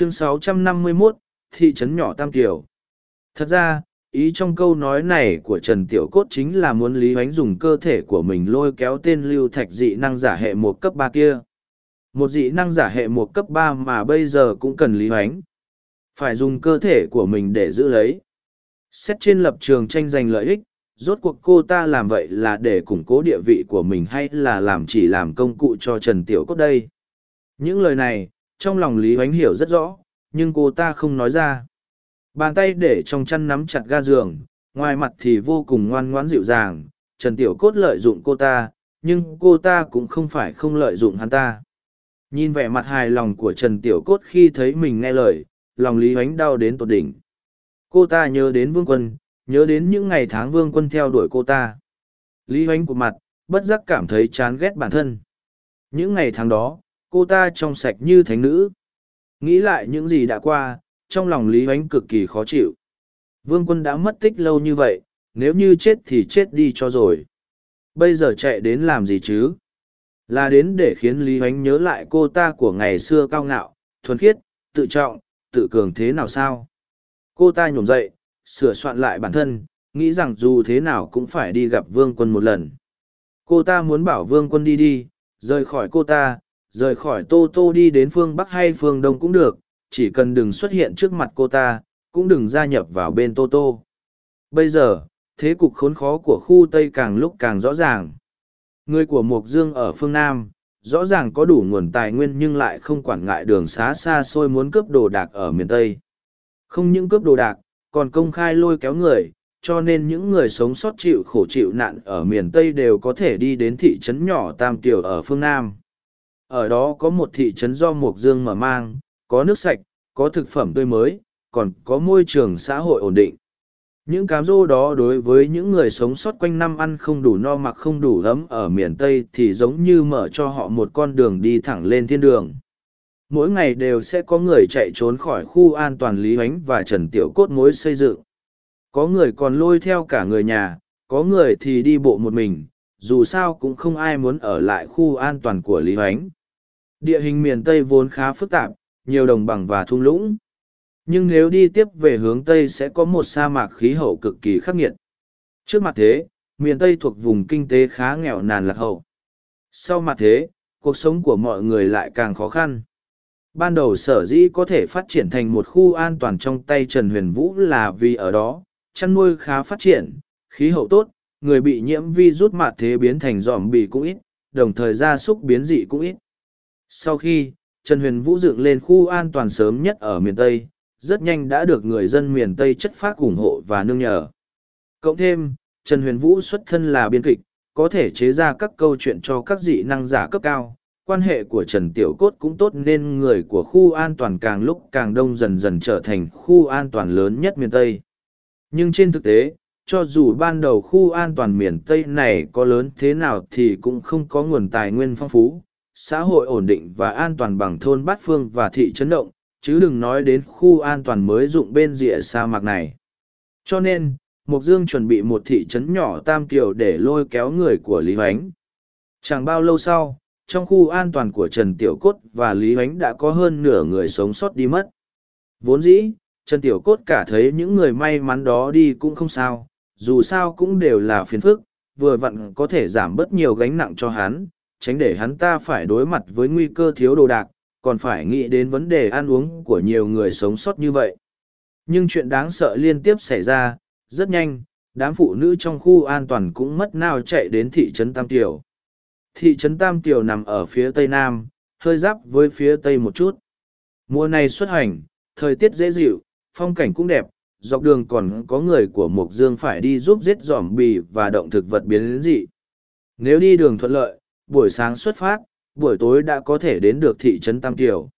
chương 651, thị trấn nhỏ Tam Kiều. Thật ra, ý trong câu nói này của Trần Tiểu Cốt chính là muốn Lý Huánh dùng cơ thể của mình lôi kéo tên lưu thạch dị năng giả hệ một cấp ba kia. Một dị năng giả hệ một cấp ba mà bây giờ cũng cần Lý Huánh. Phải dùng cơ thể của mình để giữ lấy. Xét trên lập trường tranh giành lợi ích, rốt cuộc cô ta làm vậy là để củng cố địa vị của mình hay là làm chỉ làm công cụ cho Trần Tiểu Cốt đây. Những lời này, trong lòng Lý Hoánh hiểu rất rõ, nhưng cô ta không nói ra. Bàn tay để trong chăn nắm chặt ga giường, ngoài mặt thì vô cùng ngoan ngoãn dịu dàng, Trần Tiểu Cốt lợi dụng cô ta, nhưng cô ta cũng không phải không lợi dụng hắn ta. Nhìn vẻ mặt hài lòng của Trần Tiểu Cốt khi thấy mình nghe lời, lòng Lý Hoánh đau đến tột đỉnh. Cô ta nhớ đến Vương Quân, nhớ đến những ngày tháng Vương Quân theo đuổi cô ta. Lý Hoánh của mặt, bất giác cảm thấy chán ghét bản thân. Những ngày tháng đó, cô ta trong sạch như thánh nữ. Nghĩ lại những gì đã qua, trong lòng Lý Huánh cực kỳ khó chịu. Vương quân đã mất tích lâu như vậy, nếu như chết thì chết đi cho rồi. Bây giờ chạy đến làm gì chứ? Là đến để khiến Lý Huánh nhớ lại cô ta của ngày xưa cao ngạo, thuần khiết, tự trọng, tự cường thế nào sao? Cô ta nhổm dậy, sửa soạn lại bản thân, nghĩ rằng dù thế nào cũng phải đi gặp vương quân một lần. Cô ta muốn bảo vương quân đi đi, rời khỏi cô ta, rời khỏi tô tô đi đến phương bắc hay phương đông cũng được, chỉ cần đừng xuất hiện trước mặt cô ta, cũng đừng gia nhập vào bên tô tô. Bây giờ, thế cục khốn khó của khu tây càng lúc càng rõ ràng. Người của mộc dương ở phương nam, rõ ràng có đủ nguồn tài nguyên nhưng lại không quản ngại đường xá xa xôi muốn cướp đồ đạc ở miền tây. Không những cướp đồ đạc, còn công khai lôi kéo người, cho nên những người sống sót chịu khổ chịu nạn ở miền tây đều có thể đi đến thị trấn nhỏ tam Tiểu ở phương nam ở đó có một thị trấn do Mộc Dương mở mang, có nước sạch, có thực phẩm tươi mới, còn có môi trường xã hội ổn định. Những cám rô đó đối với những người sống sót quanh năm ăn không đủ no mặc không đủ ấm ở miền Tây thì giống như mở cho họ một con đường đi thẳng lên thiên đường. Mỗi ngày đều sẽ có người chạy trốn khỏi khu an toàn Lý Huánh và Trần Tiểu Cốt mối xây dựng. Có người còn lôi theo cả người nhà, có người thì đi bộ một mình, dù sao cũng không ai muốn ở lại khu an toàn của Lý Huánh. Địa hình miền Tây vốn khá phức tạp, nhiều đồng bằng và thung lũng. Nhưng nếu đi tiếp về hướng Tây sẽ có một sa mạc khí hậu cực kỳ khắc nghiệt. Trước mặt thế, miền Tây thuộc vùng kinh tế khá nghèo nàn lạc hậu. Sau mặt thế, cuộc sống của mọi người lại càng khó khăn. Ban đầu sở dĩ có thể phát triển thành một khu an toàn trong tay Trần Huyền Vũ là vì ở đó, chăn nuôi khá phát triển, khí hậu tốt, người bị nhiễm vi rút mặt thế biến thành giòm bị cũng ít, đồng thời gia súc biến dị cũng ít. Sau khi, Trần Huyền Vũ dựng lên khu an toàn sớm nhất ở miền Tây, rất nhanh đã được người dân miền Tây chất phác ủng hộ và nương nhờ. Cộng thêm, Trần Huyền Vũ xuất thân là biên kịch, có thể chế ra các câu chuyện cho các dị năng giả cấp cao. Quan hệ của Trần Tiểu Cốt cũng tốt nên người của khu an toàn càng lúc càng đông dần dần trở thành khu an toàn lớn nhất miền Tây. Nhưng trên thực tế, cho dù ban đầu khu an toàn miền Tây này có lớn thế nào thì cũng không có nguồn tài nguyên phong phú, xã hội ổn định và an toàn bằng thôn bát phương và thị trấn động, chứ đừng nói đến khu an toàn mới dụng bên rìa sa mạc này. Cho nên, Mộc Dương chuẩn bị một thị trấn nhỏ tam kiều để lôi kéo người của Lý Hoánh. Chẳng bao lâu sau, trong khu an toàn của Trần Tiểu Cốt và Lý Hoánh đã có hơn nửa người sống sót đi mất. Vốn dĩ, Trần Tiểu Cốt cả thấy những người may mắn đó đi cũng không sao, dù sao cũng đều là phiền phức, vừa vặn có thể giảm bớt nhiều gánh nặng cho hắn, tránh để hắn ta phải đối mặt với nguy cơ thiếu đồ đạc, còn phải nghĩ đến vấn đề ăn uống của nhiều người sống sót như vậy. Nhưng chuyện đáng sợ liên tiếp xảy ra, rất nhanh, đám phụ nữ trong khu an toàn cũng mất nào chạy đến thị trấn Tam Tiểu. Thị trấn Tam Tiểu nằm ở phía tây nam, hơi giáp với phía tây một chút. Mùa này xuất hành, thời tiết dễ dịu, phong cảnh cũng đẹp, dọc đường còn có người của Mộc Dương phải đi giúp giết giỏm bì và động thực vật biến dị. Nếu đi đường thuận lợi, buổi sáng xuất phát, buổi tối đã có thể đến được thị trấn Tam Kiều.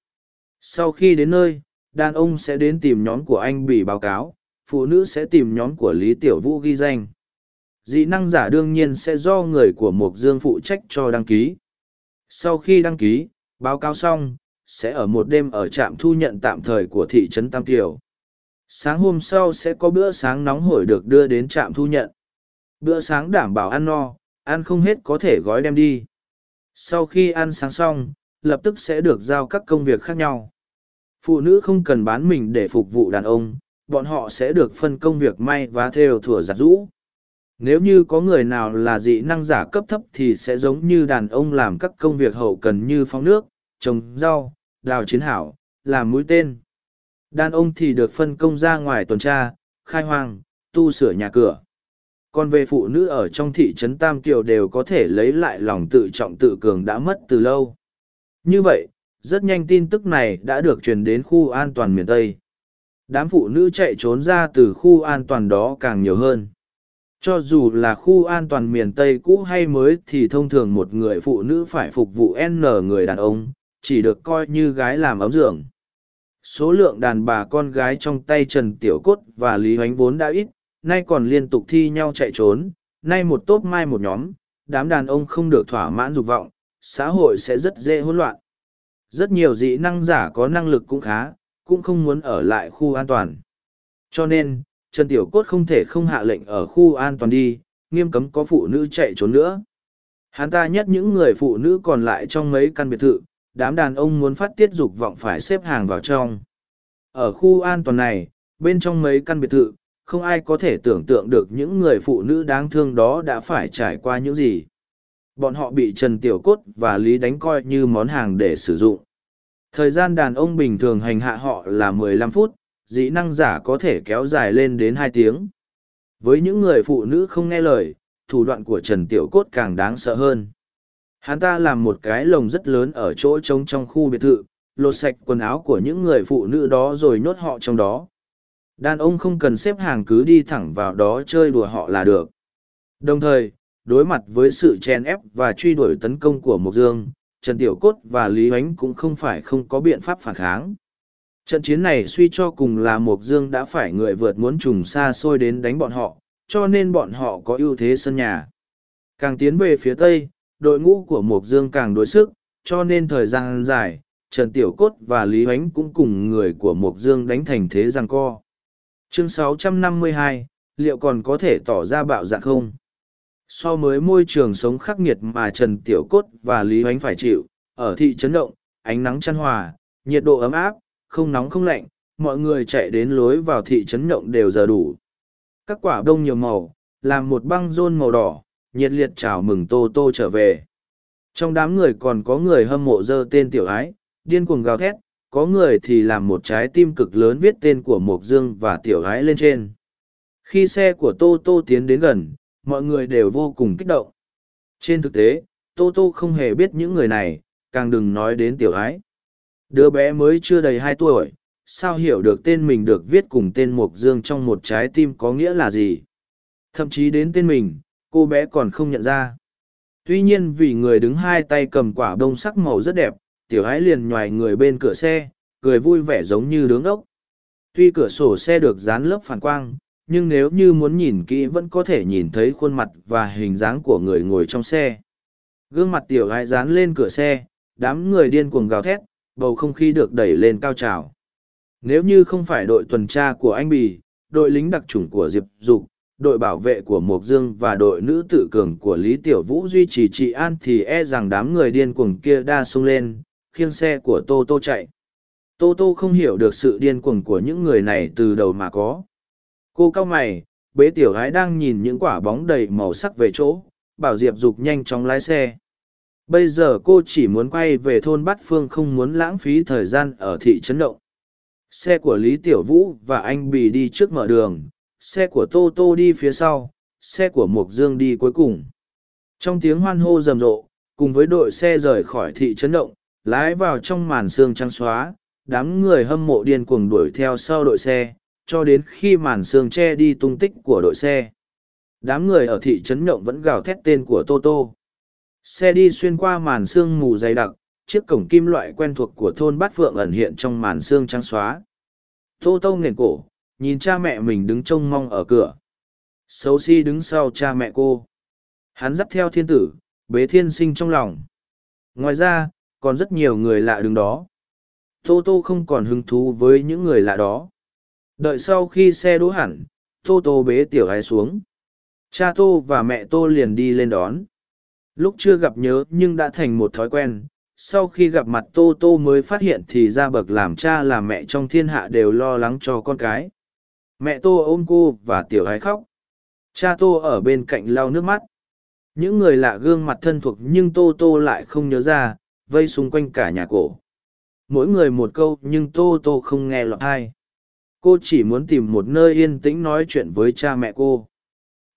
Sau khi đến nơi, đàn ông sẽ đến tìm nhóm của anh bị báo cáo, phụ nữ sẽ tìm nhóm của Lý Tiểu Vũ ghi danh. Dị năng giả đương nhiên sẽ do người của Mộc Dương phụ trách cho đăng ký. Sau khi đăng ký, báo cáo xong, sẽ ở một đêm ở trạm thu nhận tạm thời của thị trấn Tam Kiều. Sáng hôm sau sẽ có bữa sáng nóng hổi được đưa đến trạm thu nhận. Bữa sáng đảm bảo ăn no, ăn không hết có thể gói đem đi. Sau khi ăn sáng xong, lập tức sẽ được giao các công việc khác nhau. Phụ nữ không cần bán mình để phục vụ đàn ông, bọn họ sẽ được phân công việc may và thêu thủa giặt rũ. Nếu như có người nào là dị năng giả cấp thấp thì sẽ giống như đàn ông làm các công việc hậu cần như phóng nước, trồng rau, đào chiến hảo, làm mũi tên. Đàn ông thì được phân công ra ngoài tuần tra, khai hoang, tu sửa nhà cửa. Còn về phụ nữ ở trong thị trấn Tam Kiều đều có thể lấy lại lòng tự trọng tự cường đã mất từ lâu. Như vậy, rất nhanh tin tức này đã được truyền đến khu an toàn miền Tây. Đám phụ nữ chạy trốn ra từ khu an toàn đó càng nhiều hơn. Cho dù là khu an toàn miền Tây cũ hay mới thì thông thường một người phụ nữ phải phục vụ N người đàn ông, chỉ được coi như gái làm ấm giường. Số lượng đàn bà con gái trong tay Trần Tiểu Cốt và Lý Hoánh vốn đã ít, nay còn liên tục thi nhau chạy trốn, nay một tốp mai một nhóm, đám đàn ông không được thỏa mãn dục vọng, xã hội sẽ rất dễ hỗn loạn. Rất nhiều dị năng giả có năng lực cũng khá, cũng không muốn ở lại khu an toàn. Cho nên, Trần Tiểu Cốt không thể không hạ lệnh ở khu an toàn đi, nghiêm cấm có phụ nữ chạy trốn nữa. Hắn ta nhất những người phụ nữ còn lại trong mấy căn biệt thự, đám đàn ông muốn phát tiết dục vọng phải xếp hàng vào trong. Ở khu an toàn này, bên trong mấy căn biệt thự, không ai có thể tưởng tượng được những người phụ nữ đáng thương đó đã phải trải qua những gì. Bọn họ bị Trần Tiểu Cốt và Lý đánh coi như món hàng để sử dụng. Thời gian đàn ông bình thường hành hạ họ là 15 phút, dĩ năng giả có thể kéo dài lên đến hai tiếng. Với những người phụ nữ không nghe lời, thủ đoạn của Trần Tiểu Cốt càng đáng sợ hơn. Hắn ta làm một cái lồng rất lớn ở chỗ trống trong khu biệt thự, lột sạch quần áo của những người phụ nữ đó rồi nhốt họ trong đó. Đàn ông không cần xếp hàng cứ đi thẳng vào đó chơi đùa họ là được. Đồng thời, đối mặt với sự chen ép và truy đuổi tấn công của Mộc Dương, Trần Tiểu Cốt và Lý Huánh cũng không phải không có biện pháp phản kháng. Trận chiến này suy cho cùng là Mộc Dương đã phải người vượt muốn trùng xa xôi đến đánh bọn họ, cho nên bọn họ có ưu thế sân nhà. Càng tiến về phía Tây, đội ngũ của Mộc Dương càng đối sức, cho nên thời gian dài, Trần Tiểu Cốt và Lý Huánh cũng cùng người của Mộc Dương đánh thành thế giằng co. Chương 652, liệu còn có thể tỏ ra bạo dạng không? So với môi trường sống khắc nghiệt mà Trần Tiểu Cốt và Lý Huánh phải chịu, ở thị trấn động, ánh nắng chăn hòa, nhiệt độ ấm áp, không nóng không lạnh, mọi người chạy đến lối vào thị trấn động đều giờ đủ. Các quả đông nhiều màu, làm một băng rôn màu đỏ, nhiệt liệt chào mừng Tô Tô trở về. Trong đám người còn có người hâm mộ dơ tên tiểu ái, điên cuồng gào thét, có người thì làm một trái tim cực lớn viết tên của Mộc Dương và tiểu gái lên trên. Khi xe của Tô Tô tiến đến gần, mọi người đều vô cùng kích động. Trên thực tế, Tô Tô không hề biết những người này, càng đừng nói đến tiểu gái. Đứa bé mới chưa đầy hai tuổi, sao hiểu được tên mình được viết cùng tên Mộc Dương trong một trái tim có nghĩa là gì? Thậm chí đến tên mình, cô bé còn không nhận ra. Tuy nhiên vì người đứng hai tay cầm quả bông sắc màu rất đẹp, tiểu ái liền nhòi người bên cửa xe, cười vui vẻ giống như đứng ốc. Tuy cửa sổ xe được dán lớp phản quang, nhưng nếu như muốn nhìn kỹ vẫn có thể nhìn thấy khuôn mặt và hình dáng của người ngồi trong xe. Gương mặt tiểu gái dán lên cửa xe, đám người điên cuồng gào thét, bầu không khí được đẩy lên cao trào. Nếu như không phải đội tuần tra của anh Bì, đội lính đặc chủng của Diệp Dục, đội bảo vệ của Mộc Dương và đội nữ tự cường của Lý Tiểu Vũ duy trì trị an thì e rằng đám người điên cuồng kia đa xông lên, khiêng xe của Tô Tô chạy. Tô Tô không hiểu được sự điên cuồng của những người này từ đầu mà có. Cô cao mày, bế tiểu gái đang nhìn những quả bóng đầy màu sắc về chỗ, bảo Diệp Dục nhanh chóng lái xe. Bây giờ cô chỉ muốn quay về thôn Bát Phương không muốn lãng phí thời gian ở thị trấn động. Xe của Lý Tiểu Vũ và anh Bì đi trước mở đường, xe của Tô Tô đi phía sau, xe của Mộc Dương đi cuối cùng. Trong tiếng hoan hô rầm rộ, cùng với đội xe rời khỏi thị trấn động, lái vào trong màn sương trắng xóa, đám người hâm mộ điên cuồng đuổi theo sau đội xe, cho đến khi màn sương che đi tung tích của đội xe. Đám người ở thị trấn nhộng vẫn gào thét tên của Tô Tô. Xe đi xuyên qua màn sương mù dày đặc, chiếc cổng kim loại quen thuộc của thôn Bát Phượng ẩn hiện trong màn sương trắng xóa. Tô Tô nghền cổ, nhìn cha mẹ mình đứng trông mong ở cửa. Xấu si đứng sau cha mẹ cô. Hắn dắt theo thiên tử, bế thiên sinh trong lòng. Ngoài ra, còn rất nhiều người lạ đứng đó. Tô Tô không còn hứng thú với những người lạ đó. Đợi sau khi xe đỗ hẳn, Tô Tô bế tiểu Ái xuống. Cha Tô và mẹ Tô liền đi lên đón. Lúc chưa gặp nhớ nhưng đã thành một thói quen, sau khi gặp mặt tô tô mới phát hiện thì ra bậc làm cha làm mẹ trong thiên hạ đều lo lắng cho con cái mẹ tô ôm cô và tiểu ái khóc cha tô ở bên cạnh lau nước mắt những người lạ gương mặt thân thuộc nhưng tô tô lại không nhớ ra vây xung quanh cả nhà cổ. Mỗi người một câu nhưng tô tô không nghe lọt hai cô chỉ muốn tìm một nơi yên tĩnh nói chuyện với cha mẹ cô.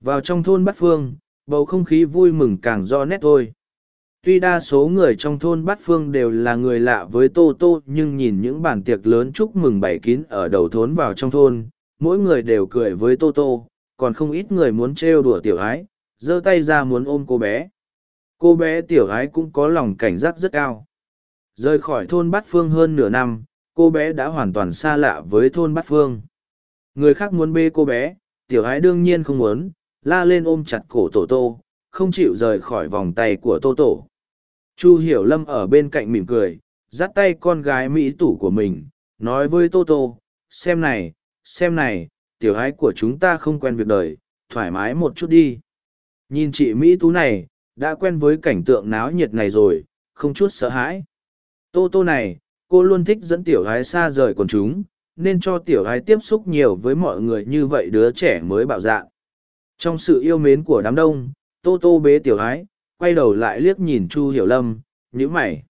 Vào trong thôn bát phương, bầu không khí vui mừng càng do nét thôi. Tuy đa số người trong thôn bát phương đều là người lạ với tô tô, nhưng nhìn những bàn tiệc lớn chúc mừng bảy kín ở đầu thốn vào trong thôn, mỗi người đều cười với tô tô, còn không ít người muốn trêu đùa tiểu ái, giơ tay ra muốn ôm cô bé cô bé tiểu ái cũng có lòng cảnh giác rất cao. Rời khỏi thôn bát phương hơn nửa năm, cô bé đã hoàn toàn xa lạ với thôn bát phương. Người khác muốn bê cô bé, tiểu ái đương nhiên không muốn, la lên ôm chặt cổ tổ tô, không chịu rời khỏi vòng tay của tô tổ. Chu hiểu lâm ở bên cạnh mỉm cười, dắt tay con gái mỹ tủ của mình, nói với tô tô, xem này xem này, tiểu ái của chúng ta không quen việc đời, thoải mái một chút đi. Nhìn chị mỹ tú này đã quen với cảnh tượng náo nhiệt này rồi, không chút sợ hãi. Tô tô này, cô luôn thích dẫn tiểu gái xa rời quần chúng, nên cho tiểu gái tiếp xúc nhiều với mọi người như vậy đứa trẻ mới bạo dạn trong sự yêu mến của đám đông, tô tô bế tiểu gái, quay đầu lại liếc nhìn chu hiểu lâm nhữ mày.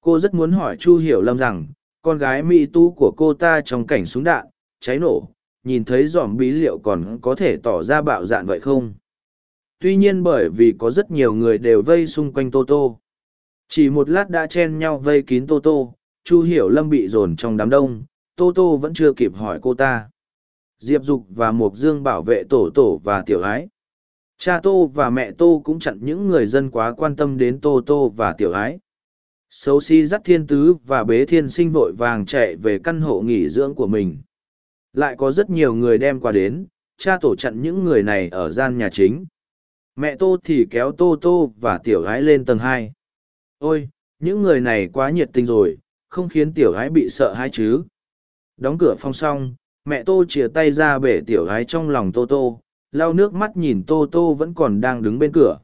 Cô rất muốn hỏi chu hiểu lâm rằng, con gái mỹ tu của cô ta trong cảnh súng đạn, cháy nổ, nhìn thấy dòm bí liệu còn có thể tỏ ra bạo dạn vậy không? Tuy nhiên bởi vì có rất nhiều người đều vây xung quanh tô tô. Chỉ một lát đã chen nhau vây kín tô tô, chu hiểu lâm bị dồn trong đám đông, tô tô vẫn chưa kịp hỏi cô ta. Diệp dục và mộc dương bảo vệ tổ tổ và tiểu ái. Cha tô và mẹ tô cũng chặn những người dân quá quan tâm đến tô tô và tiểu ái. Xấu xí dắt thiên tứ và bế thiên sinh vội vàng chạy về căn hộ nghỉ dưỡng của mình. Lại có rất nhiều người đem qua đến, cha tổ chặn những người này ở gian nhà chính mẹ tô thì kéo tô tô và tiểu gái lên tầng hai. Ôi, những người này quá nhiệt tình rồi, không khiến tiểu gái bị sợ hãi chứ. Đóng cửa phong xong, mẹ tô chìa tay ra bể tiểu gái trong lòng tô tô, lau nước mắt nhìn tô tô vẫn còn đang đứng bên cửa.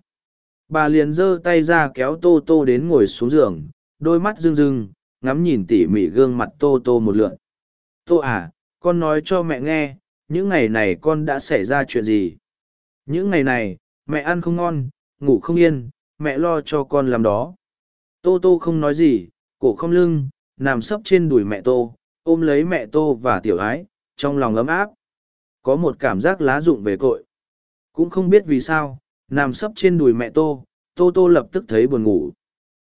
Bà liền giơ tay ra kéo tô tô đến ngồi xuống giường, đôi mắt rưng rưng, ngắm nhìn tỉ mỉ gương mặt tô tô một lượn. Tô à con nói cho mẹ nghe, những ngày này con đã xảy ra chuyện gì? Những ngày này mẹ ăn không ngon, ngủ không yên, mẹ lo cho con làm đó. Tô tô không nói gì, cổ không lưng, nằm sấp trên đùi mẹ tô, ôm lấy mẹ tô và tiểu ái, trong lòng ấm áp. Có một cảm giác lá rụng về cội. Cũng không biết vì sao, nằm sấp trên đùi mẹ tô tô tô lập tức thấy buồn ngủ.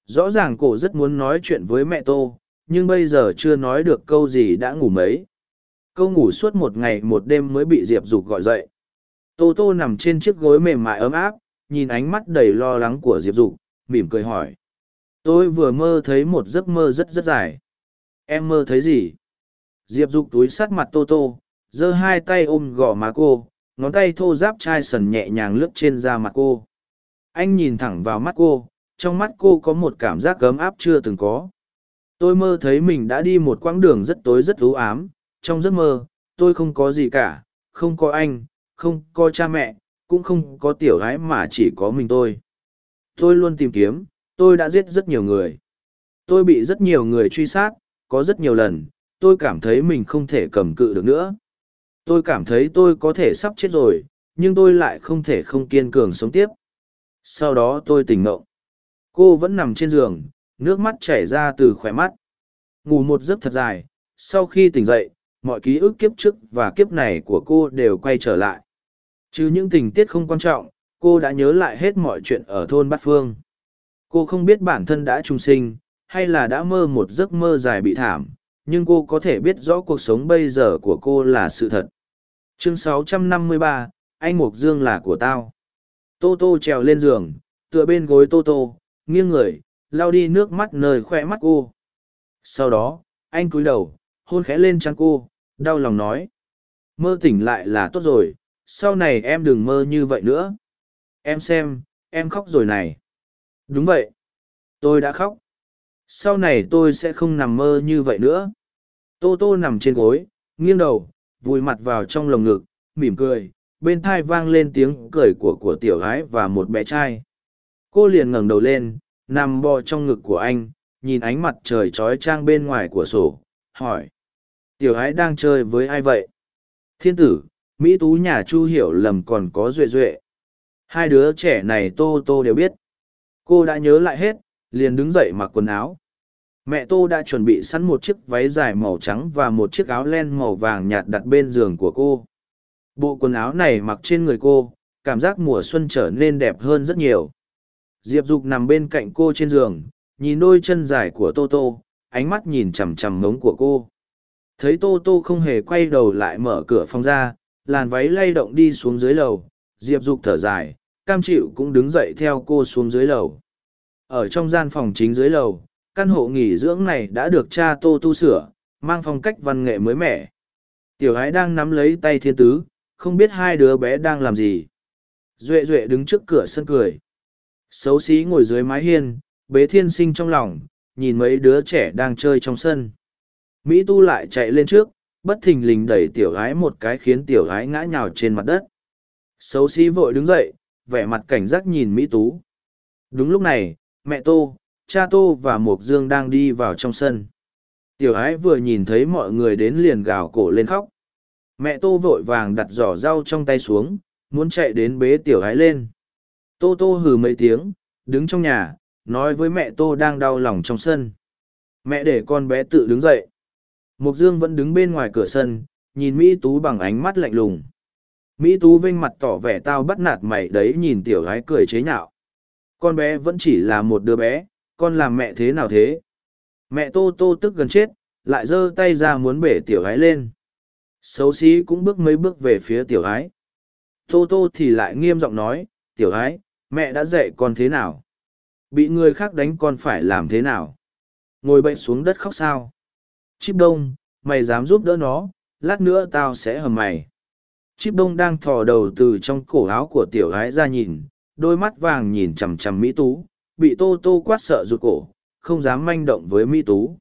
Rõ ràng cổ rất muốn nói chuyện với mẹ tô, nhưng bây giờ chưa nói được câu gì đã ngủ mấy. Câu ngủ suốt một ngày một đêm mới bị diệp dục gọi dậy tô tô nằm trên chiếc gối mềm mại ấm áp, nhìn ánh mắt đầy lo lắng của diệp dục, mỉm cười hỏi. Tôi vừa mơ thấy một giấc mơ rất rất dài. Em mơ thấy gì? Diệp dục túi sát mặt tô tô, giơ hai tay ôm gò má cô, ngón tay thô giáp chai sần nhẹ nhàng lướt trên da mặt cô. Anh nhìn thẳng vào mắt cô, trong mắt cô có một cảm giác ấm áp chưa từng có. Tôi mơ thấy mình đã đi một quãng đường rất tối rất ưu ám. Trong giấc mơ, tôi không có gì cả, không có anh không có cha mẹ, cũng không có tiểu gái mà chỉ có mình tôi. Tôi luôn tìm kiếm, tôi đã giết rất nhiều người. Tôi bị rất nhiều người truy sát, có rất nhiều lần, tôi cảm thấy mình không thể cầm cự được nữa. Tôi cảm thấy tôi có thể sắp chết rồi, nhưng tôi lại không thể không kiên cường sống tiếp. Sau đó tôi tỉnh ngộng cô vẫn nằm trên giường, nước mắt chảy ra từ khỏe mắt. Ngủ một giấc thật dài, sau khi tỉnh dậy, mọi ký ức kiếp trước và kiếp này của cô đều quay trở lại chứ những tình tiết không quan trọng cô đã nhớ lại hết mọi chuyện ở thôn bát phương. Cô không biết bản thân đã trung sinh hay là đã mơ một giấc mơ dài bị thảm nhưng cô có thể biết rõ cuộc sống bây giờ của cô là sự thật. Chương 653, anh mục dương là của tao. Tô tô trèo lên giường tựa bên gối tô tô nghiêng người lau đi nước mắt nơi khoe mắt cô. Sau đó anh cúi đầu hôn khẽ lên trán cô đau lòng nói mơ tỉnh lại là tốt rồi sau này em đừng mơ như vậy nữa. Em xem, em khóc rồi này. Đúng vậy. Tôi đã khóc. Sau này tôi sẽ không nằm mơ như vậy nữa. Tô tô nằm trên gối, nghiêng đầu, vùi mặt vào trong lồng ngực, mỉm cười. Bên thai vang lên tiếng cười của của tiểu gái và một bé trai. Cô liền ngẩng đầu lên, nằm bò trong ngực của anh, nhìn ánh mặt trời trói trang bên ngoài của sổ, hỏi, tiểu gái đang chơi với ai vậy? Thiên tử mỹ tú nhà chu hiểu lầm còn có duệ duệ. Hai đứa trẻ này tô tô đều biết. Cô đã nhớ lại hết, liền đứng dậy mặc quần áo. Mẹ tô đã chuẩn bị sẵn một chiếc váy dài màu trắng và một chiếc áo len màu vàng nhạt đặt bên giường của cô. Bộ quần áo này mặc trên người cô, cảm giác mùa xuân trở nên đẹp hơn rất nhiều. Diệp dục nằm bên cạnh cô trên giường, nhìn đôi chân dài của tô tô, ánh mắt nhìn chằm chằm ngống của cô. Thấy tô tô không hề quay đầu lại mở cửa phòng ra làn váy lay động đi xuống dưới lầu. Diệp dục thở dài, cam chịu cũng đứng dậy theo cô xuống dưới lầu. Ở trong gian phòng chính dưới lầu, căn hộ nghỉ dưỡng này đã được cha tô tu sửa, mang phong cách văn nghệ mới mẻ. Tiểu ái đang nắm lấy tay thiên tứ, không biết hai đứa bé đang làm gì. Duệ duệ đứng trước cửa sân cười. Xấu xí ngồi dưới mái hiên, bế thiên sinh trong lòng, nhìn mấy đứa trẻ đang chơi trong sân. Mỹ tu lại chạy lên trước bất thình lình đẩy tiểu gái một cái khiến tiểu gái ngã nhào trên mặt đất. Xấu xí vội đứng dậy, vẻ mặt cảnh giác nhìn mỹ tú. Đúng lúc này, mẹ tô, cha tô và mộc dương đang đi vào trong sân. Tiểu ái vừa nhìn thấy mọi người đến liền gào cổ lên khóc. Mẹ tô vội vàng đặt giỏ rau trong tay xuống, muốn chạy đến bế tiểu ái lên. Tô tô hừ mấy tiếng, đứng trong nhà, nói với mẹ tô đang đau lòng trong sân. Mẹ để con bé tự đứng dậy mục dương vẫn đứng bên ngoài cửa sân, nhìn mỹ tú bằng ánh mắt lạnh lùng. Mỹ tú vênh mặt tỏ vẻ tao bắt nạt mày đấy nhìn tiểu gái cười chế nhạo. Con bé vẫn chỉ là một đứa bé, con làm mẹ thế nào thế? Mẹ tô tô tức gần chết, lại giơ tay ra muốn bể tiểu gái lên. Xấu xí cũng bước mấy bước về phía tiểu gái. Tô tô thì lại nghiêm giọng nói, tiểu gái, mẹ đã dạy con thế nào? Bị người khác đánh con phải làm thế nào? Ngồi bệnh xuống đất khóc sao? Chip đông, mày dám giúp đỡ nó, lát nữa tao sẽ hầm mày. Chip đông đang thò đầu từ trong cổ áo của tiểu gái ra nhìn, đôi mắt vàng nhìn chằm chằm mỹ tú, bị tô tô quát sợ rụt cổ, không dám manh động với mỹ tú.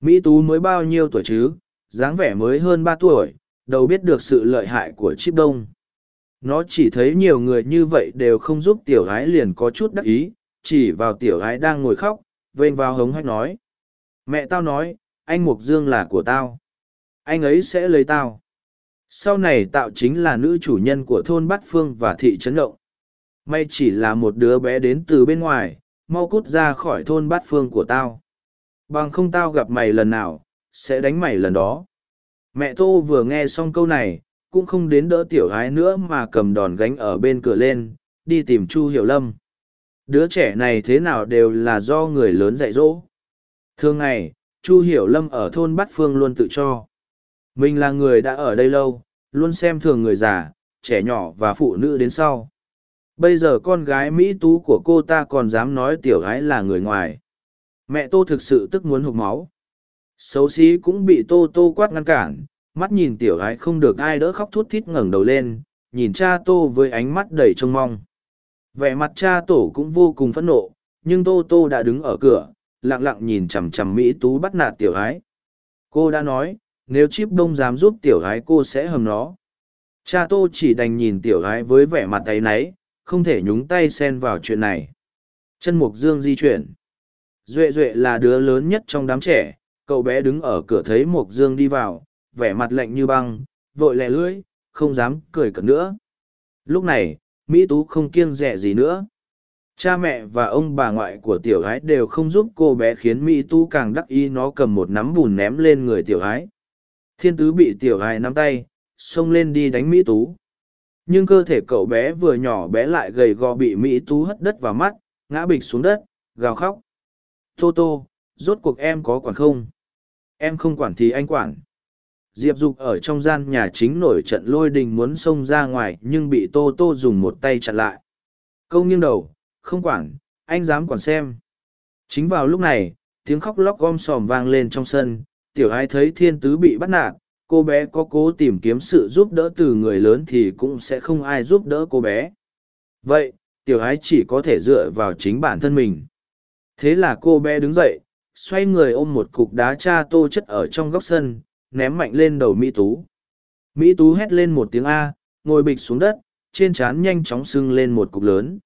Mỹ tú mới bao nhiêu tuổi chứ, dáng vẻ mới hơn ba tuổi, đâu biết được sự lợi hại của chip đông. Nó chỉ thấy nhiều người như vậy đều không giúp tiểu gái liền có chút đắc ý, chỉ vào tiểu gái đang ngồi khóc, vênh vào hống hách nói. Mẹ tao nói anh mục dương là của tao. Anh ấy sẽ lấy tao. Sau này tạo chính là nữ chủ nhân của thôn bát phương và thị trấn động may chỉ là một đứa bé đến từ bên ngoài, mau cút ra khỏi thôn bát phương của tao. Bằng không tao gặp mày lần nào, sẽ đánh mày lần đó. Mẹ tô vừa nghe xong câu này, cũng không đến đỡ tiểu gái nữa mà cầm đòn gánh ở bên cửa lên, đi tìm chu hiểu lâm. Đứa trẻ này thế nào đều là do người lớn dạy dỗ. Thường ngày chu hiểu lâm ở thôn bát phương luôn tự cho. Mình là người đã ở đây lâu, luôn xem thường người già, trẻ nhỏ và phụ nữ đến sau. Bây giờ con gái mỹ tú của cô ta còn dám nói tiểu gái là người ngoài. Mẹ tô thực sự tức muốn hụt máu. Xấu xí cũng bị tô tô quát ngăn cản, mắt nhìn tiểu gái không được ai đỡ khóc thút thít ngẩng đầu lên, nhìn cha tô với ánh mắt đầy trông mong. Vẻ mặt cha tổ cũng vô cùng phẫn nộ, nhưng tô tô đã đứng ở cửa lặng lặng nhìn chằm chằm mỹ tú bắt nạt tiểu gái cô đã nói, nếu chip đông dám giúp tiểu gái cô sẽ hầm nó. Cha tô chỉ đành nhìn tiểu gái với vẻ mặt tay náy, không thể nhúng tay xen vào chuyện này. Chân mục dương di chuyển. Duệ duệ là đứa lớn nhất trong đám trẻ, cậu bé đứng ở cửa thấy mục dương đi vào, vẻ mặt lạnh như băng, vội lẹ lưỡi, không dám cười cợt nữa. Lúc này, mỹ tú không kiêng rẻ gì nữa cha mẹ và ông bà ngoại của tiểu gái đều không giúp cô bé khiến mỹ tú càng đắc ý nó cầm một nắm bùn ném lên người tiểu gái thiên tứ bị tiểu gái nắm tay, xông lên đi đánh mỹ tú. Nhưng cơ thể cậu bé vừa nhỏ bé lại gầy gò bị mỹ tú hất đất vào mắt, ngã bịch xuống đất, gào khóc. Tô tô, rốt cuộc em có quản không? Em không quản thì anh quản. Diệp dục ở trong gian nhà chính nổi trận lôi đình muốn xông ra ngoài nhưng bị tô tô dùng một tay chặn lại. Câu nghiêng đầu không quản, anh dám quản xem. Chính vào lúc này, tiếng khóc lóc gom sòm vang lên trong sân, tiểu ái thấy thiên tứ bị bắt nạt, cô bé có cố tìm kiếm sự giúp đỡ từ người lớn thì cũng sẽ không ai giúp đỡ cô bé. Vậy, tiểu ái chỉ có thể dựa vào chính bản thân mình. Thế là cô bé đứng dậy, xoay người ôm một cục đá cha tô chất ở trong góc sân, ném mạnh lên đầu mỹ tú. Mỹ tú hét lên một tiếng a, ngồi bịch xuống đất, trên trán nhanh chóng sưng lên một cục lớn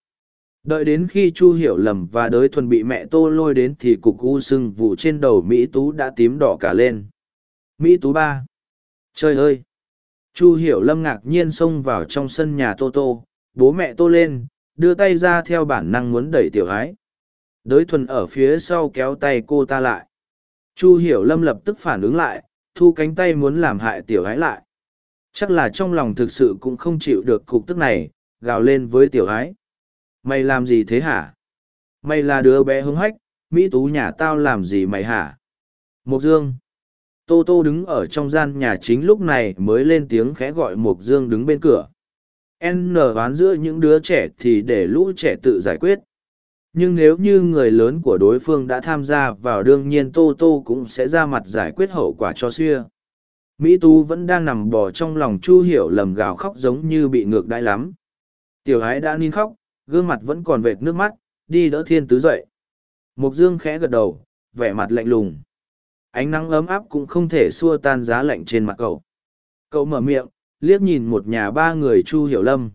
đợi đến khi chu hiểu lầm và đới thuần bị mẹ tô lôi đến thì cục u sưng vụ trên đầu mỹ tú đã tím đỏ cả lên. Mỹ tú ba. Trời ơi! Chu hiểu lâm ngạc nhiên xông vào trong sân nhà tô tô. Bố mẹ tô lên, đưa tay ra theo bản năng muốn đẩy tiểu ái. Đới thuần ở phía sau kéo tay cô ta lại. Chu hiểu lâm lập tức phản ứng lại, thu cánh tay muốn làm hại tiểu ái lại. Chắc là trong lòng thực sự cũng không chịu được cục tức này, gào lên với tiểu ái mày làm gì thế hả? Mày là đứa bé hứng hách, mỹ tú nhà tao làm gì mày hả? Mộc dương. Tô tô đứng ở trong gian nhà chính lúc này mới lên tiếng khẽ gọi mộc dương đứng bên cửa. N đoán giữa những đứa trẻ thì để lũ trẻ tự giải quyết. Nhưng nếu như người lớn của đối phương đã tham gia vào đương nhiên tô tô cũng sẽ ra mặt giải quyết hậu quả cho xưa. mỹ tú vẫn đang nằm bò trong lòng chu hiểu lầm gào khóc giống như bị ngược đãi lắm. Tiểu ái đã nín khóc gương mặt vẫn còn vệt nước mắt đi đỡ thiên tứ dậy. Mục dương khẽ gật đầu vẻ mặt lạnh lùng. Ánh nắng ấm áp cũng không thể xua tan giá lạnh trên mặt cậu. Cậu mở miệng liếc nhìn một nhà ba người chu hiểu lâm.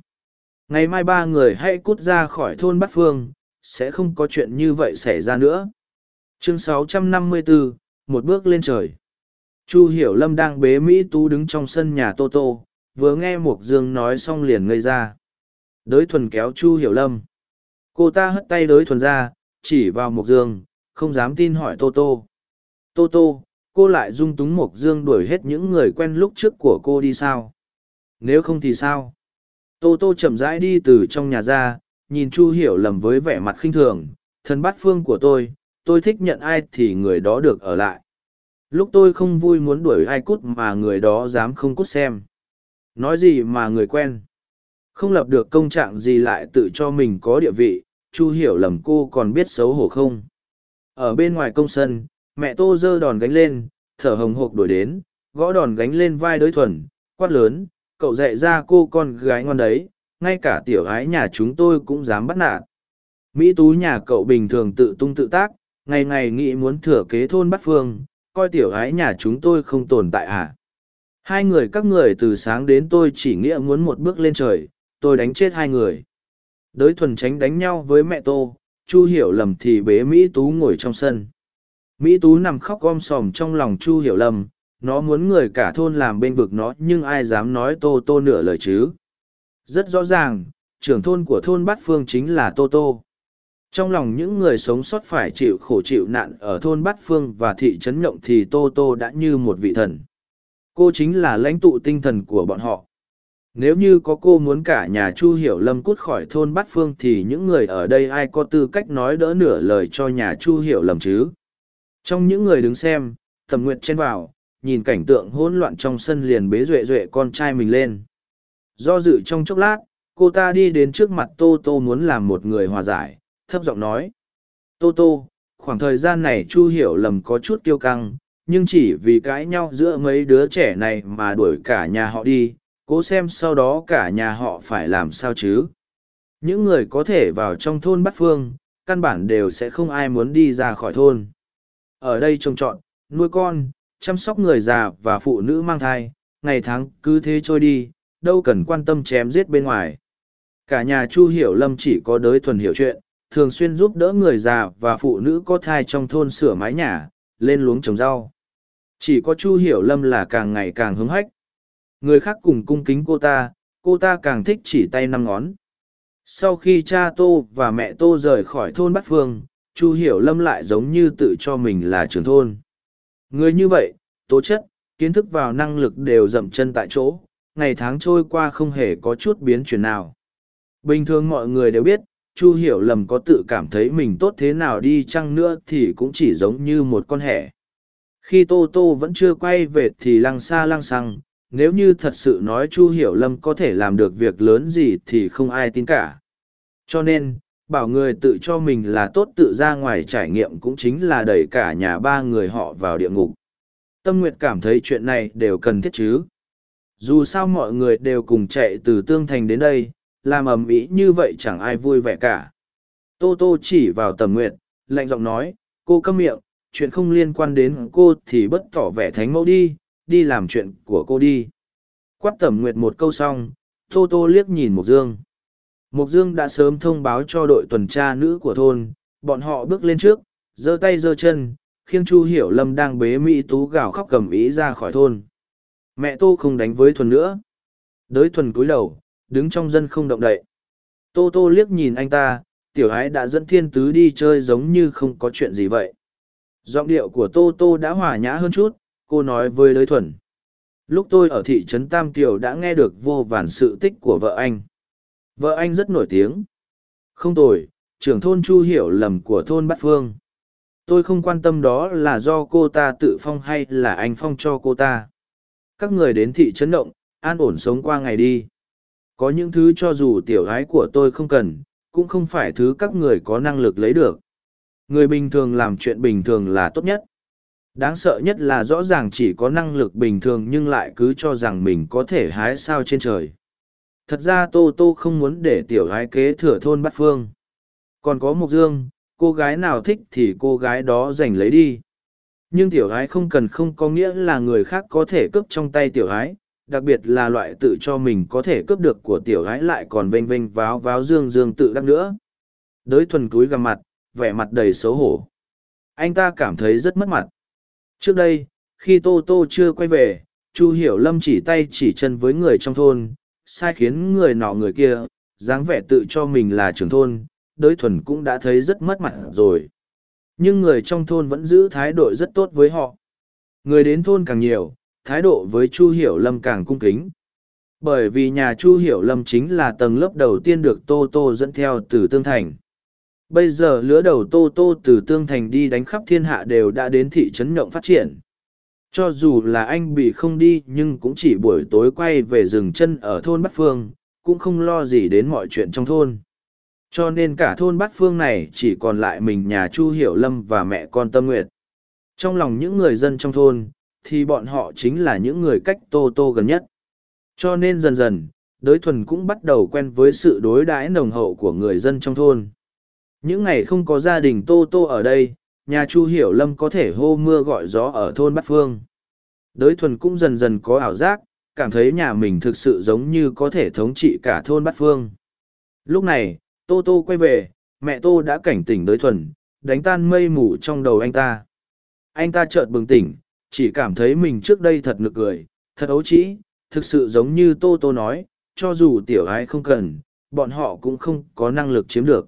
Ngày mai ba người hãy cút ra khỏi thôn bát phương sẽ không có chuyện như vậy xảy ra nữa. Chương 654, một bước lên trời. Chu hiểu lâm đang bế mỹ tú đứng trong sân nhà tô tô vừa nghe mục dương nói xong liền ngây ra đới thuần kéo chu hiểu lâm. Cô ta hất tay đới thuần ra, chỉ vào Mộc dương, không dám tin hỏi tô tô. Tô tô, cô lại dung túng Mộc dương đuổi hết những người quen lúc trước của cô đi sao? Nếu không thì sao? Tô tô chậm rãi đi từ trong nhà ra, nhìn chu hiểu lầm với vẻ mặt khinh thường. Thần bát phương của tôi tôi thích nhận ai thì người đó được ở lại. Lúc tôi không vui muốn đuổi ai cút mà người đó dám không cút xem. Nói gì mà người quen? Không lập được công trạng gì lại tự cho mình có địa vị, chu hiểu lầm cô còn biết xấu hổ không? Ở bên ngoài công sân, mẹ tô giơ đòn gánh lên, thở hồng hộc đổi đến, gõ đòn gánh lên vai đới thuần, quát lớn, cậu dạy ra cô con gái ngon đấy, ngay cả tiểu ái nhà chúng tôi cũng dám bắt nạt. Mỹ tú nhà cậu bình thường tự tung tự tác, ngày ngày nghĩ muốn thừa kế thôn bắt phương, coi tiểu ái nhà chúng tôi không tồn tại à hai người các người từ sáng đến tôi chỉ nghĩa muốn một bước lên trời tôi đánh chết hai người. Đới thuần tránh đánh nhau với mẹ tô chu hiểu lầm thì bế mỹ tú ngồi trong sân. Mỹ tú nằm khóc gom sòm trong lòng chu hiểu lầm, nó muốn người cả thôn làm bên vực nó nhưng ai dám nói tô tô nửa lời chứ? Rất rõ ràng, trưởng thôn của thôn bát phương chính là tô tô. Trong lòng những người sống sót phải chịu khổ chịu nạn ở thôn bát phương và thị trấn nhộng thì tô tô đã như một vị thần. Cô chính là lãnh tụ tinh thần của bọn họ nếu như có cô muốn cả nhà chu hiểu lâm cút khỏi thôn bát phương thì những người ở đây ai có tư cách nói đỡ nửa lời cho nhà chu hiểu lầm chứ? Trong những người đứng xem, tầm Nguyệt chen vào, nhìn cảnh tượng hỗn loạn trong sân liền bế duệ duệ con trai mình lên. Do dự trong chốc lát, cô ta đi đến trước mặt tô tô muốn làm một người hòa giải, thấp giọng nói. Tô tô, khoảng thời gian này chu hiểu lầm có chút kiêu căng, nhưng chỉ vì cãi nhau giữa mấy đứa trẻ này mà đuổi cả nhà họ đi cố xem sau đó cả nhà họ phải làm sao chứ. Những người có thể vào trong thôn Bát phương, căn bản đều sẽ không ai muốn đi ra khỏi thôn. Ở đây trông trọn, nuôi con, chăm sóc người già và phụ nữ mang thai, ngày tháng cứ thế trôi đi, đâu cần quan tâm chém giết bên ngoài. Cả nhà chu hiểu lâm chỉ có đới thuần hiểu chuyện, thường xuyên giúp đỡ người già và phụ nữ có thai trong thôn sửa mái nhà, lên luống trồng rau. Chỉ có chu hiểu lâm là càng ngày càng hứng hách người khác cùng cung kính cô ta cô ta càng thích chỉ tay năm ngón. Sau khi cha tô và mẹ tô rời khỏi thôn bát phương, chu hiểu lâm lại giống như tự cho mình là trưởng thôn. Người như vậy, tố chất, kiến thức vào năng lực đều dậm chân tại chỗ, ngày tháng trôi qua không hề có chút biến chuyển nào. Bình thường mọi người đều biết, chu hiểu lầm có tự cảm thấy mình tốt thế nào đi chăng nữa thì cũng chỉ giống như một con hẻ. Khi tô tô vẫn chưa quay về thì lăng xa lăng xăng nếu như thật sự nói chu hiểu lâm có thể làm được việc lớn gì thì không ai tin cả. Cho nên, bảo người tự cho mình là tốt tự ra ngoài trải nghiệm cũng chính là đẩy cả nhà ba người họ vào địa ngục. Tâm nguyệt cảm thấy chuyện này đều cần thiết chứ. Dù sao mọi người đều cùng chạy từ tương thành đến đây, làm ầm ĩ như vậy chẳng ai vui vẻ cả. Tô tô chỉ vào tầm nguyệt, lạnh giọng nói, cô câm miệng, chuyện không liên quan đến cô thì bất tỏ vẻ thánh mẫu đi đi làm chuyện của cô đi quát tầm nguyệt một câu xong tô tô liếc nhìn mục dương Mục Dương đã sớm thông báo cho đội tuần tra nữ của thôn, bọn họ bước lên trước, giơ tay giơ chân, khiêng Chu Hiểu Lâm đang bế Mỹ Tú gào khóc cầm ý ra khỏi thôn. Mẹ Tô không đánh với Thuần nữa. Đới Thuần cúi đầu, đứng trong dân không động đậy. Tô Tô liếc nhìn anh ta, tiểu ái đã dẫn thiên tứ đi chơi giống như không có chuyện gì vậy. Giọng điệu của Tô Tô đã hòa nhã hơn chút, cô nói với Đới Thuần. Lúc tôi ở thị trấn Tam Kiều đã nghe được vô vàn sự tích của vợ anh. Vợ anh rất nổi tiếng. Không tồi, trưởng thôn Chu hiểu lầm của thôn Bát Phương. Tôi không quan tâm đó là do cô ta tự phong hay là anh phong cho cô ta. Các người đến thị trấn động, an ổn sống qua ngày đi. Có những thứ cho dù tiểu gái của tôi không cần, cũng không phải thứ các người có năng lực lấy được. Người bình thường làm chuyện bình thường là tốt nhất. Đáng sợ nhất là rõ ràng chỉ có năng lực bình thường nhưng lại cứ cho rằng mình có thể hái sao trên trời. Thật ra Tô Tô không muốn để tiểu gái kế thừa thôn Bát Phương. Còn có Mộc Dương, cô gái nào thích thì cô gái đó giành lấy đi. Nhưng tiểu gái không cần không có nghĩa là người khác có thể cướp trong tay tiểu gái, đặc biệt là loại tự cho mình có thể cướp được của tiểu gái lại còn vênh vênh váo váo dương dương tự đắc nữa. Đới thuần túi gằm mặt, vẻ mặt đầy xấu hổ. Anh ta cảm thấy rất mất mặt. Trước đây, khi Tô Tô chưa quay về, Chu Hiểu Lâm chỉ tay chỉ chân với người trong thôn, sai khiến người nọ người kia, dáng vẻ tự cho mình là trưởng thôn, đới thuần cũng đã thấy rất mất mặt rồi. Nhưng người trong thôn vẫn giữ thái độ rất tốt với họ. Người đến thôn càng nhiều, thái độ với Chu Hiểu Lâm càng cung kính. Bởi vì nhà Chu Hiểu Lâm chính là tầng lớp đầu tiên được Tô Tô dẫn theo từ Tương Thành. Bây giờ lứa đầu Tô Tô từ Tương Thành đi đánh khắp thiên hạ đều đã đến thị trấn Nhộng phát triển. Cho dù là anh bị không đi nhưng cũng chỉ buổi tối quay về rừng chân ở thôn Bát Phương, cũng không lo gì đến mọi chuyện trong thôn. Cho nên cả thôn Bát Phương này chỉ còn lại mình nhà Chu Hiểu Lâm và mẹ con Tâm Nguyệt. Trong lòng những người dân trong thôn, thì bọn họ chính là những người cách Tô Tô gần nhất. Cho nên dần dần, đới thuần cũng bắt đầu quen với sự đối đãi nồng hậu của người dân trong thôn. Những ngày không có gia đình Tô Tô ở đây, nhà Chu Hiểu Lâm có thể hô mưa gọi gió ở thôn Bát Phương. Đới thuần cũng dần dần có ảo giác, cảm thấy nhà mình thực sự giống như có thể thống trị cả thôn Bát Phương. Lúc này, Tô Tô quay về, mẹ Tô đã cảnh tỉnh đới thuần, đánh tan mây mù trong đầu anh ta. Anh ta chợt bừng tỉnh, chỉ cảm thấy mình trước đây thật nực cười, thật ấu trĩ, thực sự giống như Tô Tô nói, cho dù tiểu ái không cần, bọn họ cũng không có năng lực chiếm được.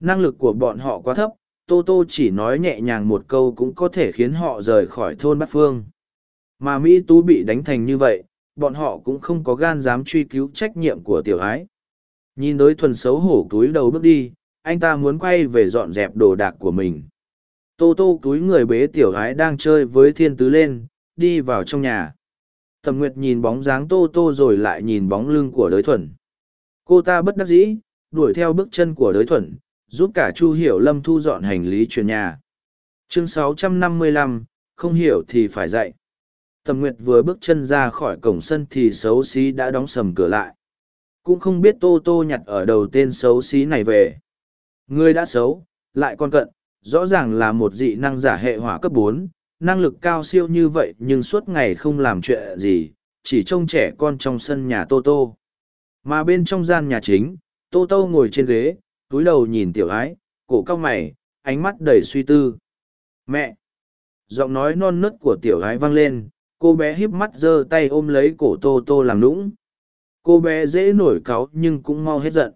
Năng lực của bọn họ quá thấp, Tô Tô chỉ nói nhẹ nhàng một câu cũng có thể khiến họ rời khỏi thôn Bát Phương. Mà Mỹ Tú bị đánh thành như vậy, bọn họ cũng không có gan dám truy cứu trách nhiệm của tiểu ái. Nhìn đối thuần xấu hổ túi đầu bước đi, anh ta muốn quay về dọn dẹp đồ đạc của mình. Tô tô túi người bế tiểu ái đang chơi với thiên tứ lên, đi vào trong nhà. Tầm Nguyệt nhìn bóng dáng tô tô rồi lại nhìn bóng lưng của đới thuần. Cô ta bất đắc dĩ, đuổi theo bước chân của đới thuần, giúp cả Chu Hiểu Lâm thu dọn hành lý chuyển nhà. Chương 655, không hiểu thì phải dạy. Tầm Nguyệt vừa bước chân ra khỏi cổng sân thì xấu xí đã đóng sầm cửa lại. Cũng không biết Tô Tô nhặt ở đầu tên xấu xí này về. Người đã xấu, lại còn cận, rõ ràng là một dị năng giả hệ hỏa cấp bốn, năng lực cao siêu như vậy nhưng suốt ngày không làm chuyện gì, chỉ trông trẻ con trong sân nhà Tô Tô. Mà bên trong gian nhà chính, Tô Tô ngồi trên ghế, túi đầu nhìn tiểu ái, cổ cao mày, ánh mắt đầy suy tư. Mẹ! Giọng nói non nớt của tiểu ái vang lên, cô bé híp mắt giơ tay ôm lấy cổ Tô Tô làm nũng. Cô bé dễ nổi cáu nhưng cũng mau hết giận.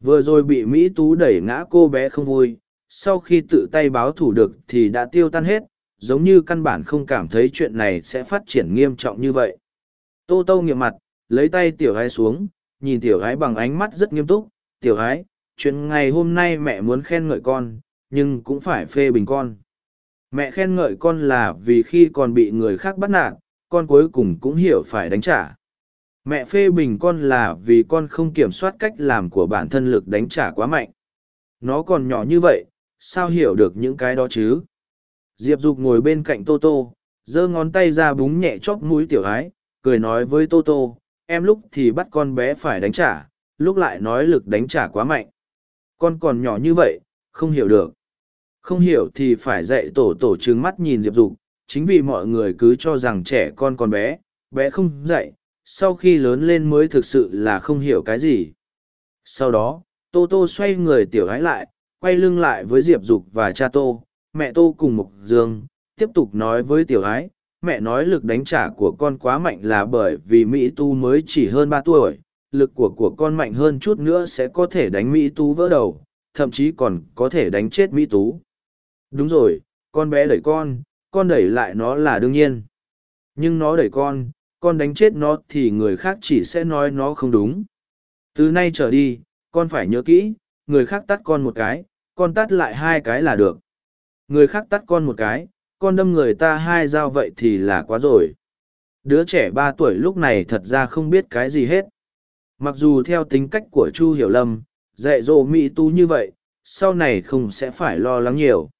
Vừa rồi bị Mỹ Tú đẩy ngã cô bé không vui, sau khi tự tay báo thủ được thì đã tiêu tan hết, giống như căn bản không cảm thấy chuyện này sẽ phát triển nghiêm trọng như vậy. Tô Tô nghiệm mặt, lấy tay tiểu gái xuống, nhìn tiểu gái bằng ánh mắt rất nghiêm túc, tiểu gái, chuyện ngày hôm nay mẹ muốn khen ngợi con, nhưng cũng phải phê bình con. Mẹ khen ngợi con là vì khi còn bị người khác bắt nạt, con cuối cùng cũng hiểu phải đánh trả. Mẹ phê bình con là vì con không kiểm soát cách làm của bản thân lực đánh trả quá mạnh. Nó còn nhỏ như vậy, sao hiểu được những cái đó chứ? Diệp Dục ngồi bên cạnh Tô Tô, giơ ngón tay ra búng nhẹ chóp mũi tiểu ái, cười nói với Tô Tô, em lúc thì bắt con bé phải đánh trả, lúc lại nói lực đánh trả quá mạnh. Con còn nhỏ như vậy, không hiểu được. Không hiểu thì phải dạy tổ tổ trừng mắt nhìn Diệp Dục, chính vì mọi người cứ cho rằng trẻ con còn bé, bé không dạy, sau khi lớn lên mới thực sự là không hiểu cái gì. Sau đó, Tô Tô xoay người tiểu gái lại, quay lưng lại với Diệp Dục và cha Tô, mẹ Tô cùng Mục Dương, tiếp tục nói với tiểu gái, mẹ nói lực đánh trả của con quá mạnh là bởi vì Mỹ Tu mới chỉ hơn ba tuổi, lực của của con mạnh hơn chút nữa sẽ có thể đánh Mỹ Tú vỡ đầu, thậm chí còn có thể đánh chết Mỹ Tú. Đúng rồi, con bé đẩy con, con đẩy lại nó là đương nhiên. Nhưng nó đẩy con, con đánh chết nó thì người khác chỉ sẽ nói nó không đúng. Từ nay trở đi, con phải nhớ kỹ, người khác tắt con một cái, con tắt lại hai cái là được. Người khác tắt con một cái, con đâm người ta hai dao vậy thì là quá rồi. Đứa trẻ ba tuổi lúc này thật ra không biết cái gì hết. Mặc dù theo tính cách của Chu Hiểu Lâm, dạy dỗ Mỹ Tu như vậy, sau này không sẽ phải lo lắng nhiều.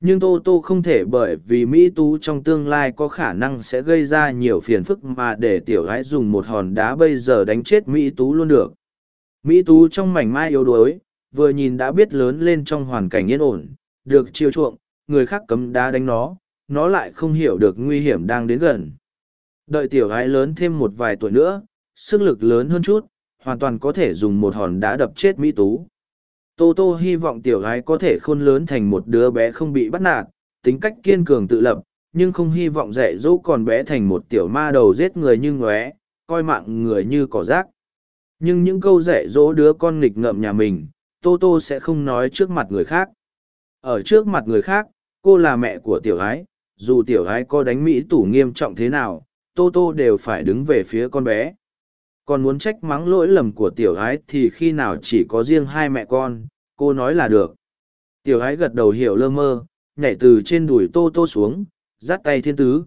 Nhưng Tô Tô không thể bởi vì Mỹ Tú trong tương lai có khả năng sẽ gây ra nhiều phiền phức mà để tiểu gái dùng một hòn đá bây giờ đánh chết Mỹ Tú luôn được. Mỹ Tú trong mảnh mai yếu đuối, vừa nhìn đã biết lớn lên trong hoàn cảnh yên ổn, được chiều chuộng, người khác cấm đá đánh nó, nó lại không hiểu được nguy hiểm đang đến gần. Đợi tiểu gái lớn thêm một vài tuổi nữa, sức lực lớn hơn chút, hoàn toàn có thể dùng một hòn đá đập chết Mỹ Tú. Tô Tô hy vọng tiểu gái có thể khôn lớn thành một đứa bé không bị bắt nạt, tính cách kiên cường tự lập, nhưng không hy vọng dạy dỗ còn bé thành một tiểu ma đầu giết người như ngóe, coi mạng người như cỏ rác. Nhưng những câu dạy dỗ đứa con nghịch ngợm nhà mình, Tô Tô sẽ không nói trước mặt người khác. Ở trước mặt người khác, cô là mẹ của tiểu gái, dù tiểu gái có đánh Mỹ tủ nghiêm trọng thế nào, Tô Tô đều phải đứng về phía con bé còn muốn trách mắng lỗi lầm của tiểu ái thì khi nào chỉ có riêng hai mẹ con, cô nói là được. Tiểu ái gật đầu hiểu lơ mơ, nhảy từ trên đùi tô tô xuống, dắt tay thiên tứ.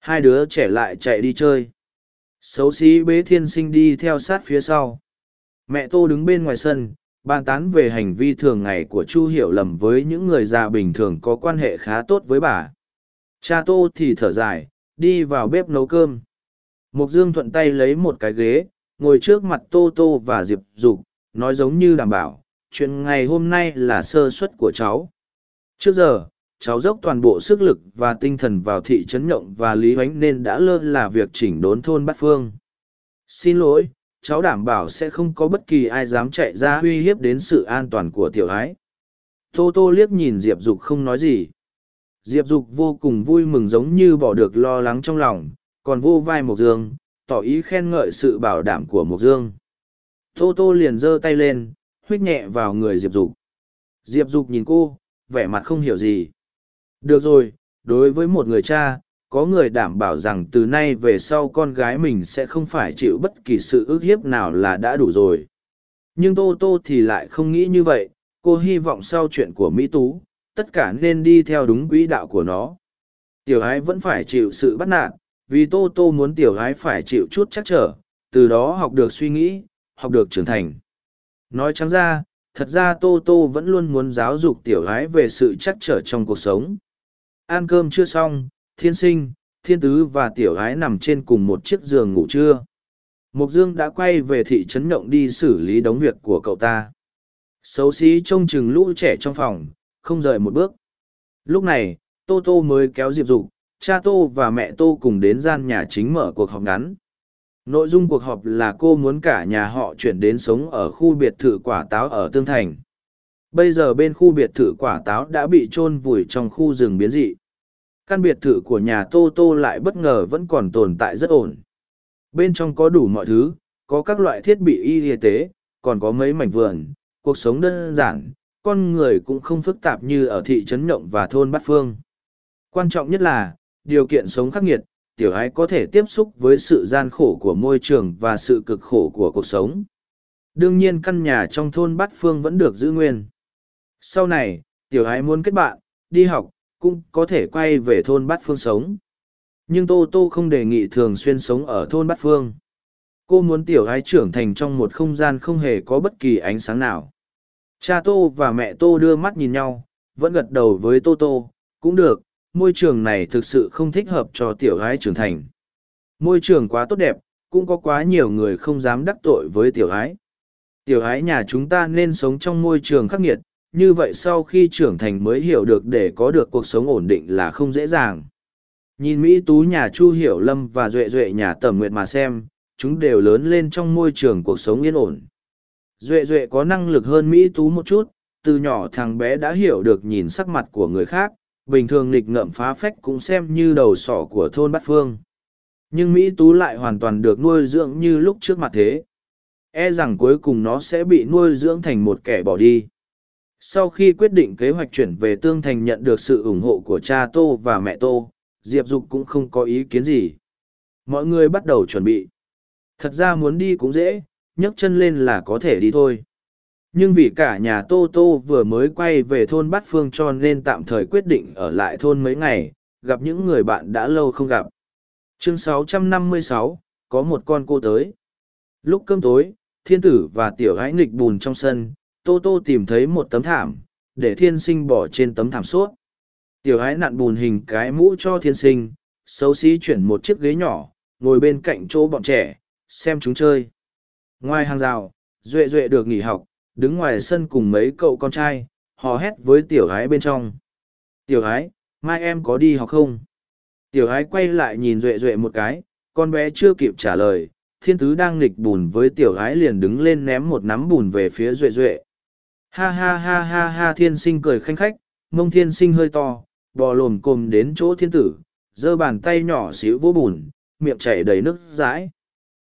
Hai đứa trẻ lại chạy đi chơi. Xấu xí bế thiên sinh đi theo sát phía sau. Mẹ tô đứng bên ngoài sân, bàn tán về hành vi thường ngày của chu hiểu lầm với những người già bình thường có quan hệ khá tốt với bà. Cha tô thì thở dài, đi vào bếp nấu cơm. Mục Dương thuận tay lấy một cái ghế, ngồi trước mặt Tô Tô và Diệp Dục, nói giống như đảm bảo, chuyện ngày hôm nay là sơ suất của cháu. Trước giờ, cháu dốc toàn bộ sức lực và tinh thần vào thị trấn nhộng và Lý Huánh nên đã lơ là việc chỉnh đốn thôn Bát Phương. Xin lỗi, cháu đảm bảo sẽ không có bất kỳ ai dám chạy ra uy hiếp đến sự an toàn của tiểu ái. Tô Tô liếc nhìn Diệp Dục không nói gì. Diệp Dục vô cùng vui mừng giống như bỏ được lo lắng trong lòng, còn vô vai Mộc Dương, tỏ ý khen ngợi sự bảo đảm của Mộc Dương. Tô Tô liền giơ tay lên, huyết nhẹ vào người Diệp Dục. Diệp Dục nhìn cô, vẻ mặt không hiểu gì. Được rồi, đối với một người cha, có người đảm bảo rằng từ nay về sau con gái mình sẽ không phải chịu bất kỳ sự ức hiếp nào là đã đủ rồi. Nhưng Tô Tô thì lại không nghĩ như vậy, cô hy vọng sau chuyện của Mỹ Tú, tất cả nên đi theo đúng quỹ đạo của nó. Tiểu ái vẫn phải chịu sự bắt nạt, vì tô tô muốn tiểu gái phải chịu chút chắc trở, từ đó học được suy nghĩ, học được trưởng thành. Nói trắng ra, thật ra tô tô vẫn luôn muốn giáo dục tiểu gái về sự chắc trở trong cuộc sống. Ăn cơm chưa xong, thiên sinh, thiên tứ và tiểu gái nằm trên cùng một chiếc giường ngủ trưa. Mục dương đã quay về thị trấn động đi xử lý đống việc của cậu ta. Xấu xí trông chừng lũ trẻ trong phòng, không rời một bước. Lúc này, tô tô mới kéo diệp dục cha tô và mẹ tô cùng đến gian nhà chính mở cuộc họp ngắn. Nội dung cuộc họp là cô muốn cả nhà họ chuyển đến sống ở khu biệt thự quả táo ở tương thành. Bây giờ bên khu biệt thự quả táo đã bị chôn vùi trong khu rừng biến dị. Căn biệt thự của nhà tô tô lại bất ngờ vẫn còn tồn tại rất ổn. Bên trong có đủ mọi thứ, có các loại thiết bị y tế, còn có mấy mảnh vườn, cuộc sống đơn giản, con người cũng không phức tạp như ở thị trấn nhộng và thôn bát phương. Quan trọng nhất là điều kiện sống khắc nghiệt, tiểu ái có thể tiếp xúc với sự gian khổ của môi trường và sự cực khổ của cuộc sống. Đương nhiên căn nhà trong thôn Bát Phương vẫn được giữ nguyên. Sau này, tiểu ái muốn kết bạn, đi học, cũng có thể quay về thôn Bát Phương sống. Nhưng Tô Tô không đề nghị thường xuyên sống ở thôn Bát Phương. Cô muốn tiểu ái trưởng thành trong một không gian không hề có bất kỳ ánh sáng nào. Cha Tô và mẹ Tô đưa mắt nhìn nhau, vẫn gật đầu với Tô Tô, cũng được, môi trường này thực sự không thích hợp cho tiểu gái trưởng thành. Môi trường quá tốt đẹp, cũng có quá nhiều người không dám đắc tội với tiểu gái. Tiểu gái nhà chúng ta nên sống trong môi trường khắc nghiệt, như vậy sau khi trưởng thành mới hiểu được để có được cuộc sống ổn định là không dễ dàng. Nhìn Mỹ Tú nhà Chu Hiểu Lâm và Duệ Duệ nhà Tầm Nguyệt mà xem, chúng đều lớn lên trong môi trường cuộc sống yên ổn. Duệ Duệ có năng lực hơn Mỹ Tú một chút, từ nhỏ thằng bé đã hiểu được nhìn sắc mặt của người khác, bình thường nịch ngậm phá phách cũng xem như đầu sỏ của thôn Bát Phương. Nhưng Mỹ Tú lại hoàn toàn được nuôi dưỡng như lúc trước mặt thế. E rằng cuối cùng nó sẽ bị nuôi dưỡng thành một kẻ bỏ đi. Sau khi quyết định kế hoạch chuyển về Tương Thành nhận được sự ủng hộ của cha Tô và mẹ Tô, Diệp Dục cũng không có ý kiến gì. Mọi người bắt đầu chuẩn bị. Thật ra muốn đi cũng dễ, nhấc chân lên là có thể đi thôi. Nhưng vì cả nhà Tô Tô vừa mới quay về thôn Bát Phương cho nên tạm thời quyết định ở lại thôn mấy ngày, gặp những người bạn đã lâu không gặp. Chương 656, có một con cô tới. Lúc cơm tối, thiên tử và tiểu gái nghịch bùn trong sân, Tô Tô tìm thấy một tấm thảm, để thiên sinh bỏ trên tấm thảm suốt. Tiểu gái nặn bùn hình cái mũ cho thiên sinh, xấu xí chuyển một chiếc ghế nhỏ, ngồi bên cạnh chỗ bọn trẻ, xem chúng chơi. Ngoài hàng rào, Duệ Duệ được nghỉ học, đứng ngoài sân cùng mấy cậu con trai, hò hét với tiểu gái bên trong. Tiểu gái, mai em có đi học không? Tiểu gái quay lại nhìn Duệ Duệ một cái, con bé chưa kịp trả lời, thiên tứ đang nghịch bùn với tiểu gái liền đứng lên ném một nắm bùn về phía Duệ Duệ. Ha ha ha ha ha thiên sinh cười khanh khách, mông thiên sinh hơi to, bò lồm cồm đến chỗ thiên tử, giơ bàn tay nhỏ xíu vô bùn, miệng chảy đầy nước dãi.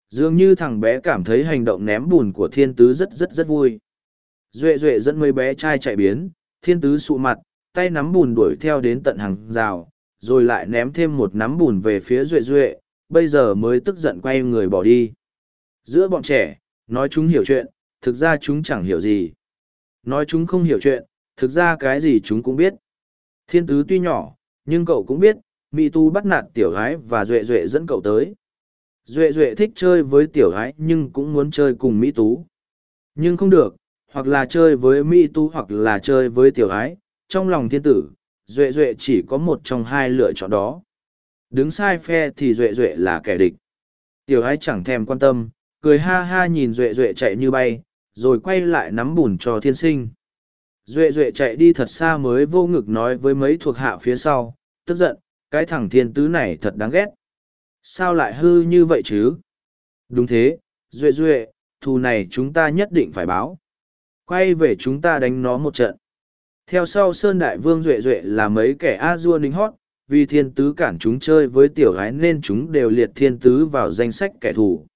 Dường như thằng bé cảm thấy hành động ném bùn của thiên tứ rất rất rất vui. Duệ duệ dẫn mấy bé trai chạy biến, thiên tứ sụ mặt, tay nắm bùn đuổi theo đến tận hàng rào, rồi lại ném thêm một nắm bùn về phía duệ duệ, bây giờ mới tức giận quay người bỏ đi. Giữa bọn trẻ, nói chúng hiểu chuyện, thực ra chúng chẳng hiểu gì. Nói chúng không hiểu chuyện, thực ra cái gì chúng cũng biết. Thiên tứ tuy nhỏ, nhưng cậu cũng biết, Mỹ Tu bắt nạt tiểu gái và Duệ Duệ dẫn cậu tới. Duệ Duệ thích chơi với tiểu gái nhưng cũng muốn chơi cùng Mỹ Tú. Nhưng không được, hoặc là chơi với Mỹ Tu hoặc là chơi với tiểu Ái Trong lòng thiên tử, Duệ Duệ chỉ có một trong hai lựa chọn đó. Đứng sai phe thì Duệ Duệ là kẻ địch. Tiểu Ái chẳng thèm quan tâm, cười ha ha nhìn Duệ Duệ chạy như bay, rồi quay lại nắm bùn cho thiên sinh. Duệ Duệ chạy đi thật xa mới vô ngực nói với mấy thuộc hạ phía sau, tức giận, cái thằng thiên tứ này thật đáng ghét. Sao lại hư như vậy chứ? Đúng thế, Duệ Duệ, thù này chúng ta nhất định phải báo. Quay về chúng ta đánh nó một trận. Theo sau Sơn Đại Vương Duệ Duệ là mấy kẻ A-dua ninh hót, vì thiên tứ cản chúng chơi với tiểu gái nên chúng đều liệt thiên tứ vào danh sách kẻ thù.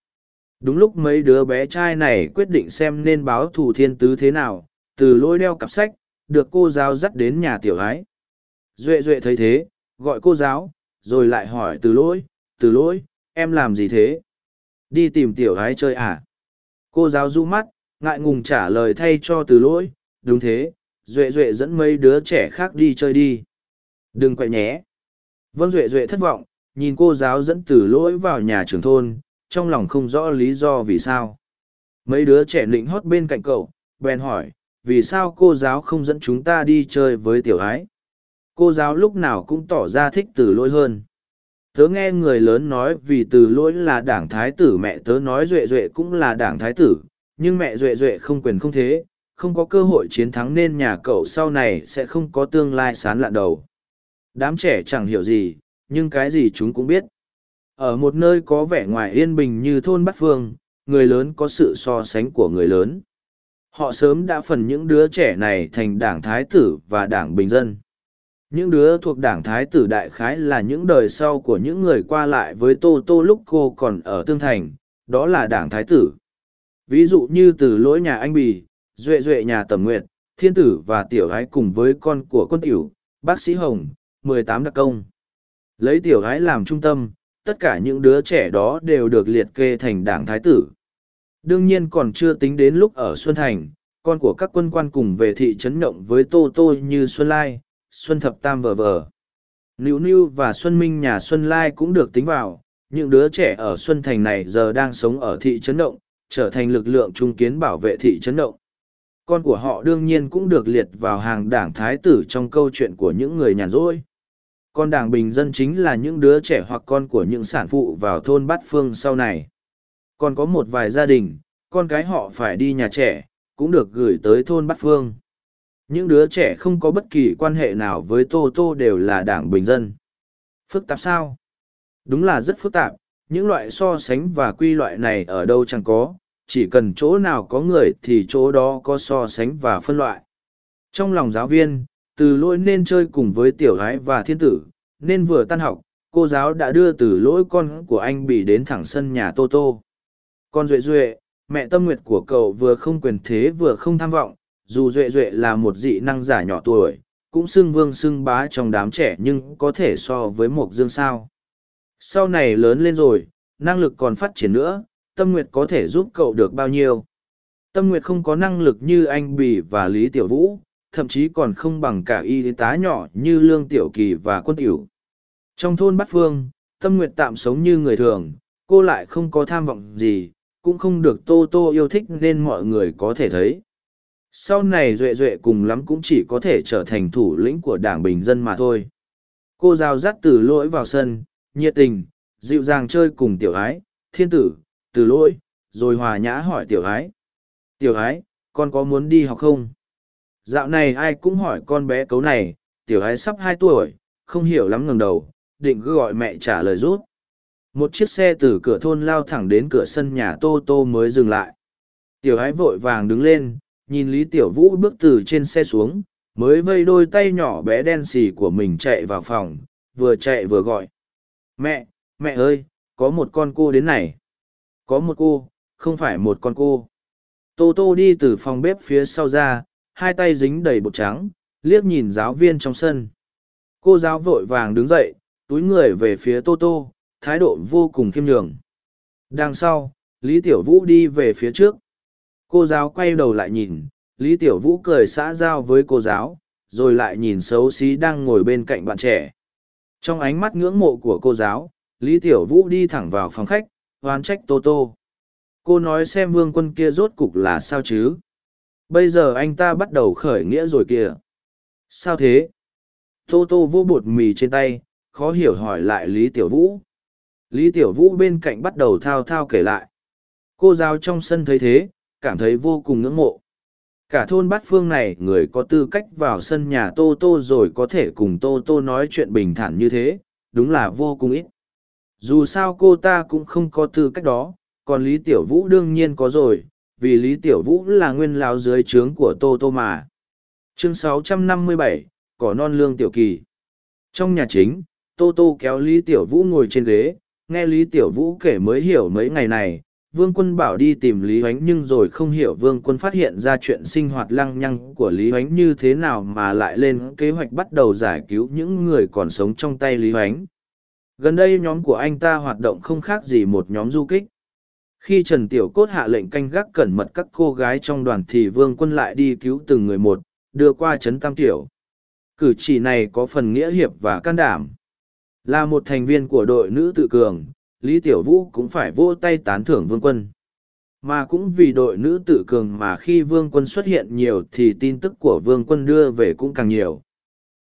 Đúng lúc mấy đứa bé trai này quyết định xem nên báo thù thiên tứ thế nào, từ lôi đeo cặp sách, được cô giáo dắt đến nhà tiểu gái. Duệ Duệ thấy thế, gọi cô giáo, rồi lại hỏi từ lỗi, từ lỗi, em làm gì thế? Đi tìm tiểu gái chơi à? Cô giáo du mắt, ngại ngùng trả lời thay cho từ lỗi, đúng thế, Duệ Duệ dẫn mấy đứa trẻ khác đi chơi đi. Đừng quậy nhé. Vâng Duệ Duệ thất vọng, nhìn cô giáo dẫn từ lỗi vào nhà trường thôn, trong lòng không rõ lý do vì sao. Mấy đứa trẻ lịnh hót bên cạnh cậu, bèn hỏi, vì sao cô giáo không dẫn chúng ta đi chơi với tiểu ái? Cô giáo lúc nào cũng tỏ ra thích từ lỗi hơn. Tớ nghe người lớn nói vì từ lỗi là đảng thái tử mẹ tớ nói duệ duệ cũng là đảng thái tử, nhưng mẹ duệ duệ không quyền không thế, không có cơ hội chiến thắng nên nhà cậu sau này sẽ không có tương lai sán lạn đầu. Đám trẻ chẳng hiểu gì, nhưng cái gì chúng cũng biết. Ở một nơi có vẻ ngoài yên bình như thôn Bát Phương, người lớn có sự so sánh của người lớn. Họ sớm đã phần những đứa trẻ này thành đảng thái tử và đảng bình dân. Những đứa thuộc đảng thái tử đại khái là những đời sau của những người qua lại với Tô Tô lúc cô còn ở Tương Thành, đó là đảng thái tử. Ví dụ như từ lỗi nhà anh Bì, Duệ Duệ nhà Tầm Nguyệt, Thiên Tử và Tiểu Gái cùng với con của quân tiểu, bác sĩ Hồng, mười tám đặc công. Lấy Tiểu Gái làm trung tâm, tất cả những đứa trẻ đó đều được liệt kê thành đảng thái tử. Đương nhiên còn chưa tính đến lúc ở Xuân Thành, con của các quân quan cùng về thị trấn động với Tô Tô như Xuân Lai, Xuân Thập Tam vờ vờ. Nữu Nữu và Xuân Minh nhà Xuân Lai cũng được tính vào, những đứa trẻ ở Xuân Thành này giờ đang sống ở thị trấn Động, trở thành lực lượng trung kiến bảo vệ thị trấn Động. Con của họ đương nhiên cũng được liệt vào hàng đảng thái tử trong câu chuyện của những người nhàn rỗi. Con đảng bình dân chính là những đứa trẻ hoặc con của những sản phụ vào thôn bát phương sau này. Còn có một vài gia đình, con cái họ phải đi nhà trẻ, cũng được gửi tới thôn bát phương. Những đứa trẻ không có bất kỳ quan hệ nào với Tô Tô đều là đảng bình dân. Phức tạp sao? Đúng là rất phức tạp, những loại so sánh và quy loại này ở đâu chẳng có, chỉ cần chỗ nào có người thì chỗ đó có so sánh và phân loại. Trong lòng giáo viên, từ lỗi nên chơi cùng với tiểu gái và thiên tử, nên vừa tan học, cô giáo đã đưa từ lỗi con của anh bị đến thẳng sân nhà Tô Tô. Con Duệ Duệ, mẹ tâm nguyệt của cậu vừa không quyền thế vừa không tham vọng, dù Duệ Duệ là một dị năng giả nhỏ tuổi, cũng xưng vương xưng bá trong đám trẻ nhưng có thể so với một dương sao. Sau này lớn lên rồi, năng lực còn phát triển nữa, tâm nguyệt có thể giúp cậu được bao nhiêu. Tâm nguyệt không có năng lực như anh Bì và Lý Tiểu Vũ, thậm chí còn không bằng cả y tá nhỏ như Lương Tiểu Kỳ và Quân Tiểu. Trong thôn Bát Phương, tâm nguyệt tạm sống như người thường, cô lại không có tham vọng gì, cũng không được Tô Tô yêu thích nên mọi người có thể thấy. Sau này Duệ Duệ cùng lắm cũng chỉ có thể trở thành thủ lĩnh của đảng bình dân mà thôi. Cô giao dắt từ lỗi vào sân, nhiệt tình, dịu dàng chơi cùng tiểu ái, thiên tử, từ lỗi, rồi hòa nhã hỏi tiểu ái. Tiểu ái, con có muốn đi học không? Dạo này ai cũng hỏi con bé cấu này, tiểu ái sắp hai tuổi, không hiểu lắm ngừng đầu, định cứ gọi mẹ trả lời rút. Một chiếc xe từ cửa thôn lao thẳng đến cửa sân nhà Tô Tô mới dừng lại. Tiểu ái vội vàng đứng lên, nhìn Lý Tiểu Vũ bước từ trên xe xuống, mới vây đôi tay nhỏ bé đen xì của mình chạy vào phòng, vừa chạy vừa gọi. Mẹ, mẹ ơi, có một con cô đến này. Có một cô, không phải một con cô. Tô Tô đi từ phòng bếp phía sau ra, hai tay dính đầy bột trắng, liếc nhìn giáo viên trong sân. Cô giáo vội vàng đứng dậy, túi người về phía Tô Tô, thái độ vô cùng khiêm nhường. Đằng sau, Lý Tiểu Vũ đi về phía trước. Cô giáo quay đầu lại nhìn, Lý Tiểu Vũ cười xã giao với cô giáo, rồi lại nhìn xấu xí đang ngồi bên cạnh bạn trẻ. Trong ánh mắt ngưỡng mộ của cô giáo, Lý Tiểu Vũ đi thẳng vào phòng khách, hoán trách Tô Tô. Cô nói xem vương quân kia rốt cục là sao chứ? Bây giờ anh ta bắt đầu khởi nghĩa rồi kìa. Sao thế? Tô Tô vô bột mì trên tay, khó hiểu hỏi lại Lý Tiểu Vũ. Lý Tiểu Vũ bên cạnh bắt đầu thao thao kể lại. Cô giáo trong sân thấy thế, cảm thấy vô cùng ngưỡng mộ. Cả thôn bát phương này người có tư cách vào sân nhà Tô Tô rồi có thể cùng Tô Tô nói chuyện bình thản như thế, đúng là vô cùng ít. Dù sao cô ta cũng không có tư cách đó, còn Lý Tiểu Vũ đương nhiên có rồi, vì Lý Tiểu Vũ là nguyên lão dưới trướng của Tô Tô mà. Chương 657, Cỏ non lương Tiểu Kỳ Trong nhà chính, Tô Tô kéo Lý Tiểu Vũ ngồi trên ghế, nghe Lý Tiểu Vũ kể mới hiểu mấy ngày này, Vương quân bảo đi tìm Lý Huánh nhưng rồi không hiểu Vương quân phát hiện ra chuyện sinh hoạt lăng nhăng của Lý Huánh như thế nào mà lại lên kế hoạch bắt đầu giải cứu những người còn sống trong tay Lý Huánh. Gần đây nhóm của anh ta hoạt động không khác gì một nhóm du kích. Khi Trần Tiểu Cốt hạ lệnh canh gác cẩn mật các cô gái trong đoàn thì Vương quân lại đi cứu từng người một, đưa qua Trấn Tam Tiểu. Cử chỉ này có phần nghĩa hiệp và can đảm. Là một thành viên của đội nữ tự cường, Lý Tiểu Vũ cũng phải vỗ tay tán thưởng vương quân. Mà cũng vì đội nữ tự cường mà khi vương quân xuất hiện nhiều thì tin tức của vương quân đưa về cũng càng nhiều.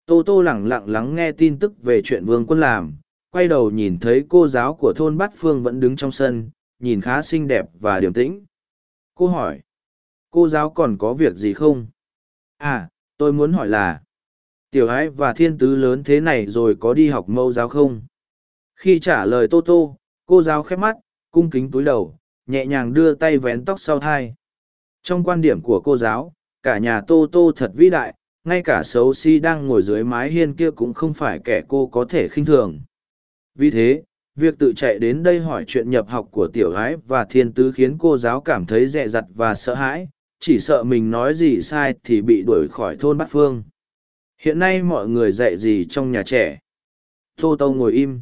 Tô Tô lẳng lặng lắng nghe tin tức về chuyện vương quân làm, quay đầu nhìn thấy cô giáo của thôn Bát Phương vẫn đứng trong sân, nhìn khá xinh đẹp và điềm tĩnh. Cô hỏi, cô giáo còn có việc gì không? À, tôi muốn hỏi là, tiểu ái và thiên tứ lớn thế này rồi có đi học mẫu giáo không? Khi trả lời Tô Tô, cô giáo khép mắt, cung kính túi đầu, nhẹ nhàng đưa tay vén tóc sau thai. Trong quan điểm của cô giáo, cả nhà tô tô thật vĩ đại, ngay cả xấu si đang ngồi dưới mái hiên kia cũng không phải kẻ cô có thể khinh thường. Vì thế, việc tự chạy đến đây hỏi chuyện nhập học của tiểu gái và thiên tứ khiến cô giáo cảm thấy dè dặt và sợ hãi, chỉ sợ mình nói gì sai thì bị đuổi khỏi thôn bát phương. Hiện nay mọi người dạy gì trong nhà trẻ? Tô tô ngồi im.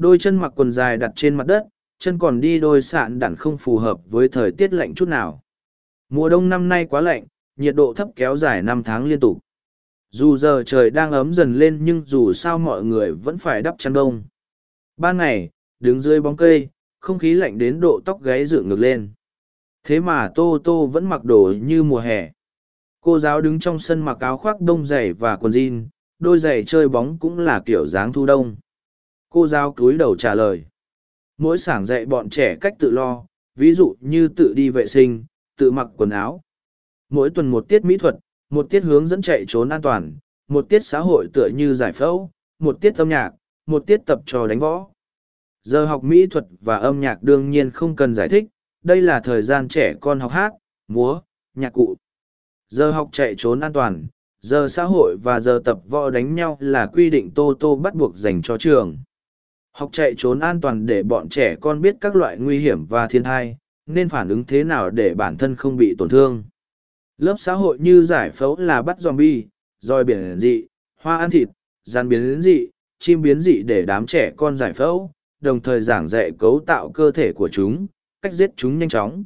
Đôi chân mặc quần dài đặt trên mặt đất, chân còn đi đôi sạn đẳn không phù hợp với thời tiết lạnh chút nào. Mùa đông năm nay quá lạnh, nhiệt độ thấp kéo dài năm tháng liên tục. Dù giờ trời đang ấm dần lên nhưng dù sao mọi người vẫn phải đắp chăn đông. Ban ngày, đứng dưới bóng cây, không khí lạnh đến độ tóc gáy dựng ngược lên. Thế mà Tô Tô vẫn mặc đồ như mùa hè. Cô giáo đứng trong sân mặc áo khoác đông dày và quần jean, đôi giày chơi bóng cũng là kiểu dáng thu đông cô giáo cúi đầu trả lời mỗi sảng dạy bọn trẻ cách tự lo ví dụ như tự đi vệ sinh tự mặc quần áo mỗi tuần một tiết mỹ thuật một tiết hướng dẫn chạy trốn an toàn một tiết xã hội tựa như giải phẫu một tiết âm nhạc một tiết tập trò đánh võ giờ học mỹ thuật và âm nhạc đương nhiên không cần giải thích đây là thời gian trẻ con học hát, múa, nhạc cụ. Giờ học chạy trốn an toàn, giờ xã hội và giờ tập võ đánh nhau là quy định Tô Tô bắt buộc dành cho trường. Học chạy trốn an toàn để bọn trẻ con biết các loại nguy hiểm và thiên thai, nên phản ứng thế nào để bản thân không bị tổn thương. Lớp xã hội như giải phẫu là bắt zombie, roi biển dị, hoa ăn thịt, gian biến dị, chim biến dị để đám trẻ con giải phẫu, đồng thời giảng dạy cấu tạo cơ thể của chúng, cách giết chúng nhanh chóng.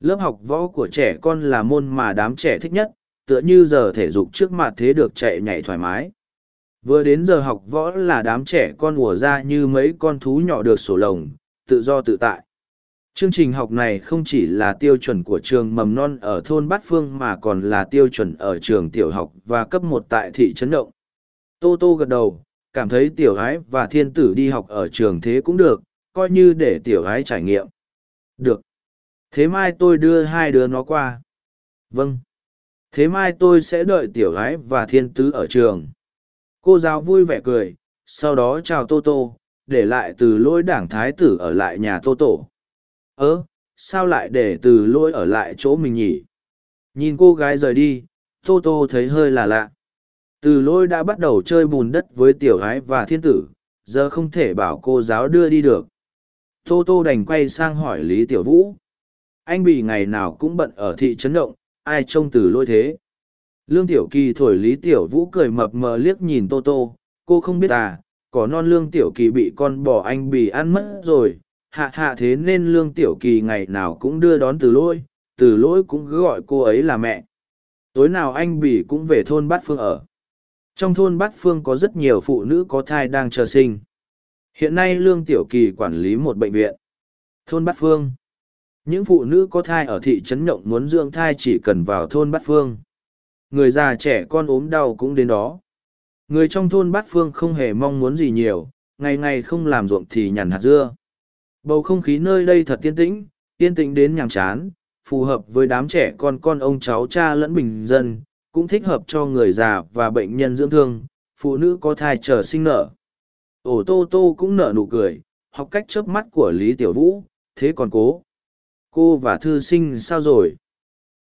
Lớp học võ của trẻ con là môn mà đám trẻ thích nhất, tựa như giờ thể dục trước mặt thế được chạy nhảy thoải mái. Vừa đến giờ học võ là đám trẻ con ùa ra như mấy con thú nhỏ được sổ lồng, tự do tự tại. Chương trình học này không chỉ là tiêu chuẩn của trường mầm non ở thôn Bát Phương mà còn là tiêu chuẩn ở trường tiểu học và cấp một tại thị trấn Động. Tô Tô gật đầu, cảm thấy tiểu ái và thiên tử đi học ở trường thế cũng được, coi như để tiểu ái trải nghiệm. Được. Thế mai tôi đưa hai đứa nó qua. Vâng. Thế mai tôi sẽ đợi tiểu ái và thiên tứ ở trường. Cô giáo vui vẻ cười, sau đó chào Tô Tô, để lại từ lỗi đảng thái tử ở lại nhà Tô Tổ. Ơ sao lại để từ lỗi ở lại chỗ mình nhỉ? Nhìn cô gái rời đi tô tô thấy hơi là lạ. Từ lỗi đã bắt đầu chơi bùn đất với tiểu gái và thiên tử giờ không thể bảo cô giáo đưa đi được. Tô tô đành quay sang hỏi lý tiểu vũ. Anh bị ngày nào cũng bận ở thị trấn động ai trông từ lỗi thế? Lương tiểu kỳ thổi lý tiểu vũ cười mập mờ liếc nhìn tô tô, cô không biết à có non lương tiểu kỳ bị con bò anh bì ăn mất rồi. Hạ hạ thế nên lương tiểu kỳ ngày nào cũng đưa đón từ lỗi từ lỗi cũng cứ gọi cô ấy là mẹ. Tối nào anh bỉ cũng về thôn bát phương ở. Trong thôn bát phương có rất nhiều phụ nữ có thai đang chờ sinh. Hiện nay lương tiểu kỳ quản lý một bệnh viện. Thôn bát phương. Những phụ nữ có thai ở thị trấn nhộng muốn dưỡng thai chỉ cần vào thôn bát phương người già trẻ con ốm đau cũng đến đó người trong thôn bát phương không hề mong muốn gì nhiều ngày ngày không làm ruộng thì nhằn hạt dưa Bầu không khí nơi đây thật tiên tĩnh, tiên tĩnh đến nhàm chán, phù hợp với đám trẻ con con ông cháu cha lẫn bình dân, cũng thích hợp cho người già và bệnh nhân dưỡng thương, phụ nữ có thai chờ sinh nở. Ổ tô tô cũng nở nụ cười, học cách chớp mắt của Lý Tiểu Vũ, thế còn cố. Cô và thư sinh sao rồi?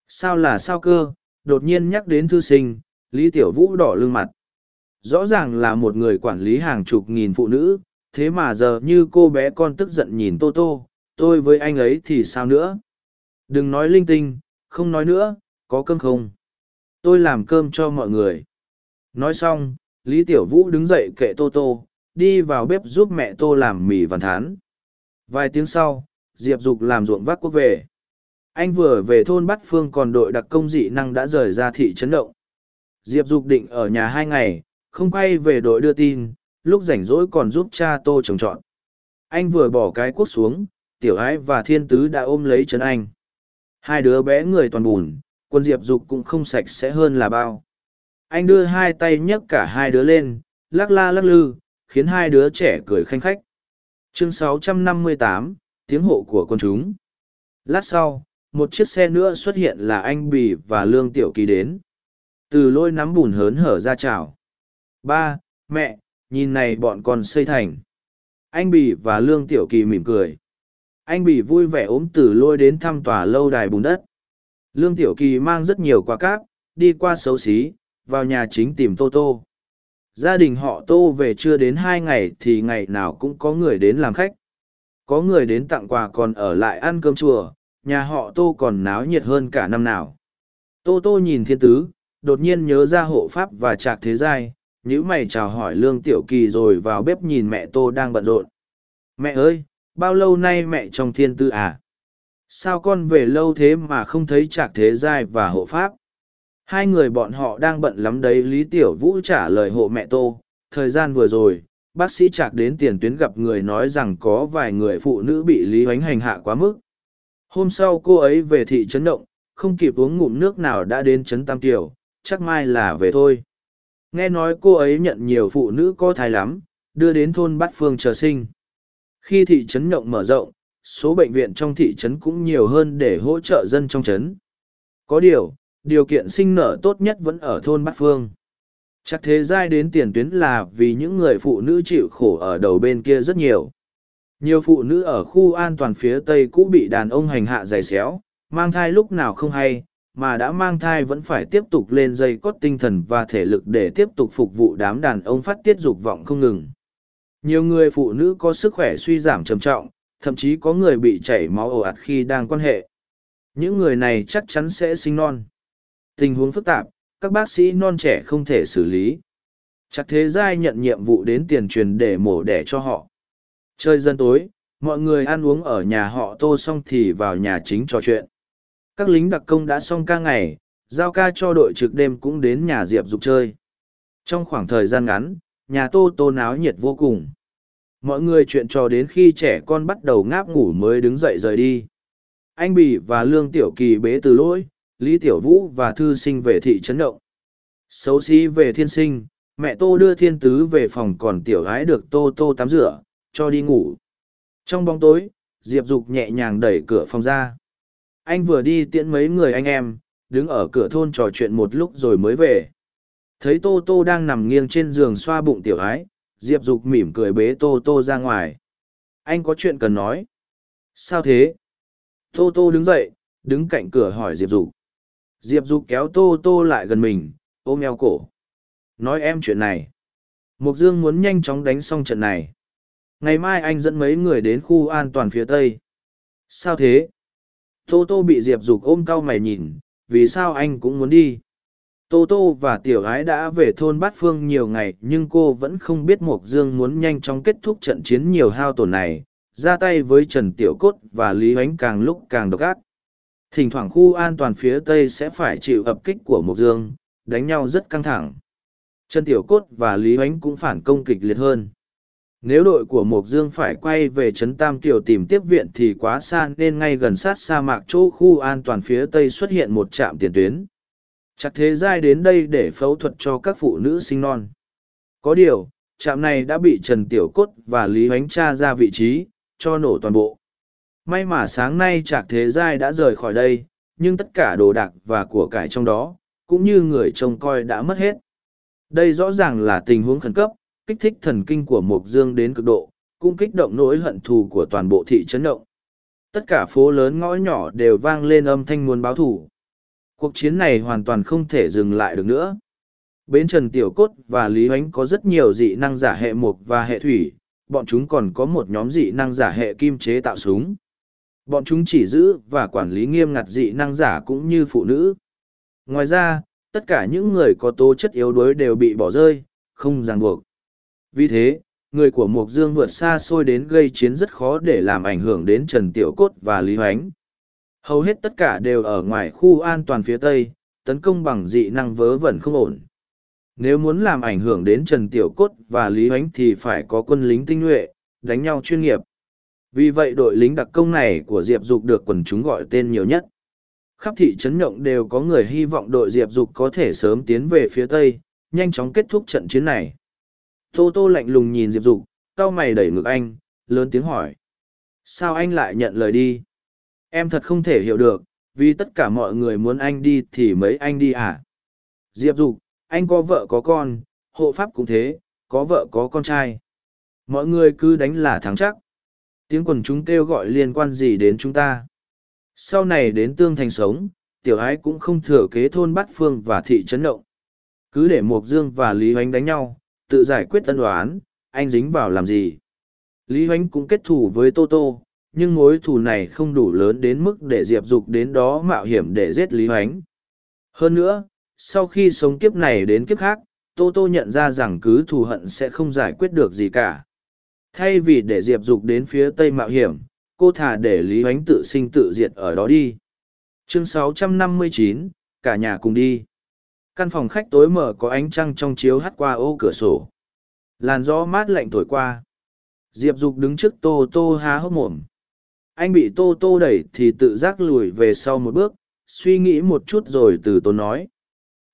Sao là sao cơ? Đột nhiên nhắc đến thư sinh, Lý Tiểu Vũ đỏ lưng mặt. Rõ ràng là một người quản lý hàng chục nghìn phụ nữ, thế mà giờ như cô bé con tức giận nhìn tô tô tôi với anh ấy thì sao nữa? Đừng nói linh tinh không nói nữa có cơm không? Tôi làm cơm cho mọi người. Nói xong lý tiểu vũ đứng dậy kệ tô tô đi vào bếp giúp mẹ tô làm mì vằn thán. Vài tiếng sau diệp dục làm ruộng vác quốc về anh vừa về thôn bát phương còn đội đặc công dị năng đã rời ra thị trấn động diệp dục định ở nhà hai ngày không quay về đội đưa tin lúc rảnh rỗi còn giúp cha tô trồng trọt. Anh vừa bỏ cái cuốc xuống, tiểu ái và thiên tứ đã ôm lấy chân anh. Hai đứa bé người toàn bùn, quân diệp dục cũng không sạch sẽ hơn là bao. Anh đưa hai tay nhấc cả hai đứa lên, lắc la lắc lư, khiến hai đứa trẻ cười khanh khách. Chương 658, tiếng hộ của con chúng. Lát sau, một chiếc xe nữa xuất hiện là anh Bì và Lương Tiểu Kỳ đến. Từ lôi nắm bùn hớn hở ra chào. Ba, mẹ, nhìn này bọn con xây thành. Anh Bì và lương tiểu kỳ mỉm cười. Anh Bì vui vẻ ốm từ lôi đến thăm tòa lâu đài bùn đất. Lương tiểu kỳ mang rất nhiều quà cáp đi qua xấu xí vào nhà chính tìm tô tô. Gia đình họ tô về chưa đến hai ngày thì ngày nào cũng có người đến làm khách. Có người đến tặng quà còn ở lại ăn cơm chùa nhà họ tô còn náo nhiệt hơn cả năm nào. Tô tô nhìn thiên tứ, đột nhiên nhớ ra hộ pháp và trạc thế giai nhữ mày chào hỏi lương tiểu kỳ rồi vào bếp nhìn mẹ tô đang bận rộn. Mẹ ơi, bao lâu nay mẹ trong thiên tư à? Sao con về lâu thế mà không thấy trạc thế giai và hộ pháp? Hai người bọn họ đang bận lắm đấy, lý tiểu vũ trả lời hộ mẹ tô. Thời gian vừa rồi, bác sĩ trạc đến tiền tuyến gặp người nói rằng có vài người phụ nữ bị lý oánh hành hạ quá mức hôm sau cô ấy về thị trấn động không kịp uống ngụm nước nào đã đến trấn tam tiểu, chắc mai là về thôi Nghe nói cô ấy nhận nhiều phụ nữ có thai lắm, đưa đến thôn Bát Phương chờ sinh. Khi thị trấn động mở rộng, số bệnh viện trong thị trấn cũng nhiều hơn để hỗ trợ dân trong trấn. Có điều, điều kiện sinh nở tốt nhất vẫn ở thôn Bát Phương. Chắc thế giai đến tiền tuyến là vì những người phụ nữ chịu khổ ở đầu bên kia rất nhiều. Nhiều phụ nữ ở khu an toàn phía Tây cũ bị đàn ông hành hạ dày xéo, mang thai lúc nào không hay, mà đã mang thai vẫn phải tiếp tục lên dây cót tinh thần và thể lực để tiếp tục phục vụ đám đàn ông phát tiết dục vọng không ngừng. Nhiều người phụ nữ có sức khỏe suy giảm trầm trọng, thậm chí có người bị chảy máu ồ ạt khi đang quan hệ. Những người này chắc chắn sẽ sinh non. Tình huống phức tạp, các bác sĩ non trẻ không thể xử lý. Chắc thế giai nhận nhiệm vụ đến tiền truyền để mổ đẻ cho họ. Chơi dân tối, mọi người ăn uống ở nhà họ tô xong thì vào nhà chính trò chuyện. Các lính đặc công đã xong ca ngày, giao ca cho đội trực đêm cũng đến nhà Diệp Dục chơi. Trong khoảng thời gian ngắn, nhà tô tô náo nhiệt vô cùng. Mọi người chuyện trò đến khi trẻ con bắt đầu ngáp ngủ mới đứng dậy rời đi. Anh Bì và Lương Tiểu Kỳ bế từ lỗi, Lý Tiểu Vũ và Thư Sinh về thị trấn động. Xấu xí về thiên sinh, mẹ Tô đưa thiên tứ về phòng còn Tiểu gái được Tô Tô tắm rửa, cho đi ngủ. Trong bóng tối, Diệp Dục nhẹ nhàng đẩy cửa phòng ra. Anh vừa đi tiễn mấy người anh em, đứng ở cửa thôn trò chuyện một lúc rồi mới về. Thấy Tô Tô đang nằm nghiêng trên giường xoa bụng Tiểu ái Diệp Dục mỉm cười bế Tô Tô ra ngoài. Anh có chuyện cần nói. Sao thế? Tô Tô đứng dậy, đứng cạnh cửa hỏi Diệp Dục. Diệp Dục kéo Tô Tô lại gần mình, ôm eo cổ. Nói em chuyện này. Mục Dương muốn nhanh chóng đánh xong trận này. Ngày mai anh dẫn mấy người đến khu an toàn phía Tây. Sao thế? Tô Tô bị Diệp Dục ôm cau mày nhìn, vì sao anh cũng muốn đi? Tô Tô và Tiểu Gái đã về thôn Bát Phương nhiều ngày nhưng cô vẫn không biết Mộc Dương muốn nhanh chóng kết thúc trận chiến nhiều hao tổn này, ra tay với Trần Tiểu Cốt và Lý Ánh càng lúc càng độc ác. Thỉnh thoảng khu an toàn phía Tây sẽ phải chịu ập kích của Mộc Dương, đánh nhau rất căng thẳng. Trần Tiểu Cốt và Lý Ánh cũng phản công kịch liệt hơn. Nếu đội của Mộc Dương phải quay về Trấn Tam Kiều tìm tiếp viện thì quá xa nên ngay gần sát sa mạc chỗ khu an toàn phía Tây xuất hiện một trạm tiền tuyến. Chắc thế giai đến đây để phẫu thuật cho các phụ nữ sinh non. Có điều, trạm này đã bị Trần Tiểu Cốt và Lý Huánh tra ra vị trí, cho nổ toàn bộ. May mà sáng nay Trạc Thế Giai đã rời khỏi đây, nhưng tất cả đồ đạc và của cải trong đó, cũng như người trông coi đã mất hết. Đây rõ ràng là tình huống khẩn cấp, kích thích thần kinh của Mộc Dương đến cực độ, cũng kích động nỗi hận thù của toàn bộ thị trấn động. Tất cả phố lớn ngõ nhỏ đều vang lên âm thanh muốn báo thù. Cuộc chiến này hoàn toàn không thể dừng lại được nữa. Bến Trần Tiểu Cốt và Lý Huánh có rất nhiều dị năng giả hệ mộc và hệ thủy, bọn chúng còn có một nhóm dị năng giả hệ kim chế tạo súng. Bọn chúng chỉ giữ và quản lý nghiêm ngặt dị năng giả cũng như phụ nữ. Ngoài ra, tất cả những người có tố chất yếu đuối đều bị bỏ rơi, không ràng buộc. Vì thế, người của Mộc Dương vượt xa xôi đến gây chiến rất khó để làm ảnh hưởng đến Trần Tiểu Cốt và Lý Hoánh. Hầu hết tất cả đều ở ngoài khu an toàn phía Tây, tấn công bằng dị năng vớ vẩn không ổn. Nếu muốn làm ảnh hưởng đến Trần Tiểu Cốt và Lý Hoánh thì phải có quân lính tinh nhuệ, đánh nhau chuyên nghiệp. Vì vậy đội lính đặc công này của Diệp Dục được quần chúng gọi tên nhiều nhất. Khắp thị trấn Nhộng đều có người hy vọng đội Diệp Dục có thể sớm tiến về phía Tây, nhanh chóng kết thúc trận chiến này. Tô Tô lạnh lùng nhìn Diệp Dục, cau mày đẩy ngực anh, lớn tiếng hỏi. Sao anh lại nhận lời đi? Em thật không thể hiểu được, vì tất cả mọi người muốn anh đi thì mấy anh đi à? Diệp Dục, anh có vợ có con, hộ pháp cũng thế, có vợ có con trai. Mọi người cứ đánh là thắng chắc. Tiếng quần chúng kêu gọi liên quan gì đến chúng ta. Sau này đến tương thành sống, tiểu ái cũng không thừa kế thôn bát phương và thị trấn động. Cứ để Mộc Dương và Lý Hoánh đánh nhau, tự giải quyết tân đoán, anh dính vào làm gì. Lý Hoánh cũng kết thù với Tô Tô, nhưng mối thù này không đủ lớn đến mức để Diệp Dục đến đó mạo hiểm để giết Lý Hoánh. Hơn nữa, sau khi sống kiếp này đến kiếp khác, Tô Tô nhận ra rằng cứ thù hận sẽ không giải quyết được gì cả. Thay vì để Diệp Dục đến phía Tây mạo hiểm, cô thà để Lý Hoánh tự sinh tự diệt ở đó đi. Chương 659, cả nhà cùng đi. Căn phòng khách tối mở có ánh trăng trong chiếu hắt qua ô cửa sổ. Làn gió mát lạnh thổi qua. Diệp Dục đứng trước Tô Tô há hốc mồm. Anh bị Tô Tô đẩy thì tự giác lùi về sau một bước, suy nghĩ một chút rồi từ tốn nói.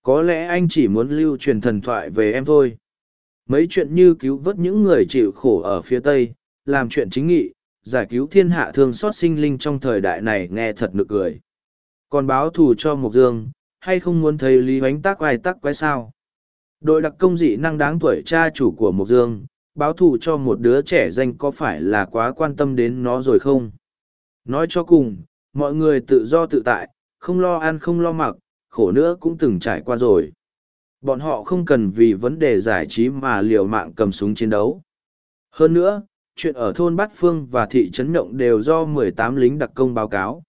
Có lẽ anh chỉ muốn lưu truyền thần thoại về em thôi. Mấy chuyện như cứu vớt những người chịu khổ ở phía Tây, làm chuyện chính nghị, giải cứu thiên hạ thương xót sinh linh trong thời đại này nghe thật nực cười. Còn báo thù cho Mộc Dương, hay không muốn thấy Lý Hoánh tác quay tác quái sao? Đội đặc công dị năng đáng tuổi cha chủ của Mộc Dương, báo thù cho một đứa trẻ danh có phải là quá quan tâm đến nó rồi không? Nói cho cùng mọi người tự do tự tại không lo ăn không lo mặc khổ nữa cũng từng trải qua rồi. Bọn họ không cần vì vấn đề giải trí mà liều mạng cầm súng chiến đấu. Hơn nữa chuyện ở thôn bát phương và thị trấn nhộng đều do mười tám lính đặc công báo cáo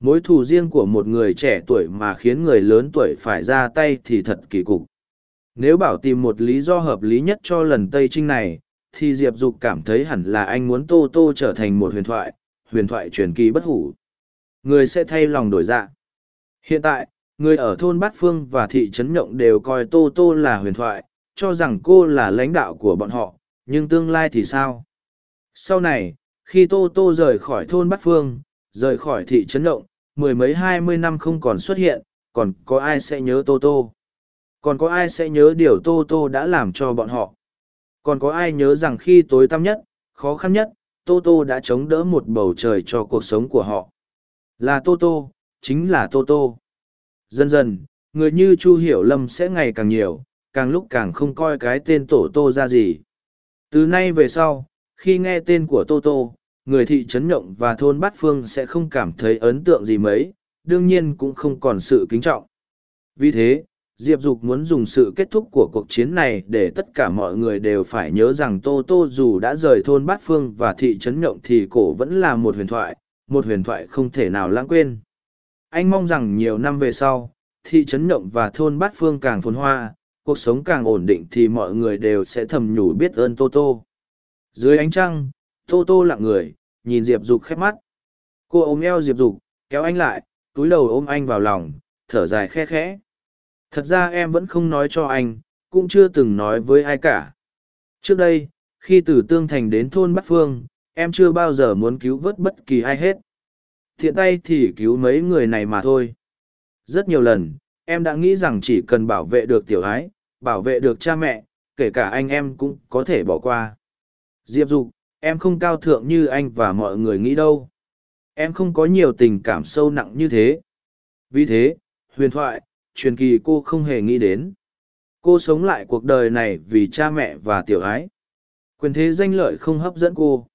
mối thù riêng của một người trẻ tuổi mà khiến người lớn tuổi phải ra tay thì thật kỳ cục. Nếu bảo tìm một lý do hợp lý nhất cho lần tây trinh này, thì diệp dục cảm thấy hẳn là anh muốn tô tô trở thành một huyền thoại huyền thoại truyền kỳ bất hủ. Người sẽ thay lòng đổi dạ. Hiện tại, người ở thôn bát phương và thị trấn nhộng đều coi tô tô là huyền thoại, cho rằng cô là lãnh đạo của bọn họ, nhưng tương lai thì sao? Sau này, khi tô tô rời khỏi thôn bát phương rời khỏi thị trấn động, mười mấy hai mươi năm không còn xuất hiện còn có ai sẽ nhớ tô tô? Còn có ai sẽ nhớ điều tô tô đã làm cho bọn họ? Còn có ai nhớ rằng khi tối tăm nhất khó khăn nhất tô tô đã chống đỡ một bầu trời cho cuộc sống của họ? Là tô tô chính là tô tô. Dần dần người như chu hiểu lâm sẽ ngày càng nhiều càng lúc càng không coi cái tên tổ tô ra gì. Từ nay về sau khi nghe tên của tô tô người thị trấn nhộng và thôn bát phương sẽ không cảm thấy ấn tượng gì mấy, đương nhiên cũng không còn sự kính trọng. Vì thế, diệp dục muốn dùng sự kết thúc của cuộc chiến này để tất cả mọi người đều phải nhớ rằng tô tô dù đã rời thôn bát phương và thị trấn nhộng thì cổ vẫn là một huyền thoại, một huyền thoại không thể nào lãng quên. Anh mong rằng nhiều năm về sau, thị trấn nhộng và thôn bát phương càng phồn hoa, cuộc sống càng ổn định thì mọi người đều sẽ thầm nhủ biết ơn tô tô. Dưới ánh trăng tô tô lặng người, nhìn diệp dục khép mắt. Cô ôm eo diệp dục, kéo anh lại, túi đầu ôm anh vào lòng, thở dài khe khẽ. Thật ra em vẫn không nói cho anh, cũng chưa từng nói với ai cả. Trước đây, khi từ tương thành đến thôn bắc phương, em chưa bao giờ muốn cứu vớt bất kỳ ai hết. Thiện tay thì cứu mấy người này mà thôi. Rất nhiều lần, em đã nghĩ rằng chỉ cần bảo vệ được tiểu ái, bảo vệ được cha mẹ, kể cả anh em cũng có thể bỏ qua. Diệp dục em không cao thượng như anh và mọi người nghĩ đâu. Em không có nhiều tình cảm sâu nặng như thế. Vì thế, huyền thoại, truyền kỳ cô không hề nghĩ đến. Cô sống lại cuộc đời này vì cha mẹ và tiểu ái. Quyền thế danh lợi không hấp dẫn cô.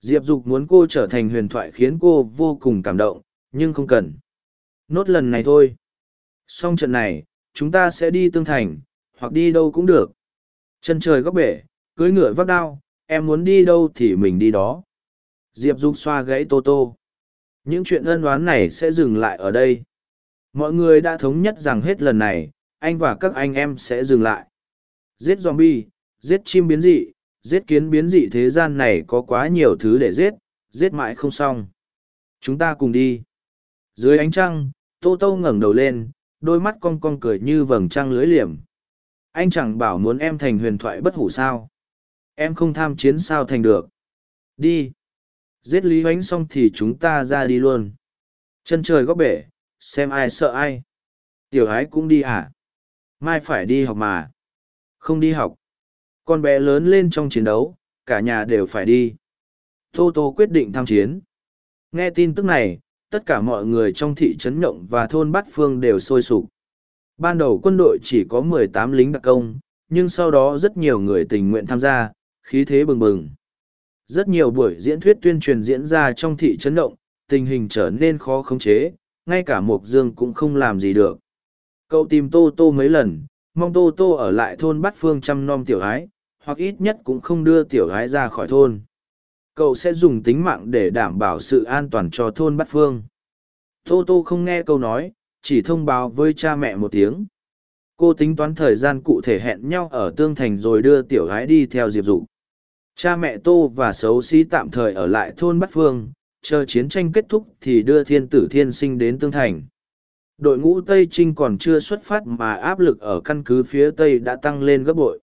Diệp dục muốn cô trở thành huyền thoại khiến cô vô cùng cảm động, nhưng không cần. Nốt lần này thôi. Xong trận này, chúng ta sẽ đi tương thành, hoặc đi đâu cũng được. Chân trời góc bể cưới ngựa vác đao em muốn đi đâu thì mình đi đó. Diệp dục xoa gãy tô tô. Những chuyện ân oán này sẽ dừng lại ở đây. Mọi người đã thống nhất rằng hết lần này, anh và các anh em sẽ dừng lại. Giết zombie, giết chim biến dị, giết kiến biến dị thế gian này có quá nhiều thứ để giết giết mãi không xong. Chúng ta cùng đi. Dưới ánh trăng, tô tô ngẩng đầu lên, đôi mắt cong cong cười như vầng trăng lưới liềm. Anh chẳng bảo muốn em thành huyền thoại bất hủ sao? Em không tham chiến sao thành được. Đi. Giết lý oánh xong thì chúng ta ra đi luôn. Chân trời góc bể, xem ai sợ ai. Tiểu ái cũng đi à mai phải đi học mà. Không đi học. Con bé lớn lên trong chiến đấu, cả nhà đều phải đi. Tô tô quyết định tham chiến. Nghe tin tức này, tất cả mọi người trong thị trấn nhộng và thôn bát phương đều sôi sục. Ban đầu quân đội chỉ có mười tám lính đặc công, nhưng sau đó rất nhiều người tình nguyện tham gia khí thế bừng bừng. Rất nhiều buổi diễn thuyết tuyên truyền diễn ra trong thị trấn động, tình hình trở nên khó khống chế, ngay cả mộc dương cũng không làm gì được. Cậu tìm tô tô mấy lần, mong tô tô ở lại thôn bắt phương chăm nom tiểu ái hoặc ít nhất cũng không đưa tiểu ái ra khỏi thôn. Cậu sẽ dùng tính mạng để đảm bảo sự an toàn cho thôn bắt phương. Tô tô không nghe câu nói, chỉ thông báo với cha mẹ một tiếng cô tính toán thời gian cụ thể hẹn nhau ở tương thành rồi đưa tiểu gái đi theo diệp dục. Cha mẹ tô và xấu xí tạm thời ở lại thôn bát phương, chờ chiến tranh kết thúc thì đưa thiên tử thiên sinh đến tương thành. Đội ngũ tây trinh còn chưa xuất phát mà áp lực ở căn cứ phía tây đã tăng lên gấp bội.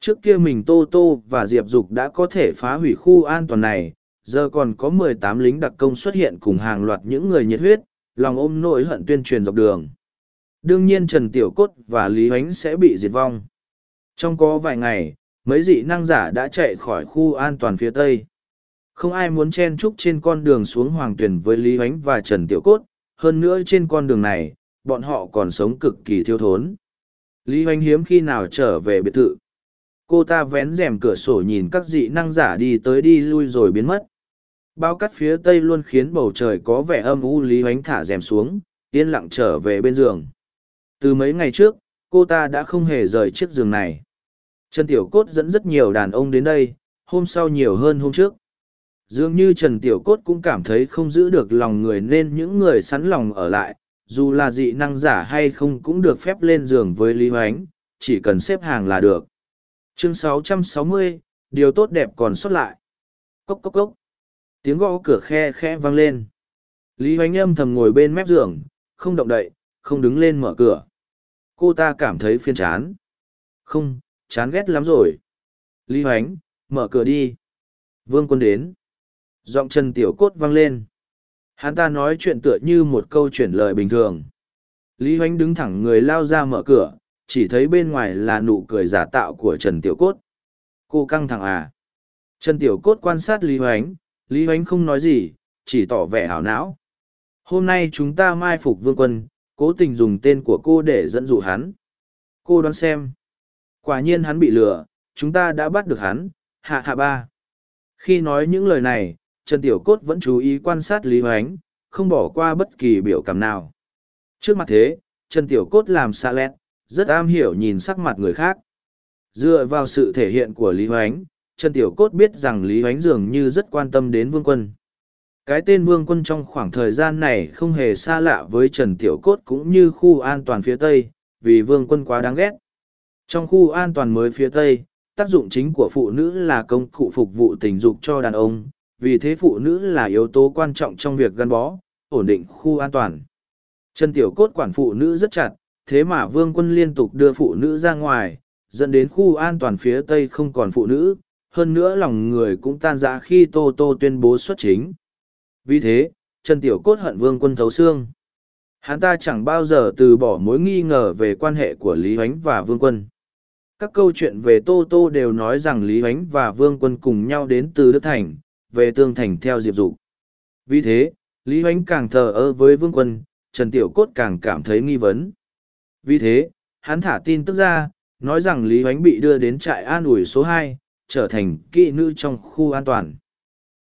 Trước kia mình tô tô và diệp dục đã có thể phá hủy khu an toàn này, giờ còn có mười tám lính đặc công xuất hiện cùng hàng loạt những người nhiệt huyết, lòng ôm nỗi hận tuyên truyền dọc đường đương nhiên trần tiểu cốt và lý Ánh sẽ bị diệt vong. Trong có vài ngày, mấy dị năng giả đã chạy khỏi khu an toàn phía tây. Không ai muốn chen chúc trên con đường xuống hoàng tuyền với lý Ánh và trần tiểu cốt. Hơn nữa trên con đường này, bọn họ còn sống cực kỳ thiếu thốn. Lý Ánh hiếm khi nào trở về biệt thự. Cô ta vén rèm cửa sổ nhìn các dị năng giả đi tới đi lui rồi biến mất. Bao cắt phía tây luôn khiến bầu trời có vẻ âm u, lý Ánh thả rèm xuống, yên lặng trở về bên giường từ mấy ngày trước cô ta đã không hề rời chiếc giường này. Trần tiểu cốt dẫn rất nhiều đàn ông đến đây hôm sau nhiều hơn hôm trước. Dường như trần tiểu cốt cũng cảm thấy không giữ được lòng người nên những người sẵn lòng ở lại dù là dị năng giả hay không cũng được phép lên giường với lý hoánh chỉ cần xếp hàng là được. Chương 660, điều tốt đẹp còn xuất lại. Cốc cốc cốc. Tiếng gõ cửa khe khe vang lên. Lý hoánh âm thầm ngồi bên mép giường không động đậy không đứng lên mở cửa cô ta cảm thấy phiên chán. Không, chán ghét lắm rồi. Lý hoánh, mở cửa đi. Vương quân đến. Giọng trần tiểu cốt vang lên. Hắn ta nói chuyện tựa như một câu chuyển lời bình thường. Lý hoánh đứng thẳng người lao ra mở cửa, chỉ thấy bên ngoài là nụ cười giả tạo của trần tiểu cốt. Cô căng thẳng à? Trần tiểu cốt quan sát lý hoánh lý hoánh không nói gì, chỉ tỏ vẻ hảo não. Hôm nay chúng ta mai phục vương quân cố tình dùng tên của cô để dẫn dụ hắn. Cô đoán xem. Quả nhiên hắn bị lừa chúng ta đã bắt được hắn. Hạ hạ ba. Khi nói những lời này trần tiểu cốt vẫn chú ý quan sát lý hoánh không bỏ qua bất kỳ biểu cảm nào. Trước mặt thế trần tiểu cốt làm xa lẹt, rất am hiểu nhìn sắc mặt người khác. Dựa vào sự thể hiện của lý hoánh trần tiểu cốt biết rằng lý hoánh dường như rất quan tâm đến vương quân cái tên vương quân trong khoảng thời gian này không hề xa lạ với trần tiểu cốt cũng như khu an toàn phía tây, vì vương quân quá đáng ghét. Trong khu an toàn mới phía tây, tác dụng chính của phụ nữ là công cụ phục vụ tình dục cho đàn ông, vì thế phụ nữ là yếu tố quan trọng trong việc gắn bó, ổn định khu an toàn. Trần tiểu cốt quản phụ nữ rất chặt, thế mà vương quân liên tục đưa phụ nữ ra ngoài, dẫn đến khu an toàn phía tây không còn phụ nữ, hơn nữa lòng người cũng tan rã khi tô tô tuyên bố xuất chính vì thế, trần tiểu cốt hận vương quân thấu xương. Hắn ta chẳng bao giờ từ bỏ mối nghi ngờ về quan hệ của lý Huánh và vương quân. Các câu chuyện về tô tô đều nói rằng lý Huánh và vương quân cùng nhau đến từ đức thành, về tương thành theo diệp dục. Vì thế, lý Huánh càng thờ ơ với vương quân, trần tiểu cốt càng cảm thấy nghi vấn. Vì thế, hắn thả tin tức ra, nói rằng lý Huánh bị đưa đến trại an ủi số hai, trở thành kỵ nữ trong khu an toàn.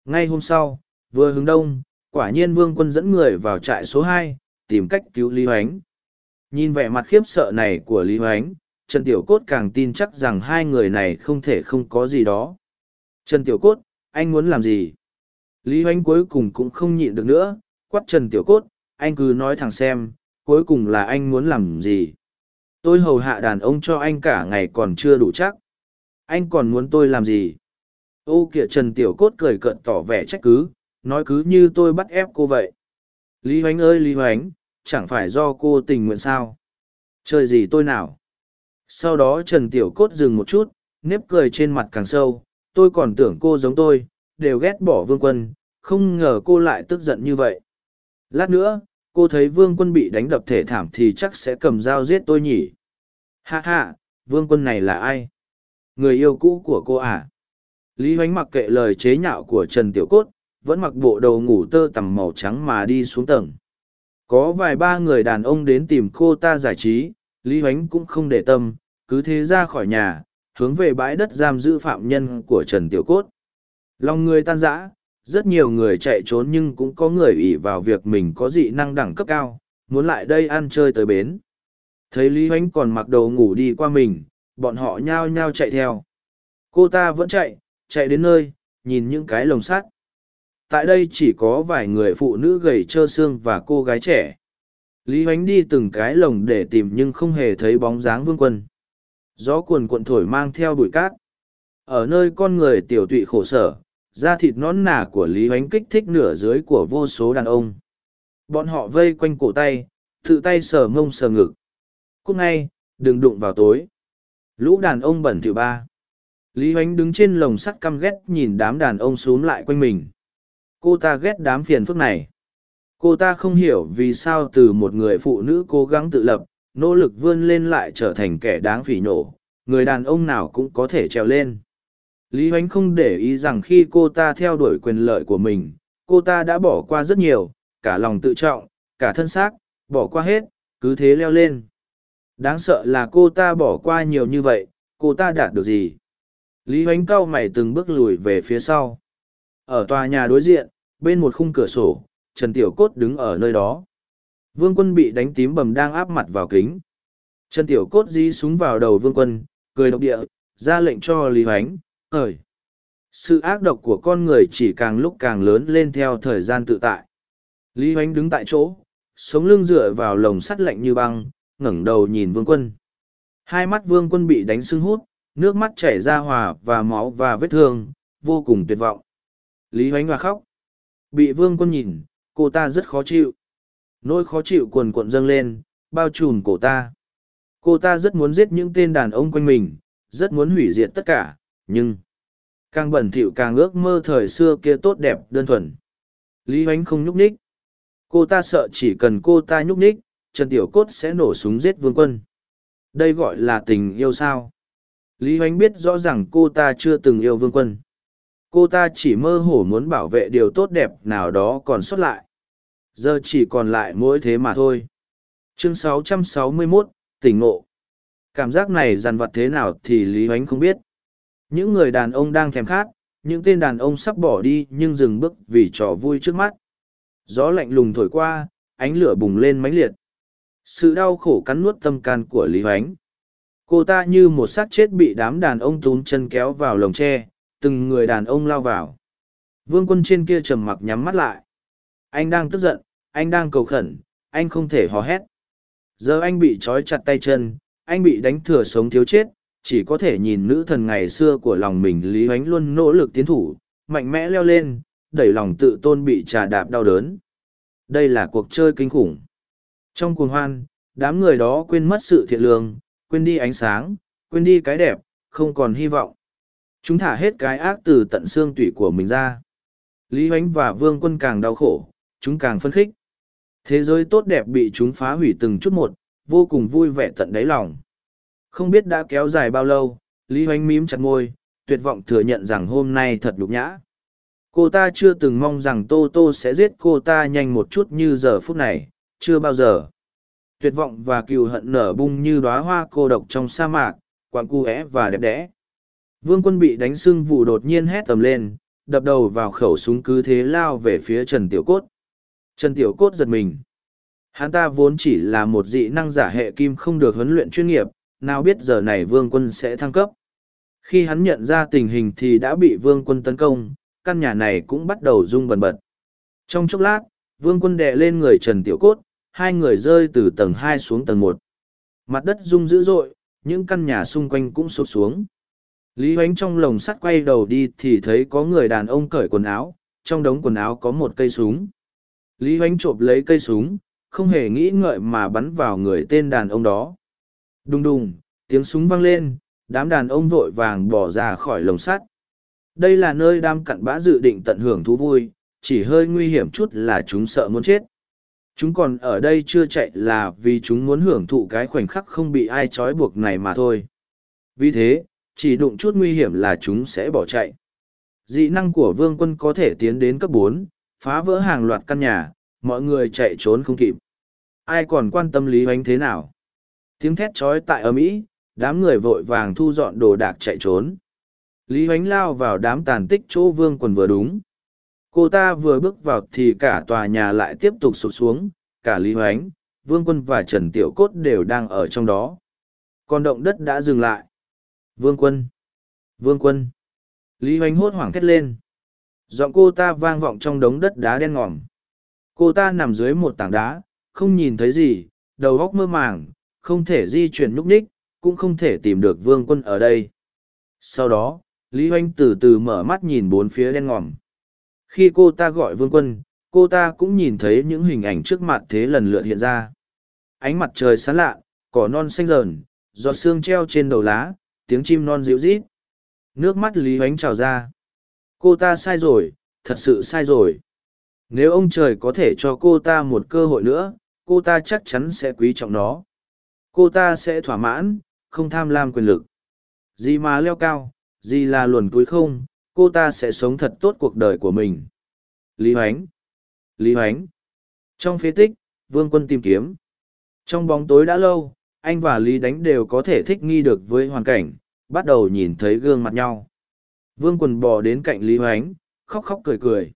Ngay hôm sau vừa hướng đông, quả nhiên vương quân dẫn người vào trại số hai, tìm cách cứu lý hoánh. Nhìn vẻ mặt khiếp sợ này của lý hoánh, trần tiểu cốt càng tin chắc rằng hai người này không thể không có gì đó. Trần tiểu cốt, anh muốn làm gì? Lý hoánh cuối cùng cũng không nhịn được nữa, quát trần tiểu cốt, anh cứ nói thẳng xem, cuối cùng là anh muốn làm gì? Tôi hầu hạ đàn ông cho anh cả ngày còn chưa đủ chắc. Anh còn muốn tôi làm gì? Ô kìa trần tiểu cốt cười cợt tỏ vẻ trách cứ nói cứ như tôi bắt ép cô vậy. Lý hoánh ơi lý hoánh, chẳng phải do cô tình nguyện sao? Chơi gì tôi nào? Sau đó trần tiểu cốt dừng một chút, nếp cười trên mặt càng sâu. Tôi còn tưởng cô giống tôi, đều ghét bỏ vương quân, không ngờ cô lại tức giận như vậy. Lát nữa, cô thấy vương quân bị đánh đập thể thảm thì chắc sẽ cầm dao giết tôi nhỉ? Hạ hạ vương quân này là ai? Người yêu cũ của cô à? Lý hoánh mặc kệ lời chế nhạo của trần tiểu cốt vẫn mặc bộ đầu ngủ tơ tằm màu trắng mà đi xuống tầng. Có vài ba người đàn ông đến tìm cô ta giải trí, lý hoánh cũng không để tâm, cứ thế ra khỏi nhà, hướng về bãi đất giam giữ phạm nhân của trần tiểu cốt. Lòng người tan rã, rất nhiều người chạy trốn nhưng cũng có người ỉ vào việc mình có dị năng đẳng cấp cao, muốn lại đây ăn chơi tới bến. Thấy lý hoánh còn mặc đầu ngủ đi qua mình, bọn họ nhao nhao chạy theo. Cô ta vẫn chạy chạy đến nơi, nhìn những cái lồng sắt tại đây chỉ có vài người phụ nữ gầy trơ xương và cô gái trẻ. Lý hoánh đi từng cái lồng để tìm nhưng không hề thấy bóng dáng vương quân. Gió cuồn cuộn thổi mang theo bụi cát. Ở nơi con người tiểu tụy khổ sở, da thịt nón nả của lý hoánh kích thích nửa dưới của vô số đàn ông. Bọn họ vây quanh cổ tay, tự tay sờ mông sờ ngực. Cúc ngay, đừng đụng vào tối. Lũ đàn ông bẩn thỉu ba. Lý hoánh đứng trên lồng sắt căm ghét nhìn đám đàn ông x u ố n g lại quanh mình cô ta ghét đám phiền phức này cô ta không hiểu vì sao từ một người phụ nữ cố gắng tự lập nỗ lực vươn lên lại trở thành kẻ đáng phỉ nhổ người đàn ông nào cũng có thể trèo lên Lý Hoánh không để ý rằng khi cô ta theo đuổi quyền lợi của mình, cô ta đã bỏ qua rất nhiều, cả lòng tự trọng, cả thân xác, bỏ qua hết, cứ thế leo lên. Đáng sợ là cô ta bỏ qua nhiều như vậy, cô ta đạt được gì? Lý Hoánh cau mày từng bước lùi về phía sau. Ở tòa nhà đối diện, bên một khung cửa sổ, Trần Tiểu Cốt đứng ở nơi đó. Vương quân bị đánh tím bầm đang áp mặt vào kính. Trần Tiểu Cốt di súng vào đầu vương quân, cười độc địa, ra lệnh cho Lý Hoánh, ời. Sự ác độc của con người chỉ càng lúc càng lớn lên theo thời gian tự tại. Lý Hoánh đứng tại chỗ, sống lưng dựa vào lồng sắt lạnh như băng, ngẩng đầu nhìn vương quân. Hai mắt vương quân bị đánh sưng hút, nước mắt chảy ra hòa và máu và vết thương, vô cùng tuyệt vọng. Lý Hoánh hòa khóc. Bị vương quân nhìn, cô ta rất khó chịu. Nỗi khó chịu cuồn cuộn dâng lên, bao trùm cổ ta. Cô ta rất muốn giết những tên đàn ông quanh mình, rất muốn hủy diệt tất cả, nhưng... Càng bẩn thỉu càng ước mơ thời xưa kia tốt đẹp đơn thuần. Lý Hoánh không nhúc nhích. Cô ta sợ chỉ cần cô ta nhúc nhích, Trần Tiểu Cốt sẽ nổ súng giết vương quân. Đây gọi là tình yêu sao. Lý Hoánh biết rõ ràng cô ta chưa từng yêu vương quân. Cô ta chỉ mơ hồ muốn bảo vệ điều tốt đẹp nào đó còn sót lại. Giờ chỉ còn lại mỗi thế mà thôi. Chương 661, tỉnh ngộ. Cảm giác này dằn vặt thế nào thì Lý Hoánh không biết. Những người đàn ông đang thèm khát, những tên đàn ông sắp bỏ đi nhưng dừng bước vì trò vui trước mắt. Gió lạnh lùng thổi qua, ánh lửa bùng lên mãnh liệt. Sự đau khổ cắn nuốt tâm can của Lý Hoánh. Cô ta như một xác chết bị đám đàn ông túm chân kéo vào lồng tre, từng người đàn ông lao vào. Vương quân trên kia trầm mặc nhắm mắt lại. Anh đang tức giận, anh đang cầu khẩn, anh không thể hò hét. Giờ anh bị trói chặt tay chân, anh bị đánh thừa sống thiếu chết, chỉ có thể nhìn nữ thần ngày xưa của lòng mình Lý Huánh luôn nỗ lực tiến thủ, mạnh mẽ leo lên, đẩy lòng tự tôn bị trà đạp đau đớn. Đây là cuộc chơi kinh khủng. Trong cuồng hoan, đám người đó quên mất sự thiện lương, quên đi ánh sáng, quên đi cái đẹp, không còn hy vọng. Chúng thả hết cái ác từ tận xương tủy của mình ra. Lý Hoánh và Vương Quân càng đau khổ, chúng càng phân khích. Thế giới tốt đẹp bị chúng phá hủy từng chút một, vô cùng vui vẻ tận đáy lòng. Không biết đã kéo dài bao lâu, Lý Hoánh mím chặt môi, tuyệt vọng thừa nhận rằng hôm nay thật nhục nhã. Cô ta chưa từng mong rằng Tô Tô sẽ giết cô ta nhanh một chút như giờ phút này, chưa bao giờ. Tuyệt vọng và cừu hận nở bung như đóa hoa cô độc trong sa mạc, quặng cu é và đẹp đẽ. Vương quân bị đánh sưng vụ đột nhiên hét tầm lên, đập đầu vào khẩu súng cứ thế lao về phía Trần Tiểu Cốt. Trần Tiểu Cốt giật mình. Hắn ta vốn chỉ là một dị năng giả hệ kim không được huấn luyện chuyên nghiệp, nào biết giờ này vương quân sẽ thăng cấp. Khi hắn nhận ra tình hình thì đã bị vương quân tấn công, căn nhà này cũng bắt đầu rung bần bật. Trong chốc lát, vương quân đè lên người Trần Tiểu Cốt, hai người rơi từ tầng hai xuống tầng một. Mặt đất rung dữ dội, những căn nhà xung quanh cũng sụp xuống. Lý Hoánh trong lồng sắt quay đầu đi thì thấy có người đàn ông cởi quần áo, trong đống quần áo có một cây súng. Lý Hoánh trộm lấy cây súng, không hề nghĩ ngợi mà bắn vào người tên đàn ông đó. Đùng đùng, tiếng súng vang lên, đám đàn ông vội vàng bỏ ra khỏi lồng sắt. Đây là nơi đám cặn bã dự định tận hưởng thú vui, chỉ hơi nguy hiểm chút là chúng sợ muốn chết. Chúng còn ở đây chưa chạy là vì chúng muốn hưởng thụ cái khoảnh khắc không bị ai trói buộc này mà thôi. Vì thế, chỉ đụng chút nguy hiểm là chúng sẽ bỏ chạy. Dị năng của vương quân có thể tiến đến cấp bốn, phá vỡ hàng loạt căn nhà, mọi người chạy trốn không kịp. Ai còn quan tâm Lý Hoánh thế nào? Tiếng thét trói tại ở Mỹ, đám người vội vàng thu dọn đồ đạc chạy trốn. Lý Hoánh lao vào đám tàn tích chỗ vương quần vừa đúng. Cô ta vừa bước vào thì cả tòa nhà lại tiếp tục sụp xuống, cả Lý Hoánh, Vương Quân và Trần Tiểu Cốt đều đang ở trong đó. Còn động đất đã dừng lại. Vương Quân! Vương Quân! Lý Hoánh hốt hoảng thét lên. Giọng cô ta vang vọng trong đống đất đá đen ngòm. Cô ta nằm dưới một tảng đá, không nhìn thấy gì, đầu góc mơ màng, không thể di chuyển nhúc nhích, cũng không thể tìm được Vương Quân ở đây. Sau đó, Lý Hoánh từ từ mở mắt nhìn bốn phía đen ngòm. Khi cô ta gọi Vương Quân, cô ta cũng nhìn thấy những hình ảnh trước mặt thế lần lượt hiện ra. Ánh mặt trời sáng lạ, cỏ non xanh rờn, giọt sương treo trên đầu lá, tiếng chim non dịu rít. Nước mắt Lý oánh trào ra. Cô ta sai rồi, thật sự sai rồi. Nếu ông trời có thể cho cô ta một cơ hội nữa, cô ta chắc chắn sẽ quý trọng nó. Cô ta sẽ thỏa mãn, không tham lam quyền lực. Gì mà leo cao, gì là luồn túi không, cô ta sẽ sống thật tốt cuộc đời của mình. Lý Hoánh Lý Hoánh Trong phế tích, vương quân tìm kiếm. Trong bóng tối đã lâu, anh và Lý Đánh đều có thể thích nghi được với hoàn cảnh, bắt đầu nhìn thấy gương mặt nhau. Vương quần bò đến cạnh Lý Hoánh, khóc khóc cười cười.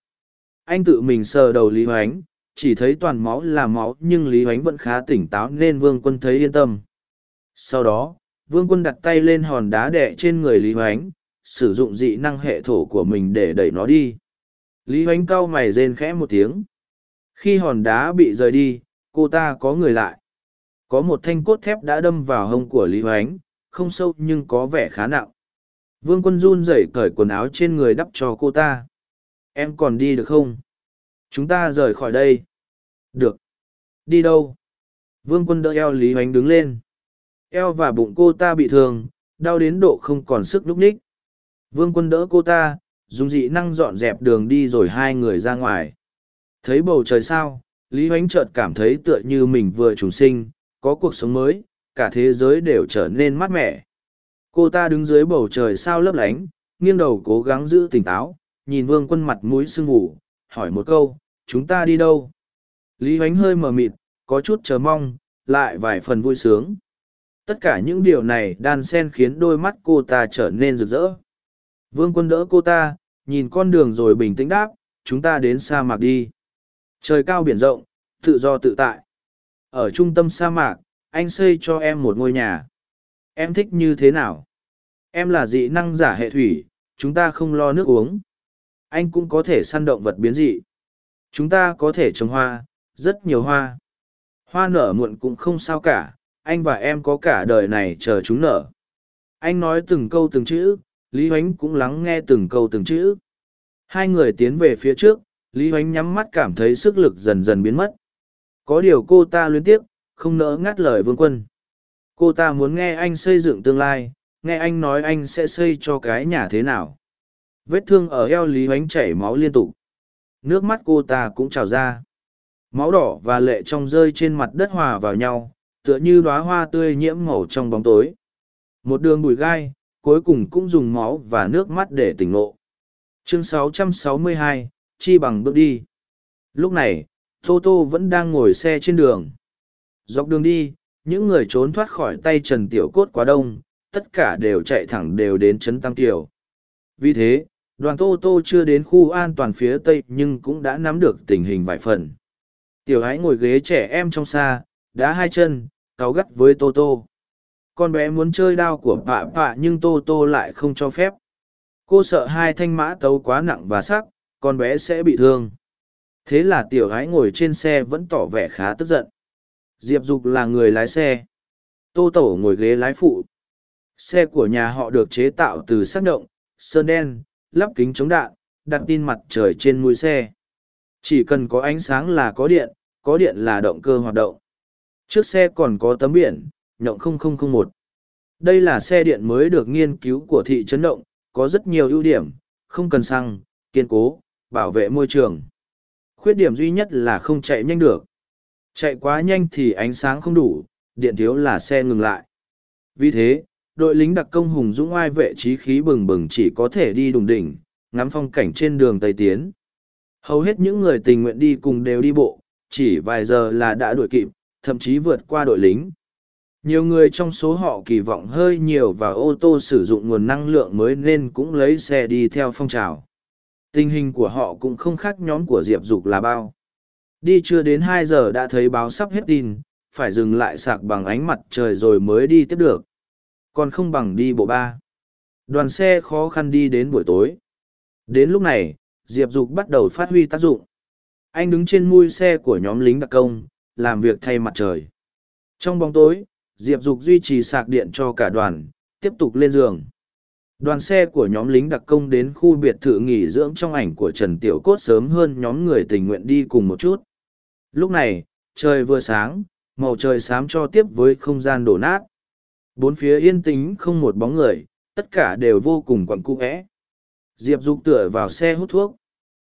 Anh tự mình sờ đầu Lý Hoánh, chỉ thấy toàn máu là máu nhưng Lý Hoánh vẫn khá tỉnh táo nên vương quân thấy yên tâm. Sau đó, vương quân đặt tay lên hòn đá đẻ trên người Lý Hoánh, sử dụng dị năng hệ thổ của mình để đẩy nó đi. Lý Hoánh cau mày rên khẽ một tiếng. Khi hòn đá bị rời đi, cô ta có người lại. Có một thanh cốt thép đã đâm vào hông của Lý Hoánh, không sâu nhưng có vẻ khá nặng. Vương quân run rẩy cởi quần áo trên người đắp cho cô ta. Em còn đi được không? Chúng ta rời khỏi đây. Được. Đi đâu? Vương quân đỡ eo Lý Hoánh đứng lên. Eo và bụng cô ta bị thương, đau đến độ không còn sức lúc ních. Vương quân đỡ cô ta, dùng dị năng dọn dẹp đường đi rồi hai người ra ngoài. Thấy bầu trời sao, Lý Hoánh chợt cảm thấy tựa như mình vừa trùng sinh, có cuộc sống mới, cả thế giới đều trở nên mát mẻ. Cô ta đứng dưới bầu trời sao lấp lánh, nghiêng đầu cố gắng giữ tỉnh táo, nhìn vương quân mặt mũi sưng vù, hỏi một câu, chúng ta đi đâu? Lý Hoánh hơi mờ mịt, có chút chờ mong, lại vài phần vui sướng. Tất cả những điều này đan xen khiến đôi mắt cô ta trở nên rực rỡ. Vương quân đỡ cô ta, nhìn con đường rồi bình tĩnh đáp, chúng ta đến sa mạc đi. Trời cao biển rộng, tự do tự tại. Ở trung tâm sa mạc, anh xây cho em một ngôi nhà. Em thích như thế nào? Em là dị năng giả hệ thủy, chúng ta không lo nước uống. Anh cũng có thể săn động vật biến dị. Chúng ta có thể trồng hoa, rất nhiều hoa. Hoa nở muộn cũng không sao cả, anh và em có cả đời này chờ chúng nở. Anh nói từng câu từng chữ, Lý Huánh cũng lắng nghe từng câu từng chữ. Hai người tiến về phía trước, Lý Huánh nhắm mắt cảm thấy sức lực dần dần biến mất. Có điều cô ta luyến tiếc, không nỡ ngắt lời vương quân. Cô ta muốn nghe anh xây dựng tương lai, nghe anh nói anh sẽ xây cho cái nhà thế nào. Vết thương ở eo Lý Huánh chảy máu liên tục. Nước mắt cô ta cũng trào ra. Máu đỏ và lệ trong rơi trên mặt đất hòa vào nhau, tựa như đóa hoa tươi nhiễm màu trong bóng tối. Một đường bụi gai, cuối cùng cũng dùng máu và nước mắt để tỉnh ngộ. Chương 662, Chi bằng bước đi. Lúc này, Tô Tô vẫn đang ngồi xe trên đường. Dọc đường đi, những người trốn thoát khỏi tay Trần Tiểu Cốt quá đông, tất cả đều chạy thẳng đều đến Trấn Tăng Tiểu. Vì thế, đoàn Tô Tô chưa đến khu an toàn phía Tây nhưng cũng đã nắm được tình hình vài phần. Tiểu ái ngồi ghế trẻ em trong xa, đá hai chân, cáu gắt với Tô Tô. Con bé muốn chơi đao của pạ pạ nhưng Tô Tô lại không cho phép. Cô sợ hai thanh mã tấu quá nặng và sắc, con bé sẽ bị thương. Thế là tiểu gái ngồi trên xe vẫn tỏ vẻ khá tức giận. Diệp Dục là người lái xe. Tô Tổ ngồi ghế lái phụ. Xe của nhà họ được chế tạo từ sắc động, sơn đen, lắp kính chống đạn, đặt tin mặt trời trên mũi xe. Chỉ cần có ánh sáng là có điện, có điện là động cơ hoạt động. Trước xe còn có tấm biển, nhộng 0001. Đây là xe điện mới được nghiên cứu của thị trấn động, có rất nhiều ưu điểm, không cần xăng, kiên cố, bảo vệ môi trường. Khuyết điểm duy nhất là không chạy nhanh được. Chạy quá nhanh thì ánh sáng không đủ, điện thiếu là xe ngừng lại. Vì thế, đội lính đặc công hùng dũng oai vệ trí khí bừng bừng chỉ có thể đi đùng đỉnh, ngắm phong cảnh trên đường Tây Tiến. Hầu hết những người tình nguyện đi cùng đều đi bộ, chỉ vài giờ là đã đuổi kịp, thậm chí vượt qua đội lính. Nhiều người trong số họ kỳ vọng hơi nhiều và ô tô sử dụng nguồn năng lượng mới nên cũng lấy xe đi theo phong trào. Tình hình của họ cũng không khác nhóm của Diệp Dục là bao. Đi chưa đến hai giờ đã thấy báo sắp hết tin, phải dừng lại sạc bằng ánh mặt trời rồi mới đi tiếp được. Còn không bằng đi bộ ba. Đoàn xe khó khăn đi đến buổi tối. Đến lúc này, Diệp Dục bắt đầu phát huy tác dụng. Anh đứng trên mui xe của nhóm lính đặc công, làm việc thay mặt trời. Trong bóng tối, Diệp Dục duy trì sạc điện cho cả đoàn, tiếp tục lên giường. Đoàn xe của nhóm lính đặc công đến khu biệt thự nghỉ dưỡng trong ảnh của Trần Tiểu Cốt sớm hơn nhóm người tình nguyện đi cùng một chút. Lúc này, trời vừa sáng, màu trời xám cho tiếp với không gian đổ nát. Bốn phía yên tĩnh không một bóng người, tất cả đều vô cùng quặn cũ vẽ Diệp Dục tựa vào xe hút thuốc.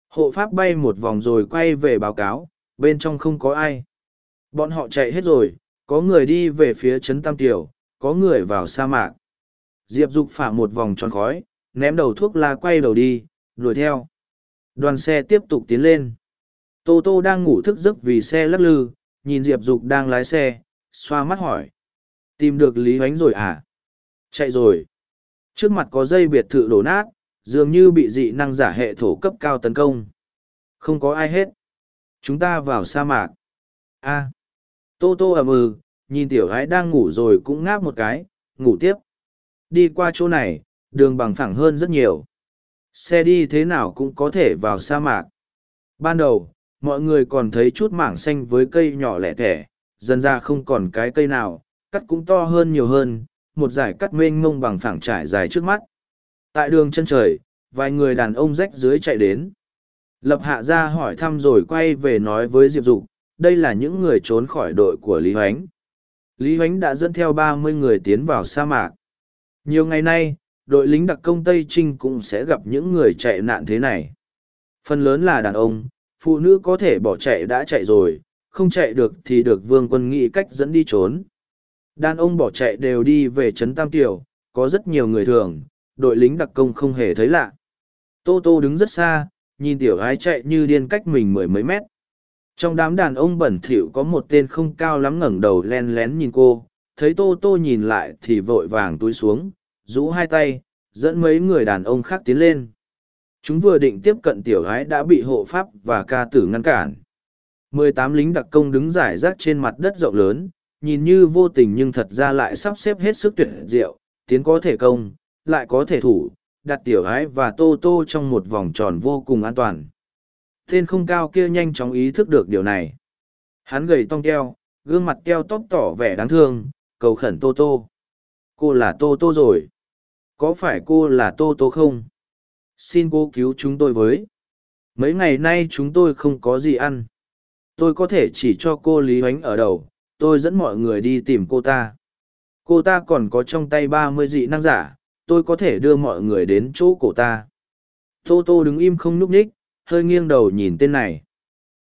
Hộ pháp bay một vòng rồi quay về báo cáo, bên trong không có ai. Bọn họ chạy hết rồi, có người đi về phía trấn Tam Tiểu, có người vào sa mạc. Diệp Dục phả một vòng tròn khói, ném đầu thuốc la quay đầu đi, đuổi theo. Đoàn xe tiếp tục tiến lên. Tô Tô đang ngủ thức giấc vì xe lắc lư, nhìn Diệp Dục đang lái xe, xoa mắt hỏi. Tìm được Lý ánh rồi à? Chạy rồi. Trước mặt có dây biệt thự đổ nát, dường như bị dị năng giả hệ thổ cấp cao tấn công không có ai hết chúng ta vào sa mạc a tô tô ầm ừ nhìn tiểu gái đang ngủ rồi cũng ngáp một cái ngủ tiếp đi qua chỗ này, đường bằng phẳng hơn rất nhiều. Xe đi thế nào cũng có thể vào sa mạc. Ban đầu, mọi người còn thấy chút mảng xanh với cây nhỏ lẻ tẻ, dần ra không còn cái cây nào, cắt cũng to hơn nhiều hơn, một dải cắt mênh mông bằng phẳng trải dài trước mắt. Tại đường chân trời, vài người đàn ông rách dưới chạy đến. Lập hạ ra hỏi thăm rồi quay về nói với diệp dục, đây là những người trốn khỏi đội của lý hoánh. Lý hoánh đã dẫn theo ba mươi người tiến vào sa mạc nhiều ngày nay, đội lính đặc công tây trinh cũng sẽ gặp những người chạy nạn thế này. Phần lớn là đàn ông, phụ nữ có thể bỏ chạy đã chạy rồi, không chạy được thì được vương quân nghĩ cách dẫn đi trốn. Đàn ông bỏ chạy đều đi về trấn tam tiểu, có rất nhiều người thường, đội lính đặc công không hề thấy lạ. Tô tô đứng rất xa, nhìn tiểu gái chạy như điên cách mình mười mấy mét. Trong đám đàn ông bẩn thỉu có một tên không cao lắm ngẩng đầu len lén nhìn cô, thấy tô tô nhìn lại thì vội vàng túi xuống rũ hai tay, dẫn mấy người đàn ông khác tiến lên. Chúng vừa định tiếp cận tiểu gái đã bị hộ pháp và ca tử ngăn cản. Mười tám lính đặc công đứng rải rác trên mặt đất rộng lớn, nhìn như vô tình nhưng thật ra lại sắp xếp hết sức tuyệt diệu, tiến có thể công, lại có thể thủ, đặt tiểu gái và tô tô trong một vòng tròn vô cùng an toàn. Tên không cao kia nhanh chóng ý thức được điều này. Hắn gầy tong keo, gương mặt keo tóc tỏ vẻ đáng thương, cầu khẩn tô tô. Cô là tô tô rồi có phải cô là tô tô không? Xin cô cứu chúng tôi với. Mấy ngày nay chúng tôi không có gì ăn. Tôi có thể chỉ cho cô lý hoánh ở đầu. Tôi dẫn mọi người đi tìm cô ta. Cô ta còn có trong tay ba mươi dị năng giả. Tôi có thể đưa mọi người đến chỗ cổ ta. Tô tô đứng im không núp ních, hơi nghiêng đầu nhìn tên này.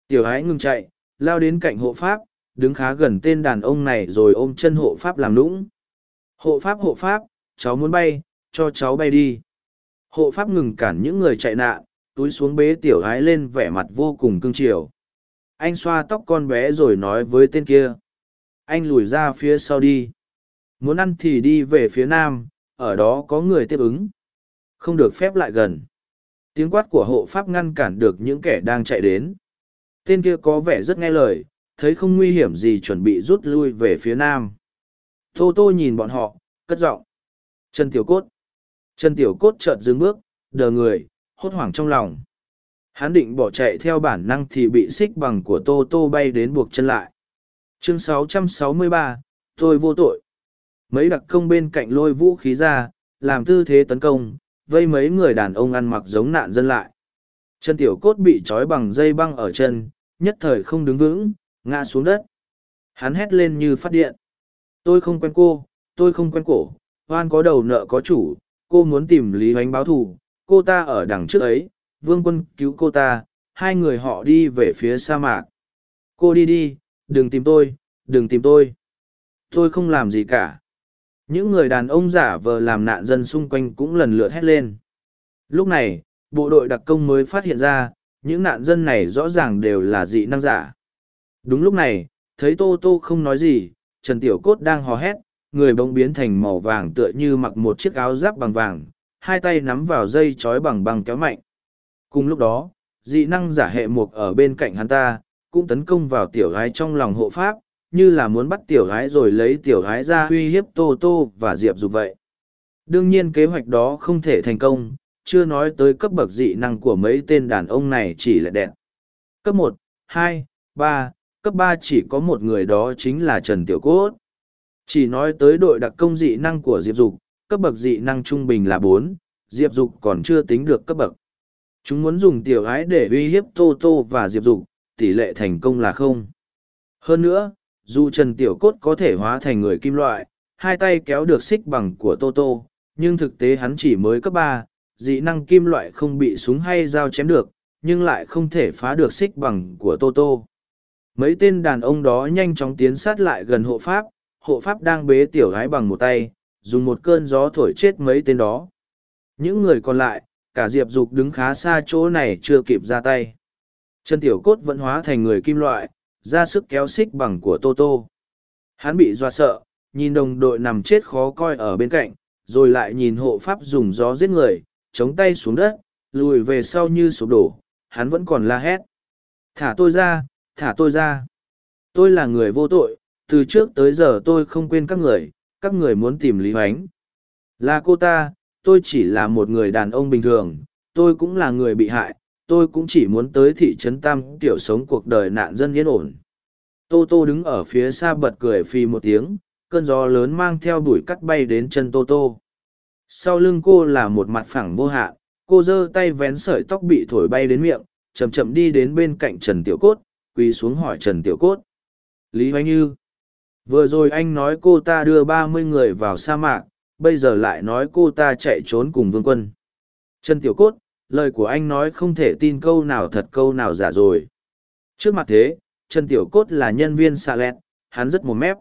Tiểu ái ngừng chạy, lao đến cạnh hộ pháp, đứng khá gần tên đàn ông này rồi ôm chân hộ pháp làm lũng hộ pháp hộ pháp, cháu muốn bay cho cháu bay đi. Hộ pháp ngừng cản những người chạy nạn, túi xuống bế tiểu gái lên vẻ mặt vô cùng cưng chiều. Anh xoa tóc con bé rồi nói với tên kia. Anh lùi ra phía sau đi. Muốn ăn thì đi về phía nam, ở đó có người tiếp ứng. Không được phép lại gần. Tiếng quát của hộ pháp ngăn cản được những kẻ đang chạy đến. Tên kia có vẻ rất nghe lời, thấy không nguy hiểm gì chuẩn bị rút lui về phía nam. Tô tô nhìn bọn họ, cất giọng. Trần tiểu cốt trần tiểu cốt chợt dừng bước đờ người hốt hoảng trong lòng. Hắn định bỏ chạy theo bản năng thì bị xích bằng của tô tô bay đến buộc chân lại. Chương 663, tôi vô tội. Mấy đặc công bên cạnh lôi vũ khí ra làm tư thế tấn công vây mấy người đàn ông ăn mặc giống nạn dân lại. Chân tiểu cốt bị trói bằng dây băng ở chân nhất thời không đứng vững ngã xuống đất. Hắn hét lên như phát điện. Tôi không quen cô tôi không quen cổ hoan có đầu nợ có chủ cô muốn tìm lý hoánh báo thù, cô ta ở đằng trước ấy, vương quân cứu cô ta, hai người họ đi về phía sa mạc. Cô đi đi, đừng tìm tôi, đừng tìm tôi. Tôi không làm gì cả. Những người đàn ông giả vờ làm nạn dân xung quanh cũng lần lượt hét lên. Lúc này, bộ đội đặc công mới phát hiện ra, những nạn dân này rõ ràng đều là dị năng giả. Đúng lúc này, thấy tô tô không nói gì, trần tiểu cốt đang hò hét người bỗng biến thành màu vàng tựa như mặc một chiếc áo giáp bằng vàng, hai tay nắm vào dây trói bằng bằng kéo mạnh. Cùng lúc đó, dị năng giả hệ mục ở bên cạnh hắn ta cũng tấn công vào tiểu gái trong lòng hộ pháp, như là muốn bắt tiểu gái rồi lấy tiểu gái ra uy hiếp tô tô và diệp dục vậy. Đương nhiên kế hoạch đó không thể thành công, chưa nói tới cấp bậc dị năng của mấy tên đàn ông này chỉ là đẹp cấp một, hai, ba, cấp ba chỉ có một người đó chính là trần tiểu cốt chỉ nói tới đội đặc công dị năng của diệp dục cấp bậc dị năng trung bình là bốn diệp dục còn chưa tính được cấp bậc chúng muốn dùng tiểu Ái để uy hiếp tô tô và diệp dục tỷ lệ thành công là không hơn nữa dù Trần Tiểu Cốt có thể hóa thành người kim loại, hai tay kéo được xích bằng của Tô Tô, nhưng thực tế hắn chỉ mới cấp ba, dị năng kim loại không bị súng hay dao chém được, nhưng lại không thể phá được xích bằng của Tô Tô. Mấy tên đàn ông đó nhanh chóng tiến sát lại gần hộ pháp, hộ pháp đang bế tiểu gái bằng một tay, dùng một cơn gió thổi chết mấy tên đó. Những người còn lại, cả Diệp Dục đứng khá xa chỗ này chưa kịp ra tay. Chân tiểu cốt vẫn hóa thành người kim loại, ra sức kéo xích bằng của Tô Tô. Hắn bị doa sợ, nhìn đồng đội nằm chết khó coi ở bên cạnh, rồi lại nhìn hộ pháp dùng gió giết người, chống tay xuống đất, lùi về sau như sụp đổ, hắn vẫn còn la hét. Thả tôi ra, thả tôi ra. Tôi là người vô tội, từ trước tới giờ tôi không quên các người, các người muốn tìm Lý Hoánh. Là cô ta, tôi chỉ là một người đàn ông bình thường, tôi cũng là người bị hại, tôi cũng chỉ muốn tới thị trấn Tam Tiểu sống cuộc đời nạn dân yên ổn. Tô Tô đứng ở phía xa bật cười phì một tiếng, cơn gió lớn mang theo đuổi cắt bay đến chân Tô Tô. Sau lưng cô là một mặt phẳng vô hạn, cô giơ tay vén sợi tóc bị thổi bay đến miệng, chậm chậm đi đến bên cạnh Trần Tiểu Cốt, quỳ xuống hỏi Trần Tiểu Cốt. Lý Hoánh Như. Vừa rồi anh nói cô ta đưa ba mươi người vào sa mạc, bây giờ lại nói cô ta chạy trốn cùng vương quân. Trần Tiểu Cốt, lời của anh nói không thể tin câu nào thật câu nào giả rồi. Trước mặt thế, Trần Tiểu Cốt là nhân viên xà lẹt, hắn rất mồm mép.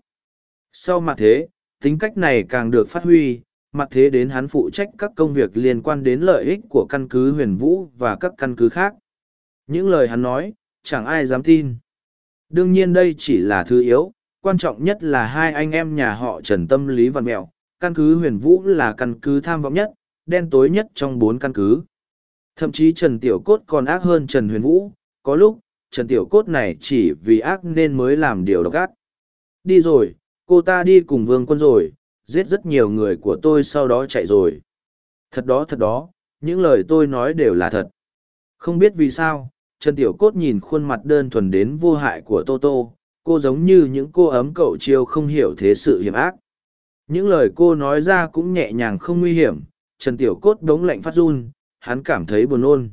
Sau mặt thế, tính cách này càng được phát huy, mặt thế đến hắn phụ trách các công việc liên quan đến lợi ích của căn cứ huyền vũ và các căn cứ khác. Những lời hắn nói, chẳng ai dám tin. Đương nhiên đây chỉ là thứ yếu, quan trọng nhất là hai anh em nhà họ Trần Tâm Lý Văn Mẹo, căn cứ huyền vũ là căn cứ tham vọng nhất, đen tối nhất trong bốn căn cứ. Thậm chí Trần Tiểu Cốt còn ác hơn Trần Huyền Vũ, có lúc, Trần Tiểu Cốt này chỉ vì ác nên mới làm điều độc ác. Đi rồi, cô ta đi cùng vương quân rồi, giết rất nhiều người của tôi sau đó chạy rồi. Thật đó thật đó, những lời tôi nói đều là thật. Không biết vì sao, Trần Tiểu Cốt nhìn khuôn mặt đơn thuần đến vô hại của Tô Tô, cô giống như những cô ấm cậu chiêu không hiểu thế sự hiểm ác. Những lời cô nói ra cũng nhẹ nhàng không nguy hiểm, Trần Tiểu Cốt đống lạnh phát run, hắn cảm thấy buồn nôn.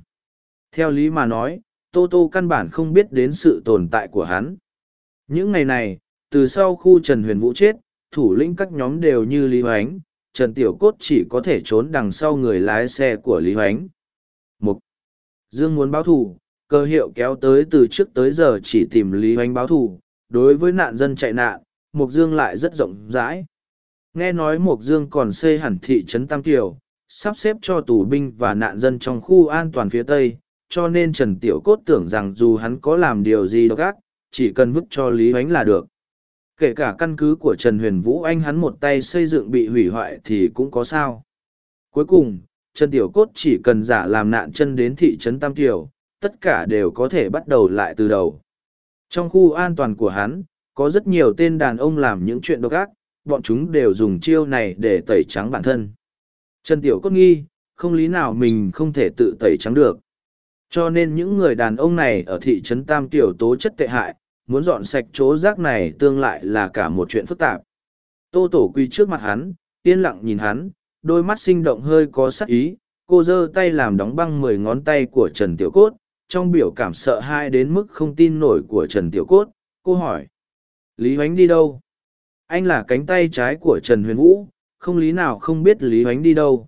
Theo lý mà nói, Tô Tô căn bản không biết đến sự tồn tại của hắn. Những ngày này, từ sau khu Trần Huyền Vũ chết, thủ lĩnh các nhóm đều như Lý Hoánh, Trần Tiểu Cốt chỉ có thể trốn đằng sau người lái xe của Lý Hoánh. Mục Dương muốn báo thù, cơ hiệu kéo tới từ trước tới giờ chỉ tìm Lý Hoánh báo thù, đối với nạn dân chạy nạn, Mộc Dương lại rất rộng rãi. Nghe nói Mộc Dương còn xây hẳn thị trấn Tam Kiều, sắp xếp cho tù binh và nạn dân trong khu an toàn phía Tây, cho nên Trần Tiểu Cốt tưởng rằng dù hắn có làm điều gì độc ác, chỉ cần vứt cho Lý Huánh là được. Kể cả căn cứ của Trần Huyền Vũ Anh hắn một tay xây dựng bị hủy hoại thì cũng có sao. Cuối cùng, Trần Tiểu Cốt chỉ cần giả làm nạn chân đến thị trấn Tam Kiều, tất cả đều có thể bắt đầu lại từ đầu. Trong khu an toàn của hắn, có rất nhiều tên đàn ông làm những chuyện độc ác, bọn chúng đều dùng chiêu này để tẩy trắng bản thân. Trần Tiểu Cốt nghi, không lý nào mình không thể tự tẩy trắng được. Cho nên những người đàn ông này ở thị trấn Tam Tiểu tố chất tệ hại, muốn dọn sạch chỗ rác này tương lại là cả một chuyện phức tạp. Tô Tổ quy trước mặt hắn, yên lặng nhìn hắn, đôi mắt sinh động hơi có sắc ý, cô giơ tay làm đóng băng mười ngón tay của Trần Tiểu Cốt, trong biểu cảm sợ hãi đến mức không tin nổi của Trần Tiểu Cốt, cô hỏi. Lý Hoánh đi đâu? Anh là cánh tay trái của Trần Huyền Vũ, không lý nào không biết Lý Hoánh đi đâu.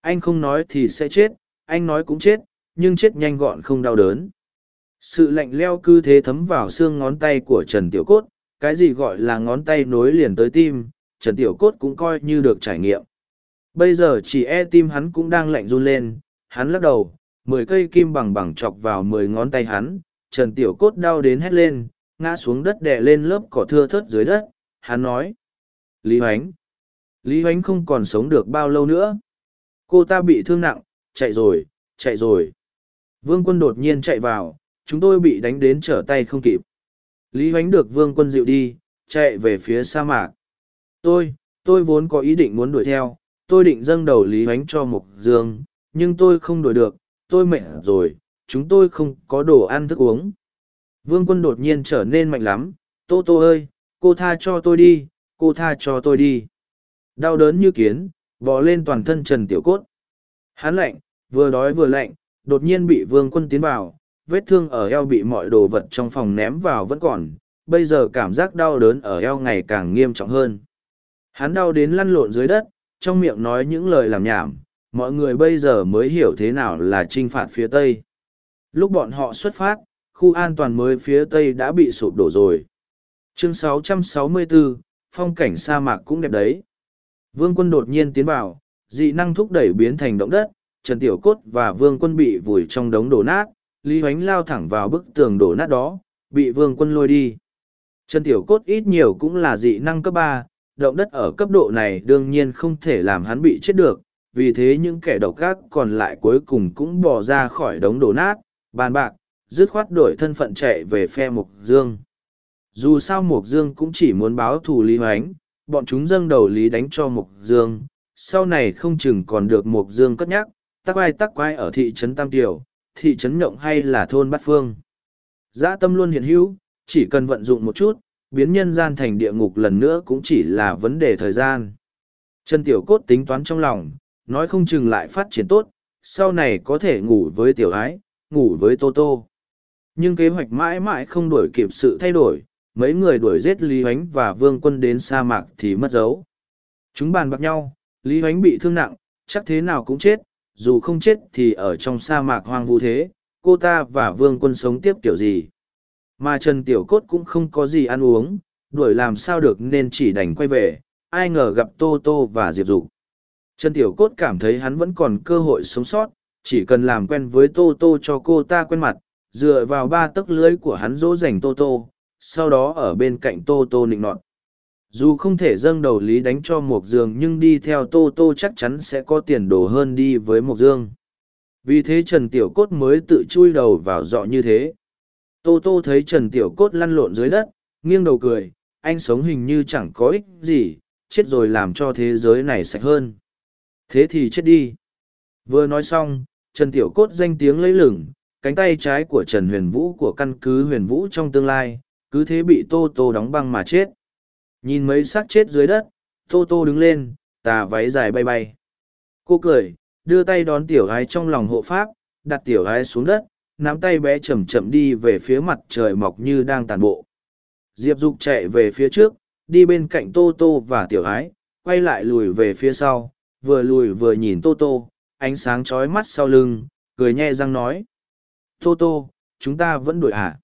Anh không nói thì sẽ chết, anh nói cũng chết, nhưng chết nhanh gọn không đau đớn. Sự lạnh leo cứ thế thấm vào xương ngón tay của Trần Tiểu Cốt, cái gì gọi là ngón tay nối liền tới tim, Trần Tiểu Cốt cũng coi như được trải nghiệm. Bây giờ chỉ e tim hắn cũng đang lạnh run lên, hắn lắc đầu, mười cây kim bằng bằng chọc vào mười ngón tay hắn, Trần Tiểu Cốt đau đến hét lên, ngã xuống đất đè lên lớp cỏ thưa thớt dưới đất, hắn nói. Lý Hoánh, Lý Hoánh không còn sống được bao lâu nữa. Cô ta bị thương nặng, chạy rồi, chạy rồi. Vương quân đột nhiên chạy vào, chúng tôi bị đánh đến trở tay không kịp. Lý Hoánh được vương quân dịu đi, chạy về phía sa mạc. Tôi, tôi vốn có ý định muốn đuổi theo, tôi định dâng đầu Lý Hoánh cho Mộc Dương, nhưng tôi không đuổi được, tôi mệt rồi, chúng tôi không có đồ ăn thức uống. Vương quân đột nhiên trở nên mạnh lắm, Tô Tô ơi, cô tha cho tôi đi, cô tha cho tôi đi. Đau đớn như kiến, bò lên toàn thân Trần Tiểu Cốt. Hắn lạnh, vừa đói vừa lạnh, đột nhiên bị vương quân tiến vào, vết thương ở eo bị mọi đồ vật trong phòng ném vào vẫn còn, bây giờ cảm giác đau đớn ở eo ngày càng nghiêm trọng hơn. Hắn đau đến lăn lộn dưới đất, trong miệng nói những lời làm nhảm, mọi người bây giờ mới hiểu thế nào là trinh phạt phía Tây. Lúc bọn họ xuất phát, khu an toàn mới phía Tây đã bị sụp đổ rồi. Chương 664, phong cảnh sa mạc cũng đẹp đấy. Vương quân đột nhiên tiến vào, dị năng thúc đẩy biến thành động đất, Trần Tiểu Cốt và Vương quân bị vùi trong đống đổ nát, Lý Hoánh lao thẳng vào bức tường đổ nát đó, bị Vương quân lôi đi. Trần Tiểu Cốt ít nhiều cũng là dị năng cấp ba, động đất ở cấp độ này đương nhiên không thể làm hắn bị chết được, vì thế những kẻ độc gác còn lại cuối cùng cũng bỏ ra khỏi đống đổ nát, bàn bạc, dứt khoát đổi thân phận chạy về phe Mục Dương. Dù sao Mục Dương cũng chỉ muốn báo thù Lý Hoánh, bọn chúng dâng đầu Lý đánh cho Mục Dương, sau này không chừng còn được Mục Dương cất nhắc, tắc ai tắc quai ở thị trấn Tam Tiểu, thị trấn Nhộng hay là thôn Bát Phương. Giã tâm luôn hiện hữu, chỉ cần vận dụng một chút, biến nhân gian thành địa ngục lần nữa cũng chỉ là vấn đề thời gian. Trần Tiểu Cốt tính toán trong lòng, nói không chừng lại phát triển tốt, sau này có thể ngủ với Tiểu Ái, ngủ với Tô Tô. Nhưng kế hoạch mãi mãi không đổi kịp sự thay đổi, mấy người đuổi giết Lý Huánh và Vương Quân đến sa mạc thì mất dấu. Chúng bàn bạc nhau, Lý Huánh bị thương nặng, chắc thế nào cũng chết, dù không chết thì ở trong sa mạc hoang vu thế, cô ta và Vương Quân sống tiếp kiểu gì. Mà Trần Tiểu Cốt cũng không có gì ăn uống, đuổi làm sao được nên chỉ đành quay về, ai ngờ gặp Tô Tô và Diệp Dục. Trần Tiểu Cốt cảm thấy hắn vẫn còn cơ hội sống sót, chỉ cần làm quen với Tô Tô cho cô ta quen mặt, dựa vào ba tấc lưới của hắn dỗ dành Tô Tô, sau đó ở bên cạnh Tô Tô nịnh nọt. Dù không thể dâng đầu lý đánh cho Mộc Dương nhưng đi theo Tô Tô chắc chắn sẽ có tiền đồ hơn đi với Mộc Dương. Vì thế Trần Tiểu Cốt mới tự chui đầu vào dọ như thế. Tô Tô thấy Trần Tiểu Cốt lăn lộn dưới đất, nghiêng đầu cười, anh sống hình như chẳng có ích gì, chết rồi làm cho thế giới này sạch hơn. Thế thì chết đi. Vừa nói xong, Trần Tiểu Cốt danh tiếng lấy lửng, cánh tay trái của Trần Huyền Vũ của căn cứ Huyền Vũ trong tương lai, cứ thế bị Tô Tô đóng băng mà chết. Nhìn mấy xác chết dưới đất, Tô Tô đứng lên, tà váy dài bay bay. Cô cười, đưa tay đón tiểu gái trong lòng hộ pháp, đặt tiểu gái xuống đất, nắm tay bé chậm chậm đi về phía mặt trời mọc như đang tàn bộ. Diệp Dục chạy về phía trước, đi bên cạnh Tô Tô và tiểu gái, quay lại lùi về phía sau, vừa lùi vừa nhìn Tô Tô, ánh sáng chói mắt sau lưng, cười nhẹ răng nói. Tô Tô, chúng ta vẫn đuổi à?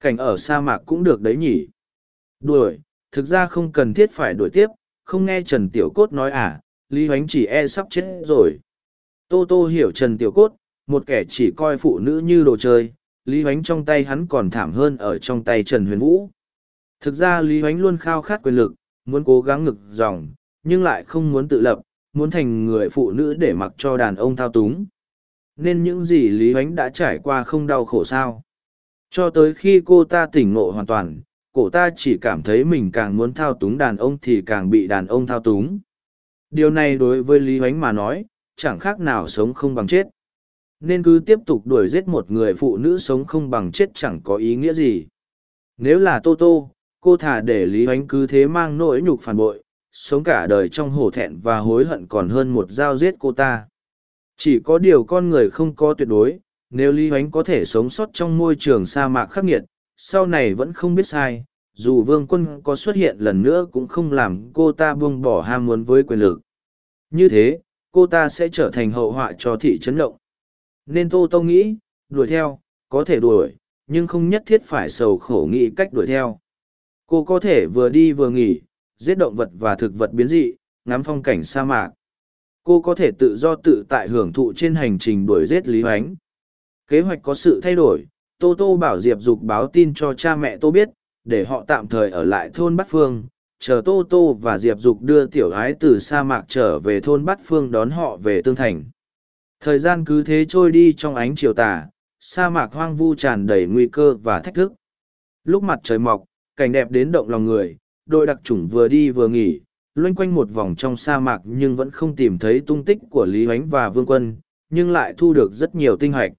Cảnh ở sa mạc cũng được đấy nhỉ? Đuổi, thực ra không cần thiết phải đuổi tiếp, không nghe Trần Tiểu Cốt nói à, Lý Hoánh chỉ e sắp chết rồi. Tô Tô hiểu Trần Tiểu Cốt, một kẻ chỉ coi phụ nữ như đồ chơi, Lý Hoánh trong tay hắn còn thảm hơn ở trong tay Trần Huyền Vũ. Thực ra Lý Hoánh luôn khao khát quyền lực, muốn cố gắng ngực dòng, nhưng lại không muốn tự lập, muốn thành người phụ nữ để mặc cho đàn ông thao túng. Nên những gì Lý Huánh đã trải qua không đau khổ sao. Cho tới khi cô ta tỉnh ngộ hoàn toàn, cổ ta chỉ cảm thấy mình càng muốn thao túng đàn ông thì càng bị đàn ông thao túng. Điều này đối với Lý Huánh mà nói, chẳng khác nào sống không bằng chết. Nên cứ tiếp tục đuổi giết một người phụ nữ sống không bằng chết chẳng có ý nghĩa gì. Nếu là Tô Tô, cô thả để Lý Huánh cứ thế mang nỗi nhục phản bội, sống cả đời trong hổ thẹn và hối hận còn hơn một dao giết cô ta. Chỉ có điều con người không có tuyệt đối, nếu Lý Hoánh có thể sống sót trong môi trường sa mạc khắc nghiệt, sau này vẫn không biết sai, dù vương quân có xuất hiện lần nữa cũng không làm cô ta buông bỏ ham muốn với quyền lực. Như thế, cô ta sẽ trở thành hậu họa cho thị trấn động. Nên Tô Tô nghĩ, đuổi theo, có thể đuổi, nhưng không nhất thiết phải sầu khổ nghĩ cách đuổi theo. Cô có thể vừa đi vừa nghỉ, giết động vật và thực vật biến dị, ngắm phong cảnh sa mạc. Cô có thể tự do tự tại hưởng thụ trên hành trình đuổi giết Lý Hoánh. Kế hoạch có sự thay đổi, Tô Tô bảo Diệp Dục báo tin cho cha mẹ Tô biết, để họ tạm thời ở lại thôn Bát Phương, chờ Tô Tô và Diệp Dục đưa tiểu ái từ sa mạc trở về thôn Bát Phương đón họ về Tương Thành. Thời gian cứ thế trôi đi trong ánh chiều tà, sa mạc hoang vu tràn đầy nguy cơ và thách thức. Lúc mặt trời mọc, cảnh đẹp đến động lòng người, đội đặc chủng vừa đi vừa nghỉ, loanh quanh một vòng trong sa mạc nhưng vẫn không tìm thấy tung tích của Lý Huánh và Vương Quân, nhưng lại thu được rất nhiều tinh hoạch.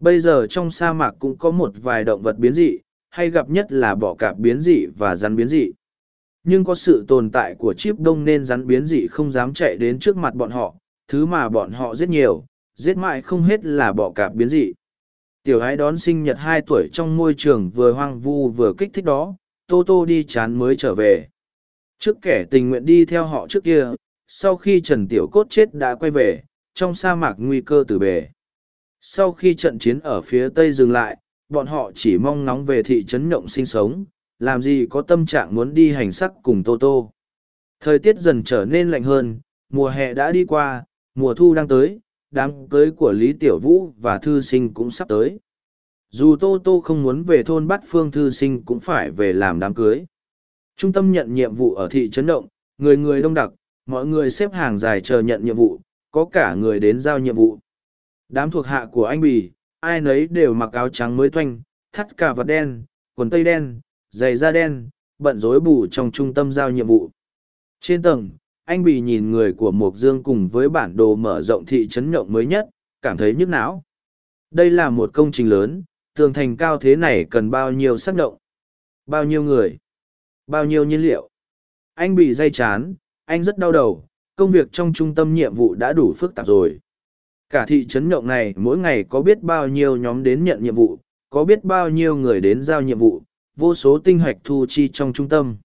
Bây giờ trong sa mạc cũng có một vài động vật biến dị, hay gặp nhất là bọ cạp biến dị và rắn biến dị. Nhưng có sự tồn tại của chip đông nên rắn biến dị không dám chạy đến trước mặt bọn họ, thứ mà bọn họ giết nhiều, giết mãi không hết là bọ cạp biến dị. Tiểu ái đón sinh nhật hai tuổi trong môi trường vừa hoang vu vừa kích thích đó, Tô Tô đi chán mới trở về. Trước kẻ tình nguyện đi theo họ trước kia, sau khi Trần Tiểu Cốt chết đã quay về, trong sa mạc nguy cơ từ bề. Sau khi trận chiến ở phía Tây dừng lại, bọn họ chỉ mong nóng về thị trấn nhộng sinh sống, làm gì có tâm trạng muốn đi hành sắc cùng Tô Tô. Thời tiết dần trở nên lạnh hơn, mùa hè đã đi qua, mùa thu đang tới, đám cưới của Lý Tiểu Vũ và Thư Sinh cũng sắp tới. Dù Tô Tô không muốn về thôn Bát Phương Thư Sinh cũng phải về làm đám cưới. Trung tâm nhận nhiệm vụ ở thị trấn động, người người đông đặc, mọi người xếp hàng dài chờ nhận nhiệm vụ, có cả người đến giao nhiệm vụ. Đám thuộc hạ của anh Bì, ai nấy đều mặc áo trắng mới toanh, thắt cả vật đen, quần tây đen, giày da đen, bận rối bù trong trung tâm giao nhiệm vụ. Trên tầng, anh Bì nhìn người của Mộc Dương cùng với bản đồ mở rộng thị trấn nhộng mới nhất, cảm thấy nhức não. Đây là một công trình lớn, tường thành cao thế này cần bao nhiêu sắc động, bao nhiêu người, bao nhiêu nhiên liệu. Anh bị dây chán, anh rất đau đầu, công việc trong trung tâm nhiệm vụ đã đủ phức tạp rồi. Cả thị trấn nhộng này mỗi ngày có biết bao nhiêu nhóm đến nhận nhiệm vụ, có biết bao nhiêu người đến giao nhiệm vụ, vô số tinh hoạch thu chi trong trung tâm.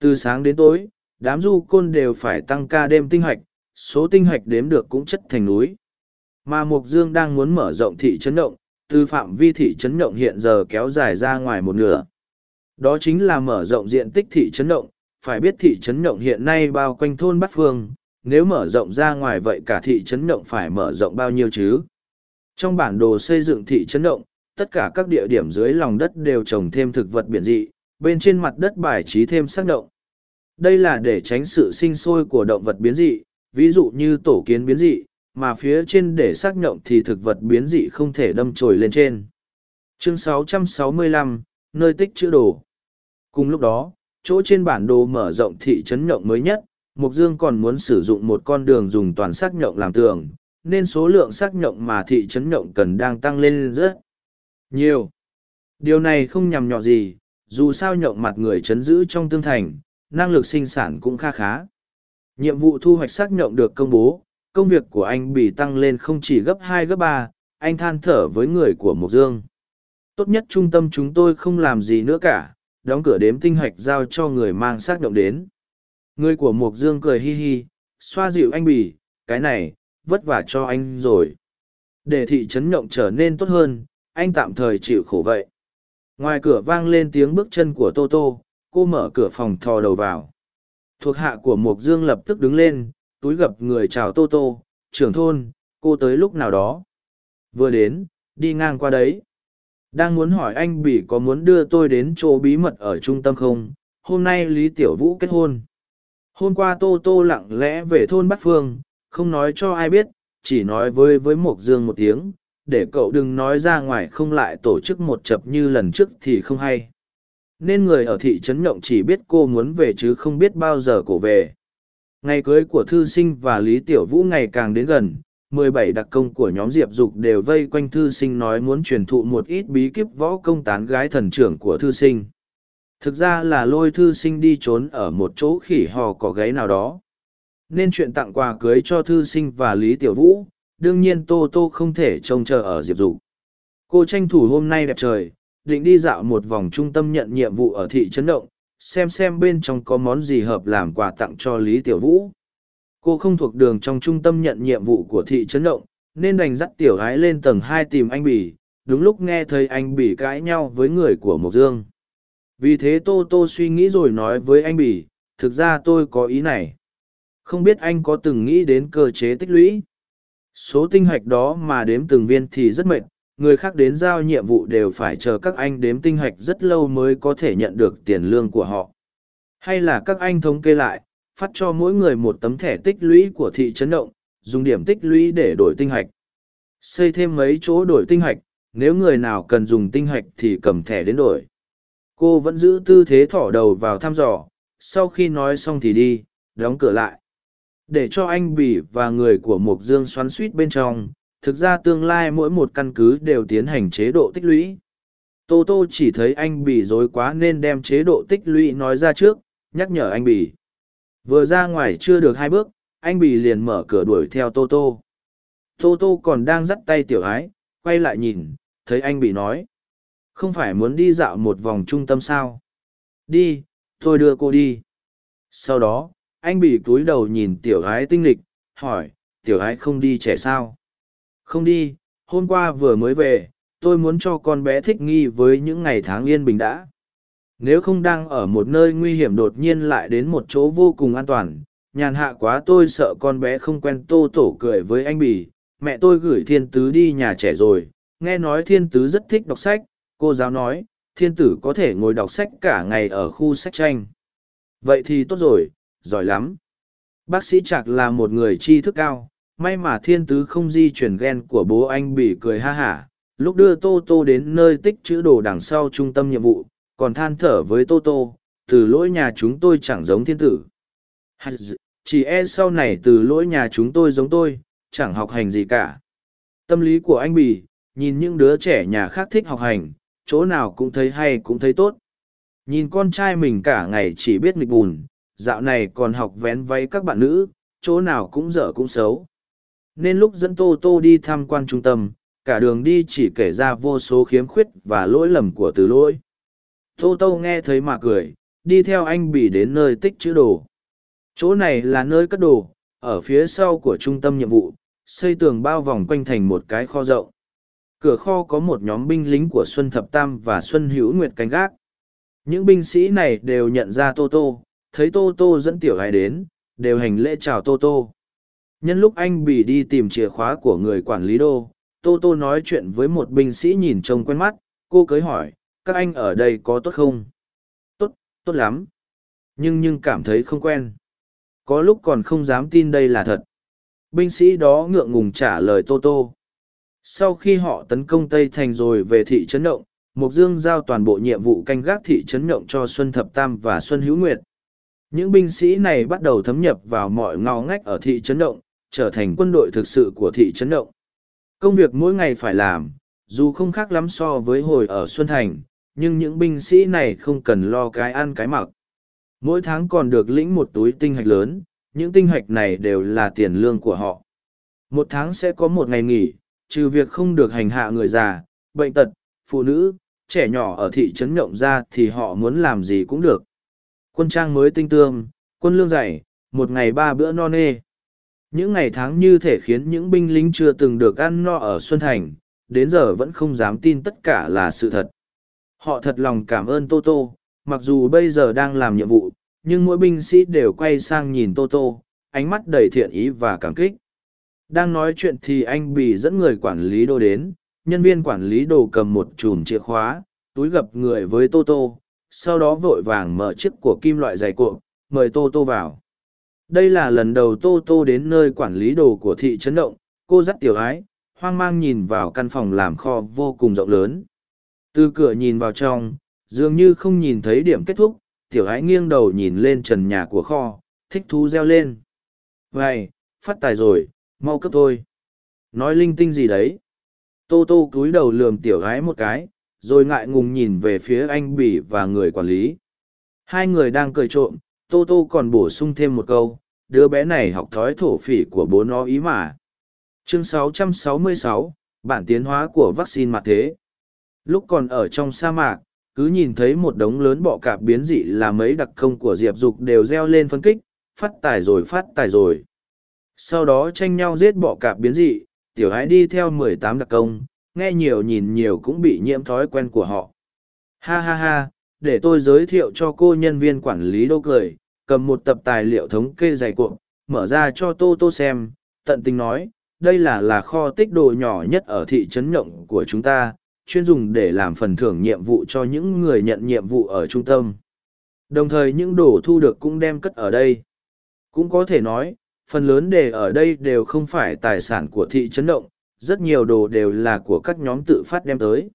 Từ sáng đến tối, đám du côn đều phải tăng ca đêm tinh hoạch, số tinh hoạch đếm được cũng chất thành núi. Mà Mục Dương đang muốn mở rộng thị trấn động, từ phạm vi thị trấn động hiện giờ kéo dài ra ngoài một nửa. Đó chính là mở rộng diện tích thị trấn động, phải biết thị trấn động hiện nay bao quanh thôn Bát Phương, nếu mở rộng ra ngoài vậy cả thị trấn động phải mở rộng bao nhiêu chứ? Trong bản đồ xây dựng thị trấn động, tất cả các địa điểm dưới lòng đất đều trồng thêm thực vật biển dị, bên trên mặt đất bài trí thêm sắc động. Đây là để tránh sự sinh sôi của động vật biến dị, ví dụ như tổ kiến biến dị, mà phía trên để xác nhộng thì thực vật biến dị không thể đâm chồi lên trên. Chương 665, nơi tích chữ đồ. Cùng lúc đó, chỗ trên bản đồ mở rộng thị trấn nhộng mới nhất, Mục Dương còn muốn sử dụng một con đường dùng toàn xác nhộng làm tường, nên số lượng xác nhộng mà thị trấn nhộng cần đang tăng lên rất nhiều. Điều này không nhằm nhọ gì, dù sao nhộng mặt người chấn giữ trong tương thành, năng lực sinh sản cũng kha khá. Nhiệm vụ thu hoạch xác nhộng được công bố, công việc của anh bị tăng lên không chỉ gấp hai, gấp ba, anh than thở với người của mộc dương. Tốt nhất trung tâm chúng tôi không làm gì nữa cả, đóng cửa đếm tinh hoạch giao cho người mang xác động đến. Người của mộc dương cười hi hi, xoa dịu anh bỉ, cái này, vất vả cho anh rồi. Để thị trấn nhộng trở nên tốt hơn, anh tạm thời chịu khổ vậy. Ngoài cửa vang lên tiếng bước chân của tô tô, cô mở cửa phòng thò đầu vào. Thuộc hạ của mộc dương lập tức đứng lên túi gập người chào tô tô, trưởng thôn, cô tới lúc nào đó? Vừa đến, đi ngang qua đấy. Đang muốn hỏi anh bỉ có muốn đưa tôi đến chỗ bí mật ở trung tâm không? Hôm nay lý tiểu vũ kết hôn. Hôm qua tô tô lặng lẽ về thôn bát phương, không nói cho ai biết, chỉ nói với với mộc dương một tiếng, để cậu đừng nói ra ngoài không lại tổ chức một chập như lần trước thì không hay. Nên người ở thị trấn nhộng chỉ biết cô muốn về chứ không biết bao giờ cổ về. Ngày cưới của thư sinh và Lý Tiểu Vũ ngày càng đến gần, mười bảy đặc công của nhóm Diệp Dục đều vây quanh thư sinh nói muốn truyền thụ một ít bí kíp võ công tán gái thần trưởng của thư sinh. Thực ra là lôi thư sinh đi trốn ở một chỗ khỉ hò có gáy nào đó. Nên chuyện tặng quà cưới cho thư sinh và Lý Tiểu Vũ, đương nhiên Tô Tô không thể trông chờ ở Diệp Dục. Cô tranh thủ hôm nay đẹp trời, định đi dạo một vòng trung tâm nhận nhiệm vụ ở thị trấn động, xem xem bên trong có món gì hợp làm quà tặng cho Lý Tiểu Vũ. Cô không thuộc đường trong trung tâm nhận nhiệm vụ của thị trấn động, nên đành dắt Tiểu Gái lên tầng hai tìm anh Bỉ, đúng lúc nghe thấy anh Bỉ cãi nhau với người của Mộc Dương. Vì thế Tô Tô suy nghĩ rồi nói với anh Bỉ, thực ra tôi có ý này. Không biết anh có từng nghĩ đến cơ chế tích lũy. Số tinh hoạch đó mà đếm từng viên thì rất mệt, người khác đến giao nhiệm vụ đều phải chờ các anh đếm tinh hạch rất lâu mới có thể nhận được tiền lương của họ. Hay là các anh thống kê lại, phát cho mỗi người một tấm thẻ tích lũy của thị trấn động, dùng điểm tích lũy để đổi tinh hạch. Xây thêm mấy chỗ đổi tinh hạch, nếu người nào cần dùng tinh hạch thì cầm thẻ đến đổi. Cô vẫn giữ tư thế thỏ đầu vào thăm dò, sau khi nói xong thì đi, đóng cửa lại. Để cho anh Bỉ và người của Mộc Dương xoắn suýt bên trong, thực ra tương lai mỗi một căn cứ đều tiến hành chế độ tích lũy. Tô Tô chỉ thấy anh Bỉ dối quá nên đem chế độ tích lũy nói ra trước, nhắc nhở anh Bỉ. Vừa ra ngoài chưa được hai bước, anh Bỉ liền mở cửa đuổi theo Tô Tô. Tô Tô còn đang dắt tay tiểu ái, quay lại nhìn, thấy anh Bỉ nói. Không phải muốn đi dạo một vòng trung tâm sao? Đi, tôi đưa cô đi. Sau đó, anh Bỉ cúi đầu nhìn tiểu ái tinh lịch, hỏi, tiểu ái không đi trẻ sao? Không đi, hôm qua vừa mới về, tôi muốn cho con bé thích nghi với những ngày tháng yên bình đã. Nếu không đang ở một nơi nguy hiểm đột nhiên lại đến một chỗ vô cùng an toàn, nhàn hạ quá tôi sợ con bé không quen tô tổ cười với anh bì. Mẹ tôi gửi thiên tứ đi nhà trẻ rồi, nghe nói thiên tứ rất thích đọc sách, cô giáo nói, thiên tử có thể ngồi đọc sách cả ngày ở khu sách tranh. Vậy thì tốt rồi, giỏi lắm. Bác sĩ Trạc là một người tri thức cao, may mà thiên tứ không di chuyển ghen của bố anh bị cười ha hả, lúc đưa tô tô đến nơi tích chữ đồ đằng sau trung tâm nhiệm vụ, còn than thở với tô tô, từ lỗi nhà chúng tôi chẳng giống thiên tử. Chỉ e sau này từ lỗi nhà chúng tôi giống tôi, chẳng học hành gì cả. Tâm lý của anh bì nhìn những đứa trẻ nhà khác thích học hành, chỗ nào cũng thấy hay cũng thấy tốt. Nhìn con trai mình cả ngày chỉ biết nghịch bùn, dạo này còn học vén váy các bạn nữ, chỗ nào cũng dở cũng xấu nên lúc dẫn tô tô đi tham quan trung tâm, cả đường đi chỉ kể ra vô số khiếm khuyết và lỗi lầm của từ lỗi. Tô tô nghe thấy mà cười, đi theo anh bỉ đến nơi tích chữ đồ. Chỗ này là nơi cất đồ, ở phía sau của trung tâm nhiệm vụ, xây tường bao vòng quanh thành một cái kho rộng. Cửa kho có một nhóm binh lính của xuân thập tam và xuân hữu nguyệt canh gác. Những binh sĩ này đều nhận ra tô tô, thấy tô tô dẫn tiểu gái đến, đều hành lễ chào tô tô nhân lúc anh bị đi tìm chìa khóa của người quản lý đô, tô tô nói chuyện với một binh sĩ nhìn trông quen mắt. Cô cưới hỏi, các anh ở đây có tốt không? Tốt tốt lắm. Nhưng nhưng cảm thấy không quen. Có lúc còn không dám tin đây là thật. Binh sĩ đó ngượng ngùng trả lời tô tô. Sau khi họ tấn công tây thành rồi về thị trấn động mục dương giao toàn bộ nhiệm vụ canh gác thị trấn động cho xuân thập tam và xuân hữu nguyệt. Những binh sĩ này bắt đầu thấm nhập vào mọi ngõ ngách ở thị trấn động trở thành quân đội thực sự của thị trấn động. Công việc mỗi ngày phải làm, dù không khác lắm so với hồi ở xuân thành, nhưng những binh sĩ này không cần lo cái ăn cái mặc. Mỗi tháng còn được lĩnh một túi tinh hạch lớn, những tinh hạch này đều là tiền lương của họ. Một tháng sẽ có một ngày nghỉ, trừ việc không được hành hạ người già, bệnh tật, phụ nữ, trẻ nhỏ ở thị trấn nhộng ra thì họ muốn làm gì cũng được. Quân trang mới tinh tương, quân lương dày, một ngày ba bữa no nê những ngày tháng như thể khiến những binh lính chưa từng được ăn no ở xuân thành, đến giờ vẫn không dám tin tất cả là sự thật. Họ thật lòng cảm ơn tô tô, mặc dù bây giờ đang làm nhiệm vụ, nhưng mỗi binh sĩ đều quay sang nhìn tô tô, ánh mắt đầy thiện ý và cảm kích. Đang nói chuyện thì anh bị dẫn người quản lý đồ đến, nhân viên quản lý đồ cầm một chùm chìa khóa, túi gập người với tô tô, sau đó vội vàng mở chiếc của kim loại dày cộm mời tô tô vào đây là lần đầu tô tô đến nơi quản lý đồ của thị trấn động, cô dắt tiểu ái, hoang mang nhìn vào căn phòng làm kho vô cùng rộng lớn. Từ cửa nhìn vào trong, dường như không nhìn thấy điểm kết thúc, tiểu ái nghiêng đầu nhìn lên trần nhà của kho, thích thú reo lên. Vậy phát tài rồi, mau cấp thôi. Nói linh tinh gì đấy? Tô tô cúi đầu lườm tiểu ái một cái, rồi ngại ngùng nhìn về phía anh bỉ và người quản lý. Hai người đang cười trộm, tô tô còn bổ sung thêm một câu đứa bé này học thói thổ phỉ của bố nó ý mà. Chương 666, bản tiến hóa của vaccine mặt thế. Lúc còn ở trong sa mạc cứ nhìn thấy một đống lớn bọ cạp biến dị là mấy đặc công của diệp dục đều reo lên phân kích phát tài rồi phát tài rồi. Sau đó tranh nhau giết bọ cạp biến dị tiểu hái đi theo mười tám đặc công nghe nhiều nhìn nhiều cũng bị nhiễm thói quen của họ. Ha ha ha để tôi giới thiệu cho cô nhân viên quản lý đô cười cầm một tập tài liệu thống kê dày cuộn mở ra cho tô tô xem, tận tình nói, đây là là kho tích đồ nhỏ nhất ở thị trấn nhộng của chúng ta, chuyên dùng để làm phần thưởng nhiệm vụ cho những người nhận nhiệm vụ ở trung tâm. Đồng thời những đồ thu được cũng đem cất ở đây. Cũng có thể nói, phần lớn đề ở đây đều không phải tài sản của thị trấn động rất nhiều đồ đều là của các nhóm tự phát đem tới.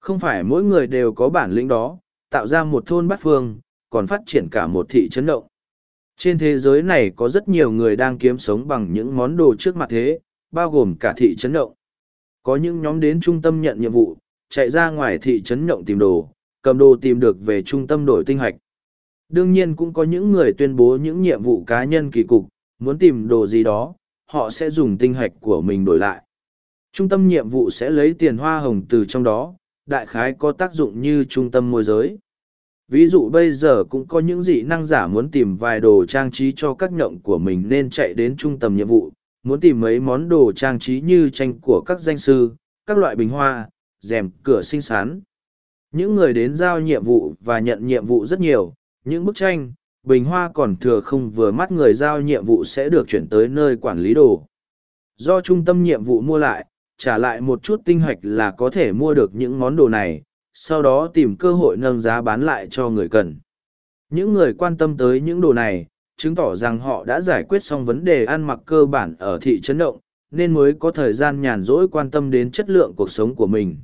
Không phải mỗi người đều có bản lĩnh đó, tạo ra một thôn bát phương còn phát triển cả một thị trấn động. Trên thế giới này có rất nhiều người đang kiếm sống bằng những món đồ trước mặt thế, bao gồm cả thị trấn động. Có những nhóm đến trung tâm nhận nhiệm vụ, chạy ra ngoài thị trấn động tìm đồ, cầm đồ tìm được về trung tâm đổi tinh hạch đương nhiên cũng có những người tuyên bố những nhiệm vụ cá nhân kỳ cục, muốn tìm đồ gì đó, họ sẽ dùng tinh hạch của mình đổi lại. Trung tâm nhiệm vụ sẽ lấy tiền hoa hồng từ trong đó, đại khái có tác dụng như trung tâm môi giới ví dụ bây giờ cũng có những dị năng giả muốn tìm vài đồ trang trí cho các nhộng của mình nên chạy đến trung tâm nhiệm vụ, muốn tìm mấy món đồ trang trí như tranh của các danh sư, các loại bình hoa, rèm, cửa xinh xắn những người đến giao nhiệm vụ và nhận nhiệm vụ rất nhiều, những bức tranh, bình hoa còn thừa không vừa mắt người giao nhiệm vụ sẽ được chuyển tới nơi quản lý đồ. Do trung tâm nhiệm vụ mua lại, trả lại một chút tinh hạch là có thể mua được những món đồ này sau đó tìm cơ hội nâng giá bán lại cho người cần những người quan tâm tới những đồ này chứng tỏ rằng họ đã giải quyết xong vấn đề ăn mặc cơ bản ở thị trấn động, nên mới có thời gian nhàn rỗi quan tâm đến chất lượng cuộc sống của mình.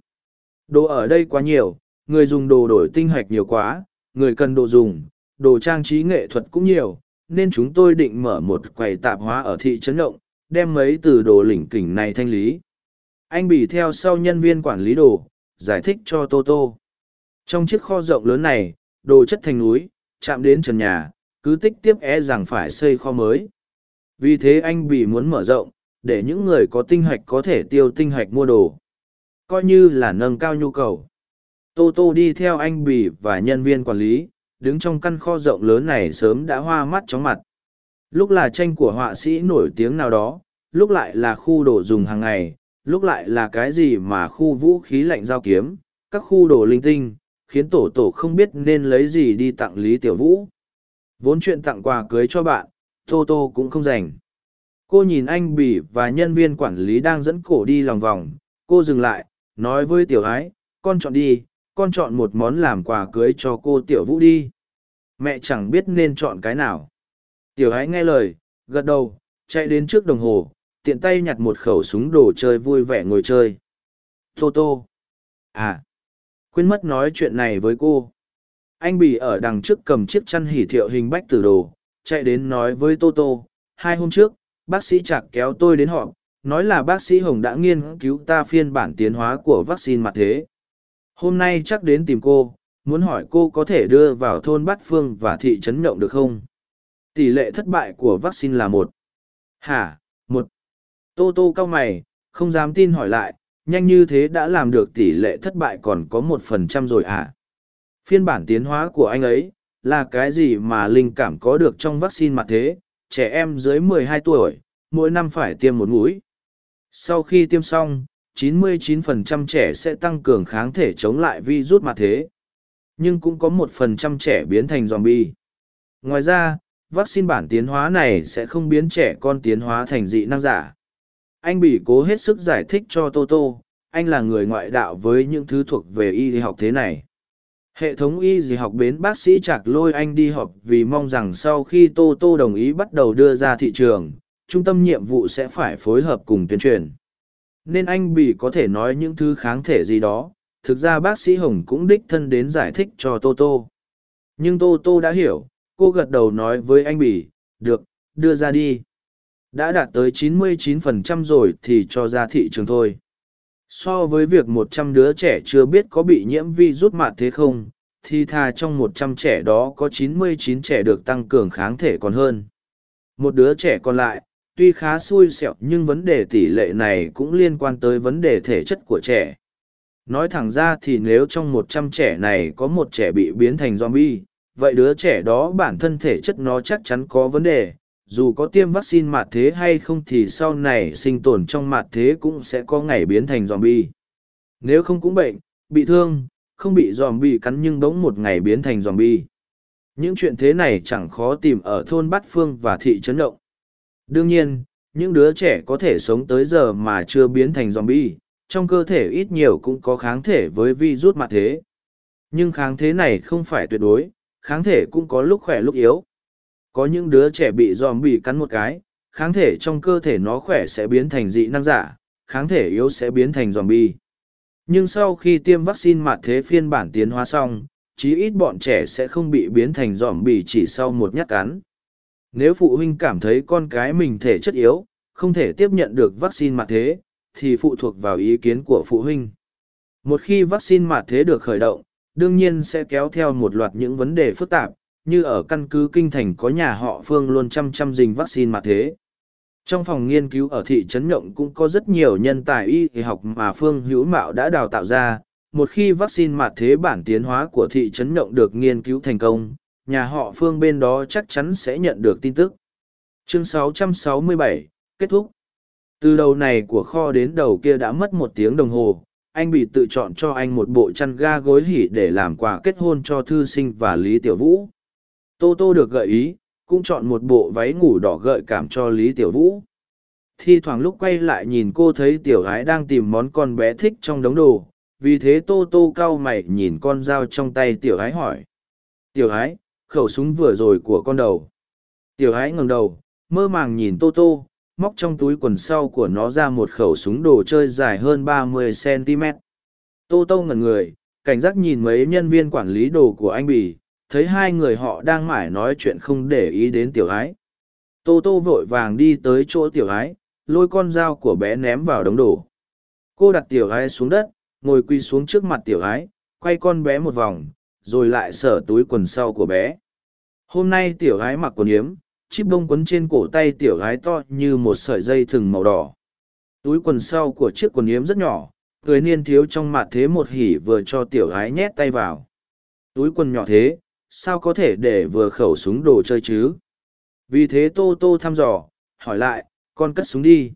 Đồ ở đây quá nhiều, người dùng đồ đổi tinh hoạch nhiều quá, người cần đồ dùng, đồ trang trí nghệ thuật cũng nhiều, nên chúng tôi định mở một quầy tạp hóa ở thị trấn động, đem mấy từ đồ lỉnh kỉnh này thanh lý. Anh bị theo sau nhân viên quản lý đồ, giải thích cho Toto. Trong chiếc kho rộng lớn này, đồ chất thành núi, chạm đến trần nhà, cứ tích tiếp e rằng phải xây kho mới. Vì thế anh bị muốn mở rộng, để những người có tinh hạch có thể tiêu tinh hạch mua đồ. Coi như là nâng cao nhu cầu. Tô Tô đi theo anh Bì và nhân viên quản lý, đứng trong căn kho rộng lớn này sớm đã hoa mắt chóng mặt. Lúc là tranh của họa sĩ nổi tiếng nào đó, lúc lại là khu đồ dùng hàng ngày, lúc lại là cái gì mà khu vũ khí lạnh giao kiếm, các khu đồ linh tinh, khiến tổ tổ không biết nên lấy gì đi tặng Lý Tiểu Vũ. Vốn chuyện tặng quà cưới cho bạn, Tô Tô cũng không dành. Cô nhìn anh Bỉ và nhân viên quản lý đang dẫn cổ đi lòng vòng, cô dừng lại, nói với Tiểu Ái, con chọn đi, con chọn một món làm quà cưới cho cô Tiểu Vũ đi. Mẹ chẳng biết nên chọn cái nào. Tiểu Ái nghe lời, gật đầu, chạy đến trước đồng hồ, tiện tay nhặt một khẩu súng đồ chơi vui vẻ ngồi chơi. Tô Tô. À, quên mất nói chuyện này với cô. Anh bị ở đằng trước cầm chiếc chăn hỉ thiệu hình bách tử đồ chạy đến nói với tô tô hai hôm trước bác sĩ chạc kéo tôi đến họ nói là bác sĩ hồng đã nghiên cứu ta phiên bản tiến hóa của vaccine mặt thế. Hôm nay chắc đến tìm cô muốn hỏi cô có thể đưa vào thôn bát phương và thị trấn nhộng được không? Tỷ lệ thất bại của vaccine là một. Hả? Một? Tô tô cau mày, không dám tin hỏi lại, nhanh như thế đã làm được tỷ lệ thất bại còn có một phần trăm rồi à? Phiên bản tiến hóa của anh ấy là cái gì mà linh cảm có được trong vaccine mặt thế? Trẻ em dưới 12 tuổi, mỗi năm phải tiêm một mũi. Sau khi tiêm xong 99% trẻ sẽ tăng cường kháng thể chống lại virus mặt thế. Nhưng cũng có một phần trăm trẻ biến thành zombie. Ngoài ra, vaccine bản tiến hóa này sẽ không biến trẻ con tiến hóa thành dị năng giả anh bị cố hết sức giải thích cho toto, anh là người ngoại đạo với những thứ thuộc về y học thế này. Hệ thống y gì học bến bác sĩ chạc lôi anh đi họp vì mong rằng sau khi tô tô đồng ý bắt đầu đưa ra thị trường, trung tâm nhiệm vụ sẽ phải phối hợp cùng tuyên truyền. Nên anh bị có thể nói những thứ kháng thể gì đó, thực ra bác sĩ hồng cũng đích thân đến giải thích cho tô tô nhưng tô tô đã hiểu, cô gật đầu nói với anh bỉ được, đưa ra đi đã đạt tới 99% rồi thì cho ra thị trường thôi. So với việc 100 đứa trẻ chưa biết có bị nhiễm vi rút mạt thế không, thì thà trong 100 trẻ đó có 99 trẻ được tăng cường kháng thể còn hơn. Một đứa trẻ còn lại, tuy khá xui xẹo nhưng vấn đề tỷ lệ này cũng liên quan tới vấn đề thể chất của trẻ. Nói thẳng ra thì nếu trong 100 trẻ này có một trẻ bị biến thành zombie, vậy đứa trẻ đó bản thân thể chất nó chắc chắn có vấn đề dù có tiêm vaccine mạt thế hay không thì sau này sinh tồn trong mạt thế cũng sẽ có ngày biến thành dòm bi nếu không cũng bệnh, bị thương, không bị dòm bi cắn nhưng bỗng một ngày biến thành dòm bi những chuyện thế này chẳng khó tìm ở thôn bát phương và thị trấn động. Đương nhiên, những đứa trẻ có thể sống tới giờ mà chưa biến thành dòm bi trong cơ thể ít nhiều cũng có kháng thể với virus mạt thế. Nhưng kháng thế này không phải tuyệt đối, kháng thể cũng có lúc khỏe lúc yếu có những đứa trẻ bị dòm bị cắn một cái, kháng thể trong cơ thể nó khỏe sẽ biến thành dị năng giả, kháng thể yếu sẽ biến thành dòm bi. Nhưng sau khi tiêm vaccine mặt thế phiên bản tiến hóa xong, chí ít bọn trẻ sẽ không bị biến thành dòm bì chỉ sau một nhát cắn. Nếu phụ huynh cảm thấy con cái mình thể chất yếu, không thể tiếp nhận được vaccine mặt thế, thì phụ thuộc vào ý kiến của phụ huynh. Một khi vaccine mặt thế được khởi động, đương nhiên sẽ kéo theo một loạt những vấn đề phức tạp, như ở căn cứ kinh thành có nhà họ phương luôn chăm chăm dình vaccine mà thế. Trong phòng nghiên cứu ở thị trấn Nhộng cũng có rất nhiều nhân tài y học mà Phương Hữu Mạo đã đào tạo ra. Một khi vaccine mặt thế bản tiến hóa của thị trấn Nhộng được nghiên cứu thành công, nhà họ Phương bên đó chắc chắn sẽ nhận được tin tức. Chương 667, kết thúc. Từ đầu này của kho đến đầu kia đã mất một tiếng đồng hồ, anh bị tự chọn cho anh một bộ chăn ga gối hỉ để làm quà kết hôn cho thư sinh và Lý Tiểu Vũ. Tô Tô được gợi ý, cũng chọn một bộ váy ngủ đỏ gợi cảm cho Lý Tiểu Vũ. Thi thoảng lúc quay lại nhìn cô thấy tiểu gái đang tìm món con bé thích trong đống đồ, vì thế Tô Tô cau mày nhìn con dao trong tay tiểu gái hỏi. Tiểu gái, khẩu súng vừa rồi của con đầu. Tiểu gái ngẩng đầu, mơ màng nhìn Tô Tô, móc trong túi quần sau của nó ra một khẩu súng đồ chơi dài hơn ba mươi cm. Tô Tô ngẩn người, cảnh giác nhìn mấy nhân viên quản lý đồ của anh bỉ thấy hai người họ đang mải nói chuyện không để ý đến tiểu ái. Tô Tô vội vàng đi tới chỗ tiểu ái, lôi con dao của bé ném vào đống đổ. Cô đặt tiểu ái xuống đất, ngồi quỳ xuống trước mặt tiểu ái, quay con bé một vòng, rồi lại sở túi quần sau của bé. Hôm nay tiểu ái mặc quần yếm, chip bông quấn trên cổ tay tiểu Ái to như một sợi dây thừng màu đỏ túi quần sau của chiếc quần yếm rất nhỏ người niên thiếu trong mặt thế một hỉ vừa cho tiểu Ái nhét tay vào túi quần nhỏ thế sao có thể để vừa khẩu súng đồ chơi chứ? Vì thế tô tô thăm dò hỏi lại con cất súng đi.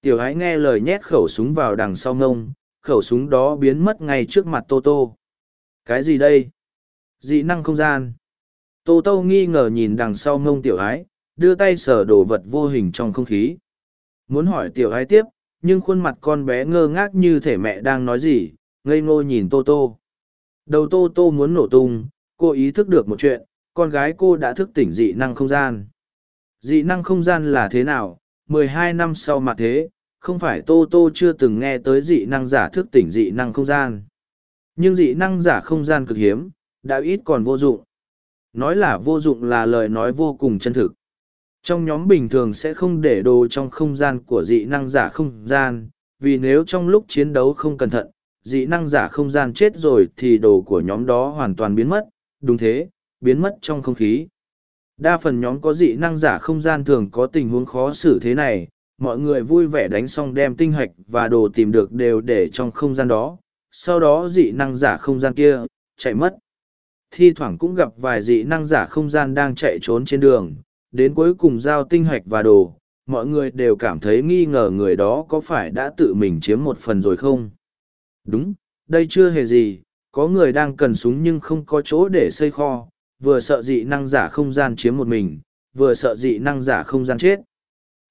Tiểu gái nghe lời nhét khẩu súng vào đằng sau ngông khẩu súng đó biến mất ngay trước mặt tô tô. Cái gì đây? Dị năng không gian. Tô Tô nghi ngờ nhìn đằng sau ngông tiểu ái, đưa tay sờ đồ vật vô hình trong không khí. Muốn hỏi tiểu ái tiếp, nhưng khuôn mặt con bé ngơ ngác như thể mẹ đang nói gì, ngây ngô nhìn Tô Tô. Đầu Tô Tô muốn nổ tung, cô ý thức được một chuyện, con gái cô đã thức tỉnh dị năng không gian. Dị năng không gian là thế nào? Mười hai năm sau mà thế, không phải Tô Tô chưa từng nghe tới dị năng giả thức tỉnh dị năng không gian. Nhưng dị năng giả không gian cực hiếm, đã ít còn vô dụng nói là vô dụng là lời nói vô cùng chân thực trong nhóm bình thường sẽ không để đồ trong không gian của dị năng giả không gian vì nếu trong lúc chiến đấu không cẩn thận dị năng giả không gian chết rồi thì đồ của nhóm đó hoàn toàn biến mất đúng thế biến mất trong không khí đa phần nhóm có dị năng giả không gian thường có tình huống khó xử thế này mọi người vui vẻ đánh xong đem tinh hạch và đồ tìm được đều để trong không gian đó sau đó dị năng giả không gian kia chạy mất thi thoảng cũng gặp vài dị năng giả không gian đang chạy trốn trên đường, đến cuối cùng giao tinh hạch và đồ, mọi người đều cảm thấy nghi ngờ người đó có phải đã tự mình chiếm một phần rồi không. Đúng, đây chưa hề gì, có người đang cần súng nhưng không có chỗ để xây kho, vừa sợ dị năng giả không gian chiếm một mình, vừa sợ dị năng giả không gian chết.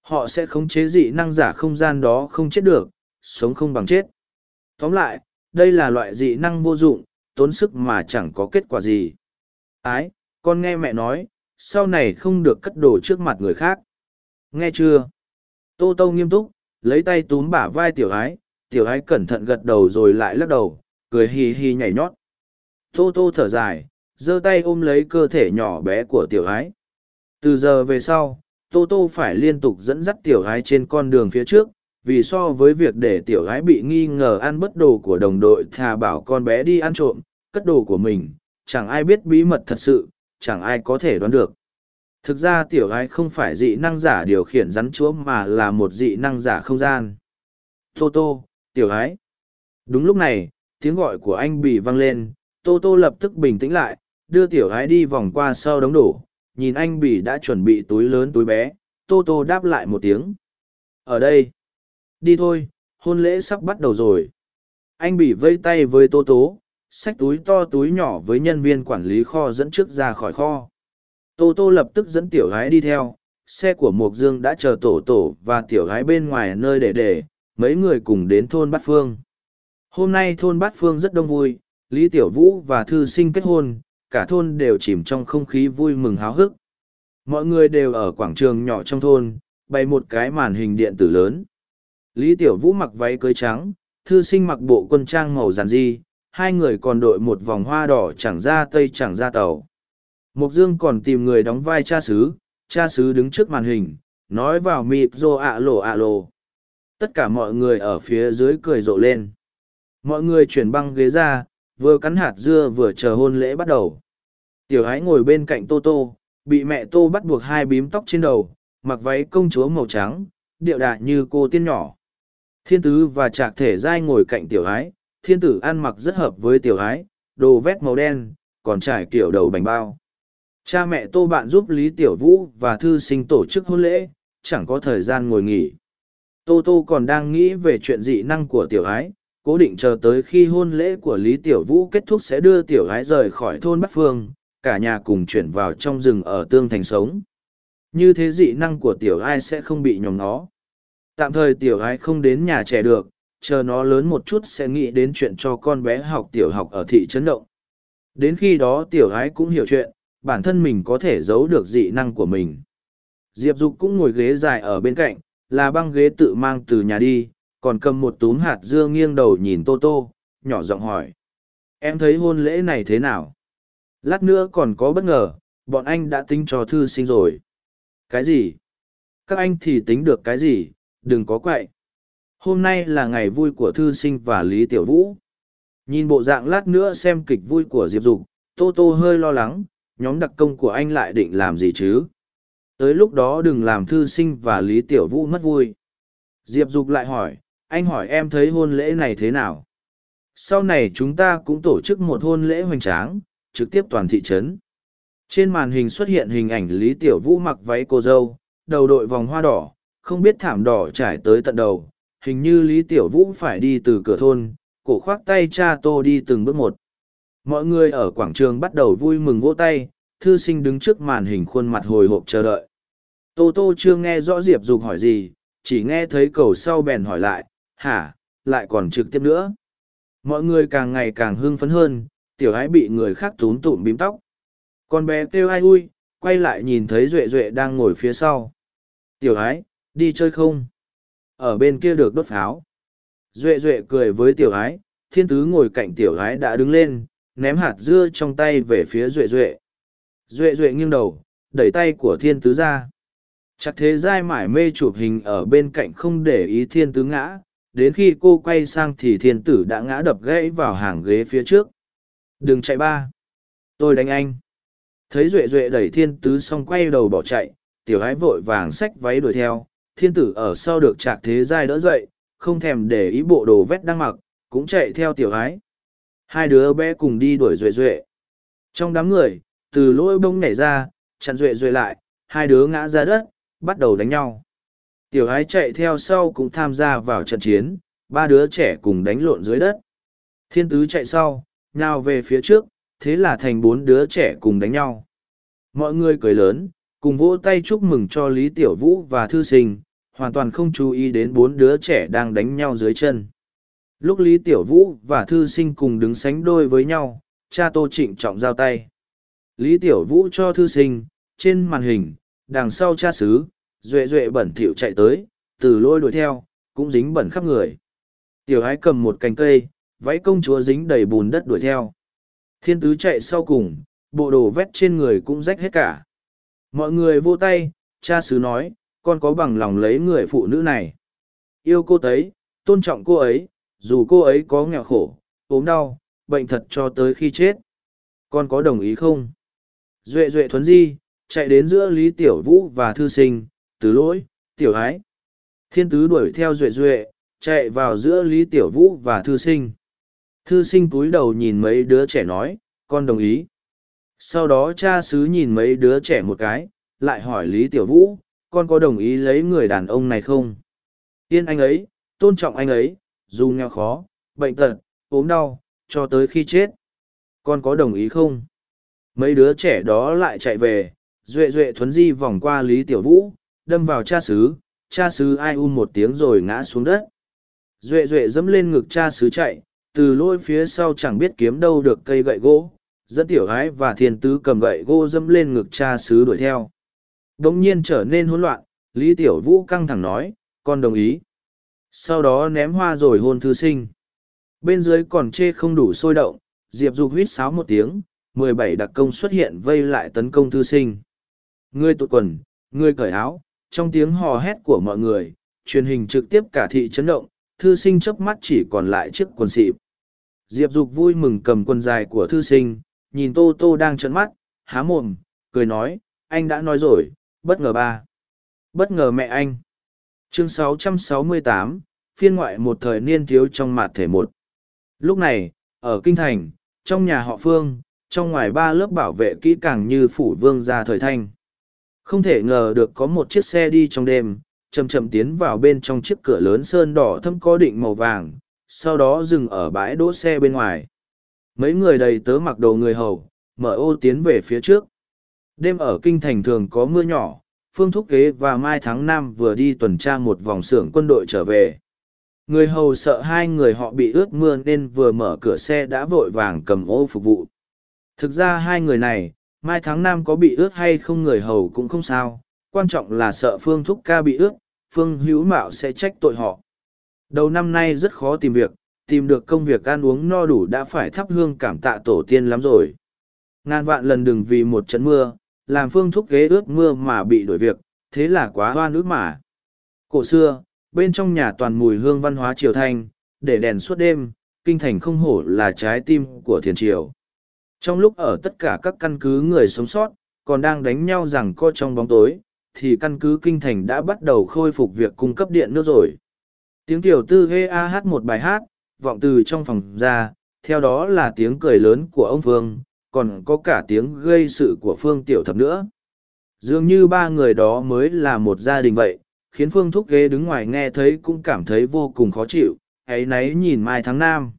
Họ sẽ khống chế dị năng giả không gian đó không chết được, sống không bằng chết. Tóm lại, đây là loại dị năng vô dụng, tốn sức mà chẳng có kết quả gì. Ái, con nghe mẹ nói, sau này không được cất đồ trước mặt người khác. Nghe chưa? Tô Tô nghiêm túc, lấy tay túm bả vai tiểu ái, tiểu ái cẩn thận gật đầu rồi lại lắc đầu, cười hì hì nhảy nhót. Tô Tô thở dài, giơ tay ôm lấy cơ thể nhỏ bé của tiểu ái. Từ giờ về sau, Tô Tô phải liên tục dẫn dắt tiểu gái trên con đường phía trước, vì so với việc để tiểu gái bị nghi ngờ ăn bất đồ của đồng đội thà bảo con bé đi ăn trộm cất đồ của mình chẳng ai biết bí mật thật sự chẳng ai có thể đoán được thực ra tiểu gái không phải dị năng giả điều khiển rắn chúa mà là một dị năng giả không gian tô tô tiểu gái đúng lúc này tiếng gọi của anh bị vang lên tô tô lập tức bình tĩnh lại đưa tiểu gái đi vòng qua sau đống đổ nhìn anh bỉ đã chuẩn bị túi lớn túi bé tô tô đáp lại một tiếng ở đây Đi thôi, hôn lễ sắp bắt đầu rồi. Anh bị vây tay với Tô Tố, xách túi to túi nhỏ với nhân viên quản lý kho dẫn trước ra khỏi kho. Tô Tô lập tức dẫn tiểu gái đi theo, xe của Mộc Dương đã chờ tổ tổ và tiểu gái bên ngoài nơi để để, mấy người cùng đến thôn Bát Phương. Hôm nay thôn Bát Phương rất đông vui, Lý Tiểu Vũ và Thư Sinh kết hôn, cả thôn đều chìm trong không khí vui mừng háo hức. Mọi người đều ở quảng trường nhỏ trong thôn, bày một cái màn hình điện tử lớn. Lý Tiểu Vũ mặc váy cưới trắng, thư sinh mặc bộ quân trang màu giản di, hai người còn đội một vòng hoa đỏ chẳng ra tây chẳng ra tàu. Mục Dương còn tìm người đóng vai cha xứ, cha xứ đứng trước màn hình, nói vào mịp rô ạ lộ ạ lộ. Tất cả mọi người ở phía dưới cười rộ lên. Mọi người chuyển băng ghế ra, vừa cắn hạt dưa vừa chờ hôn lễ bắt đầu. Tiểu ái ngồi bên cạnh Tô Tô, bị mẹ Tô bắt buộc hai bím tóc trên đầu, mặc váy công chúa màu trắng, điệu đà như cô tiên nhỏ. Thiên tứ và trạc thể giai ngồi cạnh tiểu ái, thiên tử ăn mặc rất hợp với tiểu ái, đồ vét màu đen, còn trải kiểu đầu bành bao. Cha mẹ tô bạn giúp Lý Tiểu Vũ và thư sinh tổ chức hôn lễ, chẳng có thời gian ngồi nghỉ. Tô Tô còn đang nghĩ về chuyện dị năng của tiểu ái, cố định chờ tới khi hôn lễ của Lý Tiểu Vũ kết thúc sẽ đưa tiểu ái rời khỏi thôn Bắc Phương, cả nhà cùng chuyển vào trong rừng ở Tương Thành sống. Như thế dị năng của tiểu ai sẽ không bị nhòm nó tạm thời tiểu ái không đến nhà trẻ được chờ nó lớn một chút sẽ nghĩ đến chuyện cho con bé học tiểu học ở thị trấn động. Đến khi đó tiểu ái cũng hiểu chuyện bản thân mình có thể giấu được dị năng của mình. Diệp Dục cũng ngồi ghế dài ở bên cạnh, là băng ghế tự mang từ nhà đi, còn cầm một túm hạt dưa nghiêng đầu nhìn Tô Tô, nhỏ giọng hỏi. Em thấy hôn lễ này thế nào? Lát nữa còn có bất ngờ, bọn anh đã tính cho thư sinh rồi. Cái gì? Các anh thì tính được cái gì, đừng có quậy. Hôm nay là ngày vui của thư sinh và Lý Tiểu Vũ. Nhìn bộ dạng lát nữa xem kịch vui của Diệp Dục, Tô Tô hơi lo lắng, nhóm đặc công của anh lại định làm gì chứ? Tới lúc đó đừng làm thư sinh và Lý Tiểu Vũ mất vui. Diệp Dục lại hỏi, anh hỏi em thấy hôn lễ này thế nào? Sau này chúng ta cũng tổ chức một hôn lễ hoành tráng, trực tiếp toàn thị trấn. Trên màn hình xuất hiện hình ảnh Lý Tiểu Vũ mặc váy cô dâu, đầu đội vòng hoa đỏ, không biết thảm đỏ trải tới tận đầu. Hình như Lý Tiểu Vũ phải đi từ cửa thôn, cổ khoác tay cha tô đi từng bước một. Mọi người ở quảng trường bắt đầu vui mừng vỗ tay, thư sinh đứng trước màn hình khuôn mặt hồi hộp chờ đợi. Tô Tô chưa nghe rõ Diệp Dục hỏi gì, chỉ nghe thấy cầu sau bèn hỏi lại, hả, lại còn trực tiếp nữa. Mọi người càng ngày càng hưng phấn hơn, tiểu ái bị người khác tún tụm bím tóc. Con bé kêu ai ui, quay lại nhìn thấy Duệ Duệ đang ngồi phía sau. Tiểu ái, đi chơi không? Ở bên kia được đốt pháo. Duệ Duệ cười với tiểu ái, thiên tứ ngồi cạnh tiểu ái đã đứng lên, ném hạt dưa trong tay về phía Duệ Duệ. Duệ Duệ nghiêng đầu, đẩy tay của thiên tứ ra. Chắc thế dai mải mê chụp hình ở bên cạnh không để ý thiên tứ ngã, đến khi cô quay sang thì thiên tử đã ngã đập gãy vào hàng ghế phía trước. Đừng chạy ba. Tôi đánh anh. Thấy Duệ Duệ đẩy thiên tứ xong quay đầu bỏ chạy, tiểu ái vội vàng xách váy đuổi theo, thiên tử ở sau được trạc thế giai đỡ dậy, không thèm để ý bộ đồ vét đang mặc, cũng chạy theo tiểu ái. Hai đứa bé cùng đi đuổi Duệ Duệ. Trong đám người, từ lỗi bông nhảy ra, chặn Duệ Duệ lại, hai đứa ngã ra đất, bắt đầu đánh nhau. Tiểu ái chạy theo sau cũng tham gia vào trận chiến, ba đứa trẻ cùng đánh lộn dưới đất. Thiên tứ chạy sau, nhào về phía trước, thế là thành bốn đứa trẻ cùng đánh nhau. Mọi người cười lớn, cùng vỗ tay chúc mừng cho Lý Tiểu Vũ và Thư Sinh, hoàn toàn không chú ý đến bốn đứa trẻ đang đánh nhau dưới chân. Lúc Lý Tiểu Vũ và Thư Sinh cùng đứng sánh đôi với nhau, cha Tô trịnh trọng giao tay. Lý Tiểu Vũ cho Thư Sinh, trên màn hình, đằng sau cha xứ, duệ duệ bẩn thỉu chạy tới, từ lôi đuổi theo, cũng dính bẩn khắp người. Tiểu ái cầm một cành cây, váy công chúa dính đầy bùn đất đuổi theo. Thiên tứ chạy sau cùng, bộ đồ vét trên người cũng rách hết cả. Mọi người vô tay, cha xứ nói, con có bằng lòng lấy người phụ nữ này. Yêu cô ấy, tôn trọng cô ấy, dù cô ấy có nghèo khổ, ốm đau, bệnh thật cho tới khi chết. Con có đồng ý không? Duệ duệ thuấn di, chạy đến giữa Lý Tiểu Vũ và Thư Sinh, từ lỗi, Tiểu Ái. Thiên tứ đuổi theo Duệ duệ, chạy vào giữa Lý Tiểu Vũ và Thư Sinh. Thư sinh cúi đầu nhìn mấy đứa trẻ nói, con đồng ý. Sau đó cha xứ nhìn mấy đứa trẻ một cái, lại hỏi Lý Tiểu Vũ, con có đồng ý lấy người đàn ông này không? yên anh ấy, tôn trọng anh ấy, dù nghèo khó, bệnh tật, ốm đau, cho tới khi chết. Con có đồng ý không? Mấy đứa trẻ đó lại chạy về, duệ duệ thuấn di vòng qua Lý Tiểu Vũ, đâm vào cha xứ, cha xứ ai u một tiếng rồi ngã xuống đất. Duệ duệ dẫm lên ngực cha xứ chạy, từ lôi phía sau chẳng biết kiếm đâu được cây gậy gỗ, dẫn tiểu gái và thiên tứ cầm gậy gỗ dẫm lên ngực cha xứ đuổi theo. Đống nhiên trở nên hỗn loạn, Lý Tiểu Vũ căng thẳng nói, con đồng ý. Sau đó ném hoa rồi hôn thư sinh. Bên dưới còn chê không đủ sôi động, Diệp Dục huýt sáo một tiếng, mười bảy đặc công xuất hiện vây lại tấn công thư sinh. Ngươi tụt quần, ngươi cởi áo, trong tiếng hò hét của mọi người, truyền hình trực tiếp cả thị chấn động, thư sinh chớp mắt chỉ còn lại chiếc quần xịp. Diệp Dục vui mừng cầm quần dài của thư sinh, nhìn Tô Tô đang trợn mắt, há mồm, cười nói, anh đã nói rồi, bất ngờ ba. Bất ngờ mẹ anh. Chương 668, phiên ngoại một thời niên thiếu trong mạt thể một. Lúc này, ở Kinh Thành, trong nhà họ Phương, trong ngoài ba lớp bảo vệ kỹ càng như phủ vương gia thời thanh. Không thể ngờ được có một chiếc xe đi trong đêm, chậm chậm tiến vào bên trong chiếc cửa lớn sơn đỏ thâm có định màu vàng, sau đó dừng ở bãi đỗ xe bên ngoài. Mấy người đầy tớ mặc đồ người hầu, mở ô tiến về phía trước. Đêm ở kinh thành thường có mưa nhỏ, Phương Thúc Kế và Mai Tháng Năm vừa đi tuần tra một vòng xưởng quân đội trở về. Người hầu sợ hai người họ bị ướt mưa nên vừa mở cửa xe đã vội vàng cầm ô phục vụ. Thực ra hai người này, Mai Tháng Năm có bị ướt hay không người hầu cũng không sao, quan trọng là sợ phương thúc ca bị ướt phương hữu mạo sẽ trách tội họ. Đầu năm nay rất khó tìm việc tìm được công việc ăn uống no đủ đã phải thắp hương cảm tạ tổ tiên lắm rồi. Ngàn vạn lần đừng vì một trận mưa làm phương thúc ghế ướt mưa mà bị đổi việc thế là quá hoan nước mà. Cổ xưa bên trong nhà toàn mùi hương văn hóa triều thanh để đèn suốt đêm kinh thành không hổ là trái tim của thiền triều trong lúc ở tất cả các căn cứ người sống sót, còn đang đánh nhau rằng co trong bóng tối, thì căn cứ kinh thành đã bắt đầu khôi phục việc cung cấp điện nước rồi. Tiếng tiểu tư hê a hát một bài hát, vọng từ trong phòng ra, theo đó là tiếng cười lớn của ông phương, còn có cả tiếng gây sự của phương tiểu thập nữa. Dường như ba người đó mới là một gia đình vậy, khiến phương thúc ghế đứng ngoài nghe thấy cũng cảm thấy vô cùng khó chịu, Ấy nấy nhìn mai Thắng nam.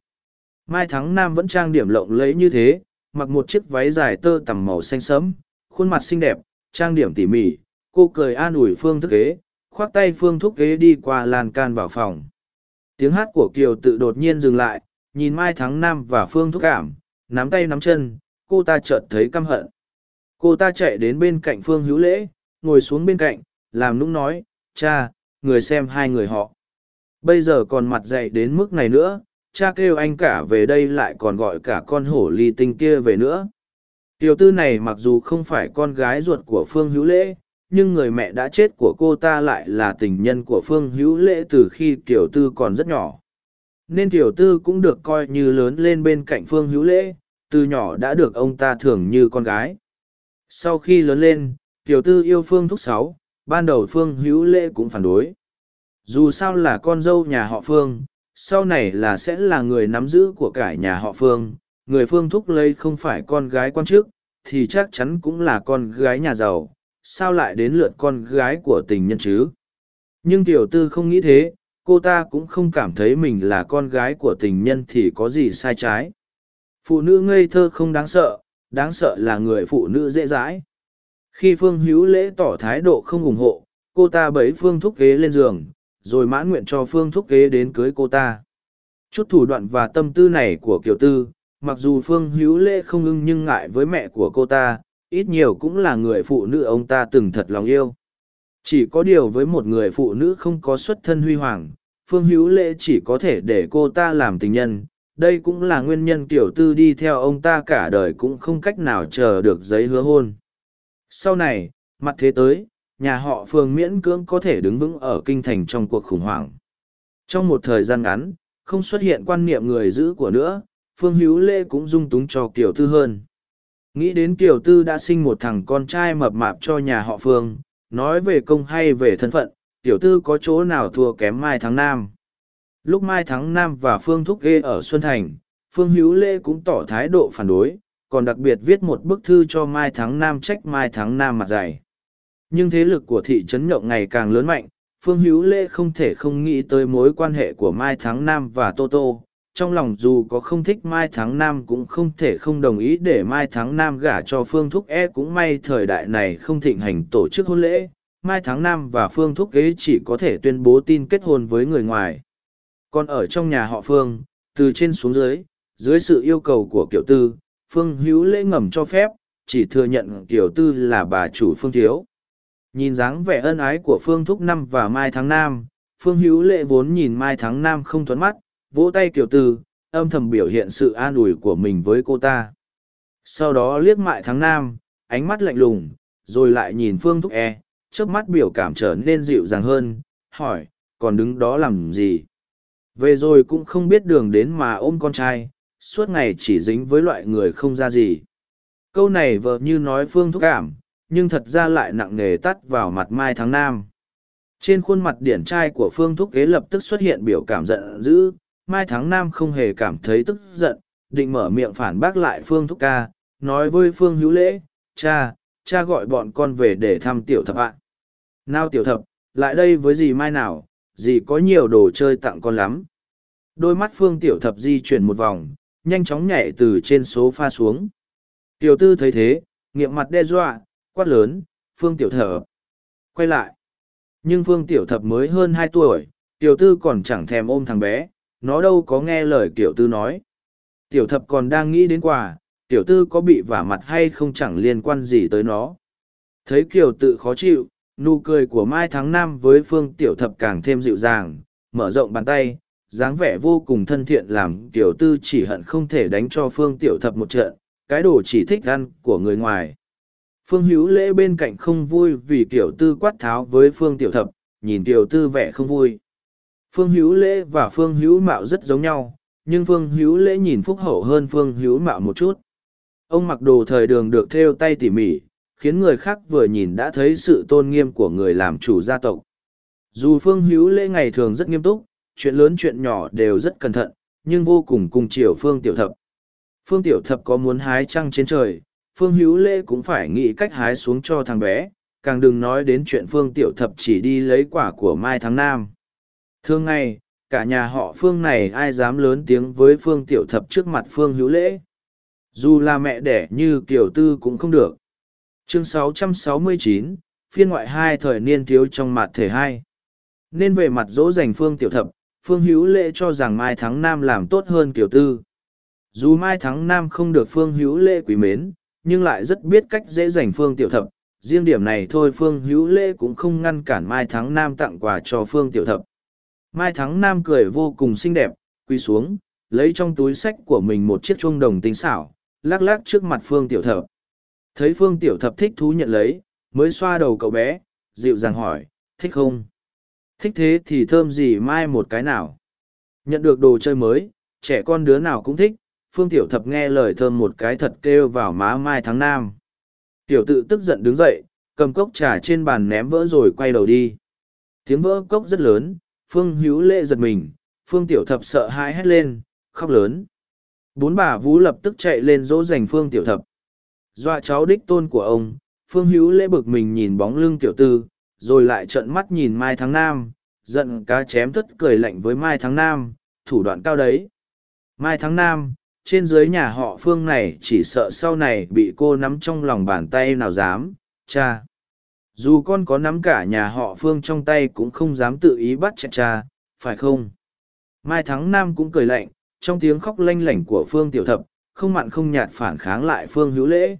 Mai Thắng nam vẫn trang điểm lộng lẫy như thế mặc một chiếc váy dài tơ tằm màu xanh sẫm, khuôn mặt xinh đẹp, trang điểm tỉ mỉ, cô cười an ủi phương thức ghế, khoác tay phương thúc ghế đi qua lan can vào phòng. Tiếng hát của kiều tự đột nhiên dừng lại, nhìn mai Thắng Nam và phương thúc cảm, nắm tay nắm chân, cô ta chợt thấy căm hận. Cô ta chạy đến bên cạnh phương hữu lễ, ngồi xuống bên cạnh, làm nũng nói, cha, người xem hai người họ. Bây giờ còn mặt dậy đến mức này nữa cha kêu anh cả về đây lại còn gọi cả con hổ ly tinh kia về nữa. Tiểu tư này mặc dù không phải con gái ruột của phương hữu lễ, nhưng người mẹ đã chết của cô ta lại là tình nhân của phương hữu lễ từ khi tiểu tư còn rất nhỏ. Nên tiểu tư cũng được coi như lớn lên bên cạnh phương hữu lễ, từ nhỏ đã được ông ta thường như con gái. Sau khi lớn lên, tiểu tư yêu phương thúc sáu, ban đầu phương hữu lễ cũng phản đối. Dù sao là con dâu nhà họ phương sau này là sẽ là người nắm giữ của cả nhà họ phương. Người phương thúc lấy không phải con gái quan chức, thì chắc chắn cũng là con gái nhà giàu. Sao lại đến lượt con gái của tình nhân chứ? Nhưng tiểu tư không nghĩ thế, cô ta cũng không cảm thấy mình là con gái của tình nhân thì có gì sai trái. Phụ nữ ngây thơ không đáng sợ đáng sợ là người phụ nữ dễ dãi. Khi phương hữu lễ tỏ thái độ không ủng hộ, cô ta bấy phương thúc ghế lên giường rồi mãn nguyện cho phương thúc kế đến cưới cô ta. Chút thủ đoạn và tâm tư này của kiều tư, mặc dù phương hữu lễ không ưng nhưng ngại với mẹ của cô ta, ít nhiều cũng là người phụ nữ ông ta từng thật lòng yêu. Chỉ có điều với một người phụ nữ không có xuất thân huy hoàng, phương hữu lễ chỉ có thể để cô ta làm tình nhân. Đây cũng là nguyên nhân Kiều tư đi theo ông ta cả đời cũng không cách nào chờ được giấy hứa hôn. Sau này, mặt thế tới nhà họ phương miễn cưỡng có thể đứng vững ở kinh thành trong cuộc khủng hoảng. Trong một thời gian ngắn, không xuất hiện quan niệm người giữ của nữa, phương hữu lễ cũng dung túng cho Kiều tư hơn. Nghĩ đến Kiều tư đã sinh một thằng con trai mập mạp cho nhà họ phương, nói về công hay về thân phận tiểu tư có chỗ nào thua kém mai Thắng nam. Lúc mai Thắng nam và phương thúc ghê ở xuân thành, phương hữu lễ cũng tỏ thái độ phản đối, còn đặc biệt viết một bức thư cho mai Thắng nam trách mai Thắng nam mặt dày nhưng thế lực của thị trấn nhộng ngày càng lớn mạnh, phương hữu lễ không thể không nghĩ tới mối quan hệ của mai Thắng nam và tô tô. Trong lòng dù có không thích mai Thắng nam cũng không thể không đồng ý để mai Thắng nam gả cho phương thúc e. Cũng may thời đại này không thịnh hành tổ chức hôn lễ, mai Thắng nam và phương thúc Ế chỉ có thể tuyên bố tin kết hôn với người ngoài. Còn ở trong nhà họ phương, từ trên xuống dưới dưới sự yêu cầu của kiểu tư, phương hữu lễ ngầm cho phép, chỉ thừa nhận kiểu tư là bà chủ phương thiếu nhìn dáng vẻ ân ái của phương thúc năm và mai tháng nam phương hữu lệ vốn nhìn mai tháng nam không thuấn mắt vỗ tay kiểu từ, âm thầm biểu hiện sự an ủi của mình với cô ta. Sau đó liếc mại tháng nam ánh mắt lạnh lùng rồi lại nhìn phương thúc e trước mắt biểu cảm trở nên dịu dàng hơn hỏi còn đứng đó làm gì? Về rồi cũng không biết đường đến mà ôm con trai suốt ngày chỉ dính với loại người không ra gì. Câu này vợ như nói phương thúc cảm nhưng thật ra lại nặng nề tắt vào mặt mai tháng nam. Trên khuôn mặt điển trai của phương thúc kế lập tức xuất hiện biểu cảm giận dữ, mai tháng nam không hề cảm thấy tức giận, định mở miệng phản bác lại phương thúc ca, nói với phương hữu lễ, cha cha gọi bọn con về để thăm tiểu thập ạ. Nào tiểu thập, lại đây với dì mai nào, dì có nhiều đồ chơi tặng con lắm. Đôi mắt phương tiểu thập di chuyển một vòng, nhanh chóng nhảy từ trên số pha xuống. Tiểu tư thấy thế nghiệm mặt đe dọa quát lớn, phương tiểu thập. Quay lại. Nhưng phương tiểu thập mới hơn hai tuổi, tiểu tư còn chẳng thèm ôm thằng bé, nó đâu có nghe lời tiểu tư nói. Tiểu thập còn đang nghĩ đến quà, tiểu tư có bị vả mặt hay không chẳng liên quan gì tới nó. Thấy kiều tự khó chịu, nụ cười của mai tháng năm với phương tiểu thập càng thêm dịu dàng, mở rộng bàn tay, dáng vẻ vô cùng thân thiện làm tiểu tư chỉ hận không thể đánh cho phương tiểu thập một trận, cái đồ chỉ thích ăn của người ngoài phương hữu lễ bên cạnh không vui vì tiểu tư quát tháo với phương tiểu thập, nhìn tiểu tư vẻ không vui. Phương hữu lễ và phương hữu mạo rất giống nhau, nhưng phương hữu lễ nhìn phúc hậu hơn phương hữu mạo một chút. Ông mặc đồ thời đường được thêu tay tỉ mỉ, khiến người khác vừa nhìn đã thấy sự tôn nghiêm của người làm chủ gia tộc. Dù phương hữu lễ ngày thường rất nghiêm túc, chuyện lớn chuyện nhỏ đều rất cẩn thận, nhưng vô cùng cùng chiều phương tiểu thập. Phương tiểu thập có muốn hái trăng trên trời phương hữu lễ cũng phải nghĩ cách hái xuống cho thằng bé càng đừng nói đến chuyện phương tiểu thập chỉ đi lấy quả của mai tháng nam. Thường ngày cả nhà họ phương này ai dám lớn tiếng với phương tiểu thập trước mặt phương hữu lễ? Dù là mẹ đẻ như kiểu tư cũng không được. Chương 669, phiên ngoại hai thời niên thiếu trong mặt thể hai. Nên về mặt dỗ dành phương tiểu thập phương hữu lễ cho rằng mai thắng nam làm tốt hơn kiểu tư. Dù mai thắng nam không được phương hữu lễ quý mến nhưng lại rất biết cách dễ dành phương tiểu thập. Riêng điểm này thôi phương hữu lễ cũng không ngăn cản mai thắng nam tặng quà cho phương tiểu thập. Mai thắng nam cười vô cùng xinh đẹp quy xuống, lấy trong túi sách của mình một chiếc chuông đồng tinh xảo, lắc lắc trước mặt phương tiểu thập. Thấy phương tiểu thập thích thú nhận lấy, mới xoa đầu cậu bé, dịu dàng hỏi, thích không? Thích thế thì thơm gì mai một cái nào? Nhận được đồ chơi mới, trẻ con đứa nào cũng thích phương tiểu thập nghe lời thơm một cái thật kêu vào má mai tháng nam. Tiểu tự tức giận đứng dậy, cầm cốc trà trên bàn ném vỡ rồi quay đầu đi. Tiếng vỡ cốc rất lớn, phương hữu lệ giật mình, phương tiểu thập sợ hãi hét lên, khóc lớn. Bốn bà vú lập tức chạy lên dỗ dành phương tiểu thập. Dọa cháu đích tôn của ông, phương hữu lễ bực mình nhìn bóng lưng tiểu tư, rồi lại trợn mắt nhìn mai tháng nam, giận cá chém thất cười lạnh với mai tháng nam, thủ đoạn cao đấy. Mai tháng nam trên dưới nhà họ phương này chỉ sợ sau này bị cô nắm trong lòng bàn tay nào dám, cha. Dù con có nắm cả nhà họ phương trong tay cũng không dám tự ý bắt chẹt cha, phải không? Mai thắng nam cũng cười lạnh, trong tiếng khóc lanh lảnh của phương tiểu thập, không mặn không nhạt phản kháng lại phương hữu lễ.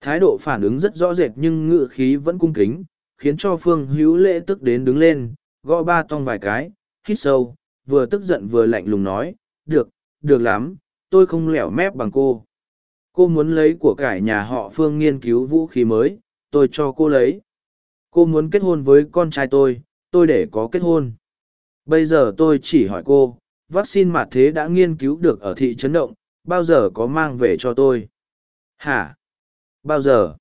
Thái độ phản ứng rất rõ rệt nhưng ngự khí vẫn cung kính, khiến cho phương hữu lễ tức đến đứng lên, gõ ba tong vài cái, hít sâu, vừa tức giận vừa lạnh lùng nói, được được lắm tôi không lẻo mép bằng cô. Cô muốn lấy của cải nhà họ phương nghiên cứu vũ khí mới, tôi cho cô lấy. Cô muốn kết hôn với con trai tôi tôi để có kết hôn. Bây giờ tôi chỉ hỏi cô, vaccine mà thế đã nghiên cứu được ở thị trấn động, bao giờ có mang về cho tôi? Hả? Bao giờ?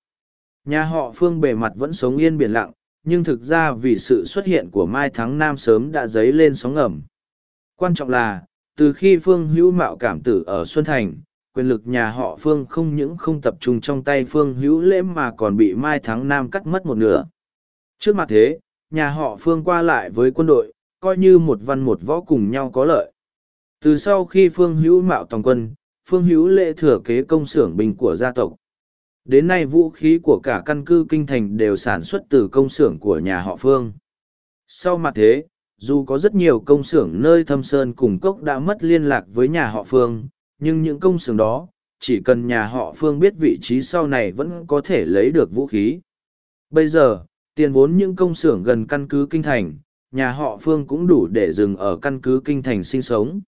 Nhà họ phương bề mặt vẫn sống yên biển lặng, nhưng thực ra vì sự xuất hiện của mai thắng nam sớm đã dấy lên sóng ngầm. Quan trọng là từ khi phương hữu mạo cảm tử ở xuân thành, quyền lực nhà họ phương không những không tập trung trong tay phương hữu lễ mà còn bị mai thắng nam cắt mất một nửa. Trước mặt thế, nhà họ phương qua lại với quân đội, coi như một văn một võ cùng nhau có lợi. Từ sau khi phương hữu mạo toàn quân, phương hữu lễ thừa kế công xưởng bình của gia tộc. Đến nay vũ khí của cả căn cứ kinh thành đều sản xuất từ công xưởng của nhà họ phương. Sau mặt thế dù có rất nhiều công xưởng nơi thâm sơn cùng cốc đã mất liên lạc với nhà họ phương, nhưng những công xưởng đó, chỉ cần nhà họ phương biết vị trí sau này vẫn có thể lấy được vũ khí. Bây giờ, tiền vốn những công xưởng gần căn cứ kinh thành, nhà họ phương cũng đủ để dừng ở căn cứ kinh thành sinh sống.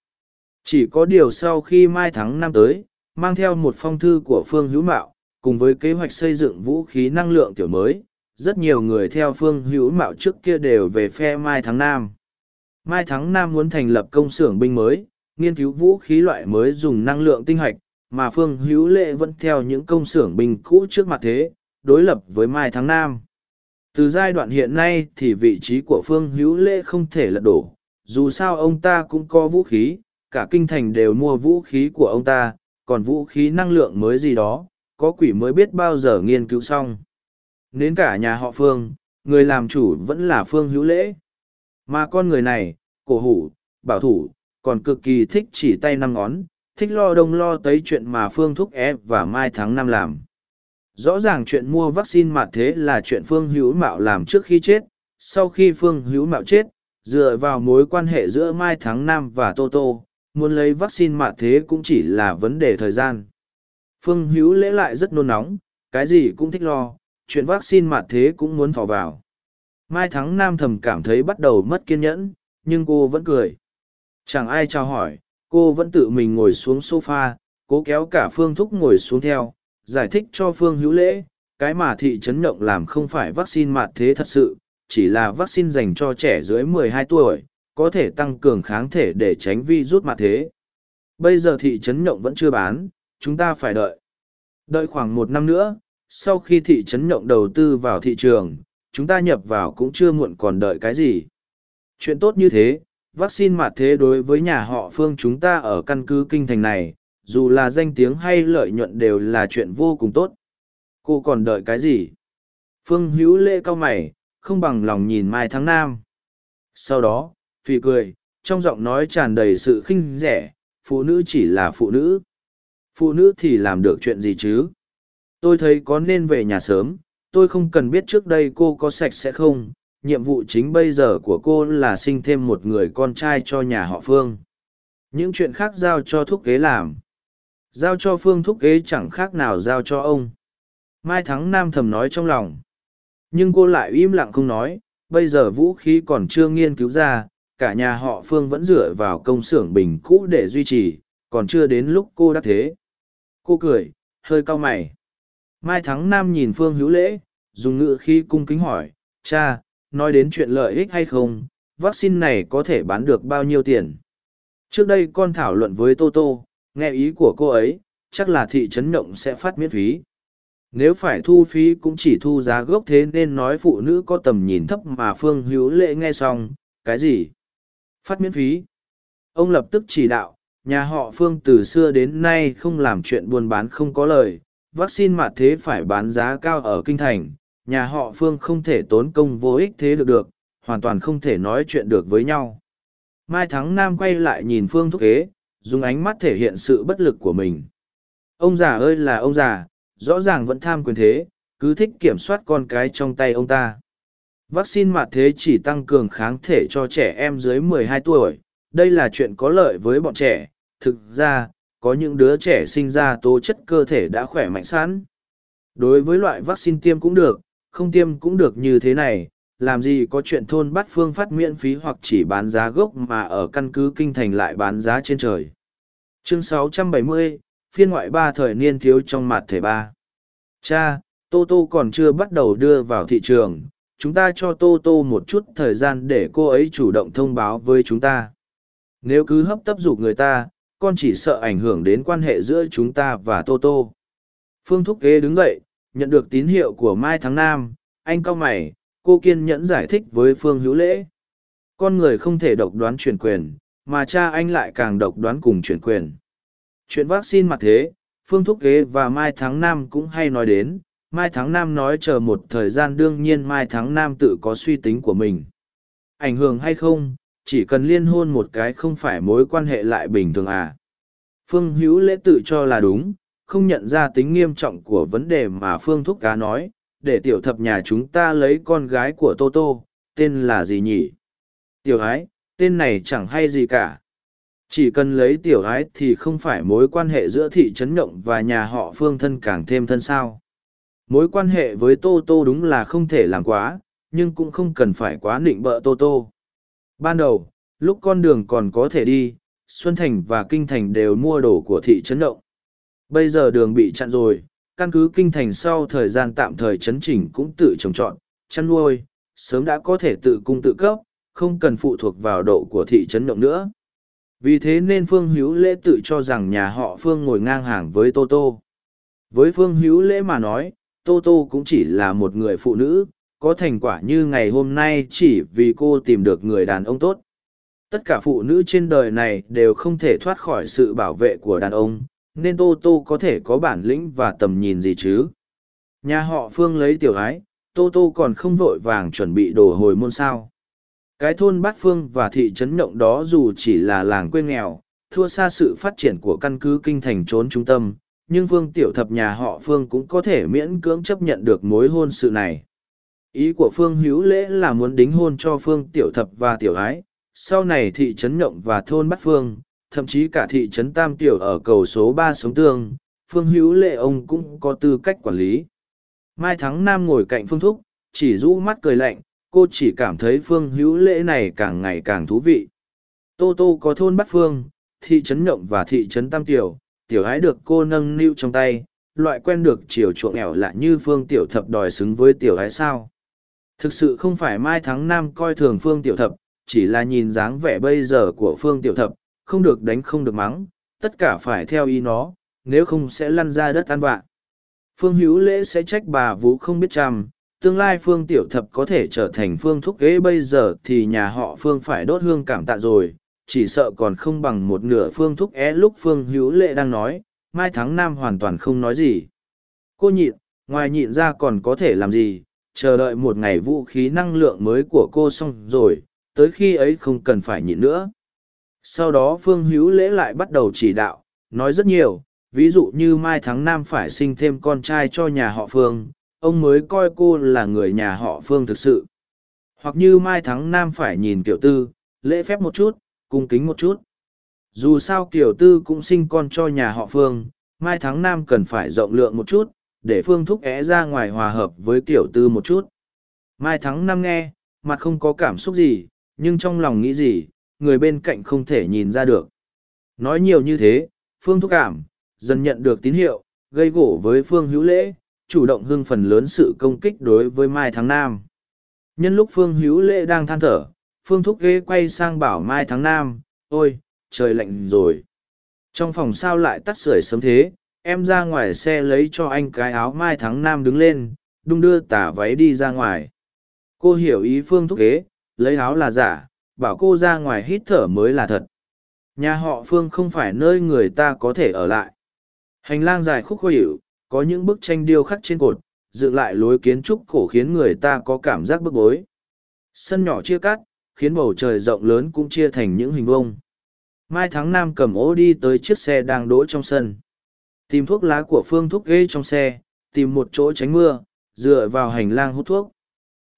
Chỉ có điều sau khi mai tháng năm tới, mang theo một phong thư của phương hữu mạo, cùng với kế hoạch xây dựng vũ khí năng lượng kiểu mới, rất nhiều người theo phương hữu mạo trước kia đều về phe mai tháng năm mai Thắng Nam muốn thành lập công xưởng binh mới, nghiên cứu vũ khí loại mới dùng năng lượng tinh hạch, mà phương hữu lệ vẫn theo những công xưởng binh cũ trước mặt thế, đối lập với mai Thắng Nam. từ giai đoạn hiện nay thì vị trí của phương hữu lệ không thể lật đổ, dù sao ông ta cũng có vũ khí, cả kinh thành đều mua vũ khí của ông ta, còn vũ khí năng lượng mới gì đó, có quỷ mới biết bao giờ nghiên cứu xong đến cả nhà họ phương, người làm chủ vẫn là phương hữu lễ mà con người này, cổ hủ, bảo thủ, còn cực kỳ thích chỉ tay năm ngón, thích lo đông lo tới chuyện mà phương thúc ép và mai tháng năm làm. Rõ ràng chuyện mua vaccine mà thế là chuyện phương hữu mạo làm trước khi chết. Sau khi phương hữu mạo chết, dựa vào mối quan hệ giữa mai tháng năm và tô tô, muốn lấy vaccine mà thế cũng chỉ là vấn đề thời gian. Phương hữu lễ lại rất nôn nóng, cái gì cũng thích lo, chuyện vaccine mà thế cũng muốn thỏ vào. Mai Thắng Nam thầm cảm thấy bắt đầu mất kiên nhẫn, nhưng cô vẫn cười. Chẳng ai chào hỏi, cô vẫn tự mình ngồi xuống sofa, cố kéo cả Phương Thúc ngồi xuống theo, giải thích cho Phương Hữu Lễ, cái mà thị trấn động làm không phải vaccine mạt thế thật sự, chỉ là vaccine dành cho trẻ dưới 12 tuổi, có thể tăng cường kháng thể để tránh virus mạt thế. Bây giờ thị trấn động vẫn chưa bán, chúng ta phải đợi. Đợi khoảng một năm nữa, sau khi thị trấn động đầu tư vào thị trường, chúng ta nhập vào cũng chưa muộn còn đợi cái gì. Chuyện tốt như thế, vaccine mà thế đối với nhà họ Phương chúng ta ở căn cứ kinh thành này, dù là danh tiếng hay lợi nhuận đều là chuyện vô cùng tốt. Cô còn đợi cái gì? Phương hữu lễ cao mày, không bằng lòng nhìn Mai thắng Nam. Sau đó, phì cười, trong giọng nói tràn đầy sự khinh rẻ, phụ nữ chỉ là phụ nữ. Phụ nữ thì làm được chuyện gì chứ? Tôi thấy có nên về nhà sớm, tôi không cần biết trước đây cô có sạch sẽ không. Nhiệm vụ chính bây giờ của cô là sinh thêm một người con trai cho nhà họ Phương. Những chuyện khác giao cho thúc kế làm. Giao cho Phương thúc kế chẳng khác nào giao cho ông. Mai Thắng Nam thầm nói trong lòng. Nhưng cô lại im lặng không nói, bây giờ vũ khí còn chưa nghiên cứu ra, cả nhà họ Phương vẫn dựa vào công xưởng bình cũ để duy trì, còn chưa đến lúc cô đã thế. Cô cười, hơi cau mày. Mai Thắng Nam nhìn Phương Hữu Lễ, dùng ngữ khi cung kính hỏi, cha, nói đến chuyện lợi ích hay không, vaccine này có thể bán được bao nhiêu tiền? Trước đây con thảo luận với Tô Tô, nghe ý của cô ấy, chắc là thị trấn động sẽ phát miễn phí. Nếu phải thu phí cũng chỉ thu giá gốc thế nên nói phụ nữ có tầm nhìn thấp mà Phương Hữu Lễ nghe xong, cái gì? Phát miễn phí. Ông lập tức chỉ đạo, nhà họ Phương từ xưa đến nay không làm chuyện buôn bán không có lời, vaccine mà thế phải bán giá cao ở kinh thành, nhà họ Phương không thể tốn công vô ích thế được được, hoàn toàn không thể nói chuyện được với nhau. Mai Thắng Nam quay lại nhìn Phương Thúc Kế, dùng ánh mắt thể hiện sự bất lực của mình. Ông già ơi là ông già, rõ ràng vẫn tham quyền thế, cứ thích kiểm soát con cái trong tay ông ta. Vaccine mà thế chỉ tăng cường kháng thể cho trẻ em dưới 12 tuổi, đây là chuyện có lợi với bọn trẻ. Thực ra, có những đứa trẻ sinh ra tố chất cơ thể đã khỏe mạnh sẵn. Đối với loại vaccine tiêm cũng được, không tiêm cũng được như thế này, làm gì có chuyện thôn bắt phương phát miễn phí hoặc chỉ bán giá gốc mà ở căn cứ kinh thành lại bán giá trên trời. Chương 670, phiên ngoại ba thời niên thiếu trong mặt thể ba. Cha, Tô Tô còn chưa bắt đầu đưa vào thị trường, chúng ta cho Tô Tô một chút thời gian để cô ấy chủ động thông báo với chúng ta. Nếu cứ hấp tấp dục người ta, con chỉ sợ ảnh hưởng đến quan hệ giữa chúng ta và Tô Tô. Phương Thúc Ghế đứng dậy, nhận được tín hiệu của Mai Thắng Nam, anh cao mày, cô kiên nhẫn giải thích với Phương Hữu Lễ. Con người không thể độc đoán chuyển quyền, mà cha anh lại càng độc đoán cùng chuyển quyền. Chuyện vaccine mặt thế, Phương Thúc Ghế và Mai Thắng Nam cũng hay nói đến, Mai Thắng Nam nói chờ một thời gian đương nhiên Mai Thắng Nam tự có suy tính của mình. Ảnh hưởng hay không, chỉ cần liên hôn một cái không phải mối quan hệ lại bình thường à. Phương Hữu lễ tự cho là đúng, không nhận ra tính nghiêm trọng của vấn đề mà Phương Thúc Cá nói, để tiểu thập nhà chúng ta lấy con gái của Tô Tô, tên là gì nhỉ? Tiểu ái, tên này chẳng hay gì cả. Chỉ cần lấy tiểu ái thì không phải mối quan hệ giữa thị trấn nhộng và nhà họ Phương thân càng thêm thân sao. Mối quan hệ với Tô Tô đúng là không thể làm quá, nhưng cũng không cần phải quá nịnh bợ Tô Tô. Ban đầu, lúc con đường còn có thể đi, Xuân Thành và Kinh Thành đều mua đồ của thị trấn động. Bây giờ đường bị chặn rồi, căn cứ Kinh Thành sau thời gian tạm thời chấn chỉnh cũng tự trồng trọt, chăn nuôi, sớm đã có thể tự cung tự cấp, không cần phụ thuộc vào độ của thị trấn động nữa. Vì thế nên Phương Hữu Lễ tự cho rằng nhà họ Phương ngồi ngang hàng với Tô Tô. Với Phương Hữu Lễ mà nói, Tô Tô cũng chỉ là một người phụ nữ, có thành quả như ngày hôm nay chỉ vì cô tìm được người đàn ông tốt. Tất cả phụ nữ trên đời này đều không thể thoát khỏi sự bảo vệ của đàn ông, nên Tô Tô có thể có bản lĩnh và tầm nhìn gì chứ. Nhà họ Phương lấy tiểu ái, Tô Tô còn không vội vàng chuẩn bị đồ hồi môn sao. Cái thôn Bát Phương và thị trấn Nhộng đó dù chỉ là làng quê nghèo, thua xa sự phát triển của căn cứ kinh thành trốn trung tâm, nhưng Phương Tiểu Thập nhà họ Phương cũng có thể miễn cưỡng chấp nhận được mối hôn sự này. Ý của Phương Hữu Lễ là muốn đính hôn cho Phương Tiểu Thập và Tiểu Ái, sau này thị trấn Nhộng và thôn Bát Phương, thậm chí cả thị trấn Tam Tiểu ở cầu số ba sống tương, Phương Hữu Lễ ông cũng có tư cách quản lý. Mai Thắng Nam ngồi cạnh Phương Thúc, chỉ rũ mắt cười lạnh, cô chỉ cảm thấy phương hữu lễ này càng ngày càng thú vị tô tô có thôn Bát phương thị trấn nhộng và thị trấn tam tiểu tiểu ái được cô nâng niu trong tay loại quen được chiều chuộng ẻo lạ như phương tiểu thập đòi xứng với tiểu ái sao thực sự không phải mai thắng nam coi thường phương tiểu thập, chỉ là nhìn dáng vẻ bây giờ của phương tiểu thập, không được đánh không được mắng, tất cả phải theo ý nó, nếu không sẽ lăn ra đất ăn vạ. Phương hữu lễ sẽ trách bà vũ không biết chăm, tương lai phương tiểu thập có thể trở thành phương thúc ghế bây giờ thì nhà họ phương phải đốt hương cảm tạ rồi, chỉ sợ còn không bằng một nửa phương thúc é lúc phương hữu lệ đang nói, mai thắng nam hoàn toàn không nói gì. Cô nhịn, ngoài nhịn ra còn có thể làm gì? Chờ đợi một ngày vũ khí năng lượng mới của cô xong rồi, tới khi ấy không cần phải nhịn nữa. Sau đó phương hữu lễ lại bắt đầu chỉ đạo, nói rất nhiều, ví dụ như mai tháng năm phải sinh thêm con trai cho nhà họ phương, ông mới coi cô là người nhà họ phương thực sự. Hoặc như mai tháng năm phải nhìn kiểu tư, lễ phép một chút, cung kính một chút. Dù sao kiểu tư cũng sinh con cho nhà họ phương, mai tháng năm cần phải rộng lượng một chút để phương thúc é ra ngoài hòa hợp với kiểu tư một chút. Mai Thắng năm nghe, mặt không có cảm xúc gì, nhưng trong lòng nghĩ gì, người bên cạnh không thể nhìn ra được. Nói nhiều như thế, phương thúc cảm, dần nhận được tín hiệu, gây gỗ với phương hữu lễ, chủ động hưng phần lớn sự công kích đối với mai tháng nam. Nhân lúc phương hữu lễ đang than thở, phương thúc ghê quay sang bảo mai tháng nam, ôi, trời lạnh rồi. Trong phòng sao lại tắt sưởi sớm thế? Em ra ngoài xe lấy cho anh cái áo mai tháng nam đứng lên, đung đưa tả váy đi ra ngoài. Cô hiểu ý phương thúc kế lấy áo là giả, bảo cô ra ngoài hít thở mới là thật. Nhà họ phương không phải nơi người ta có thể ở lại. Hành lang dài khúc khuỷu, có những bức tranh điêu khắc trên cột, dựng lại lối kiến trúc cổ khiến người ta có cảm giác bức bối. Sân nhỏ chia cắt, khiến bầu trời rộng lớn cũng chia thành những hình vông mai tháng năm cầm ô đi tới chiếc xe đang đỗ trong sân tìm thuốc lá của phương thuốc ghê trong xe tìm một chỗ tránh mưa dựa vào hành lang hút thuốc.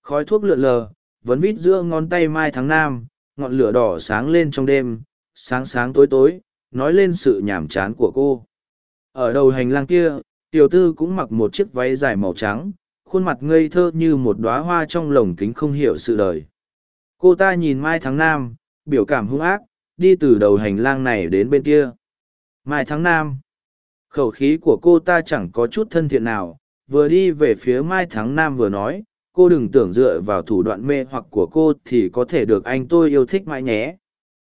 Khói thuốc lượn lờ vẫn vít giữa ngón tay mai tháng năm ngọn lửa đỏ sáng lên trong đêm sáng sáng tối tối nói lên sự nhàm chán của cô. Ở đầu hành lang kia tiểu tư cũng mặc một chiếc váy dài màu trắng khuôn mặt ngây thơ như một đoá hoa trong lồng kính không hiểu sự đời. Cô ta nhìn mai tháng Nam, biểu cảm hung ác đi từ đầu hành lang này đến bên kia. Mai tháng Nam, khẩu khí của cô ta chẳng có chút thân thiện nào. Vừa đi về phía mai Thắng Nam vừa nói, cô đừng tưởng dựa vào thủ đoạn mê hoặc của cô thì có thể được anh tôi yêu thích mãi nhé.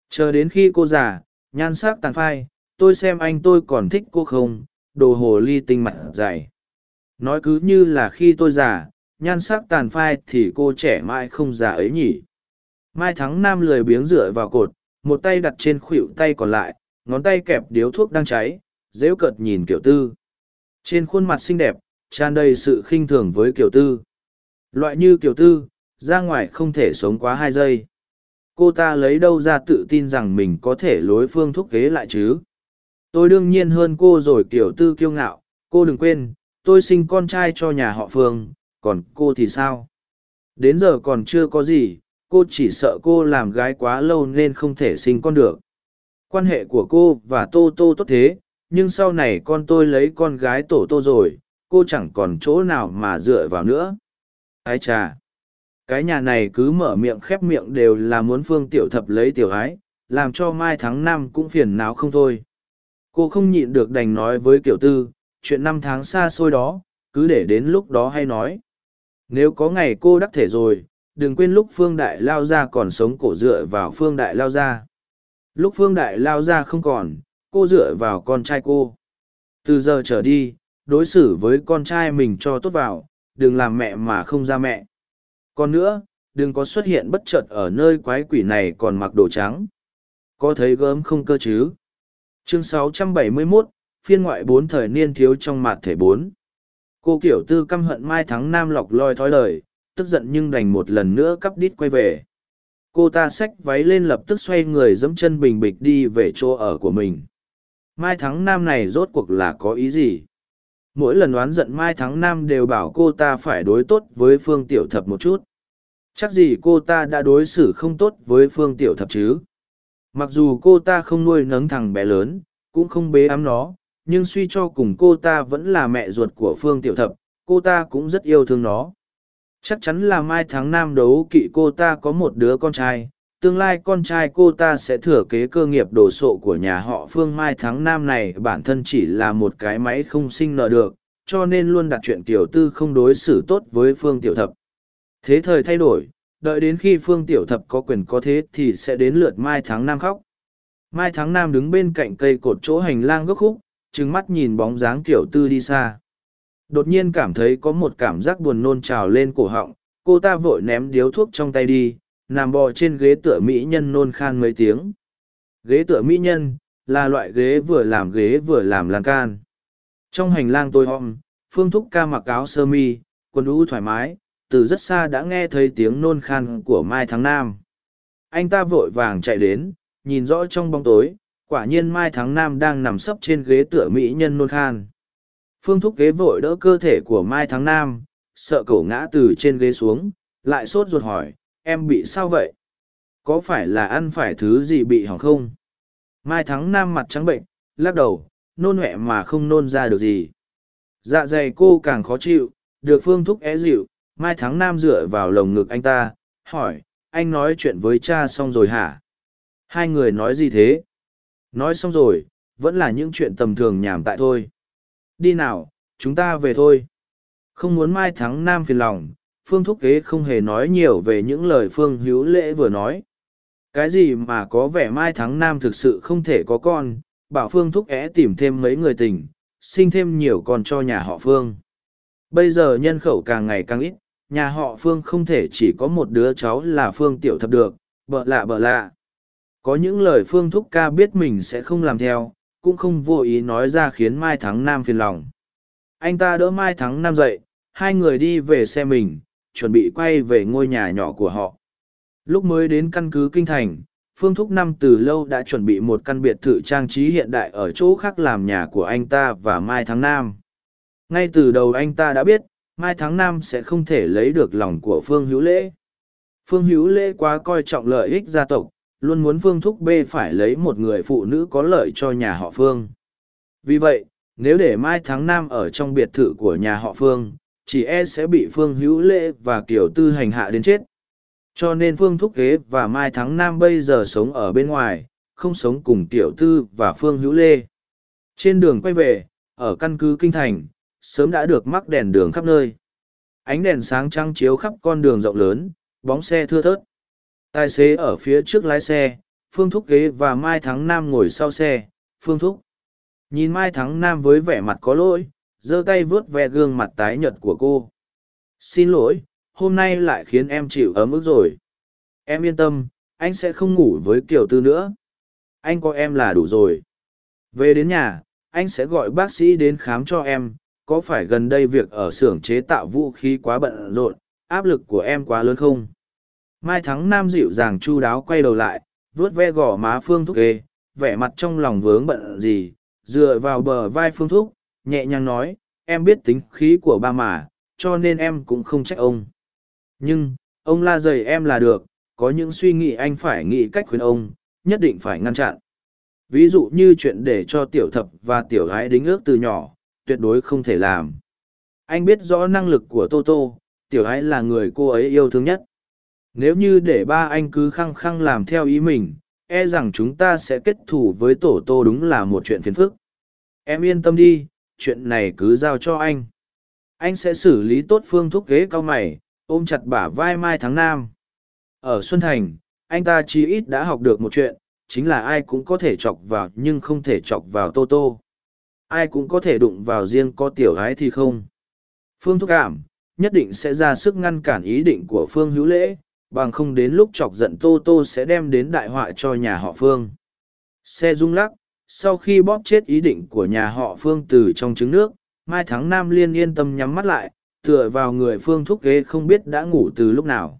Chờ đến khi cô già, nhan sắc tàn phai, tôi xem anh tôi còn thích cô không? Đồ hồ ly tinh mặt dày. Nói cứ như là khi tôi già, nhan sắc tàn phai thì cô trẻ mãi không già ấy nhỉ. Mai thắng nam lười biếng dựa vào cột, một tay đặt trên khuỷu tay còn lại, ngón tay kẹp điếu thuốc đang cháy dễu cợt nhìn kiểu tư. Trên khuôn mặt xinh đẹp, tràn đầy sự khinh thường với kiểu tư. Loại như kiểu tư, ra ngoài không thể sống quá hai giây. Cô ta lấy đâu ra tự tin rằng mình có thể lối phương thúc kế lại chứ? Tôi đương nhiên hơn cô rồi, kiểu tư kiêu ngạo. Cô đừng quên, tôi sinh con trai cho nhà họ phương, còn cô thì sao? Đến giờ còn chưa có gì, cô chỉ sợ cô làm gái quá lâu nên không thể sinh con được. Quan hệ của cô và tô tô tốt thế nhưng sau này con tôi lấy con gái tổ tô rồi, cô chẳng còn chỗ nào mà dựa vào nữa. Ái chà. Cái nhà này cứ mở miệng khép miệng đều là muốn phương tiểu thập lấy tiểu ái, làm cho mai tháng năm cũng phiền não không thôi. Cô không nhịn được đành nói với kiểu tư, chuyện năm tháng xa xôi đó, cứ để đến lúc đó hay nói. Nếu có ngày cô đắc thể rồi, đừng quên lúc phương đại lao gia còn sống cổ dựa vào phương đại lao gia. Lúc phương đại lao gia không còn cô dựa vào con trai cô. Từ giờ trở đi đối xử với con trai mình cho tốt vào đừng làm mẹ mà không ra mẹ. Còn nữa đừng có xuất hiện bất chợt ở nơi quái quỷ này còn mặc đồ trắng. Có thấy gớm không cơ chứ? Chương 671, phiên ngoại bốn thời niên thiếu trong mạt thể bốn. Cô kiểu tư căm hận mai thắng nam lọc loi thói lời tức giận nhưng đành một lần nữa cắp đít quay về. Cô ta xách váy lên lập tức xoay người dẫm chân bình bịch đi về chỗ ở của mình mai thắng nam này rốt cuộc là có ý gì? Mỗi lần oán giận mai thắng nam đều bảo cô ta phải đối tốt với phương tiểu thập một chút. Chắc gì cô ta đã đối xử không tốt với phương tiểu thập chứ? Mặc dù cô ta không nuôi nấng thằng bé lớn, cũng không bế ấm nó, nhưng suy cho cùng cô ta vẫn là mẹ ruột của phương tiểu thập, cô ta cũng rất yêu thương nó. Chắc chắn là mai tháng nam đấu kỵ cô ta có một đứa con trai tương lai con trai cô ta sẽ thừa kế cơ nghiệp đồ sộ của nhà họ phương mai tháng năm này, bản thân chỉ là một cái máy không sinh nợ được, cho nên luôn đặt chuyện tiểu tư không đối xử tốt với phương tiểu thập. Thế thời thay đổi, đợi đến khi phương tiểu thập có quyền có thế thì sẽ đến lượt mai tháng năm khóc. Mai tháng năm đứng bên cạnh cây cột chỗ hành lang gốc khúc, trừng mắt nhìn bóng dáng Tiểu tư đi xa. Đột nhiên cảm thấy có một cảm giác buồn nôn trào lên cổ họng, cô ta vội ném điếu thuốc trong tay đi nằm bò trên ghế tựa mỹ nhân nôn khan mấy tiếng. Ghế tựa mỹ nhân là loại ghế vừa làm ghế vừa làm lan can. Trong hành lang tôi hôm phương thúc ca mặc áo sơ mi, quần ú thoải mái, từ rất xa đã nghe thấy tiếng nôn khan của mai tháng nam. Anh ta vội vàng chạy đến, nhìn rõ trong bóng tối, quả nhiên mai tháng nam đang nằm sấp trên ghế tựa mỹ nhân nôn khan. Phương thúc ghế vội đỡ cơ thể của mai tháng nam, sợ cậu ngã từ trên ghế xuống, lại sốt ruột hỏi em bị sao vậy? Có phải là ăn phải thứ gì bị hỏng không? Mai Thắng nam mặt trắng bệnh, lắc đầu, nôn huệ mà không nôn ra được gì. Dạ dày cô càng khó chịu, được phương thúc é dịu, mai Thắng nam dựa vào lồng ngực anh ta, hỏi, anh nói chuyện với cha xong rồi hả? Hai người nói gì thế? Nói xong rồi, vẫn là những chuyện tầm thường nhảm tại thôi. Đi nào, chúng ta về thôi. Không muốn mai thắng nam phiền lòng phương thúc kế không hề nói nhiều về những lời phương hữu lễ vừa nói. Cái gì mà có vẻ mai thắng nam thực sự không thể có con, bảo phương thúc é tìm thêm mấy người tình, sinh thêm nhiều con cho nhà họ phương. Bây giờ nhân khẩu càng ngày càng ít, nhà họ phương không thể chỉ có một đứa cháu là phương tiểu thập được, bợ lạ bợ lạ. Có những lời phương thúc ca biết mình sẽ không làm theo, cũng không vô ý nói ra khiến mai thắng nam phiền lòng. Anh ta đỡ mai thắng nam dậy, hai người đi về xe mình chuẩn bị quay về ngôi nhà nhỏ của họ. Lúc mới đến căn cứ kinh thành, phương thúc năm từ lâu đã chuẩn bị một căn biệt thự trang trí hiện đại ở chỗ khác làm nhà của anh ta và mai thắng nam. Ngay từ đầu anh ta đã biết, mai tháng Nam sẽ không thể lấy được lòng của phương hữu lễ. Phương hữu lễ quá coi trọng lợi ích gia tộc, luôn muốn phương thúc b phải lấy một người phụ nữ có lợi cho nhà họ phương. Vì vậy, nếu để mai tháng Nam ở trong biệt thự của nhà họ phương chỉ e sẽ bị phương hữu lễ và kiểu tư hành hạ đến chết. Cho nên phương thúc kế và mai thắng nam bây giờ sống ở bên ngoài, không sống cùng tiểu tư và phương hữu lê trên đường quay về, ở căn cứ kinh thành, sớm đã được mắc đèn đường khắp nơi. Ánh đèn sáng trăng chiếu khắp con đường rộng lớn, bóng xe thưa thớt. Tài xế ở phía trước lái xe, phương thúc kế và mai thắng nam ngồi sau xe, phương thúc. Nhìn mai thắng nam với vẻ mặt có lỗi giơ tay vớt ve gương mặt tái nhợt của cô. Xin lỗi, hôm nay lại khiến em chịu ấm ức rồi. Em yên tâm, anh sẽ không ngủ với kiều tư nữa. Anh có em là đủ rồi. Về đến nhà, anh sẽ gọi bác sĩ đến khám cho em. Có phải gần đây việc ở xưởng chế tạo vũ khí quá bận rộn, áp lực của em quá lớn không? Mai thắng nam dịu dàng chu đáo quay đầu lại vuốt ve gò má phương thúc kê vẻ mặt trong lòng vướng bận gì, dựa vào bờ vai phương thúc nhẹ nhàng nói, em biết tính khí của ba mà, cho nên em cũng không trách ông. Nhưng, ông la dày em là được, có những suy nghĩ anh phải nghĩ cách khuyên ông, nhất định phải ngăn chặn. Ví dụ như chuyện để cho tiểu thập và tiểu gái đính ước từ nhỏ, tuyệt đối không thể làm. Anh biết rõ năng lực của tô tô, tiểu gái là người cô ấy yêu thương nhất. Nếu như để ba anh cứ khăng khăng làm theo ý mình e rằng chúng ta sẽ kết thù với tổ tô đúng là một chuyện phiền phức. Em yên tâm đi chuyện này cứ giao cho anh. Anh sẽ xử lý tốt phương Thúc ghế cao mày, ôm chặt bả vai mai tháng nam. Ở xuân thành, anh ta chí ít đã học được một chuyện, chính là ai cũng có thể chọc vào nhưng không thể chọc vào tô tô. Ai cũng có thể đụng vào riêng có tiểu gái thì không. Phương thúc cảm, nhất định sẽ ra sức ngăn cản ý định của phương hữu lễ, bằng không đến lúc chọc giận tô tô sẽ đem đến đại họa cho nhà họ phương. Xe rung lắc sau khi bóp chết ý định của nhà họ phương từ trong trứng nước, mai thắng nam liên yên tâm nhắm mắt lại, tựa vào người phương thúc ghê không biết đã ngủ từ lúc nào.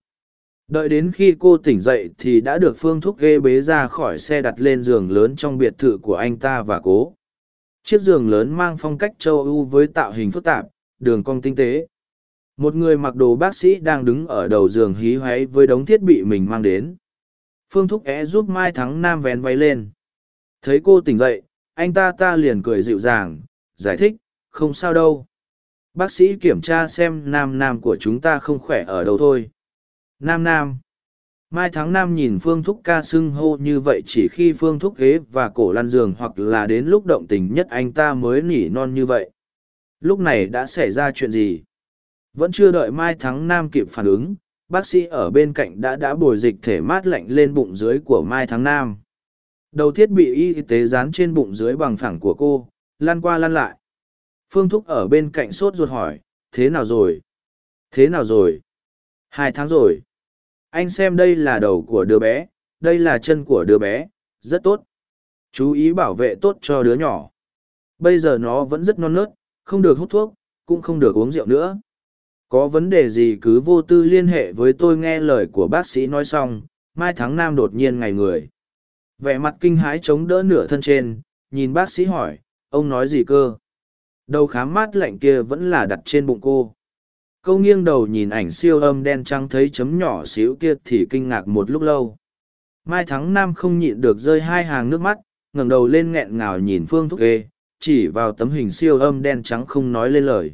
Đợi đến khi cô tỉnh dậy thì đã được phương thúc ghê bế ra khỏi xe đặt lên giường lớn trong biệt thự của anh ta và cố. Chiếc giường lớn mang phong cách châu âu với tạo hình phức tạp, đường cong tinh tế. Một người mặc đồ bác sĩ đang đứng ở đầu giường hí hoáy với đống thiết bị mình mang đến. Phương thúc é giúp mai thắng nam vén váy lên thấy cô tỉnh dậy, anh ta ta liền cười dịu dàng, giải thích, không sao đâu. Bác sĩ kiểm tra xem nam nam của chúng ta không khỏe ở đâu thôi. Nam nam. Mai tháng năm nhìn phương thúc ca sưng hô như vậy chỉ khi phương thúc ghế và cổ lăn giường hoặc là đến lúc động tình nhất anh ta mới nỉ non như vậy. Lúc này đã xảy ra chuyện gì? Vẫn chưa đợi mai thắng nam kịp phản ứng, bác sĩ ở bên cạnh đã đã bồi dịch thể mát lạnh lên bụng dưới của mai thắng nam đầu thiết bị y tế dán trên bụng dưới bằng phẳng của cô lan qua lan lại. Phương thúc ở bên cạnh sốt ruột hỏi, thế nào rồi? Thế nào rồi? Hai tháng rồi. Anh xem đây là đầu của đứa bé, đây là chân của đứa bé, rất tốt. Chú ý bảo vệ tốt cho đứa nhỏ. Bây giờ nó vẫn rất non nớt, không được hút thuốc, cũng không được uống rượu nữa. Có vấn đề gì cứ vô tư liên hệ với tôi nghe lời của bác sĩ nói xong, mai tháng nam đột nhiên ngày người vẻ mặt kinh hãi chống đỡ nửa thân trên, nhìn bác sĩ hỏi, ông nói gì cơ? Đầu khám mát lạnh kia vẫn là đặt trên bụng cô. Câu nghiêng đầu nhìn ảnh siêu âm đen trắng thấy chấm nhỏ xíu kia thì kinh ngạc một lúc lâu. Mai thắng nam không nhịn được rơi hai hàng nước mắt, ngẩng đầu lên nghẹn ngào nhìn phương thúc ghê chỉ vào tấm hình siêu âm đen trắng không nói lên lời.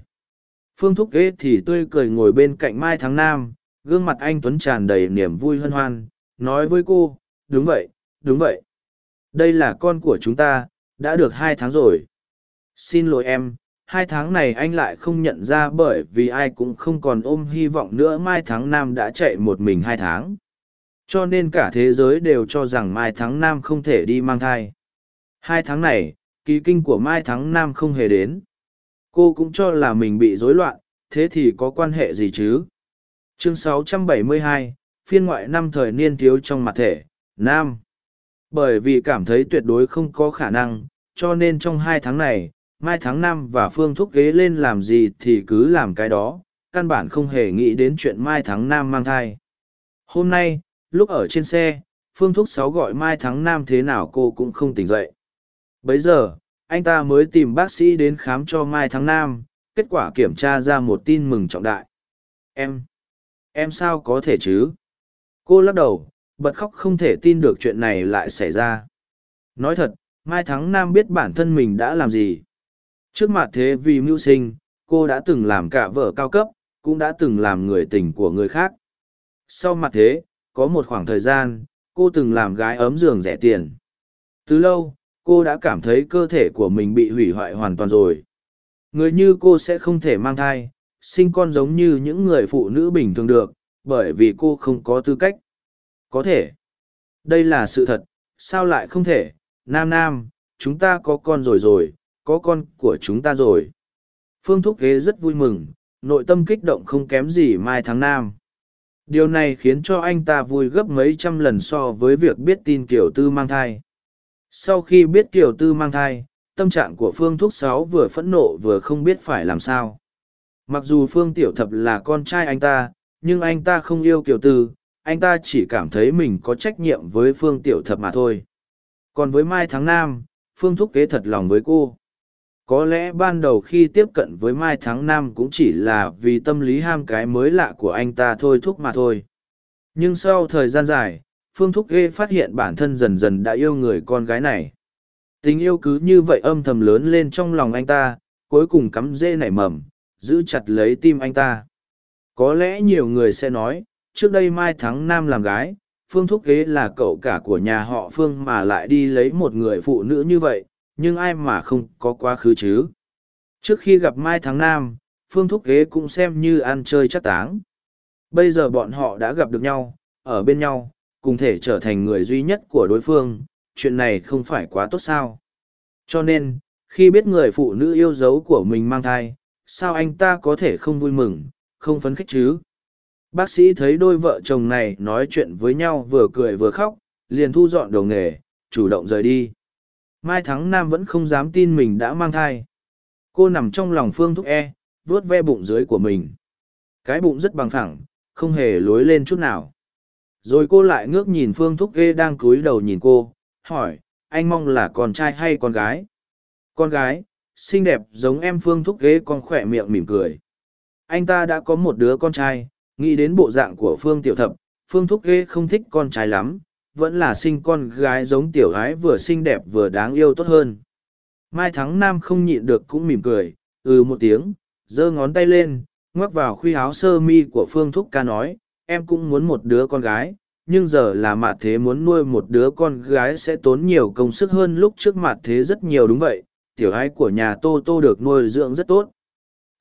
Phương thúc ghê thì tươi cười ngồi bên cạnh mai thắng nam, gương mặt anh tuấn tràn đầy niềm vui hân hoan, nói với cô, đúng vậy đúng vậy. Đây là con của chúng ta đã được hai tháng rồi. Xin lỗi em hai tháng này anh lại không nhận ra bởi vì ai cũng không còn ôm hy vọng nữa mai tháng Nam đã chạy một mình hai tháng. Cho nên cả thế giới đều cho rằng mai tháng Nam không thể đi mang thai. Hai tháng này kỳ kinh của mai tháng Nam không hề đến. Cô cũng cho là mình bị rối loạn thế thì có quan hệ gì chứ? Chương 672, phiên ngoại năm thời niên thiếu trong mặt thể nam bởi vì cảm thấy tuyệt đối không có khả năng, cho nên trong hai tháng này, mai tháng năm và phương thúc ghế lên làm gì thì cứ làm cái đó, căn bản không hề nghĩ đến chuyện mai tháng năm mang thai. Hôm nay, lúc ở trên xe, phương thúc sáu gọi mai tháng năm thế nào cô cũng không tỉnh dậy. Bấy giờ, anh ta mới tìm bác sĩ đến khám cho mai tháng năm, kết quả kiểm tra ra một tin mừng trọng đại. Em em sao có thể chứ? Cô lắc đầu bật khóc không thể tin được chuyện này lại xảy ra nói thật mai thắng nam biết bản thân mình đã làm gì Trước mặt thế vì mưu sinh, cô đã từng làm cả vợ cao cấp, cũng đã từng làm người tình của người khác. Sau mặt thế, có một khoảng thời gian, cô từng làm gái ấm giường rẻ tiền. Từ lâu, cô đã cảm thấy cơ thể của mình bị hủy hoại hoàn toàn rồi. Người như cô sẽ không thể mang thai, sinh con giống như những người phụ nữ bình thường được, bởi vì cô không có tư cách. Có thể. Đây là sự thật, sao lại không thể? Nam Nam, chúng ta có con rồi rồi, có con của chúng ta rồi. Phương Thúc Ghế rất vui mừng, nội tâm kích động không kém gì Mai Tháng Nam. Điều này khiến cho anh ta vui gấp mấy trăm lần so với việc biết tin Kiều Tư mang thai. Sau khi biết Kiều Tư mang thai, tâm trạng của Phương Thúc Sáu vừa phẫn nộ vừa không biết phải làm sao. Mặc dù Phương Tiểu Thập là con trai anh ta, nhưng anh ta không yêu Kiều Tư, anh ta chỉ cảm thấy mình có trách nhiệm với Phương Tiểu Thập mà thôi. Còn với Mai Tháng Nam, Phương Thúc kế thật lòng với cô. Có lẽ ban đầu khi tiếp cận với mai tháng năm cũng chỉ là vì tâm lý ham cái mới lạ của anh ta thôi thúc mà thôi. Nhưng sau thời gian dài phương thúc ghê phát hiện bản thân dần dần đã yêu người con gái này. Tình yêu cứ như vậy âm thầm lớn lên trong lòng anh ta cuối cùng cắm rễ nảy mầm giữ chặt lấy tim anh ta. Có lẽ nhiều người sẽ nói trước đây mai thắng nam làm gái phương thúc Kế là cậu cả của nhà họ phương mà lại đi lấy một người phụ nữ như vậy nhưng ai mà không có quá khứ chứ. Trước khi gặp Mai Thắng Nam, Phương Thúc Kế cũng xem như ăn chơi chắc táng. Bây giờ bọn họ đã gặp được nhau, ở bên nhau, cùng thể trở thành người duy nhất của đối phương, chuyện này không phải quá tốt sao. Cho nên, khi biết người phụ nữ yêu dấu của mình mang thai, sao anh ta có thể không vui mừng, không phấn khích chứ? Bác sĩ thấy đôi vợ chồng này nói chuyện với nhau vừa cười vừa khóc, liền thu dọn đồ nghề, chủ động rời đi. Mai Thắng Nam vẫn không dám tin mình đã mang thai. Cô nằm trong lòng Phương Thúc E, vuốt ve bụng dưới của mình. Cái bụng rất bằng thẳng, không hề lối lên chút nào. Rồi cô lại ngước nhìn Phương Thúc E đang cúi đầu nhìn cô, hỏi, anh mong là con trai hay con gái? Con gái, xinh đẹp giống em Phương Thúc E con khỏe miệng mỉm cười. Anh ta đã có một đứa con trai, nghĩ đến bộ dạng của Phương Tiểu Thập, Phương Thúc Ghê không thích con trai lắm, vẫn là sinh con gái giống tiểu gái vừa xinh đẹp vừa đáng yêu tốt hơn. Mai Thắng Nam không nhịn được cũng mỉm cười, ừ một tiếng, giơ ngón tay lên ngoắc vào khuy áo sơ mi của phương thúc ca nói em cũng muốn một đứa con gái nhưng giờ là mạt thế muốn nuôi một đứa con gái sẽ tốn nhiều công sức hơn lúc trước mạt thế rất nhiều đúng vậy tiểu gái của nhà tô tô được nuôi dưỡng rất tốt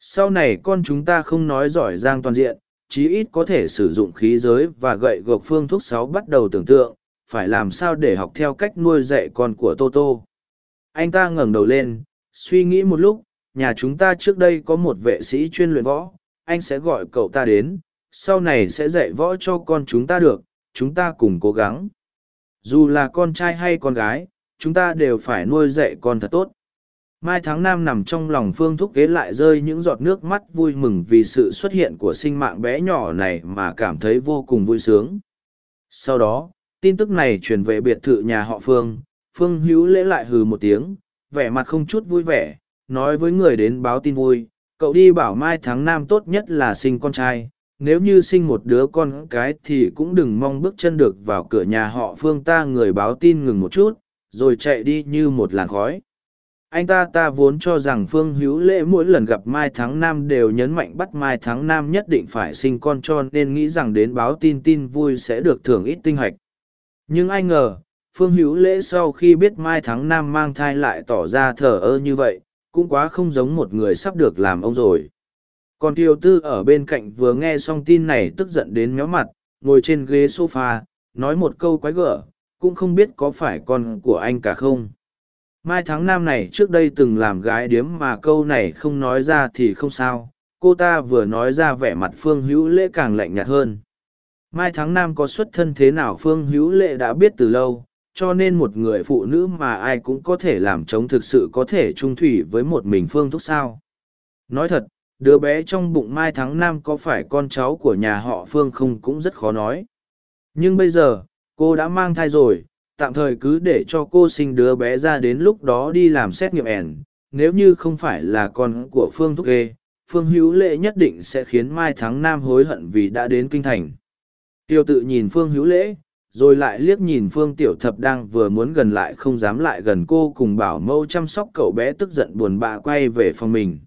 sau này con chúng ta không nói giỏi giang toàn diện chí ít có thể sử dụng khí giới và gậy gộc phương thuốc sáu bắt đầu tưởng tượng, phải làm sao để học theo cách nuôi dạy con của Toto? anh ta ngẩng đầu lên, suy nghĩ một lúc, nhà chúng ta trước đây có một vệ sĩ chuyên luyện võ, anh sẽ gọi cậu ta đến, sau này sẽ dạy võ cho con chúng ta được, chúng ta cùng cố gắng dù là con trai hay con gái, chúng ta đều phải nuôi dạy con thật tốt mai tháng năm nằm trong lòng phương thúc kế lại rơi những giọt nước mắt vui mừng vì sự xuất hiện của sinh mạng bé nhỏ này mà cảm thấy vô cùng vui sướng. Sau đó, tin tức này truyền về biệt thự nhà họ phương. Phương hữu lễ lại hừ một tiếng, vẻ mặt không chút vui vẻ, nói với người đến báo tin vui, cậu đi bảo mai tháng năm tốt nhất là sinh con trai, nếu như sinh một đứa con cái thì cũng đừng mong bước chân được vào cửa nhà họ phương ta người báo tin ngừng một chút, rồi chạy đi như một làn khói anh ta ta vốn cho rằng phương hữu lễ mỗi lần gặp mai tháng năm đều nhấn mạnh bắt mai tháng năm nhất định phải sinh con cho nên nghĩ rằng đến báo tin tin vui sẽ được thưởng ít tinh hạch nhưng ai ngờ, phương hữu lễ sau khi biết mai tháng năm mang thai lại tỏ ra thờ ơ như vậy, cũng quá không giống một người sắp được làm ông rồi. Còn kiều tư ở bên cạnh vừa nghe xong tin này tức giận đến méo mặt, ngồi trên ghế s o f a nói một câu quái gở, cũng không biết có phải con của anh cả không mai tháng năm này trước đây từng làm gái điếm mà câu này không nói ra thì không sao. Cô ta vừa nói ra vẻ mặt phương hữu lễ càng lạnh nhạt hơn. Mai tháng năm có xuất thân thế nào phương hữu lệ đã biết từ lâu, cho nên một người phụ nữ mà ai cũng có thể làm chống thực sự có thể trung thủy với một mình phương thúc sao? Nói thật, đứa bé trong bụng mai tháng năm có phải con cháu của nhà họ phương không cũng rất khó nói. Nhưng bây giờ, cô đã mang thai rồi tạm thời cứ để cho cô sinh đứa bé ra đến lúc đó đi làm xét nghiệm ẻn. Nếu như không phải là con của phương thúc kê phương hữu lệ nhất định sẽ khiến mai thắng nam hối hận vì đã đến kinh thành. Tiêu tự nhìn phương hữu lễ rồi lại liếc nhìn phương tiểu thập đang vừa muốn gần lại không dám lại gần cô cùng bảo mâu chăm sóc cậu bé tức giận buồn bã quay về phòng mình.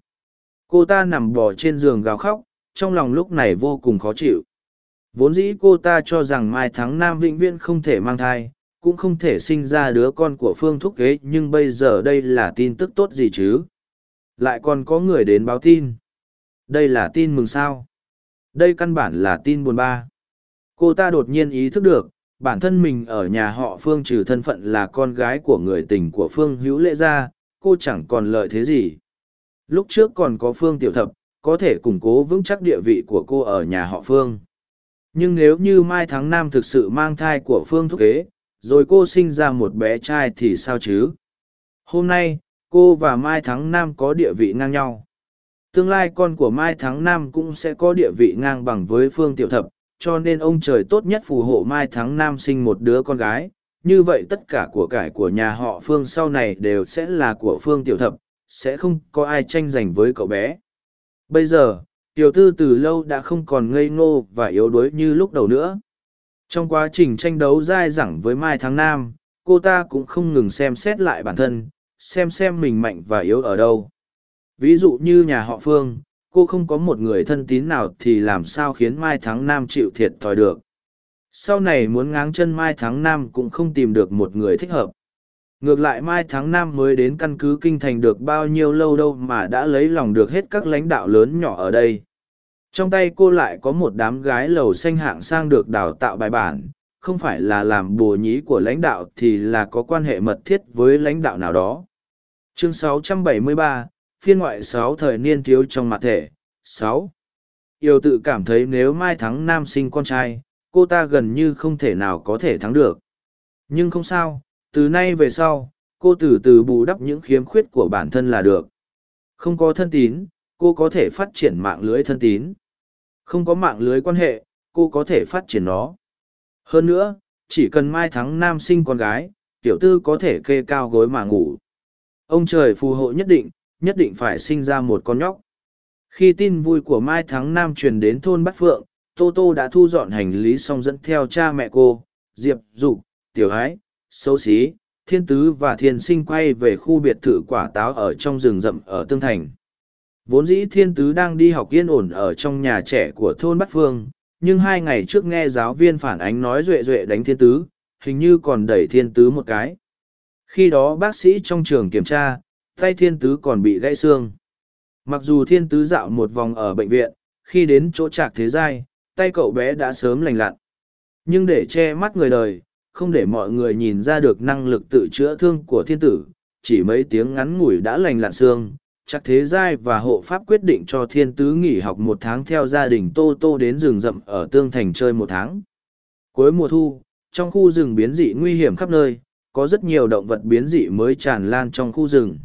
Cô ta nằm bò trên giường gào khóc, trong lòng lúc này vô cùng khó chịu. Vốn dĩ cô ta cho rằng mai thắng nam vĩnh viễn không thể mang thai cũng không thể sinh ra đứa con của phương thúc kế nhưng bây giờ đây là tin tức tốt gì chứ? Lại còn có người đến báo tin. Đây là tin mừng sao? Đây căn bản là tin buồn ba. Cô ta đột nhiên ý thức được, bản thân mình ở nhà họ phương trừ thân phận là con gái của người tình của phương hữu lễ ra, cô chẳng còn lợi thế gì. Lúc trước còn có phương tiểu thập, có thể củng cố vững chắc địa vị của cô ở nhà họ phương. Nhưng nếu như mai tháng m thực sự mang thai của phương thúc kế rồi cô sinh ra một bé trai thì sao chứ? Hôm nay, cô và mai Thắng Nam có địa vị ngang nhau. Tương lai con của mai Thắng Nam cũng sẽ có địa vị ngang bằng với phương tiểu thập, cho nên ông trời tốt nhất phù hộ mai Thắng Nam sinh một đứa con gái. Như vậy tất cả của cải của nhà họ phương sau này đều sẽ là của phương tiểu thập, sẽ không có ai tranh giành với cậu bé. Bây giờ, tiểu tư từ lâu đã không còn ngây ngô và yếu đuối như lúc đầu nữa trong quá trình tranh đấu dai dẳng với mai tháng Nam, cô ta cũng không ngừng xem xét lại bản thân xem xem mình mạnh và yếu ở đâu. Ví dụ như nhà họ phương cô không có một người thân tín nào thì làm sao khiến mai Thắng Nam chịu thiệt thòi được. Sau này muốn ngáng chân mai Thắng Nam cũng không tìm được một người thích hợp. Ngược lại mai Thắng Nam mới đến căn cứ kinh thành được bao nhiêu lâu đâu mà đã lấy lòng được hết các lãnh đạo lớn nhỏ ở đây trong tay cô lại có một đám gái lầu xanh hạng sang được đào tạo bài bản không phải là làm bồ nhí của lãnh đạo thì là có quan hệ mật thiết với lãnh đạo nào đó. Chương 673, phiên ngoại sáu thời niên thiếu trong mặt thể sáu. Yêu tự cảm thấy nếu mai thắng nam sinh con trai cô ta gần như không thể nào có thể thắng được. Nhưng không sao từ nay về sau cô từ từ bù đắp những khiếm khuyết của bản thân là được. Không có thân tín cô có thể phát triển mạng lưới thân tín không có mạng lưới quan hệ cô có thể phát triển nó hơn nữa chỉ cần mai thắng nam sinh con gái tiểu tư có thể kê cao gối mà ngủ ông trời phù hộ nhất định nhất định phải sinh ra một con nhóc. Khi tin vui của Mai Thắng Nam truyền đến thôn Bát Phượng, Tô Tô đã thu dọn hành lý xong dẫn theo cha mẹ cô, Diệp, Dục, Tiểu Hái, Xấu Xí, Thiên Tứ và Thiên Sinh quay về khu biệt thự quả táo ở trong rừng rậm ở Tương Thành. Vốn dĩ thiên tứ đang đi học yên ổn ở trong nhà trẻ của thôn Bắc Phương, nhưng hai ngày trước nghe giáo viên phản ánh nói duệ duệ đánh thiên tứ, hình như còn đẩy thiên tứ một cái. Khi đó bác sĩ trong trường kiểm tra, tay thiên tứ còn bị gãy xương. Mặc dù thiên tứ dạo một vòng ở bệnh viện, khi đến chỗ trạc thế giai, tay cậu bé đã sớm lành lặn. Nhưng để che mắt người đời, không để mọi người nhìn ra được năng lực tự chữa thương của thiên tử, chỉ mấy tiếng ngắn ngủi đã lành lặn xương. Chắc thế giai và hộ pháp quyết định cho thiên tứ nghỉ học một tháng theo gia đình Tô Tô đến rừng rậm ở Tương Thành chơi một tháng. Cuối mùa thu, trong khu rừng biến dị nguy hiểm khắp nơi, có rất nhiều động vật biến dị mới tràn lan trong khu rừng.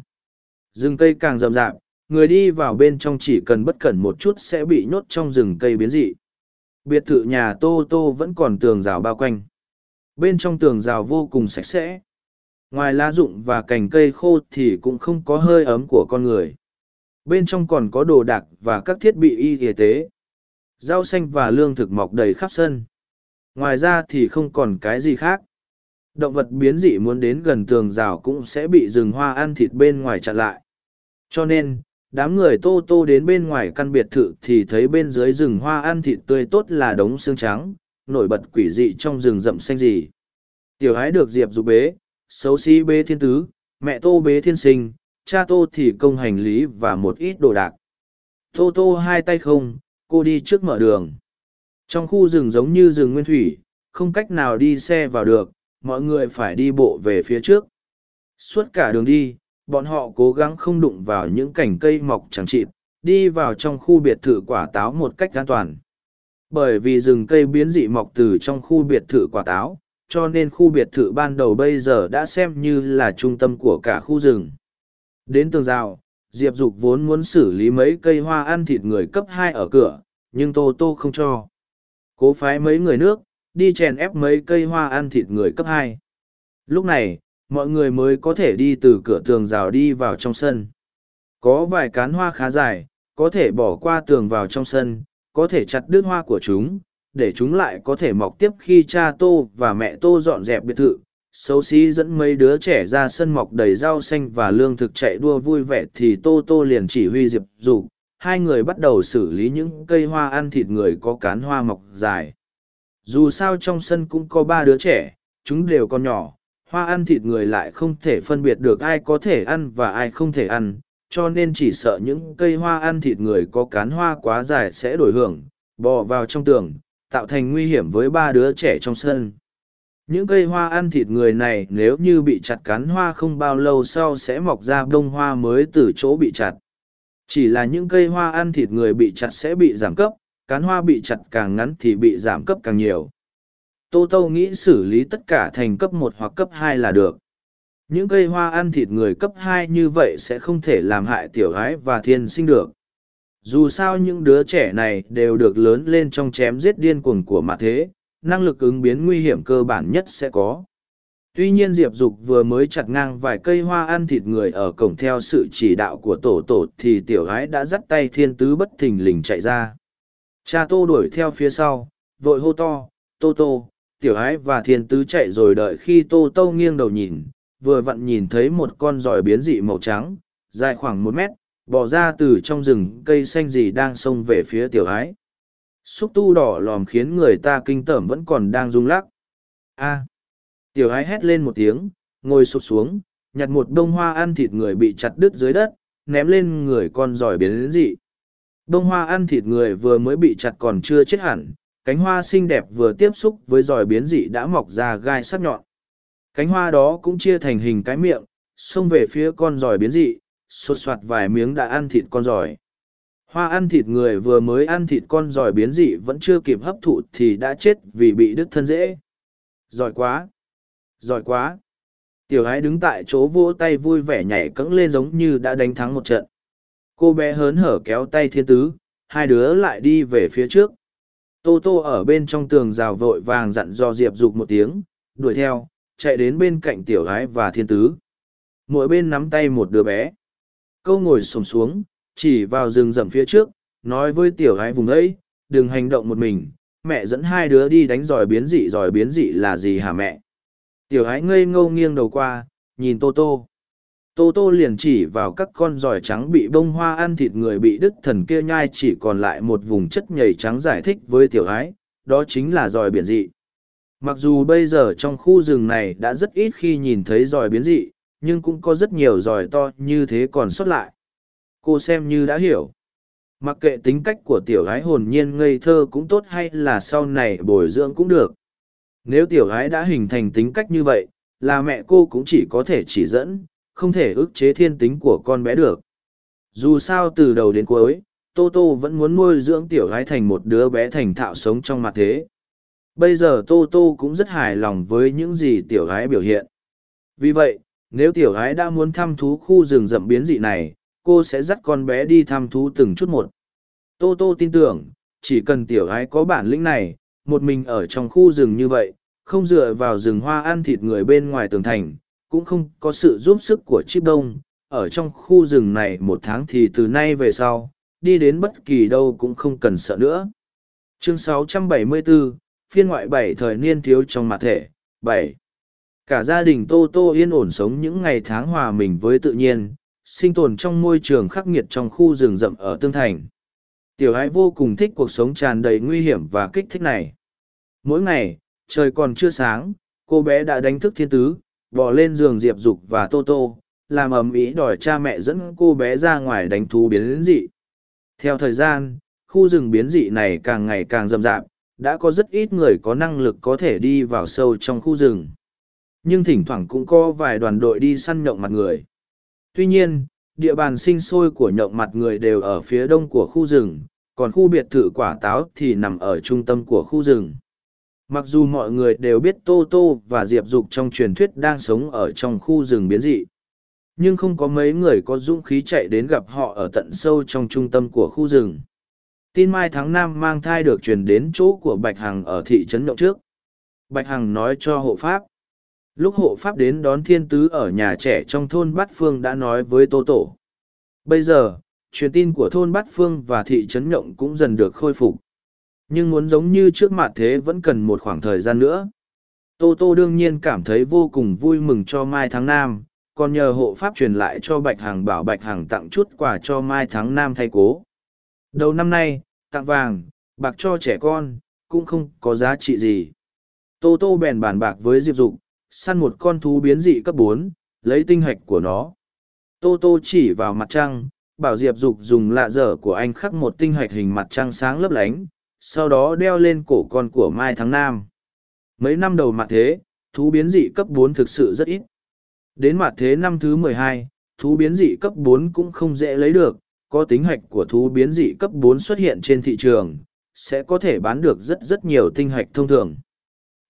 Rừng cây càng rậm rạp, người đi vào bên trong chỉ cần bất cẩn một chút sẽ bị nhốt trong rừng cây biến dị. Biệt thự nhà Tô Tô vẫn còn tường rào bao quanh. Bên trong tường rào vô cùng sạch sẽ. Ngoài lá rụng và cành cây khô thì cũng không có hơi ấm của con người. Bên trong còn có đồ đạc và các thiết bị y y tế. Rau xanh và lương thực mọc đầy khắp sân. Ngoài ra thì không còn cái gì khác. Động vật biến dị muốn đến gần tường rào cũng sẽ bị rừng hoa ăn thịt bên ngoài chặn lại. Cho nên, đám người tô tô đến bên ngoài căn biệt thự thì thấy bên dưới rừng hoa ăn thịt tươi tốt là đống xương trắng, nổi bật quỷ dị trong rừng rậm xanh gì. Tiểu ái được Diệp dục bế, xấu xí bế thiên tứ, mẹ tô bế thiên sinh, cha tô thì công hành lý và một ít đồ đạc. Tô tô hai tay không, cô đi trước mở đường. Trong khu rừng giống như rừng nguyên thủy, không cách nào đi xe vào được, mọi người phải đi bộ về phía trước. Suốt cả đường đi, bọn họ cố gắng không đụng vào những cành cây mọc chẳng chịt, đi vào trong khu biệt thự quả táo một cách an toàn. Bởi vì rừng cây biến dị mọc từ trong khu biệt thự quả táo, cho nên khu biệt thự ban đầu bây giờ đã xem như là trung tâm của cả khu rừng. Đến tường rào, Diệp Dục vốn muốn xử lý mấy cây hoa ăn thịt người cấp hai ở cửa, nhưng Tô Tô không cho. Cố phái mấy người nước, đi chèn ép mấy cây hoa ăn thịt người cấp hai. Lúc này, mọi người mới có thể đi từ cửa tường rào đi vào trong sân. Có vài cán hoa khá dài, có thể bỏ qua tường vào trong sân, có thể chặt đứt hoa của chúng, để chúng lại có thể mọc tiếp khi cha tô và mẹ tô dọn dẹp biệt thự. Xấu xí dẫn mấy đứa trẻ ra sân mọc đầy rau xanh và lương thực chạy đua vui vẻ thì tô tô liền chỉ huy diệp dục hai người bắt đầu xử lý những cây hoa ăn thịt người có cán hoa mọc dài dù sao trong sân cũng có ba đứa trẻ, chúng đều còn nhỏ, hoa ăn thịt người lại không thể phân biệt được ai có thể ăn và ai không thể ăn, cho nên chỉ sợ những cây hoa ăn thịt người có cán hoa quá dài sẽ đổi hưởng, bò vào trong tường tạo thành nguy hiểm với ba đứa trẻ trong sân. Những cây hoa ăn thịt người này nếu như bị chặt cán hoa không bao lâu sau sẽ mọc ra bông hoa mới từ chỗ bị chặt. Chỉ là những cây hoa ăn thịt người bị chặt sẽ bị giảm cấp, cán hoa bị chặt càng ngắn thì bị giảm cấp càng nhiều. Tô tô nghĩ xử lý tất cả thành cấp một hoặc cấp hai là được. Những cây hoa ăn thịt người cấp hai như vậy sẽ không thể làm hại tiểu gái và thiên sinh được dù sao những đứa trẻ này đều được lớn lên trong chém giết điên cuồng của mạ thế, năng lực ứng biến nguy hiểm cơ bản nhất sẽ có. Tuy nhiên diệp dục vừa mới chặt ngang vài cây hoa ăn thịt người ở cổng theo sự chỉ đạo của tổ tổ thì tiểu gái đã dắt tay thiên tứ bất thình lình chạy ra. Cha tô đuổi theo phía sau, vội hô to, tô tô! Tiểu ái và thiên tứ chạy rồi đợi khi tô tô nghiêng đầu nhìn, vừa vặn nhìn thấy một con giỏi biến dị màu trắng, dài khoảng một mét bỏ ra từ trong rừng cây xanh gì đang xông về phía tiểu ái. Xúc tu đỏ lòm khiến người ta kinh tởm vẫn còn đang rung lắc. A. Tiểu ái hét lên một tiếng, ngồi sụp xuống, nhặt một bông hoa ăn thịt người bị chặt đứt dưới đất, ném lên người con giỏi biến dị. Bông hoa ăn thịt người vừa mới bị chặt còn chưa chết hẳn, cánh hoa xinh đẹp vừa tiếp xúc với giỏi biến dị đã mọc ra gai sắc nhọn. Cánh hoa đó cũng chia thành hình cái miệng, xông về phía con giỏi biến dị sột soạt vài miếng đã ăn thịt con giỏi. Hoa ăn thịt người vừa mới ăn thịt con giỏi biến dị vẫn chưa kịp hấp thụ thì đã chết vì bị đứt thân dễ. Giỏi quá! Giỏi quá! Tiểu ái đứng tại chỗ vỗ tay vui vẻ nhảy cẫng lên giống như đã đánh thắng một trận. Cô bé hớn hở kéo tay thiên tứ, hai đứa lại đi về phía trước. Tô tô ở bên trong tường rào vội vàng dặn dò diệp dục một tiếng, đuổi theo, chạy đến bên cạnh tiểu gái và thiên tứ. Mỗi bên nắm tay một đứa bé câu ngồi sổm xuống chỉ vào rừng rậm phía trước nói với tiểu gái vùng ấy đừng hành động một mình mẹ dẫn hai đứa đi đánh giỏi biến dị giỏi biến dị là gì hả mẹ? Tiểu gái ngây ngâu nghiêng đầu qua nhìn tô tô. Tô tô liền chỉ vào các con giỏi trắng bị bông hoa ăn thịt người bị đứt thần kia nhai chỉ còn lại một vùng chất nhầy trắng giải thích với tiểu gái, đó chính là giỏi biển dị. Mặc dù bây giờ trong khu rừng này đã rất ít khi nhìn thấy giỏi biến dị nhưng cũng có rất nhiều giỏi to như thế còn xuất lại. Cô xem như đã hiểu. Mặc kệ tính cách của tiểu gái hồn nhiên ngây thơ cũng tốt hay là sau này bồi dưỡng cũng được. Nếu tiểu gái đã hình thành tính cách như vậy, là mẹ cô cũng chỉ có thể chỉ dẫn, không thể ức chế thiên tính của con bé được. Dù sao từ đầu đến cuối, tô tô vẫn muốn nuôi dưỡng tiểu gái thành một đứa bé thành thạo sống trong mặt thế. Bây giờ tô tô cũng rất hài lòng với những gì tiểu gái biểu hiện. Vì vậy nếu tiểu gái đã muốn thăm thú khu rừng rậm biến dị này cô sẽ dắt con bé đi thăm thú từng chút một. Tô tô tin tưởng chỉ cần tiểu gái có bản lĩnh này một mình ở trong khu rừng như vậy không dựa vào rừng hoa ăn thịt người bên ngoài tường thành cũng không có sự giúp sức của chip đông. Ở trong khu rừng này một tháng thì từ nay về sau đi đến bất kỳ đâu cũng không cần sợ nữa. Chương 674, phiên ngoại bảy thời niên thiếu trong mặt thể bảy cả gia đình tô tô yên ổn sống những ngày tháng hòa mình với tự nhiên, sinh tồn trong môi trường khắc nghiệt trong khu rừng rậm ở tương thành. Tiểu ái vô cùng thích cuộc sống tràn đầy nguy hiểm và kích thích này. Mỗi ngày, trời còn chưa sáng, cô bé đã đánh thức thiên tứ, bò lên giường diệp dục và tô tô, làm ầm ĩ đòi cha mẹ dẫn cô bé ra ngoài đánh thú biến dị. Theo thời gian, khu rừng biến dị này càng ngày càng rậm rạp, đã có rất ít người có năng lực có thể đi vào sâu trong khu rừng nhưng thỉnh thoảng cũng có vài đoàn đội đi săn nhộng mặt người. Tuy nhiên, địa bàn sinh sôi của nhộng mặt người đều ở phía đông của khu rừng, còn khu biệt thự quả táo thì nằm ở trung tâm của khu rừng. Mặc dù mọi người đều biết tô tô và diệp dục trong truyền thuyết đang sống ở trong khu rừng biến dị, nhưng không có mấy người có dũng khí chạy đến gặp họ ở tận sâu trong trung tâm của khu rừng. Tin mai tháng năm mang thai được truyền đến chỗ của bạch hằng ở thị trấn động trước. Bạch hằng nói cho hộ pháp lúc hộ pháp đến đón thiên tứ ở nhà trẻ trong thôn bát phương đã nói với tô tổ. Bây giờ, truyền tin của thôn bát phương và thị trấn nhộng cũng dần được khôi phục. Nhưng muốn giống như trước mặt thế vẫn cần một khoảng thời gian nữa. Tô tô đương nhiên cảm thấy vô cùng vui mừng cho mai tháng nam, còn nhờ hộ pháp truyền lại cho bạch hằng bảo bạch hằng tặng chút quà cho mai tháng nam thay cố. Đầu năm nay, tặng vàng, bạc cho trẻ con, cũng không có giá trị gì. Tô tô bèn bàn bạc với diệp dục săn một con thú biến dị cấp bốn, lấy tinh hạch của nó. Tô tô chỉ vào mặt trăng, bảo diệp dục dùng lạ dở của anh khắc một tinh hạch hình mặt trăng sáng lấp lánh, sau đó đeo lên cổ con của mai tháng nam. Mấy năm đầu mặt thế, thú biến dị cấp bốn thực sự rất ít. Đến mặt thế năm thứ mười hai, thú biến dị cấp bốn cũng không dễ lấy được, có tính hạch của thú biến dị cấp bốn xuất hiện trên thị trường, sẽ có thể bán được rất rất nhiều tinh hạch thông thường.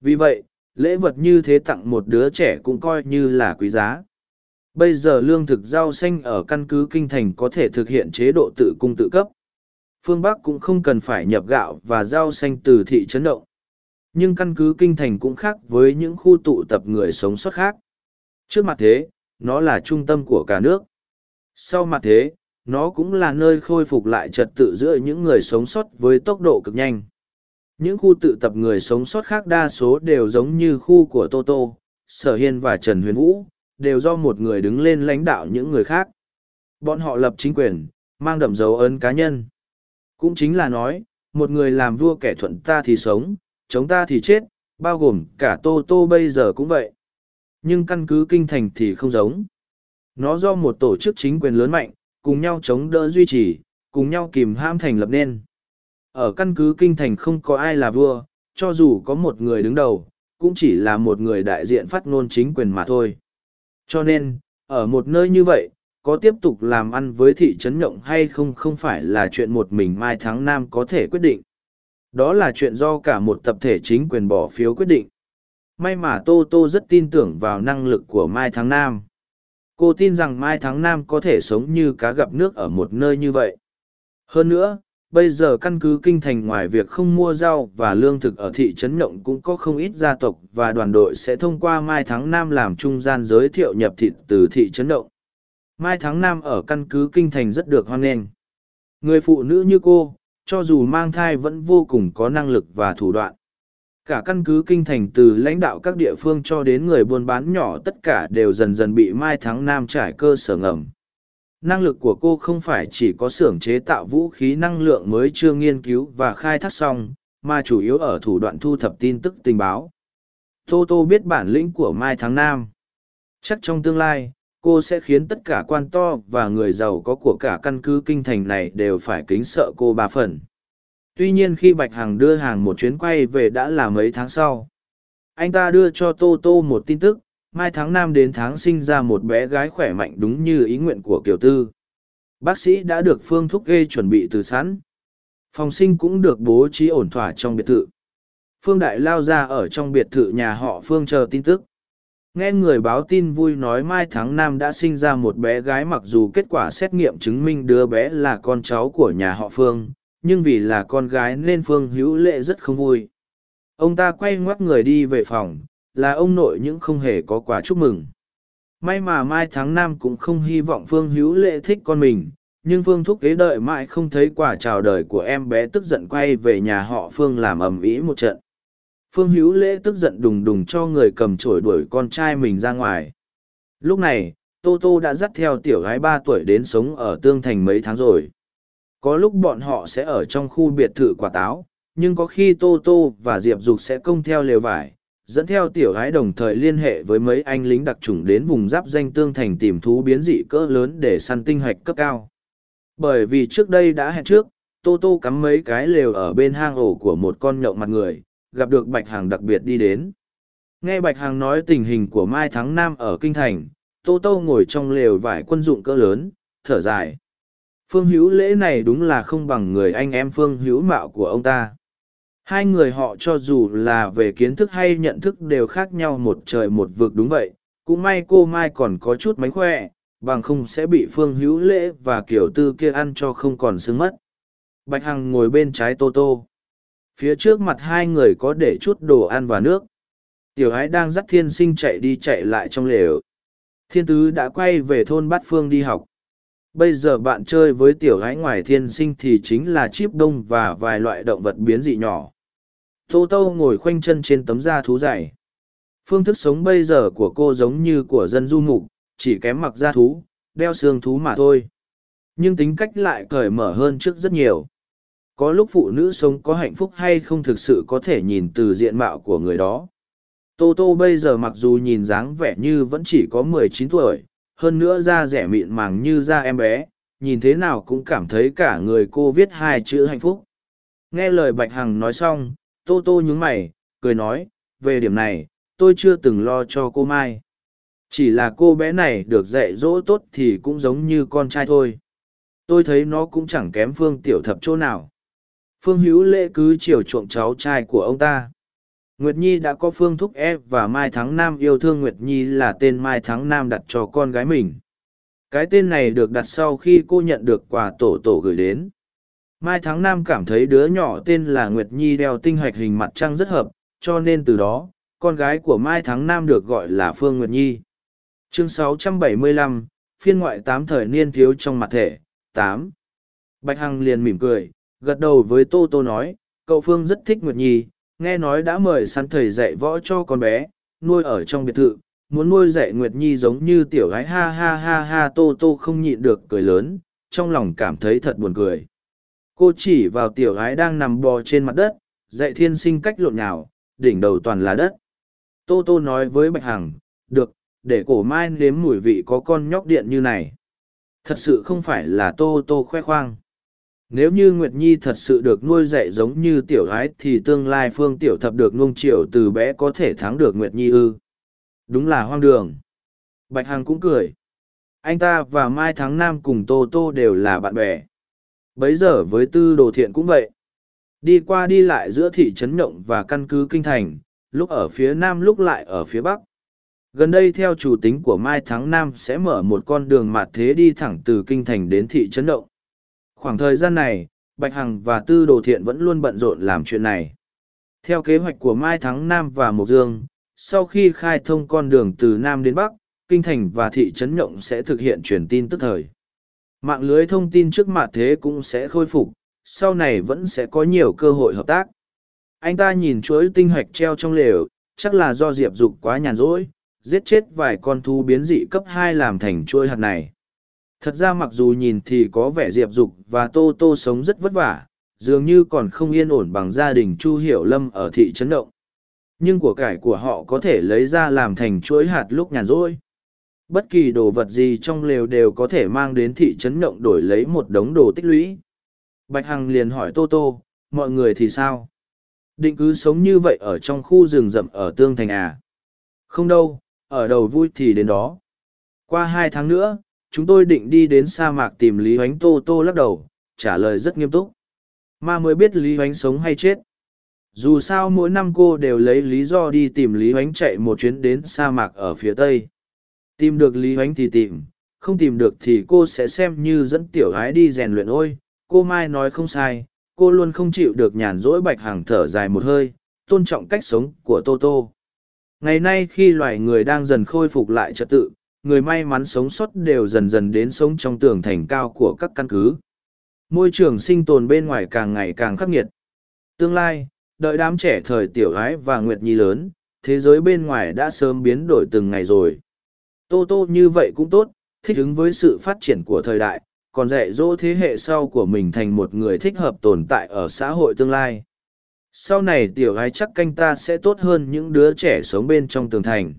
Vì vậy lễ vật như thế tặng một đứa trẻ cũng coi như là quý giá. Bây giờ lương thực rau xanh ở căn cứ kinh thành có thể thực hiện chế độ tự cung tự cấp. Phương bắc cũng không cần phải nhập gạo và rau xanh từ thị trấn động. Nhưng căn cứ kinh thành cũng khác với những khu tụ tập người sống sót khác. Trước mặt thế, nó là trung tâm của cả nước. Sau mặt thế, nó cũng là nơi khôi phục lại trật tự giữa những người sống sót với tốc độ cực nhanh những khu tự tập người sống sót khác đa số đều giống như khu của Toto, Sở Hiên và Trần Huyền Vũ, đều do một người đứng lên lãnh đạo những người khác. Bọn họ lập chính quyền, mang đậm dấu ấn cá nhân. Cũng chính là nói, một người làm vua kẻ thuận ta thì sống, chống ta thì chết, bao gồm cả Tô Tô bây giờ cũng vậy. Nhưng căn cứ kinh thành thì không giống. Nó do một tổ chức chính quyền lớn mạnh, cùng nhau chống đỡ duy trì, cùng nhau kìm ham thành lập nên. Ở căn cứ kinh thành không có ai là vua, cho dù có một người đứng đầu, cũng chỉ là một người đại diện phát ngôn chính quyền mà thôi. Cho nên, ở một nơi như vậy, có tiếp tục làm ăn với thị trấn nhộng hay không không phải là chuyện một mình Mai Tháng Nam có thể quyết định. Đó là chuyện do cả một tập thể chính quyền bỏ phiếu quyết định. May mà Tô Tô rất tin tưởng vào năng lực của Mai Tháng Nam. Cô tin rằng Mai Tháng Nam có thể sống như cá gặp nước ở một nơi như vậy. Hơn nữa, bây giờ căn cứ kinh thành ngoài việc không mua rau và lương thực ở thị trấn Nhộng cũng có không ít gia tộc và đoàn đội sẽ thông qua Mai Tháng Nam làm trung gian giới thiệu nhập thịt từ thị trấn Nhộng. Mai Tháng Nam ở căn cứ kinh thành rất được hoan nghênh. Người phụ nữ như cô, cho dù mang thai vẫn vô cùng có năng lực và thủ đoạn. cả căn cứ kinh thành từ lãnh đạo các địa phương cho đến người buôn bán nhỏ tất cả đều dần dần bị mai thắng nam trải cơ sở ngầm năng lực của cô không phải chỉ có xưởng chế tạo vũ khí năng lượng mới chưa nghiên cứu và khai thác xong, mà chủ yếu ở thủ đoạn thu thập tin tức tình báo. Tô tô biết bản lĩnh của mai thắng nam. Chắc trong tương lai, cô sẽ khiến tất cả quan to và người giàu có của cả căn cứ kinh thành này đều phải kính sợ cô ba phần. Tuy nhiên khi bạch hằng đưa hàng một chuyến quay về đã là mấy tháng sau. Anh ta đưa cho tô tô một tin tức mai tháng năm đến tháng sinh ra một bé gái khỏe mạnh đúng như ý nguyện của kiều tư. Bác sĩ đã được phương thúc ghê chuẩn bị từ sẵn. Phòng sinh cũng được bố trí ổn thỏa trong biệt thự. Phương đại lao ra ở trong biệt thự nhà họ phương chờ tin tức. Nghe người báo tin vui nói mai tháng năm đã sinh ra một bé gái mặc dù kết quả xét nghiệm chứng minh đứa bé là con cháu của nhà họ phương, nhưng vì là con gái nên phương hữu lệ rất không vui. Ông ta quay ngoắt người đi về phòng là ông nội những không hề có quà chúc mừng. May mà mai tháng năm cũng không hy vọng phương hữu lệ thích con mình, nhưng phương thúc kế đợi mãi không thấy quả chào đời của em bé tức giận quay về nhà họ phương làm ầm ĩ một trận. Phương hữu lễ tức giận đùng đùng cho người cầm chổi đuổi con trai mình ra ngoài. Lúc này, tô tô đã dắt theo tiểu gái ba tuổi đến sống ở tương thành mấy tháng rồi. Có lúc bọn họ sẽ ở trong khu biệt thự quả táo, nhưng có khi tô tô và diệp dục sẽ công theo lều vải dẫn theo tiểu gái đồng thời liên hệ với mấy anh lính đặc trùng đến vùng giáp danh tương thành tìm thú biến dị cỡ lớn để săn tinh hạch cấp cao. Bởi vì trước đây đã hẹn trước, tô tô cắm mấy cái lều ở bên hang ổ của một con nhậu mặt người, gặp được bạch hàng đặc biệt đi đến. Nghe bạch hàng nói tình hình của mai thắng nam ở kinh thành, tô tô ngồi trong lều vải quân dụng cỡ lớn, thở dài. Phương hữu lễ này đúng là không bằng người anh em phương hữu mạo của ông ta hai người họ cho dù là về kiến thức hay nhận thức đều khác nhau một trời một vực đúng vậy, cũng may cô mai còn có chút mánh khỏe, bằng không sẽ bị phương hữu lễ và kiểu tư kia ăn cho không còn sưng mất. Bạch hằng ngồi bên trái tô tô. Phía trước mặt hai người có để chút đồ ăn và nước. Tiểu ái đang dắt thiên sinh chạy đi chạy lại trong lều. Thiên tứ đã quay về thôn bát phương đi học. Bây giờ bạn chơi với tiểu gái ngoài thiên sinh thì chính là chip đông và vài loại động vật biến dị nhỏ tô tô ngồi khoanh chân trên tấm da thú dày. Phương thức sống bây giờ của cô giống như của dân du mục, chỉ kém mặc da thú, đeo xương thú mà thôi. Nhưng tính cách lại cởi mở hơn trước rất nhiều. Có lúc phụ nữ sống có hạnh phúc hay không thực sự có thể nhìn từ diện mạo của người đó. Tô tô bây giờ mặc dù nhìn dáng vẻ như vẫn chỉ có mười chín tuổi, hơn nữa da rẻ mịn màng như da em bé, nhìn thế nào cũng cảm thấy cả người cô viết hai chữ hạnh phúc. Nghe lời bạch hằng nói xong tô tô nhún mày, cười nói, về điểm này, tôi chưa từng lo cho cô mai. Chỉ là cô bé này được dạy dỗ tốt thì cũng giống như con trai thôi. Tôi thấy nó cũng chẳng kém phương tiểu thập chỗ nào. Phương hữu lễ cứ chiều chuộng cháu trai của ông ta. Nguyệt nhi đã có phương thúc e và mai thắng nam yêu thương nguyệt nhi là tên mai thắng nam đặt cho con gái mình. Cái tên này được đặt sau khi cô nhận được quà tổ tổ gửi đến mai thắng nam cảm thấy đứa nhỏ tên là nguyệt nhi đeo tinh hoạch hình mặt trăng rất hợp cho nên từ đó con gái của mai thắng nam được gọi là phương nguyệt nhi. Chương 675, phiên ngoại tám thời niên thiếu trong mặt thể tám. Bạch hằng liền mỉm cười gật đầu với tô tô nói cậu phương rất thích nguyệt nhi nghe nói đã mời săn thầy dạy võ cho con bé nuôi ở trong biệt thự muốn nuôi dạy nguyệt nhi giống như tiểu gái. Ha ha ha ha tô tô không nhịn được cười lớn trong lòng cảm thấy thật buồn cười cô chỉ vào tiểu gái đang nằm bò trên mặt đất, dạy thiên sinh cách lộn nhào, đỉnh đầu toàn là đất. Tô tô nói với bạch hằng, được, để cổ mai nếm mùi vị có con nhóc điện như này. Thật sự không phải là tô tô khoe khoang. Nếu như nguyệt nhi thật sự được nuôi dạy giống như tiểu gái thì tương lai phương tiểu thập được nuông triệu từ bé có thể thắng được nguyệt nhi ư. Đúng là hoang đường. Bạch hằng cũng cười. Anh ta và mai tháng nam cùng tô tô đều là bạn bè bấy giờ với tư đồ thiện cũng vậy. Đi qua đi lại giữa thị trấn nhộng và căn cứ kinh thành, lúc ở phía nam lúc lại ở phía bắc. Gần đây theo chủ tính của mai tháng nam sẽ mở một con đường mạt thế đi thẳng từ kinh thành đến thị trấn nhộng. Khoảng thời gian này, bạch hằng và tư đồ thiện vẫn luôn bận rộn làm chuyện này. Theo kế hoạch của mai thắng nam và mộc dương, sau khi khai thông con đường từ nam đến bắc, kinh thành và thị trấn nhộng sẽ thực hiện truyền tin tức thời mạng lưới thông tin trước mặt thế cũng sẽ khôi phục, sau này vẫn sẽ có nhiều cơ hội hợp tác. Anh ta nhìn chuỗi tinh hạch treo trong lều, chắc là do diệp dục quá nhàn rỗi, giết chết vài con thú biến dị cấp hai làm thành chuỗi hạt này. Thật ra mặc dù nhìn thì có vẻ diệp dục và tô tô sống rất vất vả, dường như còn không yên ổn bằng gia đình chu hiểu lâm ở thị trấn động. Nhưng của cải của họ có thể lấy ra làm thành chuỗi hạt lúc nhàn rỗi bất kỳ đồ vật gì trong lều đều có thể mang đến thị trấn động đổi lấy một đống đồ tích lũy. Bạch hằng liền hỏi tô tô, mọi người thì sao? Định cứ sống như vậy ở trong khu rừng rậm ở tương thành à? Không đâu, ở đầu vui thì đến đó. Qua hai tháng nữa, chúng tôi định đi đến sa mạc tìm lý hoánh tô tô lắc đầu, trả lời rất nghiêm túc. Ma mới biết lý hoánh sống hay chết. Dù sao mỗi năm cô đều lấy lý do đi tìm lý hoánh chạy một chuyến đến sa mạc ở phía tây tìm được lý hoánh thì tìm, không tìm được thì cô sẽ xem như dẫn tiểu gái đi rèn luyện ôi. Cô mai nói không sai, cô luôn không chịu được nhàn rỗi bạch hàng thở dài một hơi, tôn trọng cách sống của tô tô. Ngày nay khi loài người đang dần khôi phục lại trật tự, người may mắn sống sót đều dần dần đến sống trong tường thành cao của các căn cứ. Môi trường sinh tồn bên ngoài càng ngày càng khắc nghiệt. Tương lai, đợi đám trẻ thời tiểu gái và nguyệt nhi lớn, thế giới bên ngoài đã sớm biến đổi từng ngày rồi tô tô như vậy cũng tốt, thích ứng với sự phát triển của thời đại, còn dạy dỗ thế hệ sau của mình thành một người thích hợp tồn tại ở xã hội tương lai. Sau này tiểu gái chắc canh ta sẽ tốt hơn những đứa trẻ sống bên trong tường thành.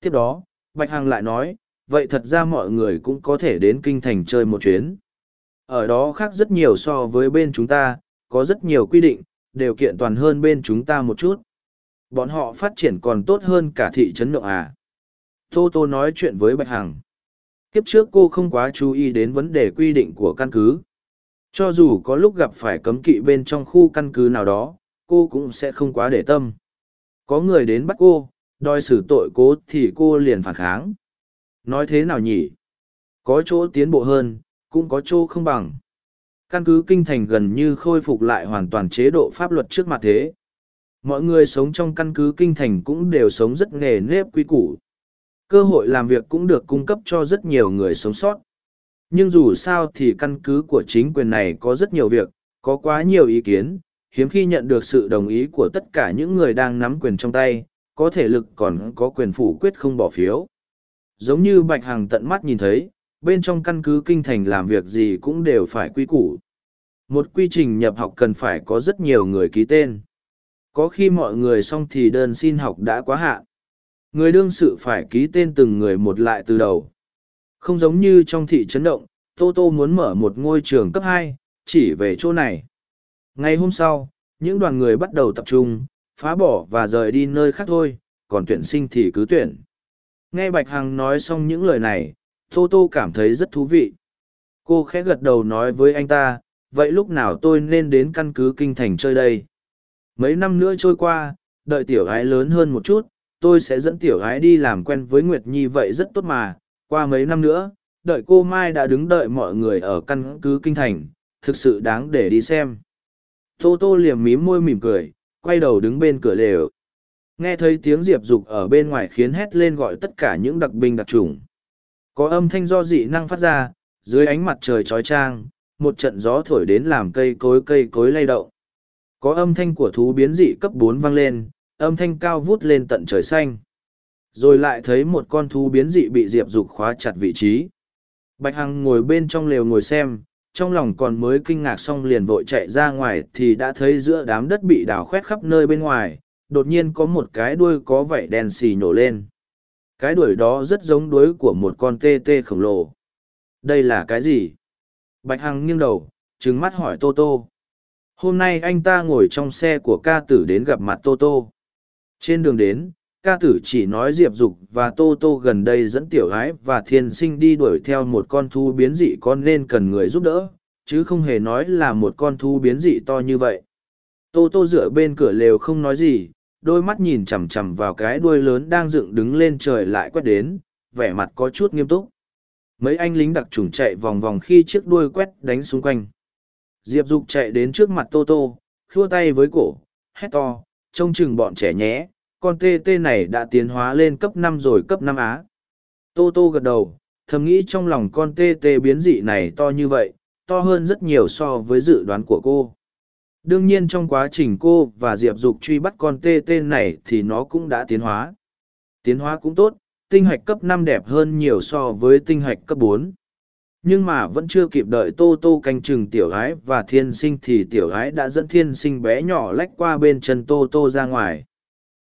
Tiếp đó, bạch hằng lại nói, vậy thật ra mọi người cũng có thể đến kinh thành chơi một chuyến. Ở đó khác rất nhiều so với bên chúng ta, có rất nhiều quy định, điều kiện toàn hơn bên chúng ta một chút. Bọn họ phát triển còn tốt hơn cả thị trấn nhộng à tô tô nói chuyện với bạch hằng. Kiếp trước cô không quá chú ý đến vấn đề quy định của căn cứ. Cho dù có lúc gặp phải cấm kỵ bên trong khu căn cứ nào đó, cô cũng sẽ không quá để tâm. Có người đến bắt cô, đòi xử tội cố thì cô liền phản kháng. Nói thế nào nhỉ? Có chỗ tiến bộ hơn, cũng có chỗ không bằng. Căn cứ kinh thành gần như khôi phục lại hoàn toàn chế độ pháp luật trước mặt thế. Mọi người sống trong căn cứ kinh thành cũng đều sống rất nghề nếp quy củ cơ hội làm việc cũng được cung cấp cho rất nhiều người sống sót. Nhưng dù sao thì căn cứ của chính quyền này có rất nhiều việc, có quá nhiều ý kiến, hiếm khi nhận được sự đồng ý của tất cả những người đang nắm quyền trong tay, có thể lực còn có quyền phủ quyết không bỏ phiếu. Giống như bạch hằng tận mắt nhìn thấy, bên trong căn cứ kinh thành làm việc gì cũng đều phải quy củ. Một quy trình nhập học cần phải có rất nhiều người ký tên. Có khi mọi người xong thì đơn xin học đã quá hạn người đương sự phải ký tên từng người một lại từ đầu. Không giống như trong thị trấn động, tô tô muốn mở một ngôi trường cấp hai, chỉ về chỗ này. Ngày hôm sau, những đoàn người bắt đầu tập trung, phá bỏ và rời đi nơi khác thôi, còn tuyển sinh thì cứ tuyển. Nghe bạch hằng nói xong những lời này, tô tô cảm thấy rất thú vị. Cô khẽ gật đầu nói với anh ta, vậy lúc nào tôi nên đến căn cứ kinh thành chơi đây? Mấy năm nữa trôi qua, đợi tiểu gái lớn hơn một chút tôi sẽ dẫn tiểu gái đi làm quen với nguyệt nhi vậy rất tốt mà. Qua mấy năm nữa, đợi cô mai đã đứng đợi mọi người ở căn cứ kinh thành, thực sự đáng để đi xem. Tô tô liềm mím môi mỉm cười, quay đầu đứng bên cửa lều. Nghe thấy tiếng diệp dục ở bên ngoài khiến hét lên gọi tất cả những đặc binh đặc trùng có âm thanh do dị năng phát ra, dưới ánh mặt trời trói trang một trận gió thổi đến làm cây cối cây cối lay động. Có âm thanh của thú biến dị cấp bốn vang lên âm thanh cao vút lên tận trời xanh. Rồi lại thấy một con thú biến dị bị diệp dục khóa chặt vị trí. Bạch hằng ngồi bên trong lều ngồi xem, trong lòng còn mới kinh ngạc xong liền vội chạy ra ngoài thì đã thấy giữa đám đất bị đào khoét khắp nơi bên ngoài, đột nhiên có một cái đuôi có vảy đen xì nhổ lên. Cái đuổi đó rất giống đuối của một con tê tê khổng lồ. Đây là cái gì? Bạch hằng nghiêng đầu trứng mắt hỏi tô tô. Hôm nay anh ta ngồi trong xe của ca tử đến gặp mặt tô tô trên đường đến, ca tử chỉ nói diệp dục và tô tô gần đây dẫn tiểu gái và thiên sinh đi đuổi theo một con thú biến dị con nên cần người giúp đỡ, chứ không hề nói là một con thú biến dị to như vậy. Tô tô dựa bên cửa lều không nói gì, đôi mắt nhìn chằm chằm vào cái đuôi lớn đang dựng đứng lên trời lại quét đến, vẻ mặt có chút nghiêm túc. Mấy anh lính đặc trùng chạy vòng vòng khi chiếc đuôi quét đánh xung quanh. Diệp dục chạy đến trước mặt tô tô, khua tay với cổ, hét to, trông chừng bọn trẻ nhé con tê tê này đã tiến hóa lên cấp năm rồi cấp năm á. Tô tô gật đầu, thầm nghĩ trong lòng con tê tê biến dị này to như vậy, to hơn rất nhiều so với dự đoán của cô. Đương nhiên trong quá trình cô và diệp dục truy bắt con tê Tê này thì nó cũng đã tiến hóa. Tiến hóa cũng tốt, tinh hạch cấp năm đẹp hơn nhiều so với tinh hạch cấp bốn. Nhưng mà vẫn chưa kịp đợi tô tô canh chừng tiểu gái và thiên sinh thì tiểu gái đã dẫn thiên sinh bé nhỏ lách qua bên chân tô tô ra ngoài.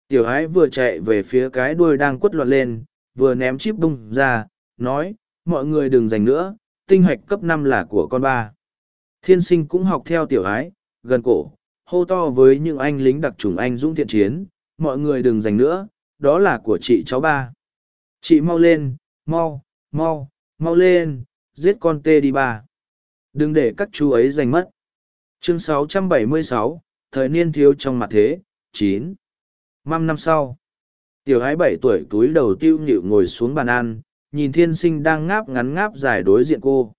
Tiểu ái vừa chạy về phía cái đuôi đang quất loạn lên, vừa ném chip bung ra, nói, mọi người đừng giành nữa, tinh hoạch cấp năm là của con ba. Thiên sinh cũng học theo tiểu ái, gần cổ, hô to với những anh lính đặc trùng anh dũng thiện chiến, mọi người đừng giành nữa, đó là của chị cháu ba. Chị mau lên, mau, mau, mau lên, giết con tê đi ba. Đừng để các chú ấy giành mất. Chương 676, Thời niên thiếu trong mặt thế, 9. Măm năm sau, tiểu ái bảy tuổi túi đầu tiêu nhịu ngồi xuống bàn ăn, nhìn thiên sinh đang ngáp ngắn ngáp dài đối diện cô.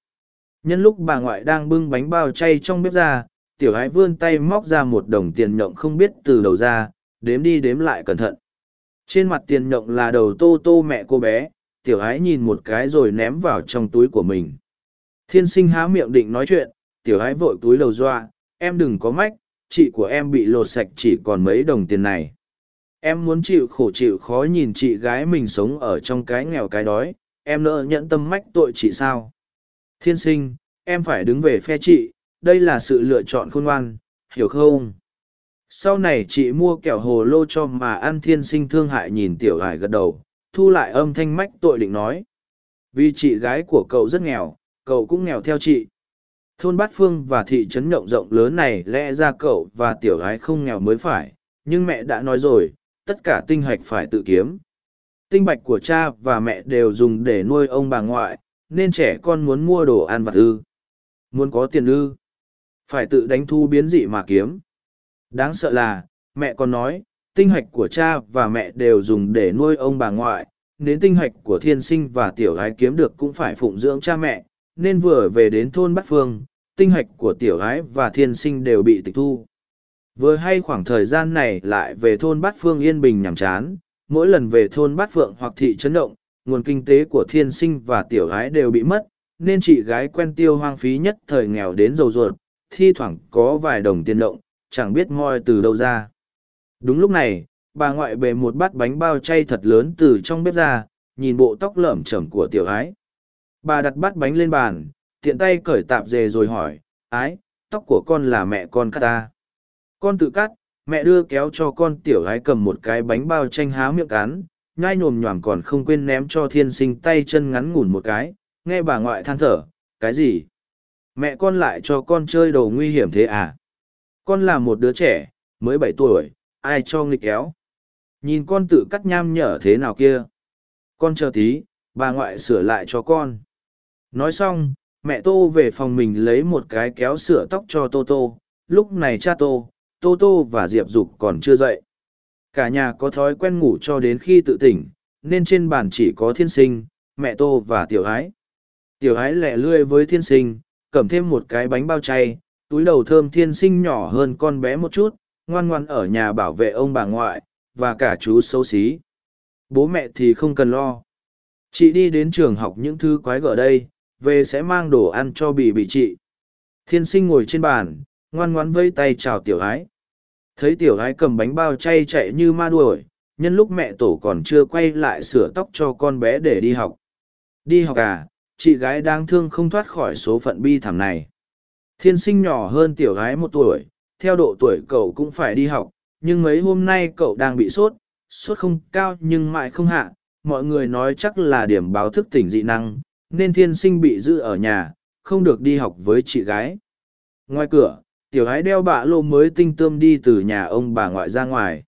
Nhân lúc bà ngoại đang bưng bánh bao chay trong bếp ra, tiểu ái vươn tay móc ra một đồng tiền nhộng không biết từ đầu ra, đếm đi đếm lại cẩn thận. Trên mặt tiền nhộng là đầu tô tô mẹ cô bé, tiểu ái nhìn một cái rồi ném vào trong túi của mình. Thiên sinh há miệng định nói chuyện, tiểu ái vội túi đầu doa, em đừng có mách, chị của em bị lột sạch chỉ còn mấy đồng tiền này em muốn chịu khổ chịu khó nhìn chị gái mình sống ở trong cái nghèo cái đói, em nỡ nhẫn tâm mách tội chị sao? Thiên sinh, em phải đứng về phe chị, đây là sự lựa chọn khôn ngoan, hiểu không? Sau này chị mua kẹo hồ lô cho mà ăn, thiên sinh thương hại nhìn tiểu hải gật đầu, thu lại âm thanh mách tội định nói. Vì chị gái của cậu rất nghèo, cậu cũng nghèo theo chị. Thôn bát phương và thị trấn nhộng rộng lớn này lẽ ra cậu và tiểu gái không nghèo mới phải, nhưng mẹ đã nói rồi tất cả tinh hạch phải tự kiếm. Tinh bạch của cha và mẹ đều dùng để nuôi ông bà ngoại nên trẻ con muốn mua đồ ăn vặt ư. Muốn có tiền ư. Phải tự đánh thu biến dị mà kiếm. Đáng sợ là mẹ còn nói tinh hạch của cha và mẹ đều dùng để nuôi ông bà ngoại nên tinh hạch của thiên sinh và tiểu gái kiếm được cũng phải phụng dưỡng cha mẹ nên vừa về đến thôn Bát Phương, tinh hạch của tiểu gái và thiên sinh đều bị tịch thu. Vừa hay khoảng thời gian này lại về thôn Bát Phương yên bình nhàm chán, mỗi lần về thôn Bát Phượng hoặc thị trấn động, nguồn kinh tế của thiên sinh và tiểu gái đều bị mất, nên chị gái quen tiêu hoang phí nhất thời nghèo đến dầu ruột, thi thoảng có vài đồng tiền động, chẳng biết moi từ đâu ra. Đúng lúc này, bà ngoại bề một bát bánh bao chay thật lớn từ trong bếp ra, nhìn bộ tóc lởm chởm của tiểu gái, Bà đặt bát bánh lên bàn, tiện tay cởi tạp dề rồi hỏi, ái, tóc của con là mẹ con cắt ta. Con tự cắt, mẹ đưa kéo cho con tiểu gái cầm một cái bánh bao chanh há miệng cắn, nhai nhồm nhòm còn không quên ném cho thiên sinh tay chân ngắn ngủn một cái, nghe bà ngoại than thở, cái gì? Mẹ con lại cho con chơi đồ nguy hiểm thế à? Con là một đứa trẻ, mới bảy tuổi, ai cho nghịch kéo? Nhìn con tự cắt nham nhở thế nào kia? Con chờ tí, bà ngoại sửa lại cho con. Nói xong, mẹ Tô về phòng mình lấy một cái kéo sửa tóc cho Tô Tô, lúc này cha Tô, Tô Tô và Diệp Dục còn chưa dậy. Cả nhà có thói quen ngủ cho đến khi tự tỉnh, nên trên bàn chỉ có thiên sinh, mẹ Tô và tiểu ái. Tiểu ái lẹ lươi với thiên sinh, cầm thêm một cái bánh bao chay, túi đầu thơm thiên sinh nhỏ hơn con bé một chút, ngoan ngoan ở nhà bảo vệ ông bà ngoại, và cả chú xấu xí. Bố mẹ thì không cần lo. Chị đi đến trường học những thứ quái gở đây, về sẽ mang đồ ăn cho bì bì chị. Thiên sinh ngồi trên bàn, ngoan ngoãn vây tay chào tiểu ái. Thấy tiểu ái cầm bánh bao chay chạy như ma đuổi, nhân lúc mẹ tổ còn chưa quay lại sửa tóc cho con bé để đi học. Đi học à, chị gái đang thương không thoát khỏi số phận bi thảm này. Thiên sinh nhỏ hơn tiểu gái một tuổi, theo độ tuổi cậu cũng phải đi học, nhưng mấy hôm nay cậu đang bị sốt, sốt không cao nhưng mãi không hạ, mọi người nói chắc là điểm báo thức tỉnh dị năng, nên thiên sinh bị giữ ở nhà, không được đi học với chị gái. Ngoài cửa, tiểu hái đeo bạ lô mới tinh tươm đi từ nhà ông bà ngoại ra ngoài.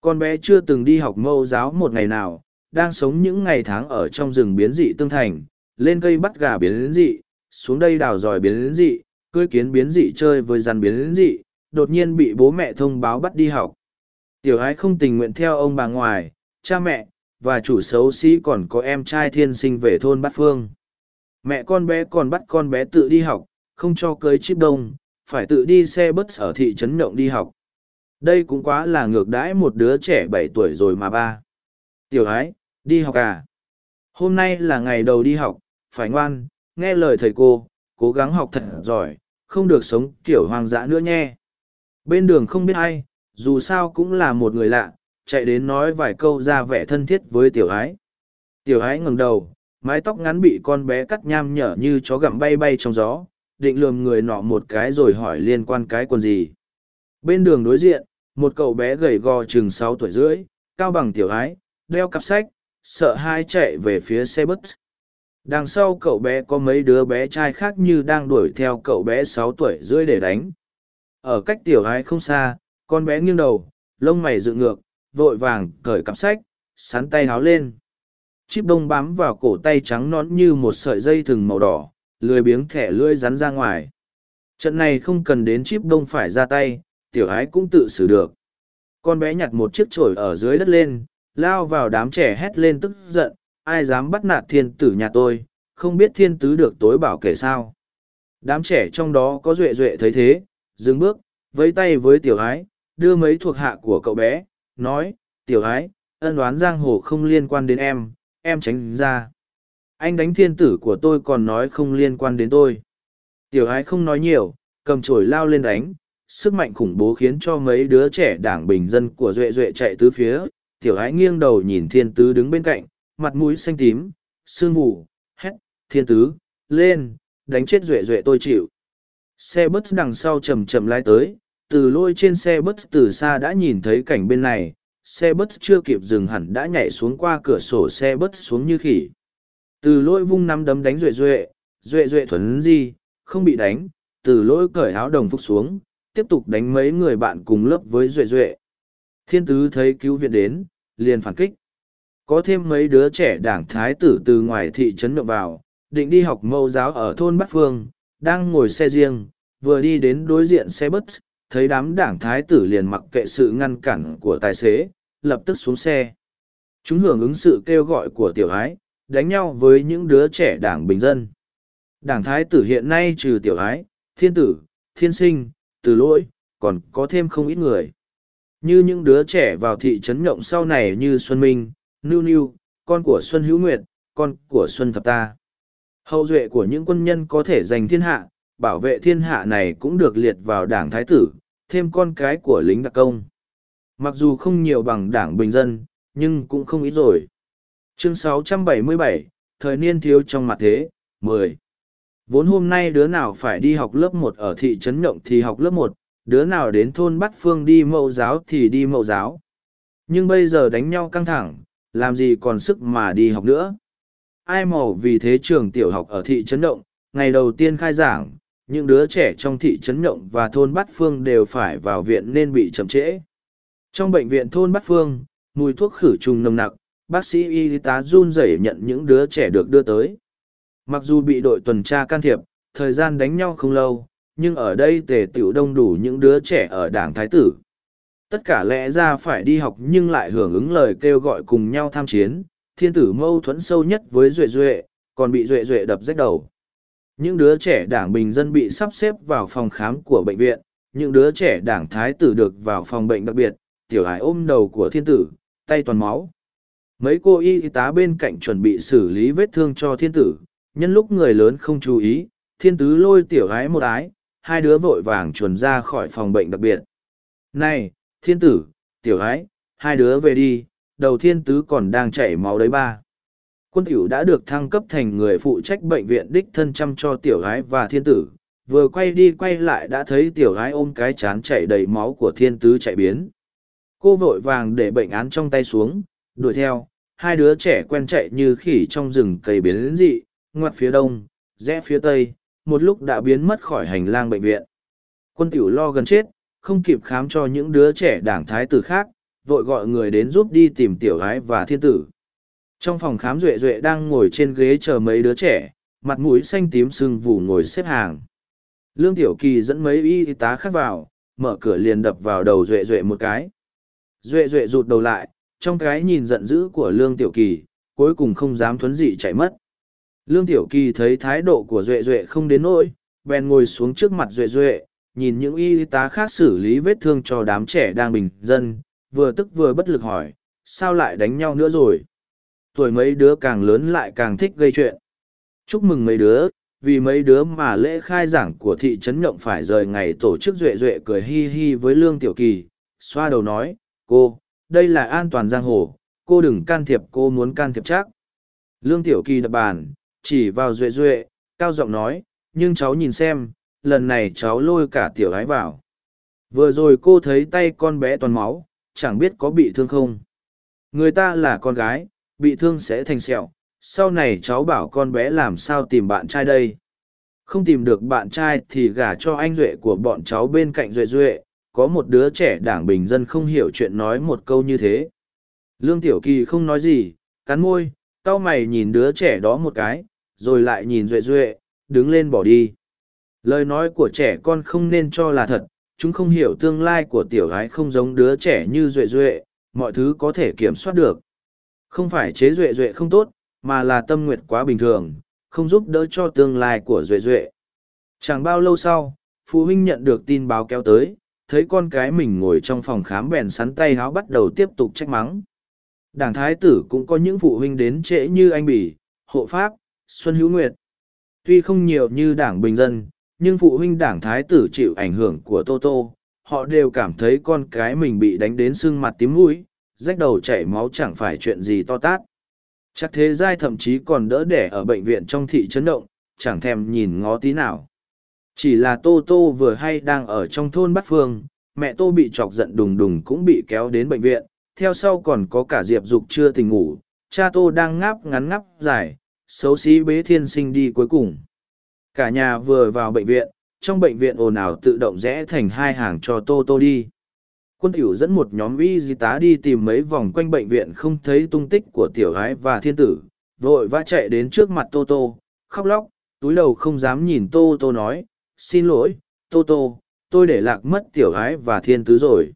Con bé chưa từng đi học mẫu giáo một ngày nào, đang sống những ngày tháng ở trong rừng biến dị tương thành, lên cây bắt gà biến dị, xuống đây đào giỏi biến dị, cưới kiến biến dị chơi với rắn biến dị, đột nhiên bị bố mẹ thông báo bắt đi học. Tiểu hái không tình nguyện theo ông bà ngoài, cha mẹ, và chủ xấu xí còn có em trai thiên sinh về thôn bát phương mẹ con bé còn bắt con bé tự đi học không cho cưới chip đông phải tự đi xe bus ở thị trấn động đi học. Đây cũng quá là ngược đãi một đứa trẻ bảy tuổi rồi mà ba. Tiểu ái đi học à? Hôm nay là ngày đầu đi học phải ngoan nghe lời thầy cô cố gắng học thật giỏi không được sống kiểu hoang dã nữa nhé. Bên đường không biết ai, dù sao cũng là một người lạ, chạy đến nói vài câu ra vẻ thân thiết với tiểu ái. Tiểu ái ngẩng đầu, mái tóc ngắn bị con bé cắt nham nhở như chó gặm bay bay trong gió, định lườm người nọ một cái rồi hỏi liên quan cái quần gì. Bên đường đối diện, một cậu bé gầy gò chừng sáu tuổi rưỡi, cao bằng tiểu ái, đeo cặp sách, sợ hai chạy về phía xe bus. Đằng sau cậu bé có mấy đứa bé trai khác như đang đuổi theo cậu bé sáu tuổi rưỡi để đánh. Ở cách tiểu ái không xa, con bé nghiêng đầu, lông mày dựng ngược, vội vàng cởi cặp sách, sắn tay háo lên. chiếc đông bám vào cổ tay trắng nón như một sợi dây thừng màu đỏ, lười biếng thẻ lưỡi rắn ra ngoài. Trận này không cần đến chip đông phải ra tay, tiểu ái cũng tự xử được. Con bé nhặt một chiếc chổi ở dưới đất lên, lao vào đám trẻ hét lên tức giận, ai dám bắt nạt thiên tử nhà tôi, không biết thiên tứ được tối bảo kể sao. Đám trẻ trong đó có duệ duệ thấy thế, dừng bước, vẫy tay với tiểu ái, đưa mấy thuộc hạ của cậu bé, nói, tiểu ái, ân đoán giang hồ không liên quan đến em, em tránh ra. Anh đánh thiên tử của tôi còn nói không liên quan đến tôi. Tiểu ái không nói nhiều, cầm chổi lao lên đánh, sức mạnh khủng bố khiến cho mấy đứa trẻ đảng bình dân của duệ duệ chạy tứ phía. Tiểu ái nghiêng đầu nhìn thiên tứ đứng bên cạnh, mặt mũi xanh tím, sương vụ, hét, thiên tứ, lên, đánh chết duệ duệ tôi chịu. Xe bus đằng sau chầm chầm lái tới, từ lôi trên xe bus từ xa đã nhìn thấy cảnh bên này, xe bus chưa kịp dừng hẳn đã nhảy xuống qua cửa sổ xe bus xuống như khỉ. Từ lỗi vung nắm đấm đánh duệ duệ, duệ duệ thuấn di, không bị đánh, từ lỗi cởi áo đồng phục xuống, tiếp tục đánh mấy người bạn cùng lớp với duệ duệ. Thiên tứ thấy cứu viện đến, liền phản kích. Có thêm mấy đứa trẻ đảng thái tử từ ngoài thị trấn nhậu vào, định đi học mẫu giáo ở thôn Bát Phương, đang ngồi xe riêng, vừa đi đến đối diện xe bus, thấy đám đảng thái tử liền mặc kệ sự ngăn cản của tài xế, lập tức xuống xe. Chúng hưởng ứng sự kêu gọi của tiểu ái, đánh nhau với những đứa trẻ đảng bình dân. Đảng thái tử hiện nay trừ tiểu ái, thiên tử, thiên sinh, từ lỗi, còn có thêm không ít người. Như những đứa trẻ vào thị trấn nhộng sau này như Xuân Minh, Nưu Nưu, con của Xuân Hữu Nguyệt, con của Xuân Thập Ta. Hậu duệ của những quân nhân có thể giành thiên hạ, bảo vệ thiên hạ này cũng được liệt vào đảng thái tử, thêm con cái của lính đặc công. Mặc dù không nhiều bằng đảng bình dân, nhưng cũng không ít rồi. Chương 677, Thời niên thiếu trong mặt thế, 10. Vốn hôm nay đứa nào phải đi học lớp một ở thị trấn Nhộng thì học lớp một, đứa nào đến thôn Bắc Phương đi mẫu giáo thì đi mẫu giáo. Nhưng bây giờ đánh nhau căng thẳng, làm gì còn sức mà đi học nữa. Ai màu vì thế trường tiểu học ở thị trấn Động, ngày đầu tiên khai giảng, những đứa trẻ trong thị trấn Nhộng và thôn Bát Phương đều phải vào viện nên bị chậm trễ. Trong bệnh viện thôn Bát Phương, mùi thuốc khử trùng nồng nặc, bác sĩ y tá run rẩy nhận những đứa trẻ được đưa tới. Mặc dù bị đội tuần tra can thiệp, thời gian đánh nhau không lâu, nhưng ở đây tề tiểu đông đủ những đứa trẻ ở đảng Thái Tử. Tất cả lẽ ra phải đi học nhưng lại hưởng ứng lời kêu gọi cùng nhau tham chiến, thiên tử mâu thuẫn sâu nhất với Duệ Duệ, còn bị Duệ Duệ đập rách đầu. Những đứa trẻ đảng bình dân bị sắp xếp vào phòng khám của bệnh viện, những đứa trẻ đảng thái tử được vào phòng bệnh đặc biệt, tiểu hải ôm đầu của thiên tử, tay toàn máu. Mấy cô y tá bên cạnh chuẩn bị xử lý vết thương cho thiên tử, nhân lúc người lớn không chú ý, thiên tứ lôi tiểu ái một ái, hai đứa vội vàng chuồn ra khỏi phòng bệnh đặc biệt. Này, thiên tử, tiểu ái, hai đứa về đi, đầu thiên tứ còn đang chảy máu đấy ba. Quân tiểu đã được thăng cấp thành người phụ trách bệnh viện đích thân chăm cho tiểu gái và thiên tử, vừa quay đi quay lại đã thấy tiểu gái ôm cái chán chảy đầy máu của thiên tứ chạy biến. Cô vội vàng để bệnh án trong tay xuống, đuổi theo, hai đứa trẻ quen chạy như khỉ trong rừng cây biến dị, ngoặt phía đông, rẽ phía tây, một lúc đã biến mất khỏi hành lang bệnh viện. Quân tiểu lo gần chết, không kịp khám cho những đứa trẻ đảng thái tử khác, vội gọi người đến giúp đi tìm tiểu gái và thiên tử. Trong phòng khám Duệ Duệ đang ngồi trên ghế chờ mấy đứa trẻ, mặt mũi xanh tím sưng vù ngồi xếp hàng. Lương Tiểu Kỳ dẫn mấy y tá khác vào, mở cửa liền đập vào đầu Duệ Duệ một cái. Duệ Duệ rụt đầu lại, trong cái nhìn giận dữ của Lương Tiểu Kỳ, cuối cùng không dám thuấn dị chạy mất. Lương Tiểu Kỳ thấy thái độ của Duệ Duệ không đến nỗi, bèn ngồi xuống trước mặt Duệ Duệ, nhìn những y tá khác xử lý vết thương cho đám trẻ đang bình dân, vừa tức vừa bất lực hỏi, sao lại đánh nhau nữa rồi? tuổi mấy đứa càng lớn lại càng thích gây chuyện. Chúc mừng mấy đứa, vì mấy đứa mà lễ khai giảng của thị trấn nhộng phải rời ngày tổ chức duệ duệ cười hi hi với lương tiểu kỳ xoa đầu nói cô đây là an toàn giang hồ, cô đừng can thiệp, cô muốn can thiệp chắc. Lương tiểu kỳ đập bàn, chỉ vào duệ duệ, cao giọng nói, nhưng cháu nhìn xem, lần này cháu lôi cả tiểu gái vào. Vừa rồi cô thấy tay con bé toàn máu, chẳng biết có bị thương không? Người ta là con gái, bị thương sẽ thành sẹo, sau này cháu bảo con bé làm sao tìm bạn trai đây? Không tìm được bạn trai thì gả cho anh duệ của bọn cháu bên cạnh duệ duệ có một đứa trẻ đảng bình dân không hiểu chuyện nói một câu như thế. Lương tiểu kỳ không nói gì, cắn môi tao mày nhìn đứa trẻ đó một cái, rồi lại nhìn duệ duệ, đứng lên bỏ đi. Lời nói của trẻ con không nên cho là thật, chúng không hiểu tương lai của tiểu gái không giống đứa trẻ như duệ duệ, mọi thứ có thể kiểm soát được. Không phải chế duệ duệ không tốt, mà là tâm nguyệt quá bình thường, không giúp đỡ cho tương lai của duệ duệ. Chẳng bao lâu sau, phụ huynh nhận được tin báo kéo tới thấy con cái mình ngồi trong phòng khám bèn sắn tay háo bắt đầu tiếp tục trách mắng. Đảng thái tử cũng có những phụ huynh đến trễ như anh bỉ, hộ pháp, xuân hữu nguyệt. Tuy không nhiều như đảng bình dân, nhưng phụ huynh đảng thái tử chịu ảnh hưởng của tô tô. Họ đều cảm thấy con cái mình bị đánh đến sưng mặt tím mũi, rách đầu chảy máu chẳng phải chuyện gì to tát. Chắc thế giai thậm chí còn đỡ đẻ ở bệnh viện trong thị trấn động, chẳng thèm nhìn ngó tí nào chỉ là tô tô vừa hay đang ở trong thôn bát phương, mẹ tô bị chọc giận đùng đùng cũng bị kéo đến bệnh viện, theo sau còn có cả diệp dục chưa tỉnh ngủ, cha tô đang ngáp ngắn ngắp dài, xấu xí bế thiên sinh đi cuối cùng. Cả nhà vừa vào bệnh viện, trong bệnh viện ồn ào tự động rẽ thành hai hàng cho tô tô đi. Quân tiểu dẫn một nhóm y di tá đi tìm mấy vòng quanh bệnh viện không thấy tung tích của tiểu gái và thiên tử, vội vã chạy đến trước mặt tô tô, khóc lóc, túi đầu không dám nhìn tô tô nói xin lỗi, tô tô, tôi để lạc mất tiểu gái và thiên tứ rồi.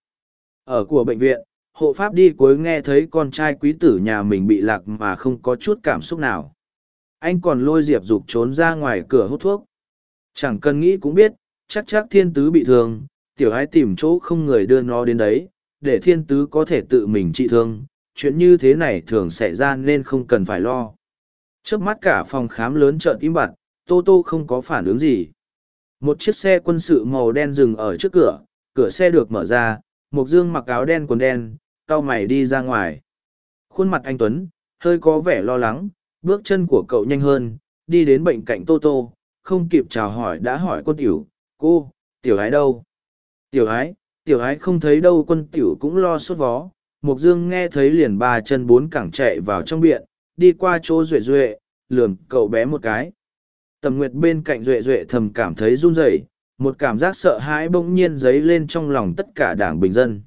Ở của bệnh viện, hộ pháp đi cuối nghe thấy con trai quý tử nhà mình bị lạc mà không có chút cảm xúc nào. Anh còn lôi diệp dục trốn ra ngoài cửa hút thuốc. Chẳng cần nghĩ cũng biết, chắc chắc thiên tứ bị thương, tiểu ái tìm chỗ không người đưa nó đến đấy, để thiên tứ có thể tự mình trị thương, chuyện như thế này thường xảy ra nên không cần phải lo. Trước mắt cả phòng khám lớn trợn im bặt, tô tô không có phản ứng gì một chiếc xe quân sự màu đen dừng ở trước cửa cửa xe được mở ra Mục dương mặc áo đen quần đen, cau mày đi ra ngoài. Khuôn mặt anh tuấn, hơi có vẻ lo lắng, bước chân của cậu nhanh hơn, đi đến bệnh cạnh tô tô, không kịp chào hỏi đã hỏi quân tiểu, cô, tiểu ái đâu? Tiểu ái tiểu ái không thấy đâu quân tiểu cũng lo sốt vó. Mục dương nghe thấy liền ba chân bốn cẳng chạy vào trong biện, đi qua chỗ duệ duệ, lườm cậu bé một cái tầm nguyệt bên cạnh duệ duệ thầm cảm thấy run rẩy, một cảm giác sợ hãi bỗng nhiên dấy lên trong lòng tất cả đảng bình dân.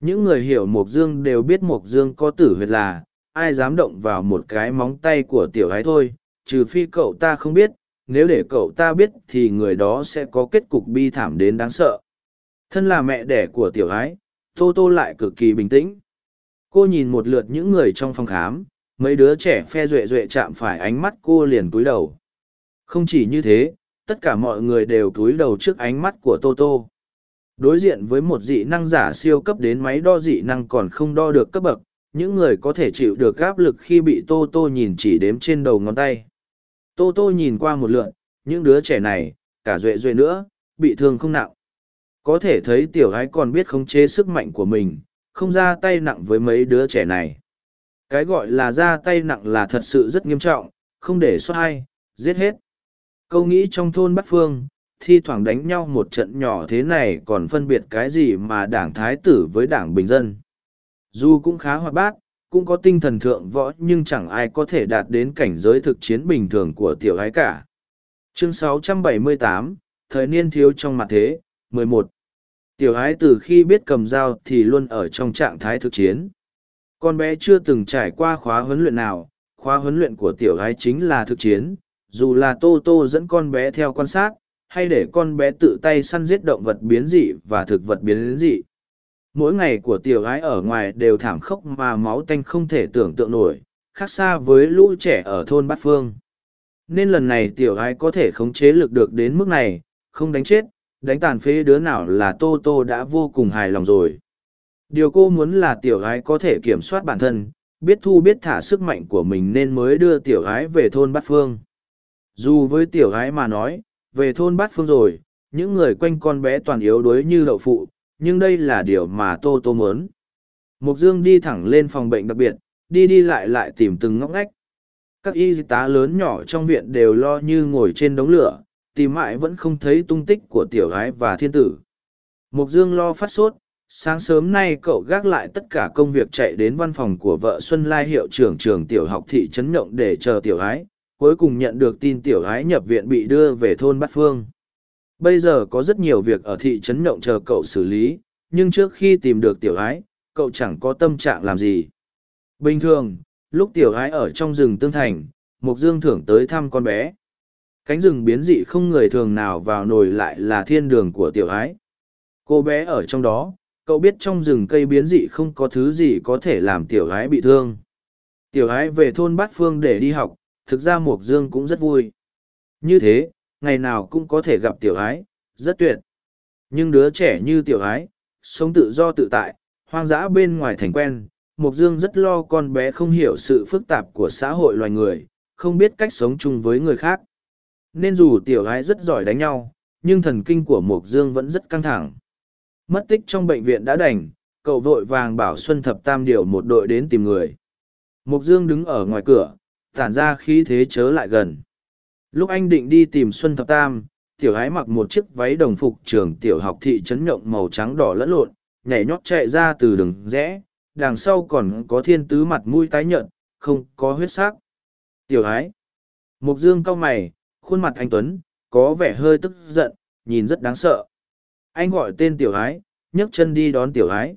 Những người hiểu mộc dương đều biết mộc dương có tử huyệt là, ai dám động vào một cái móng tay của tiểu gái thôi, trừ phi cậu ta không biết, nếu để cậu ta biết thì người đó sẽ có kết cục bi thảm đến đáng sợ. Thân là mẹ đẻ của tiểu gái tô tô lại cực kỳ bình tĩnh. Cô nhìn một lượt những người trong phòng khám, mấy đứa trẻ phe duệ duệ chạm phải ánh mắt cô liền cúi đầu không chỉ như thế, tất cả mọi người đều cúi đầu trước ánh mắt của Toto. đối diện với một dị năng giả siêu cấp đến máy đo dị năng còn không đo được cấp bậc, những người có thể chịu được áp lực khi bị tô tô nhìn chỉ đếm trên đầu ngón tay. Tô tô nhìn qua một lượn, những đứa trẻ này, cả duệ duệ nữa, bị thương không nặng. Có thể thấy tiểu gái còn biết khống chế sức mạnh của mình, không ra tay nặng với mấy đứa trẻ này. Cái gọi là ra tay nặng là thật sự rất nghiêm trọng, không để sót ai, giết hết câu nghĩ trong thôn bắc phương thi thoảng đánh nhau một trận nhỏ thế này còn phân biệt cái gì mà đảng thái tử với đảng bình dân dù cũng khá hoạt bát, cũng có tinh thần thượng võ nhưng chẳng ai có thể đạt đến cảnh giới thực chiến bình thường của tiểu gái cả. Chương 678, Thời niên thiếu trong mặt thế, 11. Tiểu gái từ khi biết cầm dao thì luôn ở trong trạng thái thực chiến. Con bé chưa từng trải qua khóa huấn luyện nào, khóa huấn luyện của tiểu gái chính là thực chiến, dù là Tô Tô dẫn con bé theo quan sát, hay để con bé tự tay săn giết động vật biến dị và thực vật biến dị. Mỗi ngày của tiểu gái ở ngoài đều thảm khốc mà máu tanh không thể tưởng tượng nổi khác xa với lũ trẻ ở thôn bát phương. Nên lần này tiểu gái có thể khống chế lực được đến mức này không đánh chết đánh tàn phế đứa nào là tô tô đã vô cùng hài lòng rồi. Điều cô muốn là tiểu gái có thể kiểm soát bản thân biết thu biết thả sức mạnh của mình nên mới đưa tiểu gái về thôn bát phương. Dù với tiểu gái mà nói, về thôn bát phương rồi, những người quanh con bé toàn yếu đuối như đậu phụ, nhưng đây là điều mà Tô Tô muốn. Mục Dương đi thẳng lên phòng bệnh đặc biệt, đi đi lại lại tìm từng ngóc ngách. Các y tá lớn nhỏ trong viện đều lo như ngồi trên đống lửa, tìm mãi vẫn không thấy tung tích của tiểu gái và thiên tử. Mục Dương lo phát sốt, sáng sớm nay cậu gác lại tất cả công việc chạy đến văn phòng của vợ Xuân Lai hiệu trưởng trường tiểu học thị trấn Nhộng để chờ tiểu gái, cuối cùng nhận được tin tiểu gái nhập viện bị đưa về thôn Bát Phương. Bây giờ có rất nhiều việc ở thị trấn Nhộng chờ cậu xử lý, nhưng trước khi tìm được tiểu gái, cậu chẳng có tâm trạng làm gì. Bình thường, lúc tiểu gái ở trong rừng tương thành, Mục Dương thưởng tới thăm con bé. Cánh rừng biến dị không người thường nào vào nổi lại là thiên đường của tiểu gái. Cô bé ở trong đó, cậu biết trong rừng cây biến dị không có thứ gì có thể làm tiểu gái bị thương. Tiểu gái về thôn Bát Phương để đi học, thực ra Mộc Dương cũng rất vui. Như thế, ngày nào cũng có thể gặp tiểu ái, rất tuyệt. Nhưng đứa trẻ như tiểu ái, sống tự do tự tại, hoang dã bên ngoài thành quen, Mộc Dương rất lo con bé không hiểu sự phức tạp của xã hội loài người, không biết cách sống chung với người khác. Nên dù tiểu ái rất giỏi đánh nhau, nhưng thần kinh của Mộc Dương vẫn rất căng thẳng. Mất tích trong bệnh viện đã đành, cậu vội vàng bảo Xuân Thập Tam điều một đội đến tìm người. Mộc Dương đứng ở ngoài cửa, tản ra khí thế chớ lại gần. Lúc anh định đi tìm Xuân Thập Tam, tiểu ái mặc một chiếc váy đồng phục trường tiểu học thị trấn nhộng màu trắng đỏ lẫn lộn, nhảy nhót chạy ra từ đường rẽ, đằng sau còn có thiên tứ mặt mũi tái nhợt, không có huyết sắc. Tiểu ái. Mục dương cau mày, khuôn mặt anh Tuấn, có vẻ hơi tức giận, nhìn rất đáng sợ. Anh gọi tên tiểu ái, nhấc chân đi đón tiểu ái.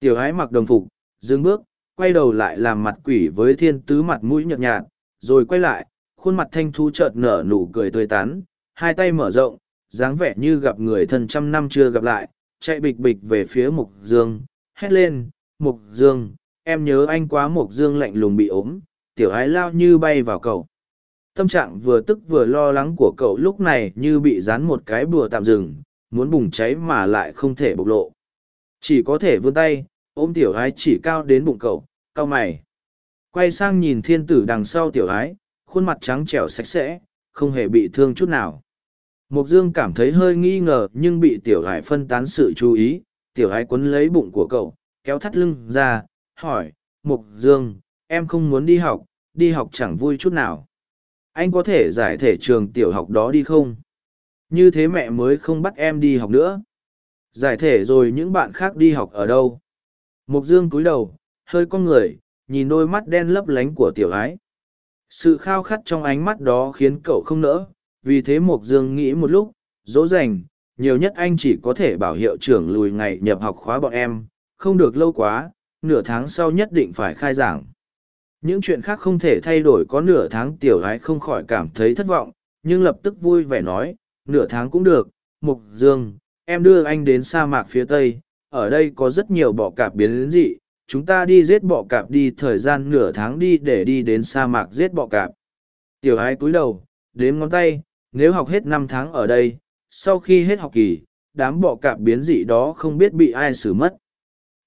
Tiểu ái mặc đồng phục, dừng bước, quay đầu lại làm mặt quỷ với thiên tứ mặt mũi nhợt nhạt, rồi quay lại, khuôn mặt thanh thu chợt nở nụ cười tươi tắn, hai tay mở rộng, dáng vẻ như gặp người thân trăm năm chưa gặp lại, chạy bịch bịch về phía Mục Dương, hét lên, Mục Dương, em nhớ anh quá Mục Dương lạnh lùng bị ốm, tiểu ái lao như bay vào cậu. Tâm trạng vừa tức vừa lo lắng của cậu lúc này như bị dán một cái bùa tạm dừng, muốn bùng cháy mà lại không thể bộc lộ. Chỉ có thể vươn tay, ôm tiểu ái chỉ cao đến bụng cậu, cao mày. Quay sang nhìn thiên tử đằng sau tiểu ái, khuôn mặt trắng trẻo sạch sẽ, không hề bị thương chút nào. Mục Dương cảm thấy hơi nghi ngờ nhưng bị tiểu ái phân tán sự chú ý, tiểu ái quấn lấy bụng của cậu, kéo thắt lưng ra, hỏi, Mục Dương, em không muốn đi học, đi học chẳng vui chút nào. Anh có thể giải thể trường tiểu học đó đi không? Như thế mẹ mới không bắt em đi học nữa. Giải thể rồi những bạn khác đi học ở đâu? Mục Dương cúi đầu, hơi con người, nhìn đôi mắt đen lấp lánh của tiểu ái. Sự khao khát trong ánh mắt đó khiến cậu không nỡ, vì thế Mục Dương nghĩ một lúc, dỗ dành, nhiều nhất anh chỉ có thể bảo hiệu trưởng lùi ngày nhập học khóa bọn em, không được lâu quá, nửa tháng sau nhất định phải khai giảng. Những chuyện khác không thể thay đổi có nửa tháng tiểu gái không khỏi cảm thấy thất vọng, nhưng lập tức vui vẻ nói, nửa tháng cũng được, Mục Dương, em đưa anh đến sa mạc phía Tây, ở đây có rất nhiều bọ cạp biến dị, chúng ta đi giết bọ cạp đi thời gian nửa tháng đi để đi đến sa mạc giết bọ cạp. Tiểu ái cúi đầu, đếm ngón tay, nếu học hết năm tháng ở đây, sau khi hết học kỳ, đám bọ cạp biến dị đó không biết bị ai xử mất.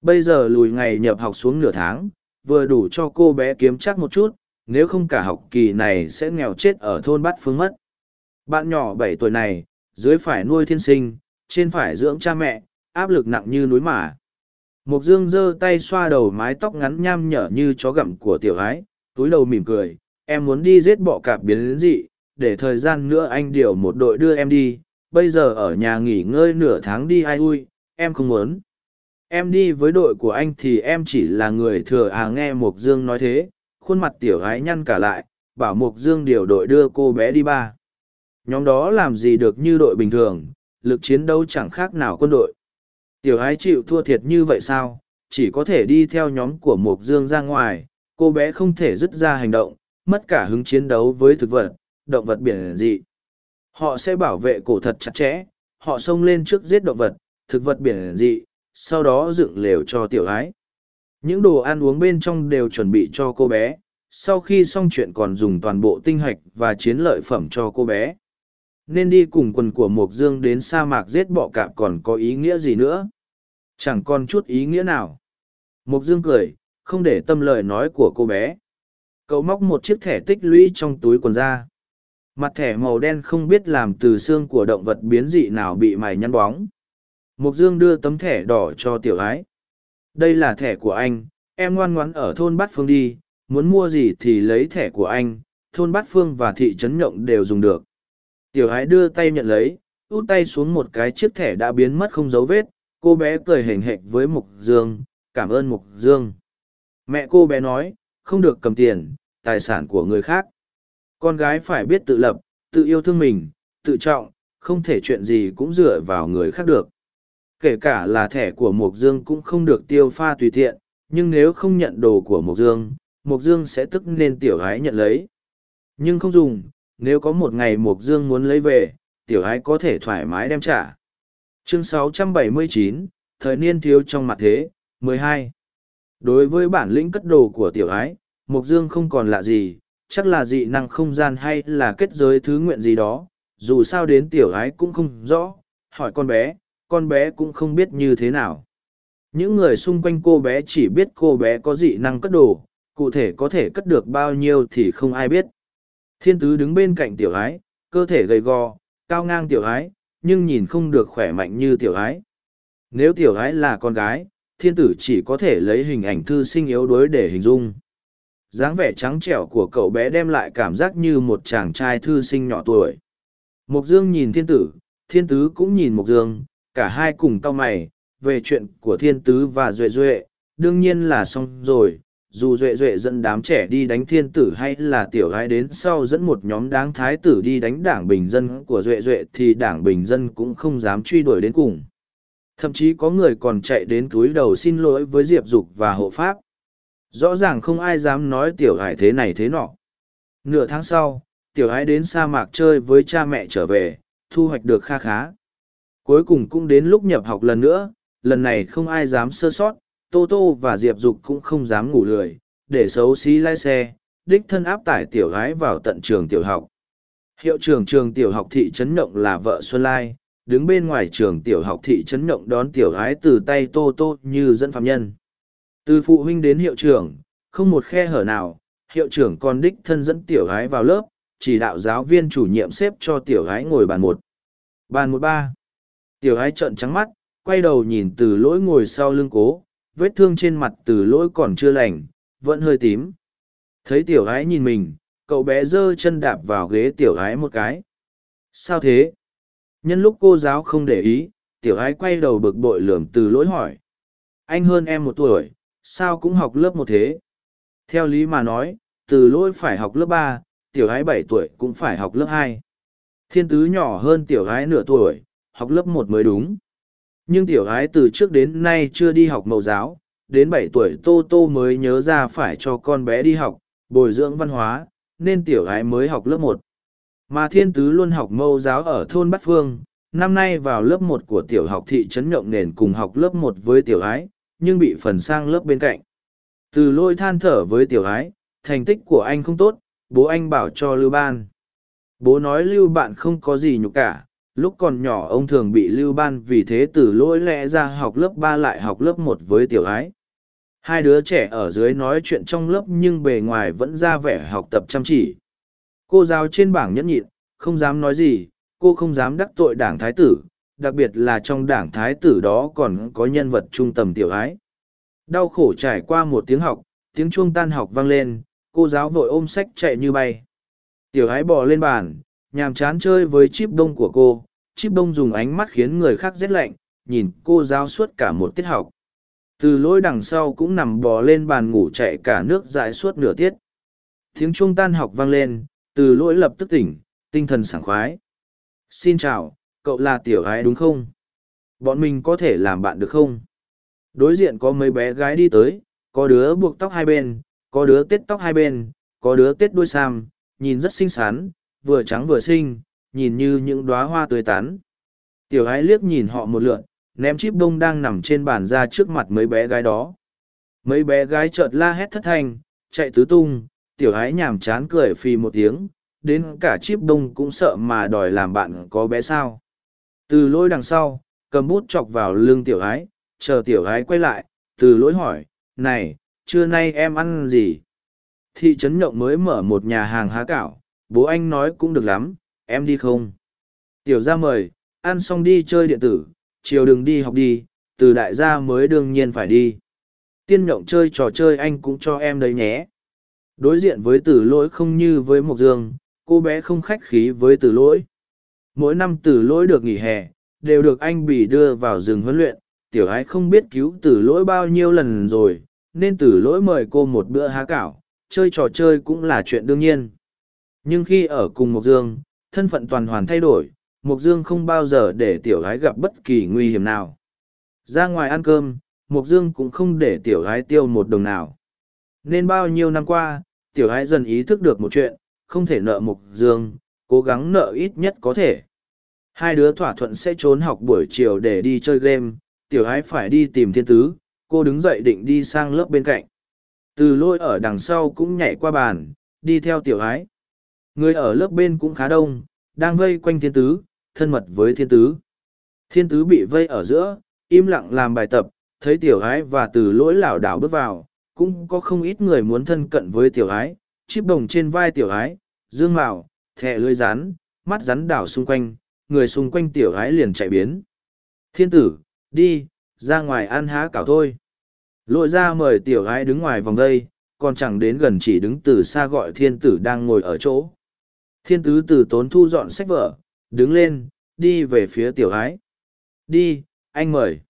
Bây giờ lùi ngày nhập học xuống nửa tháng, vừa đủ cho cô bé kiếm chắc một chút, nếu không cả học kỳ này sẽ nghèo chết ở thôn bát phương mất. Bạn nhỏ bảy tuổi này, dưới phải nuôi thiên sinh, trên phải dưỡng cha mẹ, áp lực nặng như núi mà. Mục Dương giơ tay xoa đầu mái tóc ngắn nham nhở như chó gặm của tiểu ái, túi đầu mỉm cười, em muốn đi giết bọ cạp biến đến dị, để thời gian nữa anh điều một đội đưa em đi, bây giờ ở nhà nghỉ ngơi nửa tháng đi ai ui, em không muốn. Em đi với đội của anh thì em chỉ là người thừa à nghe Mục Dương nói thế, khuôn mặt tiểu ái nhăn cả lại, bảo Mục Dương điều đội đưa cô bé đi ba. Nhóm đó làm gì được như đội bình thường, lực chiến đấu chẳng khác nào quân đội. Tiểu ái chịu thua thiệt như vậy sao, chỉ có thể đi theo nhóm của Mộc Dương ra ngoài, cô bé không thể dứt ra hành động, mất cả hứng chiến đấu với thực vật, động vật biển dị. Họ sẽ bảo vệ cổ thật chặt chẽ, họ xông lên trước giết động vật, thực vật biển dị, sau đó dựng lều cho tiểu ái. Những đồ ăn uống bên trong đều chuẩn bị cho cô bé, sau khi xong chuyện còn dùng toàn bộ tinh hạch và chiến lợi phẩm cho cô bé nên đi cùng quần của mộc dương đến sa mạc giết bọ cạp còn có ý nghĩa gì nữa? Chẳng còn chút ý nghĩa nào. Mộc dương cười, không để tâm lời nói của cô bé. Cậu móc một chiếc thẻ tích lũy trong túi quần ra. Mặt thẻ màu đen không biết làm từ xương của động vật biến dị nào bị mày nhăn bóng. Mộc dương đưa tấm thẻ đỏ cho tiểu ái. Đây là thẻ của anh, em ngoan ngoãn ở thôn bát phương đi, muốn mua gì thì lấy thẻ của anh, thôn bát phương và thị trấn nhộng đều dùng được tiểu ái đưa tay nhận lấy, út tay xuống một cái chiếc thẻ đã biến mất không dấu vết, cô bé cười hềnh hệch với mục dương, cảm ơn mục dương. Mẹ cô bé nói, không được cầm tiền, tài sản của người khác. Con gái phải biết tự lập, tự yêu thương mình, tự trọng, không thể chuyện gì cũng dựa vào người khác được. Kể cả là thẻ của mục dương cũng không được tiêu pha tùy tiện, nhưng nếu không nhận đồ của mục dương mục dương sẽ tức nên tiểu gái nhận lấy. Nhưng không dùng nếu có một ngày mục dương muốn lấy về tiểu ái có thể thoải mái đem trả. Chương 679, thời niên thiếu trong mặt thế 12. đối với bản lĩnh cất đồ của tiểu ái mục dương không còn lạ gì chắc là dị năng không gian hay là kết giới thứ nguyện gì đó dù sao đến tiểu ái cũng không rõ hỏi con bé con bé cũng không biết như thế nào. Những người xung quanh cô bé chỉ biết cô bé có dị năng cất đồ cụ thể có thể cất được bao nhiêu thì không ai biết thiên tứ đứng bên cạnh tiểu ái, cơ thể gầy gò, cao ngang tiểu ái, nhưng nhìn không được khỏe mạnh như tiểu ái. Nếu tiểu ái là con gái, thiên tử chỉ có thể lấy hình ảnh thư sinh yếu đuối để hình dung. Dáng vẻ trắng trẻo của cậu bé đem lại cảm giác như một chàng trai thư sinh nhỏ tuổi. Mộc dương nhìn thiên tử, thiên tứ cũng nhìn Mộc dương, cả hai cùng cau mày về chuyện của thiên tứ và duệ duệ, đương nhiên là xong rồi dù duệ duệ dẫn đám trẻ đi đánh thiên tử hay là tiểu gái đến sau dẫn một nhóm đáng thái tử đi đánh đảng bình dân của duệ duệ thì đảng bình dân cũng không dám truy đuổi đến cùng. Thậm chí có người còn chạy đến túi đầu xin lỗi với diệp dục và hộ pháp. Rõ ràng không ai dám nói tiểu hải thế này thế nọ. Nửa tháng sau, tiểu hải đến sa mạc chơi với cha mẹ trở về, thu hoạch được kha khá. Cuối cùng cũng đến lúc nhập học lần nữa, lần này không ai dám sơ sót tô tô và diệp dục cũng không dám ngủ lười, để xấu xí lái xe, đích thân áp tải tiểu gái vào tận trường tiểu học. Hiệu trưởng trường tiểu học thị trấn nhộng là vợ xuân lai, đứng bên ngoài trường tiểu học thị trấn nhộng đón tiểu gái từ tay tô tô như dẫn phạm nhân. Từ phụ huynh đến hiệu trưởng, không một khe hở nào, hiệu trưởng còn đích thân dẫn tiểu gái vào lớp, chỉ đạo giáo viên chủ nhiệm xếp cho tiểu gái ngồi bàn một. Bàn một ba. Tiểu gái trợn trắng mắt, quay đầu nhìn từ lỗi ngồi sau lưng cố vết thương trên mặt từ lỗi còn chưa lành, vẫn hơi tím. Thấy tiểu gái nhìn mình, cậu bé giơ chân đạp vào ghế tiểu gái một cái. Sao thế? Nhân lúc cô giáo không để ý, tiểu gái quay đầu bực bội lườm từ lỗi hỏi. Anh hơn em một tuổi, sao cũng học lớp một thế? Theo lý mà nói, từ lỗi phải học lớp ba, tiểu gái bảy tuổi cũng phải học lớp hai. Thiên tứ nhỏ hơn tiểu gái nửa tuổi, học lớp một mới đúng nhưng tiểu gái từ trước đến nay chưa đi học mẫu giáo, đến bảy tuổi tô tô mới nhớ ra phải cho con bé đi học, bồi dưỡng văn hóa, nên tiểu gái mới học lớp một. Mà thiên tứ luôn học mẫu giáo ở thôn bát phương, năm nay vào lớp một của tiểu học thị trấn nhộng nền cùng học lớp một với tiểu gái nhưng bị phần sang lớp bên cạnh. Từ lôi than thở với tiểu gái thành tích của anh không tốt, bố anh bảo cho lưu ban. Bố nói lưu bạn không có gì nhục cả lúc còn nhỏ ông thường bị lưu ban vì thế từ lỗi lẽ ra học lớp ba lại học lớp một với tiểu ái. Hai đứa trẻ ở dưới nói chuyện trong lớp nhưng bề ngoài vẫn ra vẻ học tập chăm chỉ. Cô giáo trên bảng nhẫn nhịn, không dám nói gì, cô không dám đắc tội đảng thái tử, đặc biệt là trong đảng thái tử đó còn có nhân vật trung tầm tiểu ái. Đau khổ trải qua một tiếng học, tiếng chuông tan học vang lên, cô giáo vội ôm sách chạy như bay. Tiểu ái bò lên bàn, nhàm chán chơi với chip đông của cô chip đông dùng ánh mắt khiến người khác rét lạnh, nhìn cô giáo suốt cả một tiết học. Từ lỗi đằng sau cũng nằm bò lên bàn ngủ chạy cả nước dại suốt nửa tiết. Tiếng chuông tan học vang lên, từ lỗi lập tức tỉnh, tinh thần sảng khoái. Xin chào, cậu là tiểu gái đúng không? Bọn mình có thể làm bạn được không? Đối diện có mấy bé gái đi tới, có đứa buộc tóc hai bên, có đứa tết tóc hai bên, có đứa tết đuôi sam, nhìn rất xinh xắn, vừa trắng vừa xinh nhìn như những đoá hoa tươi tắn. Tiểu gái liếc nhìn họ một lượn, ném chip bông đang nằm trên bàn ra trước mặt mấy bé gái đó. Mấy bé gái chợt la hét thất thanh, chạy tứ tung, tiểu gái nhàm chán cười phì một tiếng, đến cả chip đông cũng sợ mà đòi làm bạn có bé sao. Từ lỗi đằng sau, cầm bút chọc vào lưng tiểu gái, chờ tiểu gái quay lại, từ lỗi hỏi, này, trưa nay em ăn gì? Thị trấn nhộng mới mở một nhà hàng há cảo, bố anh nói cũng được lắm, em đi không? Tiểu ra mời, ăn xong đi chơi điện tử, chiều đừng đi học đi, từ đại gia mới đương nhiên phải đi. Tiên nhộng chơi trò chơi anh cũng cho em đấy nhé. Đối diện với tử lỗi không như với Mộc Dương, cô bé không khách khí với tử lỗi. Mỗi năm tử lỗi được nghỉ hè, đều được anh bị đưa vào rừng huấn luyện, tiểu ái không biết cứu tử lỗi bao nhiêu lần rồi, nên tử lỗi mời cô một bữa há cảo, chơi trò chơi cũng là chuyện đương nhiên. Nhưng khi ở cùng Mộc Dương, thân phận toàn hoàn thay đổi, Mộc Dương không bao giờ để tiểu gái gặp bất kỳ nguy hiểm nào. Ra ngoài ăn cơm, Mộc Dương cũng không để tiểu gái tiêu một đồng nào. Nên bao nhiêu năm qua, tiểu gái dần ý thức được một chuyện, không thể nợ Mộc Dương, cố gắng nợ ít nhất có thể. Hai đứa thỏa thuận sẽ trốn học buổi chiều để đi chơi game, tiểu gái phải đi tìm thiên tứ, cô đứng dậy định đi sang lớp bên cạnh. Từ lôi ở đằng sau cũng nhảy qua bàn, đi theo tiểu gái. Người ở lớp bên cũng khá đông, đang vây quanh thiên tứ, thân mật với thiên tứ. Thiên tứ bị vây ở giữa, im lặng làm bài tập, thấy tiểu ái và từ lỗi lảo đảo bước vào, cũng có không ít người muốn thân cận với tiểu ái, chip đồng trên vai tiểu ái, dương mạo, thẻ lưỡi rán, mắt rắn đảo xung quanh, người xung quanh tiểu ái liền chạy biến. Thiên tử, đi, ra ngoài ăn há cảo thôi. Lội ra mời tiểu gái đứng ngoài vòng đây, còn chẳng đến gần chỉ đứng từ xa gọi thiên tử đang ngồi ở chỗ. Thiên tứ từ tốn thu dọn sách vở, đứng lên, đi về phía tiểu ái. Đi, anh mời.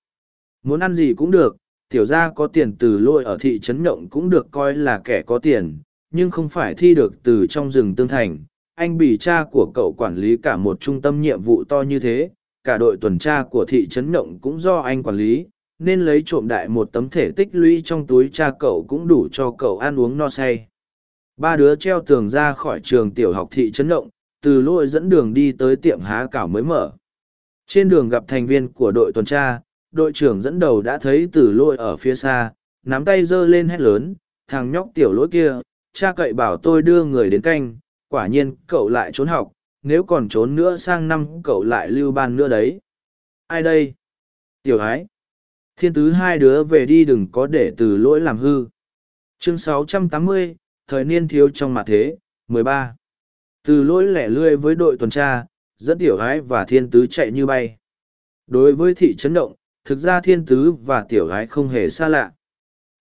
Muốn ăn gì cũng được, tiểu gia có tiền từ lôi ở thị trấn nhộng cũng được coi là kẻ có tiền, nhưng không phải thi được từ trong rừng tương thành. Anh bị cha của cậu quản lý cả một trung tâm nhiệm vụ to như thế, cả đội tuần tra của thị trấn nhộng cũng do anh quản lý, nên lấy trộm đại một tấm thể tích lũy trong túi cha cậu cũng đủ cho cậu ăn uống no say. Ba đứa treo tường ra khỏi trường tiểu học thị trấn động từ lôi dẫn đường đi tới tiệm há cảo mới mở. Trên đường gặp thành viên của đội tuần tra, đội trưởng dẫn đầu đã thấy từ lôi ở phía xa, nắm tay giơ lên hét lớn, thằng nhóc tiểu lỗi kia, cha cậy bảo tôi đưa người đến canh, quả nhiên cậu lại trốn học, nếu còn trốn nữa sang năm cậu lại lưu ban nữa đấy. Ai đây? Tiểu ái. Thiên tứ hai đứa về đi đừng có để từ lỗi làm hư. Chương 680, thời niên thiếu trong mặt thế, 13. Từ lỗi lẻ lươi với đội tuần tra, dẫn tiểu gái và thiên tứ chạy như bay. Đối với thị trấn động, thực ra thiên tứ và tiểu gái không hề xa lạ.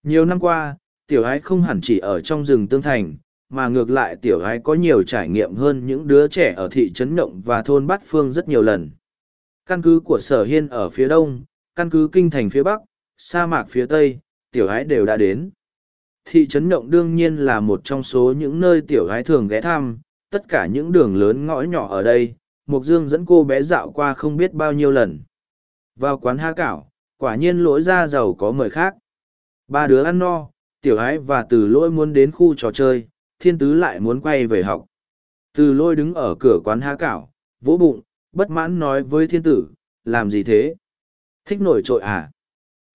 Nhiều năm qua, tiểu gái không hẳn chỉ ở trong rừng tương thành, mà ngược lại tiểu gái có nhiều trải nghiệm hơn những đứa trẻ ở thị trấn động và thôn bát phương rất nhiều lần. Căn cứ của sở hiên ở phía đông, căn cứ kinh thành phía bắc, sa mạc phía tây, tiểu gái đều đã đến. Thị trấn động đương nhiên là một trong số những nơi tiểu ái thường ghé thăm, tất cả những đường lớn ngõ nhỏ ở đây, Mục Dương dẫn cô bé dạo qua không biết bao nhiêu lần. Vào quán há cảo, quả nhiên lỗi ra giàu có mời khác. Ba đứa ăn no, tiểu ái và từ lỗi muốn đến khu trò chơi, thiên tứ lại muốn quay về học. Từ lỗi đứng ở cửa quán há cảo, vỗ bụng, bất mãn nói với thiên tử, làm gì thế? Thích nổi trội à?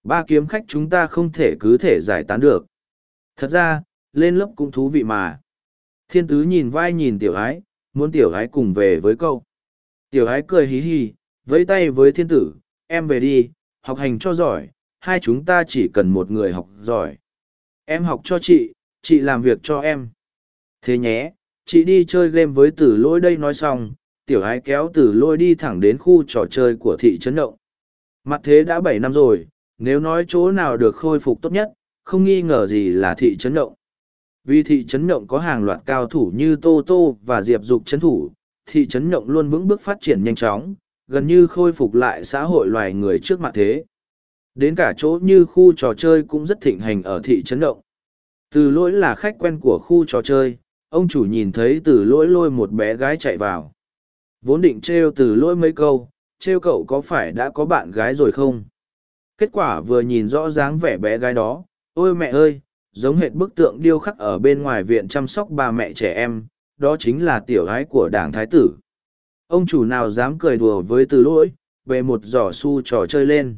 Ba kiếm khách chúng ta không thể cứ thể giải tán được. Thật ra, lên lớp cũng thú vị mà. Thiên tứ nhìn vai nhìn tiểu ái, muốn tiểu ái cùng về với câu. Tiểu ái cười hí hí, vẫy tay với thiên tử, em về đi, học hành cho giỏi, hai chúng ta chỉ cần một người học giỏi. Em học cho chị, chị làm việc cho em. Thế nhé, chị đi chơi game với tử lôi đây nói xong, tiểu ái kéo tử lôi đi thẳng đến khu trò chơi của thị trấn động. Mặt thế đã bảy năm rồi, nếu nói chỗ nào được khôi phục tốt nhất, không nghi ngờ gì là thị trấn động. Vì thị trấn động có hàng loạt cao thủ như Tô Tô và Diệp Dục trấn thủ, thị trấn động luôn vững bước phát triển nhanh chóng, gần như khôi phục lại xã hội loài người trước mặt thế. Đến cả chỗ như khu trò chơi cũng rất thịnh hành ở thị trấn động. Từ lỗi là khách quen của khu trò chơi, ông chủ nhìn thấy từ lỗi lôi một bé gái chạy vào. Vốn định trêu từ lỗi mấy câu, trêu cậu có phải đã có bạn gái rồi không? Kết quả vừa nhìn rõ dáng vẻ bé gái đó, ôi mẹ ơi, giống hệt bức tượng điêu khắc ở bên ngoài viện chăm sóc bà mẹ trẻ em, đó chính là tiểu gái của đảng thái tử. Ông chủ nào dám cười đùa với từ lỗi, về một giỏ xu trò chơi lên.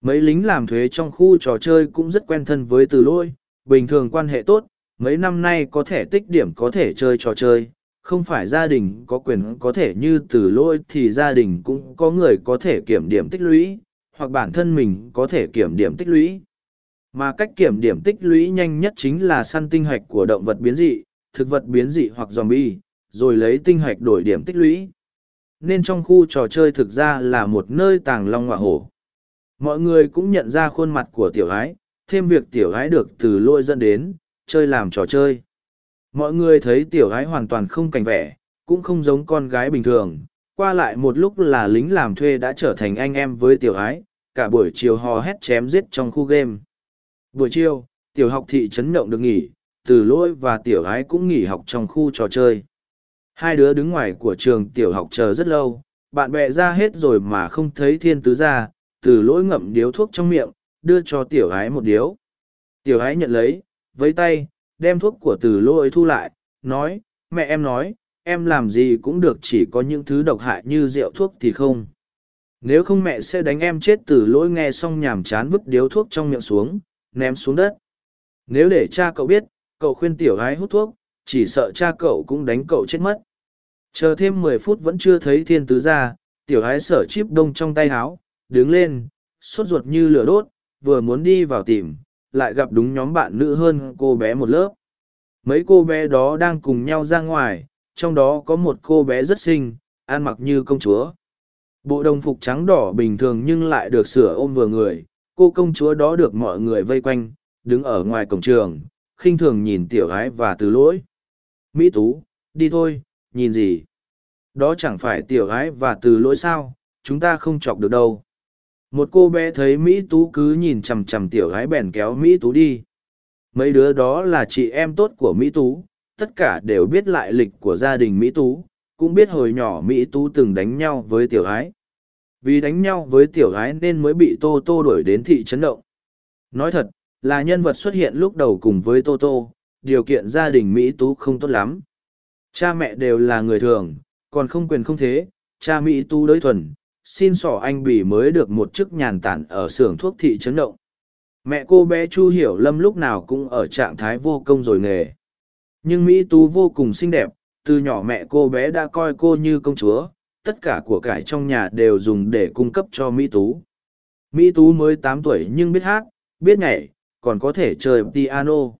Mấy lính làm thuế trong khu trò chơi cũng rất quen thân với từ lỗi, bình thường quan hệ tốt, mấy năm nay có thể tích điểm có thể chơi trò chơi. Không phải gia đình có quyền có thể như từ lỗi thì gia đình cũng có người có thể kiểm điểm tích lũy, hoặc bản thân mình có thể kiểm điểm tích lũy. Mà cách kiểm điểm tích lũy nhanh nhất chính là săn tinh hạch của động vật biến dị, thực vật biến dị hoặc zombie, rồi lấy tinh hạch đổi điểm tích lũy. Nên trong khu trò chơi thực ra là một nơi tàng long ngọa hổ. Mọi người cũng nhận ra khuôn mặt của tiểu gái, thêm việc tiểu gái được từ lôi dẫn đến, chơi làm trò chơi. Mọi người thấy tiểu gái hoàn toàn không cảnh vẻ, cũng không giống con gái bình thường. Qua lại một lúc là lính làm thuê đã trở thành anh em với tiểu gái, cả buổi chiều hò hét chém giết trong khu game. Buổi chiều, tiểu học thị trấn động được nghỉ, từ lỗi và tiểu ái cũng nghỉ học trong khu trò chơi. Hai đứa đứng ngoài của trường tiểu học chờ rất lâu, bạn bè ra hết rồi mà không thấy thiên tứ ra, từ lỗi ngậm điếu thuốc trong miệng, đưa cho tiểu ái một điếu. Tiểu ái nhận lấy, với tay, đem thuốc của từ lỗi thu lại, nói, mẹ em nói, em làm gì cũng được chỉ có những thứ độc hại như rượu thuốc thì không. Nếu không mẹ sẽ đánh em chết từ lỗi nghe xong nhàm chán vứt điếu thuốc trong miệng xuống, ném xuống đất. Nếu để cha cậu biết, cậu khuyên tiểu gái hút thuốc, chỉ sợ cha cậu cũng đánh cậu chết mất. Chờ thêm mười phút vẫn chưa thấy thiên tứ ra, tiểu gái sở chip đông trong tay háo, đứng lên, sốt ruột như lửa đốt, vừa muốn đi vào tìm, lại gặp đúng nhóm bạn nữ hơn cô bé một lớp. Mấy cô bé đó đang cùng nhau ra ngoài, trong đó có một cô bé rất xinh, ăn mặc như công chúa. Bộ đồng phục trắng đỏ bình thường nhưng lại được sửa ôm vừa người, cô công chúa đó được mọi người vây quanh, đứng ở ngoài cổng trường, khinh thường nhìn tiểu gái và từ lỗi. Mỹ Tú, đi thôi, nhìn gì? Đó chẳng phải tiểu gái và từ lỗi sao, chúng ta không chọc được đâu. Một cô bé thấy Mỹ Tú cứ nhìn chằm chằm tiểu gái bèn kéo Mỹ Tú đi. Mấy đứa đó là chị em tốt của Mỹ Tú, tất cả đều biết lại lịch của gia đình Mỹ Tú, cũng biết hồi nhỏ Mỹ Tú từng đánh nhau với tiểu gái. Vì đánh nhau với tiểu gái nên mới bị Tô Tô đuổi đến thị trấn động. Nói thật, là nhân vật xuất hiện lúc đầu cùng với Tô Tô, điều kiện gia đình Mỹ Tú không tốt lắm. Cha mẹ đều là người thường, còn không quyền không thế, cha Mỹ Tú đới thuần, xin sỏ anh bỉ mới được một chức nhàn tản ở xưởng thuốc thị trấn động. Mẹ cô bé Chu Hiểu Lâm lúc nào cũng ở trạng thái vô công rồi nghề. Nhưng Mỹ Tú vô cùng xinh đẹp, từ nhỏ mẹ cô bé đã coi cô như công chúa, tất cả của cải trong nhà đều dùng để cung cấp cho Mỹ Tú. Mỹ Tú mới tám tuổi nhưng biết hát, biết nhảy, còn có thể chơi piano.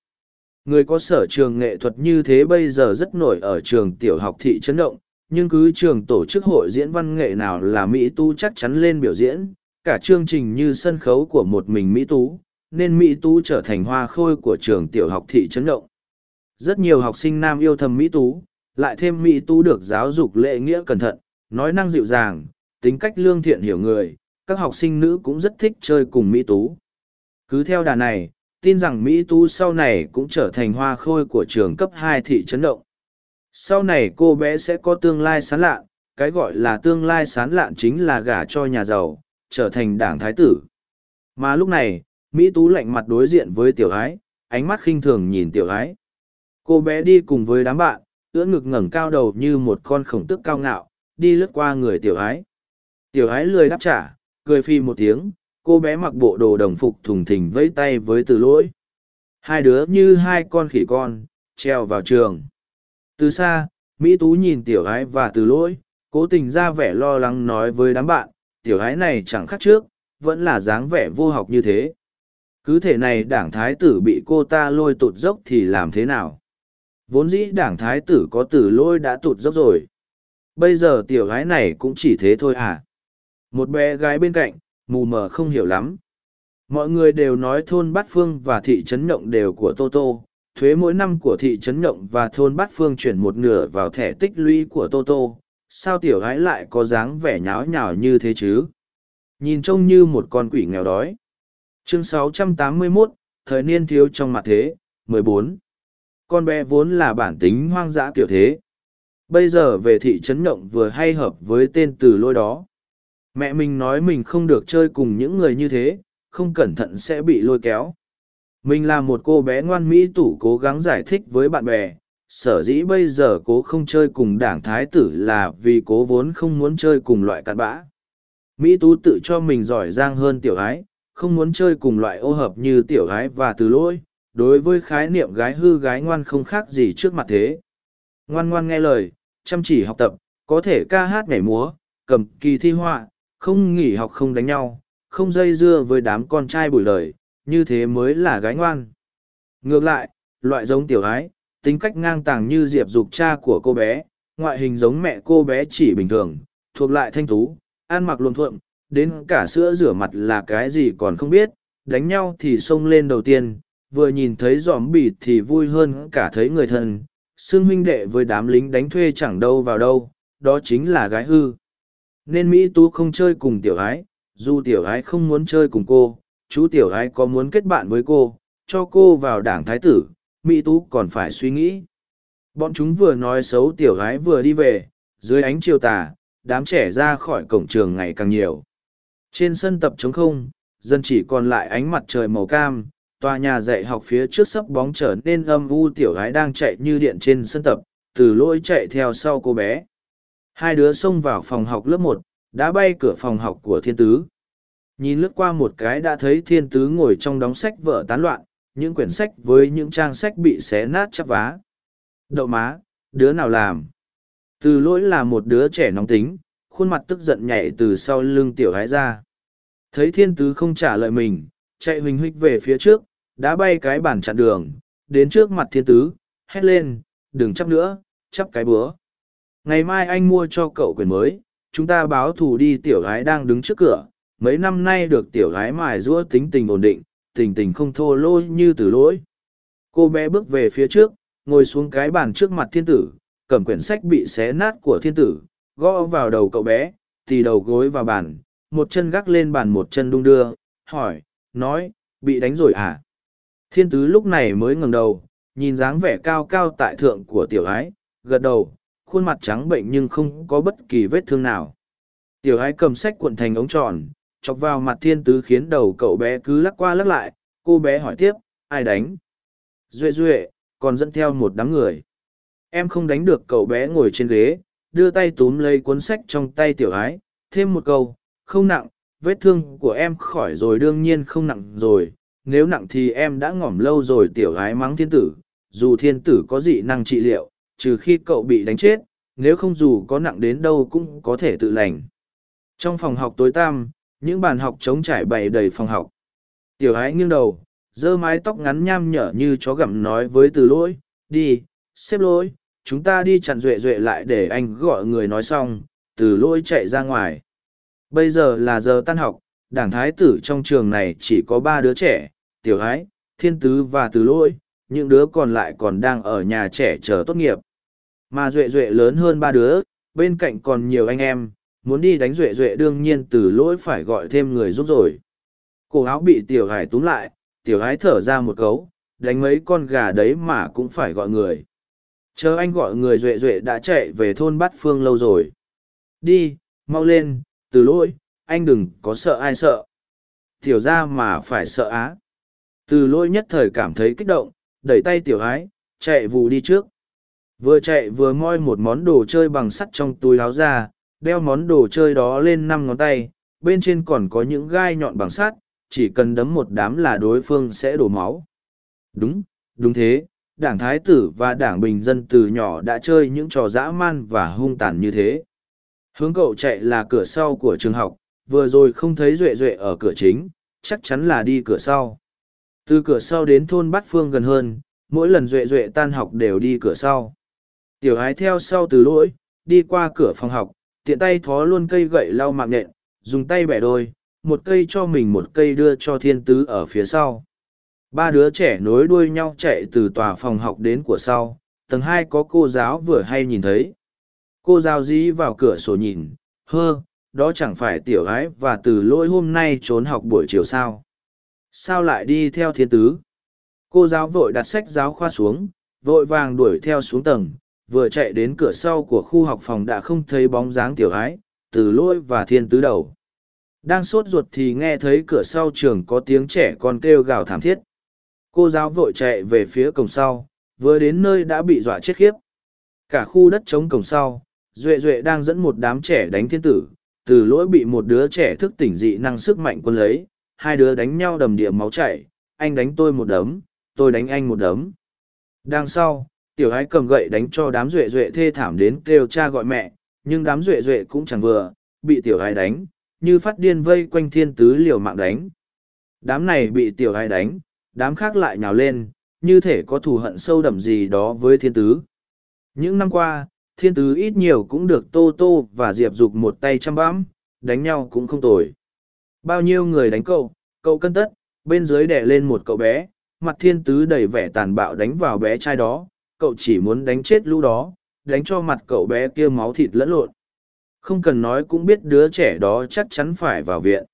Người có sở trường nghệ thuật như thế bây giờ rất nổi ở trường tiểu học thị trấn động, nhưng cứ trường tổ chức hội diễn văn nghệ nào là Mỹ Tú chắc chắn lên biểu diễn, cả chương trình như sân khấu của một mình Mỹ Tú, nên Mỹ Tú trở thành hoa khôi của trường tiểu học thị trấn động. Rất nhiều học sinh nam yêu thầm Mỹ Tú, lại thêm Mỹ Tú được giáo dục lễ nghĩa cẩn thận, nói năng dịu dàng, tính cách lương thiện hiểu người, các học sinh nữ cũng rất thích chơi cùng Mỹ Tú. Cứ theo đà này, tin rằng Mỹ Tú sau này cũng trở thành hoa khôi của trường cấp hai thị trấn động. Sau này cô bé sẽ có tương lai sán lạn, cái gọi là tương lai sán lạn chính là gả cho nhà giàu, trở thành đảng thái tử. Mà lúc này, Mỹ Tú lạnh mặt đối diện với tiểu ái, ánh mắt khinh thường nhìn tiểu ái. Cô bé đi cùng với đám bạn, ưỡn ngực ngẩng cao đầu như một con khổng tức cao ngạo, đi lướt qua người tiểu ái. Tiểu ái lười đáp trả, cười phi một tiếng, cô bé mặc bộ đồ đồng phục thùng thình vẫy tay với từ lỗi. Hai đứa như hai con khỉ con, treo vào trường. Từ xa, Mỹ Tú nhìn tiểu ái và từ lỗi, cố tình ra vẻ lo lắng nói với đám bạn, tiểu ái này chẳng khác trước, vẫn là dáng vẻ vô học như thế. Cứ thể này đảng thái tử bị cô ta lôi tụt dốc thì làm thế nào? Vốn dĩ đảng thái tử có từ lôi đã tụt dốc rồi. Bây giờ tiểu gái này cũng chỉ thế thôi à? Một bé gái bên cạnh, mù mờ không hiểu lắm. Mọi người đều nói thôn Bát Phương và thị trấn Nhộng đều của Tô Tô. Thuế mỗi năm của thị trấn Nhộng và thôn Bát Phương chuyển một nửa vào thẻ tích lũy của Tô Tô. Sao tiểu gái lại có dáng vẻ nháo nhào như thế chứ? Nhìn trông như một con quỷ nghèo đói. Chương 681, Thời niên thiếu trong mặt thế, 14. Con bé vốn là bản tính hoang dã kiểu thế. Bây giờ về thị trấn Nhộng vừa hay hợp với tên từ lôi đó. Mẹ mình nói mình không được chơi cùng những người như thế, không cẩn thận sẽ bị lôi kéo. Mình là một cô bé ngoan mỹ tủ cố gắng giải thích với bạn bè, sở dĩ bây giờ cố không chơi cùng đảng thái tử là vì cố vốn không muốn chơi cùng loại cặn bã. Mỹ tú tự cho mình giỏi giang hơn tiểu ái, không muốn chơi cùng loại ô hợp như tiểu gái và từ lôi, đối với khái niệm gái hư gái ngoan không khác gì trước mặt thế. Ngoan ngoan nghe lời, chăm chỉ học tập, có thể ca hát nhảy múa, cầm kỳ thi họa, không nghỉ học không đánh nhau, không dây dưa với đám con trai bùi lời, như thế mới là gái ngoan. Ngược lại, loại giống tiểu ái, tính cách ngang tàng như diệp dục cha của cô bé, ngoại hình giống mẹ cô bé chỉ bình thường, thuộc lại thanh tú, ăn mặc luồn thuộm, đến cả sữa rửa mặt là cái gì còn không biết, đánh nhau thì xông lên đầu tiên, vừa nhìn thấy giòm bịt thì vui hơn cả thấy người thân, xương huynh đệ với đám lính đánh thuê chẳng đâu vào đâu, đó chính là gái hư. Nên Mỹ Tú không chơi cùng tiểu ái, dù tiểu ái không muốn chơi cùng cô, chú tiểu ái có muốn kết bạn với cô, cho cô vào đảng thái tử, Mỹ Tú còn phải suy nghĩ. Bọn chúng vừa nói xấu tiểu ái vừa đi về, dưới ánh chiều tà, đám trẻ ra khỏi cổng trường ngày càng nhiều. Trên sân tập trống không, dân chỉ còn lại ánh mặt trời màu cam, tòa nhà dạy học phía trước sấp bóng trở nên âm u tiểu gái đang chạy như điện trên sân tập, từ lỗi chạy theo sau cô bé. Hai đứa xông vào phòng học lớp một, đã bay cửa phòng học của thiên tứ. Nhìn lướt qua một cái đã thấy thiên tứ ngồi trong đóng sách vở tán loạn, những quyển sách với những trang sách bị xé nát chắp vá. Đậu má, đứa nào làm? Từ lỗi là một đứa trẻ nóng tính, khuôn mặt tức giận nhảy từ sau lưng tiểu gái ra. Thấy thiên tứ không trả lời mình, chạy huỳnh huých về phía trước, đã bay cái bàn chặn đường, đến trước mặt thiên tứ, hét lên, đừng chấp nữa, chấp cái búa. Ngày mai anh mua cho cậu quyền mới, chúng ta báo thù đi tiểu gái đang đứng trước cửa, mấy năm nay được tiểu gái mài rũa tính tình ổn định, tình tình không thô lôi như từ lỗi. Cô bé bước về phía trước, ngồi xuống cái bàn trước mặt thiên tử, cầm quyển sách bị xé nát của thiên tử, gõ vào đầu cậu bé, tì đầu gối vào bàn, một chân gác lên bàn một chân đung đưa, hỏi, nói, bị đánh rồi à? Thiên tứ lúc này mới ngẩng đầu, nhìn dáng vẻ cao cao tại thượng của tiểu ái, gật đầu, khuôn mặt trắng bệnh nhưng không có bất kỳ vết thương nào. Tiểu ái cầm sách cuộn thành ống tròn, chọc vào mặt thiên tứ khiến đầu cậu bé cứ lắc qua lắc lại, cô bé hỏi tiếp, ai đánh? Duệ duệ, còn dẫn theo một đám người. Em không đánh được cậu bé ngồi trên ghế, đưa tay túm lấy cuốn sách trong tay tiểu ái, thêm một câu, không nặng, vết thương của em khỏi rồi đương nhiên không nặng rồi, nếu nặng thì em đã ngỏm lâu rồi tiểu gái mắng thiên tử, dù thiên tử có dị năng trị liệu, trừ khi cậu bị đánh chết, nếu không dù có nặng đến đâu cũng có thể tự lành. Trong phòng học tối tăm, những bàn học trống trải bày đầy phòng học. Tiểu gái nghiêng đầu, giơ mái tóc ngắn nham nhở như chó gặm nói với từ lỗi, đi, xếp lỗi, chúng ta đi chặn duệ duệ lại để anh gọi người nói xong, từ lỗi chạy ra ngoài. Bây giờ là giờ tan học, đảng thái tử trong trường này chỉ có ba đứa trẻ, tiểu ái, thiên tứ và từ lỗi, những đứa còn lại còn đang ở nhà trẻ chờ tốt nghiệp. Mà duệ duệ lớn hơn ba đứa, bên cạnh còn nhiều anh em, muốn đi đánh duệ duệ đương nhiên từ lỗi phải gọi thêm người giúp rồi. Cổ áo bị tiểu hải túm lại, tiểu ái thở ra một cấu, đánh mấy con gà đấy mà cũng phải gọi người. Chờ anh gọi người duệ duệ đã chạy về thôn bát phương lâu rồi. Đi, mau lên, từ lỗi, anh đừng có sợ ai sợ. Tiểu ra mà phải sợ á. Từ lỗi nhất thời cảm thấy kích động, đẩy tay tiểu ái, chạy vù đi trước. Vừa chạy vừa moi một món đồ chơi bằng sắt trong túi láo ra, đeo món đồ chơi đó lên năm ngón tay, bên trên còn có những gai nhọn bằng sắt, chỉ cần đấm một đám là đối phương sẽ đổ máu. Đúng, đúng thế, đảng Thái tử và đảng Bình dân từ nhỏ đã chơi những trò dã man và hung tàn như thế. Hướng cậu chạy là cửa sau của trường học, vừa rồi không thấy Duệ Duệ ở cửa chính, chắc chắn là đi cửa sau. Từ cửa sau đến thôn Bát Phương gần hơn, mỗi lần Duệ Duệ tan học đều đi cửa sau. Tiểu ái theo sau từ lỗi, đi qua cửa phòng học, tiện tay thó luôn cây gậy lau mạng nện, dùng tay bẻ đôi, một cây cho mình một cây đưa cho thiên tứ ở phía sau. Ba đứa trẻ nối đuôi nhau chạy từ tòa phòng học đến của sau, tầng hai có cô giáo vừa hay nhìn thấy. Cô giáo dí vào cửa sổ nhìn, hơ, đó chẳng phải tiểu gái và từ lỗi hôm nay trốn học buổi chiều sao. Sao lại đi theo thiên tứ? Cô giáo vội đặt sách giáo khoa xuống, vội vàng đuổi theo xuống tầng, vừa chạy đến cửa sau của khu học phòng đã không thấy bóng dáng tiểu gái, từ lỗi và thiên tứ đầu. Đang sốt ruột thì nghe thấy cửa sau trường có tiếng trẻ con kêu gào thảm thiết. Cô giáo vội chạy về phía cổng sau, vừa đến nơi đã bị dọa chết khiếp. Cả khu đất trống cổng sau, Duệ Duệ đang dẫn một đám trẻ đánh thiên tử, từ lỗi bị một đứa trẻ thức tỉnh dị năng sức mạnh quân lấy, hai đứa đánh nhau đầm địa máu chảy, anh đánh tôi một đấm, tôi đánh anh một đấm. Đằng sau, tiểu ái cầm gậy đánh cho đám Duệ Duệ thê thảm đến kêu cha gọi mẹ, nhưng đám Duệ Duệ cũng chẳng vừa, bị tiểu ái đánh, như phát điên vây quanh thiên tứ liều mạng đánh. Đám này bị tiểu ái đánh, đám khác lại nhào lên, như thể có thù hận sâu đậm gì đó với thiên tứ. Những năm qua, thiên tứ ít nhiều cũng được tô tô và diệp dục một tay chăm bám, đánh nhau cũng không tồi. Bao nhiêu người đánh cậu cậu cân tất bên dưới đẻ lên một cậu bé mặt thiên tứ đầy vẻ tàn bạo đánh vào bé trai đó cậu chỉ muốn đánh chết lũ đó đánh cho mặt cậu bé kia máu thịt lẫn lộn. Không cần nói cũng biết đứa trẻ đó chắc chắn phải vào viện.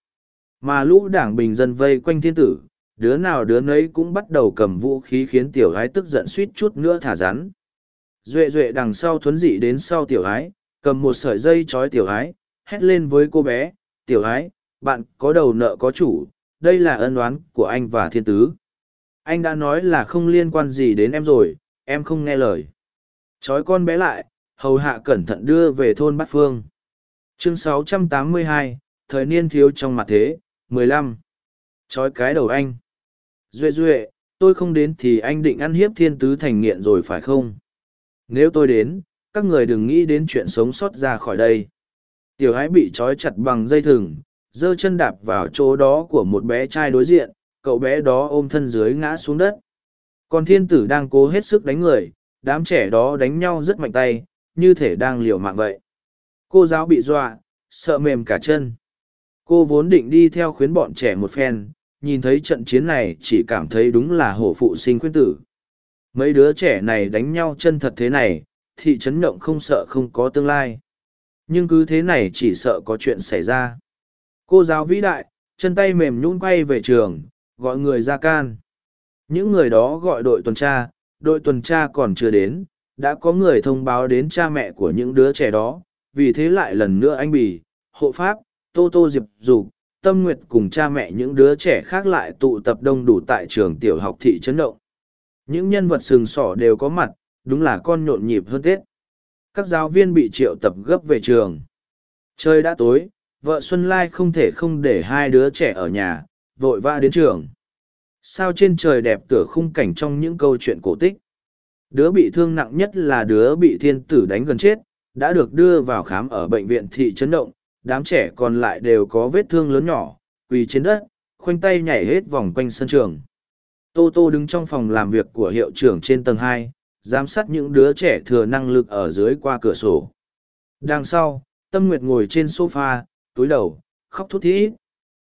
Mà lũ đảng bình dân vây quanh thiên tử đứa nào đứa nấy cũng bắt đầu cầm vũ khí khiến tiểu gái tức giận suýt chút nữa thả rắn duệ duệ đằng sau thuấn dị đến sau tiểu gái cầm một sợi dây trói tiểu gái hét lên với cô bé tiểu gái bạn có đầu nợ có chủ đây là ân oán của anh và thiên tứ. Anh đã nói là không liên quan gì đến em rồi em không nghe lời. Trói con bé lại hầu hạ cẩn thận đưa về thôn bát phương. Chương 682, thời niên thiếu trong mặt thế 15. trói cái đầu anh. Duệ duệ tôi không đến thì anh định ăn hiếp thiên tứ thành nghiện rồi phải không? Nếu tôi đến, các người đừng nghĩ đến chuyện sống sót ra khỏi đây. Tiểu ái bị trói chặt bằng dây thừng, giơ chân đạp vào chỗ đó của một bé trai đối diện, cậu bé đó ôm thân dưới ngã xuống đất. Còn thiên tử đang cố hết sức đánh người, đám trẻ đó đánh nhau rất mạnh tay, như thể đang liều mạng vậy. Cô giáo bị dọa, sợ mềm cả chân. Cô vốn định đi theo khuyến bọn trẻ một phen, nhìn thấy trận chiến này chỉ cảm thấy đúng là hổ phụ sinh khuyên tử mấy đứa trẻ này đánh nhau chân thật thế này, thị trấn nhộng không sợ không có tương lai. Nhưng cứ thế này chỉ sợ có chuyện xảy ra. Cô giáo vĩ đại, chân tay mềm nhún quay về trường, gọi người ra can. Những người đó gọi đội tuần tra, đội tuần tra còn chưa đến, đã có người thông báo đến cha mẹ của những đứa trẻ đó, vì thế lại lần nữa anh bì, hộ pháp, tô tô diệp dục, tâm nguyệt cùng cha mẹ những đứa trẻ khác lại tụ tập đông đủ tại trường tiểu học thị trấn động những nhân vật sừng sỏ đều có mặt, đúng là con nhộn nhịp hơn tết. Các giáo viên bị triệu tập gấp về trường. Trời đã tối, vợ xuân lai không thể không để hai đứa trẻ ở nhà, vội vã đến trường. Sao trên trời đẹp tựa khung cảnh trong những câu chuyện cổ tích? Đứa bị thương nặng nhất là đứa bị thiên tử đánh gần chết, đã được đưa vào khám ở bệnh viện thị trấn động. Đám trẻ còn lại đều có vết thương lớn nhỏ, quỳ trên đất, khoanh tay nhảy hết vòng quanh sân trường tô tô đứng trong phòng làm việc của hiệu trưởng trên tầng hai, giám sát những đứa trẻ thừa năng lực ở dưới qua cửa sổ. Đằng sau, tâm nguyệt ngồi trên s o f a túi đầu, khóc thút thít.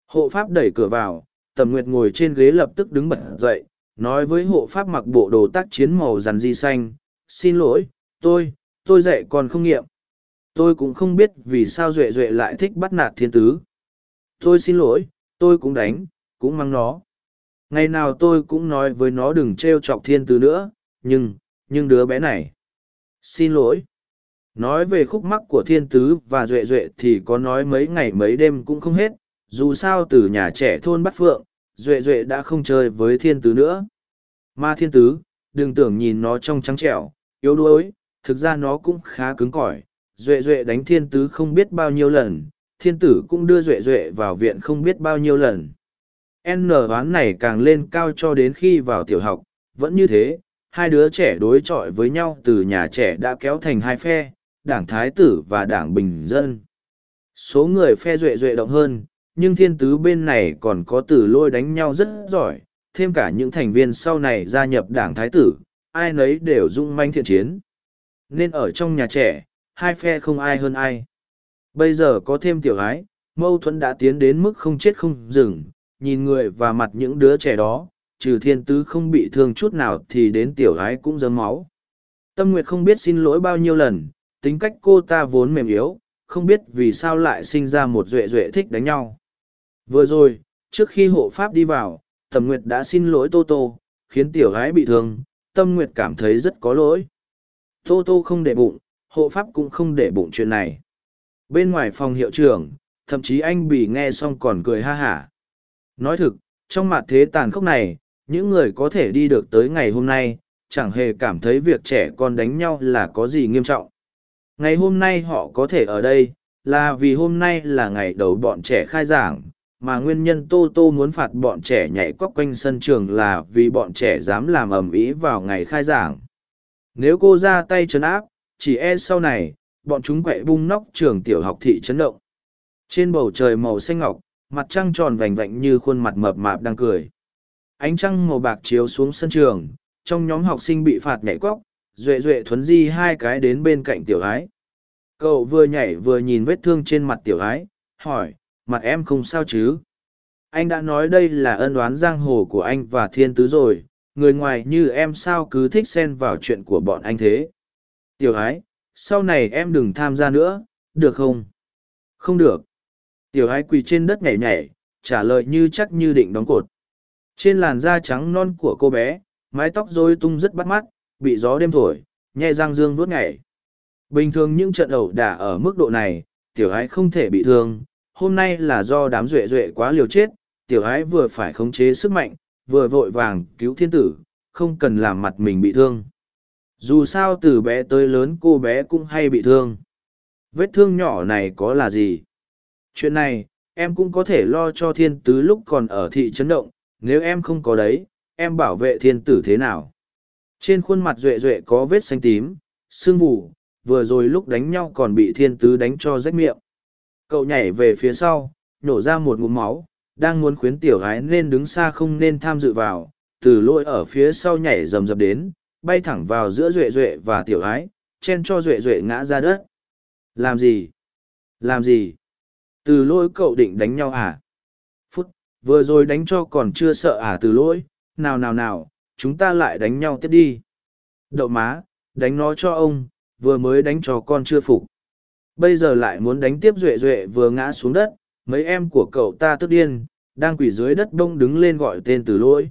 Hộ pháp đẩy cửa vào, tầm nguyệt ngồi trên ghế lập tức đứng bật dậy, nói với hộ pháp mặc bộ đồ tác chiến màu rằn di xanh, xin lỗi, tôi tôi dạy còn không nghiệm. Tôi cũng không biết vì sao duệ duệ lại thích bắt nạt thiên tứ. Tôi xin lỗi, tôi cũng đánh, cũng mắng nó ngày nào tôi cũng nói với nó đừng t r e o chọc thiên tứ nữa, nhưng nhưng đứa bé này. Xin lỗi. Nói về khúc mắc của thiên tứ và duệ duệ thì có nói mấy ngày mấy đêm cũng không hết, dù sao từ nhà trẻ thôn bắt phượng, duệ duệ đã không chơi với thiên tứ nữa. Ma thiên tứ, đừng tưởng nhìn nó trong trắng trẻo, yếu đuối, thực ra nó cũng khá cứng cỏi. Duệ duệ đánh thiên tứ không biết bao nhiêu lần, thiên tử cũng đưa duệ duệ vào viện không biết bao nhiêu lần n oán này càng lên cao cho đến khi vào tiểu học vẫn như thế hai đứa trẻ đối chọi với nhau từ nhà trẻ đã kéo thành hai phe đảng thái tử và đảng bình dân số người phe duệ duệ động hơn nhưng thiên tứ bên này còn có tử lôi đánh nhau rất giỏi thêm cả những thành viên sau này gia nhập đảng thái tử ai nấy đều dung manh thiện chiến nên ở trong nhà trẻ hai phe không ai hơn ai. Bây giờ có thêm tiểu ái, mâu thuẫn đã tiến đến mức không chết không dừng, nhìn người và mặt những đứa trẻ đó, trừ thiên tứ không bị thương chút nào thì đến tiểu ái cũng dớm máu. Tâm Nguyệt không biết xin lỗi bao nhiêu lần, tính cách cô ta vốn mềm yếu, không biết vì sao lại sinh ra một duệ duệ thích đánh nhau. Vừa rồi, trước khi hộ pháp đi vào, Tâm Nguyệt đã xin lỗi Tô Tô, khiến tiểu gái bị thương, Tâm Nguyệt cảm thấy rất có lỗi. Tô Tô không để bụng, hộ pháp cũng không để bụng chuyện này. Bên ngoài phòng hiệu trưởng, thậm chí anh Bỉ nghe xong còn cười ha hả. Nói thực, trong mặt thế tàn khốc này, những người có thể đi được tới ngày hôm nay, chẳng hề cảm thấy việc trẻ con đánh nhau là có gì nghiêm trọng. Ngày hôm nay họ có thể ở đây, là vì hôm nay là ngày đầu bọn trẻ khai giảng, mà nguyên nhân Tô Tô muốn phạt bọn trẻ nhảy cóc quanh sân trường là vì bọn trẻ dám làm ầm ĩ vào ngày khai giảng. Nếu cô ra tay trấn áp, chỉ e sau này, bọn chúng quậy bung nóc trường tiểu học thị chấn động. Trên bầu trời màu xanh ngọc, mặt trăng tròn vành vạnh như khuôn mặt mập mạp đang cười. Ánh trăng màu bạc chiếu xuống sân trường, trong nhóm học sinh bị phạt nhảy cóc, duệ duệ thuấn di hai cái đến bên cạnh tiểu ái. Cậu vừa nhảy vừa nhìn vết thương trên mặt tiểu ái hỏi mặt em không sao chứ? Anh đã nói đây là ân oán giang hồ của anh và thiên tứ rồi người ngoài như em sao cứ thích xen vào chuyện của bọn anh thế? Tiểu ái sau này em đừng tham gia nữa được không? Không được tiểu ái quỳ trên đất nhảy nhảy, trả lời như chắc như định đóng cột. Trên làn da trắng non của cô bé, mái tóc rối tung rất bắt mắt, bị gió đêm thổi nhẹ răng dương vuốt nhảy. Bình thường những trận ẩu đả ở mức độ này, tiểu ái không thể bị thương, hôm nay là do đám duệ duệ quá liều chết, tiểu ái vừa phải khống chế sức mạnh, vừa vội vàng cứu thiên tử, không cần làm mặt mình bị thương. Dù sao từ bé tới lớn cô bé cũng hay bị thương. Vết thương nhỏ này có là gì? Chuyện này, em cũng có thể lo cho thiên tứ lúc còn ở thị trấn động, nếu em không có đấy, em bảo vệ thiên tử thế nào? Trên khuôn mặt duệ duệ có vết xanh tím, sương mù, vừa rồi lúc đánh nhau còn bị thiên tứ đánh cho rách miệng. Cậu nhảy về phía sau nhổ ra một ngụm máu, đang muốn khuyến tiểu gái nên đứng xa không nên tham dự vào, từ lỗi ở phía sau nhảy rầm rập đến, bay thẳng vào giữa duệ duệ và tiểu gái, chen cho duệ duệ ngã ra đất. Làm gì? Làm gì? Từ lỗi cậu định đánh nhau à? Phút, vừa rồi đánh cho còn chưa sợ à từ lỗi? Nào nào nào, chúng ta lại đánh nhau tiếp đi. Đậu má, đánh nó cho ông, vừa mới đánh cho con chưa phục. Bây giờ lại muốn đánh tiếp duệ duệ vừa ngã xuống đất, mấy em của cậu ta tức điên, đang quỳ dưới đất đông đứng lên gọi tên từ lỗi.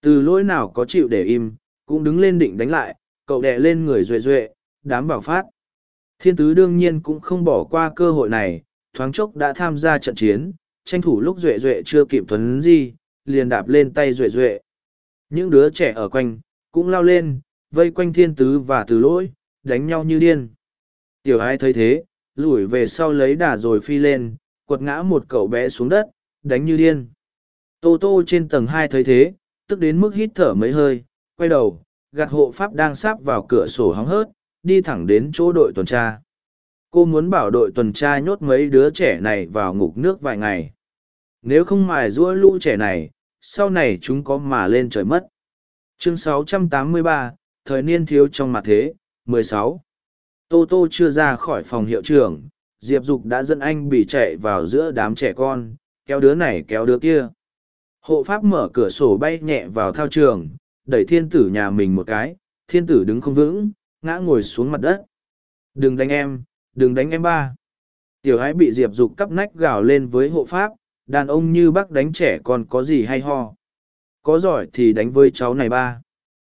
Từ lỗi nào có chịu để im, cũng đứng lên định đánh lại, cậu đè lên người duệ duệ, đám bảo phát. Thiên tứ đương nhiên cũng không bỏ qua cơ hội này thoáng chốc đã tham gia trận chiến, tranh thủ lúc duệ duệ chưa kịp thuấn di, liền đạp lên tay duệ duệ. Những đứa trẻ ở quanh cũng lao lên, vây quanh thiên tứ và từ lỗi, đánh nhau như điên. Tiểu ai thấy thế, lùi về sau lấy đà rồi phi lên, quật ngã một cậu bé xuống đất, đánh như điên. Tô tô trên tầng hai thấy thế, tức đến mức hít thở mấy hơi, quay đầu, gạt hộ pháp đang sáp vào cửa sổ hóng hớt, đi thẳng đến chỗ đội tuần tra cô muốn bảo đội tuần tra nhốt mấy đứa trẻ này vào ngục nước vài ngày. Nếu không mài giũa lũ trẻ này sau này chúng có mà lên trời mất. Chương 683, thời niên thiếu trong mặt thế 16. tô tô chưa ra khỏi phòng hiệu trưởng diệp dục đã dẫn anh bị chạy vào giữa đám trẻ con kéo đứa này kéo đứa kia. Hộ pháp mở cửa sổ bay nhẹ vào thao trường đẩy thiên tử nhà mình một cái thiên tử đứng không vững ngã ngồi xuống mặt đất. Đừng đánh em đừng đánh em ba. Tiểu ái bị diệp dục cắp nách gào lên với hộ pháp, đàn ông như bác đánh trẻ còn có gì hay ho. Có giỏi thì đánh với cháu này ba.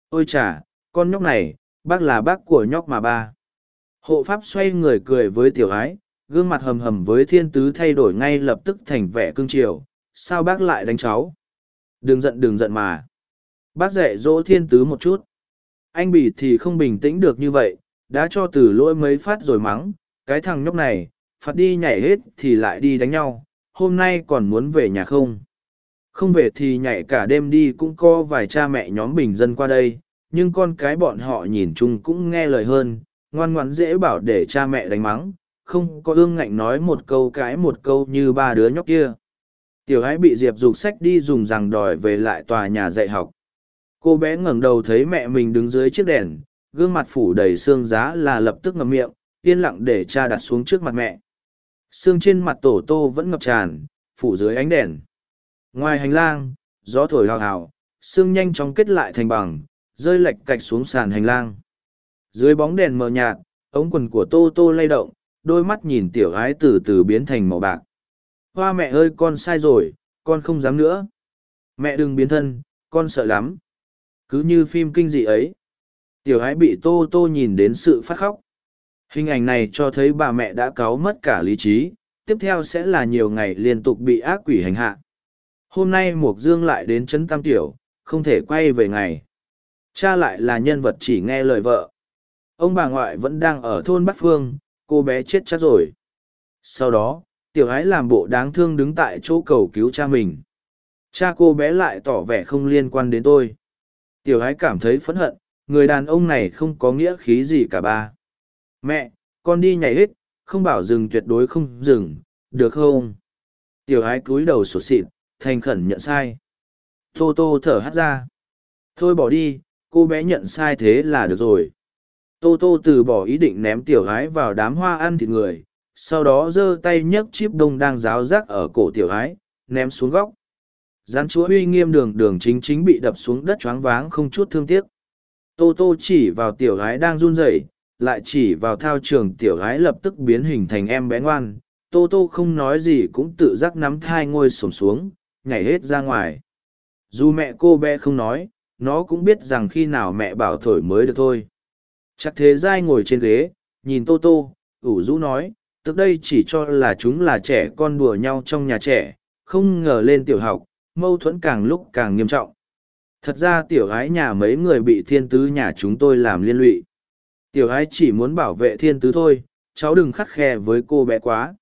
Ôi chả con nhóc này, bác là bác của nhóc mà ba. Hộ pháp xoay người cười với tiểu ái gương mặt hầm hầm với thiên tứ thay đổi ngay lập tức thành vẻ cương triều. Sao bác lại đánh cháu? Đừng giận đừng giận mà. Bác dạy dỗ thiên tứ một chút. Anh bị thì không bình tĩnh được như vậy, đã cho từ lỗi mấy phát rồi mắng cái thằng nhóc này, phạt đi nhảy hết thì lại đi đánh nhau, hôm nay còn muốn về nhà không? Không về thì nhảy cả đêm đi cũng có vài cha mẹ nhóm bình dân qua đây, nhưng con cái bọn họ nhìn chung cũng nghe lời hơn, ngoan ngoãn dễ bảo để cha mẹ đánh mắng, không có ương ngạnh nói một câu cái một câu như ba đứa nhóc kia. Tiểu ái bị diệp dục sách đi dùng rằng đòi về lại tòa nhà dạy học. Cô bé ngẩng đầu thấy mẹ mình đứng dưới chiếc đèn, gương mặt phủ đầy xương giá là lập tức ngậm miệng yên lặng để cha đặt xuống trước mặt mẹ. Sương trên mặt tổ tô vẫn ngập tràn, phủ dưới ánh đèn. Ngoài hành lang, gió thổi hào hào sương nhanh chóng kết lại thành bằng, rơi lệch cạch xuống sàn hành lang. Dưới bóng đèn mờ nhạt, ống quần của tô tô lay động, đôi mắt nhìn tiểu gái từ từ biến thành màu bạc. Hoa mẹ ơi, con sai rồi, con không dám nữa. Mẹ đừng biến thân, con sợ lắm. Cứ như phim kinh dị ấy. Tiểu gái bị tô tô nhìn đến sự phát khóc hình ảnh này cho thấy bà mẹ đã cáu mất cả lý trí, tiếp theo sẽ là nhiều ngày liên tục bị ác quỷ hành hạ. Hôm nay Mộc dương lại đến trấn tam tiểu, không thể quay về ngày. Cha lại là nhân vật chỉ nghe lời vợ. Ông bà ngoại vẫn đang ở thôn bát phương, cô bé chết chắc rồi. Sau đó, tiểu ái làm bộ đáng thương đứng tại chỗ cầu cứu cha mình. Cha cô bé lại tỏ vẻ không liên quan đến tôi. Tiểu ái cảm thấy phẫn hận, người đàn ông này không có nghĩa khí gì cả ba mẹ con đi nhảy hết không bảo dừng tuyệt đối không dừng được không tiểu ái cúi đầu sụt xịt thành khẩn nhận sai tô tô thở hắt ra thôi bỏ đi cô bé nhận sai thế là được rồi Tô Tô từ bỏ ý định ném tiểu Ái vào đám hoa ăn thịt người, sau đó giơ tay nhấc chip đông đang ráo rác ở cổ tiểu Ái, ném xuống góc. Gián chúa uy nghiêm đường đường chính chính bị đập xuống đất choáng váng không chút thương tiếc. Tô Tô chỉ vào tiểu gái đang run rẩy, lại chỉ vào thao trường tiểu gái lập tức biến hình thành em bé ngoan. Tô Tô không nói gì cũng tự giác nắm thai ngôi sổm xuống, nhảy hết ra ngoài. Dù mẹ cô bé không nói, nó cũng biết rằng khi nào mẹ bảo thổi mới được thôi. Chắc thế dai ngồi trên ghế, nhìn Tô Tô, ủ rũ nói, tức đây chỉ cho là chúng là trẻ con đùa nhau trong nhà trẻ, không ngờ lên tiểu học, mâu thuẫn càng lúc càng nghiêm trọng. Thật ra tiểu gái nhà mấy người bị thiên tứ nhà chúng tôi làm liên lụy. Tiểu gái chỉ muốn bảo vệ thiên tứ thôi, cháu đừng khắt khe với cô bé quá.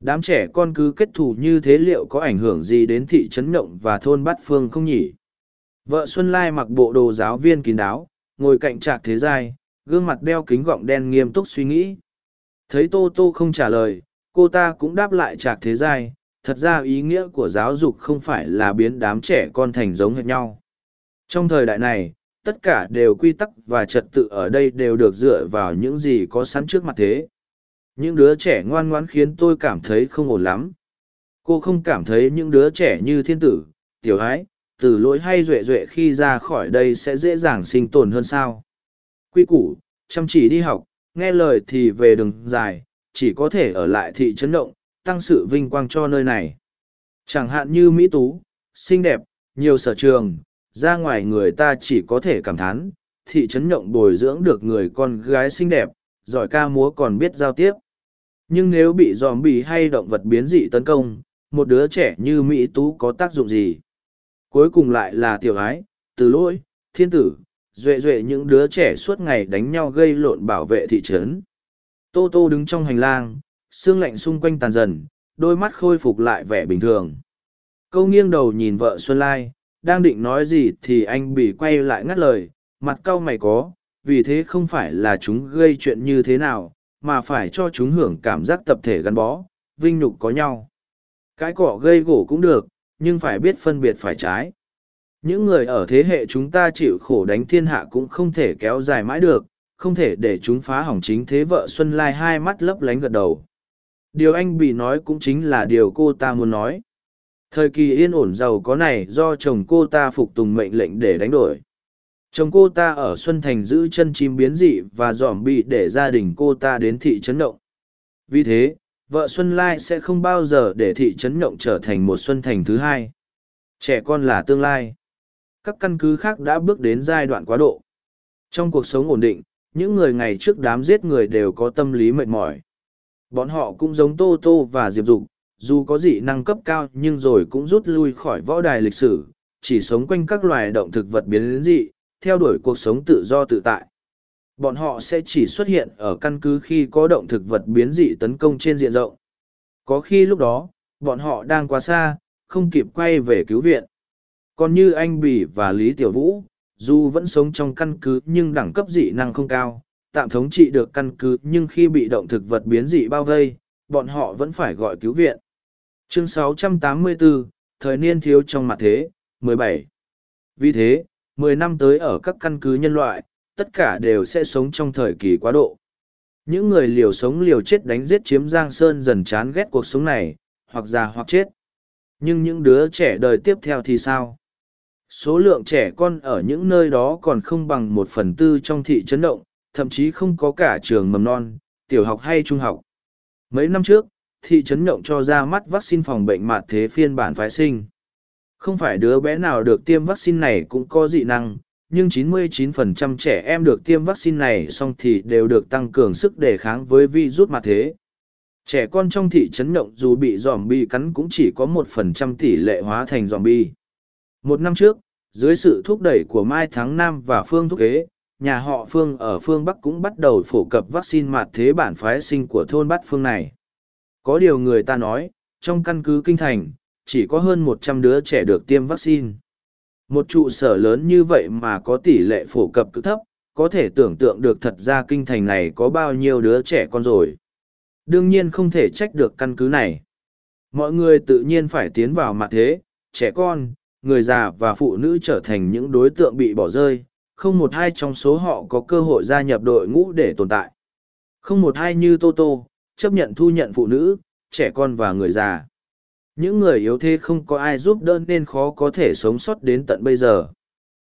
Đám trẻ con cứ kết thù như thế liệu có ảnh hưởng gì đến thị trấn Nhộng và thôn Bát Phương không nhỉ? Vợ Xuân Lai mặc bộ đồ giáo viên kín đáo, ngồi cạnh trạc thế giai, gương mặt đeo kính gọng đen nghiêm túc suy nghĩ. Thấy Tô Tô không trả lời, cô ta cũng đáp lại trạc thế giai, thật ra ý nghĩa của giáo dục không phải là biến đám trẻ con thành giống hệt nhau. Trong thời đại này, tất cả đều quy tắc và trật tự ở đây đều được dựa vào những gì có sẵn trước mặt thế. Những đứa trẻ ngoan ngoãn khiến tôi cảm thấy không ổn lắm. Cô không cảm thấy những đứa trẻ như thiên tử, tiểu ái, từ lỗi hay duệ duệ khi ra khỏi đây sẽ dễ dàng sinh tồn hơn sao. Quy củ, chăm chỉ đi học, nghe lời thì về đường dài, chỉ có thể ở lại thị trấn động, tăng sự vinh quang cho nơi này. Chẳng hạn như Mỹ Tú, xinh đẹp, nhiều sở trường, ra ngoài người ta chỉ có thể cảm thán, thị trấn nhộng bồi dưỡng được người con gái xinh đẹp, giỏi ca múa còn biết giao tiếp. Nhưng nếu bị dòm bì hay động vật biến dị tấn công, một đứa trẻ như Mỹ Tú có tác dụng gì? Cuối cùng lại là tiểu ái, từ lỗi, thiên tử, duệ duệ những đứa trẻ suốt ngày đánh nhau gây lộn bảo vệ thị trấn. Tô Tô đứng trong hành lang, xương lạnh xung quanh tàn dần, đôi mắt khôi phục lại vẻ bình thường. Câu nghiêng đầu nhìn vợ Xuân Lai, đang định nói gì thì anh bị quay lại ngắt lời, mặt cau mày có, vì thế không phải là chúng gây chuyện như thế nào, mà phải cho chúng hưởng cảm giác tập thể gắn bó, vinh nhục có nhau. Cái cỏ gây gỗ cũng được, nhưng phải biết phân biệt phải trái. Những người ở thế hệ chúng ta chịu khổ đánh thiên hạ cũng không thể kéo dài mãi được, không thể để chúng phá hỏng chính thế vợ Xuân Lai hai mắt lấp lánh gật đầu. Điều anh bị nói cũng chính là điều cô ta muốn nói. Thời kỳ yên ổn giàu có này do chồng cô ta phục tùng mệnh lệnh để đánh đổi. Chồng cô ta ở Xuân Thành giữ chân chim biến dị và dòm bị để gia đình cô ta đến thị trấn động. Vì thế, vợ Xuân Lai sẽ không bao giờ để thị trấn động trở thành một Xuân Thành thứ hai. Trẻ con là tương lai. Các căn cứ khác đã bước đến giai đoạn quá độ. Trong cuộc sống ổn định, những người ngày trước đám giết người đều có tâm lý mệt mỏi. Bọn họ cũng giống Tô Tô và Diệp Dục, dù có dị năng cấp cao nhưng rồi cũng rút lui khỏi võ đài lịch sử, chỉ sống quanh các loài động thực vật biến dị, theo đuổi cuộc sống tự do tự tại. Bọn họ sẽ chỉ xuất hiện ở căn cứ khi có động thực vật biến dị tấn công trên diện rộng. Có khi lúc đó, bọn họ đang quá xa, không kịp quay về cứu viện. Còn như anh Bỉ và Lý Tiểu Vũ, dù vẫn sống trong căn cứ nhưng đẳng cấp dị năng không cao, tạm thống trị được căn cứ nhưng khi bị động thực vật biến dị bao vây, bọn họ vẫn phải gọi cứu viện. Chương 684, Thời niên thiếu trong mặt thế, 17. Vì thế, 10 năm tới ở các căn cứ nhân loại, tất cả đều sẽ sống trong thời kỳ quá độ. Những người liều sống liều chết đánh giết chiếm Giang Sơn dần chán ghét cuộc sống này, hoặc già hoặc chết. Nhưng những đứa trẻ đời tiếp theo thì sao? Số lượng trẻ con ở những nơi đó còn không bằng một phần tư trong thị trấn động, thậm chí không có cả trường mầm non, tiểu học hay trung học. Mấy năm trước, thị trấn nhộng cho ra mắt vaccine phòng bệnh mạt thế phiên bản phái sinh. Không phải đứa bé nào được tiêm vaccine này cũng có dị năng, nhưng 99% trẻ em được tiêm vaccine này xong thì đều được tăng cường sức đề kháng với virus mạt thế. Trẻ con trong thị trấn nhộng dù bị giòm bi cắn cũng chỉ có 1% tỷ lệ hóa thành giòm bi. Một năm trước, dưới sự thúc đẩy của Mai Thắng Nam và Phương Thúc Kế, nhà họ Phương ở phương Bắc cũng bắt đầu phổ cập vaccine mạt thế bản phái sinh của thôn Bát Phương này. Có điều người ta nói, trong căn cứ kinh thành, chỉ có hơn một trăm đứa trẻ được tiêm vaccine. Một trụ sở lớn như vậy mà có tỷ lệ phổ cập cứ thấp, có thể tưởng tượng được thật ra kinh thành này có bao nhiêu đứa trẻ con rồi. Đương nhiên không thể trách được căn cứ này. Mọi người tự nhiên phải tiến vào mặt thế, trẻ con, người già và phụ nữ trở thành những đối tượng bị bỏ rơi, không một ai trong số họ có cơ hội gia nhập đội ngũ để tồn tại. Không một ai như toto chấp nhận thu nhận phụ nữ, trẻ con và người già. Những người yếu thế không có ai giúp đỡ nên khó có thể sống sót đến tận bây giờ.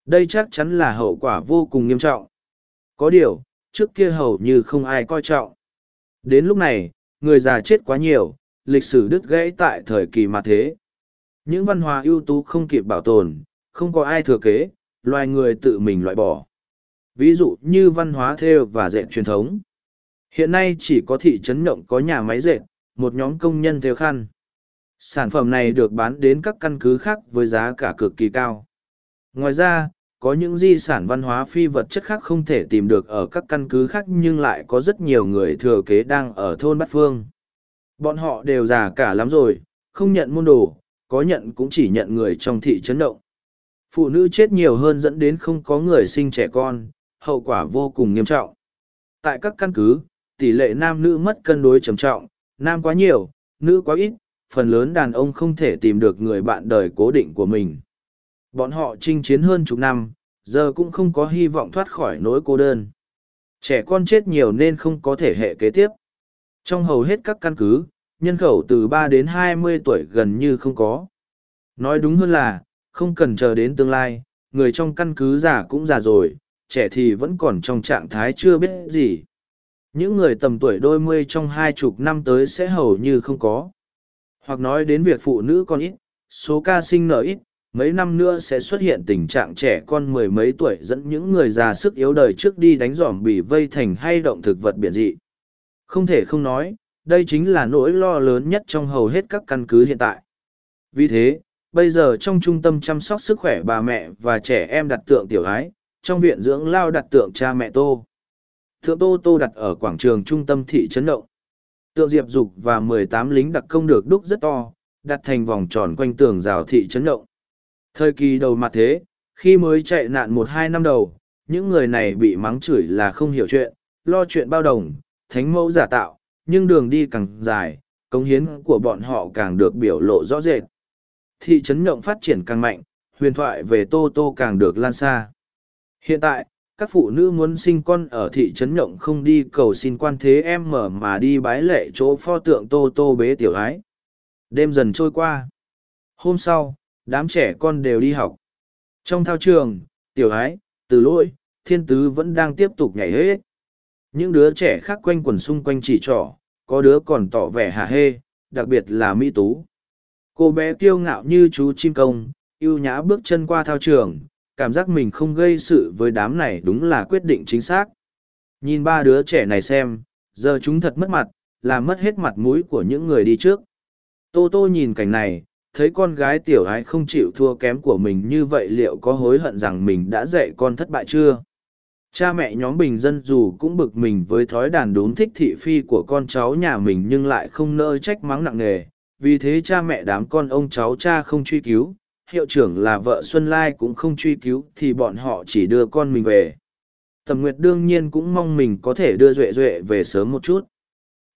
Đây chắc chắn là hậu quả vô cùng nghiêm trọng. Có điều, trước kia hầu như không ai coi trọng. Đến lúc này, người già chết quá nhiều, lịch sử đứt gãy tại thời kỳ mà thế. Những văn hóa ưu tú không kịp bảo tồn, không có ai thừa kế, loài người tự mình loại bỏ. Ví dụ như văn hóa theo và dệt truyền thống. Hiện nay chỉ có thị trấn Nhộng có nhà máy dệt, một nhóm công nhân theo khăn. Sản phẩm này được bán đến các căn cứ khác với giá cả cực kỳ cao. Ngoài ra, có những di sản văn hóa phi vật chất khác không thể tìm được ở các căn cứ khác nhưng lại có rất nhiều người thừa kế đang ở thôn Bát Phương. Bọn họ đều già cả lắm rồi, không nhận môn đồ, có nhận cũng chỉ nhận người trong thị trấn động. Phụ nữ chết nhiều hơn dẫn đến không có người sinh trẻ con, hậu quả vô cùng nghiêm trọng. Tại các căn cứ, tỷ lệ nam nữ mất cân đối trầm trọng, nam quá nhiều, nữ quá ít, phần lớn đàn ông không thể tìm được người bạn đời cố định của mình. Bọn họ chinh chiến hơn chục năm, giờ cũng không có hy vọng thoát khỏi nỗi cô đơn. Trẻ con chết nhiều nên không có thể hệ kế tiếp. Trong hầu hết các căn cứ, nhân khẩu từ ba đến hai mươi tuổi gần như không có. Nói đúng hơn là, không cần chờ đến tương lai, người trong căn cứ già cũng già rồi, trẻ thì vẫn còn trong trạng thái chưa biết gì. Những người tầm tuổi đôi mươi trong hai chục năm tới sẽ hầu như không có. Hoặc nói đến việc phụ nữ còn ít, số ca sinh nở ít, mấy năm nữa sẽ xuất hiện tình trạng trẻ con mười mấy tuổi dẫn những người già sức yếu đời trước đi đánh giỏm bị vây thành hay động thực vật biển dị. Không thể không nói, đây chính là nỗi lo lớn nhất trong hầu hết các căn cứ hiện tại. Vì thế, bây giờ trong trung tâm chăm sóc sức khỏe bà mẹ và trẻ em đặt tượng tiểu ái, trong viện dưỡng lao đặt tượng cha mẹ tô. Tượng tô tô đặt ở quảng trường trung tâm thị trấn động. Tượng diệp dục và mười tám lính đặc công được đúc rất to, đặt thành vòng tròn quanh tường rào thị trấn động. Thời kỳ đầu mặt thế, khi mới chạy nạn một hai năm đầu, những người này bị mắng chửi là không hiểu chuyện, lo chuyện bao đồng, thánh mẫu giả tạo, nhưng đường đi càng dài, cống hiến của bọn họ càng được biểu lộ rõ rệt. Thị trấn động phát triển càng mạnh, huyền thoại về Tô Tô càng được lan xa. Hiện tại, các phụ nữ muốn sinh con ở thị trấn nhộng không đi cầu xin quan thế em mở mà đi bái lệ chỗ pho tượng Tô Tô bế tiểu ái. Đêm dần trôi qua. Hôm sau, đám trẻ con đều đi học. Trong thao trường, tiểu ái, từ lỗi, thiên tứ vẫn đang tiếp tục nhảy hết. Những đứa trẻ khác quanh quần xung quanh chỉ trỏ, có đứa còn tỏ vẻ hà hê, đặc biệt là Mỹ Tú. Cô bé kiêu ngạo như chú chim công, yêu nhã bước chân qua thao trường, cảm giác mình không gây sự với đám này đúng là quyết định chính xác. Nhìn ba đứa trẻ này xem, giờ chúng thật mất mặt, làm mất hết mặt mũi của những người đi trước. Tô Tô nhìn cảnh này, thấy con gái tiểu ái không chịu thua kém của mình như vậy liệu có hối hận rằng mình đã dạy con thất bại chưa? Cha mẹ nhóm bình dân dù cũng bực mình với thói đàn đốn thích thị phi của con cháu nhà mình nhưng lại không nỡ trách mắng nặng nề, vì thế cha mẹ đám con ông cháu cha không truy cứu, hiệu trưởng là vợ Xuân Lai cũng không truy cứu thì bọn họ chỉ đưa con mình về. Tầm Nguyệt đương nhiên cũng mong mình có thể đưa Duệ Duệ về sớm một chút.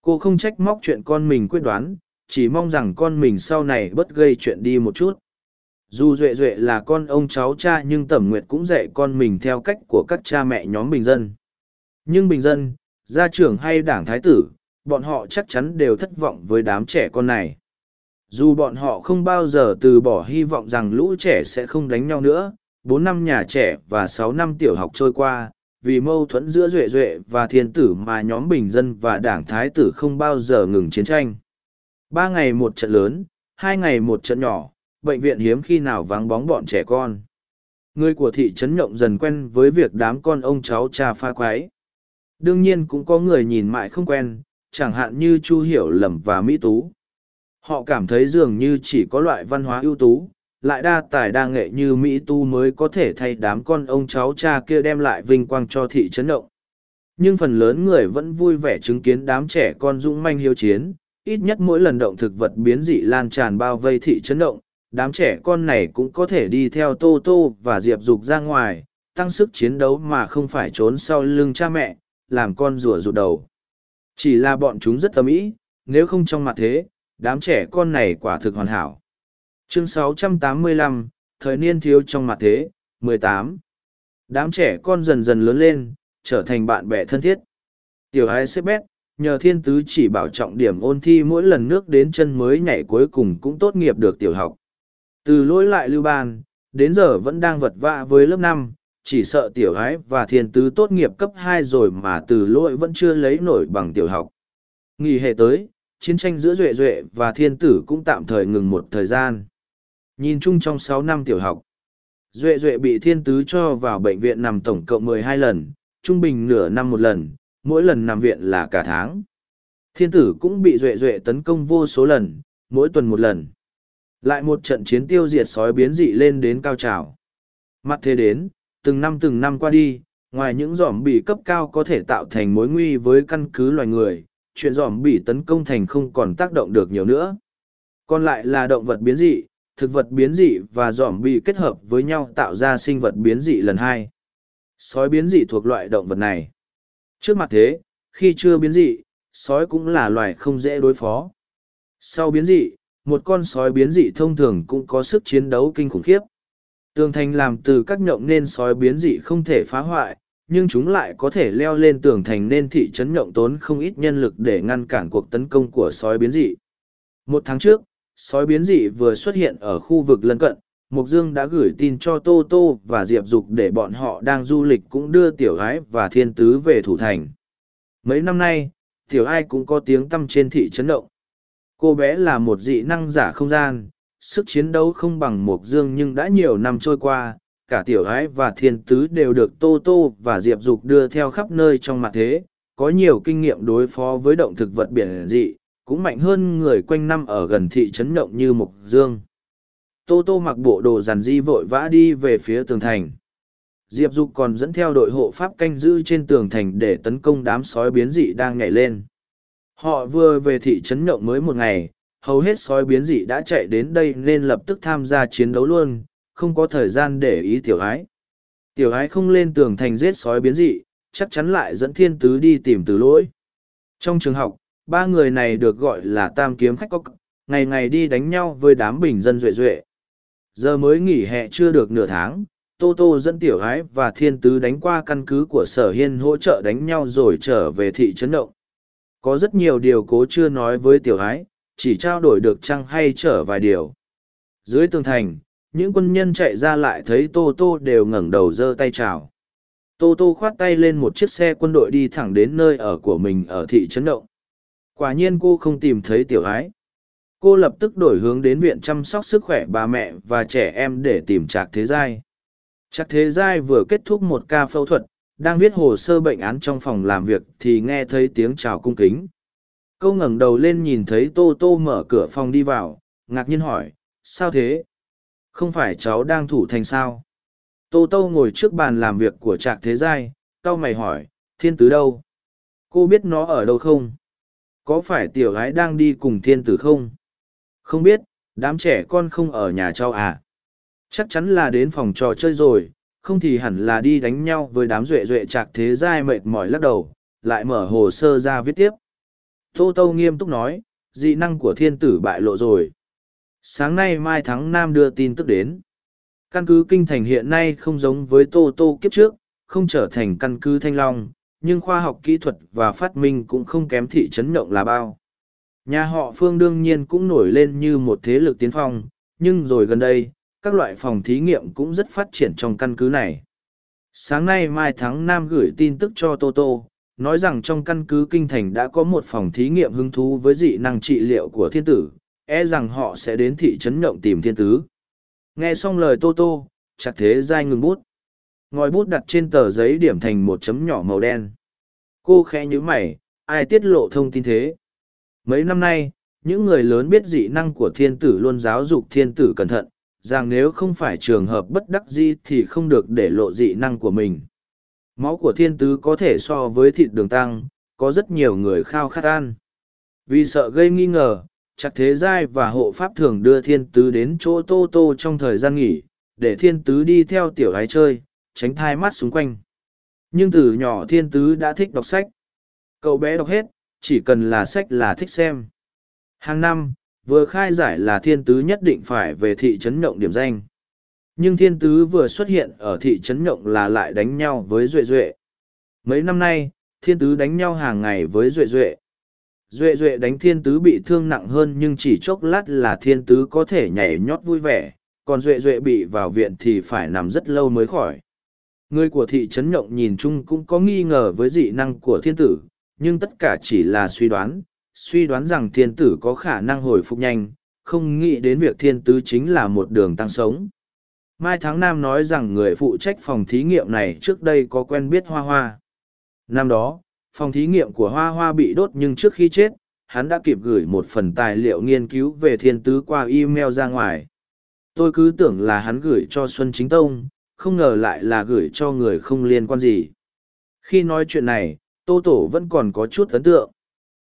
Cô không trách móc chuyện con mình quyết đoán, chỉ mong rằng con mình sau này bớt gây chuyện đi một chút. Dù Duệ Duệ là con ông cháu cha nhưng Tẩm Nguyệt cũng dạy con mình theo cách của các cha mẹ nhóm bình dân. Nhưng bình dân, gia trưởng hay đảng thái tử, bọn họ chắc chắn đều thất vọng với đám trẻ con này. Dù bọn họ không bao giờ từ bỏ hy vọng rằng lũ trẻ sẽ không đánh nhau nữa, bốn năm nhà trẻ và sáu năm tiểu học trôi qua, vì mâu thuẫn giữa Duệ Duệ và Thiên Tử mà nhóm bình dân và đảng Thái Tử không bao giờ ngừng chiến tranh. Ba ngày một trận lớn, hai ngày một trận nhỏ, bệnh viện hiếm khi nào vắng bóng bọn trẻ con. Người của thị trấn nhộng dần quen với việc đám con ông cháu cha pha quái. Đương nhiên cũng có người nhìn mãi không quen, chẳng hạn như Chu Hiểu Lầm và Mỹ Tú. Họ cảm thấy dường như chỉ có loại văn hóa ưu tú, lại đa tài đa nghệ như Mỹ Tu mới có thể thay đám con ông cháu cha kia đem lại vinh quang cho thị trấn động. Nhưng phần lớn người vẫn vui vẻ chứng kiến đám trẻ con dũng manh hiếu chiến, ít nhất mỗi lần động thực vật biến dị lan tràn bao vây thị trấn động, đám trẻ con này cũng có thể đi theo Tô Tô và Diệp Dục ra ngoài, tăng sức chiến đấu mà không phải trốn sau lưng cha mẹ, làm con rùa rụt đầu. Chỉ là bọn chúng rất tâm ý, nếu không trong mặt thế, đám trẻ con này quả thực hoàn hảo. Chương 685, Thời niên thiếu trong mặt thế, 18. Đám trẻ con dần dần lớn lên, trở thành bạn bè thân thiết. Tiểu hai xếp bét, nhờ thiên tứ chỉ bảo trọng điểm ôn thi mỗi lần nước đến chân mới nhảy cuối cùng cũng tốt nghiệp được tiểu học. Từ lỗi lại lưu ban, đến giờ vẫn đang vật vã với lớp năm, chỉ sợ tiểu gái và thiên tứ tốt nghiệp cấp hai rồi mà từ lỗi vẫn chưa lấy nổi bằng tiểu học. Nghỉ hè tới, chiến tranh giữa Duệ Duệ và thiên tử cũng tạm thời ngừng một thời gian. Nhìn chung trong sáu năm tiểu học, Duệ Duệ bị thiên tứ cho vào bệnh viện nằm tổng cộng mười hai lần, trung bình nửa năm một lần, mỗi lần nằm viện là cả tháng. Thiên tử cũng bị Duệ Duệ tấn công vô số lần, mỗi tuần một lần. Lại một trận chiến tiêu diệt sói biến dị lên đến cao trào. Mặt thế đến, từng năm từng năm qua đi, ngoài những giỏm bị cấp cao có thể tạo thành mối nguy với căn cứ loài người, chuyện dòm bị tấn công thành không còn tác động được nhiều nữa. Còn lại là động vật biến dị, thực vật biến dị và dòm bị kết hợp với nhau tạo ra sinh vật biến dị lần hai. Sói biến dị thuộc loại động vật này. Trước mặt thế, khi chưa biến dị, sói cũng là loài không dễ đối phó. Sau biến dị, một con sói biến dị thông thường cũng có sức chiến đấu kinh khủng khiếp. Tường thành làm từ các nhộng nên sói biến dị không thể phá hoại, nhưng chúng lại có thể leo lên tường thành nên thị trấn nhộng tốn không ít nhân lực để ngăn cản cuộc tấn công của sói biến dị. Một tháng trước, sói biến dị vừa xuất hiện ở khu vực lân cận, Mục Dương đã gửi tin cho Tô Tô và Diệp Dục để bọn họ đang du lịch cũng đưa Tiểu Ái và Thiên Tứ về thủ thành. Mấy năm nay, Tiểu Ai cũng có tiếng tăm trên thị trấn động. Cô bé là một dị năng giả không gian, sức chiến đấu không bằng Mục Dương nhưng đã nhiều năm trôi qua, cả Tiểu Ái và Thiên Tứ đều được Tô Tô và Diệp Dục đưa theo khắp nơi trong mặt thế, có nhiều kinh nghiệm đối phó với động thực vật biển dị, cũng mạnh hơn người quanh năm ở gần thị trấn động như Mục Dương. Tô tô mặc bộ đồ giàn di vội vã đi về phía tường thành. Diệp dục còn dẫn theo đội hộ pháp canh giữ trên tường thành để tấn công đám sói biến dị đang nhảy lên. Họ vừa về thị trấn nhộng mới một ngày hầu hết sói biến dị đã chạy đến đây nên lập tức tham gia chiến đấu luôn không có thời gian để ý tiểu ái tiểu ái không lên tường thành giết sói biến dị chắc chắn lại dẫn thiên tứ đi tìm từ lỗi trong trường học ba người này được gọi là tam kiếm khách cóc ngày ngày đi đánh nhau với đám bình dân duệ duệ Giờ mới nghỉ hè chưa được nửa tháng, Tô Tô dẫn Tiểu Ái và Thiên Tứ đánh qua căn cứ của Sở Hiên hỗ trợ đánh nhau rồi trở về thị trấn động. Có rất nhiều điều cố chưa nói với Tiểu Ái, chỉ trao đổi được chăng hay trở vài điều. Dưới tường thành, những quân nhân chạy ra lại thấy Tô Tô đều ngẩng đầu giơ tay chào. Tô Tô khoát tay lên một chiếc xe quân đội đi thẳng đến nơi ở của mình ở thị trấn động. Quả nhiên cô không tìm thấy Tiểu Ái cô lập tức đổi hướng đến viện chăm sóc sức khỏe bà mẹ và trẻ em để tìm trạc thế giai trạc thế giai vừa kết thúc một ca phẫu thuật, đang viết hồ sơ bệnh án trong phòng làm việc thì nghe thấy tiếng chào cung kính câu ngẩng đầu lên nhìn thấy tô tô mở cửa phòng đi vào, ngạc nhiên hỏi, sao thế không phải cháu đang thủ thành sao tô tô ngồi trước bàn làm việc của trạc thế giai c a o mày hỏi thiên tứ đâu cô biết nó ở đâu không có phải tiểu gái đang đi cùng thiên tử không không biết, đám trẻ con không ở nhà cháu à? Chắc chắn là đến phòng trò chơi rồi, không thì hẳn là đi đánh nhau với đám duệ duệ Trạc thế giai mệt mỏi lắc đầu, lại mở hồ sơ ra viết tiếp. Tô Tô nghiêm túc nói, dị năng của thiên tử bại lộ rồi. Sáng nay Mai Thắng Nam đưa tin tức đến. Căn cứ kinh thành hiện nay không giống với Tô Tô kiếp trước, không trở thành căn cứ thanh long, nhưng khoa học kỹ thuật và phát minh cũng không kém thị trấn động là bao. Nhà họ Phương đương nhiên cũng nổi lên như một thế lực tiến phong, nhưng rồi gần đây, các loại phòng thí nghiệm cũng rất phát triển trong căn cứ này. Sáng nay Mai Thắng Nam gửi tin tức cho Toto, nói rằng trong căn cứ Kinh Thành đã có một phòng thí nghiệm hứng thú với dị năng trị liệu của thiên tử, e rằng họ sẽ đến thị trấn nhộng tìm thiên tứ. Nghe xong lời Tô Tô, chặt thế dai ngừng bút. Ngòi bút đặt trên tờ giấy điểm thành một chấm nhỏ màu đen. Cô khẽ nhíu mày, ai tiết lộ thông tin thế? Mấy năm nay, những người lớn biết dị năng của thiên tử luôn giáo dục thiên tử cẩn thận, rằng nếu không phải trường hợp bất đắc di thì không được để lộ dị năng của mình. Máu của thiên tứ có thể so với thịt đường tăng, có rất nhiều người khao khát ăn. Vì sợ gây nghi ngờ, chặt thế giai và hộ pháp thường đưa thiên tứ đến chỗ tô tô trong thời gian nghỉ, để thiên tứ đi theo tiểu gái chơi, tránh thai mắt xung quanh. Nhưng từ nhỏ thiên tứ đã thích đọc sách. Cậu bé đọc hết, chỉ cần là sách là thích xem. Hàng năm, vừa khai giải là thiên tứ nhất định phải về thị trấn nhộng điểm danh. nhưng thiên tứ vừa xuất hiện ở thị trấn nhộng là lại đánh nhau với duệ duệ mấy năm nay thiên tứ đánh nhau hàng ngày với duệ duệ duệ duệ đánh thiên tứ bị thương nặng hơn nhưng chỉ chốc lát là thiên tứ có thể nhảy nhót vui vẻ, còn duệ duệ bị vào viện thì phải nằm rất lâu mới khỏi. Người của thị trấn nhộng nhìn chung cũng có nghi ngờ với dị năng của thiên tử, nhưng tất cả chỉ là suy đoán suy đoán rằng thiên tử có khả năng hồi phục nhanh, không nghĩ đến việc thiên tứ chính là một đường tăng sống. Mai tháng nam nói rằng người phụ trách phòng thí nghiệm này trước đây có quen biết hoa hoa. Năm đó phòng thí nghiệm của hoa hoa bị đốt nhưng trước khi chết, hắn đã kịp gửi một phần tài liệu nghiên cứu về thiên tứ qua email ra ngoài. Tôi cứ tưởng là hắn gửi cho xuân chính tông, không ngờ lại là gửi cho người không liên quan gì. Khi nói chuyện này, tô tổ vẫn còn có chút ấn tượng.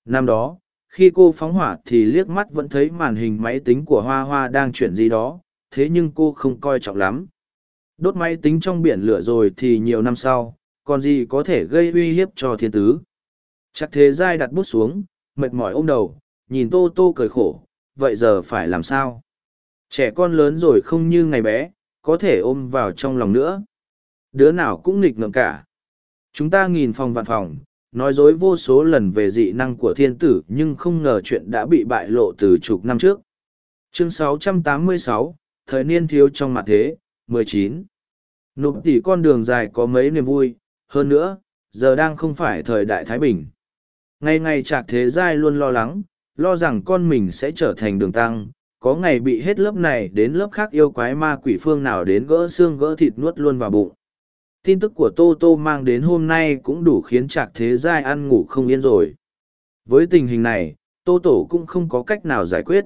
Năm đó, khi cô phóng hỏa thì liếc mắt vẫn thấy màn hình máy tính của hoa hoa đang chuyển gì đó, thế nhưng cô không coi trọng lắm. Đốt máy tính trong biển lửa rồi thì nhiều năm sau còn gì có thể gây uy hiếp cho thiên tứ. Chắc thế giai đặt bút xuống mệt mỏi ôm đầu nhìn tô tô cười khổ vậy giờ phải làm sao? Trẻ con lớn rồi không như ngày bé có thể ôm vào trong lòng nữa. Đứa nào cũng nghịch ngợm cả. Chúng ta nghìn phòng vạn phòng nói dối vô số lần về dị năng của thiên tử nhưng không ngờ chuyện đã bị bại lộ từ chục năm trước. Chương 686, thời niên thiếu trong mặt thế 19. nụp tỉ con đường dài có mấy niềm vui hơn nữa, giờ đang không phải thời đại thái bình. Ngày ngày trạc thế giai luôn lo lắng, lo rằng con mình sẽ trở thành đường tăng, có ngày bị hết lớp này đến lớp khác yêu quái ma quỷ phương nào đến gỡ xương gỡ thịt nuốt luôn vào bụng. Tin tức của tô tô mang đến hôm nay cũng đủ khiến trạc thế giai ăn ngủ không yên rồi. Với tình hình này, tô tổ cũng không có cách nào giải quyết.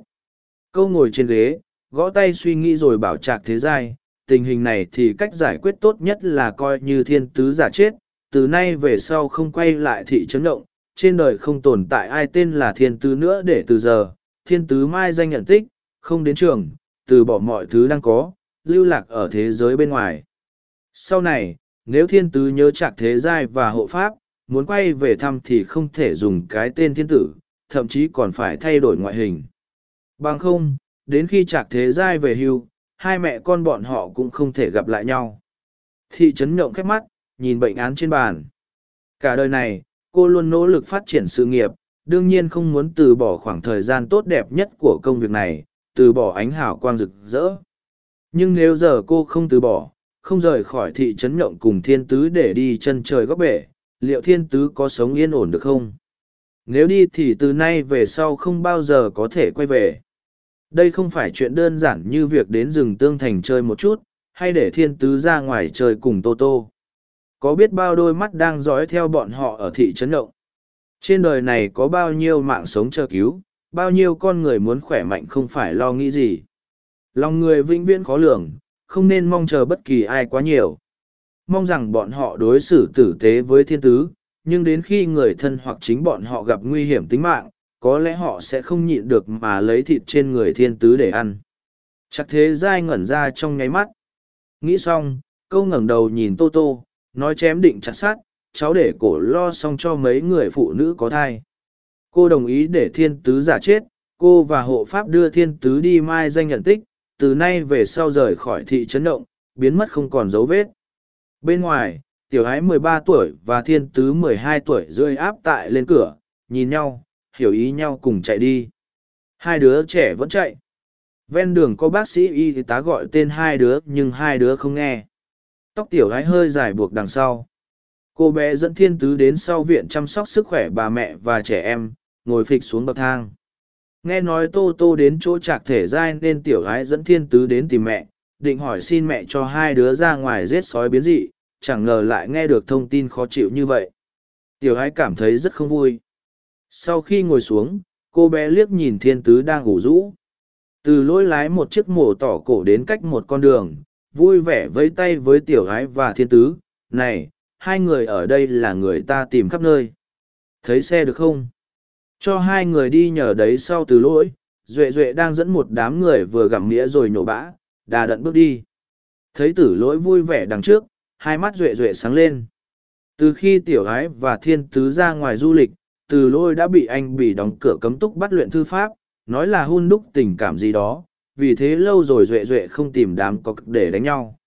Câu ngồi trên ghế, gõ tay suy nghĩ rồi bảo trạc thế giai tình hình này thì cách giải quyết tốt nhất là coi như thiên tứ giả chết, từ nay về sau không quay lại thị trấn động, trên đời không tồn tại ai tên là thiên tứ nữa để từ giờ, thiên tứ mai danh nhận tích, không đến trường, từ bỏ mọi thứ đang có, lưu lạc ở thế giới bên ngoài. Sau này, nếu thiên tứ nhớ trạc thế giai và hộ pháp, muốn quay về thăm thì không thể dùng cái tên thiên tử, thậm chí còn phải thay đổi ngoại hình. Bằng không, đến khi trạc thế giai về hưu hai mẹ con bọn họ cũng không thể gặp lại nhau. Thị trấn nhộng khép mắt, nhìn bệnh án trên bàn. Cả đời này, cô luôn nỗ lực phát triển sự nghiệp, đương nhiên không muốn từ bỏ khoảng thời gian tốt đẹp nhất của công việc này, từ bỏ ánh hào quang rực rỡ. Nhưng nếu giờ cô không từ bỏ, không rời khỏi thị trấn nhộng cùng thiên tứ để đi chân trời góc bể, liệu thiên tứ có sống yên ổn được không? Nếu đi thì từ nay về sau không bao giờ có thể quay về đây không phải chuyện đơn giản như việc đến rừng tương thành chơi một chút, hay để thiên tứ ra ngoài chơi cùng tô tô. Có biết bao đôi mắt đang dõi theo bọn họ ở thị trấn động. Trên đời này có bao nhiêu mạng sống chờ cứu, bao nhiêu con người muốn khỏe mạnh không phải lo nghĩ gì. Lòng người vĩnh viễn khó lường, không nên mong chờ bất kỳ ai quá nhiều. Mong rằng bọn họ đối xử tử tế với thiên tứ, nhưng đến khi người thân hoặc chính bọn họ gặp nguy hiểm tính mạng có lẽ họ sẽ không nhịn được mà lấy thịt trên người thiên tứ để ăn. Chắc thế dai ngẩn ra trong nháy mắt. Nghĩ xong, câu ngẩng đầu nhìn tô tô, nói chém định chặt sát, cháu để cổ lo xong cho mấy người phụ nữ có thai. Cô đồng ý để thiên tứ giả chết, cô và hộ pháp đưa thiên tứ đi mai danh nhận tích, từ nay về sau rời khỏi thị trấn động, biến mất không còn dấu vết. Bên ngoài, tiểu ái mười ba tuổi và thiên tứ mười hai tuổi rơi áp tại lên cửa, nhìn nhau hiểu ý nhau cùng chạy đi. Hai đứa trẻ vẫn chạy. Ven đường có bác sĩ y tá gọi tên hai đứa, nhưng hai đứa không nghe. Tóc tiểu gái hơi dài buộc đằng sau. Cô bé dẫn thiên tứ đến sau viện chăm sóc sức khỏe bà mẹ và trẻ em, ngồi phịch xuống bậc thang. Nghe nói tô tô đến chỗ trạc thể giai nên tiểu gái dẫn thiên tứ đến tìm mẹ, định hỏi xin mẹ cho hai đứa ra ngoài giết sói biến dị, chẳng ngờ lại nghe được thông tin khó chịu như vậy. Tiểu gái cảm thấy rất không vui sau khi ngồi xuống, cô bé liếc nhìn thiên tứ đang ngủ rũ. Từ lỗi lái một chiếc mổ tỏ cổ đến cách một con đường, vui vẻ vẫy tay với tiểu gái và thiên tứ. Này, hai người ở đây là người ta tìm khắp nơi. Thấy xe được không? Cho hai người đi nhờ đấy sau từ lỗi, duệ duệ đang dẫn một đám người vừa gặm nghĩa rồi nhổ bã, đà đận bước đi. Thấy tử lỗi vui vẻ đằng trước, hai mắt duệ duệ sáng lên. Từ khi tiểu gái và thiên tứ ra ngoài du lịch từ lôi đã bị anh bị đóng cửa cấm túc bắt luyện thư pháp, nói là hôn đúc tình cảm gì đó, vì thế lâu rồi duệ duệ không tìm đám có để đánh nhau.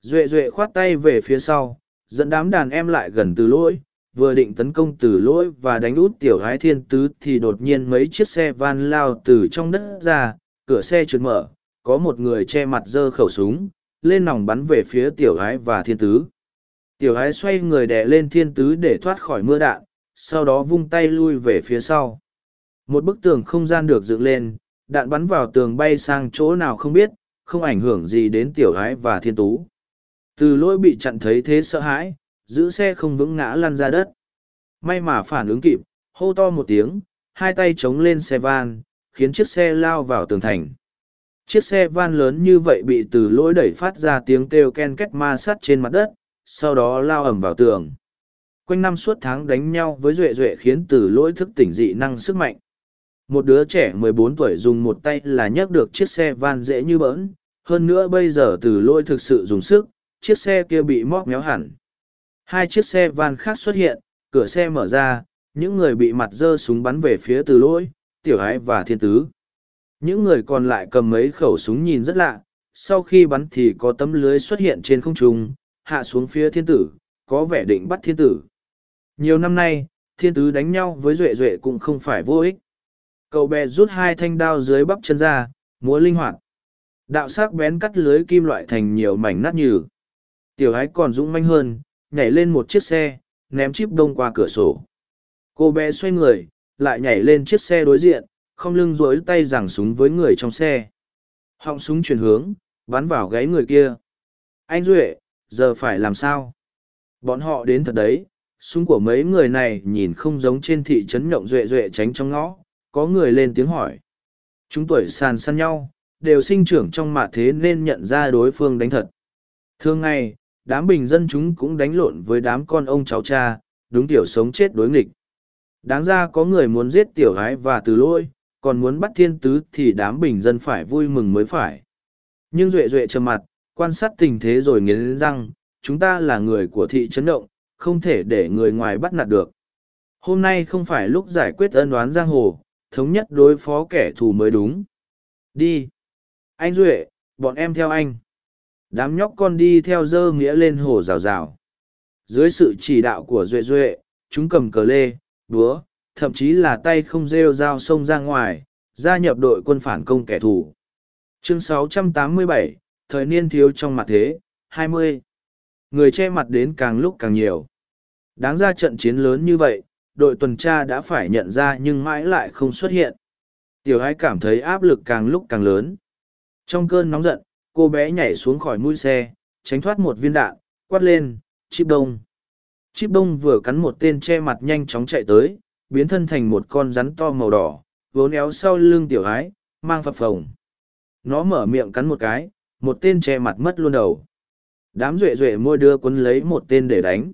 Duệ duệ khoát tay về phía sau, dẫn đám đàn em lại gần từ lỗi vừa định tấn công từ lỗi và đánh út tiểu gái thiên tứ thì đột nhiên mấy chiếc xe van lao từ trong đất ra, cửa xe trượt mở, có một người che mặt giơ khẩu súng, lên nòng bắn về phía tiểu gái và thiên tứ. Tiểu gái xoay người đè lên thiên tứ để thoát khỏi mưa đạn sau đó vung tay lui về phía sau. Một bức tường không gian được dựng lên, đạn bắn vào tường bay sang chỗ nào không biết, không ảnh hưởng gì đến tiểu gái và thiên tú. Từ lỗi bị chặn thấy thế sợ hãi, giữ xe không vững ngã lăn ra đất. May mà phản ứng kịp, hô to một tiếng, hai tay chống lên xe van, khiến chiếc xe lao vào tường thành. Chiếc xe van lớn như vậy bị từ lỗi đẩy phát ra tiếng kêu ken két ma sắt trên mặt đất, sau đó lao ẩm vào tường quanh năm suốt tháng đánh nhau với duệ duệ khiến từ lỗi thức tỉnh dị năng sức mạnh. Một đứa trẻ 14 tuổi dùng một tay là nhấc được chiếc xe van dễ như bỡn. Hơn nữa bây giờ từ lỗi thực sự dùng sức, chiếc xe kia bị móc méo hẳn. Hai chiếc xe van khác xuất hiện, cửa xe mở ra, những người bị mặt dơ súng bắn về phía từ lỗi, tiểu ái và thiên tứ. Những người còn lại cầm mấy khẩu súng nhìn rất lạ, sau khi bắn thì có tấm lưới xuất hiện trên không trung, hạ xuống phía thiên tử, có vẻ định bắt thiên tử nhiều năm nay, thiên tứ đánh nhau với duệ duệ cũng không phải vô ích. Cậu bé rút hai thanh đao dưới bắp chân ra, múa linh hoạt. Đạo sắc bén cắt lưới kim loại thành nhiều mảnh nát nhừ. Tiểu ái còn dũng manh hơn, nhảy lên một chiếc xe, ném chip đông qua cửa sổ. Cô bé xoay người, lại nhảy lên chiếc xe đối diện, không lưng rối tay giằng súng với người trong xe. Họng súng chuyển hướng, bắn vào gáy người kia. Anh duệ, giờ phải làm sao? Bọn họ đến thật đấy súng của mấy người này nhìn không giống trên thị trấn nhộng duệ duệ tránh trong ngõ, có người lên tiếng hỏi. Chúng tuổi sàn săn nhau, đều sinh trưởng trong mạ thế nên nhận ra đối phương đánh thật. Thường ngày, đám bình dân chúng cũng đánh lộn với đám con ông cháu cha, đúng tiểu sống chết đối nghịch. Đáng ra có người muốn giết tiểu gái và từ lôi, còn muốn bắt thiên tứ thì đám bình dân phải vui mừng mới phải. Nhưng duệ duệ trầm mặt, quan sát tình thế rồi nghiến răng, chúng ta là người của thị trấn động không thể để người ngoài bắt nạt được. Hôm nay không phải lúc giải quyết ân oán giang hồ thống nhất đối phó kẻ thù mới đúng. Đi. Anh duệ bọn em theo anh. Đám nhóc con đi theo dơ nghĩa lên hồ rào rào. Dưới sự chỉ đạo của duệ duệ chúng cầm cờ lê búa thậm chí là tay không rêu dao sông ra ngoài gia nhập đội quân phản công kẻ thù. Chương 687, thời niên thiếu trong mặt thế 20. người che mặt đến càng lúc càng nhiều đáng ra trận chiến lớn như vậy, đội tuần tra đã phải nhận ra nhưng mãi lại không xuất hiện. Tiểu ái cảm thấy áp lực càng lúc càng lớn. Trong cơn nóng giận, cô bé nhảy xuống khỏi mũi xe, tránh thoát một viên đạn, quát lên, chip đông. Chip đông vừa cắn một tên che mặt nhanh chóng chạy tới, biến thân thành một con rắn to màu đỏ, vốn éo sau lưng tiểu ái mang phập phồng. Nó mở miệng cắn một cái, một tên che mặt mất luôn đầu. Đám duệ duệ môi đưa quấn lấy một tên để đánh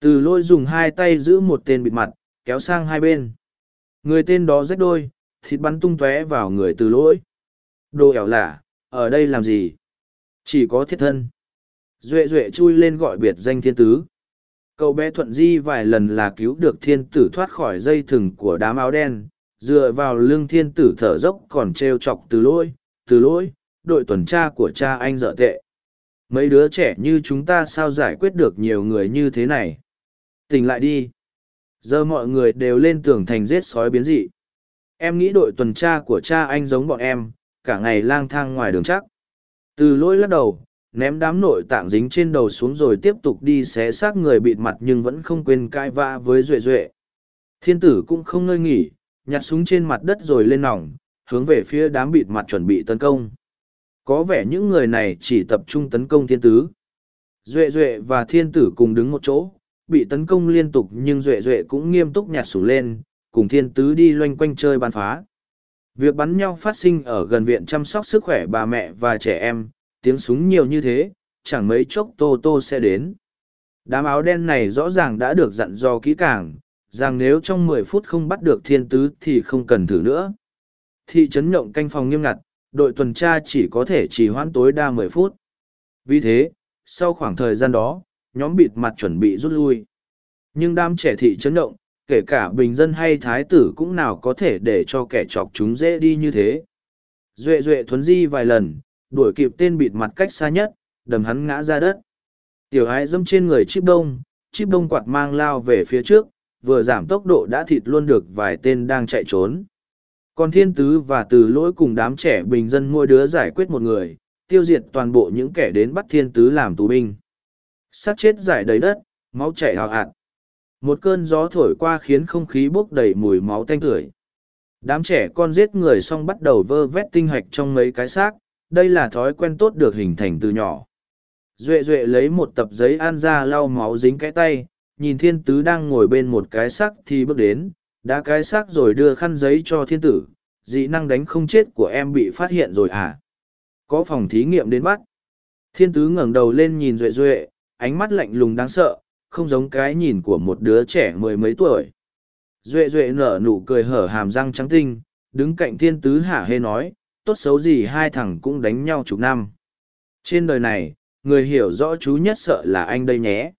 từ lôi dùng hai tay giữ một tên bịt mặt, kéo sang hai bên. Người tên đó rách đôi, thịt bắn tung tóe vào người từ lỗi. Đồ ẻo lả, ở đây làm gì? Chỉ có thiết thân. Duệ duệ chui lên gọi biệt danh thiên tứ. Cậu bé thuận di vài lần là cứu được thiên tử thoát khỏi dây thừng của đám áo đen, dựa vào lưng thiên tử thở dốc còn t r e o chọc từ lỗi từ lỗi, đội tuần tra của cha anh dở tệ. Mấy đứa trẻ như chúng ta sao giải quyết được nhiều người như thế này? Tỉnh lại đi. Giờ mọi người đều lên tường thành giết sói biến dị. Em nghĩ đội tuần tra của cha anh giống bọn em, cả ngày lang thang ngoài đường chắc. Từ lỗi lắc đầu, ném đám nội tạng dính trên đầu xuống rồi tiếp tục đi xé xác người bịt mặt nhưng vẫn không quên cãi vã với duệ duệ. Thiên tử cũng không ngơi nghỉ, nhặt súng trên mặt đất rồi lên nòng, hướng về phía đám bịt mặt chuẩn bị tấn công. Có vẻ những người này chỉ tập trung tấn công thiên tứ. Duệ duệ và thiên tử cùng đứng một chỗ bị tấn công liên tục nhưng duệ duệ cũng nghiêm túc nhặt sủ lên cùng thiên tứ đi loanh quanh chơi bắn phá việc bắn nhau phát sinh ở gần viện chăm sóc sức khỏe bà mẹ và trẻ em tiếng súng nhiều như thế, chẳng mấy chốc Tô Tô sẽ đến. Đám áo đen này rõ ràng đã được dặn dò kỹ càng, rằng nếu trong mười phút không bắt được thiên tứ thì không cần thử nữa. Thị trấn nhộng canh phòng nghiêm ngặt, đội tuần tra chỉ có thể chỉ hoãn tối đa mười phút. Vì thế, sau khoảng thời gian đó, nhóm bịt mặt chuẩn bị rút lui. Nhưng đám trẻ thị chấn động kể cả bình dân hay thái tử cũng nào có thể để cho kẻ chọc chúng dễ đi như thế. Duệ duệ thuấn di vài lần, đuổi kịp tên bịt mặt cách xa nhất, đầm hắn ngã ra đất. Tiểu ái dâm trên người chip đông, chip đông quạt mang lao về phía trước, vừa giảm tốc độ đã thịt luôn được vài tên đang chạy trốn. Còn thiên tứ và từ lỗi cùng đám trẻ bình dân mỗi đứa giải quyết một người, tiêu diệt toàn bộ những kẻ đến bắt thiên tứ làm tù binh sát chết giải đầy đất, máu chảy hào hạt. Một cơn gió thổi qua khiến không khí bốc đầy mùi máu tanh tưởi. Đám trẻ con giết người xong bắt đầu vơ vét tinh hạch trong mấy cái xác, đây là thói quen tốt được hình thành từ nhỏ. Duệ Duệ lấy một tập giấy an ra lau máu dính cái tay, nhìn thiên tứ đang ngồi bên một cái xác thì bước đến, đã cái xác rồi đưa khăn giấy cho thiên tử, dị năng đánh không chết của em bị phát hiện rồi à? Có phòng thí nghiệm đến bắt. Thiên tứ ngẩng đầu lên nhìn Duệ Duệ, ánh mắt lạnh lùng đáng sợ, không giống cái nhìn của một đứa trẻ mười mấy tuổi. Duệ Duệ nở nụ cười hở hàm răng trắng tinh, đứng cạnh thiên tứ hả hê nói, tốt xấu gì hai thằng cũng đánh nhau chục năm. Trên đời này, người hiểu rõ chú nhất sợ là anh đây nhé.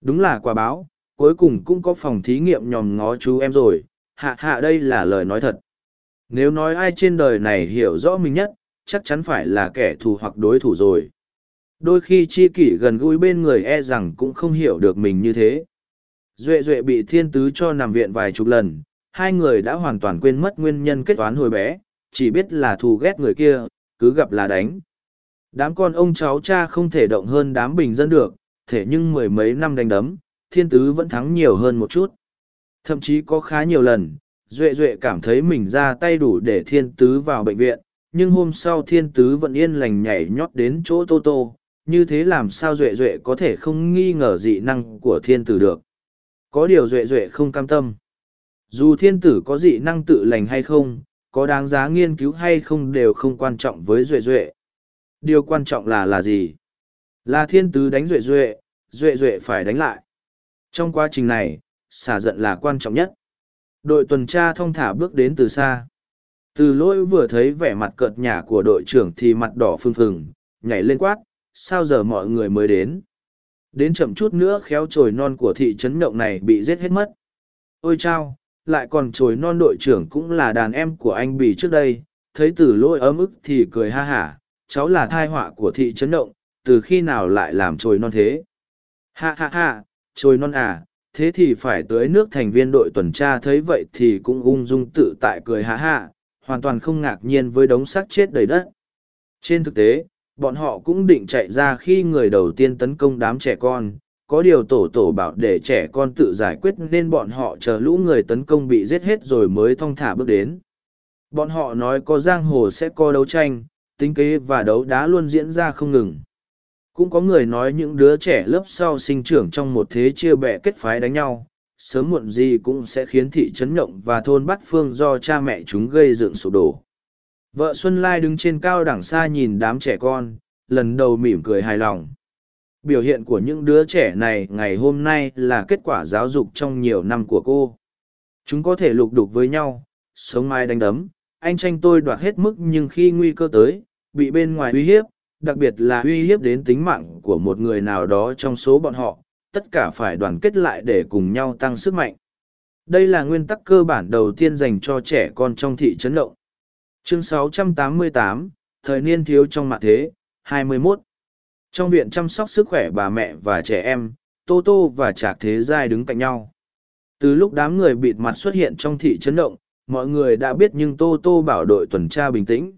Đúng là quả báo, cuối cùng cũng có phòng thí nghiệm nhòm ngó chú em rồi, hạ hạ đây là lời nói thật. Nếu nói ai trên đời này hiểu rõ mình nhất, chắc chắn phải là kẻ thù hoặc đối thủ rồi. Đôi khi chi kỷ gần gũi bên người e rằng cũng không hiểu được mình như thế. Duệ Duệ bị thiên tứ cho nằm viện vài chục lần, hai người đã hoàn toàn quên mất nguyên nhân kết toán hồi bé, chỉ biết là thù ghét người kia, cứ gặp là đánh. Đám con ông cháu cha không thể động hơn đám bình dân được, thế nhưng mười mấy năm đánh đấm, thiên tứ vẫn thắng nhiều hơn một chút. Thậm chí có khá nhiều lần, Duệ Duệ cảm thấy mình ra tay đủ để thiên tứ vào bệnh viện, nhưng hôm sau thiên tứ vẫn yên lành nhảy nhót đến chỗ Tô Tô, như thế làm sao Duệ Duệ có thể không nghi ngờ dị năng của thiên tử được. Có điều Duệ Duệ không cam tâm. Dù thiên tử có dị năng tự lành hay không, có đáng giá nghiên cứu hay không đều không quan trọng với Duệ Duệ. Điều quan trọng là là gì? Là thiên tứ đánh Duệ Duệ, Duệ Duệ phải đánh lại. Trong quá trình này, xả giận là quan trọng nhất. Đội tuần tra thong thả bước đến từ xa. Từ lỗi vừa thấy vẻ mặt cợt nhả của đội trưởng thì mặt đỏ phừng phừng, nhảy lên quát, sao giờ mọi người mới đến? Đến chậm chút nữa khéo trồi non của thị trấn động này bị giết hết mất. Ôi chao, lại còn trồi non đội trưởng cũng là đàn em của anh bì trước đây, thấy từ lỗi ấm ức thì cười ha hả, cháu là thai họa của thị trấn động, từ khi nào lại làm trồi non thế? Ha ha ha, trồi non à, thế thì phải tới nước thành viên đội tuần tra thấy vậy thì cũng ung dung tự tại cười ha ha, hoàn toàn không ngạc nhiên với đống xác chết đầy đất. Trên thực tế, bọn họ cũng định chạy ra khi người đầu tiên tấn công đám trẻ con, có điều tổ tổ bảo để trẻ con tự giải quyết nên bọn họ chờ lũ người tấn công bị giết hết rồi mới thong thả bước đến. Bọn họ nói có giang hồ sẽ có đấu tranh, tính kế và đấu đá luôn diễn ra không ngừng. Cũng có người nói những đứa trẻ lớp sau sinh trưởng trong một thế chia bè kết phái đánh nhau, sớm muộn gì cũng sẽ khiến thị trấn nhộng và thôn bát phương do cha mẹ chúng gây dựng sụp đổ. Vợ Xuân Lai đứng trên cao đẳng xa nhìn đám trẻ con, lần đầu mỉm cười hài lòng. Biểu hiện của những đứa trẻ này ngày hôm nay là kết quả giáo dục trong nhiều năm của cô. Chúng có thể lục đục với nhau, sống mai đánh đấm, anh tranh tôi đoạt hết mức nhưng khi nguy cơ tới, bị bên ngoài uy hiếp, đặc biệt là uy hiếp đến tính mạng của một người nào đó trong số bọn họ, tất cả phải đoàn kết lại để cùng nhau tăng sức mạnh. Đây là nguyên tắc cơ bản đầu tiên dành cho trẻ con trong thị trấn động. Chương 688, Thời niên thiếu trong mạng thế, 21. Trong viện chăm sóc sức khỏe bà mẹ và trẻ em, Tô Tô và Trạc Thế Giai đứng cạnh nhau. Từ lúc đám người bịt mặt xuất hiện trong thị trấn động, mọi người đã biết nhưng Tô Tô bảo đội tuần tra bình tĩnh.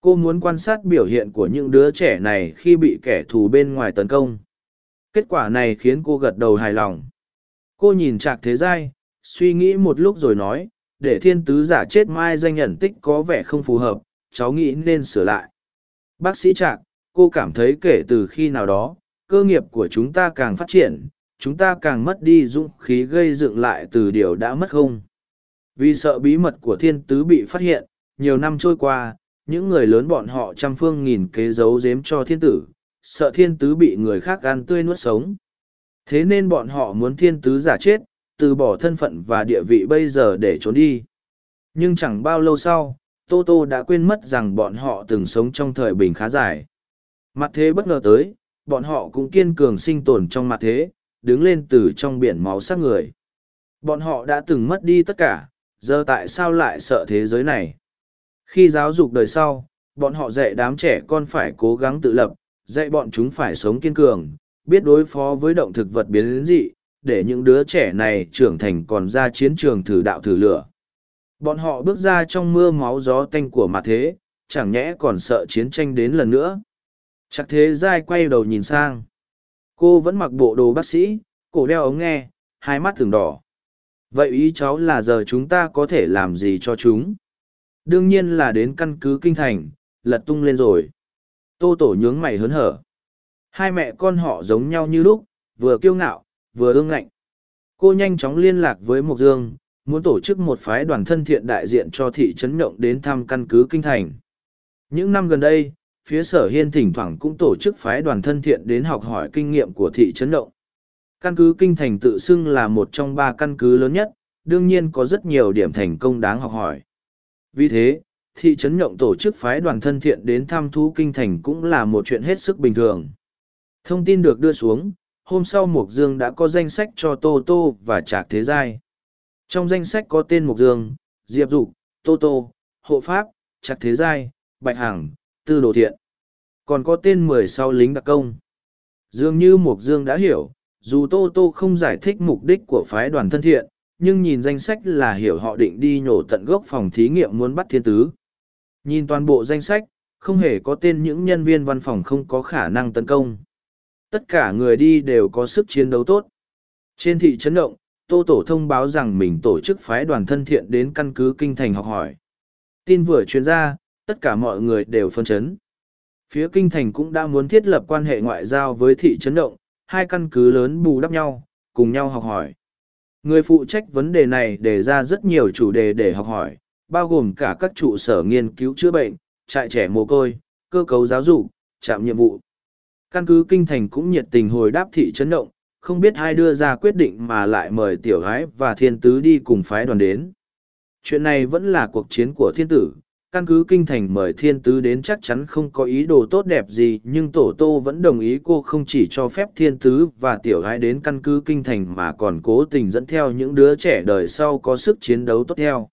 Cô muốn quan sát biểu hiện của những đứa trẻ này khi bị kẻ thù bên ngoài tấn công. Kết quả này khiến cô gật đầu hài lòng. Cô nhìn Trạc Thế Giai, suy nghĩ một lúc rồi nói, để thiên tứ giả chết mai danh nhận tích có vẻ không phù hợp, cháu nghĩ nên sửa lại. Bác sĩ Trạc, cô cảm thấy kể từ khi nào đó, cơ nghiệp của chúng ta càng phát triển, chúng ta càng mất đi dũng khí gây dựng lại từ điều đã mất không. Vì sợ bí mật của thiên tứ bị phát hiện, nhiều năm trôi qua, những người lớn bọn họ trăm phương nghìn kế giấu giếm cho thiên tử, sợ thiên tứ bị người khác ăn tươi nuốt sống. Thế nên bọn họ muốn thiên tứ giả chết, từ bỏ thân phận và địa vị bây giờ để trốn đi. Nhưng chẳng bao lâu sau, Tô Tô đã quên mất rằng bọn họ từng sống trong thời bình khá dài. Mặt thế bất ngờ tới, bọn họ cũng kiên cường sinh tồn trong mặt thế, đứng lên từ trong biển máu sắc người. Bọn họ đã từng mất đi tất cả, giờ tại sao lại sợ thế giới này? Khi giáo dục đời sau, bọn họ dạy đám trẻ con phải cố gắng tự lập, dạy bọn chúng phải sống kiên cường, biết đối phó với động thực vật biến dị, để những đứa trẻ này trưởng thành còn ra chiến trường thử đạo thử lửa. Bọn họ bước ra trong mưa máu gió tanh của mặt thế, chẳng nhẽ còn sợ chiến tranh đến lần nữa. Chắc thế dai quay đầu nhìn sang. Cô vẫn mặc bộ đồ bác sĩ, cổ đeo ống nghe, hai mắt thường đỏ. Vậy ý cháu là giờ chúng ta có thể làm gì cho chúng? Đương nhiên là đến căn cứ kinh thành, lật tung lên rồi. Tô tổ nhướng mày hớn hở. Hai mẹ con họ giống nhau như lúc, vừa kiêu ngạo, vừa ương ngạnh. Cô nhanh chóng liên lạc với Mộc Dương, muốn tổ chức một phái đoàn thân thiện đại diện cho thị trấn Nhộng đến thăm căn cứ kinh thành. Những năm gần đây, phía sở hiên thỉnh thoảng cũng tổ chức phái đoàn thân thiện đến học hỏi kinh nghiệm của thị trấn Nhộng. Căn cứ kinh thành tự xưng là một trong ba căn cứ lớn nhất, đương nhiên có rất nhiều điểm thành công đáng học hỏi. Vì thế, thị trấn Nhộng tổ chức phái đoàn thân thiện đến thăm thú kinh thành cũng là một chuyện hết sức bình thường. Thông tin được đưa xuống, hôm sau Mục Dương đã có danh sách cho Tô Tô và Trạc Thế Giai. Trong danh sách có tên Mục Dương, Diệp Dục, Tô Tô, Hộ Pháp, Trạc Thế Giai, Bạch Hằng, Tư Đồ Thiện. Còn có tên mười sau lính đặc công. Dường như Mục Dương đã hiểu, dù Tô Tô không giải thích mục đích của phái đoàn thân thiện, nhưng nhìn danh sách là hiểu họ định đi nhổ tận gốc phòng thí nghiệm muốn bắt thiên tứ. Nhìn toàn bộ danh sách, không hề có tên những nhân viên văn phòng không có khả năng tấn công tất cả người đi đều có sức chiến đấu tốt. Trên thị trấn động, Tô Tổ thông báo rằng mình tổ chức phái đoàn thân thiện đến căn cứ kinh thành học hỏi. Tin vừa truyền ra, tất cả mọi người đều phân chấn. Phía kinh thành cũng đã muốn thiết lập quan hệ ngoại giao với thị trấn động, hai căn cứ lớn bù đắp nhau, cùng nhau học hỏi. Người phụ trách vấn đề này đề ra rất nhiều chủ đề để học hỏi, bao gồm cả các trụ sở nghiên cứu chữa bệnh, trại trẻ mồ côi, cơ cấu giáo dục, trạm nhiệm vụ. Căn cứ kinh thành cũng nhiệt tình hồi đáp thị chấn động, không biết ai đưa ra quyết định mà lại mời tiểu gái và thiên tứ đi cùng phái đoàn đến. Chuyện này vẫn là cuộc chiến của thiên tử, căn cứ kinh thành mời thiên tứ đến chắc chắn không có ý đồ tốt đẹp gì nhưng tổ tô vẫn đồng ý cô không chỉ cho phép thiên tứ và tiểu gái đến căn cứ kinh thành mà còn cố tình dẫn theo những đứa trẻ đời sau có sức chiến đấu tốt theo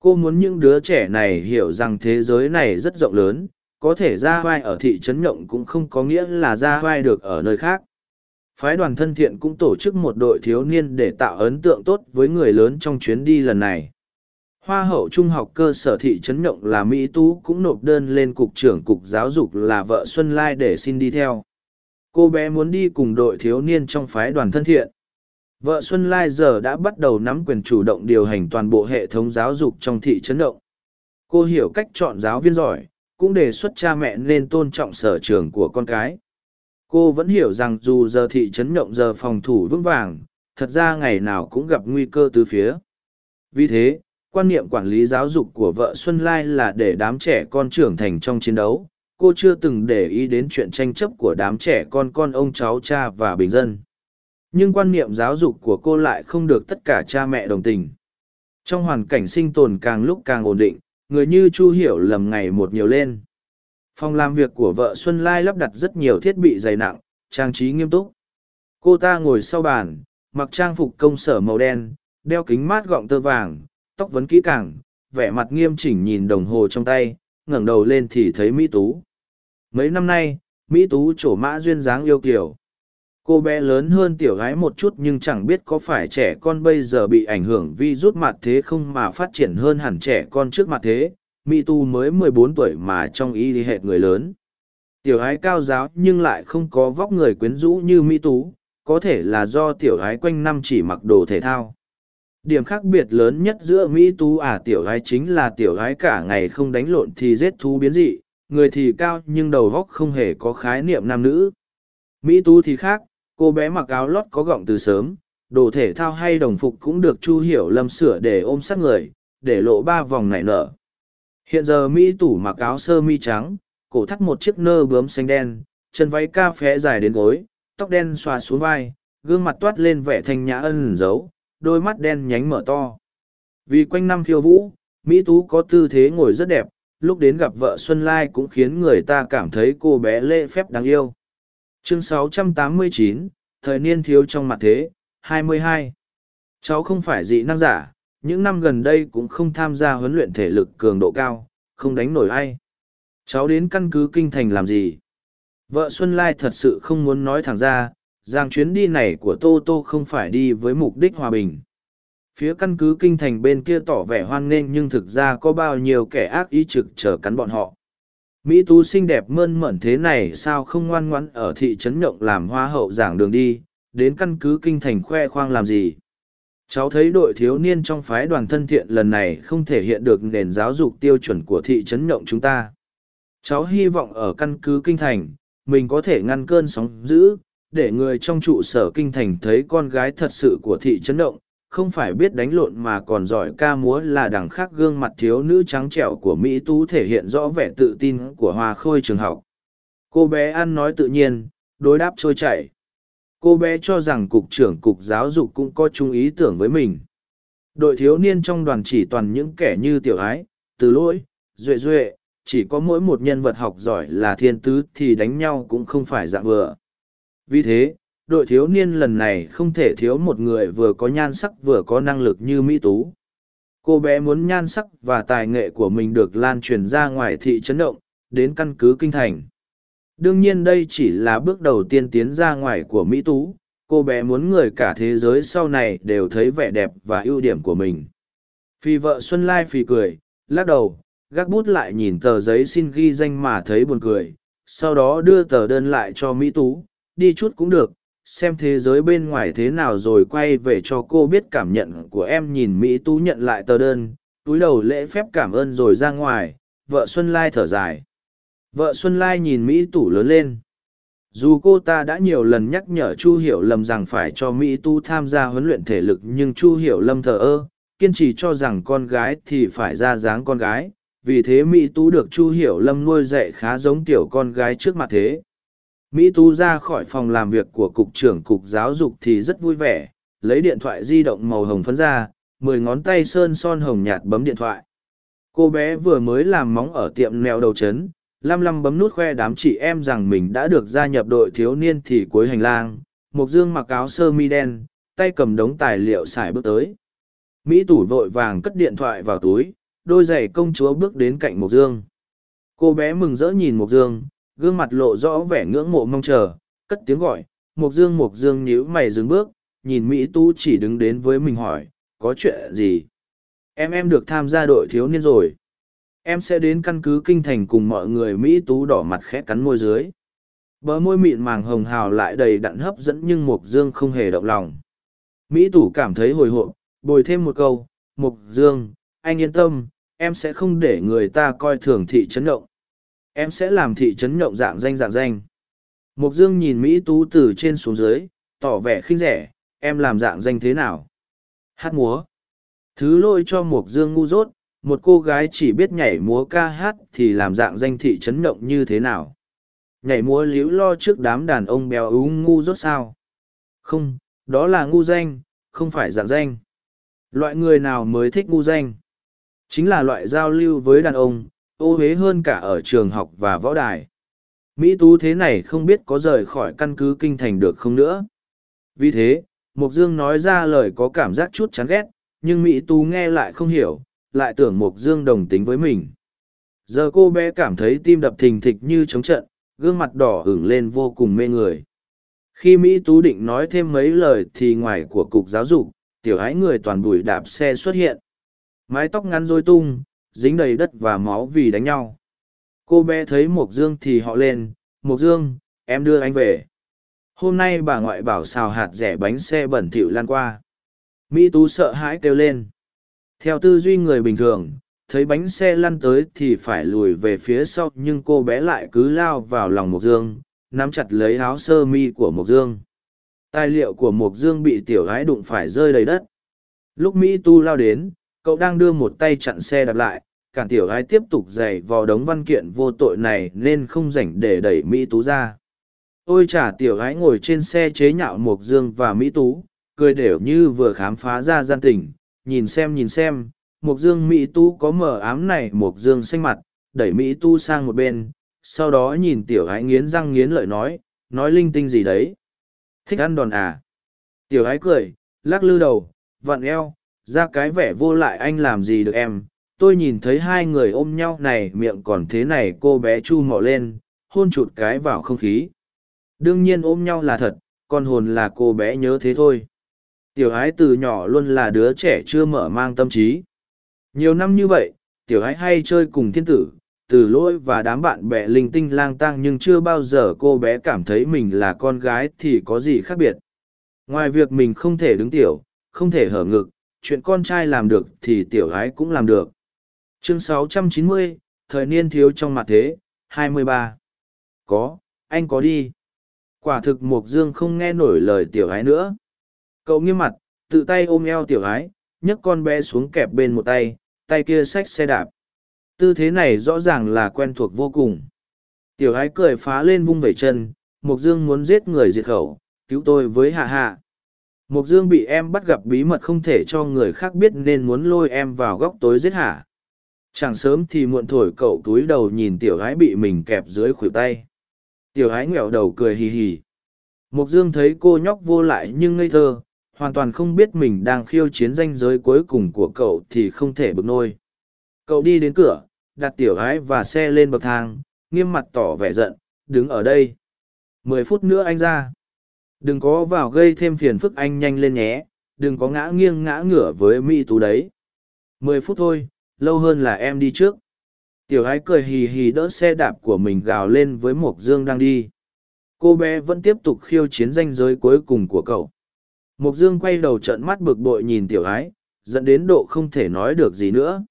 cô muốn những đứa trẻ này hiểu rằng thế giới này rất rộng lớn có thể ra vai ở thị trấn nhộng cũng không có nghĩa là ra vai được ở nơi khác. Phái đoàn thân thiện cũng tổ chức một đội thiếu niên để tạo ấn tượng tốt với người lớn trong chuyến đi lần này. Hoa hậu trung học cơ sở thị trấn nhộng là Mỹ Tú cũng nộp đơn lên cục trưởng cục giáo dục là vợ Xuân Lai để xin đi theo. Cô bé muốn đi cùng đội thiếu niên trong phái đoàn thân thiện. Vợ Xuân Lai giờ đã bắt đầu nắm quyền chủ động điều hành toàn bộ hệ thống giáo dục trong thị trấn động. Cô hiểu cách chọn giáo viên giỏi, cũng đề xuất cha mẹ nên tôn trọng sở trường của con cái. Cô vẫn hiểu rằng dù giờ thị trấn nhộng giờ phòng thủ vững vàng, thật ra ngày nào cũng gặp nguy cơ từ phía. Vì thế, quan niệm quản lý giáo dục của vợ Xuân Lai là để đám trẻ con trưởng thành trong chiến đấu. Cô chưa từng để ý đến chuyện tranh chấp của đám trẻ con con ông cháu cha và bình dân. Nhưng quan niệm giáo dục của cô lại không được tất cả cha mẹ đồng tình. Trong hoàn cảnh sinh tồn càng lúc càng ổn định, người như chu hiểu lầm ngày một nhiều lên. Phòng làm việc của vợ xuân lai lắp đặt rất nhiều thiết bị dày nặng, trang trí nghiêm túc. Cô ta ngồi sau bàn, mặc trang phục công sở màu đen, đeo kính mát gọng tơ vàng, tóc vấn kỹ càng, vẻ mặt nghiêm chỉnh nhìn đồng hồ trong tay, ngẩng đầu lên thì thấy mỹ tú. Mấy năm nay, mỹ tú trổ mã duyên dáng yêu kiều cô bé lớn hơn tiểu gái một chút nhưng chẳng biết có phải trẻ con bây giờ bị ảnh hưởng vi rút mặt thế không mà phát triển hơn hẳn trẻ con trước mặt thế. Mỹ tu mới mười bốn tuổi mà trong y hệ người lớn. Tiểu gái cao giáo nhưng lại không có vóc người quyến rũ như mỹ tú có thể là do tiểu gái quanh năm chỉ mặc đồ thể thao. Điểm khác biệt lớn nhất giữa mỹ tú à tiểu gái chính là tiểu gái cả ngày không đánh lộn thì rết thú biến dị, người thì cao nhưng đầu góc không hề có khái niệm nam nữ. Mỹ tú thì khác cô bé mặc áo lót có gọng từ sớm, đồ thể thao hay đồng phục cũng được chu hiểu lâm sửa để ôm sát người, để lộ ba vòng nảy nở. Hiện giờ mỹ tủ mặc áo sơ mi trắng, cổ thắt một chiếc nơ bướm xanh đen, chân váy ca phé dài đến gối, tóc đen xòa xuống vai, gương mặt toát lên vẻ thanh nhã ân giấu, đôi mắt đen nhánh mở to. Vì quanh năm khiêu vũ, mỹ tú có tư thế ngồi rất đẹp, lúc đến gặp vợ xuân lai cũng khiến người ta cảm thấy cô bé lễ phép đáng yêu chương 689, thời niên thiếu trong mặt thế 22. cháu không phải dị năng giả những năm gần đây cũng không tham gia huấn luyện thể lực cường độ cao không đánh nổi ai. Cháu đến căn cứ kinh thành làm gì? Vợ Xuân Lai thật sự không muốn nói thẳng ra, rằng chuyến đi này của Tô Tô không phải đi với mục đích hòa bình. Phía căn cứ kinh thành bên kia tỏ vẻ hoan nghênh nhưng thực ra có bao nhiêu kẻ ác ý trực chờ cắn bọn họ. Mỹ Tú xinh đẹp mơn mởn thế này sao không ngoan ngoãn ở thị trấn nhộng làm hoa hậu giảng đường đi, đến căn cứ kinh thành khoe khoang làm gì. Cháu thấy đội thiếu niên trong phái đoàn thân thiện lần này không thể hiện được nền giáo dục tiêu chuẩn của thị trấn nhộng chúng ta. Cháu hy vọng ở căn cứ kinh thành, mình có thể ngăn cơn sóng dữ, để người trong trụ sở kinh thành thấy con gái thật sự của thị trấn động, không phải biết đánh lộn mà còn giỏi ca múa là đằng khác gương mặt thiếu nữ trắng trẻo của Mỹ Tú thể hiện rõ vẻ tự tin của Hoa Khôi trường học. Cô bé ăn nói tự nhiên, đối đáp trôi chảy. Cô bé cho rằng cục trưởng cục giáo dục cũng có chung ý tưởng với mình. Đội thiếu niên trong đoàn chỉ toàn những kẻ như tiểu ái, từ lỗi, duệ duệ, chỉ có mỗi một nhân vật học giỏi là thiên tứ thì đánh nhau cũng không phải dạng vừa. Vì thế, đội thiếu niên lần này không thể thiếu một người vừa có nhan sắc vừa có năng lực như Mỹ Tú. Cô bé muốn nhan sắc và tài nghệ của mình được lan truyền ra ngoài thị trấn động, đến căn cứ kinh thành. Đương nhiên đây chỉ là bước đầu tiên tiến ra ngoài của Mỹ Tú, cô bé muốn người cả thế giới sau này đều thấy vẻ đẹp và ưu điểm của mình. Phi vợ Xuân Lai phì cười, lắc đầu, gác bút lại nhìn tờ giấy xin ghi danh mà thấy buồn cười, sau đó đưa tờ đơn lại cho Mỹ Tú, đi chút cũng được, xem thế giới bên ngoài thế nào rồi quay về cho cô biết cảm nhận của em nhìn Mỹ Tú nhận lại tờ đơn, túi đầu lễ phép cảm ơn rồi ra ngoài, vợ Xuân Lai thở dài. Vợ Xuân Lai nhìn Mỹ Tú lớn lên. Dù cô ta đã nhiều lần nhắc nhở Chu Hiểu Lâm rằng phải cho Mỹ Tu tham gia huấn luyện thể lực nhưng Chu Hiểu Lâm thờ ơ, kiên trì cho rằng con gái thì phải ra dáng con gái, vì thế Mỹ Tú được Chu Hiểu Lâm nuôi dạy khá giống tiểu con gái trước mặt thế. Mỹ Tú ra khỏi phòng làm việc của Cục trưởng Cục Giáo dục thì rất vui vẻ, lấy điện thoại di động màu hồng phấn ra, mười ngón tay sơn son hồng nhạt bấm điện thoại. Cô bé vừa mới làm móng ở tiệm neo đầu chấn, lăm lăm bấm nút khoe đám chị em rằng mình đã được gia nhập đội thiếu niên thì cuối hành lang, Mộc Dương mặc áo sơ mi đen, tay cầm đống tài liệu xài bước tới. Mỹ Tủ vội vàng cất điện thoại vào túi, đôi giày công chúa bước đến cạnh Mộc Dương. Cô bé mừng rỡ nhìn Mộc Dương, gương mặt lộ rõ vẻ ngưỡng mộ mong chờ, cất tiếng gọi, Mộc Dương Mộc Dương nhíu mày dừng bước, nhìn Mỹ Tu chỉ đứng đến với mình hỏi, có chuyện gì? Em em được tham gia đội thiếu niên rồi. Em sẽ đến căn cứ kinh thành cùng mọi người Mỹ Tú đỏ mặt khẽ cắn môi dưới. Bờ môi mịn màng hồng hào lại đầy đặn hấp dẫn nhưng Mộc Dương không hề động lòng. Mỹ Tú cảm thấy hồi hộp, bồi thêm một câu, Mộc Dương, anh yên tâm, em sẽ không để người ta coi thường thị trấn động. Em sẽ làm thị trấn nhộng dạng danh dạng danh. Mục Dương nhìn Mỹ Tú từ trên xuống dưới, tỏ vẻ khinh rẻ, em làm dạng danh thế nào? Hát múa. Thứ lôi cho Mục Dương ngu dốt, một cô gái chỉ biết nhảy múa ca hát thì làm dạng danh thị trấn nhộng như thế nào? Nhảy múa liễu lo trước đám đàn ông béo ú ngu dốt sao? Không, đó là ngu danh, không phải dạng danh. Loại người nào mới thích ngu danh? Chính là loại giao lưu với đàn ông, ô huế hơn cả ở trường học và võ đài. Mỹ Tú thế này không biết có rời khỏi căn cứ kinh thành được không nữa. Vì thế, Mục Dương nói ra lời có cảm giác chút chán ghét, nhưng Mỹ Tú nghe lại không hiểu, lại tưởng Mục Dương đồng tính với mình. Giờ cô bé cảm thấy tim đập thình thịch như trống trận, gương mặt đỏ ửng lên vô cùng mê người. Khi Mỹ Tú định nói thêm mấy lời thì ngoài của cục giáo dục, tiểu ái người toàn bụi đạp xe xuất hiện. Mái tóc ngắn rối tung, dính đầy đất và máu vì đánh nhau. Cô bé thấy Mộc Dương thì họ lên, Mộc Dương, em đưa anh về. Hôm nay bà ngoại bảo xào hạt rẻ bánh xe bẩn thỉu lan qua. Mỹ Tú sợ hãi kêu lên. Theo tư duy người bình thường, thấy bánh xe lăn tới thì phải lùi về phía sau nhưng cô bé lại cứ lao vào lòng Mộc Dương, nắm chặt lấy áo sơ mi của Mộc Dương. Tài liệu của Mộc Dương bị tiểu gái đụng phải rơi đầy đất. Lúc Mỹ Tu lao đến, cậu đang đưa một tay chặn xe đạp lại, cản tiểu gái tiếp tục giày vò đống văn kiện vô tội này nên không rảnh để đẩy mỹ tú ra. Ôi trả tiểu gái ngồi trên xe chế nhạo mộc dương và mỹ tú, cười đều như vừa khám phá ra gian tình. Nhìn xem nhìn xem, mộc dương, mỹ tú có mờ ám này. Mộc dương xanh mặt, đẩy mỹ tu sang một bên, sau đó nhìn tiểu gái nghiến răng nghiến lợi nói nói linh tinh gì đấy? Thích ăn đòn à? Tiểu gái cười, lắc lư đầu, vặn eo ra cái vẻ vô lại anh làm gì được em, tôi nhìn thấy hai người ôm nhau này miệng còn thế này cô bé chu mọ lên hôn chụt cái vào không khí. Đương nhiên ôm nhau là thật con hồn là cô bé nhớ thế thôi. Tiểu ái từ nhỏ luôn là đứa trẻ chưa mở mang tâm trí. Nhiều năm như vậy tiểu ái hay chơi cùng thiên tử từ lỗi và đám bạn bè linh tinh lang tang nhưng chưa bao giờ cô bé cảm thấy mình là con gái thì có gì khác biệt. Ngoài việc mình không thể đứng tiểu không thể hở ngực chuyện con trai làm được thì tiểu gái cũng làm được. Chương 690, thời niên thiếu trong mặt thế 23. có anh có đi. Quả thực mục dương không nghe nổi lời tiểu gái nữa. Cậu nghiêm mặt tự tay ôm eo tiểu gái nhấc con bé xuống kẹp bên một tay tay kia xách xe đạp. Tư thế này rõ ràng là quen thuộc vô cùng. Tiểu gái cười phá lên vung vẩy chân mục dương muốn giết người diệt khẩu cứu tôi với hạ hạ mục dương bị em bắt gặp bí mật không thể cho người khác biết nên muốn lôi em vào góc tối giết hả? chẳng sớm thì muộn thổi cậu túi đầu nhìn tiểu gái bị mình kẹp dưới khuỷu tay. Tiểu gái nghẹo đầu cười hì hì. Mục dương thấy cô nhóc vô lại nhưng ngây thơ, hoàn toàn không biết mình đang khiêu chiến danh giới cuối cùng của cậu thì không thể bực nôi. Cậu đi đến cửa, đặt tiểu gái và xe lên bậc thang, nghiêm mặt tỏ vẻ giận, đứng ở đây. Mười phút nữa anh ra đừng có vào gây thêm phiền phức anh nhanh lên nhé, đừng có ngã nghiêng ngã ngửa với mỹ tú đấy. Mười phút thôi, lâu hơn là em đi trước. Tiểu ái cười hì hì đỡ xe đạp của mình gào lên với mộc dương đang đi. Cô bé vẫn tiếp tục khiêu chiến danh giới cuối cùng của cậu. Mộc dương quay đầu trận mắt bực bội nhìn tiểu ái dẫn đến độ không thể nói được gì nữa.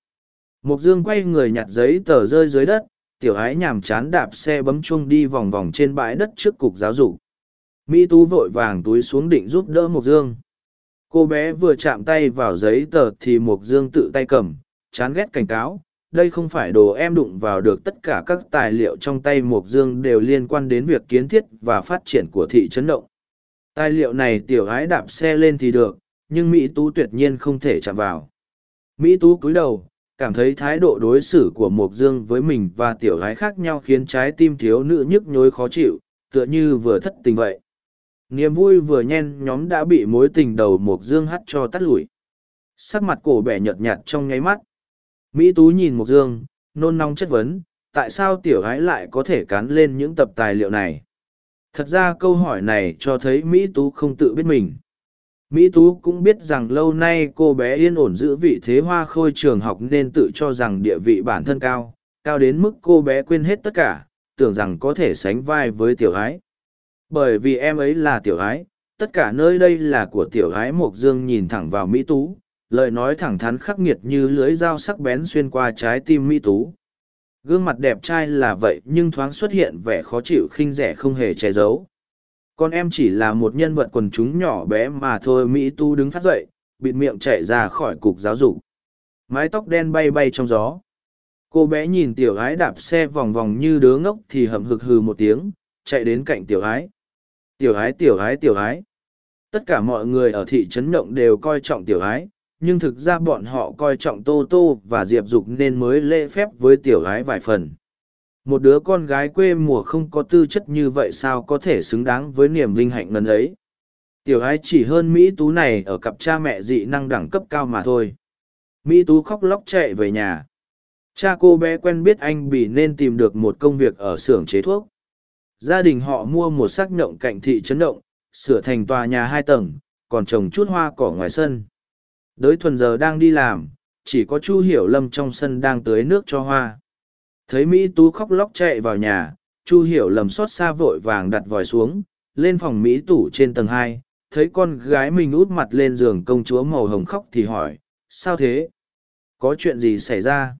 Mộc dương quay người nhặt giấy tờ rơi dưới đất, tiểu ái nhàm chán đạp xe bấm chuông đi vòng vòng trên bãi đất trước cục giáo dục mỹ tú vội vàng túi xuống định giúp đỡ mộc dương. Cô bé vừa chạm tay vào giấy tờ thì mộc dương tự tay cầm, chán ghét cảnh cáo, đây không phải đồ em đụng vào được tất cả các tài liệu trong tay mộc dương đều liên quan đến việc kiến thiết và phát triển của thị trấn động. Tài liệu này tiểu gái đạp xe lên thì được, nhưng mỹ tú tuyệt nhiên không thể chạm vào. Mỹ tú cúi đầu, cảm thấy thái độ đối xử của mộc dương với mình và tiểu gái khác nhau khiến trái tim thiếu nữ nhức nhối khó chịu, tựa như vừa thất tình vậy niềm vui vừa nhen, nhóm đã bị mối tình đầu mộc dương hắt cho tắt lủi. Sắc mặt cổ bẻ nhợt nhạt trong nháy mắt. Mỹ tú nhìn mộc dương, nôn nóng chất vấn, tại sao tiểu gái lại có thể cán lên những tập tài liệu này? Thật ra câu hỏi này cho thấy mỹ tú không tự biết mình. Mỹ tú cũng biết rằng lâu nay cô bé yên ổn giữ vị thế hoa khôi trường học nên tự cho rằng địa vị bản thân cao cao đến mức cô bé quên hết tất cả, tưởng rằng có thể sánh vai với tiểu ái bởi vì em ấy là tiểu ái, tất cả nơi đây là của tiểu ái mộc dương nhìn thẳng vào mỹ tú, lời nói thẳng thắn khắc nghiệt như lưới dao sắc bén xuyên qua trái tim mỹ tú. Gương mặt đẹp trai là vậy nhưng thoáng xuất hiện vẻ khó chịu khinh rẻ không hề che giấu. Con em chỉ là một nhân vật quần chúng nhỏ bé mà thôi, mỹ tu đứng phát dậy, bịt miệng chạy ra khỏi cục giáo dục. Mái tóc đen bay bay trong gió. Cô bé nhìn tiểu gái đạp xe vòng vòng như đứa ngốc thì hậm hực hừ một tiếng, chạy đến cạnh tiểu gái tiểu Ái, tiểu Ái, tiểu Ái. tất cả mọi người ở thị trấn động đều coi trọng tiểu Ái, nhưng thực ra bọn họ coi trọng tô tô và diệp dục nên mới lễ phép với tiểu gái vài phần. Một đứa con gái quê mùa không có tư chất như vậy sao có thể xứng đáng với niềm vinh hạnh ngân ấy? Tiểu ái chỉ hơn mỹ tú này ở cặp cha mẹ dị năng đẳng cấp cao mà thôi. Mỹ tú khóc lóc chạy về nhà. Cha cô bé quen biết anh bị nên tìm được một công việc ở xưởng chế thuốc gia đình họ mua một xác nhộng cạnh thị trấn động, sửa thành tòa nhà hai tầng, còn trồng chút hoa cỏ ngoài sân. Đới thuần giờ đang đi làm, chỉ có chu hiểu lâm trong sân đang tưới nước cho hoa. Thấy mỹ tú khóc lóc chạy vào nhà, chu hiểu lầm xót xa vội vàng đặt vòi xuống, lên phòng mỹ tủ trên tầng hai, thấy con gái mình út mặt lên giường công chúa màu hồng khóc thì hỏi, sao thế? Có chuyện gì xảy ra?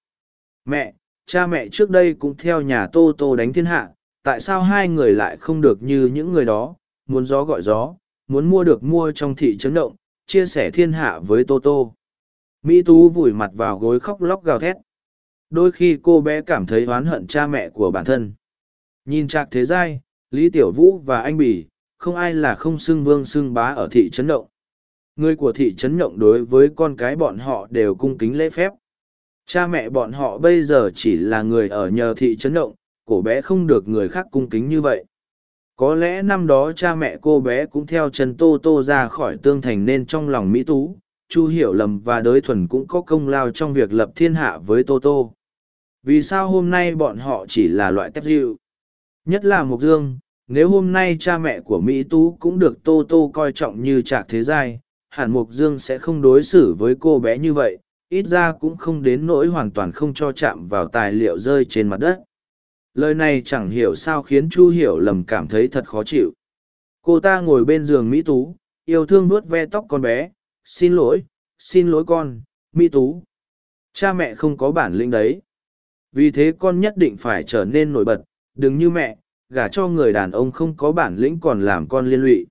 Mẹ, cha mẹ trước đây cũng theo nhà tô tô đánh thiên hạ tại sao hai người lại không được như những người đó, muốn gió gọi gió, muốn mua được mua trong thị trấn động, chia sẻ thiên hạ với tô tô. Mỹ tú vùi mặt vào gối khóc lóc gào thét. Đôi khi cô bé cảm thấy oán hận cha mẹ của bản thân. Nhìn trạc thế giai, lý tiểu vũ và anh bỉ không ai là không xưng vương xưng bá ở thị trấn động. Người của thị trấn động đối với con cái bọn họ đều cung kính lễ phép. Cha mẹ bọn họ bây giờ chỉ là người ở nhờ thị trấn động cổ bé không được người khác cung kính như vậy có lẽ năm đó cha mẹ cô bé cũng theo chân tô tô ra khỏi tương thành nên trong lòng mỹ tú Chu Hiểu Lầm và Đới Thuần cũng có công lao trong việc lập thiên hạ với Tô Tô. Vì sao hôm nay bọn họ chỉ là loại tép dịu? Nhất là Mộc Dương, nếu hôm nay cha mẹ của Mỹ Tú cũng được Tô Tô coi trọng như trạc thế giai, hẳn Mộc Dương sẽ không đối xử với cô bé như vậy, ít ra cũng không đến nỗi hoàn toàn không cho chạm vào tài liệu rơi trên mặt đất. Lời này chẳng hiểu sao khiến Chu Hiểu lầm cảm thấy thật khó chịu. Cô ta ngồi bên giường Mỹ Tú, yêu thương vuốt ve tóc con bé, xin lỗi, xin lỗi con, Mỹ Tú. Cha mẹ không có bản lĩnh đấy. Vì thế con nhất định phải trở nên nổi bật, đừng như mẹ, gả cho người đàn ông không có bản lĩnh còn làm con liên lụy.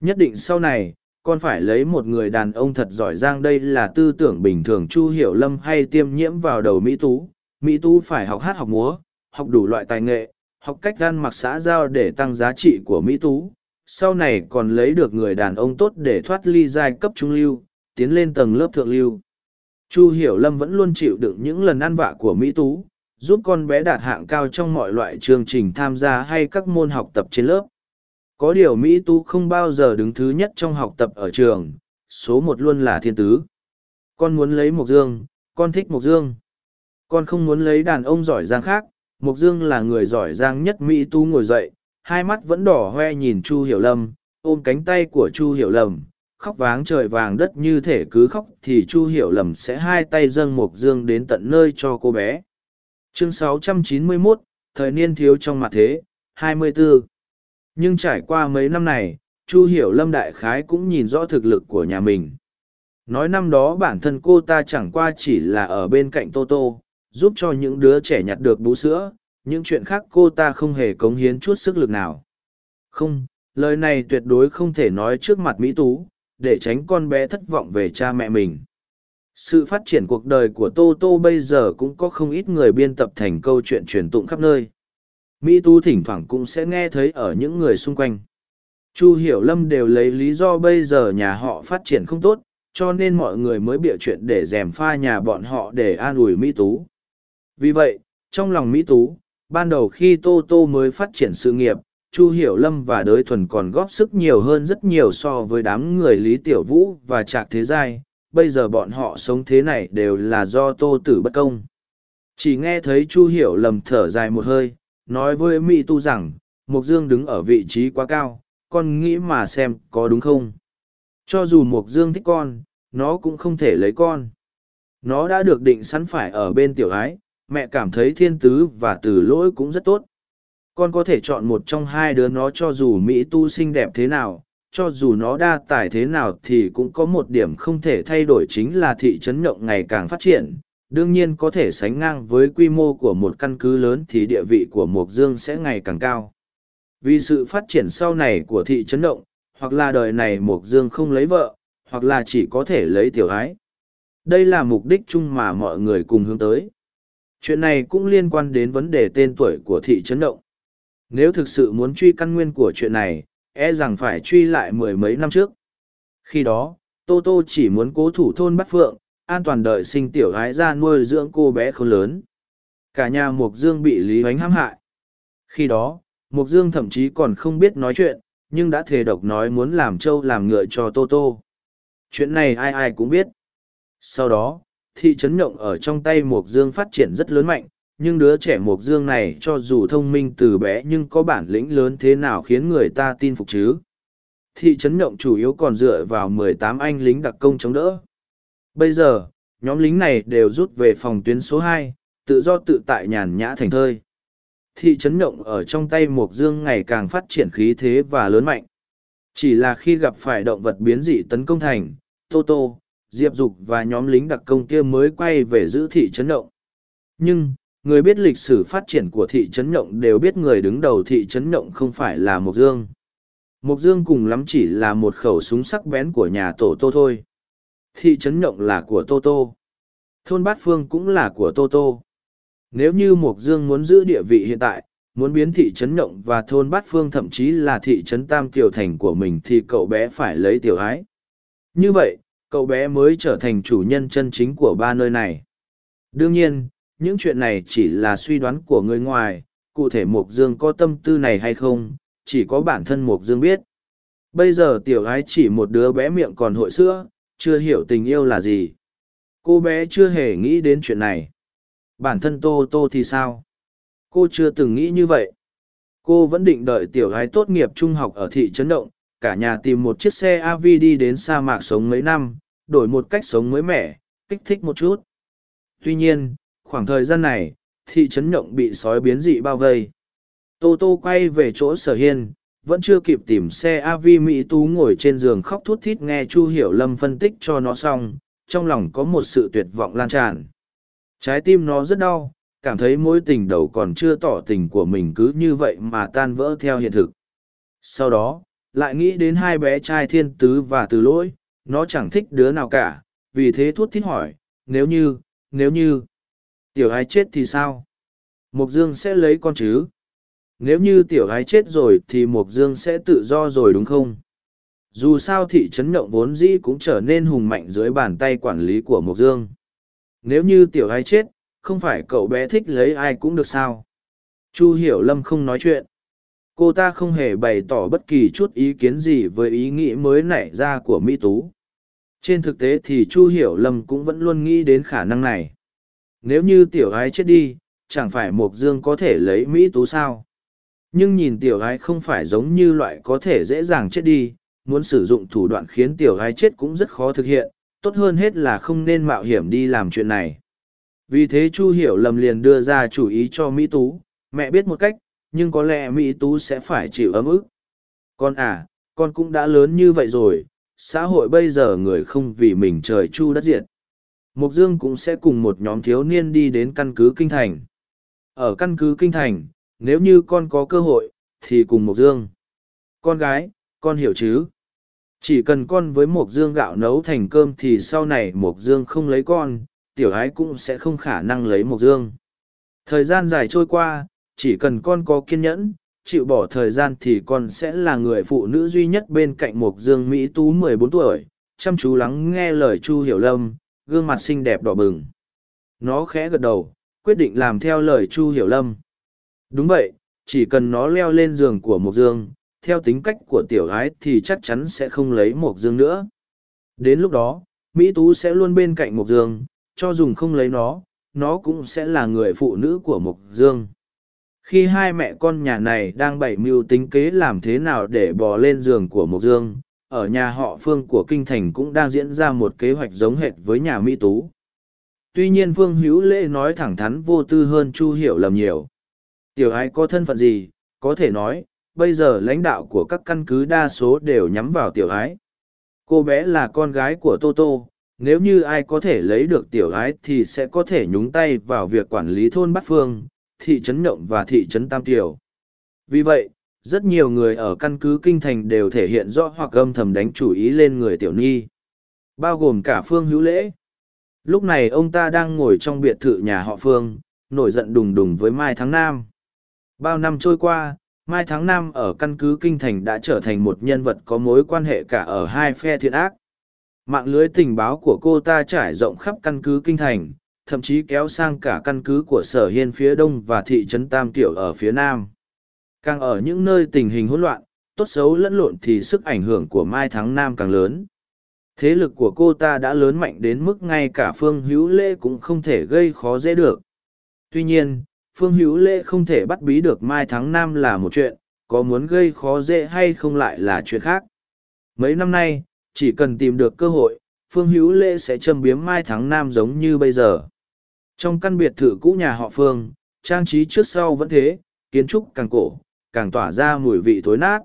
Nhất định sau này, con phải lấy một người đàn ông thật giỏi giang đây là tư tưởng bình thường Chu Hiểu Lâm hay tiêm nhiễm vào đầu Mỹ Tú. Mỹ Tú phải học hát học múa, học đủ loại tài nghệ, học cách gan mặc xã giao để tăng giá trị của Mỹ Tú. Sau này còn lấy được người đàn ông tốt để thoát ly giai cấp trung lưu, tiến lên tầng lớp thượng lưu. Chu Hiểu Lâm vẫn luôn chịu đựng những lần ăn vạ của Mỹ Tú, giúp con bé đạt hạng cao trong mọi loại chương trình tham gia hay các môn học tập trên lớp. Có điều Mỹ Tú không bao giờ đứng thứ nhất trong học tập ở trường, số một luôn là thiên tứ. Con muốn lấy Mộc Dương, con thích Mộc Dương. Con không muốn lấy đàn ông giỏi giang khác, Mộc Dương là người giỏi giang nhất Mỹ Tú ngồi dậy, hai mắt vẫn đỏ hoe nhìn Chu Hiểu Lâm, ôm cánh tay của Chu Hiểu Lâm, khóc váng trời vàng đất như thể cứ khóc thì Chu Hiểu Lâm sẽ hai tay dâng Mộc Dương đến tận nơi cho cô bé. Chương 691, Thời niên thiếu trong mặt thế, 24 nhưng trải qua mấy năm này chu hiểu lâm đại khái cũng nhìn rõ thực lực của nhà mình nói năm đó bản thân cô ta chẳng qua chỉ là ở bên cạnh tô tô giúp cho những đứa trẻ nhặt được bú sữa những chuyện khác cô ta không hề cống hiến chút sức lực nào không lời này tuyệt đối không thể nói trước mặt mỹ tú để tránh con bé thất vọng về cha mẹ mình sự phát triển cuộc đời của tô tô bây giờ cũng có không ít người biên tập thành câu chuyện truyền tụng khắp nơi Mỹ tú thỉnh thoảng cũng sẽ nghe thấy ở những người xung quanh. Chu Hiểu Lâm đều lấy lý do bây giờ nhà họ phát triển không tốt, cho nên mọi người mới bịa chuyện để dèm pha nhà bọn họ để an ủi Mỹ Tú. Vì vậy, trong lòng Mỹ Tú, ban đầu khi Tô Tô mới phát triển sự nghiệp, Chu Hiểu Lâm và Đới Thuần còn góp sức nhiều hơn rất nhiều so với đám người Lý Tiểu Vũ và Trạc Thế Giai. Bây giờ bọn họ sống thế này đều là do Tô Tử bất công. Chỉ nghe thấy Chu Hiểu Lâm thở dài một hơi, nói với mỹ tu rằng mục dương đứng ở vị trí quá cao con nghĩ mà xem có đúng không cho dù mục dương thích con nó cũng không thể lấy con nó đã được định sẵn phải ở bên tiểu ái mẹ cảm thấy thiên tứ và từ lỗi cũng rất tốt. Con có thể chọn một trong hai đứa nó cho dù mỹ tu xinh đẹp thế nào, cho dù nó đa tài thế nào thì cũng có một điểm không thể thay đổi chính là thị trấn nhộng ngày càng phát triển. Đương nhiên có thể sánh ngang với quy mô của một căn cứ lớn thì địa vị của mộc dương sẽ ngày càng cao. Vì sự phát triển sau này của thị trấn động hoặc là đời này mộc dương không lấy vợ, hoặc là chỉ có thể lấy tiểu ái. Đây là mục đích chung mà mọi người cùng hướng tới chuyện này cũng liên quan đến vấn đề tên tuổi của thị trấn động nếu thực sự muốn truy căn nguyên của chuyện này e rằng phải truy lại mười mấy năm trước khi đó tô tô chỉ muốn cố thủ thôn bắt phượng an toàn đợi sinh tiểu gái ra nuôi dưỡng cô bé không lớn. Cả nhà Mục Dương bị Lý ánh hãm hại. Khi đó, Mục Dương thậm chí còn không biết nói chuyện, nhưng đã thề độc nói muốn làm trâu làm ngựa cho Tô Tô. Chuyện này ai ai cũng biết. Sau đó, thị trấn nhộng ở trong tay Mộc Dương phát triển rất lớn mạnh, nhưng đứa trẻ Mộc Dương này cho dù thông minh từ bé nhưng có bản lĩnh lớn thế nào khiến người ta tin phục chứ. Thị trấn nhộng chủ yếu còn dựa vào mười tám anh lính đặc công chống đỡ. Bây giờ, nhóm lính này đều rút về phòng tuyến số hai, tự do tự tại nhàn nhã thành thơi. Thị trấn nhộng ở trong tay Mộc Dương ngày càng phát triển khí thế và lớn mạnh. Chỉ là khi gặp phải động vật biến dị tấn công thành, Tô Tô, Diệp Dục và nhóm lính đặc công kia mới quay về giữ thị trấn động. Nhưng, người biết lịch sử phát triển của thị trấn động đều biết người đứng đầu thị trấn động không phải là Mộc Dương. Mộc Dương cùng lắm chỉ là một khẩu súng sắc bén của nhà tổ tô thôi thị trấn động là của tô tô thôn bát phương cũng là của tô tô nếu như mộc dương muốn giữ địa vị hiện tại muốn biến thị trấn động và thôn bát phương thậm chí là thị trấn tam kiều thành của mình thì cậu bé phải lấy tiểu ái như vậy cậu bé mới trở thành chủ nhân chân chính của ba nơi này đương nhiên những chuyện này chỉ là suy đoán của người ngoài cụ thể mộc dương có tâm tư này hay không chỉ có bản thân mộc dương biết bây giờ tiểu ái chỉ một đứa bé miệng còn hội sữa chưa hiểu tình yêu là gì. Cô bé chưa hề nghĩ đến chuyện này. Bản thân Tô Tô thì sao? Cô chưa từng nghĩ như vậy. Cô vẫn định đợi tiểu gái tốt nghiệp trung học ở thị trấn Động, cả nhà tìm một chiếc xe AV đi đến sa mạc sống mấy năm, đổi một cách sống mới mẻ, kích thích một chút. Tuy nhiên, khoảng thời gian này, thị trấn nhộng bị sói biến dị bao vây. Tô Tô quay về chỗ sở hiên, vẫn chưa kịp tìm xe AV Mỹ Tú ngồi trên giường khóc thút thít nghe Chu Hiểu Lâm phân tích cho nó xong, trong lòng có một sự tuyệt vọng lan tràn. Trái tim nó rất đau, cảm thấy mối tình đầu còn chưa tỏ tình của mình cứ như vậy mà tan vỡ theo hiện thực. Sau đó, lại nghĩ đến hai bé trai thiên tứ và từ lỗi, nó chẳng thích đứa nào cả, vì thế thút thít hỏi, nếu như, nếu như, tiểu gái chết thì sao? Mục Dương sẽ lấy con chứ? Nếu như tiểu gái chết rồi thì Mộc Dương sẽ tự do rồi đúng không? Dù sao thị trấn nhộng vốn dĩ cũng trở nên hùng mạnh dưới bàn tay quản lý của Mộc Dương. Nếu như tiểu gái chết, không phải cậu bé thích lấy ai cũng được sao? Chu Hiểu Lâm không nói chuyện. Cô ta không hề bày tỏ bất kỳ chút ý kiến gì với ý nghĩ mới nảy ra của Mỹ Tú. Trên thực tế thì Chu Hiểu Lâm cũng vẫn luôn nghĩ đến khả năng này. Nếu như tiểu gái chết đi, chẳng phải Mộc Dương có thể lấy Mỹ Tú sao? nhưng nhìn tiểu gái không phải giống như loại có thể dễ dàng chết đi muốn sử dụng thủ đoạn khiến tiểu gái chết cũng rất khó thực hiện tốt hơn hết là không nên mạo hiểm đi làm chuyện này vì thế chu hiểu lầm liền đưa ra chủ ý cho mỹ tú mẹ biết một cách nhưng có lẽ mỹ tú sẽ phải chịu ấm ức con à con cũng đã lớn như vậy rồi xã hội bây giờ người không vì mình trời chu đất diệt mục dương cũng sẽ cùng một nhóm thiếu niên đi đến căn cứ kinh thành ở căn cứ kinh thành nếu như con có cơ hội, thì cùng Mộc Dương. Con gái, con hiểu chứ? Chỉ cần con với Mộc Dương gạo nấu thành cơm thì sau này Mộc Dương không lấy con, tiểu ái cũng sẽ không khả năng lấy Mộc Dương. Thời gian dài trôi qua, chỉ cần con có kiên nhẫn, chịu bỏ thời gian thì con sẽ là người phụ nữ duy nhất bên cạnh Mộc Dương Mỹ Tú mười bốn tuổi, chăm chú lắng nghe lời Chu Hiểu Lâm, gương mặt xinh đẹp đỏ bừng. Nó khẽ gật đầu, quyết định làm theo lời Chu Hiểu Lâm. Đúng vậy, chỉ cần nó leo lên giường của Mộc Dương, theo tính cách của tiểu gái thì chắc chắn sẽ không lấy Mộc Dương nữa. Đến lúc đó, Mỹ Tú sẽ luôn bên cạnh Mộc Dương, cho dùng không lấy nó, nó cũng sẽ là người phụ nữ của Mộc Dương. Khi hai mẹ con nhà này đang bày mưu tính kế làm thế nào để bò lên giường của Mộc Dương, ở nhà họ Phương của Kinh Thành cũng đang diễn ra một kế hoạch giống hệt với nhà Mỹ Tú. Tuy nhiên Phương Hữu Lễ nói thẳng thắn vô tư hơn Chu Hiểu lầm nhiều. Tiểu ái có thân phận gì, có thể nói, bây giờ lãnh đạo của các căn cứ đa số đều nhắm vào tiểu ái. Cô bé là con gái của Tô Tô, nếu như ai có thể lấy được tiểu ái thì sẽ có thể nhúng tay vào việc quản lý thôn Bát Phương, thị trấn Nhộng và thị trấn Tam Tiểu. Vì vậy, rất nhiều người ở căn cứ kinh thành đều thể hiện rõ hoặc âm thầm đánh chủ ý lên người tiểu nhi. Bao gồm cả Phương Hữu Lễ. Lúc này ông ta đang ngồi trong biệt thự nhà họ Phương, nổi giận đùng đùng với Mai Thắng Nam. Bao năm trôi qua, Mai Tháng nam ở căn cứ Kinh Thành đã trở thành một nhân vật có mối quan hệ cả ở hai phe thiện ác. Mạng lưới tình báo của cô ta trải rộng khắp căn cứ Kinh Thành, thậm chí kéo sang cả căn cứ của Sở Hiên phía đông và thị trấn Tam Tiểu ở phía nam. Càng ở những nơi tình hình hỗn loạn, tốt xấu lẫn lộn thì sức ảnh hưởng của Mai thắng Nam càng lớn. Thế lực của cô ta đã lớn mạnh đến mức ngay cả Phương Hữu Lễ cũng không thể gây khó dễ được. Tuy nhiên, phương hữu lễ không thể bắt bí được mai thắng nam là một chuyện có muốn gây khó dễ hay không lại là chuyện khác mấy năm nay chỉ cần tìm được cơ hội phương hữu lễ sẽ châm biếm mai thắng nam giống như bây giờ trong căn biệt thự cũ nhà họ phương, trang trí trước sau vẫn thế, kiến trúc càng cổ, càng tỏa ra mùi vị thối nát.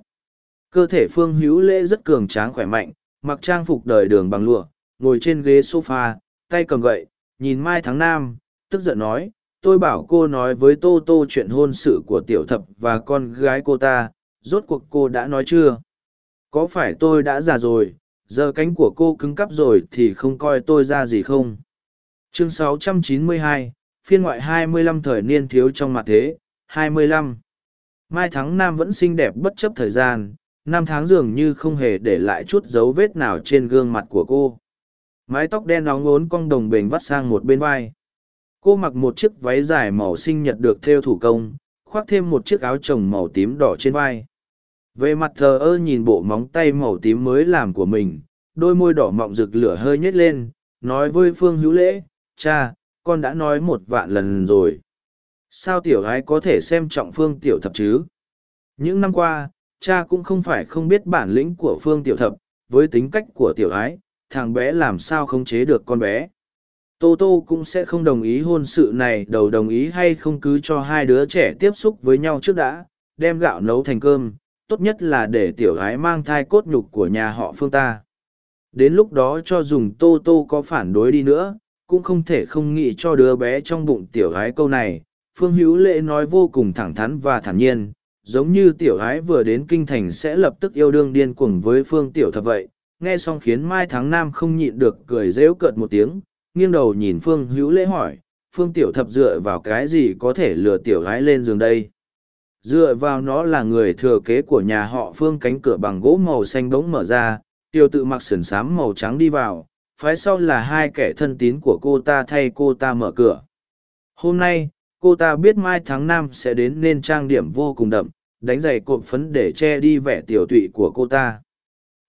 Cơ thể phương hữu lễ rất cường tráng khỏe mạnh, mặc trang phục đời đường bằng lụa, ngồi trên ghế sofa, tay cầm gậy, nhìn mai tháng Nam, tức giận nói, tôi bảo cô nói với tô tô chuyện hôn sự của tiểu thập và con gái cô ta, rốt cuộc cô đã nói chưa? Có phải tôi đã già rồi, giờ cánh của cô cứng cắp rồi thì không coi tôi ra gì không? Chương 692, phiên ngoại 25 thời niên thiếu trong mặt thế 25. mai tháng nam vẫn xinh đẹp bất chấp thời gian năm tháng dường như không hề để lại chút dấu vết nào trên gương mặt của cô. Mái tóc đen nóng ngốn cong đồng bền vắt sang một bên vai. Cô mặc một chiếc váy dài màu sinh nhật được thêu thủ công khoác thêm một chiếc áo trồng màu tím đỏ trên vai. Về mặt thờ ơ nhìn bộ móng tay màu tím mới làm của mình đôi môi đỏ mọng rực lửa hơi nhếch lên, nói với Phương Hữu Lễ, cha, con đã nói một vạn lần rồi. Sao tiểu gái có thể xem trọng Phương Tiểu Thập chứ? Những năm qua, cha cũng không phải không biết bản lĩnh của Phương Tiểu Thập, với tính cách của tiểu ái, thằng bé làm sao không chế được con bé. Tô Tô cũng sẽ không đồng ý hôn sự này đầu đồng ý hay không cứ cho hai đứa trẻ tiếp xúc với nhau trước đã, đem gạo nấu thành cơm, tốt nhất là để tiểu gái mang thai cốt nhục của nhà họ phương ta. Đến lúc đó cho dùng Tô Tô có phản đối đi nữa, cũng không thể không nghĩ cho đứa bé trong bụng tiểu gái câu này. Phương Hữu lễ nói vô cùng thẳng thắn và thản nhiên, giống như tiểu gái vừa đến kinh thành sẽ lập tức yêu đương điên cuồng với Phương Tiểu Thập vậy. Nghe xong khiến Mai Tháng Nam không nhịn được cười rêu cợt một tiếng, nghiêng đầu nhìn Phương Hữu Lễ hỏi, Phương Tiểu Thập dựa vào cái gì có thể lừa tiểu gái lên giường đây? Dựa vào nó là người thừa kế của nhà họ Phương cánh cửa bằng gỗ màu xanh bỗng mở ra, tiêu tự mặc sườn xám màu trắng đi vào, phái sau là hai kẻ thân tín của cô ta thay cô ta mở cửa. Hôm nay, cô ta biết mai tháng năm sẽ đến nên trang điểm vô cùng đậm, đánh giày cộm phấn để che đi vẻ tiểu tụy của cô ta.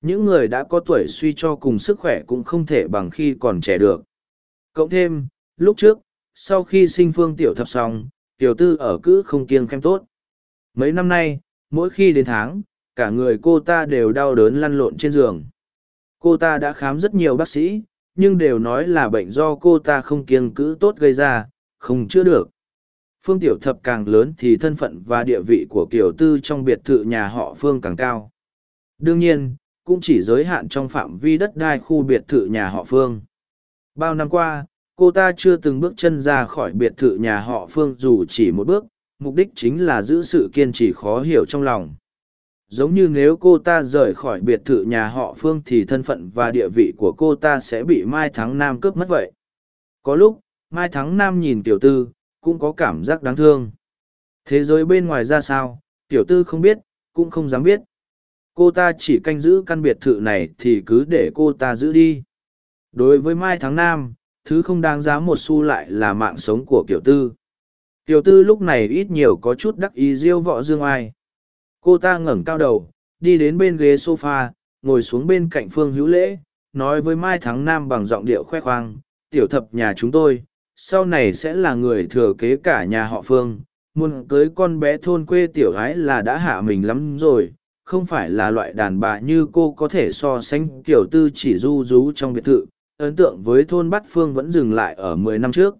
Những người đã có tuổi suy cho cùng sức khỏe cũng không thể bằng khi còn trẻ được. Cộng thêm, lúc trước, sau khi sinh phương tiểu thập xong, tiểu tư ở cữ không kiêng khem tốt. Mấy năm nay, mỗi khi đến tháng, cả người cô ta đều đau đớn lăn lộn trên giường. Cô ta đã khám rất nhiều bác sĩ, nhưng đều nói là bệnh do cô ta không kiêng cữ tốt gây ra, không chữa được. Phương Tiểu Thập càng lớn thì thân phận và địa vị của Kiều Tư trong biệt thự nhà họ Phương càng cao. Đương nhiên, cũng chỉ giới hạn trong phạm vi đất đai khu biệt thự nhà họ Phương. Bao năm qua, cô ta chưa từng bước chân ra khỏi biệt thự nhà họ Phương dù chỉ một bước, mục đích chính là giữ sự kiên trì khó hiểu trong lòng. Giống như nếu cô ta rời khỏi biệt thự nhà họ Phương thì thân phận và địa vị của cô ta sẽ bị Mai Thắng Nam cướp mất vậy. Có lúc, Mai Thắng Nam nhìn tiểu tư, cũng có cảm giác đáng thương. Thế giới bên ngoài ra sao, tiểu tư không biết, cũng không dám biết. Cô ta chỉ canh giữ căn biệt thự này thì cứ để cô ta giữ đi. Đối với Mai Thắng Nam, thứ không đáng giá một xu lại là mạng sống của kiểu tư. Tiểu tư lúc này ít nhiều có chút đắc ý diêu võ dương ai. Cô ta ngẩng cao đầu, đi đến bên ghế sofa, ngồi xuống bên cạnh Phương Hữu Lễ, nói với Mai Thắng Nam bằng giọng điệu khoe khoang, tiểu thập nhà chúng tôi, sau này sẽ là người thừa kế cả nhà họ Phương, muốn cưới con bé thôn quê tiểu gái là đã hạ mình lắm rồi, không phải là loại đàn bà như cô có thể so sánh kiểu tư chỉ du rú trong biệt thự, ấn tượng với thôn Bát Phương vẫn dừng lại ở mười năm trước.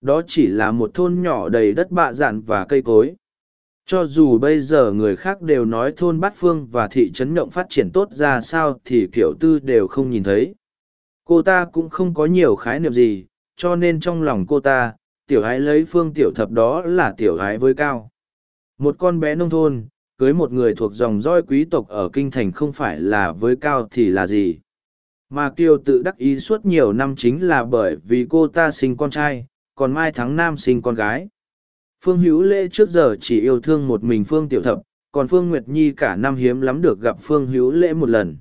Đó chỉ là một thôn nhỏ đầy đất bạ dạn và cây cối. Cho dù bây giờ người khác đều nói thôn Bát Phương và thị trấn động phát triển tốt ra sao thì kiểu tư đều không nhìn thấy. Cô ta cũng không có nhiều khái niệm gì, cho nên trong lòng cô ta, tiểu ái lấy phương tiểu thập đó là tiểu ái với cao. Một con bé nông thôn, cưới một người thuộc dòng roi quý tộc ở kinh thành không phải là với cao thì là gì. Mà Kiều tự đắc ý suốt nhiều năm chính là bởi vì cô ta sinh con trai, còn Mai Thắng Nam sinh con gái. Phương Hữu Lễ trước giờ chỉ yêu thương một mình Phương Tiểu Thập, còn Phương Nguyệt Nhi cả năm hiếm lắm được gặp Phương Hữu Lễ một lần.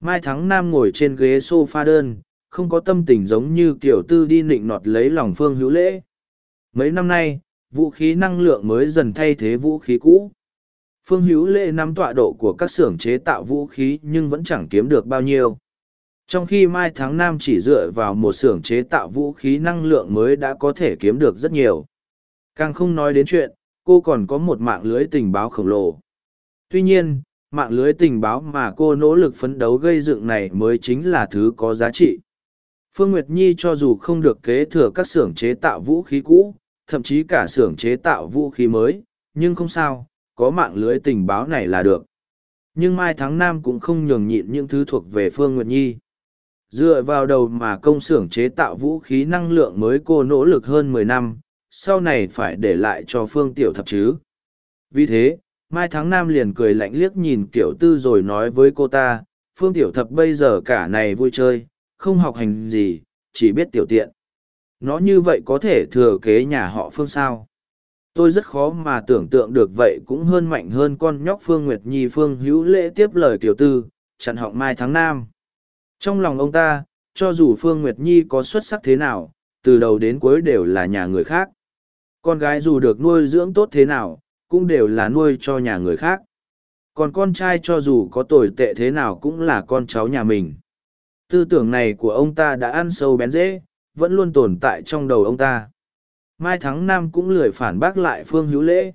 Mai Thắng Nam ngồi trên ghế sofa đơn, không có tâm tình giống như kiểu tư đi nịnh nọt lấy lòng Phương Hữu Lễ. Mấy năm nay, vũ khí năng lượng mới dần thay thế vũ khí cũ. Phương Hữu Lễ nắm tọa độ của các xưởng chế tạo vũ khí nhưng vẫn chẳng kiếm được bao nhiêu. Trong khi Mai Tháng Nam chỉ dựa vào một xưởng chế tạo vũ khí năng lượng mới đã có thể kiếm được rất nhiều. Càng không nói đến chuyện, cô còn có một mạng lưới tình báo khổng lồ. Tuy nhiên, mạng lưới tình báo mà cô nỗ lực phấn đấu gây dựng này mới chính là thứ có giá trị. Phương Nguyệt Nhi cho dù không được kế thừa các xưởng chế tạo vũ khí cũ, thậm chí cả xưởng chế tạo vũ khí mới, nhưng không sao, có mạng lưới tình báo này là được. Nhưng Mai Thắng Nam cũng không nhường nhịn những thứ thuộc về Phương Nguyệt Nhi. Dựa vào đầu mà công xưởng chế tạo vũ khí năng lượng mới cô nỗ lực hơn mười năm, sau này phải để lại cho Phương Tiểu Thập chứ. Vì thế, Mai Thắng Nam liền cười lạnh liếc nhìn Kiểu Tư rồi nói với cô ta, Phương Tiểu Thập bây giờ cả này vui chơi, không học hành gì, chỉ biết tiểu tiện. Nó như vậy có thể thừa kế nhà họ Phương sao? Tôi rất khó mà tưởng tượng được vậy cũng hơn mạnh hơn con nhóc Phương Nguyệt Nhi Phương hữu lễ tiếp lời Kiều Tư, chặn họng Mai tháng Nam. Trong lòng ông ta, cho dù Phương Nguyệt Nhi có xuất sắc thế nào, từ đầu đến cuối đều là nhà người khác. Con gái dù được nuôi dưỡng tốt thế nào, cũng đều là nuôi cho nhà người khác. Còn con trai cho dù có tồi tệ thế nào cũng là con cháu nhà mình. tư tưởng này của ông ta đã ăn sâu bén rễ vẫn luôn tồn tại trong đầu ông ta mai thắng nam cũng lười phản bác lại phương hữu lễ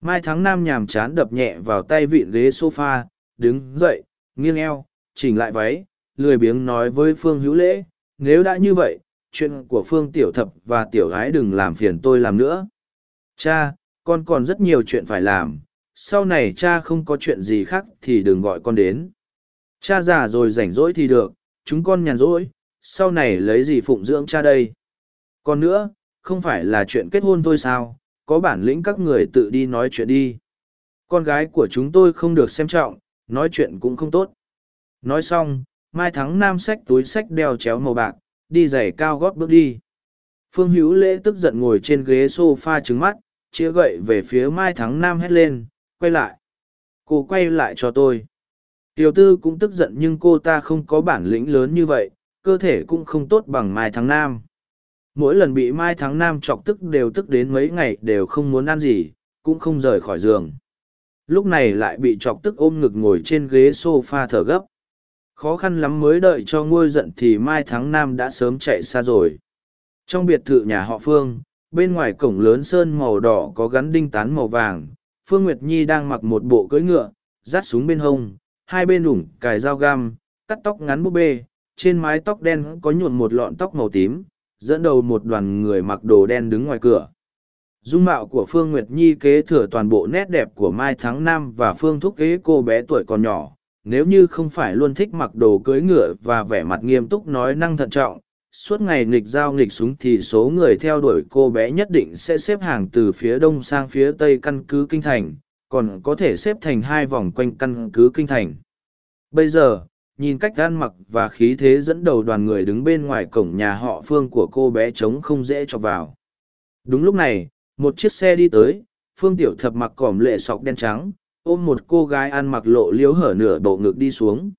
mai thắng nam nhàm chán đập nhẹ vào tay vịn ghế s o f a đứng dậy nghiêng eo chỉnh lại váy lười biếng nói với phương hữu lễ nếu đã như vậy chuyện của phương tiểu thập và tiểu gái đừng làm phiền tôi làm nữa. Cha, con còn rất nhiều chuyện phải làm. Sau này cha không có chuyện gì khác thì đừng gọi con đến. Cha già rồi rảnh rỗi thì được, chúng con nhàn rỗi. Sau này lấy gì phụng dưỡng cha đây? Còn nữa, không phải là chuyện kết hôn thôi sao? Có bản lĩnh các người tự đi nói chuyện đi. Con gái của chúng tôi không được xem trọng, nói chuyện cũng không tốt. Nói xong, mai thắng nam xách túi sách đeo chéo màu bạc đi giày cao gót bước đi. Phương hữu lễ tức giận ngồi trên ghế sofa trứng mắt, chĩa gậy về phía mai thắng nam hét lên, quay lại. Cô quay lại cho tôi. Tiểu tư cũng tức giận nhưng cô ta không có bản lĩnh lớn như vậy, cơ thể cũng không tốt bằng mai thắng nam. Mỗi lần bị mai thắng nam chọc tức đều tức đến mấy ngày đều không muốn ăn gì, cũng không rời khỏi giường. Lúc này lại bị chọc tức ôm ngực ngồi trên ghế sofa thở gấp khó khăn lắm mới đợi cho ngôi giận thì mai thắng nam đã sớm chạy xa rồi. Trong biệt thự nhà họ phương, bên ngoài cổng lớn sơn màu đỏ có gắn đinh tán màu vàng. Phương nguyệt nhi đang mặc một bộ cưỡi ngựa, dắt súng bên hông, hai bên đủng cài dao gam cắt tóc ngắn búp bê. Trên mái tóc đen có nhuộm một lọn tóc màu tím, dẫn đầu một đoàn người mặc đồ đen đứng ngoài cửa. Dung mạo của phương nguyệt nhi kế thừa toàn bộ nét đẹp của mai thắng nam và phương thúc kế, cô bé tuổi còn nhỏ nếu như không phải luôn thích mặc đồ cưỡi ngựa và vẻ mặt nghiêm túc nói năng thận trọng, suốt ngày nghịch giao nghịch súng thì số người theo đuổi cô bé nhất định sẽ xếp hàng từ phía đông sang phía tây căn cứ kinh thành, còn có thể xếp thành hai vòng quanh căn cứ kinh thành. Bây giờ, nhìn cách gan mặc và khí thế dẫn đầu đoàn người đứng bên ngoài cổng nhà họ phương của cô bé trống không dễ chọc vào. Đúng lúc này, một chiếc xe đi tới, phương tiểu thập mặc cỏm lệ sọc đen trắng ôm một cô gái ăn mặc lộ liếu hở nửa bộ ngực đi xuống.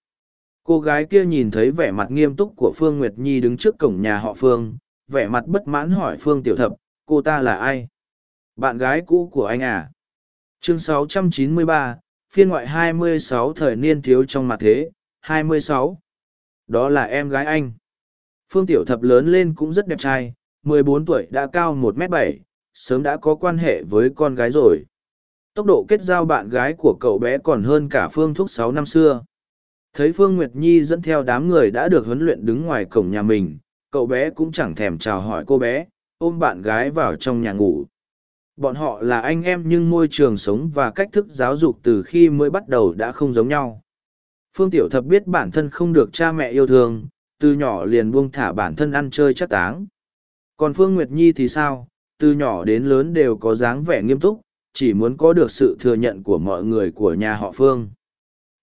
Cô gái kia nhìn thấy vẻ mặt nghiêm túc của phương nguyệt nhi đứng trước cổng nhà họ phương vẻ mặt bất mãn hỏi phương tiểu thập cô ta là ai? Bạn gái cũ của anh à? Chương 693, phiên ngoại 26 thời niên thiếu trong mặt thế 26. đó là em gái anh. Phương tiểu thập lớn lên cũng rất đẹp trai 14 tuổi đã cao 1 m 7 sớm đã có quan hệ với con gái rồi tốc độ kết giao bạn gái của cậu bé còn hơn cả phương thúc sáu năm xưa. Thấy phương nguyệt nhi dẫn theo đám người đã được huấn luyện đứng ngoài cổng nhà mình, cậu bé cũng chẳng thèm chào hỏi cô bé, ôm bạn gái vào trong nhà ngủ. Bọn họ là anh em nhưng môi trường sống và cách thức giáo dục từ khi mới bắt đầu đã không giống nhau. Phương tiểu thập biết bản thân không được cha mẹ yêu thương, từ nhỏ liền buông thả bản thân ăn chơi chắc táng. Còn phương nguyệt nhi thì sao? Từ nhỏ đến lớn đều có dáng vẻ nghiêm túc chỉ muốn có được sự thừa nhận của mọi người của nhà họ Phương.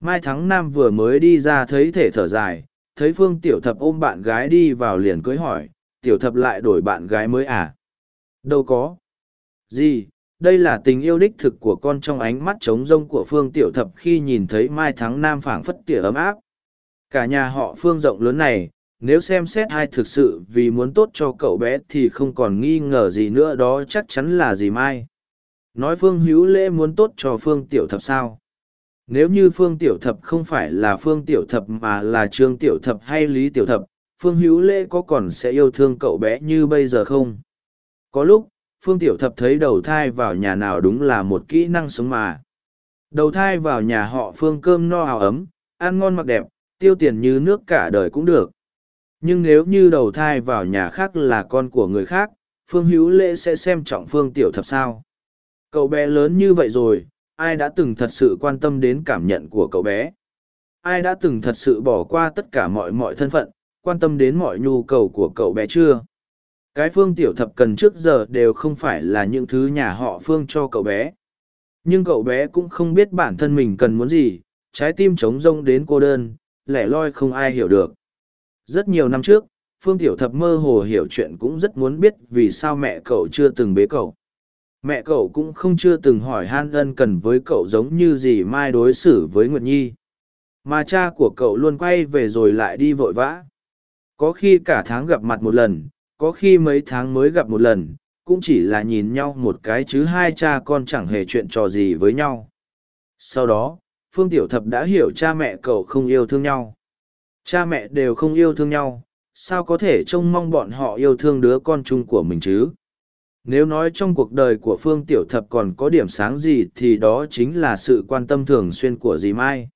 Mai Thắng Nam vừa mới đi ra thấy thể thở dài, thấy Phương Tiểu Thập ôm bạn gái đi vào liền cưới hỏi, Tiểu Thập lại đổi bạn gái mới à? Đâu có. Gì, đây là tình yêu đích thực của con trong ánh mắt trống rông của Phương Tiểu Thập khi nhìn thấy Mai Thắng Nam phảng phất tỉa ấm áp. Cả nhà họ Phương rộng lớn này, nếu xem xét ai thực sự vì muốn tốt cho cậu bé thì không còn nghi ngờ gì nữa đó chắc chắn là gì Mai nói phương hữu lễ muốn tốt cho phương tiểu thập sao? Nếu như phương tiểu thập không phải là phương tiểu thập mà là trương tiểu thập hay lý tiểu thập, phương hữu lễ có còn sẽ yêu thương cậu bé như bây giờ không? Có lúc, phương tiểu thập thấy đầu thai vào nhà nào đúng là một kỹ năng sống mà. Đầu thai vào nhà họ phương cơm no áo ấm, ăn ngon mặc đẹp, tiêu tiền như nước cả đời cũng được. Nhưng nếu như đầu thai vào nhà khác là con của người khác, phương hữu lễ sẽ xem trọng phương tiểu thập sao? Cậu bé lớn như vậy rồi, ai đã từng thật sự quan tâm đến cảm nhận của cậu bé? Ai đã từng thật sự bỏ qua tất cả mọi mọi thân phận, quan tâm đến mọi nhu cầu của cậu bé chưa? Cái phương tiểu thập cần trước giờ đều không phải là những thứ nhà họ phương cho cậu bé. Nhưng cậu bé cũng không biết bản thân mình cần muốn gì, trái tim trống rông đến cô đơn, lẻ loi không ai hiểu được. Rất nhiều năm trước, Phương Tiểu Thập mơ hồ hiểu chuyện cũng rất muốn biết vì sao mẹ cậu chưa từng bế cậu mẹ cậu cũng không chưa từng hỏi han ân cần với cậu giống như gì mai đối xử với nguyệt nhi. Mà cha của cậu luôn quay về rồi lại đi vội vã. Có khi cả tháng gặp mặt một lần có khi mấy tháng mới gặp một lần cũng chỉ là nhìn nhau một cái chứ hai cha con chẳng hề chuyện trò gì với nhau. Sau đó phương tiểu thập đã hiểu cha mẹ cậu không yêu thương nhau. Cha mẹ đều không yêu thương nhau, sao có thể trông mong bọn họ yêu thương đứa con chung của mình chứ? Nếu nói trong cuộc đời của Phương Tiểu Thập còn có điểm sáng gì thì đó chính là sự quan tâm thường xuyên của dì Mai.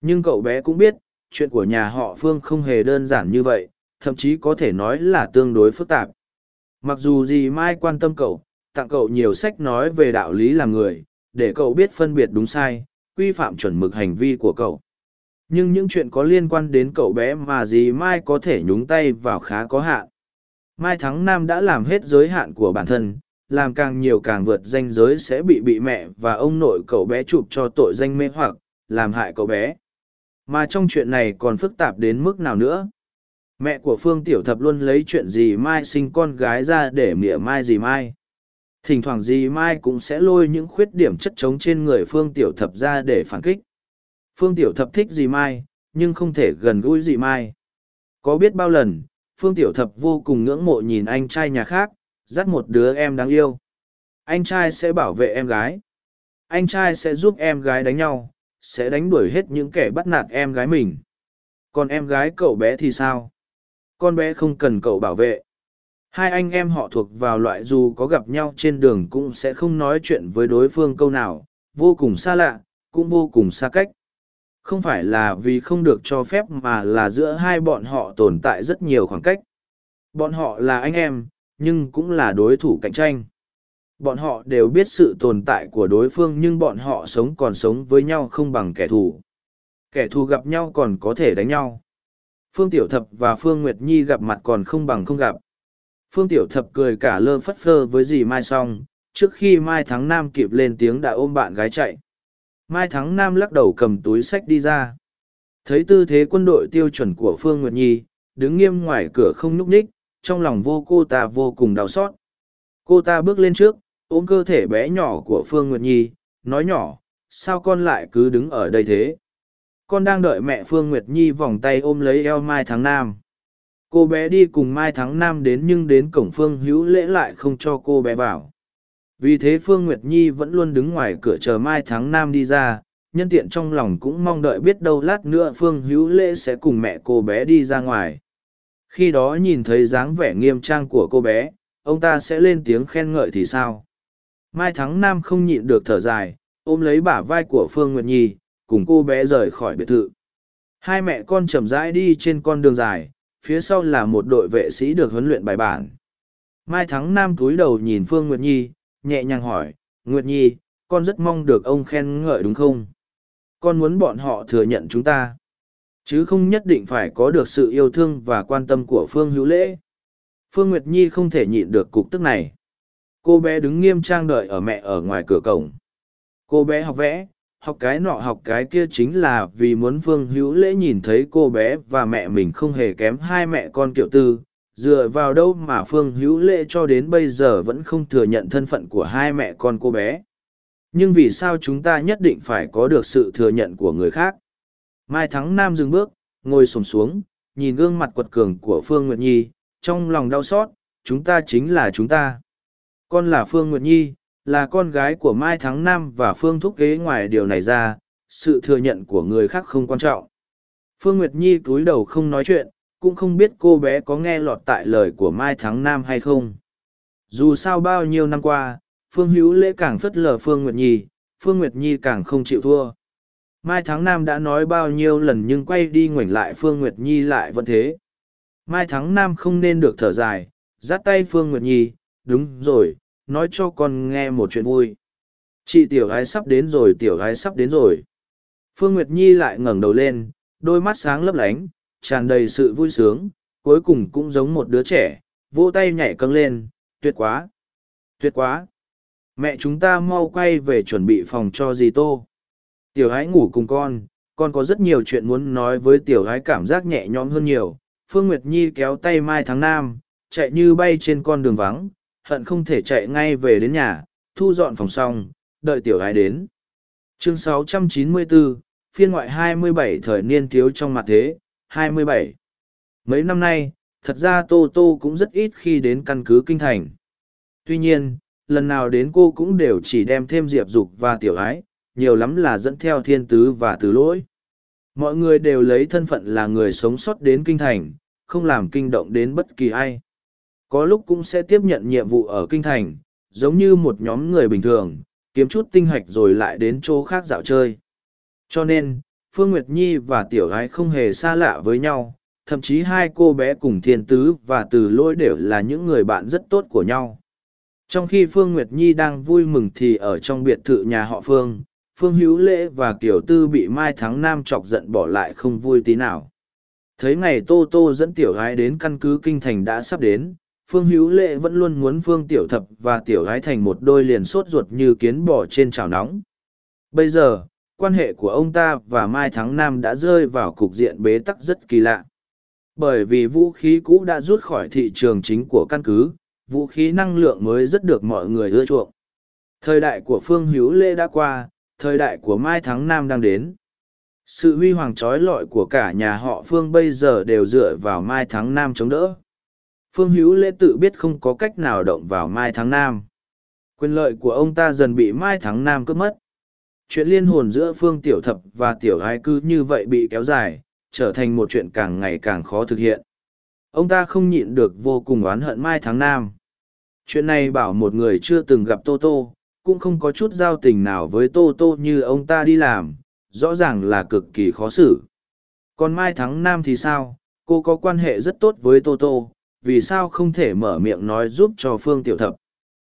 Nhưng cậu bé cũng biết, chuyện của nhà họ Phương không hề đơn giản như vậy, thậm chí có thể nói là tương đối phức tạp. Mặc dù dì Mai quan tâm cậu, tặng cậu nhiều sách nói về đạo lý làm người, để cậu biết phân biệt đúng sai, quy phạm chuẩn mực hành vi của cậu. Nhưng những chuyện có liên quan đến cậu bé mà dì Mai có thể nhúng tay vào khá có hạn. Mai Thắng Nam đã làm hết giới hạn của bản thân, làm càng nhiều càng vượt danh giới sẽ bị bị mẹ và ông nội cậu bé chụp cho tội danh mê hoặc, làm hại cậu bé. Mà trong chuyện này còn phức tạp đến mức nào nữa? Mẹ của Phương Tiểu Thập luôn lấy chuyện gì Mai sinh con gái ra để mỉa mai gì Mai. Thỉnh thoảng gì Mai cũng sẽ lôi những khuyết điểm chất trống trên người Phương Tiểu Thập ra để phản kích. Phương Tiểu Thập thích gì Mai, nhưng không thể gần gũi gì Mai. Có biết bao lần, Phương Tiểu Thập vô cùng ngưỡng mộ nhìn anh trai nhà khác, dắt một đứa em đáng yêu. Anh trai sẽ bảo vệ em gái. Anh trai sẽ giúp em gái đánh nhau, sẽ đánh đuổi hết những kẻ bắt nạt em gái mình. Còn em gái cậu bé thì sao? Con bé không cần cậu bảo vệ. Hai anh em họ thuộc vào loại dù có gặp nhau trên đường cũng sẽ không nói chuyện với đối phương câu nào, vô cùng xa lạ, cũng vô cùng xa cách. Không phải là vì không được cho phép mà là giữa hai bọn họ tồn tại rất nhiều khoảng cách. Bọn họ là anh em, nhưng cũng là đối thủ cạnh tranh. Bọn họ đều biết sự tồn tại của đối phương nhưng bọn họ sống còn sống với nhau không bằng kẻ thù. Kẻ thù gặp nhau còn có thể đánh nhau. Phương Tiểu Thập và Phương Nguyệt Nhi gặp mặt còn không bằng không gặp. Phương Tiểu Thập cười cả lơ phất phơ với dì Mai xong, trước khi Mai Thắng Nam kịp lên tiếng đã ôm bạn gái chạy. Mai Thắng Nam lắc đầu cầm túi sách đi ra. Thấy tư thế quân đội tiêu chuẩn của Phương Nguyệt Nhi, đứng nghiêm ngoài cửa không nhúc ních, trong lòng vô cô ta vô cùng đau xót. Cô ta bước lên trước, ôm cơ thể bé nhỏ của Phương Nguyệt Nhi, nói nhỏ, sao con lại cứ đứng ở đây thế? Con đang đợi mẹ Phương Nguyệt Nhi vòng tay ôm lấy eo Mai Thắng Nam. Cô bé đi cùng Mai Thắng Nam đến nhưng đến cổng Phương Hữu Lễ lại không cho cô bé vào. Vì thế Phương Nguyệt Nhi vẫn luôn đứng ngoài cửa chờ Mai Thắng Nam đi ra, nhân tiện trong lòng cũng mong đợi biết đâu lát nữa Phương Hữu Lễ sẽ cùng mẹ cô bé đi ra ngoài. Khi đó nhìn thấy dáng vẻ nghiêm trang của cô bé, ông ta sẽ lên tiếng khen ngợi thì sao? Mai Thắng Nam không nhịn được thở dài, ôm lấy bả vai của Phương Nguyệt Nhi, cùng cô bé rời khỏi biệt thự. Hai mẹ con chậm rãi đi trên con đường dài, phía sau là một đội vệ sĩ được huấn luyện bài bản. Mai Thắng Nam cúi đầu nhìn Phương Nguyệt Nhi, nhẹ nhàng hỏi, Nguyệt Nhi, con rất mong được ông khen ngợi đúng không? Con muốn bọn họ thừa nhận chúng ta. Chứ không nhất định phải có được sự yêu thương và quan tâm của Phương Hữu Lễ. Phương Nguyệt Nhi không thể nhịn được cục tức này. Cô bé đứng nghiêm trang đợi ở mẹ ở ngoài cửa cổng. Cô bé học vẽ, học cái nọ học cái kia chính là vì muốn Phương Hữu Lễ nhìn thấy cô bé và mẹ mình không hề kém hai mẹ con kiểu tư, dựa vào đâu mà phương hữu Lệ cho đến bây giờ vẫn không thừa nhận thân phận của hai mẹ con cô bé? Nhưng vì sao chúng ta nhất định phải có được sự thừa nhận của người khác? Mai thắng nam dừng bước, ngồi sổm xuống, nhìn gương mặt quật cường của phương nguyệt nhi, trong lòng đau xót, chúng ta chính là chúng ta. Con là phương nguyệt nhi, là con gái của mai thắng nam và phương thúc kế ngoài điều này ra, sự thừa nhận của người khác không quan trọng. Phương nguyệt nhi cúi đầu không nói chuyện cũng không biết cô bé có nghe lọt tại lời của Mai Thắng Nam hay không. Dù sao bao nhiêu năm qua, Phương Hữu Lễ càng phất lờ Phương Nguyệt Nhi, Phương Nguyệt Nhi càng không chịu thua. Mai Thắng Nam đã nói bao nhiêu lần nhưng quay đi ngoảnh lại Phương Nguyệt Nhi lại vẫn thế. Mai Thắng Nam không nên được thở dài, dắt tay Phương Nguyệt Nhi, đúng rồi, nói cho con nghe một chuyện vui. Chị tiểu gái sắp đến rồi tiểu gái sắp đến rồi. Phương Nguyệt Nhi lại ngẩng đầu lên, đôi mắt sáng lấp lánh, tràn đầy sự vui sướng, cuối cùng cũng giống một đứa trẻ, vỗ tay nhảy câng lên, tuyệt quá, tuyệt quá. Mẹ chúng ta mau quay về chuẩn bị phòng cho dì Tô. Tiểu gái ngủ cùng con, con có rất nhiều chuyện muốn nói với tiểu gái cảm giác nhẹ nhõm hơn nhiều. Phương Nguyệt Nhi kéo tay Mai Tháng Nam, chạy như bay trên con đường vắng, hận không thể chạy ngay về đến nhà, thu dọn phòng xong, đợi tiểu gái đến. Chương 694, phiên ngoại 27 thời niên thiếu trong mặt thế, 27. Mấy năm nay, thật ra Tô Tô cũng rất ít khi đến căn cứ kinh thành. Tuy nhiên, lần nào đến cô cũng đều chỉ đem thêm diệp dục và tiểu ái, nhiều lắm là dẫn theo thiên tứ và từ lỗi. mọi người đều lấy thân phận là người sống sót đến kinh thành không làm kinh động đến bất kỳ ai có lúc cũng sẽ tiếp nhận nhiệm vụ ở kinh thành giống như một nhóm người bình thường kiếm chút tinh hoạch rồi lại đến chỗ khác dạo chơi cho nên phương nguyệt nhi và tiểu gái không hề xa lạ với nhau, thậm chí hai cô bé cùng thiên tứ và từ lỗi đều là những người bạn rất tốt của nhau. Trong khi phương nguyệt nhi đang vui mừng thì ở trong biệt thự nhà họ phương phương hữu lễ và Kiều tư bị mai thắng nam chọc giận bỏ lại không vui tí nào. Thấy ngày tô tô dẫn tiểu gái đến căn cứ kinh thành đã sắp đến, phương hữu lệ vẫn luôn muốn phương tiểu thập và tiểu gái thành một đôi liền sốt ruột như kiến bò trên chảo nóng. Bây giờ quan hệ của ông ta và mai thắng nam đã rơi vào cục diện bế tắc rất kỳ lạ. Bởi vì vũ khí cũ đã rút khỏi thị trường chính của căn cứ, vũ khí năng lượng mới rất được mọi người ưa chuộng. Thời đại của phương hữu lễ đã qua, thời đại của mai thắng nam đang đến. Sự huy hoàng trói lọi của cả nhà họ phương bây giờ đều dựa vào mai thắng nam chống đỡ. Phương hữu lễ tự biết không có cách nào động vào mai thắng nam. Quyền lợi của ông ta dần bị mai thắng nam cướp mất chuyện liên hồn giữa phương tiểu thập và tiểu hai cứ như vậy bị kéo dài, trở thành một chuyện càng ngày càng khó thực hiện. Ông ta không nhịn được vô cùng oán hận mai thắng nam. Chuyện này bảo một người chưa từng gặp tô tô, cũng không có chút giao tình nào với tô tô như ông ta đi làm, rõ ràng là cực kỳ khó xử. Còn mai thắng nam thì sao? Cô có quan hệ rất tốt với tô tô, vì sao không thể mở miệng nói giúp cho phương tiểu thập?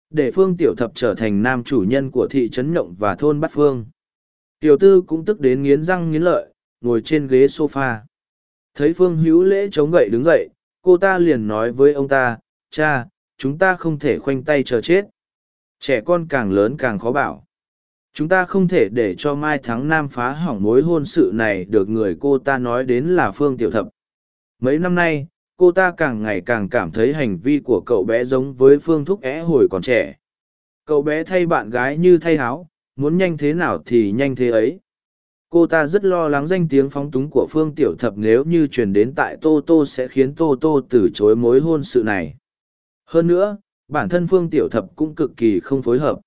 Để phương tiểu thập trở thành nam chủ nhân của thị trấn nhộng và thôn bát phương. Tiểu tư cũng tức đến nghiến răng nghiến lợi, ngồi trên ghế sofa. Thấy phương hữu lễ chống gậy đứng dậy, cô ta liền nói với ông ta, cha, chúng ta không thể khoanh tay chờ chết. Trẻ con càng lớn càng khó bảo. Chúng ta không thể để cho mai thắng nam phá hỏng mối hôn sự này được người cô ta nói đến là phương tiểu thập. Mấy năm nay cô ta càng ngày càng cảm thấy hành vi của cậu bé giống với phương thúc é hồi còn trẻ. Cậu bé thay bạn gái như thay háo muốn nhanh thế nào thì nhanh thế ấy. Cô ta rất lo lắng danh tiếng phóng túng của phương tiểu thập nếu như truyền đến tại tô tô sẽ khiến tô tô từ chối mối hôn sự này. Hơn nữa, bản thân phương tiểu thập cũng cực kỳ không phối hợp.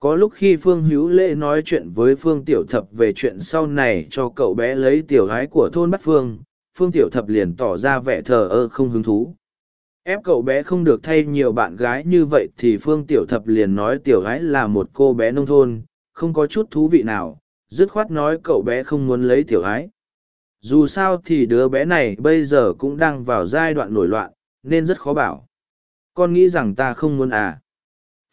Có lúc khi phương hữu lễ nói chuyện với phương tiểu thập về chuyện sau này cho cậu bé lấy tiểu gái của thôn bắc phương phương tiểu thập liền tỏ ra vẻ thờ ơ không hứng thú. Ép cậu bé không được thay nhiều bạn gái như vậy thì phương tiểu thập liền nói tiểu gái là một cô bé nông thôn, không có chút thú vị nào, dứt khoát nói cậu bé không muốn lấy tiểu gái. Dù sao thì đứa bé này bây giờ cũng đang vào giai đoạn nổi loạn, nên rất khó bảo. Con nghĩ rằng ta không muốn à.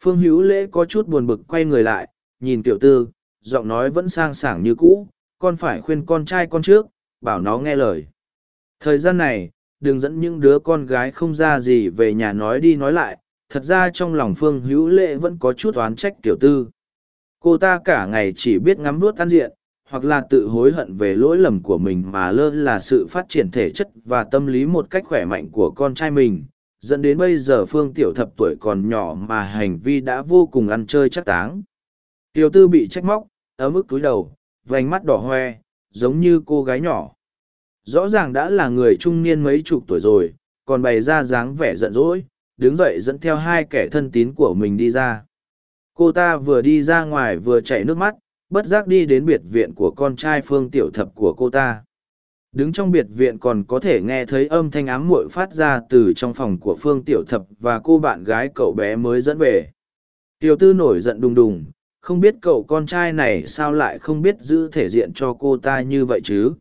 Phương hữu lễ có chút buồn bực quay người lại, nhìn tiểu tư, giọng nói vẫn sang sảng như cũ, con phải khuyên con trai con trước, bảo nó nghe lời. Thời gian này, đừng dẫn những đứa con gái không ra gì về nhà nói đi nói lại, thật ra trong lòng phương hữu lệ vẫn có chút oán trách tiểu tư. Cô ta cả ngày chỉ biết ngắm đuốt tan diện, hoặc là tự hối hận về lỗi lầm của mình mà lơ là sự phát triển thể chất và tâm lý một cách khỏe mạnh của con trai mình. Dẫn đến bây giờ phương tiểu thập tuổi còn nhỏ mà hành vi đã vô cùng ăn chơi chắc táng. Tiểu tư bị trách móc ở mức túi đầu vành mắt đỏ hoe giống như cô gái nhỏ rõ ràng đã là người trung niên mấy chục tuổi rồi, còn bày ra dáng vẻ giận dỗi, đứng dậy dẫn theo hai kẻ thân tín của mình đi ra. Cô ta vừa đi ra ngoài vừa chảy nước mắt, bất giác đi đến biệt viện của con trai phương tiểu thập của cô ta. Đứng trong biệt viện còn có thể nghe thấy âm thanh ám muội phát ra từ trong phòng của phương tiểu thập và cô bạn gái cậu bé mới dẫn về. Tiểu tư nổi giận đùng đùng, không biết cậu con trai này sao lại không biết giữ thể diện cho cô ta như vậy chứ?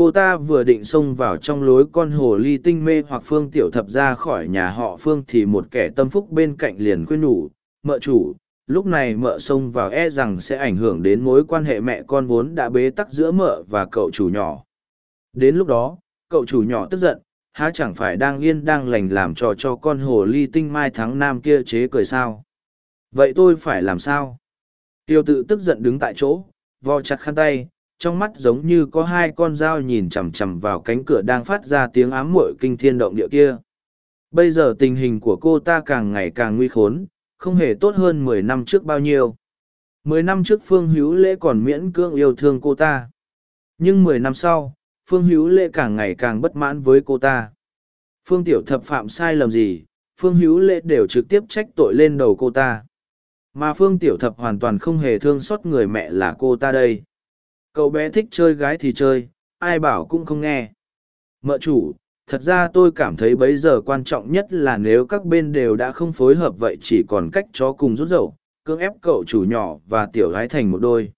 Cô ta vừa định xông vào trong lối con hồ ly tinh mê hoặc phương tiểu thập ra khỏi nhà họ phương thì một kẻ tâm phúc bên cạnh liền khuyên nhủ, mợ chủ, lúc này mợ xông vào e rằng sẽ ảnh hưởng đến mối quan hệ mẹ con vốn đã bế tắc giữa mợ và cậu chủ nhỏ. Đến lúc đó, cậu chủ nhỏ tức giận, há chẳng phải đang yên đang lành làm trò cho con hồ ly tinh mai tháng nam kia chế cười sao? Vậy tôi phải làm sao? Tiêu tự tức giận đứng tại chỗ, vo chặt khăn tay trong mắt giống như có hai con dao nhìn chằm chằm vào cánh cửa đang phát ra tiếng ám muội kinh thiên động địa kia. Bây giờ tình hình của cô ta càng ngày càng nguy khốn, không hề tốt hơn mười năm trước bao nhiêu. Mười năm trước phương hữu lễ còn miễn cưỡng yêu thương cô ta. Nhưng mười năm sau, phương hữu lễ càng ngày càng bất mãn với cô ta. Phương tiểu thập phạm sai lầm gì, phương hữu lễ đều trực tiếp trách tội lên đầu cô ta. Mà phương tiểu thập hoàn toàn không hề thương xót người mẹ là cô ta đây. Cậu bé thích chơi gái thì chơi, ai bảo cũng không nghe. Mợ chủ, thật ra tôi cảm thấy bấy giờ quan trọng nhất là nếu các bên đều đã không phối hợp vậy chỉ còn cách chó cùng rút dậu, cưỡng ép cậu chủ nhỏ và tiểu gái thành một đôi.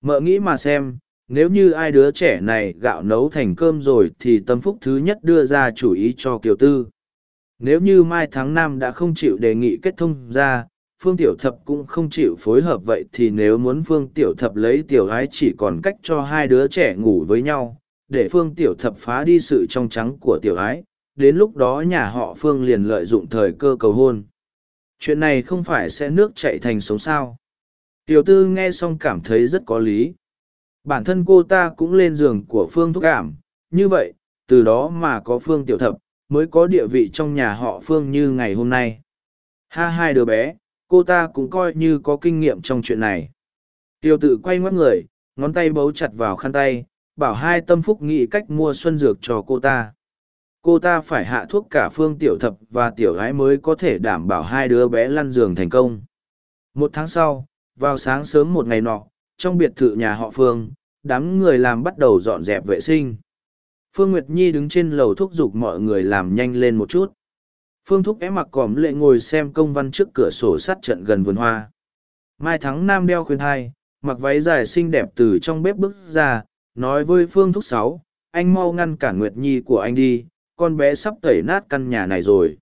Mợ nghĩ mà xem, nếu như ai đứa trẻ này gạo nấu thành cơm rồi thì tâm phúc thứ nhất đưa ra chủ ý cho kiều tư nếu như mai tháng năm đã không chịu đề nghị kết thông ra phương tiểu thập cũng không chịu phối hợp vậy thì nếu muốn phương tiểu thập lấy tiểu gái chỉ còn cách cho hai đứa trẻ ngủ với nhau, để phương tiểu thập phá đi sự trong trắng của tiểu gái đến lúc đó nhà họ phương liền lợi dụng thời cơ cầu hôn. Chuyện này không phải sẽ nước chạy thành sống sao? Tiểu tư nghe xong cảm thấy rất có lý. Bản thân cô ta cũng lên giường của phương thúc cảm. Như vậy, từ đó mà có phương tiểu thập, mới có địa vị trong nhà họ phương như ngày hôm nay. Ha hai đứa bé cô ta cũng coi như có kinh nghiệm trong chuyện này. Tiêu tự quay ngoắt người, ngón tay bấu chặt vào khăn tay, bảo hai tâm phúc nghĩ cách mua xuân dược cho cô ta. Cô ta phải hạ thuốc cả phương tiểu thập và tiểu gái mới có thể đảm bảo hai đứa bé lăn giường thành công. Một tháng sau, vào sáng sớm một ngày nọ, trong biệt thự nhà họ phương, đám người làm bắt đầu dọn dẹp vệ sinh. Phương nguyệt nhi đứng trên lầu thúc giục mọi người làm nhanh lên một chút phương thúc é mặc còm lệ ngồi xem công văn trước cửa sổ sát trận gần vườn hoa. Mai thắng nam đeo khuyên hai mặc váy dài xinh đẹp từ trong bếp bước ra, nói với phương thúc sáu, anh mau ngăn cản nguyệt nhi của anh đi, con bé sắp tẩy nát căn nhà này rồi.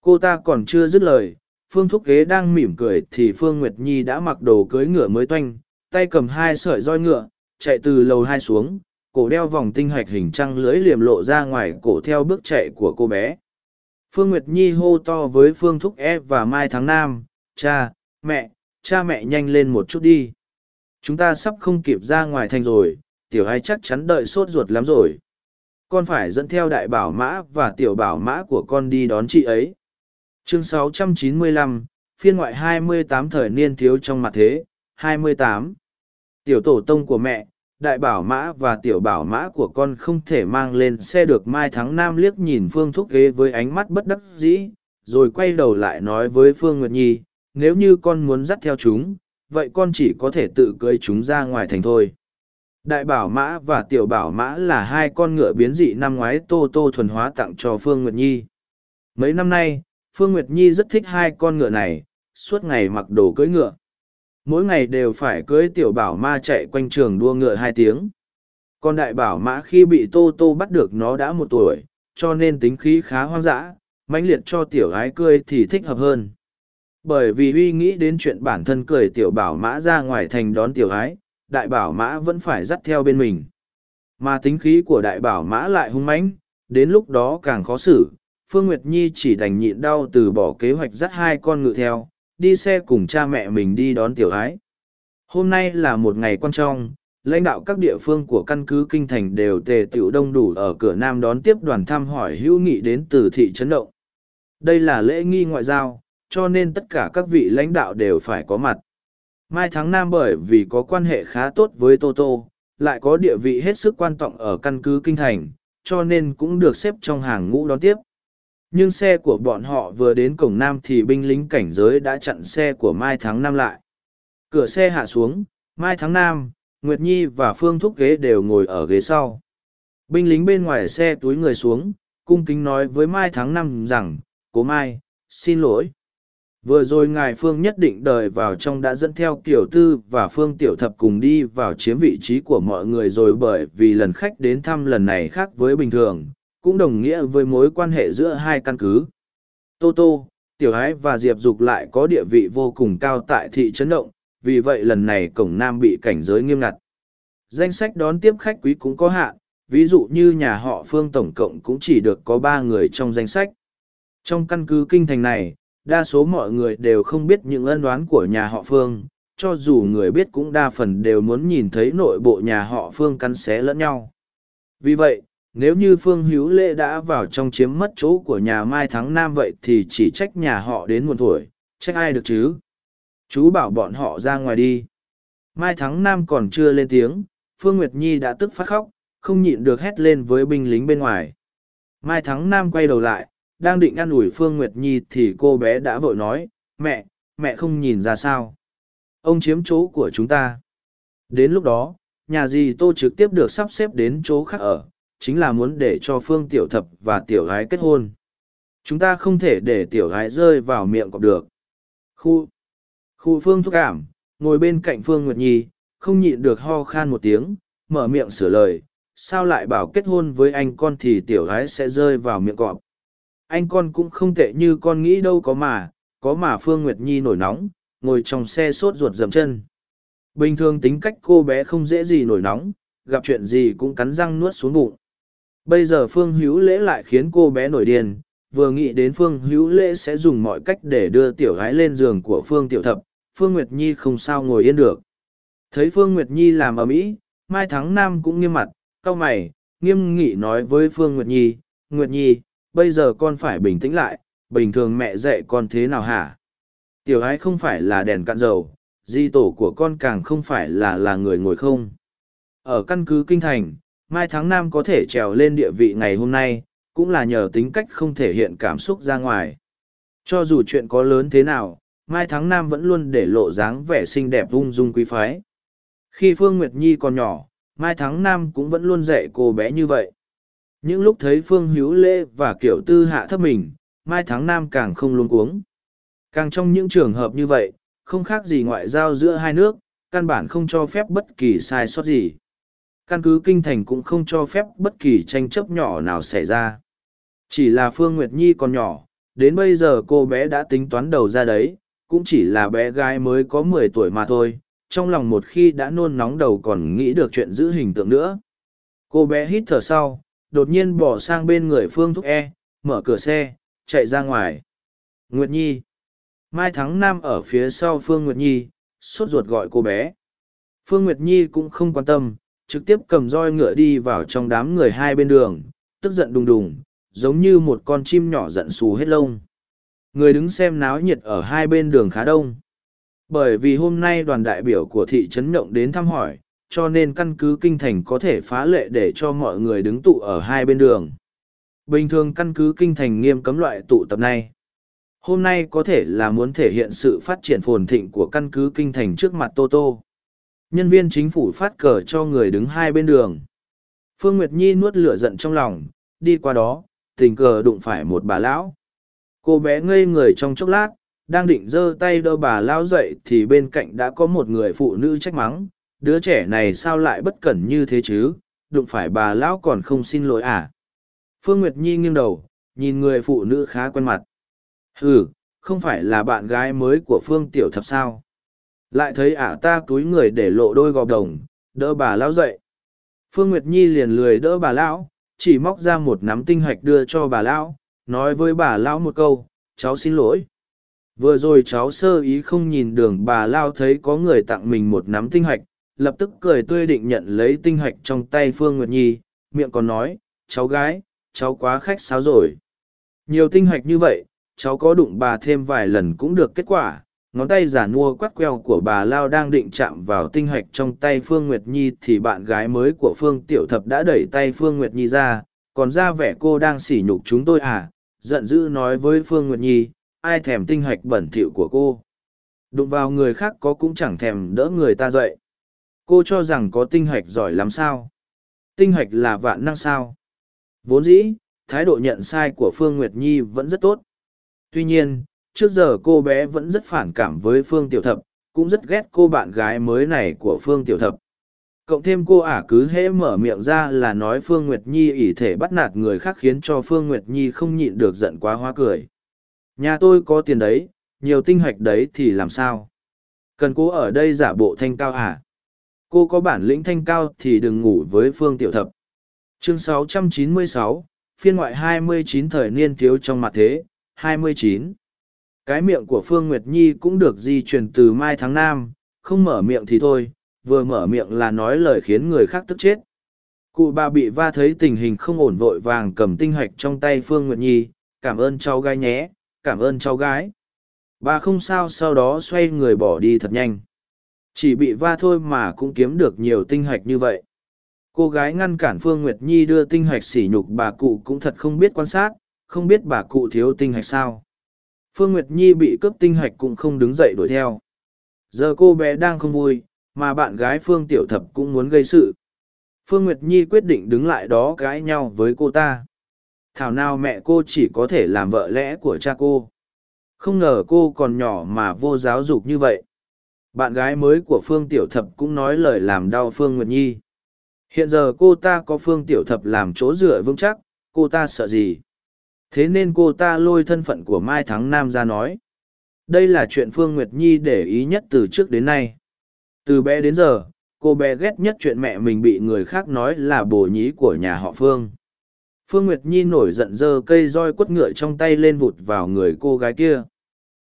Cô ta còn chưa dứt lời, phương thúc ghế đang mỉm cười thì phương nguyệt nhi đã mặc đồ cưới ngựa mới toanh, tay cầm hai sợi roi ngựa, chạy từ lầu hai xuống, cổ đeo vòng tinh hạch hình trăng lưới liềm lộ ra ngoài cổ theo bước chạy của cô bé phương nguyệt nhi hô to với phương thúc e và mai tháng nam cha mẹ cha mẹ nhanh lên một chút đi. Chúng ta sắp không kịp ra ngoài thành rồi tiểu hai chắc chắn đợi sốt ruột lắm rồi. Con phải dẫn theo đại bảo mã và tiểu bảo mã của con đi đón chị ấy. Chương 695, phiên ngoại 28 thời niên thiếu trong mặt thế 28. tiểu tổ tông của mẹ đại bảo mã và tiểu bảo mã của con không thể mang lên xe được. Mai thắng nam liếc nhìn phương thúc ghế với ánh mắt bất đắc dĩ, rồi quay đầu lại nói với phương nguyệt nhi, nếu như con muốn dắt theo chúng, vậy con chỉ có thể tự cưới chúng ra ngoài thành thôi. Đại bảo mã và tiểu bảo mã là hai con ngựa biến dị năm ngoái tô tô thuần hóa tặng cho phương nguyệt nhi. Mấy năm nay, phương nguyệt nhi rất thích hai con ngựa này, suốt ngày mặc đồ cưỡi ngựa mỗi ngày đều phải cưới tiểu bảo ma chạy quanh trường đua ngựa hai tiếng. Còn đại bảo mã khi bị tô tô bắt được nó đã một tuổi, cho nên tính khí khá hoang dã, mãnh liệt cho tiểu gái cười thì thích hợp hơn. Bởi vì huy nghĩ đến chuyện bản thân cười tiểu bảo mã ra ngoài thành đón tiểu gái, đại bảo mã vẫn phải dắt theo bên mình. Mà tính khí của đại bảo mã lại hung mãnh, đến lúc đó càng khó xử, phương nguyệt nhi chỉ đành nhịn đau từ bỏ kế hoạch dắt hai con ngựa theo đi xe cùng cha mẹ mình đi đón tiểu ái. Hôm nay là một ngày quan trọng, lãnh đạo các địa phương của căn cứ Kinh Thành đều tề tiểu đông đủ ở cửa Nam đón tiếp đoàn thăm hỏi hữu nghị đến từ thị trấn động. Đây là lễ nghi ngoại giao, cho nên tất cả các vị lãnh đạo đều phải có mặt. Mai tháng Nam bởi vì có quan hệ khá tốt với Toto, lại có địa vị hết sức quan trọng ở căn cứ Kinh Thành, cho nên cũng được xếp trong hàng ngũ đón tiếp nhưng xe của bọn họ vừa đến cổng nam thì binh lính cảnh giới đã chặn xe của mai tháng năm lại. Cửa xe hạ xuống, mai tháng năm nguyệt nhi và phương thúc ghế đều ngồi ở ghế sau. Binh lính bên ngoài xe túi người xuống, cung kính nói với mai tháng năm rằng, cố mai, xin lỗi. Vừa rồi ngài phương nhất định đời vào trong đã dẫn theo kiểu tư và phương tiểu thập cùng đi vào chiếm vị trí của mọi người rồi bởi vì lần khách đến thăm lần này khác với bình thường cũng đồng nghĩa với mối quan hệ giữa hai căn cứ. Tô Tô, Tiểu Ái và Diệp Dục lại có địa vị vô cùng cao tại thị trấn động, vì vậy lần này cổng Nam bị cảnh giới nghiêm ngặt. Danh sách đón tiếp khách quý cũng có hạn, ví dụ như nhà họ Phương tổng cộng cũng chỉ được có ba người trong danh sách. Trong căn cứ kinh thành này, đa số mọi người đều không biết những ân đoán của nhà họ Phương, cho dù người biết cũng đa phần đều muốn nhìn thấy nội bộ nhà họ Phương cắn xé lẫn nhau. Vì vậy, nếu như phương hữu lễ đã vào trong chiếm mất chỗ của nhà mai thắng nam vậy thì chỉ trách nhà họ đến muộn tuổi trách ai được chứ? Chú bảo bọn họ ra ngoài đi. Mai thắng nam còn chưa lên tiếng phương nguyệt nhi đã tức phát khóc không nhịn được hét lên với binh lính bên ngoài. Mai thắng nam quay đầu lại đang định ă n ủi phương nguyệt nhi thì cô bé đã vội nói mẹ mẹ không nhìn ra sao? Ông chiếm chỗ của chúng ta. Đến lúc đó nhà dì tô trực tiếp được sắp xếp đến chỗ khác ở, chính là muốn để cho phương tiểu thập và tiểu gái kết hôn. Chúng ta không thể để tiểu gái rơi vào miệng cọp được. Khu, khu phương thúc cảm, ngồi bên cạnh phương Nguyệt Nhi, không nhịn được ho khan một tiếng, mở miệng sửa lời, sao lại bảo kết hôn với anh con thì tiểu gái sẽ rơi vào miệng cọp. Anh con cũng không tệ như con nghĩ đâu có mà, có mà Phương Nguyệt Nhi nổi nóng, ngồi trong xe sốt ruột dầm chân. Bình thường tính cách cô bé không dễ gì nổi nóng, gặp chuyện gì cũng cắn răng nuốt xuống bụng. Bây giờ Phương Hữu Lễ lại khiến cô bé nổi điên, vừa nghĩ đến Phương Hữu Lễ sẽ dùng mọi cách để đưa tiểu gái lên giường của Phương Tiểu Thập, Phương Nguyệt Nhi không sao ngồi yên được. Thấy Phương Nguyệt Nhi làm ở mỹ, Mai Thắng Nam cũng nghiêm mặt, cau mày, nghiêm nghị nói với Phương Nguyệt Nhi, Nguyệt Nhi, bây giờ con phải bình tĩnh lại, bình thường mẹ dạy con thế nào hả? Tiểu gái không phải là đèn cạn dầu, di tổ của con càng không phải là là người ngồi không. Ở căn cứ kinh thành, Mai Thắng Nam có thể trèo lên địa vị ngày hôm nay, cũng là nhờ tính cách không thể hiện cảm xúc ra ngoài. Cho dù chuyện có lớn thế nào, Mai Thắng Nam vẫn luôn để lộ dáng vẻ xinh đẹp vung dung quý phái. Khi Phương Nguyệt Nhi còn nhỏ, Mai Thắng Nam cũng vẫn luôn dạy cô bé như vậy. Những lúc thấy Phương Hữu Lễ và Kiểu Tư hạ thấp mình, Mai Thắng Nam càng không luôn cuống. Càng trong những trường hợp như vậy, không khác gì ngoại giao giữa hai nước, căn bản không cho phép bất kỳ sai sót gì. Căn cứ kinh thành cũng không cho phép bất kỳ tranh chấp nhỏ nào xảy ra. Chỉ là Phương Nguyệt Nhi còn nhỏ, đến bây giờ cô bé đã tính toán đầu ra đấy, cũng chỉ là bé gái mới có mười tuổi mà thôi, trong lòng một khi đã nôn nóng đầu còn nghĩ được chuyện giữ hình tượng nữa. Cô bé hít thở sau, đột nhiên bỏ sang bên người Phương Thúc E, mở cửa xe, chạy ra ngoài. Nguyệt Nhi. Mai Thắng Nam ở phía sau Phương Nguyệt Nhi, sốt ruột gọi cô bé. Phương Nguyệt Nhi cũng không quan tâm, trực tiếp cầm roi ngựa đi vào trong đám người hai bên đường, tức giận đùng đùng, giống như một con chim nhỏ giận xù hết lông. Người đứng xem náo nhiệt ở hai bên đường khá đông. Bởi vì hôm nay đoàn đại biểu của thị trấn Nhộng đến thăm hỏi, cho nên căn cứ kinh thành có thể phá lệ để cho mọi người đứng tụ ở hai bên đường. Bình thường căn cứ kinh thành nghiêm cấm loại tụ tập này. Hôm nay có thể là muốn thể hiện sự phát triển phồn thịnh của căn cứ kinh thành trước mặt Tô Tô. Nhân viên chính phủ phát cờ cho người đứng hai bên đường. Phương Nguyệt Nhi nuốt lửa giận trong lòng, đi qua đó, tình cờ đụng phải một bà lão. Cô bé ngây người trong chốc lát, đang định giơ tay đỡ bà lão dậy thì bên cạnh đã có một người phụ nữ trách mắng đứa trẻ này sao lại bất cẩn như thế chứ đụng phải bà lão còn không xin lỗi à phương nguyệt nhi nghiêng đầu nhìn người phụ nữ khá quen mặt ừ không phải là bạn gái mới của phương tiểu thập sao lại thấy ả ta túi người để lộ đôi gò đồng đỡ bà lão dậy. Phương nguyệt nhi liền lười đỡ bà lão, chỉ móc ra một nắm tinh hạch đưa cho bà lão, nói với bà lão một câu, cháu xin lỗi. Vừa rồi cháu sơ ý không nhìn đường bà lao thấy có người tặng mình một nắm tinh hạch, lập tức cười tươi định nhận lấy tinh hạch trong tay phương nguyệt nhi, miệng còn nói, cháu gái, cháu quá khách sáo rồi. Nhiều tinh hạch như vậy, cháu có đụng bà thêm vài lần cũng được kết quả ngón tay giả nua quắt queo của bà lao đang định chạm vào tinh hạch trong tay phương nguyệt nhi thì bạn gái mới của phương tiểu thập đã đẩy tay phương nguyệt nhi ra, còn ra vẻ cô đang sỉ nhục chúng tôi à giận dữ nói với phương nguyệt nhi, ai thèm tinh hạch bẩn thỉu của cô. Đụng vào người khác có cũng chẳng thèm đỡ người ta dậy. Cô cho rằng có tinh hạch giỏi lắm sao? Tinh hạch là vạn năng sao? Vốn dĩ, thái độ nhận sai của phương nguyệt nhi vẫn rất tốt. Tuy nhiên trước giờ cô bé vẫn rất phản cảm với phương tiểu thập cũng rất ghét cô bạn gái mới này của phương tiểu thập cộng thêm cô ả cứ hễ mở miệng ra là nói phương nguyệt nhi ỷ thể bắt nạt người khác khiến cho phương nguyệt nhi không nhịn được giận quá hoa cười Nhà tôi có tiền đấy, nhiều tinh hoạch đấy thì làm sao? Cần cô ở đây giả bộ thanh cao à? Cô có bản lĩnh thanh cao thì đừng ngủ với Phương Tiểu Thập. Chương 696, phiên ngoại 29 thời niên thiếu trong mặt thế, 29. Cái miệng của Phương Nguyệt Nhi cũng được di truyền từ Mai tháng Nam, không mở miệng thì thôi, vừa mở miệng là nói lời khiến người khác tức chết. Cụ bà bị va thấy tình hình không ổn vội vàng cầm tinh hạch trong tay Phương Nguyệt Nhi, cảm ơn cháu gái nhé, cảm ơn cháu gái. Bà không sao sau đó xoay người bỏ đi thật nhanh. Chỉ bị va thôi mà cũng kiếm được nhiều tinh hạch như vậy. Cô gái ngăn cản phương nguyệt nhi đưa tinh hạch sỉ nhục bà cụ cũng thật không biết quan sát không biết bà cụ thiếu tinh hạch sao phương nguyệt nhi bị cướp tinh hạch cũng không đứng dậy đuổi theo giờ cô bé đang không vui mà bạn gái Phương Tiểu Thập cũng muốn gây sự. Phương Nguyệt Nhi quyết định đứng lại đó cãi nhau với cô ta. Thảo nào mẹ cô chỉ có thể làm vợ lẽ của cha cô. Không ngờ cô còn nhỏ mà vô giáo dục như vậy. Bạn gái mới của Phương Tiểu Thập cũng nói lời làm đau Phương Nguyệt Nhi. Hiện giờ cô ta có Phương Tiểu Thập làm chỗ dựa vững chắc, cô ta sợ gì? Thế nên cô ta lôi thân phận của Mai Thắng Nam ra nói. Đây là chuyện Phương Nguyệt Nhi để ý nhất từ trước đến nay. Từ bé đến giờ, cô bé ghét nhất chuyện mẹ mình bị người khác nói là bồ nhí của nhà họ Phương. Phương Nguyệt Nhi nổi giận giơ cây roi quất ngựa trong tay lên vụt vào người cô gái kia.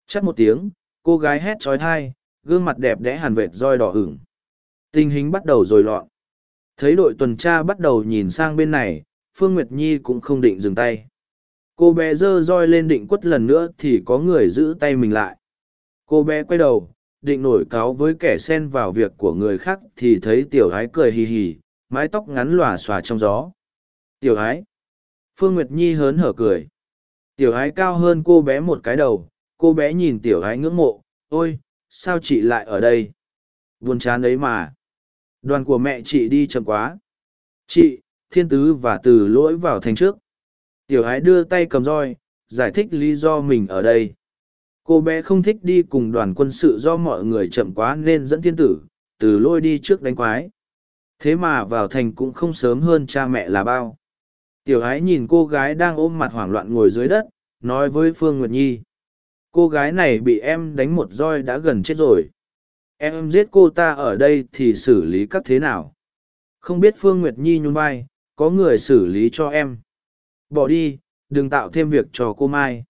Chắc một tiếng, cô gái hét trói thai, gương mặt đẹp đẽ hàn vệt roi đỏ ửng. Tình hình bắt đầu rồi lọn. Thấy đội tuần tra bắt đầu nhìn sang bên này, Phương Nguyệt Nhi cũng không định dừng tay. Cô bé dơ roi lên định quất lần nữa thì có người giữ tay mình lại. Cô bé quay đầu, định nổi cáo với kẻ xen vào việc của người khác thì thấy tiểu ái cười hì hì, mái tóc ngắn lòa xòa trong gió. Tiểu ái. Phương Nguyệt Nhi hớn hở cười. Tiểu ái cao hơn cô bé một cái đầu, cô bé nhìn tiểu ái ngưỡng mộ, ôi, sao chị lại ở đây? Buồn chán ấy mà. Đoàn của mẹ chị đi chậm quá. Chị, thiên tứ và từ lỗi vào thành trước. Tiểu ái đưa tay cầm roi, giải thích lý do mình ở đây. Cô bé không thích đi cùng đoàn quân sự do mọi người chậm quá nên dẫn thiên tử, từ lôi đi trước đánh quái. Thế mà vào thành cũng không sớm hơn cha mẹ là bao. Tiểu ái nhìn cô gái đang ôm mặt hoảng loạn ngồi dưới đất, nói với Phương Nguyệt Nhi. Cô gái này bị em đánh một roi đã gần chết rồi. Em giết cô ta ở đây thì xử lý các thế nào? Không biết Phương Nguyệt Nhi nhún vai, có người xử lý cho em. Bỏ đi, đừng tạo thêm việc cho cô Mai.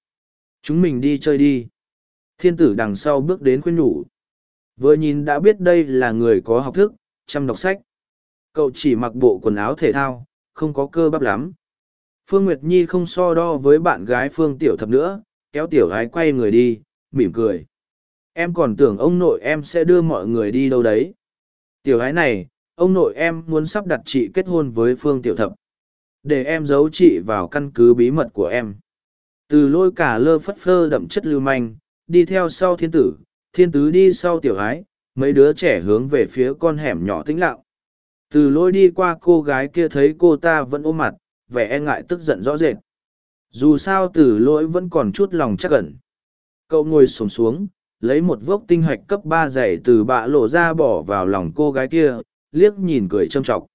Chúng mình đi chơi đi. Thiên tử đằng sau bước đến khuyên nhủ. Vừa nhìn đã biết đây là người có học thức, chăm đọc sách. Cậu chỉ mặc bộ quần áo thể thao, không có cơ bắp lắm. Phương Nguyệt Nhi không so đo với bạn gái Phương Tiểu Thập nữa, kéo Tiểu gái quay người đi, mỉm cười. Em còn tưởng ông nội em sẽ đưa mọi người đi đâu đấy. Tiểu gái này, ông nội em muốn sắp đặt chị kết hôn với Phương Tiểu Thập. Để em giấu chị vào căn cứ bí mật của em. Từ lôi cả lơ phất phơ đậm chất lưu manh, đi theo sau thiên tử, thiên tứ đi sau tiểu Ái, mấy đứa trẻ hướng về phía con hẻm nhỏ tĩnh lặng. Từ lôi đi qua cô gái kia thấy cô ta vẫn ôm mặt, vẻ e ngại tức giận rõ rệt. Dù sao từ lỗi vẫn còn chút lòng chắc ẩn. Cậu ngồi sổm xuống, lấy một vốc tinh hạch cấp ba dày từ bạ lộ ra bỏ vào lòng cô gái kia, liếc nhìn cười trâm trọc.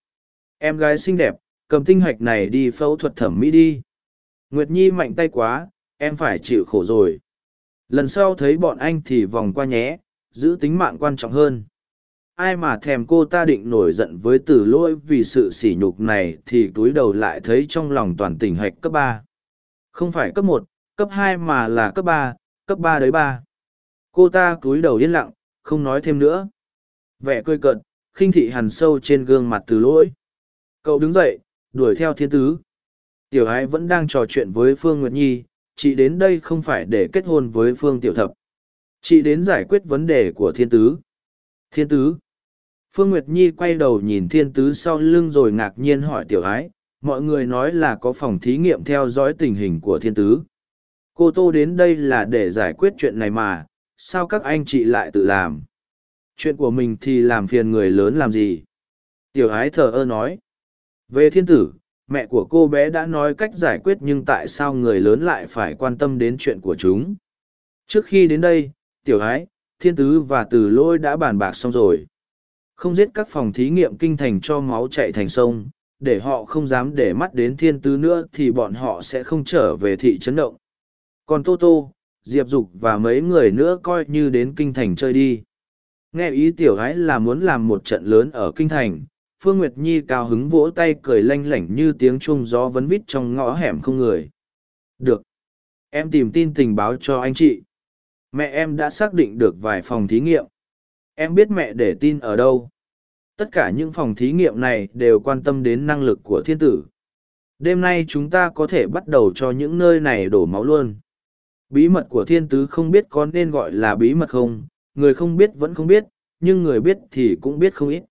Em gái xinh đẹp, cầm tinh hạch này đi phẫu thuật thẩm mỹ đi. Nguyệt Nhi mạnh tay quá, em phải chịu khổ rồi. Lần sau thấy bọn anh thì vòng qua nhé, giữ tính mạng quan trọng hơn. Ai mà thèm cô ta định nổi giận với tử lỗi vì sự sỉ nhục này thì túi đầu lại thấy trong lòng toàn tỉnh hạch cấp ba. Không phải cấp một, cấp hai mà là cấp ba, cấp ba đấy ba. Cô ta túi đầu yên lặng, không nói thêm nữa. Vẻ cười cận, khinh thị hằn sâu trên gương mặt từ lỗi. Cậu đứng dậy, đuổi theo thiên tứ. Tiểu ái vẫn đang trò chuyện với Phương Nguyệt Nhi, chị đến đây không phải để kết hôn với Phương Tiểu Thập. Chị đến giải quyết vấn đề của thiên tứ. Thiên tứ. Phương Nguyệt Nhi quay đầu nhìn thiên tứ sau lưng rồi ngạc nhiên hỏi tiểu ái, mọi người nói là có phòng thí nghiệm theo dõi tình hình của thiên tứ. Cô Tô đến đây là để giải quyết chuyện này mà, sao các anh chị lại tự làm? Chuyện của mình thì làm phiền người lớn làm gì? Tiểu ái thờ ơ nói. Về thiên tử, mẹ của cô bé đã nói cách giải quyết nhưng tại sao người lớn lại phải quan tâm đến chuyện của chúng? Trước khi đến đây, tiểu ái, thiên tứ và từ lôi đã bàn bạc xong rồi. Không giết các phòng thí nghiệm kinh thành cho máu chạy thành sông, để họ không dám để mắt đến thiên tứ nữa thì bọn họ sẽ không trở về thị trấn động. Còn Tô Tô, Diệp Dục và mấy người nữa coi như đến kinh thành chơi đi. Nghe ý tiểu gái là muốn làm một trận lớn ở kinh thành, Phương Nguyệt Nhi cao hứng vỗ tay cười lanh lảnh như tiếng chuông gió vấn vít trong ngõ hẻm không người. Được. Em tìm tin tình báo cho anh chị. Mẹ em đã xác định được vài phòng thí nghiệm. Em biết mẹ để tin ở đâu. Tất cả những phòng thí nghiệm này đều quan tâm đến năng lực của thiên tử. Đêm nay chúng ta có thể bắt đầu cho những nơi này đổ máu luôn. Bí mật của thiên tứ không biết có nên gọi là bí mật không, người không biết vẫn không biết, nhưng người biết thì cũng biết không ít.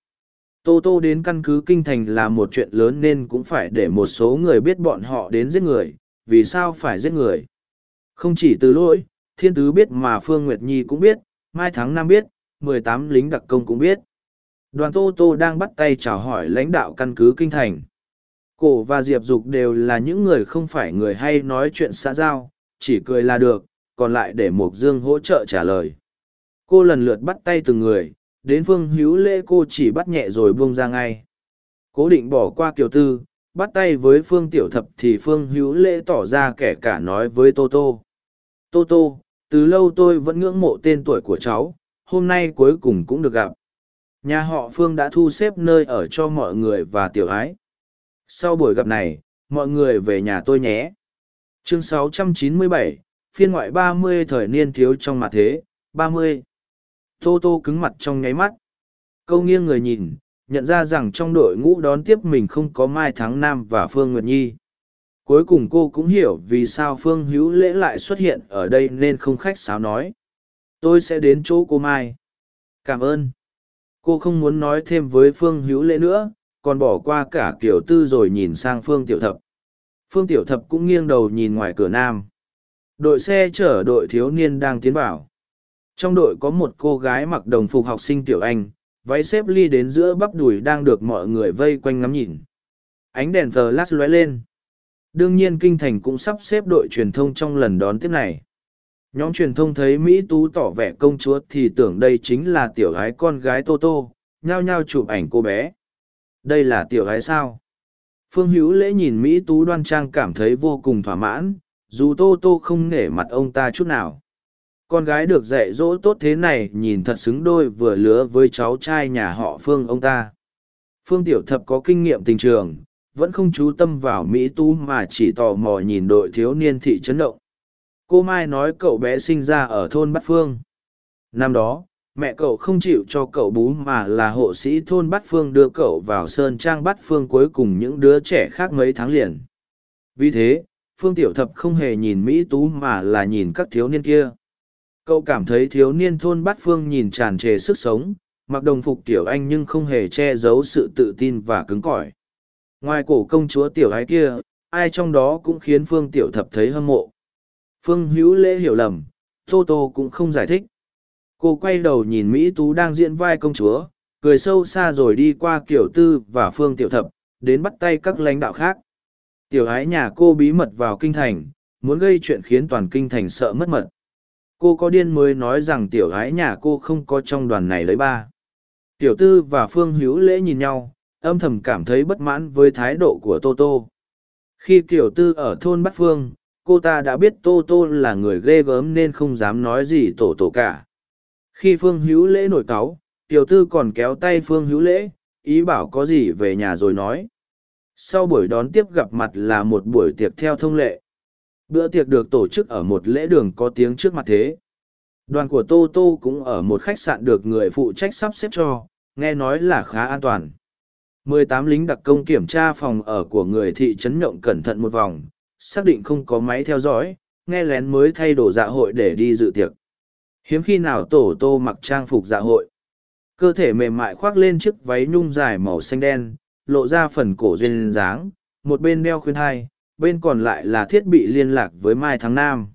Tô Tô đến căn cứ kinh thành là một chuyện lớn nên cũng phải để một số người biết bọn họ đến giết người, vì sao phải giết người. Không chỉ từ lỗi, thiên tứ biết mà Phương Nguyệt Nhi cũng biết, Mai Thắng Nam biết, mười tám lính đặc công cũng biết. Đoàn Tô Tô đang bắt tay chào hỏi lãnh đạo căn cứ kinh thành. Cổ và Diệp Dục đều là những người không phải người hay nói chuyện xã giao, chỉ cười là được, còn lại để Mộc Dương hỗ trợ trả lời. Cô lần lượt bắt tay từng người, đến phương hữu lễ cô chỉ bắt nhẹ rồi buông ra ngay. Cố định bỏ qua kiều tư, bắt tay với phương tiểu thập thì phương hữu lễ tỏ ra kẻ cả nói với Tô Tô. Tô Tô, từ lâu tôi vẫn ngưỡng mộ tên tuổi của cháu, hôm nay cuối cùng cũng được gặp. Nhà họ Phương đã thu xếp nơi ở cho mọi người và tiểu ái. Sau buổi gặp này, mọi người về nhà tôi nhé. Chương 697, phiên ngoại 30 thời niên thiếu trong mặt thế, 30. Tô Tô cứng mặt trong nháy mắt. Câu nghiêng người nhìn, nhận ra rằng trong đội ngũ đón tiếp mình không có Mai Thắng Nam và Phương Nguyệt Nhi. Cuối cùng cô cũng hiểu vì sao Phương Hữu Lễ lại xuất hiện ở đây nên không khách sáo nói. Tôi sẽ đến chỗ cô Mai. Cảm ơn. Cô không muốn nói thêm với Phương Hữu Lễ nữa, còn bỏ qua cả kiểu tư rồi nhìn sang Phương Tiểu Thập. Phương Tiểu Thập cũng nghiêng đầu nhìn ngoài cửa nam. Đội xe chở đội thiếu niên đang tiến vào. Trong đội có một cô gái mặc đồng phục học sinh Tiểu Anh, váy xếp ly đến giữa bắp đùi đang được mọi người vây quanh ngắm nhìn. Ánh đèn flash lóe lên. Đương nhiên Kinh Thành cũng sắp xếp đội truyền thông trong lần đón tiếp này. Nhóm truyền thông thấy Mỹ Tú tỏ vẻ công chúa thì tưởng đây chính là tiểu gái con gái Tô Tô, nhao nhao chụp ảnh cô bé. Đây là tiểu gái sao? Phương Hữu Lễ nhìn Mỹ Tú đoan trang cảm thấy vô cùng thỏa mãn, dù Tô Tô không nể mặt ông ta chút nào. Con gái được dạy dỗ tốt thế này nhìn thật xứng đôi vừa lứa với cháu trai nhà họ Phương ông ta. Phương Tiểu Thập có kinh nghiệm tình trường, vẫn không chú tâm vào Mỹ Tú mà chỉ tò mò nhìn đội thiếu niên thị trấn động. Cô Mai nói cậu bé sinh ra ở thôn Bát Phương. Năm đó, mẹ cậu không chịu cho cậu bú mà là hộ sĩ thôn Bát Phương đưa cậu vào Sơn Trang Bát Phương cuối cùng những đứa trẻ khác mấy tháng liền. Vì thế, Phương Tiểu Thập không hề nhìn Mỹ Tú mà là nhìn các thiếu niên kia. Cậu cảm thấy thiếu niên thôn Bát Phương nhìn tràn trề sức sống, mặc đồng phục Tiểu Anh nhưng không hề che giấu sự tự tin và cứng cỏi. Ngoài cổ công chúa Tiểu Ái kia, ai trong đó cũng khiến Phương Tiểu Thập thấy hâm mộ. Phương Hữu Lễ hiểu lầm, Tô Tô cũng không giải thích. Cô quay đầu nhìn Mỹ Tú đang diễn vai công chúa, cười sâu xa rồi đi qua Kiểu Tư và Phương Tiểu Thập, đến bắt tay các lãnh đạo khác. Tiểu ái nhà cô bí mật vào kinh thành, muốn gây chuyện khiến toàn kinh thành sợ mất mật. Cô có điên mới nói rằng tiểu gái nhà cô không có trong đoàn này lấy ba. Tiểu tư và Phương Hữu Lễ nhìn nhau, âm thầm cảm thấy bất mãn với thái độ của Tô Tô. Khi Tiểu tư ở thôn Bắc Phương, cô ta đã biết Tô Tô là người ghê gớm nên không dám nói gì tổ tổ cả. Khi Phương Hữu Lễ nổi cáu, Tiểu tư còn kéo tay Phương Hữu Lễ, ý bảo có gì về nhà rồi nói. Sau buổi đón tiếp gặp mặt là một buổi tiệc theo thông lệ. Bữa tiệc được tổ chức ở một lễ đường có tiếng trước mặt thế. Đoàn của Tô Tô cũng ở một khách sạn được người phụ trách sắp xếp cho, nghe nói là khá an toàn. 18 lính đặc công kiểm tra phòng ở của người thị trấn nhộng cẩn thận một vòng, xác định không có máy theo dõi, nghe lén mới thay đồ dạ hội để đi dự tiệc. Hiếm khi nào tổ tô mặc trang phục dạ hội. Cơ thể mềm mại khoác lên chiếc váy nhung dài màu xanh đen, lộ ra phần cổ duyên dáng, một bên đeo khuyên hai, bên còn lại là thiết bị liên lạc với Mai Thắng Nam.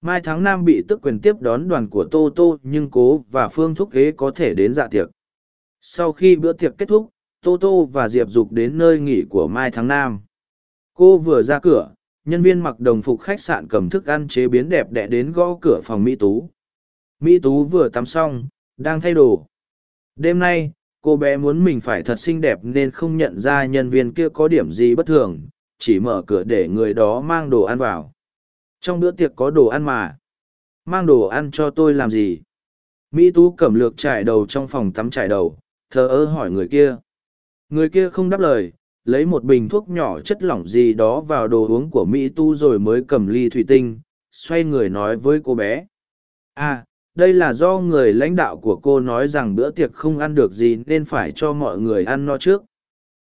Mai Thắng Nam bị tức quyền tiếp đón đoàn của Tô Tô nhưng cố và Phương Thúc kế có thể đến dạ tiệc. Sau khi bữa tiệc kết thúc, Tô Tô và Diệp Dục đến nơi nghỉ của Mai Thắng Nam. Cô vừa ra cửa, nhân viên mặc đồng phục khách sạn cầm thức ăn chế biến đẹp đẽ đến gõ cửa phòng Mỹ Tú. Mỹ Tú vừa tắm xong, đang thay đồ. Đêm nay, cô bé muốn mình phải thật xinh đẹp nên không nhận ra nhân viên kia có điểm gì bất thường chỉ mở cửa để người đó mang đồ ăn vào. Trong bữa tiệc có đồ ăn mà. Mang đồ ăn cho tôi làm gì? Mỹ tú cẩm lược trải đầu trong phòng tắm trải đầu, thờ ơ hỏi người kia. Người kia không đáp lời, lấy một bình thuốc nhỏ chất lỏng gì đó vào đồ uống của mỹ tu rồi mới cầm ly thủy tinh, xoay người nói với cô bé. À đây là do người lãnh đạo của cô nói rằng bữa tiệc không ăn được gì nên phải cho mọi người ăn no trước.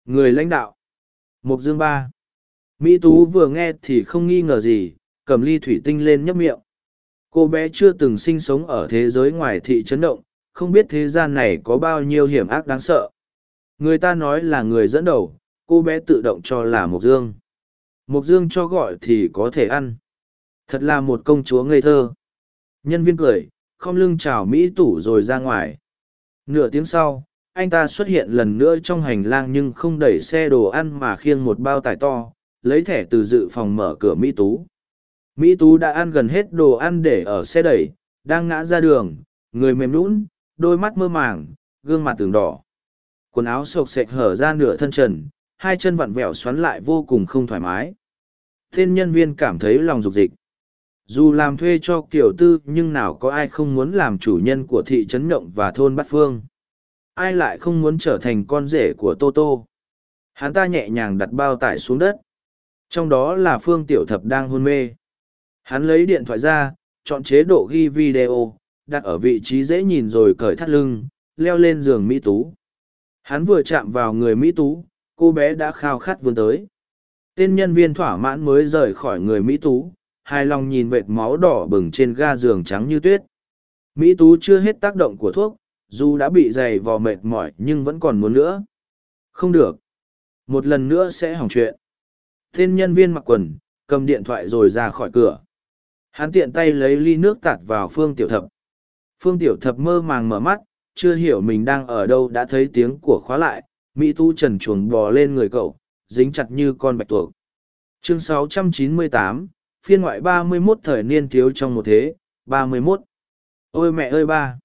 Người lãnh đạo. Mục dương ba mỹ tú vừa nghe thì không nghi ngờ gì cầm ly thủy tinh lên nhấp miệng. Cô bé chưa từng sinh sống ở thế giới ngoài thị trấn động không biết thế gian này có bao nhiêu hiểm ác đáng sợ. Người ta nói là người dẫn đầu cô bé tự động cho là Mộc dương. Mộc dương cho gọi thì có thể ăn. Thật là một công chúa ngây thơ. Nhân viên cười không lưng chào Mỹ tủ rồi ra ngoài. Nửa tiếng sau, anh ta xuất hiện lần nữa trong hành lang nhưng không đẩy xe đồ ăn mà khiêng một bao tải to lấy thẻ từ dự phòng mở cửa mỹ tú. Mỹ tú đã ăn gần hết đồ ăn để ở xe đẩy, đang ngã ra đường, người mềm lún đôi mắt mơ màng, gương mặt tường đỏ. Quần áo sộc sệch hở ra nửa thân trần, hai chân vặn vẹo xoắn lại vô cùng không thoải mái. Tên nhân viên cảm thấy lòng dục dịch. Dù làm thuê cho kiểu tư, nhưng nào có ai không muốn làm chủ nhân của thị trấn nhộng và thôn bát phương. Ai lại không muốn trở thành con rể của tô tô? Hắn ta nhẹ nhàng đặt bao tải xuống đất trong đó là phương tiểu thập đang hôn mê. Hắn lấy điện thoại ra, chọn chế độ ghi video, đặt ở vị trí dễ nhìn rồi cởi thắt lưng, leo lên giường mỹ tú. Hắn vừa chạm vào người mỹ tú, cô bé đã khao khát vươn tới. Tên nhân viên thỏa mãn mới rời khỏi người mỹ tú, hài lòng nhìn vệt máu đỏ bừng trên ga giường trắng như tuyết. Mỹ tú chưa hết tác động của thuốc, dù đã bị dày vò mệt mỏi nhưng vẫn còn muốn nữa. Không được. Một lần nữa sẽ hỏng chuyện tên nhân viên mặc quần cầm điện thoại rồi ra khỏi cửa. Hắn tiện tay lấy ly nước tạt vào phương tiểu thập. Phương tiểu thập mơ màng mở mắt chưa hiểu mình đang ở đâu đã thấy tiếng của khóa lại mỹ tu trần chuồng bò lên người cậu dính chặt như con bạch tuộc. Chương 698, phiên ngoại 31 thời niên thiếu trong một thế 31. ôi mẹ ơi ba!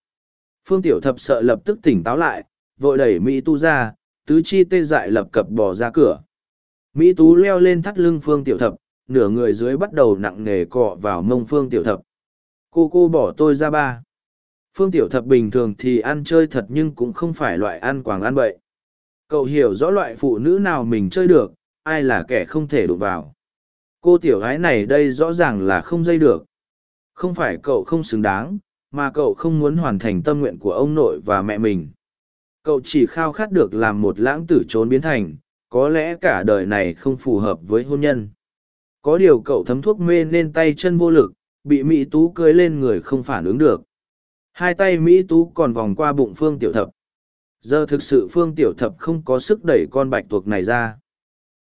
Phương tiểu thập sợ lập tức tỉnh táo lại vội đẩy mỹ tu ra tứ chi tê dại lập cập bò ra cửa mỹ tú leo lên thắt lưng phương tiểu thập, nửa người dưới bắt đầu nặng nề cọ vào mông phương tiểu thập. Cô cô bỏ tôi ra ba. Phương tiểu thập bình thường thì ăn chơi thật nhưng cũng không phải loại ăn quàng ăn bậy. Cậu hiểu rõ loại phụ nữ nào mình chơi được, ai là kẻ không thể đụng vào. Cô tiểu gái này đây rõ ràng là không dây được. Không phải cậu không xứng đáng, mà cậu không muốn hoàn thành tâm nguyện của ông nội và mẹ mình. Cậu chỉ khao khát được làm một lãng tử trốn biến thành có lẽ cả đời này không phù hợp với hôn nhân. Có điều cậu thấm thuốc mê nên tay chân vô lực, bị mỹ tú cưới lên người không phản ứng được. Hai tay mỹ tú còn vòng qua bụng phương tiểu thập. Giờ thực sự phương tiểu thập không có sức đẩy con bạch tuộc này ra.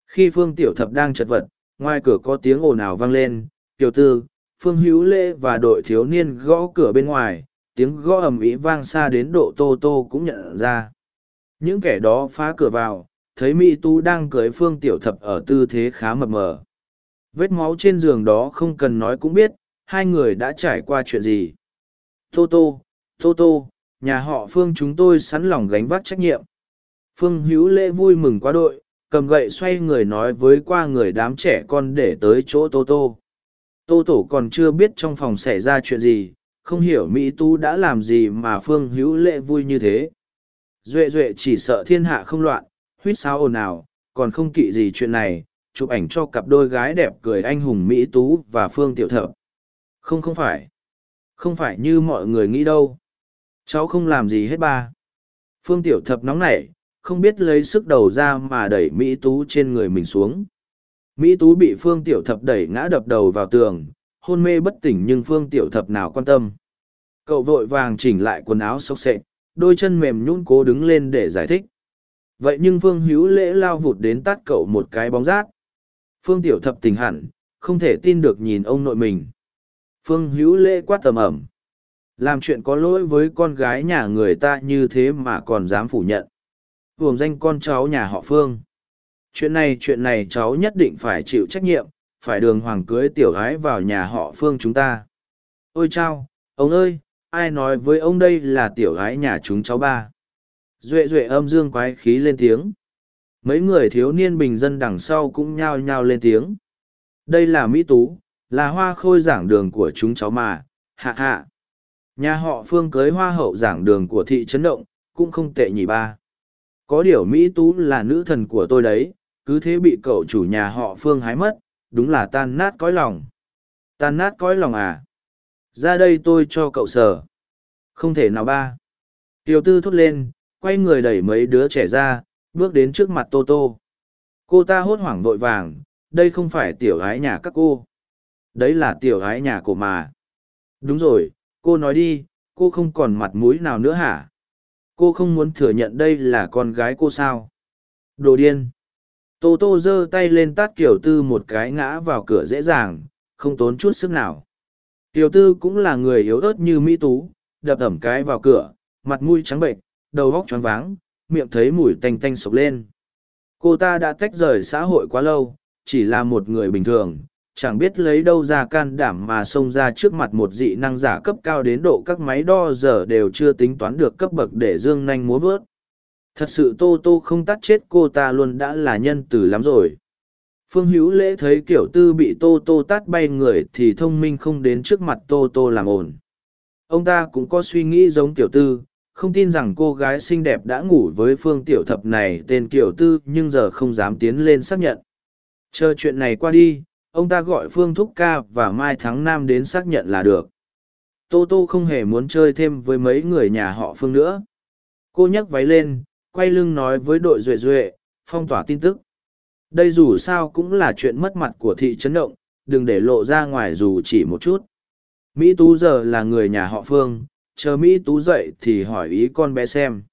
Khi phương tiểu thập đang chật vật, ngoài cửa có tiếng ồn ào vang lên, tiểu tư, phương hữu lễ và đội thiếu niên gõ cửa bên ngoài. Tiếng gõ ầm ĩ vang xa đến độ tô tô cũng nhận ra. Những kẻ đó phá cửa vào thấy mỹ tú đang cưới phương tiểu thập ở tư thế khá mập mờ. Vết máu trên giường đó không cần nói cũng biết, hai người đã trải qua chuyện gì. Tô tô tô tô, nhà họ phương chúng tôi sẵn lòng gánh vác trách nhiệm. Phương hữu lễ vui mừng quá đội, cầm gậy xoay người nói với qua người đám trẻ con để tới chỗ tô tô. Tô tổ còn chưa biết trong phòng xảy ra chuyện gì, không hiểu mỹ tú đã làm gì mà phương hữu lễ vui như thế. Duệ duệ chỉ sợ thiên hạ không loạn huýt sáo ồn ào, còn không kỵ gì chuyện này, chụp ảnh cho cặp đôi gái đẹp cười anh hùng mỹ tú và phương tiểu thợ không không phải. Không phải như mọi người nghĩ đâu. Cháu không làm gì hết ba. Phương tiểu thập nóng nảy, không biết lấy sức đầu ra mà đẩy mỹ tú trên người mình xuống. Mỹ tú bị phương tiểu thập đẩy ngã đập đầu vào tường, hôn mê bất tỉnh nhưng phương tiểu thập nào quan tâm. Cậu vội vàng chỉnh lại quần áo xốc xệ đôi chân mềm nhún cố đứng lên để giải thích vậy nhưng phương hữu lễ lao vụt đến tát cậu một cái bóng rát. Phương tiểu thập tình hẳn, không thể tin được nhìn ông nội mình. Phương hữu lễ quát tầm ẩm. Làm chuyện có lỗi với con gái nhà người ta như thế mà còn dám phủ nhận. Uổng danh con cháu nhà họ phương. Chuyện này chuyện này cháu nhất định phải chịu trách nhiệm, phải đường hoàng cưới tiểu gái vào nhà họ phương chúng ta. Ôi chao, ông ơi, ai nói với ông đây là tiểu gái nhà chúng cháu ba? Duệ duệ âm dương quái khí lên tiếng. Mấy người thiếu niên bình dân đằng sau cũng nhao nhao lên tiếng. Đây là mỹ tú, là hoa khôi giảng đường của chúng cháu mà, hạ hạ. Nhà họ phương cưới hoa hậu giảng đường của thị trấn động, cũng không tệ nhỉ ba. Có điều mỹ tú là nữ thần của tôi đấy, cứ thế bị cậu chủ nhà họ phương hái mất, đúng là tan nát cõi lòng. Tan nát cõi lòng à? Ra đây tôi cho cậu sờ không thể nào ba. Tiểu tư thốt lên quay người đẩy mấy đứa trẻ ra, bước đến trước mặt tô tô. Cô ta hốt hoảng vội vàng, đây không phải tiểu gái nhà các cô. Đấy là tiểu gái nhà của mà. Đúng rồi, cô nói đi, cô không còn mặt mũi nào nữa hả? Cô không muốn thừa nhận đây là con gái cô sao? Đồ điên. Tô tô giơ tay lên tát Kiều tư một cái ngã vào cửa dễ dàng, không tốn chút sức nào. Kiều tư cũng là người yếu ớt như mỹ tú, đập ẩm cái vào cửa, mặt mũi trắng bệnh đầu vóc choáng váng miệng thấy mùi tanh tanh sộc lên. Cô ta đã tách rời xã hội quá lâu, chỉ là một người bình thường, chẳng biết lấy đâu ra can đảm mà xông ra trước mặt một dị năng giả cấp cao đến độ các máy đo giờ đều chưa tính toán được cấp bậc để dương nanh múa vớt. Thật sự Tô Tô không tắt chết cô ta luôn đã là nhân tử lắm rồi. Phương Hữu Lễ thấy kiểu tư bị Tô Tô tát bay người thì thông minh không đến trước mặt Tô Tô làm ổn. Ông ta cũng có suy nghĩ giống tiểu tư, không tin rằng cô gái xinh đẹp đã ngủ với Phương Tiểu Thập này tên kiểu tư nhưng giờ không dám tiến lên xác nhận. Chờ chuyện này qua đi, ông ta gọi Phương Thúc Ca và Mai Thắng Nam đến xác nhận là được. Tô Tô không hề muốn chơi thêm với mấy người nhà họ Phương nữa. Cô nhấc váy lên, quay lưng nói với đội Duệ Duệ, phong tỏa tin tức. Đây dù sao cũng là chuyện mất mặt của thị trấn động, đừng để lộ ra ngoài dù chỉ một chút. Mỹ Tú giờ là người nhà họ Phương, chờ Mỹ Tú dậy thì hỏi ý con bé xem.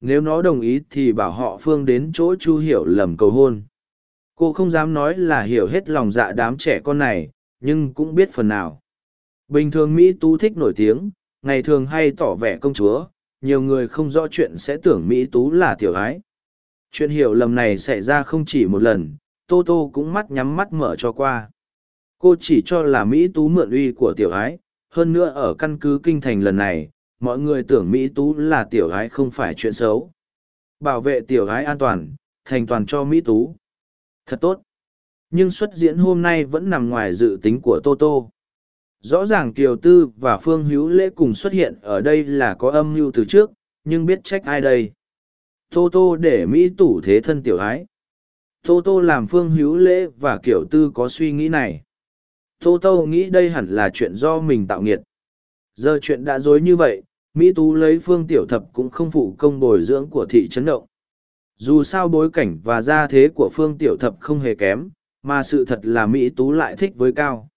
Nếu nó đồng ý thì bảo họ Phương đến chỗ Chu Hiểu lầm cầu hôn. Cô không dám nói là hiểu hết lòng dạ đám trẻ con này, nhưng cũng biết phần nào. Bình thường Mỹ Tú thích nổi tiếng, ngày thường hay tỏ vẻ công chúa, nhiều người không rõ chuyện sẽ tưởng Mỹ Tú là tiểu ái. Chuyện hiểu lầm này xảy ra không chỉ một lần, Tô Tô cũng mắt nhắm mắt mở cho qua. Cô chỉ cho là Mỹ Tú mượn uy của tiểu ái, hơn nữa ở căn cứ kinh thành lần này, mọi người tưởng Mỹ Tú là tiểu gái không phải chuyện xấu. Bảo vệ tiểu gái an toàn, thành toàn cho Mỹ Tú. Thật tốt. Nhưng xuất diễn hôm nay vẫn nằm ngoài dự tính của Tô Tô. Rõ ràng Kiều Tư và Phương Hữu Lễ cùng xuất hiện ở đây là có âm mưu từ trước, nhưng biết trách ai đây. Tô Tô để Mỹ tủ thế thân tiểu ái. Tô Tô làm Phương Hữu Lễ và Kiều Tư có suy nghĩ này. Tô Tô nghĩ đây hẳn là chuyện do mình tạo nghiệt. Giờ chuyện đã dối như vậy, Mỹ Tú lấy Phương Tiểu Thập cũng không phụ công bồi dưỡng của thị trấn động. Dù sao bối cảnh và gia thế của Phương Tiểu Thập không hề kém, mà sự thật là Mỹ Tú lại thích với Cao.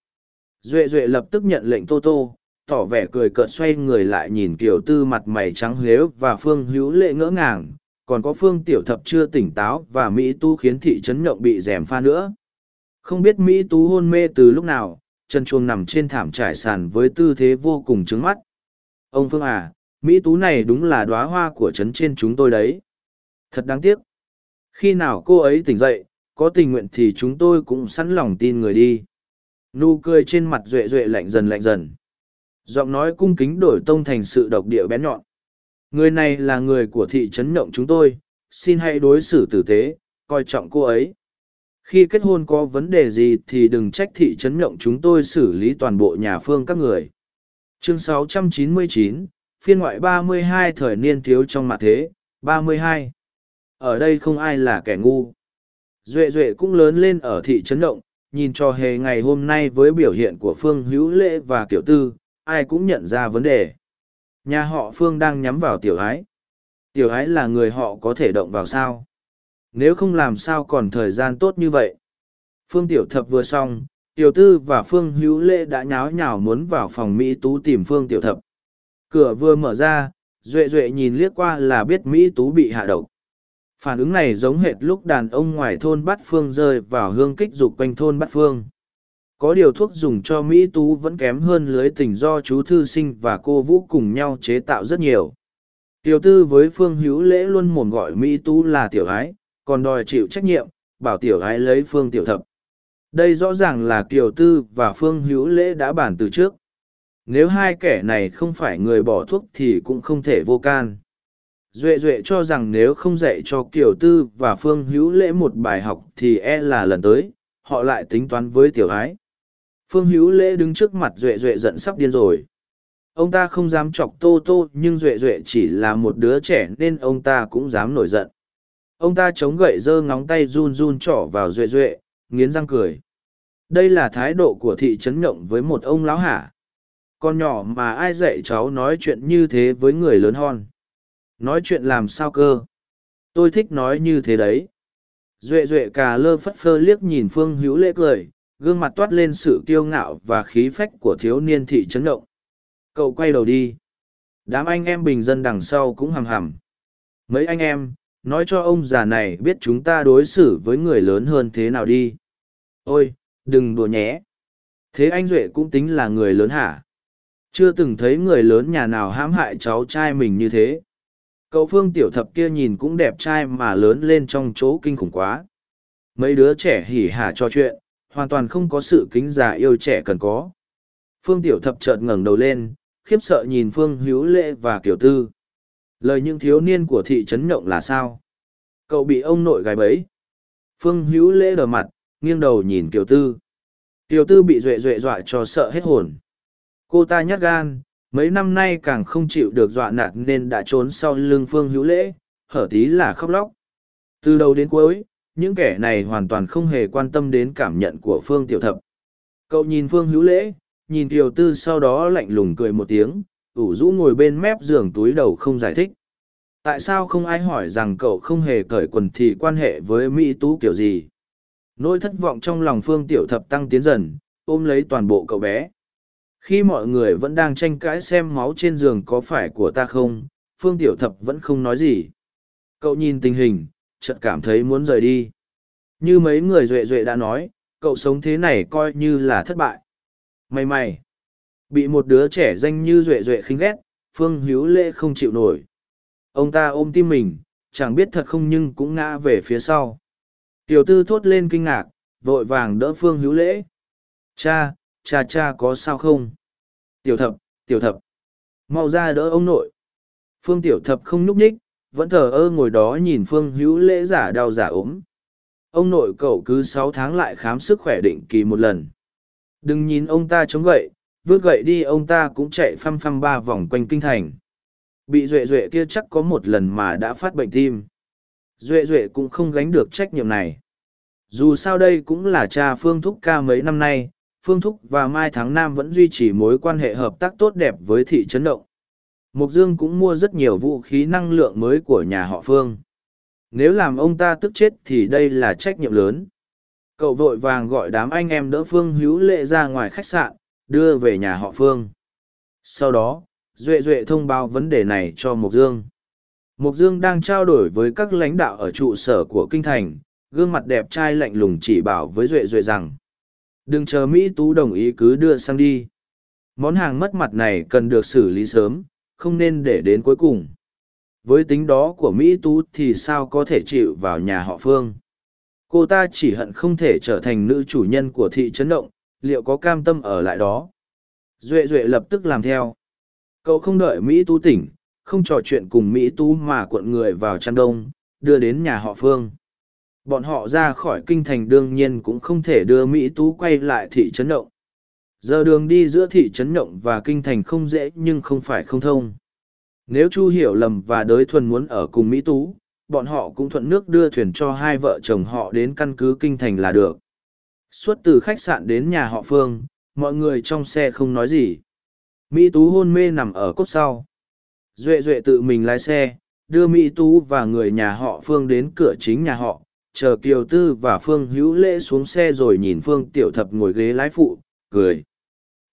Duệ Duệ lập tức nhận lệnh Tô Tô, tỏ vẻ cười cợt xoay người lại nhìn Kiều Tư mặt mày trắng lếu và Phương Hữu Lệ ngỡ ngàng, còn có Phương Tiểu Thập chưa tỉnh táo và Mỹ Tu khiến thị trấn nhộng bị rèm pha nữa. Không biết Mỹ Tú hôn mê từ lúc nào, chân chuông nằm trên thảm trải sàn với tư thế vô cùng trứng mắt. Ông Phương à, Mỹ Tú này đúng là đóa hoa của trấn trên chúng tôi đấy. Thật đáng tiếc. Khi nào cô ấy tỉnh dậy, có tình nguyện thì chúng tôi cũng sẵn lòng tin người đi. Nụ cười trên mặt duệ duệ lạnh dần lạnh dần. Giọng nói cung kính đổi tông thành sự độc địa bén nhọn. Người này là người của thị trấn nhộng chúng tôi, xin hãy đối xử tử tế, coi trọng cô ấy. Khi kết hôn có vấn đề gì thì đừng trách thị trấn nhộng chúng tôi xử lý toàn bộ nhà phương các người. Chương 699, phiên ngoại 32 thời niên thiếu trong mặt thế, 32. Ở đây không ai là kẻ ngu. Duệ Duệ cũng lớn lên ở thị trấn động, nhìn cho hề ngày hôm nay với biểu hiện của Phương Hữu Lễ và Kiểu Tư, ai cũng nhận ra vấn đề. Nhà họ Phương đang nhắm vào tiểu ái. Tiểu ái là người họ có thể động vào sao? Nếu không làm sao còn thời gian tốt như vậy? Phương Tiểu Thập vừa xong, Tiểu Tư và Phương Hữu Lễ đã nháo nhào muốn vào phòng Mỹ Tú tìm Phương Tiểu Thập. Cửa vừa mở ra, Duệ Duệ nhìn liếc qua là biết Mỹ Tú bị hạ độc. Phản ứng này giống hệt lúc đàn ông ngoài thôn Bát Phương rơi vào hương kích dục quanh thôn Bát Phương. Có điều thuốc dùng cho Mỹ Tú vẫn kém hơn lưới tình do chú Thư Sinh và cô Vũ cùng nhau chế tạo rất nhiều. Tiểu tư với Phương Hữu Lễ luôn mồm gọi Mỹ Tú là tiểu ái, còn đòi chịu trách nhiệm, bảo tiểu ái lấy Phương Tiểu Thập. Đây rõ ràng là Kiều Tư và Phương Hữu Lễ đã bàn từ trước. Nếu hai kẻ này không phải người bỏ thuốc thì cũng không thể vô can. Duệ Duệ cho rằng nếu không dạy cho Kiều Tư và Phương Hữu Lễ một bài học thì e là lần tới, họ lại tính toán với tiểu ái. Phương Hữu Lễ đứng trước mặt Duệ Duệ giận sắp điên rồi. Ông ta không dám chọc Tô Tô nhưng Duệ Duệ chỉ là một đứa trẻ nên ông ta cũng dám nổi giận. Ông ta chống gậy giơ ngóng tay run run trỏ vào Duệ Duệ, nghiến răng cười. Đây là thái độ của thị trấn nhộng với một ông lão hả. Con nhỏ mà ai dạy cháu nói chuyện như thế với người lớn hon? Nói chuyện làm sao cơ? Tôi thích nói như thế đấy. Duệ duệ cà lơ phất phơ liếc nhìn phương hữu lễ cười gương mặt toát lên sự kiêu ngạo và khí phách của thiếu niên thị trấn động cậu quay đầu đi. Đám anh em bình dân đằng sau cũng hằm hằm. Mấy anh em nói cho ông già này biết chúng ta đối xử với người lớn hơn thế nào đi ôi đừng đùa nhé thế anh duệ cũng tính là người lớn hả chưa từng thấy người lớn nhà nào hãm hại cháu trai mình như thế Cậu phương tiểu thập kia nhìn cũng đẹp trai mà lớn lên trong chỗ kinh khủng quá. Mấy đứa trẻ hỉ hả cho chuyện, hoàn toàn không có sự kính già yêu trẻ cần có. Phương tiểu thập chợt ngẩng đầu lên, khiếp sợ nhìn Phương Hữu Lệ và kiểu Tư. Lời những thiếu niên của thị trấn nhộng là sao? Cậu bị ông nội gái bấy. Phương Hữu Lễ đờ mặt, nghiêng đầu nhìn Kiều Tư. Kiều Tư bị duệ duệ dọa cho sợ hết hồn. Cô ta nhát gan, mấy năm nay càng không chịu được dọa nạt nên đã trốn sau lưng Phương Hữu Lễ, hở tí là khóc lóc. Từ đầu đến cuối, những kẻ này hoàn toàn không hề quan tâm đến cảm nhận của Phương Tiểu Thập. Cậu nhìn Phương Hữu Lễ, nhìn Kiều Tư sau đó lạnh lùng cười một tiếng, ủ rũ ngồi bên mép giường túi đầu không giải thích. Tại sao không ai hỏi rằng cậu không hề cởi quần thì quan hệ với Mỹ Tú kiểu gì? Nỗi thất vọng trong lòng Phương Tiểu Thập tăng tiến dần, ôm lấy toàn bộ cậu bé. Khi mọi người vẫn đang tranh cãi xem máu trên giường có phải của ta không, Phương Tiểu Thập vẫn không nói gì. Cậu nhìn tình hình, chợt cảm thấy muốn rời đi. Như mấy người duệ duệ đã nói, cậu sống thế này coi như là thất bại. Mày mày! Bị một đứa trẻ danh như duệ duệ khinh ghét, Phương hữu Lễ không chịu nổi. Ông ta ôm tim mình, chẳng biết thật không nhưng cũng ngã về phía sau. Tiểu tư thốt lên kinh ngạc, vội vàng đỡ Phương hữu Lễ. Cha, cha cha có sao không? Tiểu thập, tiểu thập. Mau ra đỡ ông nội. Phương tiểu thập không nhúc nhích, vẫn thờ ơ ngồi đó nhìn Phương Hữu Lễ giả đau giả ốm. Ông nội cậu cứ sáu tháng lại khám sức khỏe định kỳ một lần. Đừng nhìn ông ta chống gậy, vước gậy đi ông ta cũng chạy phăm phăm ba vòng quanh kinh thành. Bị duệ duệ kia chắc có một lần mà đã phát bệnh tim. Duệ duệ cũng không gánh được trách nhiệm này. Dù sao đây cũng là cha Phương Thúc ca mấy năm nay, Phương Thúc và Mai Thắng Nam vẫn duy trì mối quan hệ hợp tác tốt đẹp với thị trấn động. Mục Dương cũng mua rất nhiều vũ khí năng lượng mới của nhà họ Phương. Nếu làm ông ta tức chết thì đây là trách nhiệm lớn. Cậu vội vàng gọi đám anh em đỡ Phương hữu lệ ra ngoài khách sạn, đưa về nhà họ Phương. Sau đó, Duệ Duệ thông báo vấn đề này cho Mục Dương. Mục Dương đang trao đổi với các lãnh đạo ở trụ sở của Kinh Thành, gương mặt đẹp trai lạnh lùng chỉ bảo với Duệ Duệ rằng Đừng chờ Mỹ Tú đồng ý cứ đưa sang đi. Món hàng mất mặt này cần được xử lý sớm, không nên để đến cuối cùng. Với tính đó của Mỹ Tú thì sao có thể chịu vào nhà họ Phương. Cô ta chỉ hận không thể trở thành nữ chủ nhân của thị trấn động, liệu có cam tâm ở lại đó. Duệ Duệ lập tức làm theo. Cậu không đợi Mỹ Tú tỉnh, không trò chuyện cùng Mỹ Tú mà cuộn người vào chăn đông, đưa đến nhà họ Phương. Bọn họ ra khỏi kinh thành đương nhiên cũng không thể đưa Mỹ Tú quay lại thị trấn động. Giờ đường đi giữa thị trấn động và kinh thành không dễ nhưng không phải không thông. Nếu Chu hiểu lầm và đới thuần muốn ở cùng Mỹ Tú, bọn họ cũng thuận nước đưa thuyền cho hai vợ chồng họ đến căn cứ kinh thành là được. Suốt từ khách sạn đến nhà họ Phương, mọi người trong xe không nói gì. Mỹ Tú hôn mê nằm ở cốt sau. Duệ Duệ tự mình lái xe, đưa Mỹ Tú và người nhà họ Phương đến cửa chính nhà họ, chờ Kiều Tư và Phương Hữu Lễ xuống xe rồi nhìn Phương Tiểu Thập ngồi ghế lái phụ, cười.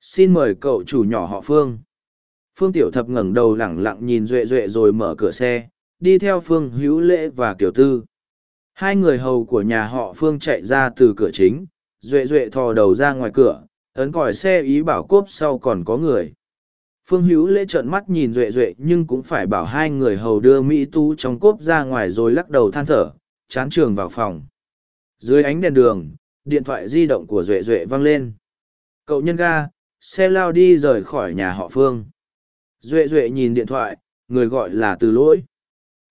Xin mời cậu chủ nhỏ họ Phương. Phương Tiểu Thập ngẩng đầu lẳng lặng nhìn Duệ Duệ rồi mở cửa xe, đi theo Phương Hữu Lễ và Kiều Tư. Hai người hầu của nhà họ Phương chạy ra từ cửa chính, Duệ Duệ thò đầu ra ngoài cửa, ấn còi xe ý bảo cốp sau còn có người. Phương Hữu Lễ trợn mắt nhìn Duệ Duệ nhưng cũng phải bảo hai người hầu đưa Mỹ Tu trong cốp ra ngoài rồi lắc đầu than thở, chán trường vào phòng. Dưới ánh đèn đường, điện thoại di động của Duệ Duệ vang lên. Cậu nhân ga, xe lao đi rời khỏi nhà họ Phương. Duệ Duệ nhìn điện thoại, người gọi là từ lỗi.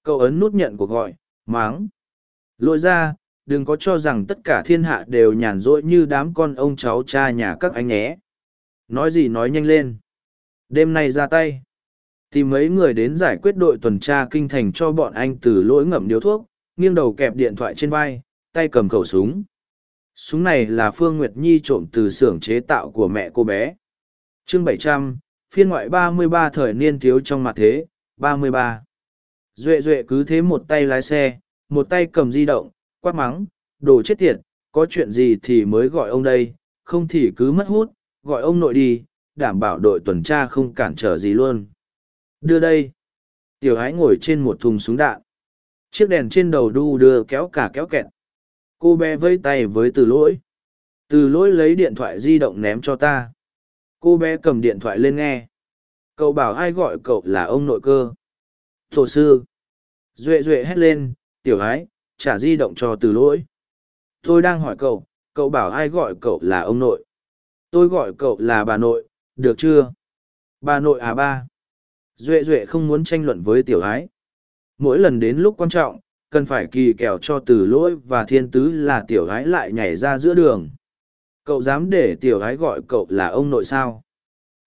Cậu ấn nút nhận cuộc gọi, máng. Lỗi ra, đừng có cho rằng tất cả thiên hạ đều nhàn rỗi như đám con ông cháu cha nhà các anh nhé. Nói gì nói nhanh lên. Đêm nay ra tay. Tìm mấy người đến giải quyết đội tuần tra kinh thành cho bọn anh từ lỗi ngậm điếu thuốc, nghiêng đầu kẹp điện thoại trên vai, tay cầm khẩu súng. Súng này là Phương Nguyệt Nhi trộm từ xưởng chế tạo của mẹ cô bé. chương bảy trăm phiên ngoại ba mươi ba thời niên thiếu trong mặt thế, ba mươi ba Duệ Duệ cứ thế một tay lái xe, một tay cầm di động, quát mắng, đồ chết tiệt, có chuyện gì thì mới gọi ông đây, không thì cứ mất hút, gọi ông nội đi, đảm bảo đội tuần tra không cản trở gì luôn. Đưa đây. Tiểu Hái ngồi trên một thùng súng đạn chiếc đèn trên đầu đu đưa kéo cả kéo kẹt cô bé vây tay với từ lỗi từ lỗi lấy điện thoại di động ném cho ta cô bé cầm điện thoại lên nghe cậu bảo ai gọi cậu là ông nội cơ thổ sư Duệ duệ hét lên, tiểu Hái trả di động cho từ lỗi. Tôi đang hỏi cậu, cậu bảo ai gọi cậu là ông nội. Tôi gọi cậu là bà nội, được chưa? Bà nội à ba. Duệ duệ không muốn tranh luận với tiểu ái. Mỗi lần đến lúc quan trọng, cần phải kỳ kèo cho từ lỗi và thiên tứ là tiểu ái lại nhảy ra giữa đường. Cậu dám để tiểu ái gọi cậu là ông nội sao?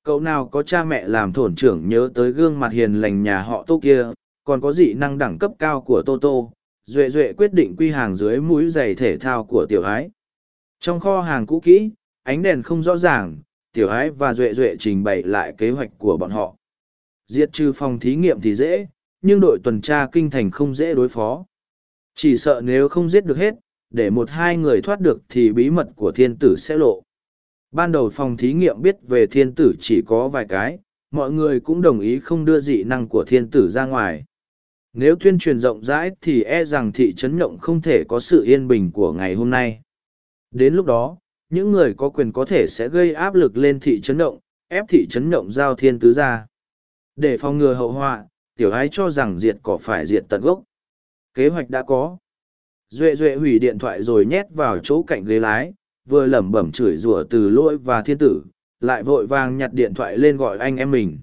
Cậu nào có cha mẹ làm thổn trưởng nhớ tới gương mặt hiền lành nhà họ tô kia, còn có dị năng đẳng cấp cao của tô tô. Duệ Duệ quyết định quy hàng dưới mũi giày thể thao của tiểu ái. Trong kho hàng cũ kỹ, ánh đèn không rõ ràng, tiểu ái và Duệ Duệ trình bày lại kế hoạch của bọn họ. Diệt trừ phòng thí nghiệm thì dễ, nhưng đội tuần tra kinh thành không dễ đối phó. Chỉ sợ nếu không giết được hết, để một hai người thoát được thì bí mật của thiên tử sẽ lộ. Ban đầu phòng thí nghiệm biết về thiên tử chỉ có vài cái, mọi người cũng đồng ý không đưa dị năng của thiên tử ra ngoài. Nếu tuyên truyền rộng rãi thì e rằng thị trấn nhộng không thể có sự yên bình của ngày hôm nay. Đến lúc đó, những người có quyền có thể sẽ gây áp lực lên thị trấn nhộng, ép thị trấn nhộng giao thiên tứ ra. Để phòng ngừa hậu họa, tiểu ái cho rằng diệt cỏ phải diệt tận gốc. Kế hoạch đã có. Duệ duệ hủy điện thoại rồi nhét vào chỗ cạnh ghế lái, vừa lẩm bẩm chửi rủa từ lỗi và thiên tử, lại vội vàng nhặt điện thoại lên gọi anh em mình.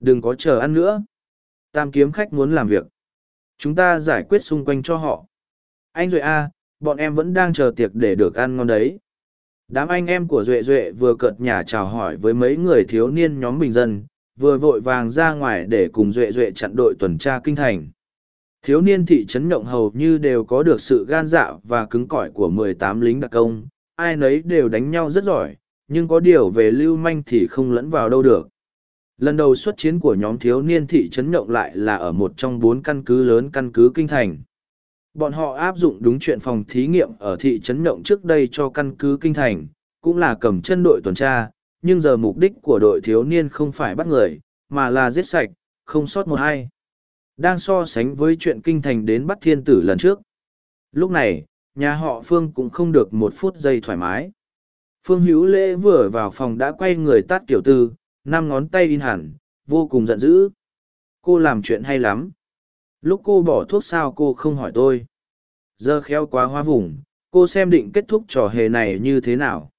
Đừng có chờ ăn nữa. Tam kiếm khách muốn làm việc. Chúng ta giải quyết xung quanh cho họ. Anh Duệ A, bọn em vẫn đang chờ tiệc để được ăn ngon đấy. Đám anh em của Duệ Duệ vừa cợt nhà chào hỏi với mấy người thiếu niên nhóm bình dân, vừa vội vàng ra ngoài để cùng Duệ Duệ chặn đội tuần tra kinh thành. Thiếu niên thị trấn Nhộng hầu như đều có được sự gan dạ và cứng cỏi của mười tám lính đặc công, ai nấy đều đánh nhau rất giỏi, nhưng có điều về lưu manh thì không lẫn vào đâu được. Lần đầu xuất chiến của nhóm thiếu niên thị trấn Nhộng lại là ở một trong bốn căn cứ lớn căn cứ kinh thành. Bọn họ áp dụng đúng chuyện phòng thí nghiệm ở thị trấn Nhộng trước đây cho căn cứ kinh thành, cũng là cầm chân đội tuần tra, nhưng giờ mục đích của đội thiếu niên không phải bắt người, mà là giết sạch, không sót một ai. Đang so sánh với chuyện kinh thành đến bắt thiên tử lần trước. Lúc này, nhà họ Phương cũng không được một phút giây thoải mái. Phương Hữu Lễ vừa vào phòng đã quay người tát kiểu tư, năm ngón tay in hẳn, vô cùng giận dữ. Cô làm chuyện hay lắm. Lúc cô bỏ thuốc sao cô không hỏi tôi. Giờ khéo quá hoa vùng, cô xem định kết thúc trò hề này như thế nào.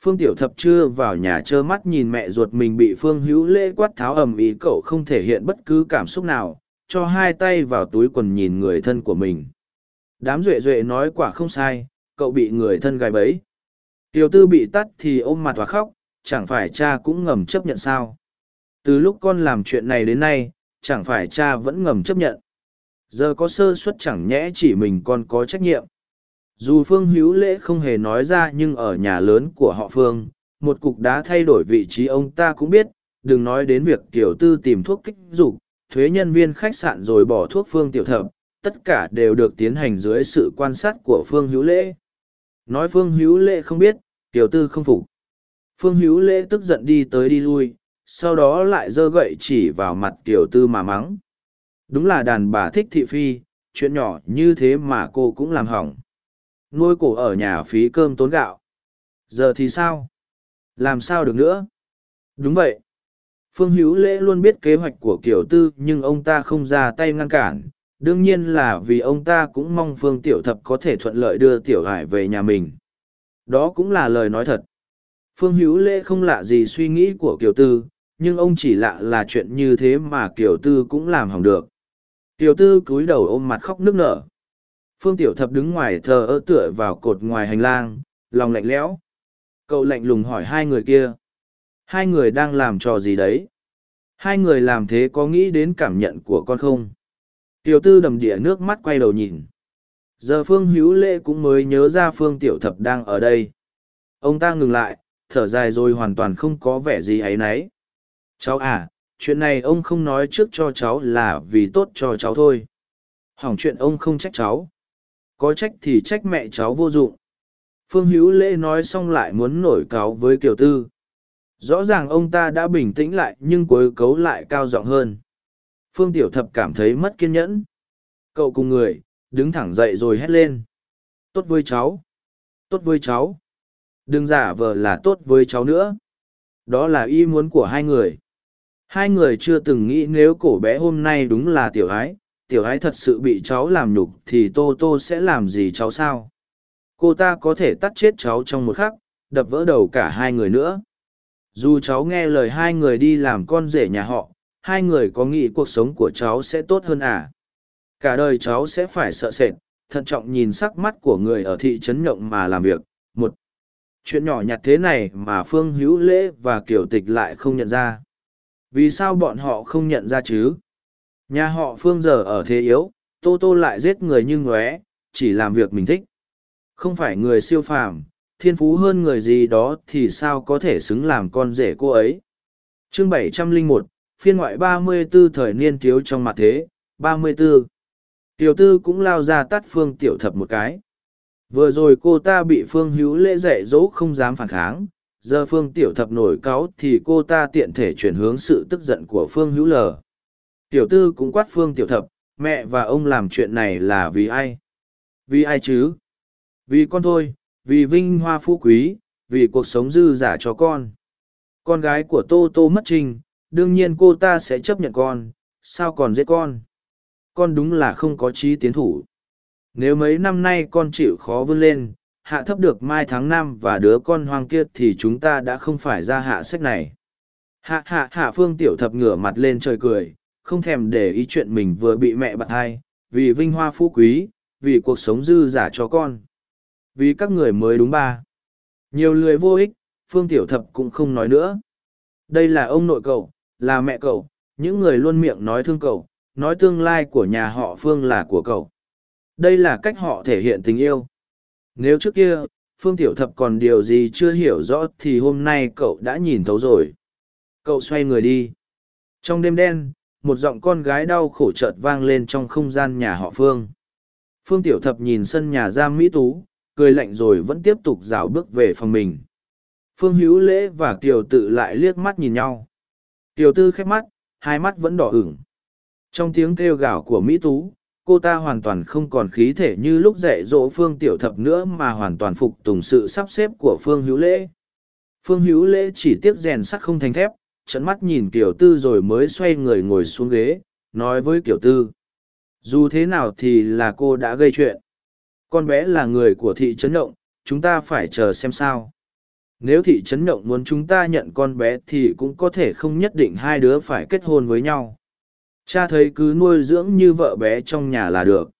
Phương Tiểu Thập chưa vào nhà trơ mắt nhìn mẹ ruột mình bị Phương Hữu Lễ quát tháo ầm ĩ cậu không thể hiện bất cứ cảm xúc nào, cho hai tay vào túi quần nhìn người thân của mình. Đám duệ duệ nói quả không sai, cậu bị người thân gài bẫy. Tiểu tư bị tắt thì ôm mặt và khóc, chẳng phải cha cũng ngầm chấp nhận sao. Từ lúc con làm chuyện này đến nay, chẳng phải cha vẫn ngầm chấp nhận. Giờ có sơ suất chẳng nhẽ chỉ mình con có trách nhiệm. Dù Phương Hữu Lễ không hề nói ra nhưng ở nhà lớn của họ Phương, một cục đá thay đổi vị trí ông ta cũng biết, đừng nói đến việc tiểu tư tìm thuốc kích dục, thuế nhân viên khách sạn rồi bỏ thuốc Phương tiểu thập, tất cả đều được tiến hành dưới sự quan sát của Phương Hữu Lễ. Nói Phương Hữu Lễ không biết, tiểu tư không phục. Phương Hữu Lễ tức giận đi tới đi lui, sau đó lại giơ gậy chỉ vào mặt tiểu tư mà mắng. Đúng là đàn bà thích thị phi, chuyện nhỏ như thế mà cô cũng làm hỏng nuôi cổ ở nhà phí cơm tốn gạo. Giờ thì sao? Làm sao được nữa? Đúng vậy. Phương Hữu Lễ luôn biết kế hoạch của kiểu Tư nhưng ông ta không ra tay ngăn cản. Đương nhiên là vì ông ta cũng mong Phương Tiểu Thập có thể thuận lợi đưa Tiểu Hải về nhà mình. Đó cũng là lời nói thật. Phương Hữu Lễ không lạ gì suy nghĩ của Kiều Tư, nhưng ông chỉ lạ là chuyện như thế mà Kiều Tư cũng làm hỏng được. Kiều Tư cúi đầu ôm mặt khóc nức nở. Phương Tiểu Thập đứng ngoài thờ ơ tựa vào cột ngoài hành lang, lòng lạnh lẽo. Cậu lạnh lùng hỏi hai người kia. Hai người đang làm trò gì đấy? Hai người làm thế có nghĩ đến cảm nhận của con không? Tiểu tư đầm địa nước mắt quay đầu nhìn. Giờ Phương Hữu Lệ cũng mới nhớ ra Phương Tiểu Thập đang ở đây. Ông ta ngừng lại, thở dài rồi hoàn toàn không có vẻ gì ấy nấy. Cháu à, chuyện này ông không nói trước cho cháu là vì tốt cho cháu thôi. Hỏng chuyện ông không trách cháu. Có trách thì trách mẹ cháu vô dụng. Phương hữu lễ nói xong lại muốn nổi cáo với kiều tư. Rõ ràng ông ta đã bình tĩnh lại nhưng cuối cấu lại cao giọng hơn. Phương tiểu thập cảm thấy mất kiên nhẫn. Cậu cùng người đứng thẳng dậy rồi hét lên. Tốt với cháu. Tốt với cháu đừng giả vờ là tốt với cháu nữa. Đó là ý muốn của hai người. Hai người chưa từng nghĩ nếu cổ bé hôm nay đúng là tiểu ái tiểu ái thật sự bị cháu làm nhục thì tô tô sẽ làm gì cháu sao? Cô ta có thể tắt chết cháu trong một khắc, đập vỡ đầu cả hai người nữa. Dù cháu nghe lời hai người đi làm con rể nhà họ, hai người có nghĩ cuộc sống của cháu sẽ tốt hơn à? Cả đời cháu sẽ phải sợ sệt, thận trọng nhìn sắc mắt của người ở thị trấn nhộng mà làm việc chuyện nhỏ nhặt thế này mà phương hữu lễ và kiểu tịch lại không nhận ra. Vì sao bọn họ không nhận ra chứ? Nhà họ phương giờ ở thế yếu, tô tô lại giết người như ngóe, chỉ làm việc mình thích. Không phải người siêu phàm, thiên phú hơn người gì đó thì sao có thể xứng làm con rể cô ấy? Chương bảy trăm linh một, phiên ngoại ba mươi 34 thời niên thiếu trong mặt thế, ba mươi 34 tiểu tư cũng lao ra tắt phương tiểu thập một cái vừa rồi cô ta bị phương hữu lễ dạy dỗ không dám phản kháng. Giờ phương tiểu thập nổi cáu thì cô ta tiện thể chuyển hướng sự tức giận của phương hữu lờ. Tiểu tư cũng quát phương tiểu thập mẹ và ông làm chuyện này là vì ai? Vì ai chứ? Vì con thôi vì vinh hoa phú quý vì cuộc sống dư giả cho con. Con gái của tô tô mất trình, đương nhiên cô ta sẽ chấp nhận con sao còn giết con? Con đúng là không có trí tiến thủ nếu mấy năm nay con chịu khó vươn lên, hạ thấp được mai tháng năm và đứa con hoang kia thì chúng ta đã không phải ra hạ sách này. Hạ hạ hạ phương tiểu thập ngửa mặt lên trời cười, không thèm để ý chuyện mình vừa bị mẹ bạn hai, vì vinh hoa phú quý, vì cuộc sống dư giả cho con. Vì các người mới đúng ba. Nhiều lười vô ích, phương tiểu thập cũng không nói nữa. Đây là ông nội cậu, là mẹ cậu, những người luôn miệng nói thương cậu, nói tương lai của nhà họ phương là của cậu đây là cách họ thể hiện tình yêu. Nếu trước kia, phương tiểu thập còn điều gì chưa hiểu rõ thì hôm nay cậu đã nhìn thấu rồi. Cậu xoay người đi. Trong đêm đen, một giọng con gái đau khổ chợt vang lên trong không gian nhà họ phương. Phương tiểu thập nhìn sân nhà giam mỹ tú, cười lạnh rồi vẫn tiếp tục rảo bước về phòng mình. Phương hữu lễ và kiều tự lại liếc mắt nhìn nhau. Kiều tư khép mắt, hai mắt vẫn đỏ ửng. Trong tiếng kêu gào của mỹ tú cô ta hoàn toàn không còn khí thể như lúc dạy dỗ phương tiểu thập nữa mà hoàn toàn phục tùng sự sắp xếp của phương hữu lễ. Phương hữu lễ chỉ tiếc rèn sắt không thành thép trận mắt nhìn kiểu tư rồi mới xoay người ngồi xuống ghế, nói với kiểu tư, dù thế nào thì là cô đã gây chuyện. Con bé là người của thị trấn động, chúng ta phải chờ xem sao. Nếu thị trấn động muốn chúng ta nhận con bé thì cũng có thể không nhất định hai đứa phải kết hôn với nhau cha thấy cứ nuôi dưỡng như vợ bé trong nhà là được.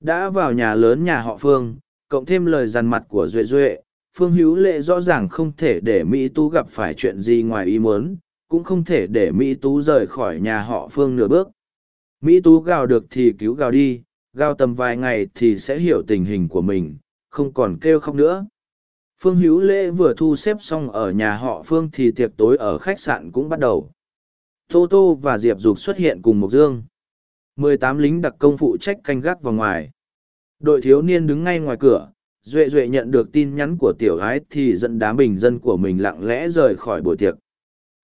Đã vào nhà lớn nhà họ phương, cộng thêm lời dằn mặt của duệ duệ, phương hữu lệ rõ ràng không thể để mỹ tú gặp phải chuyện gì ngoài ý muốn, cũng không thể để mỹ tú rời khỏi nhà họ phương nửa bước. Mỹ tú gào được thì cứu gào đi, gào tầm vài ngày thì sẽ hiểu tình hình của mình, không còn kêu khóc nữa. Phương hữu lễ vừa thu xếp xong ở nhà họ phương thì tiệc tối ở khách sạn cũng bắt đầu tô tô và diệp dục xuất hiện cùng mộc dương. Mười tám lính đặc công phụ trách canh gác vào ngoài. Đội thiếu niên đứng ngay ngoài cửa, duệ duệ nhận được tin nhắn của tiểu ái thì dẫn đám bình dân của mình lặng lẽ rời khỏi buổi tiệc.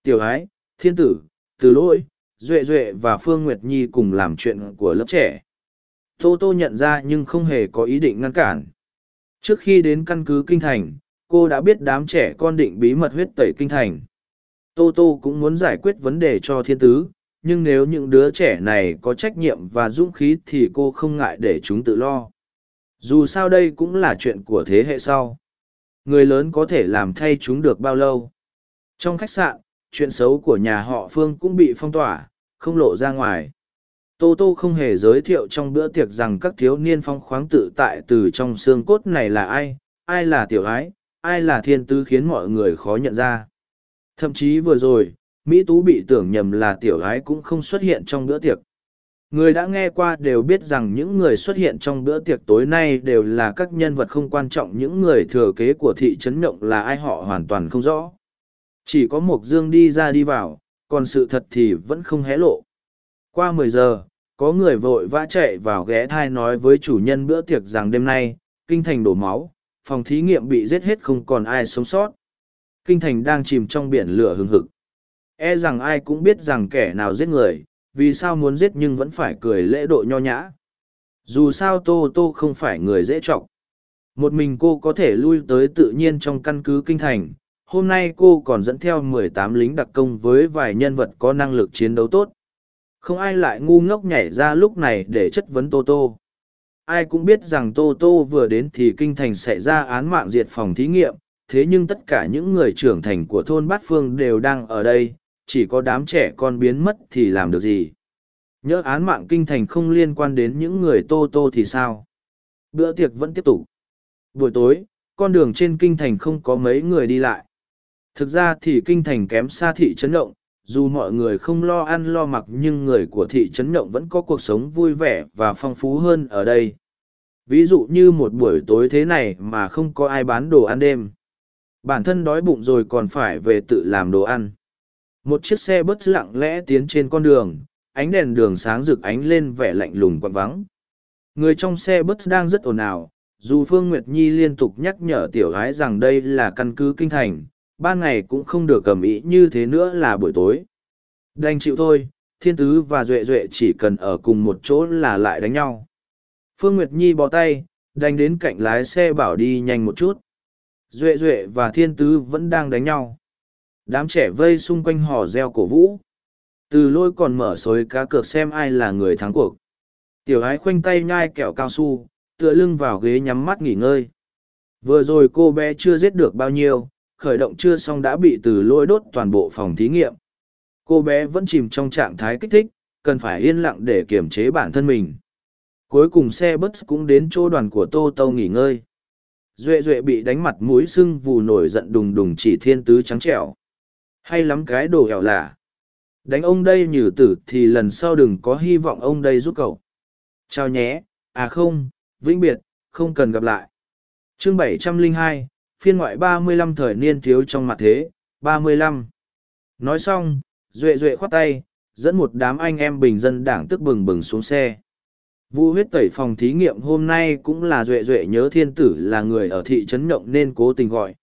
Tiểu ái, thiên tử, từ lỗi, duệ duệ và phương nguyệt nhi cùng làm chuyện của lớp trẻ. Tô tô nhận ra nhưng không hề có ý định ngăn cản. Trước khi đến căn cứ kinh thành, cô đã biết đám trẻ con định bí mật huyết tẩy kinh thành tô tô cũng muốn giải quyết vấn đề cho thiên tứ, nhưng nếu những đứa trẻ này có trách nhiệm và dũng khí thì cô không ngại để chúng tự lo. Dù sao đây cũng là chuyện của thế hệ sau. Người lớn có thể làm thay chúng được bao lâu. Trong khách sạn, chuyện xấu của nhà họ phương cũng bị phong tỏa, không lộ ra ngoài. Tô tô không hề giới thiệu trong bữa tiệc rằng các thiếu niên phong khoáng tự tại từ trong xương cốt này là ai ai là tiểu ái, ai là thiên tứ khiến mọi người khó nhận ra thậm chí vừa rồi, mỹ tú bị tưởng nhầm là tiểu gái cũng không xuất hiện trong bữa tiệc. Người đã nghe qua đều biết rằng những người xuất hiện trong bữa tiệc tối nay đều là các nhân vật không quan trọng, những người thừa kế của thị trấn nhộng là ai họ hoàn toàn không rõ. Chỉ có mộc dương đi ra đi vào, còn sự thật thì vẫn không hé lộ. Qua mười giờ, có người vội vã chạy vào ghé thai nói với chủ nhân bữa tiệc rằng đêm nay, kinh thành đổ máu, phòng thí nghiệm bị giết hết không còn ai sống sót kinh thành đang chìm trong biển lửa hừng hực. E rằng ai cũng biết rằng kẻ nào giết người vì sao muốn giết nhưng vẫn phải cười lễ độ nho nhã. Dù sao tô tô không phải người dễ trọng một mình cô có thể lui tới tự nhiên trong căn cứ kinh thành. Hôm nay cô còn dẫn theo mười tám lính đặc công với vài nhân vật có năng lực chiến đấu tốt. Không ai lại ngu ngốc nhảy ra lúc này để chất vấn Tô Tô. Ai cũng biết rằng Tô Tô vừa đến thì kinh thành xảy ra án mạng diệt phòng thí nghiệm, thế nhưng tất cả những người trưởng thành của thôn Bát Phương đều đang ở đây, chỉ có đám trẻ con biến mất thì làm được gì. Nhỡ án mạng kinh thành không liên quan đến những người Tô Tô thì sao? Bữa tiệc vẫn tiếp tục. Buổi tối, con đường trên kinh thành không có mấy người đi lại. Thực ra thì kinh thành kém xa thị trấn động, dù mọi người không lo ăn lo mặc nhưng người của thị trấn động vẫn có cuộc sống vui vẻ và phong phú hơn ở đây. Ví dụ như một buổi tối thế này mà không có ai bán đồ ăn đêm. Bản thân đói bụng rồi còn phải về tự làm đồ ăn. Một chiếc xe bớt lặng lẽ tiến trên con đường, ánh đèn đường sáng rực ánh lên vẻ lạnh lùng quặn vắng. Người trong xe bớt đang rất ồn ào, dù Phương Nguyệt Nhi liên tục nhắc nhở tiểu gái rằng đây là căn cứ kinh thành, ban ngày cũng không được cầm ý như thế nữa là buổi tối. Đành chịu thôi, thiên tứ và duệ duệ chỉ cần ở cùng một chỗ là lại đánh nhau. Phương Nguyệt Nhi bỏ tay, đành đến cạnh lái xe bảo đi nhanh một chút. Duệ duệ và thiên tứ vẫn đang đánh nhau. Đám trẻ vây xung quanh hò reo cổ vũ. Từ lôi còn mở xối cá cược xem ai là người thắng cuộc. Tiểu ái khoanh tay nhai kẹo cao su, tựa lưng vào ghế nhắm mắt nghỉ ngơi. Vừa rồi cô bé chưa giết được bao nhiêu, khởi động chưa xong đã bị từ lôi đốt toàn bộ phòng thí nghiệm. Cô bé vẫn chìm trong trạng thái kích thích, cần phải yên lặng để kiềm chế bản thân mình. Cuối cùng xe bus cũng đến chỗ đoàn của Tô Tô nghỉ ngơi. Duệ Duệ bị đánh mặt mũi sưng vù nổi giận đùng đùng chỉ thiên tứ trắng trẻo. Hay lắm cái đồ hẻo lả. Đánh ông đây nhử tử thì lần sau đừng có hy vọng ông đây giúp cậu. Chào nhé, à không, vĩnh biệt, không cần gặp lại. chương 702, phiên ngoại 35 thời niên thiếu trong mặt thế, 35. Nói xong, Duệ Duệ khoát tay, dẫn một đám anh em bình dân đảng tức bừng bừng xuống xe. Vu huyết tẩy phòng thí nghiệm hôm nay cũng là Duệ Duệ nhớ thiên tử là người ở thị trấn Nhộng nên cố tình gọi.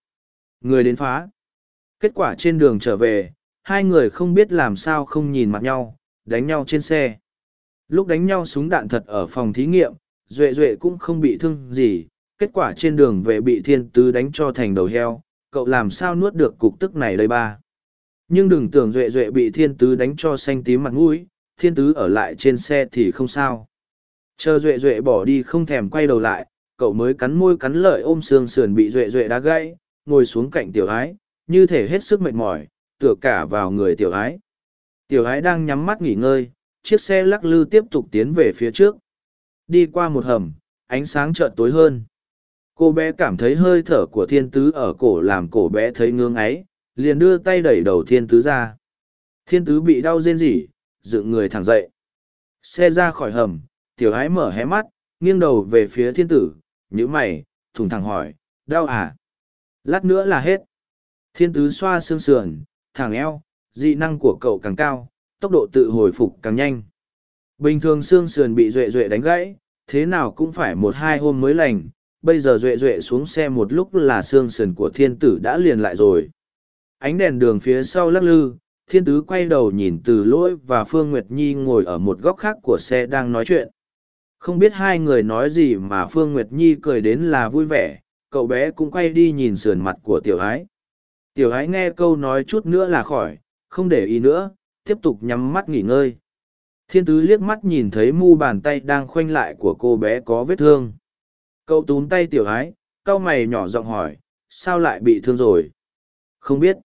Người đến phá. Kết quả trên đường trở về, hai người không biết làm sao không nhìn mặt nhau, đánh nhau trên xe. Lúc đánh nhau súng đạn thật ở phòng thí nghiệm, Duệ Duệ cũng không bị thương gì, kết quả trên đường về bị thiên tứ đánh cho thành đầu heo, cậu làm sao nuốt được cục tức này đây ba. Nhưng đừng tưởng Duệ Duệ bị thiên tứ đánh cho xanh tím mặt mũi, thiên tứ ở lại trên xe thì không sao. Chờ Duệ Duệ bỏ đi không thèm quay đầu lại, cậu mới cắn môi cắn lợi ôm xương sườn bị Duệ Duệ đá gãy, ngồi xuống cạnh tiểu ái, như thể hết sức mệt mỏi, tựa cả vào người tiểu ái. Tiểu ái đang nhắm mắt nghỉ ngơi, chiếc xe lắc lư tiếp tục tiến về phía trước. Đi qua một hầm, ánh sáng chợt tối hơn. Cô bé cảm thấy hơi thở của thiên tứ ở cổ làm cổ bé thấy ngương ấy, liền đưa tay đẩy đầu thiên tứ ra. Thiên tứ bị đau rên rỉ, dựng người thẳng dậy. Xe ra khỏi hầm, tiểu ái mở hé mắt, nghiêng đầu về phía thiên tử, nhíu mày, thùng thẳng hỏi, đau à? Lát nữa là hết. Thiên tứ xoa xương sườn, thẳng eo, dị năng của cậu càng cao, tốc độ tự hồi phục càng nhanh. Bình thường xương sườn bị duệ duệ đánh gãy, thế nào cũng phải một hai hôm mới lành, bây giờ duệ duệ xuống xe một lúc là xương sườn của thiên tử đã liền lại rồi. Ánh đèn đường phía sau lắc lư, thiên tứ quay đầu nhìn từ lỗi và phương nguyệt nhi ngồi ở một góc khác của xe đang nói chuyện không biết hai người nói gì mà phương nguyệt nhi cười đến là vui vẻ, cậu bé cũng quay đi nhìn sườn mặt của tiểu ái. Tiểu ái nghe câu nói chút nữa là khỏi, không để ý nữa, tiếp tục nhắm mắt nghỉ ngơi. Thiên tứ liếc mắt nhìn thấy mu bàn tay đang khoanh lại của cô bé có vết thương. Cậu túm tay tiểu ái, cau mày nhỏ giọng hỏi, sao lại bị thương rồi? Không biết.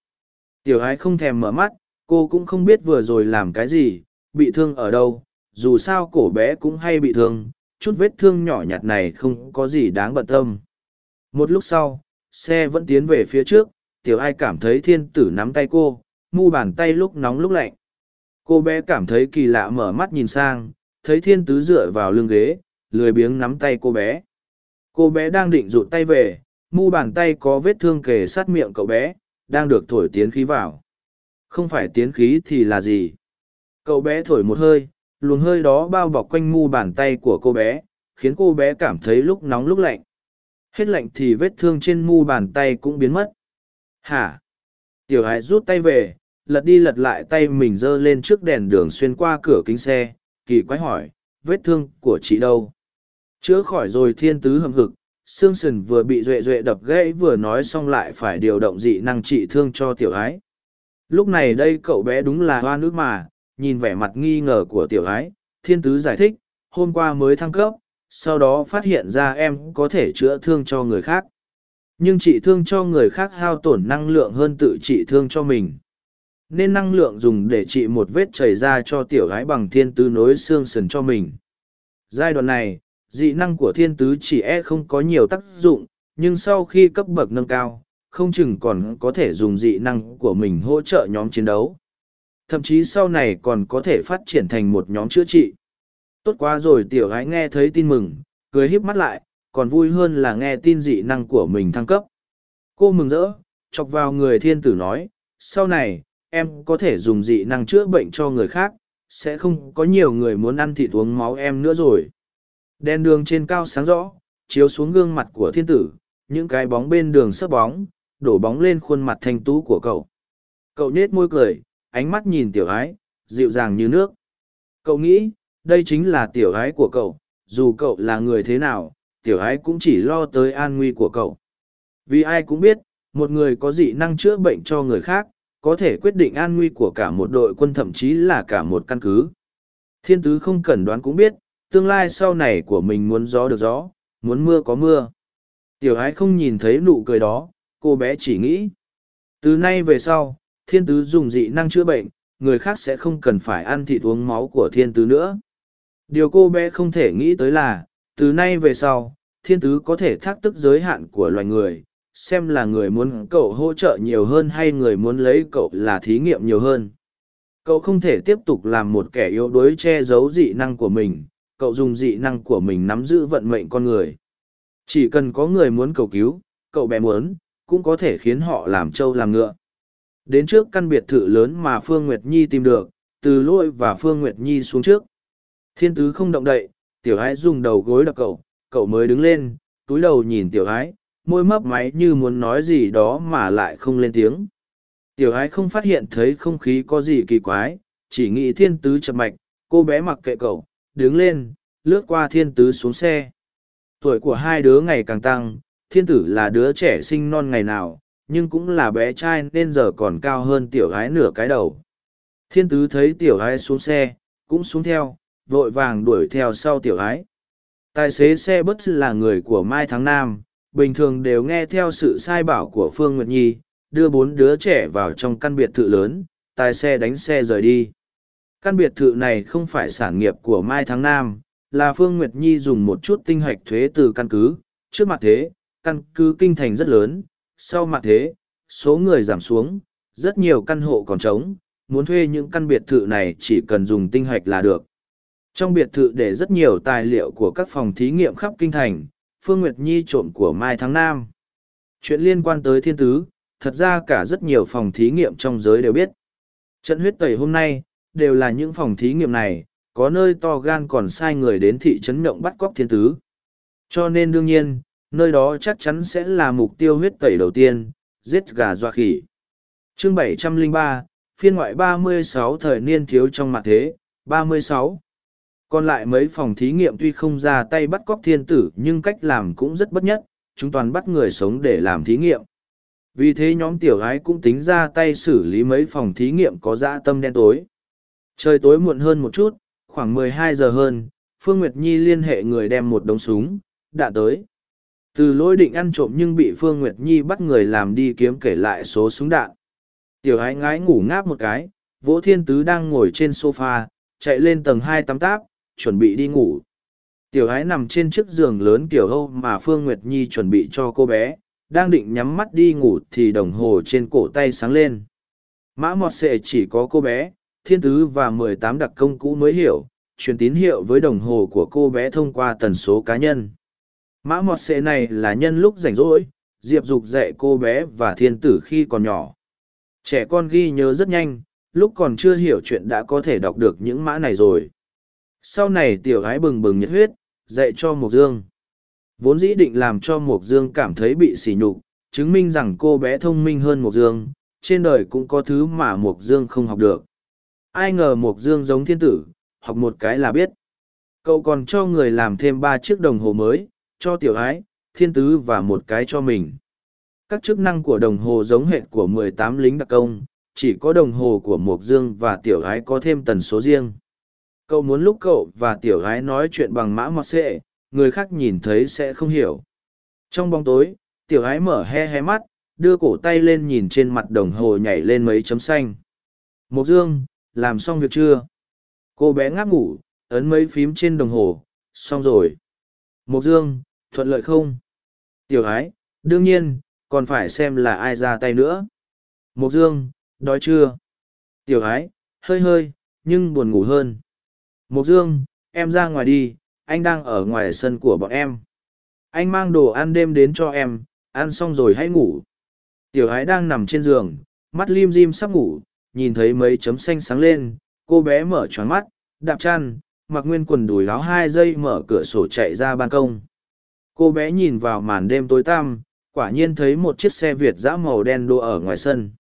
Tiểu ái không thèm mở mắt, cô cũng không biết vừa rồi làm cái gì, bị thương ở đâu dù sao cổ bé cũng hay bị thương, chút vết thương nhỏ nhặt này không có gì đáng bận tâm. Một lúc sau, xe vẫn tiến về phía trước, tiểu ai cảm thấy thiên tử nắm tay cô, mu bàn tay lúc nóng lúc lạnh. Cô bé cảm thấy kỳ lạ mở mắt nhìn sang, thấy thiên tứ dựa vào lưng ghế, lười biếng nắm tay cô bé. Cô bé đang định rụt tay về, mu bàn tay có vết thương kề sát miệng cậu bé, đang được thổi tiến khí vào. Không phải tiến khí thì là gì? Cậu bé thổi một hơi luồng hơi đó bao bọc quanh mu bàn tay của cô bé, khiến cô bé cảm thấy lúc nóng lúc lạnh. Hết lạnh thì vết thương trên mu bàn tay cũng biến mất. Hả? Tiểu hải rút tay về, lật đi lật lại tay mình giơ lên trước đèn đường xuyên qua cửa kính xe, kỳ quái hỏi, vết thương của chị đâu? Chữa khỏi rồi thiên tứ hầm hực xương sườn vừa bị duệ duệ đập gãy vừa nói xong lại phải điều động dị năng trị thương cho tiểu ái lúc này đây cậu bé đúng là hoa nước mà nhìn vẻ mặt nghi ngờ của tiểu ái, thiên tứ giải thích, hôm qua mới thăng cấp, sau đó phát hiện ra em có thể chữa thương cho người khác. Nhưng trị thương cho người khác hao tổn năng lượng hơn tự trị thương cho mình. Nên năng lượng dùng để trị một vết chảy ra cho tiểu gái bằng thiên tứ nối xương sườn cho mình. Giai đoạn này, dị năng của thiên tứ chỉ e không có nhiều tác dụng, nhưng sau khi cấp bậc nâng cao, không chừng còn có thể dùng dị năng của mình hỗ trợ nhóm chiến đấu. Thậm chí sau này còn có thể phát triển thành một nhóm chữa trị. Tốt quá rồi tiểu gái nghe thấy tin mừng, cười híp mắt lại, còn vui hơn là nghe tin dị năng của mình thăng cấp. Cô mừng rỡ, chọc vào người thiên tử nói, sau này, em có thể dùng dị năng chữa bệnh cho người khác, sẽ không có nhiều người muốn ăn thịt uống máu em nữa rồi. Đèn đường trên cao sáng rõ, chiếu xuống gương mặt của thiên tử, những cái bóng bên đường sấp bóng, đổ bóng lên khuôn mặt thanh tú của cậu. Cậu nhết môi cười, ánh mắt nhìn tiểu ái, dịu dàng như nước. Cậu nghĩ, đây chính là tiểu ái của cậu, dù cậu là người thế nào, tiểu ái cũng chỉ lo tới an nguy của cậu. Vì ai cũng biết, một người có dị năng chữa bệnh cho người khác, có thể quyết định an nguy của cả một đội quân thậm chí là cả một căn cứ. Thiên tứ không cần đoán cũng biết, tương lai sau này của mình muốn gió được gió, muốn mưa có mưa. Tiểu ái không nhìn thấy nụ cười đó, cô bé chỉ nghĩ. Từ nay về sau, thiên tứ dùng dị năng chữa bệnh, người khác sẽ không cần phải ăn thịt uống máu của thiên tứ nữa. Điều cô bé không thể nghĩ tới là, từ nay về sau, thiên tứ có thể thác tức giới hạn của loài người, xem là người muốn cậu hỗ trợ nhiều hơn hay người muốn lấy cậu là thí nghiệm nhiều hơn. Cậu không thể tiếp tục làm một kẻ yếu đuối che giấu dị năng của mình, cậu dùng dị năng của mình nắm giữ vận mệnh con người. Chỉ cần có người muốn cầu cứu, cậu bé muốn, cũng có thể khiến họ làm trâu làm ngựa. Đến trước căn biệt thự lớn mà Phương Nguyệt Nhi tìm được, từ lôi và Phương Nguyệt Nhi xuống trước. Thiên tứ không động đậy, tiểu ái dùng đầu gối đập cậu, cậu mới đứng lên, túi đầu nhìn tiểu ái, môi mấp máy như muốn nói gì đó mà lại không lên tiếng. Tiểu ái không phát hiện thấy không khí có gì kỳ quái, chỉ nghĩ thiên tứ chập mạch, cô bé mặc kệ cậu, đứng lên, lướt qua thiên tứ xuống xe. Tuổi của hai đứa ngày càng tăng, thiên tử là đứa trẻ sinh non ngày nào, nhưng cũng là bé trai nên giờ còn cao hơn tiểu gái nửa cái đầu. Thiên tứ thấy tiểu gái xuống xe, cũng xuống theo, vội vàng đuổi theo sau tiểu gái. Tài xế xe bất là người của Mai Tháng Nam, bình thường đều nghe theo sự sai bảo của Phương Nguyệt Nhi, đưa bốn đứa trẻ vào trong căn biệt thự lớn, tài xe đánh xe rời đi. Căn biệt thự này không phải sản nghiệp của Mai Tháng Nam, là Phương Nguyệt Nhi dùng một chút tinh hoạch thuế từ căn cứ, trước mặt thế, căn cứ kinh thành rất lớn, sau mặt thế, số người giảm xuống, rất nhiều căn hộ còn trống, muốn thuê những căn biệt thự này chỉ cần dùng tinh hoạch là được. Trong biệt thự để rất nhiều tài liệu của các phòng thí nghiệm khắp kinh thành, Phương Nguyệt Nhi trộm của Mai Tháng Nam. Chuyện liên quan tới thiên tứ, thật ra cả rất nhiều phòng thí nghiệm trong giới đều biết. Trận huyết tẩy hôm nay, đều là những phòng thí nghiệm này, có nơi to gan còn sai người đến thị trấn động bắt cóc thiên tứ. Cho nên đương nhiên, nơi đó chắc chắn sẽ là mục tiêu huyết tẩy đầu tiên, giết gà doa khỉ. Chương 703, phiên ngoại 36 thời niên thiếu trong mặt thế, 36. Còn lại mấy phòng thí nghiệm tuy không ra tay bắt cóc thiên tử nhưng cách làm cũng rất bất nhất, chúng toàn bắt người sống để làm thí nghiệm. Vì thế nhóm tiểu gái cũng tính ra tay xử lý mấy phòng thí nghiệm có dã tâm đen tối. Trời tối muộn hơn một chút, khoảng 12 giờ hơn, Phương Nguyệt Nhi liên hệ người đem một đống súng, đạn tới. Từ lỗi định ăn trộm nhưng bị Phương Nguyệt Nhi bắt người làm đi kiếm kể lại số súng đạn. Tiểu ái ngái ngủ ngáp một cái, vỗ thiên tứ đang ngồi trên sofa, chạy lên tầng hai tắm táp, chuẩn bị đi ngủ. Tiểu ái nằm trên chiếc giường lớn kiểu Âu mà Phương Nguyệt Nhi chuẩn bị cho cô bé, đang định nhắm mắt đi ngủ thì đồng hồ trên cổ tay sáng lên. Mã mọt sệ chỉ có cô bé, thiên tứ và mười tám đặc công cũ mới hiểu, truyền tín hiệu với đồng hồ của cô bé thông qua tần số cá nhân. Mã mọt xệ này là nhân lúc rảnh rỗi, Diệp Dục dạy cô bé và thiên tử khi còn nhỏ. Trẻ con ghi nhớ rất nhanh, lúc còn chưa hiểu chuyện đã có thể đọc được những mã này rồi. Sau này tiểu gái bừng bừng nhiệt huyết, dạy cho Mộc Dương. Vốn dĩ định làm cho Mộc Dương cảm thấy bị sỉ nhục, chứng minh rằng cô bé thông minh hơn Mộc Dương, trên đời cũng có thứ mà Mộc Dương không học được. Ai ngờ Mộc Dương giống thiên tử, học một cái là biết. Cậu còn cho người làm thêm ba chiếc đồng hồ mới, cho tiểu ái, thiên tứ và một cái cho mình. Các chức năng của đồng hồ giống hệt của mười tám lính đặc công, chỉ có đồng hồ của Mộc Dương và tiểu gái có thêm tần số riêng. Cậu muốn lúc cậu và tiểu gái nói chuyện bằng mã mọt xệ, người khác nhìn thấy sẽ không hiểu. Trong bóng tối, tiểu gái mở he he mắt, đưa cổ tay lên nhìn trên mặt đồng hồ nhảy lên mấy chấm xanh. Mộc Dương, làm xong việc chưa? Cô bé ngáp ngủ, ấn mấy phím trên đồng hồ, xong rồi. Mộc Dương, thuận lợi không? Tiểu ái, đương nhiên, còn phải xem là ai ra tay nữa. Mộc Dương, đói chưa? Tiểu ái, hơi hơi, nhưng buồn ngủ hơn. Mộc Dương, em ra ngoài đi, anh đang ở ngoài sân của bọn em. Anh mang đồ ăn đêm đến cho em, ăn xong rồi hãy ngủ. Tiểu ái đang nằm trên giường, mắt lim dim sắp ngủ, nhìn thấy mấy chấm xanh sáng lên, cô bé mở tròn mắt, đạp chăn, mặc nguyên quần đùi láo hai giây mở cửa sổ chạy ra ban công. Cô bé nhìn vào màn đêm tối tăm, quả nhiên thấy một chiếc xe Việt dã màu đen đỗ ở ngoài sân.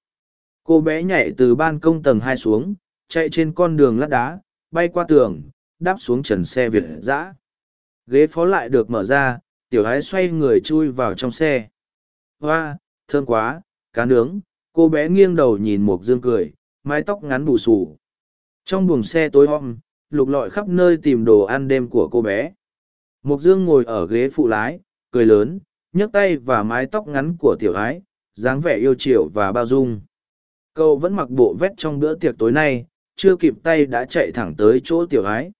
Cô bé nhảy từ ban công tầng hai xuống, chạy trên con đường lát đá, bay qua tường, đáp xuống trần xe Việt dã. Ghế phó lại được mở ra, tiểu ái xoay người chui vào trong xe. Hoa, thơm quá, cá nướng, cô bé nghiêng đầu nhìn Mộc Dương cười, mái tóc ngắn bù xù. Trong buồng xe tối om, lục lọi khắp nơi tìm đồ ăn đêm của cô bé. Mộc Dương ngồi ở ghế phụ lái, cười lớn, nhấc tay và mái tóc ngắn của tiểu ái, dáng vẻ yêu chiều và bao dung. Cậu vẫn mặc bộ vét trong bữa tiệc tối nay, chưa kịp tay đã chạy thẳng tới chỗ tiểu ái.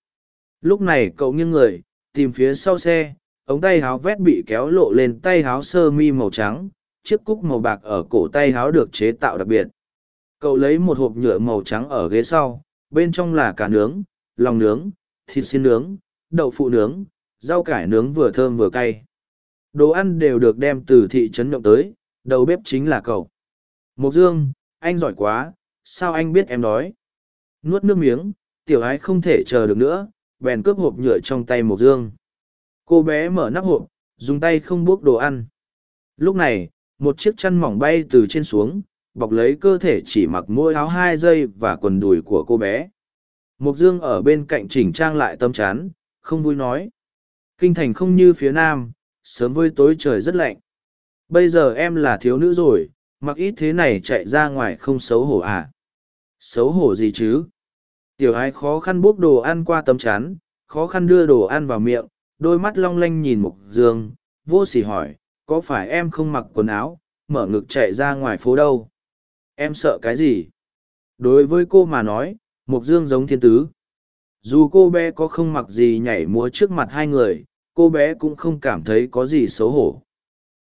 Lúc này cậu nghiêng người, tìm phía sau xe, ống tay háo vét bị kéo lộ lên tay háo sơ mi màu trắng, chiếc cúc màu bạc ở cổ tay háo được chế tạo đặc biệt. Cậu lấy một hộp nhựa màu trắng ở ghế sau, bên trong là cá nướng, lòng nướng, thịt xiên nướng, đậu phụ nướng, rau cải nướng vừa thơm vừa cay. Đồ ăn đều được đem từ thị trấn nhộng tới, đầu bếp chính là cậu. Mộc Dương, anh giỏi quá, sao anh biết em đói? Nuốt nước miếng, tiểu ái không thể chờ được nữa, bèn cướp hộp nhựa trong tay Mộc Dương. Cô bé mở nắp hộp, dùng tay không buốc đồ ăn. Lúc này, một chiếc chăn mỏng bay từ trên xuống, bọc lấy cơ thể chỉ mặc mỗi áo hai giây và quần đùi của cô bé. Mộc Dương ở bên cạnh chỉnh trang lại tâm chán, không vui nói. Kinh thành không như phía nam, sớm với tối trời rất lạnh. Bây giờ em là thiếu nữ rồi, mặc ít thế này chạy ra ngoài không xấu hổ à? Xấu hổ gì chứ? Tiểu ái khó khăn bốc đồ ăn qua tấm chán, khó khăn đưa đồ ăn vào miệng, đôi mắt long lanh nhìn mục Dương, vô sỉ hỏi, có phải em không mặc quần áo, mở ngực chạy ra ngoài phố đâu? Em sợ cái gì? Đối với cô mà nói, mục Dương giống thiên tứ. Dù cô bé có không mặc gì nhảy múa trước mặt hai người, cô bé cũng không cảm thấy có gì xấu hổ.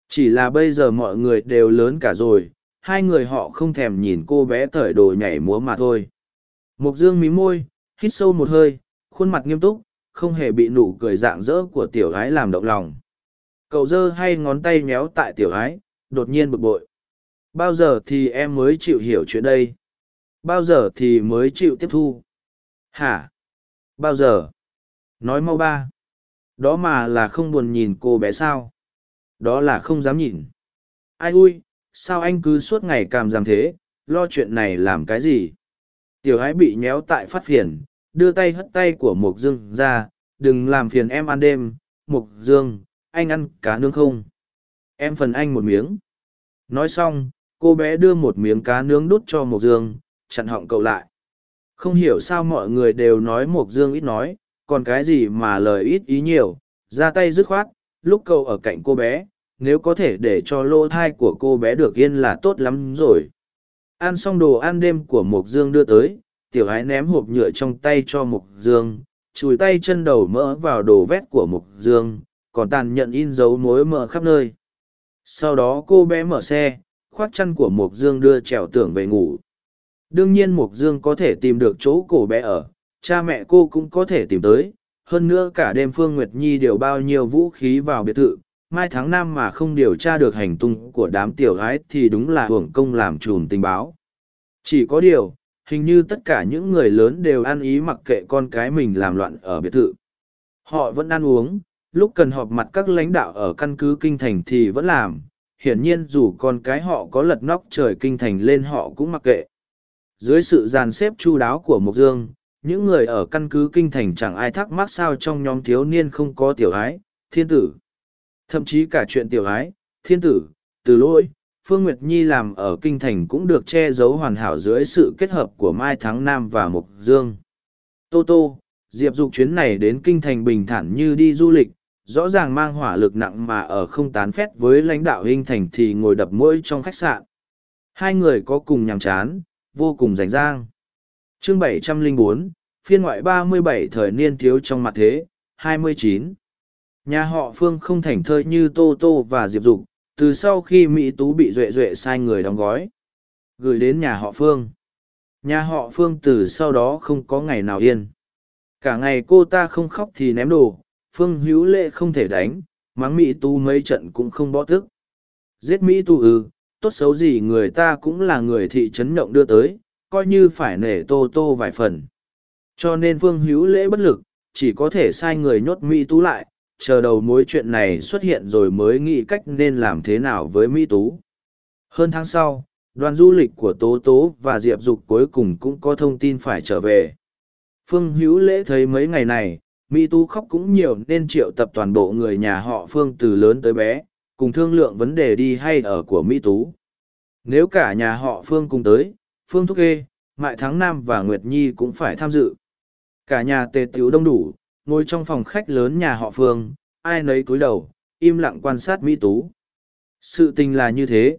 Chỉ là bây giờ mọi người đều lớn cả rồi, hai người họ không thèm nhìn cô bé cởi đồ nhảy múa mà thôi. Mộc Dương mí môi, hít sâu một hơi, khuôn mặt nghiêm túc, không hề bị nụ cười dạng dỡ của tiểu gái làm động lòng. Cậu giơ hay ngón tay méo tại tiểu gái, đột nhiên bực bội. Bao giờ thì em mới chịu hiểu chuyện đây? Bao giờ thì mới chịu tiếp thu? Hả? Bao giờ? Nói mau ba. Đó mà là không buồn nhìn cô bé sao? Đó là không dám nhìn. Ai ui, sao anh cứ suốt ngày cảm giảm thế, lo chuyện này làm cái gì? Tiểu ái bị nhéo tại phát phiền, đưa tay hất tay của Mục Dương ra, đừng làm phiền em ăn đêm. Mục Dương, anh ăn cá nướng không? Em phần anh một miếng. Nói xong, cô bé đưa một miếng cá nướng đút cho Mộc Dương, chặn họng cậu lại. Không hiểu sao mọi người đều nói Mộc Dương ít nói, còn cái gì mà lời ít ý nhiều, ra tay dứt khoát, lúc cậu ở cạnh cô bé, nếu có thể để cho lô thai của cô bé được yên là tốt lắm rồi. Ăn xong đồ ăn đêm của Mộc Dương đưa tới, tiểu ái ném hộp nhựa trong tay cho Mộc Dương, chùi tay chân đầu mỡ vào đồ vét của Mộc Dương, còn tàn nhận in dấu mối mỡ khắp nơi. Sau đó cô bé mở xe, khoác chăn của Mộc Dương đưa trèo tưởng về ngủ. Đương nhiên Mộc Dương có thể tìm được chỗ cổ bé ở, cha mẹ cô cũng có thể tìm tới. Hơn nữa cả đêm Phương Nguyệt Nhi điều bao nhiêu vũ khí vào biệt thự, mai tháng năm mà không điều tra được hành tung của đám tiểu gái thì đúng là hưởng công làm trùm tình báo. Chỉ có điều, hình như tất cả những người lớn đều ăn ý mặc kệ con cái mình làm loạn ở biệt thự. Họ vẫn ăn uống, lúc cần họp mặt các lãnh đạo ở căn cứ kinh thành thì vẫn làm, hiển nhiên dù con cái họ có lật nóc trời kinh thành lên họ cũng mặc kệ. Dưới sự dàn xếp chu đáo của Mộc Dương, những người ở căn cứ kinh thành chẳng ai thắc mắc sao trong nhóm thiếu niên không có tiểu ái, thiên tử. Thậm chí cả chuyện tiểu ái, thiên tử, từ lỗi, Phương Nguyệt Nhi làm ở Kinh Thành cũng được che giấu hoàn hảo dưới sự kết hợp của Mai Thắng Nam và Mục Dương. Tô Tô, Diệp Dục chuyến này đến Kinh Thành bình thản như đi du lịch, rõ ràng mang hỏa lực nặng mà ở không tán phét với lãnh đạo hình Thành thì ngồi đập mũi trong khách sạn. Hai người có cùng nhàm chán, vô cùng rảnh rang. Chương 704, phiên ngoại 37 thời niên thiếu trong mặt thế, 29. Nhà họ Phương không thành thơi như Tô Tô và Diệp Dục, từ sau khi Mỹ Tú bị Duệ Duệ sai người đóng gói, gửi đến nhà họ Phương. Nhà họ Phương từ sau đó không có ngày nào yên. Cả ngày cô ta không khóc thì ném đồ, Phương hữu lệ không thể đánh, mắng Mỹ Tú mấy trận cũng không bỏ tức. Giết Mỹ Tú ư, tốt xấu gì người ta cũng là người thị trấn nhộng đưa tới, coi như phải nể Tô Tô vài phần. Cho nên Phương hữu lễ bất lực, chỉ có thể sai người nhốt Mỹ Tú lại, chờ đầu mối chuyện này xuất hiện rồi mới nghĩ cách nên làm thế nào với Mỹ Tú. Hơn tháng sau, đoàn du lịch của Tố Tố và Diệp Dục cuối cùng cũng có thông tin phải trở về. Phương Hữu Lễ thấy mấy ngày này, Mỹ Tú khóc cũng nhiều nên triệu tập toàn bộ người nhà họ Phương từ lớn tới bé, cùng thương lượng vấn đề đi hay ở của Mỹ Tú. Nếu cả nhà họ Phương cùng tới, Phương Thúc Ê, Mại Thắng Nam và Nguyệt Nhi cũng phải tham dự. Cả nhà tề tiểu đông đủ, ngồi trong phòng khách lớn nhà họ Phương, ai nấy cúi đầu, im lặng quan sát Mỹ Tú. Sự tình là như thế.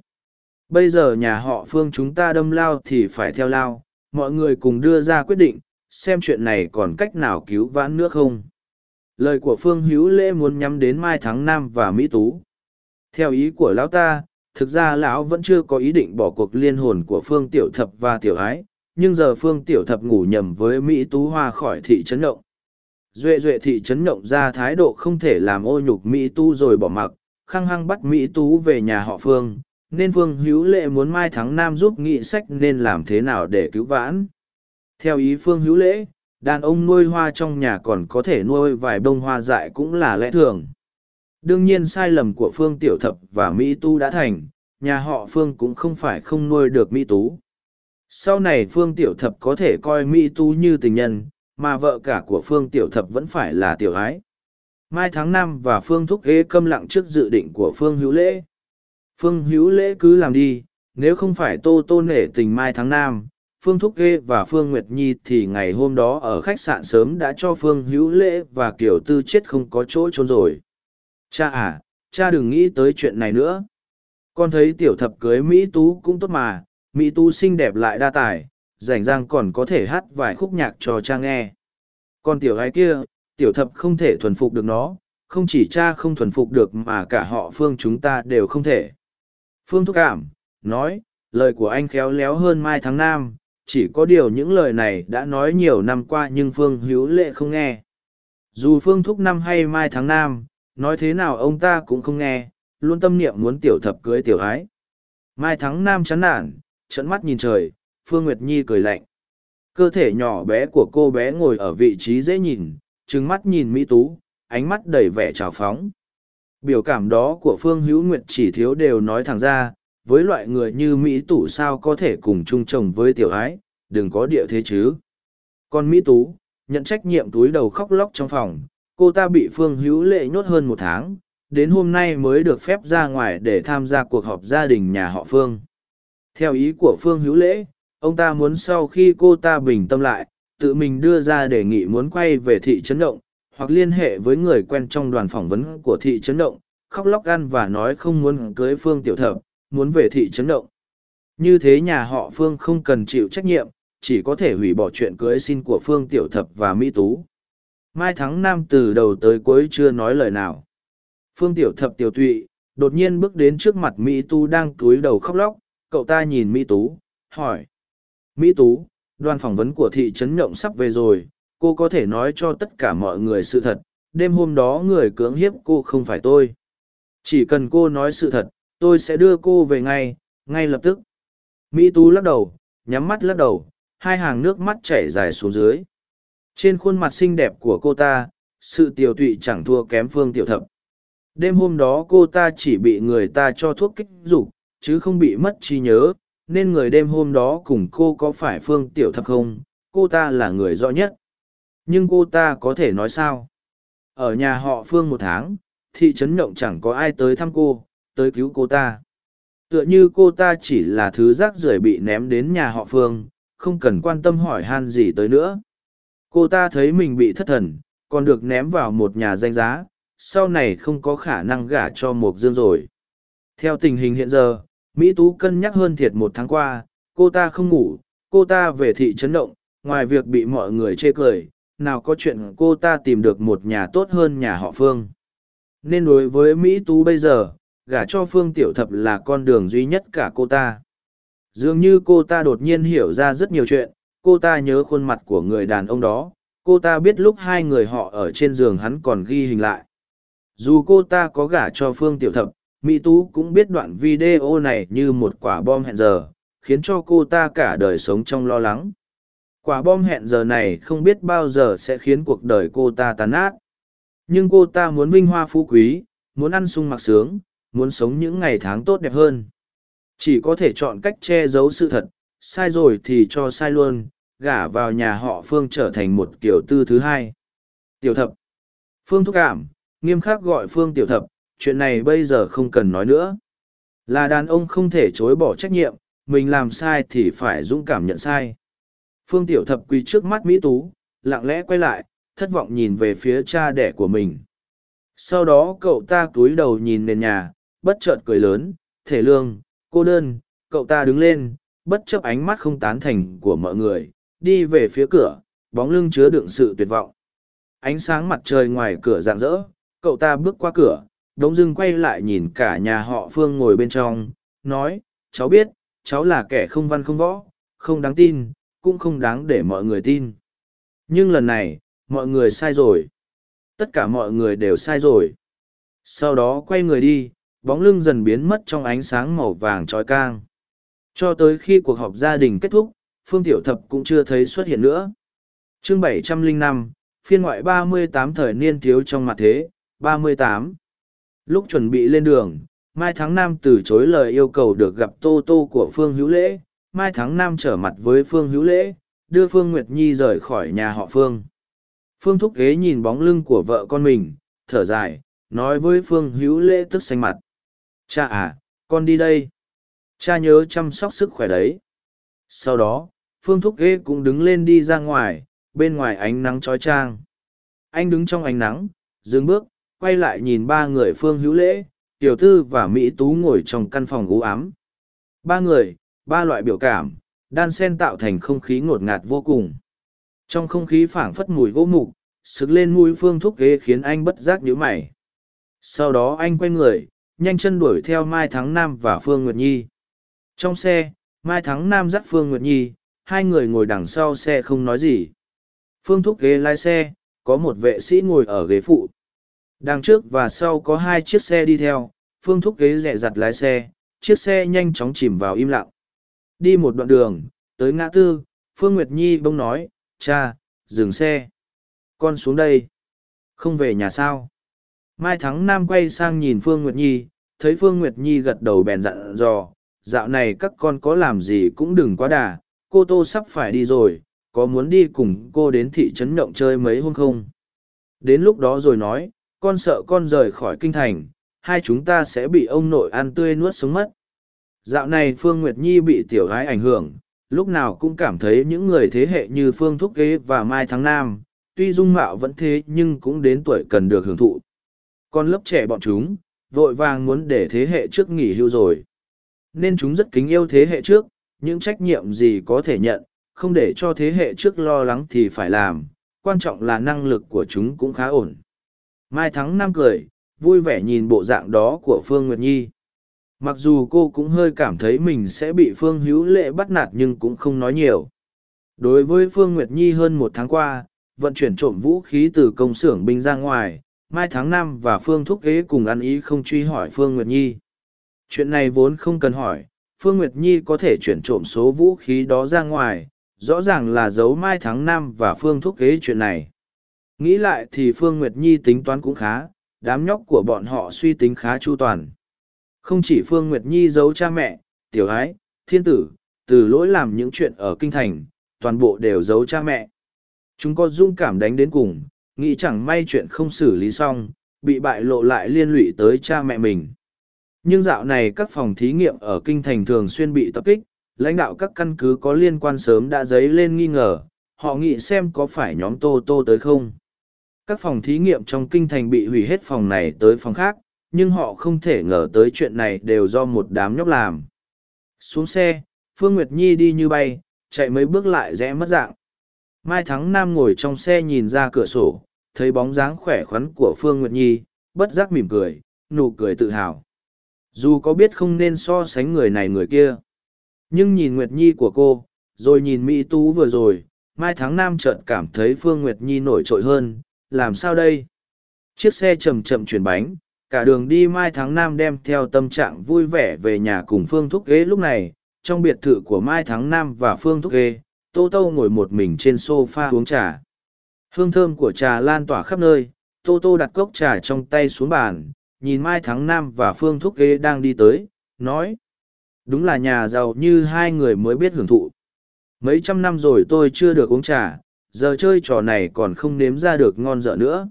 Bây giờ nhà họ Phương chúng ta đâm lao thì phải theo lao, mọi người cùng đưa ra quyết định, xem chuyện này còn cách nào cứu vãn nước không. Lời của Phương Hữu Lễ muốn nhắm đến Mai Thắng Nam và Mỹ Tú. Theo ý của lão ta, thực ra lão vẫn chưa có ý định bỏ cuộc liên hồn của Phương Tiểu Thập và Tiểu Ái, nhưng giờ Phương Tiểu Thập ngủ nhầm với Mỹ Tú Hoa khỏi thị trấn động. Duệ duệ thị trấn động ra thái độ không thể làm ô nhục Mỹ Tu rồi bỏ mặc, khăng hăng bắt Mỹ Tú về nhà họ Phương, nên Phương Hữu Lệ muốn Mai Thắng Nam giúp nghị sách nên làm thế nào để cứu vãn. Theo ý Phương Hữu Lễ, đàn ông nuôi hoa trong nhà còn có thể nuôi vài bông hoa dại cũng là lẽ thường. Đương nhiên sai lầm của Phương Tiểu Thập và Mỹ Tu đã thành, nhà họ Phương cũng không phải không nuôi được Mỹ Tú. Sau này Phương Tiểu Thập có thể coi Mỹ Tú như tình nhân, mà vợ cả của phương tiểu thập vẫn phải là tiểu ái. Mai tháng năm và phương thúc ghế câm lặng trước dự định của phương hữu lễ. Phương hữu lễ cứ làm đi nếu không phải tô tô nể tình mai tháng năm phương thúc ghê và phương nguyệt nhi thì ngày hôm đó ở khách sạn sớm đã cho phương hữu lễ và Kiều tư chết không có chỗ trốn rồi. Cha à cha đừng nghĩ tới chuyện này nữa. Con thấy tiểu thập cưới mỹ tú cũng tốt mà mỹ Tu xinh đẹp lại đa tài rảnh rang còn có thể hát vài khúc nhạc cho cha nghe. Còn tiểu gái kia, tiểu thập không thể thuần phục được nó, không chỉ cha không thuần phục được mà cả họ Phương chúng ta đều không thể. Phương thúc cảm, nói, lời của anh khéo léo hơn Mai Tháng Nam, chỉ có điều những lời này đã nói nhiều năm qua nhưng Phương hữu lệ không nghe. Dù Phương thúc năm hay Mai Tháng Nam, nói thế nào ông ta cũng không nghe, luôn tâm niệm muốn tiểu thập cưới tiểu ái. Mai Thắng Nam chán nản, trận mắt nhìn trời, Phương Nguyệt Nhi cười lạnh. Cơ thể nhỏ bé của cô bé ngồi ở vị trí dễ nhìn, trừng mắt nhìn Mỹ Tú, ánh mắt đầy vẻ trào phóng. Biểu cảm đó của Phương Hữu Nguyệt chỉ thiếu đều nói thẳng ra, với loại người như Mỹ Tú sao có thể cùng chung chồng với tiểu ái, đừng có địa thế chứ. Còn Mỹ Tú, nhận trách nhiệm túi đầu khóc lóc trong phòng, cô ta bị Phương Hữu Lệ nhốt hơn một tháng, đến hôm nay mới được phép ra ngoài để tham gia cuộc họp gia đình nhà họ Phương. Theo ý của Phương Hữu Lễ, ông ta muốn sau khi cô ta bình tâm lại tự mình đưa ra đề nghị muốn quay về thị trấn động hoặc liên hệ với người quen trong đoàn phỏng vấn của thị trấn động khóc lóc gan và nói không muốn cưới phương tiểu thập muốn về thị trấn động. Như thế nhà họ phương không cần chịu trách nhiệm chỉ có thể hủy bỏ chuyện cưới xin của phương tiểu thập và mỹ tú. Mai thắng nam từ đầu tới cuối chưa nói lời nào. Phương tiểu thập tiểu tụy đột nhiên bước đến trước mặt mỹ tú đang cúi đầu khóc lóc cậu ta nhìn mỹ tú hỏi Mỹ Tú, đoàn phỏng vấn của thị trấn Nhộng sắp về rồi, cô có thể nói cho tất cả mọi người sự thật, đêm hôm đó người cưỡng hiếp cô không phải tôi. Chỉ cần cô nói sự thật, tôi sẽ đưa cô về ngay, ngay lập tức. Mỹ Tú lắc đầu, nhắm mắt lắc đầu, hai hàng nước mắt chảy dài xuống dưới. Trên khuôn mặt xinh đẹp của cô ta, sự tiểu tụy chẳng thua kém phương tiểu thập. Đêm hôm đó cô ta chỉ bị người ta cho thuốc kích dục, chứ không bị mất trí nhớ, nên người đêm hôm đó cùng cô có phải phương tiểu thập không cô ta là người rõ nhất nhưng cô ta có thể nói sao ở nhà họ phương một tháng thị trấn nhộng chẳng có ai tới thăm cô tới cứu cô ta Tựa như cô ta chỉ là thứ rác rưởi bị ném đến nhà họ Phương, không cần quan tâm hỏi han gì tới nữa. Cô ta thấy mình bị thất thần, còn được ném vào một nhà danh giá, sau này không có khả năng gả cho Mộc Dương rồi. Theo tình hình hiện giờ, Mỹ Tú cân nhắc hơn thiệt một tháng qua, cô ta không ngủ, cô ta về thị trấn động, ngoài việc bị mọi người chê cười, nào có chuyện cô ta tìm được một nhà tốt hơn nhà họ Phương. Nên đối với Mỹ Tú bây giờ, gả cho Phương Tiểu Thập là con đường duy nhất cả cô ta. Dường như cô ta đột nhiên hiểu ra rất nhiều chuyện, cô ta nhớ khuôn mặt của người đàn ông đó, cô ta biết lúc hai người họ ở trên giường hắn còn ghi hình lại. Dù cô ta có gả cho Phương Tiểu Thập, Mỹ Tú cũng biết đoạn video này như một quả bom hẹn giờ, khiến cho cô ta cả đời sống trong lo lắng. Quả bom hẹn giờ này không biết bao giờ sẽ khiến cuộc đời cô ta tàn nát. Nhưng cô ta muốn vinh hoa phú quý, muốn ăn sung mặc sướng, muốn sống những ngày tháng tốt đẹp hơn. Chỉ có thể chọn cách che giấu sự thật, sai rồi thì cho sai luôn, gả vào nhà họ Phương trở thành một kiểu tư thứ hai. Tiểu thập. Phương thúc cảm, nghiêm khắc gọi Phương tiểu thập, chuyện này bây giờ không cần nói nữa. Là đàn ông không thể chối bỏ trách nhiệm, mình làm sai thì phải dũng cảm nhận sai. Phương tiểu thập quỳ trước mắt Mỹ Tú, lặng lẽ quay lại, thất vọng nhìn về phía cha đẻ của mình. Sau đó cậu ta cúi đầu nhìn nền nhà, bất chợt cười lớn, thể lương, cô đơn, cậu ta đứng lên, bất chấp ánh mắt không tán thành của mọi người, đi về phía cửa, bóng lưng chứa đựng sự tuyệt vọng. Ánh sáng mặt trời ngoài cửa rạng rỡ, cậu ta bước qua cửa, đống dưng quay lại nhìn cả nhà họ Phương ngồi bên trong, nói, cháu biết, cháu là kẻ không văn không võ, không đáng tin, cũng không đáng để mọi người tin. Nhưng lần này, mọi người sai rồi. Tất cả mọi người đều sai rồi. Sau đó quay người đi, bóng lưng dần biến mất trong ánh sáng màu vàng trói cang. Cho tới khi cuộc họp gia đình kết thúc, Phương Tiểu Thập cũng chưa thấy xuất hiện nữa. Chương 705, phiên ngoại 38 thời niên thiếu trong mặt thế, 38. Lúc chuẩn bị lên đường, Mai Thắng Nam từ chối lời yêu cầu được gặp Tô Tô của Phương Hữu Lễ. Mai Thắng Nam trở mặt với Phương Hữu Lễ, đưa Phương Nguyệt Nhi rời khỏi nhà họ Phương. Phương Thúc Ghế nhìn bóng lưng của vợ con mình, thở dài, nói với Phương Hữu Lễ tức xanh mặt. Cha à, con đi đây. Cha nhớ chăm sóc sức khỏe đấy. Sau đó, Phương Thúc Ghế cũng đứng lên đi ra ngoài, bên ngoài ánh nắng trói trang. Anh đứng trong ánh nắng, dừng bước, quay lại nhìn ba người Phương Hữu Lễ, Tiểu Tư và Mỹ Tú ngồi trong căn phòng u ám. Ba người, ba loại biểu cảm, đan sen tạo thành không khí ngột ngạt vô cùng. Trong không khí phảng phất mùi gỗ mục, sực lên mũi Phương Thúc Ghế khiến anh bất giác nhíu mày. Sau đó anh quay người, nhanh chân đuổi theo Mai Thắng Nam và Phương Nguyệt Nhi. Trong xe, Mai Thắng Nam dắt Phương Nguyệt Nhi, hai người ngồi đằng sau xe không nói gì. Phương thúc ghế lái xe, có một vệ sĩ ngồi ở ghế phụ. Đằng trước và sau có hai chiếc xe đi theo, Phương thúc ghế rẻ dặt lái xe, chiếc xe nhanh chóng chìm vào im lặng. Đi một đoạn đường, tới ngã tư, Phương Nguyệt Nhi bông nói, cha, dừng xe. Con xuống đây. Không về nhà sao? Mai Thắng Nam quay sang nhìn Phương Nguyệt Nhi, thấy Phương Nguyệt Nhi gật đầu bèn dặn dò, dạo này các con có làm gì cũng đừng quá đà, cô Tô sắp phải đi rồi, có muốn đi cùng cô đến thị trấn nhộng chơi mấy hôm không? Đến lúc đó rồi nói, con sợ con rời khỏi kinh thành, hai chúng ta sẽ bị ông nội ăn tươi nuốt sống mất. Dạo này Phương Nguyệt Nhi bị tiểu gái ảnh hưởng, lúc nào cũng cảm thấy những người thế hệ như Phương Thúc Kế và Mai Thắng Nam, tuy dung mạo vẫn thế nhưng cũng đến tuổi cần được hưởng thụ. Con lớp trẻ bọn chúng, vội vàng muốn để thế hệ trước nghỉ hưu rồi. Nên chúng rất kính yêu thế hệ trước, những trách nhiệm gì có thể nhận, không để cho thế hệ trước lo lắng thì phải làm, quan trọng là năng lực của chúng cũng khá ổn. Mai Thắng Nam cười, vui vẻ nhìn bộ dạng đó của Phương Nguyệt Nhi. Mặc dù cô cũng hơi cảm thấy mình sẽ bị Phương Hữu Lệ bắt nạt nhưng cũng không nói nhiều. Đối với Phương Nguyệt Nhi hơn một tháng qua, vận chuyển trộm vũ khí từ công xưởng binh ra ngoài, Mai Tháng Năm và Phương Thúc kế cùng ăn ý không truy hỏi Phương Nguyệt Nhi. Chuyện này vốn không cần hỏi, Phương Nguyệt Nhi có thể chuyển trộm số vũ khí đó ra ngoài, rõ ràng là giấu Mai Tháng Năm và Phương Thúc kế chuyện này. Nghĩ lại thì Phương Nguyệt Nhi tính toán cũng khá, đám nhóc của bọn họ suy tính khá chu toàn. Không chỉ Phương Nguyệt Nhi giấu cha mẹ, tiểu ái, thiên tử, từ lỗi làm những chuyện ở kinh thành, toàn bộ đều giấu cha mẹ. Chúng có dung cảm đánh đến cùng, nghĩ chẳng may chuyện không xử lý xong, bị bại lộ lại liên lụy tới cha mẹ mình. Nhưng dạo này các phòng thí nghiệm ở kinh thành thường xuyên bị tập kích, lãnh đạo các căn cứ có liên quan sớm đã dấy lên nghi ngờ, họ nghĩ xem có phải nhóm Tô Tô tới không. Các phòng thí nghiệm trong kinh thành bị hủy hết phòng này tới phòng khác, nhưng họ không thể ngờ tới chuyện này đều do một đám nhóc làm. Xuống xe, Phương Nguyệt Nhi đi như bay, chạy mấy bước lại rẽ mất dạng. Mai Thắng Nam ngồi trong xe nhìn ra cửa sổ, thấy bóng dáng khỏe khoắn của Phương Nguyệt Nhi, bất giác mỉm cười, nụ cười tự hào. Dù có biết không nên so sánh người này người kia, nhưng nhìn Nguyệt Nhi của cô, rồi nhìn Mỹ Tú vừa rồi, Mai Thắng Nam chợt cảm thấy Phương Nguyệt Nhi nổi trội hơn, làm sao đây? Chiếc xe chậm chậm chuyển bánh, cả đường đi Mai Thắng Nam đem theo tâm trạng vui vẻ về nhà cùng Phương Thúc Ghế lúc này, trong biệt thự của Mai Thắng Nam và Phương Thúc Ghế, Tô Tô ngồi một mình trên sofa uống trà. Hương thơm của trà lan tỏa khắp nơi, Tô Tô đặt cốc trà trong tay xuống bàn, nhìn Mai Thắng Nam và Phương Thúc Ghế đang đi tới, nói. Đúng là nhà giàu như hai người mới biết hưởng thụ. Mấy trăm năm rồi tôi chưa được uống trà, giờ chơi trò này còn không nếm ra được ngon dở nữa.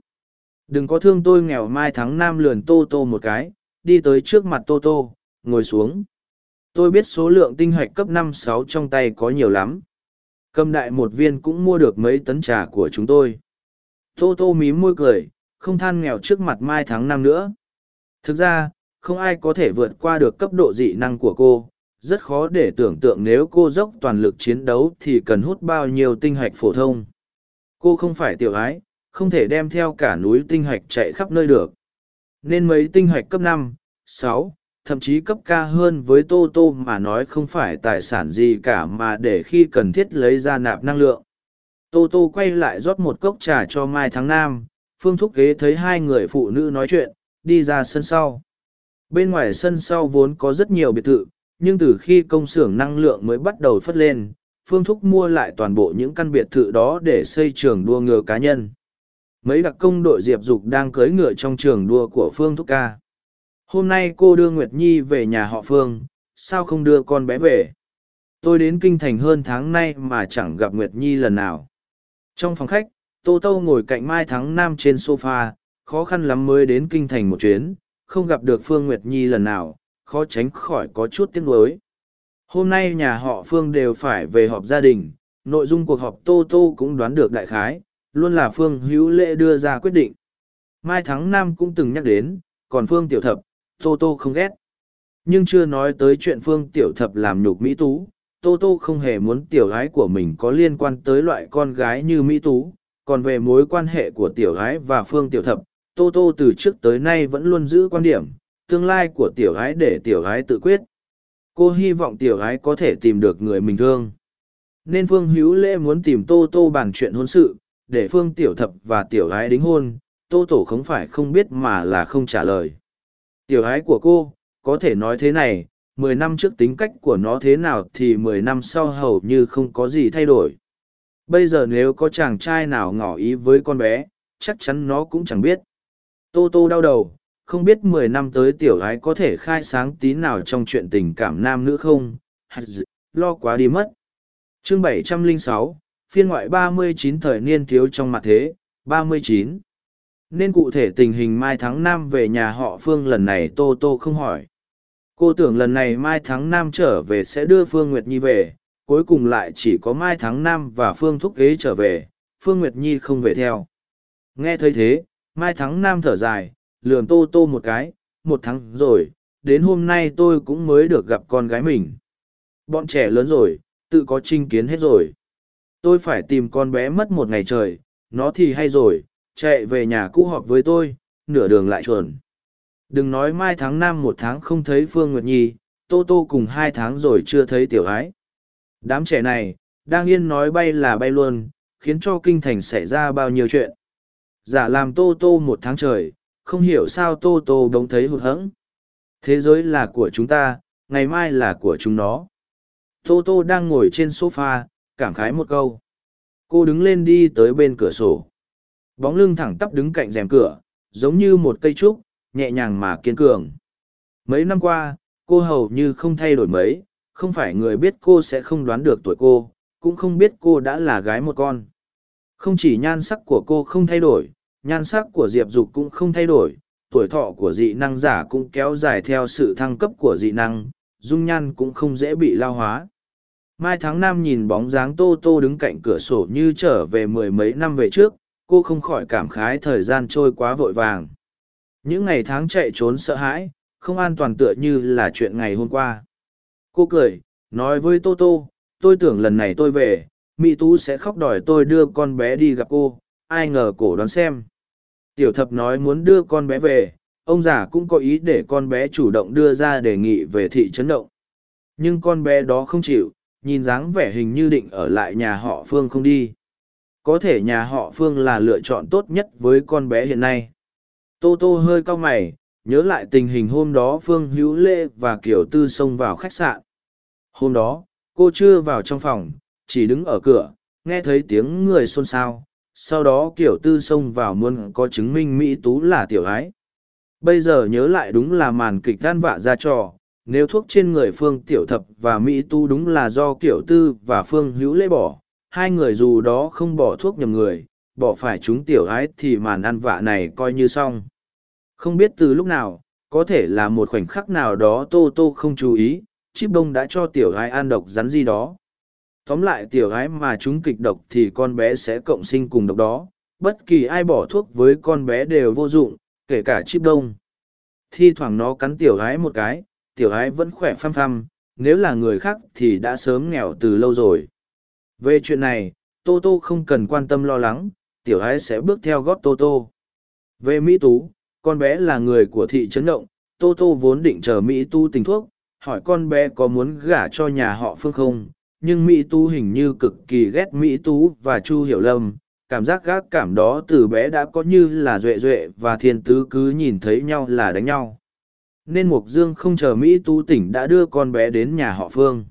Đừng có thương tôi nghèo Mai Thắng Nam lườn Tô Tô một cái, đi tới trước mặt Tô Tô, ngồi xuống. Tôi biết số lượng tinh hạch cấp năm sáu trong tay có nhiều lắm. Cầm đại một viên cũng mua được mấy tấn trà của chúng tôi. Tô Tô mím môi cười, không than nghèo trước mặt Mai tháng năm nữa. Thực ra, không ai có thể vượt qua được cấp độ dị năng của cô. Rất khó để tưởng tượng nếu cô dốc toàn lực chiến đấu thì cần hút bao nhiêu tinh hạch phổ thông. Cô không phải tiểu ái, không thể đem theo cả núi tinh hạch chạy khắp nơi được. Nên mấy tinh hạch cấp năm, sáu, thậm chí cấp ca hơn với tô tô mà nói không phải tài sản gì cả mà để khi cần thiết lấy ra nạp năng lượng tô tô quay lại rót một cốc trà cho mai tháng nam phương thúc ghế thấy hai người phụ nữ nói chuyện đi ra sân sau bên ngoài sân sau vốn có rất nhiều biệt thự nhưng từ khi công xưởng năng lượng mới bắt đầu phất lên phương thúc mua lại toàn bộ những căn biệt thự đó để xây trường đua ngựa cá nhân. Mấy đặc công đội diệp dục đang cưỡi ngựa trong trường đua của phương thúc ca. Hôm nay cô đưa nguyệt nhi về nhà họ phương, sao không đưa con bé về? Tôi đến kinh thành hơn tháng nay mà chẳng gặp nguyệt nhi lần nào. Trong phòng khách, tô tô ngồi cạnh mai thắng nam trên sofa, khó khăn lắm mới đến kinh thành một chuyến, không gặp được phương nguyệt nhi lần nào, khó tránh khỏi có chút tiếc nuối hôm nay nhà họ phương đều phải về họp gia đình nội dung cuộc họp tô tô cũng đoán được đại khái luôn là phương hữu lễ đưa ra quyết định mai thắng nam cũng từng nhắc đến còn phương tiểu thập Tô Tô không ghét. Nhưng chưa nói tới chuyện Phương Tiểu Thập làm nhục Mỹ Tú, Tô Tô không hề muốn tiểu gái của mình có liên quan tới loại con gái như Mỹ Tú, còn về mối quan hệ của tiểu gái và Phương Tiểu Thập, Tô Tô từ trước tới nay vẫn luôn giữ quan điểm, tương lai của tiểu gái để tiểu gái tự quyết. Cô hy vọng tiểu gái có thể tìm được người mình thương. Nên Phương Hữu Lễ muốn tìm Tô Tô bàn chuyện hôn sự, để Phương Tiểu Thập và tiểu gái đính hôn, Tô Tổ không phải không biết mà là không trả lời. Tiểu ái của cô, có thể nói thế này, mười năm trước tính cách của nó thế nào thì mười năm sau hầu như không có gì thay đổi. Bây giờ nếu có chàng trai nào ngỏ ý với con bé, chắc chắn nó cũng chẳng biết. Tô Tô đau đầu, không biết mười năm tới tiểu ái có thể khai sáng tí nào trong chuyện tình cảm nam nữ không, lo quá đi mất. Chương 706, phiên ngoại 39 thời niên thiếu trong mặt thế, 39. Nên cụ thể tình hình Mai Thắng Nam về nhà họ Phương lần này Tô Tô không hỏi. Cô tưởng lần này Mai Thắng Nam trở về sẽ đưa Phương Nguyệt Nhi về, cuối cùng lại chỉ có Mai Thắng Nam và Phương Thúc Ghế trở về, Phương Nguyệt Nhi không về theo. Nghe thấy thế, Mai Thắng Nam thở dài, lườm Tô Tô một cái, một tháng rồi, đến hôm nay tôi cũng mới được gặp con gái mình. Bọn trẻ lớn rồi, tự có trinh kiến hết rồi. Tôi phải tìm con bé mất một ngày trời, nó thì hay rồi, chạy về nhà cũ họp với tôi, nửa đường lại chuồn. Đừng nói mai tháng năm một tháng không thấy Phương Nguyệt Nhi, Tô Tô cùng hai tháng rồi chưa thấy tiểu ái. Đám trẻ này, đang yên nói bay là bay luôn, khiến cho kinh thành xảy ra bao nhiêu chuyện. Giả làm Tô Tô một tháng trời, không hiểu sao Tô Tô đống thấy hụt hẫng. Thế giới là của chúng ta, ngày mai là của chúng nó. Tô Tô đang ngồi trên sofa, cảm khái một câu. Cô đứng lên đi tới bên cửa sổ bóng lưng thẳng tắp đứng cạnh rèm cửa giống như một cây trúc nhẹ nhàng mà kiên cường mấy năm qua cô hầu như không thay đổi mấy không phải người biết cô sẽ không đoán được tuổi cô cũng không biết cô đã là gái một con không chỉ nhan sắc của cô không thay đổi nhan sắc của diệp dục cũng không thay đổi tuổi thọ của dị năng giả cũng kéo dài theo sự thăng cấp của dị năng, dung nhan cũng không dễ bị lao hóa. Mai tháng năm nhìn bóng dáng Tô Tô đứng cạnh cửa sổ như trở về mười mấy năm về trước, cô không khỏi cảm khái thời gian trôi quá vội vàng. Những ngày tháng chạy trốn sợ hãi, không an toàn tựa như là chuyện ngày hôm qua. Cô cười, nói với Tô Tô, tôi tưởng lần này tôi về, Mỹ Tú sẽ khóc đòi tôi đưa con bé đi gặp cô, ai ngờ cổ đoán xem. Tiểu thập nói muốn đưa con bé về, ông già cũng có ý để con bé chủ động đưa ra đề nghị về thị trấn động. Nhưng con bé đó không chịu, nhìn dáng vẻ hình như định ở lại nhà họ Phương không đi. Có thể nhà họ Phương là lựa chọn tốt nhất với con bé hiện nay. Tô Tô hơi cau mày, nhớ lại tình hình hôm đó Phương Hữu lễ và Kiều Tư xông vào khách sạn. Hôm đó, cô chưa vào trong phòng, chỉ đứng ở cửa, nghe thấy tiếng người xôn xao. Sau đó kiểu Tư xông vào muốn có chứng minh Mỹ Tú là tiểu ái. Bây giờ nhớ lại đúng là màn kịch gan vạ ra trò, nếu thuốc trên người Phương Tiểu Thập và Mỹ Tu đúng là do Kiểu Tư và Phương Hữu lễ bỏ, hai người dù đó không bỏ thuốc nhầm người, bỏ phải chúng tiểu ái thì màn ăn vạ này coi như xong. Không biết từ lúc nào, có thể là một khoảnh khắc nào đó Tô Tô không chú ý, chip đông đã cho tiểu ái ăn độc rắn gì đó. Tóm lại tiểu gái mà chúng kịch độc thì con bé sẽ cộng sinh cùng độc đó, bất kỳ ai bỏ thuốc với con bé đều vô dụng, kể cả chip đông. Thi thoảng nó cắn tiểu gái một cái, tiểu gái vẫn khỏe phăm phăm, nếu là người khác thì đã sớm nghèo từ lâu rồi. Về chuyện này, Tô Tô không cần quan tâm lo lắng, tiểu gái sẽ bước theo gót Tô Tô. Về Mỹ Tú, con bé là người của thị trấn động, Tô Tô vốn định chờ Mỹ Tu tình thuốc, hỏi con bé có muốn gả cho nhà họ Phương không, nhưng Mỹ Tu hình như cực kỳ ghét Mỹ Tú và Chu Hiểu Lâm. Cảm giác gác cảm đó từ bé đã có như là duệ duệ và thiên tứ cứ nhìn thấy nhau là đánh nhau nên Mục Dương không chờ Mỹ Tú tỉnh đã đưa con bé đến nhà họ Phương.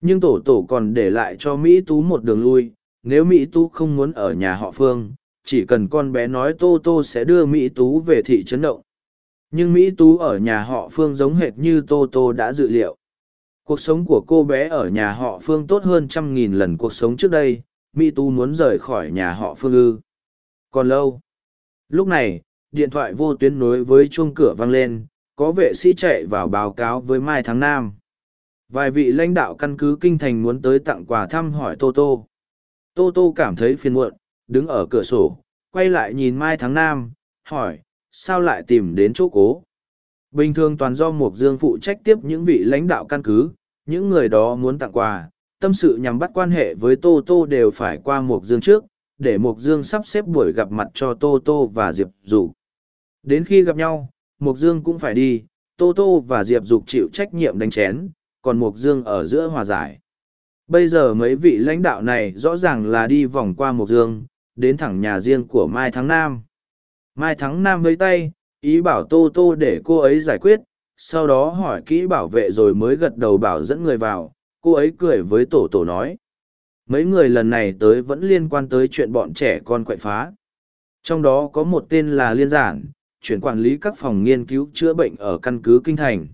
Nhưng tổ tổ còn để lại cho Mỹ Tú một đường lui, nếu Mỹ Tú không muốn ở nhà họ Phương, chỉ cần con bé nói Tô Tô sẽ đưa Mỹ Tú về thị trấn động. Nhưng Mỹ Tú ở nhà họ Phương giống hệt như Tô Tô đã dự liệu. Cuộc sống của cô bé ở nhà họ Phương tốt hơn trăm nghìn lần cuộc sống trước đây, Mỹ Tú muốn rời khỏi nhà họ Phương ư. Còn lâu. Lúc này, điện thoại vô tuyến nối với chuông cửa vang lên, có vệ sĩ chạy vào báo cáo với Mai Tháng Nam. Vài vị lãnh đạo căn cứ kinh thành muốn tới tặng quà thăm hỏi Tô Tô. Tô Tô cảm thấy phiền muộn, đứng ở cửa sổ, quay lại nhìn Mai Tháng Nam, hỏi, sao lại tìm đến chỗ cố? Bình thường toàn do Mục Dương phụ trách tiếp những vị lãnh đạo căn cứ, những người đó muốn tặng quà, tâm sự nhằm bắt quan hệ với Tô Tô đều phải qua Mộc Dương trước, để Mộc Dương sắp xếp buổi gặp mặt cho Tô Tô và Diệp Dục. Đến khi gặp nhau, Mộc Dương cũng phải đi, Tô Tô và Diệp Dục chịu trách nhiệm đánh chén, còn Mộc Dương ở giữa hòa giải. Bây giờ mấy vị lãnh đạo này rõ ràng là đi vòng qua Mộc Dương, đến thẳng nhà riêng của Mai Thắng Nam. Mai Thắng Nam với tay, ý bảo Tô Tô để cô ấy giải quyết, sau đó hỏi kỹ bảo vệ rồi mới gật đầu bảo dẫn người vào, cô ấy cười với Tổ Tổ nói. Mấy người lần này tới vẫn liên quan tới chuyện bọn trẻ con quậy phá. Trong đó có một tên là Liên Giản, chuyển quản lý các phòng nghiên cứu chữa bệnh ở căn cứ Kinh Thành.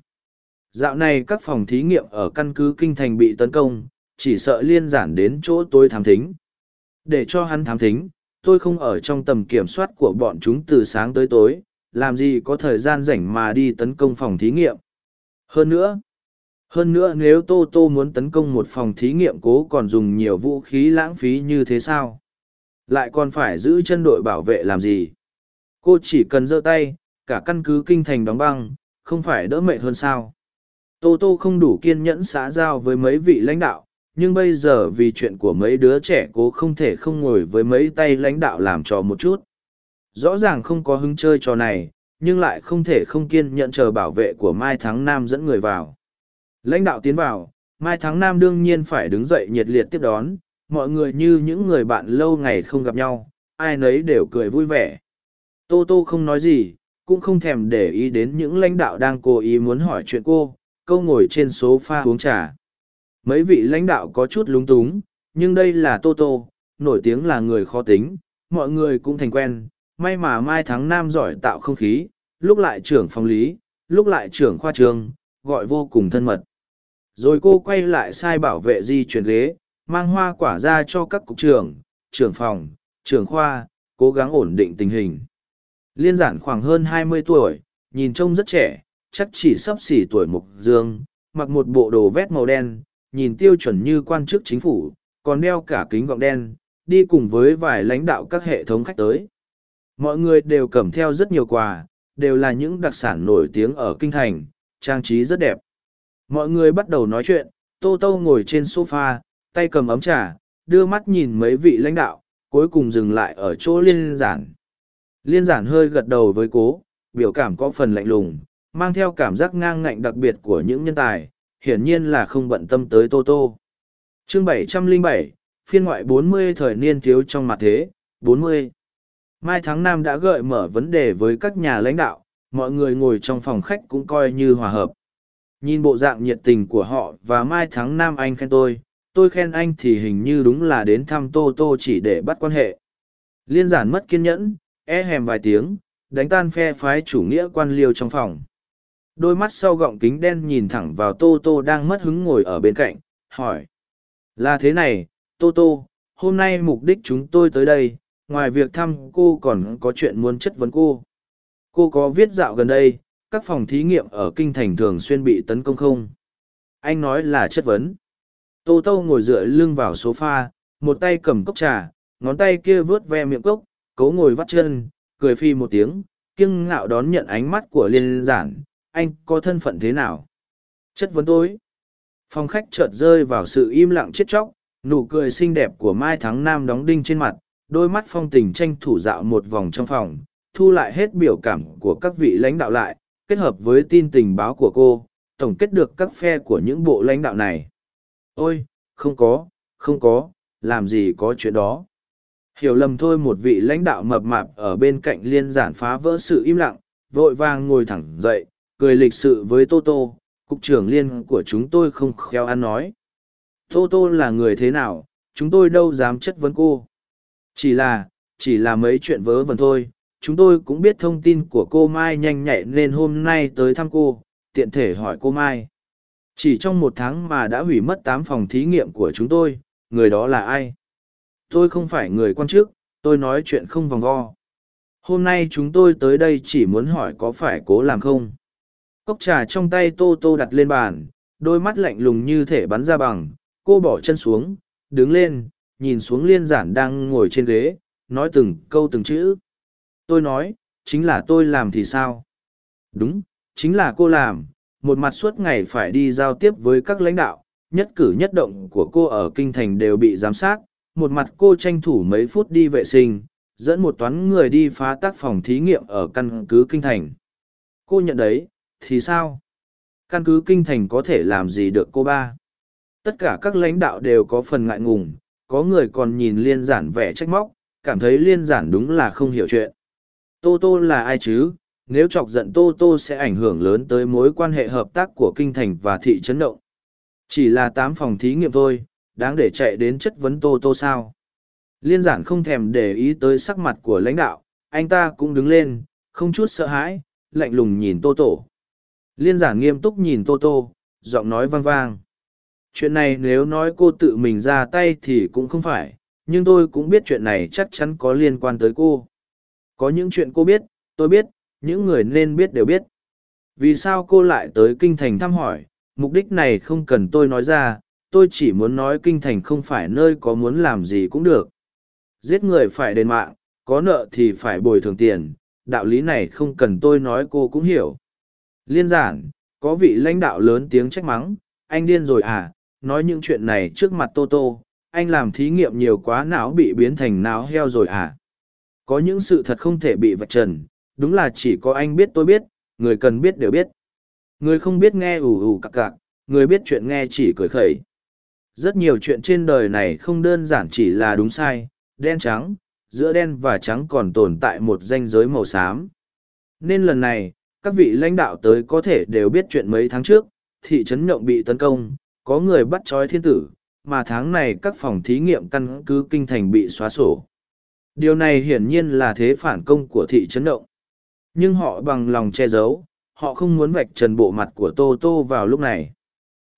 Dạo này các phòng thí nghiệm ở căn cứ Kinh Thành bị tấn công, chỉ sợ liên giản đến chỗ tôi thám thính. Để cho hắn thám thính, tôi không ở trong tầm kiểm soát của bọn chúng từ sáng tới tối, làm gì có thời gian rảnh mà đi tấn công phòng thí nghiệm. Hơn nữa, hơn nữa nếu Tô Tô muốn tấn công một phòng thí nghiệm cố còn dùng nhiều vũ khí lãng phí như thế sao? Lại còn phải giữ chân đội bảo vệ làm gì? cô chỉ cần giơ tay cả căn cứ kinh thành đóng băng không phải đỡ mệt hơn sao tô tô không đủ kiên nhẫn xã giao với mấy vị lãnh đạo nhưng bây giờ vì chuyện của mấy đứa trẻ cố không thể không ngồi với mấy tay lãnh đạo làm trò một chút rõ ràng không có hứng chơi trò này nhưng lại không thể không kiên nhẫn chờ bảo vệ của mai thắng nam dẫn người vào lãnh đạo tiến vào mai thắng nam đương nhiên phải đứng dậy nhiệt liệt tiếp đón mọi người như những người bạn lâu ngày không gặp nhau ai nấy đều cười vui vẻ Tô Tô không nói gì, cũng không thèm để ý đến những lãnh đạo đang cố ý muốn hỏi chuyện cô, câu ngồi trên số pha uống trà. Mấy vị lãnh đạo có chút lúng túng, nhưng đây là Tô Tô, nổi tiếng là người khó tính, mọi người cũng thành quen. May mà Mai Thắng Nam giỏi tạo không khí, lúc lại trưởng phòng lý, lúc lại trưởng khoa trường, gọi vô cùng thân mật. Rồi cô quay lại sai bảo vệ di chuyển ghế, mang hoa quả ra cho các cục trưởng, trưởng phòng, trưởng khoa, cố gắng ổn định tình hình. Liên giản khoảng hơn hai mươi tuổi, nhìn trông rất trẻ, chắc chỉ sắp xỉ tuổi mục dương, mặc một bộ đồ vét màu đen, nhìn tiêu chuẩn như quan chức chính phủ, còn đeo cả kính gọng đen, đi cùng với vài lãnh đạo các hệ thống khách tới. Mọi người đều cầm theo rất nhiều quà, đều là những đặc sản nổi tiếng ở kinh thành, trang trí rất đẹp. Mọi người bắt đầu nói chuyện, Tô Tô ngồi trên sofa, tay cầm ấm trà, đưa mắt nhìn mấy vị lãnh đạo, cuối cùng dừng lại ở chỗ liên giản. Liên giản hơi gật đầu với cố, biểu cảm có phần lạnh lùng, mang theo cảm giác ngang ngạnh đặc biệt của những nhân tài, hiển nhiên là không bận tâm tới Tô Tô. Chương 707, phiên ngoại 40 thời niên thiếu trong mặt thế, 40. Mai Tháng Nam đã gợi mở vấn đề với các nhà lãnh đạo, mọi người ngồi trong phòng khách cũng coi như hòa hợp. Nhìn bộ dạng nhiệt tình của họ và Mai Tháng Nam anh khen tôi, tôi khen anh thì hình như đúng là đến thăm Tô Tô chỉ để bắt quan hệ. Liên giản mất kiên nhẫn, e hèm vài tiếng, đánh tan phe phái chủ nghĩa quan liêu trong phòng. Đôi mắt sau gọng kính đen nhìn thẳng vào Tô Tô đang mất hứng ngồi ở bên cạnh, hỏi. Là thế này, Tô Tô, hôm nay mục đích chúng tôi tới đây, ngoài việc thăm cô còn có chuyện muốn chất vấn cô. Cô có viết dạo gần đây, các phòng thí nghiệm ở Kinh Thành thường xuyên bị tấn công không? Anh nói là chất vấn. Tô Tô ngồi dựa lưng vào sofa, một tay cầm cốc trà, ngón tay kia vớt ve miệng cốc, cố ngồi vắt chân, cười phi một tiếng, kiêng ngạo đón nhận ánh mắt của liên giản, anh có thân phận thế nào? Chất vấn tối. Phòng khách chợt rơi vào sự im lặng chết chóc, nụ cười xinh đẹp của Mai Thắng Nam đóng đinh trên mặt, đôi mắt phong tình tranh thủ dạo một vòng trong phòng, thu lại hết biểu cảm của các vị lãnh đạo lại, kết hợp với tin tình báo của cô, tổng kết được các phe của những bộ lãnh đạo này. Ôi, không có, không có, làm gì có chuyện đó. Hiểu lầm thôi một vị lãnh đạo mập mạp ở bên cạnh liên giản phá vỡ sự im lặng, vội vàng ngồi thẳng dậy, cười lịch sự với Tô Tô, cục trưởng liên của chúng tôi không khéo ăn nói. Tô Tô là người thế nào, chúng tôi đâu dám chất vấn cô. Chỉ là, chỉ là mấy chuyện vớ vẩn thôi, chúng tôi cũng biết thông tin của cô Mai nhanh nhạy nên hôm nay tới thăm cô, tiện thể hỏi cô Mai. Chỉ trong một tháng mà đã hủy mất tám phòng thí nghiệm của chúng tôi, người đó là ai? Tôi không phải người quan chức, tôi nói chuyện không vòng vo. Hôm nay chúng tôi tới đây chỉ muốn hỏi có phải cố làm không? Cốc trà trong tay Tô Tô đặt lên bàn, đôi mắt lạnh lùng như thể bắn ra bằng, cô bỏ chân xuống, đứng lên, nhìn xuống liên giản đang ngồi trên ghế, nói từng câu từng chữ. Tôi nói, chính là tôi làm thì sao? Đúng, chính là cô làm, một mặt suốt ngày phải đi giao tiếp với các lãnh đạo, nhất cử nhất động của cô ở kinh thành đều bị giám sát, một mặt cô tranh thủ mấy phút đi vệ sinh, dẫn một toán người đi phá tác phòng thí nghiệm ở căn cứ kinh thành. Cô nhận đấy, thì sao? Căn cứ kinh thành có thể làm gì được cô ba? Tất cả các lãnh đạo đều có phần ngại ngùng, có người còn nhìn liên giản vẻ trách móc, cảm thấy liên giản đúng là không hiểu chuyện. Tô Tô là ai chứ? Nếu chọc giận Tô Tô sẽ ảnh hưởng lớn tới mối quan hệ hợp tác của kinh thành và thị trấn động. Chỉ là tám phòng thí nghiệm thôi, đáng để chạy đến chất vấn Tô Tô sao? Liên giản không thèm để ý tới sắc mặt của lãnh đạo, anh ta cũng đứng lên, không chút sợ hãi, lạnh lùng nhìn Tô Tô. Liên giản nghiêm túc nhìn Tô Tô, giọng nói vang vang. Chuyện này nếu nói cô tự mình ra tay thì cũng không phải, nhưng tôi cũng biết chuyện này chắc chắn có liên quan tới cô. Có những chuyện cô biết, tôi biết, những người nên biết đều biết. Vì sao cô lại tới kinh thành thăm hỏi, mục đích này không cần tôi nói ra, tôi chỉ muốn nói kinh thành không phải nơi có muốn làm gì cũng được. Giết người phải đền mạng, có nợ thì phải bồi thường tiền, đạo lý này không cần tôi nói cô cũng hiểu. Liên giản, có vị lãnh đạo lớn tiếng trách mắng, anh điên rồi à, nói những chuyện này trước mặt Tô Tô, anh làm thí nghiệm nhiều quá não bị biến thành não heo rồi à. Có những sự thật không thể bị vạch trần, đúng là chỉ có anh biết tôi biết, người cần biết đều biết. Người không biết nghe ủ ủ cặc cặc, người biết chuyện nghe chỉ cười khẩy. Rất nhiều chuyện trên đời này không đơn giản chỉ là đúng sai, đen trắng, giữa đen và trắng còn tồn tại một ranh giới màu xám. Nên lần này, các vị lãnh đạo tới có thể đều biết chuyện mấy tháng trước, thị trấn nhộng bị tấn công, có người bắt trói thiên tử, mà tháng này các phòng thí nghiệm căn cứ kinh thành bị xóa sổ. Điều này hiển nhiên là thế phản công của thị trấn động. Nhưng họ bằng lòng che giấu, họ không muốn vạch trần bộ mặt của Tô Tô vào lúc này.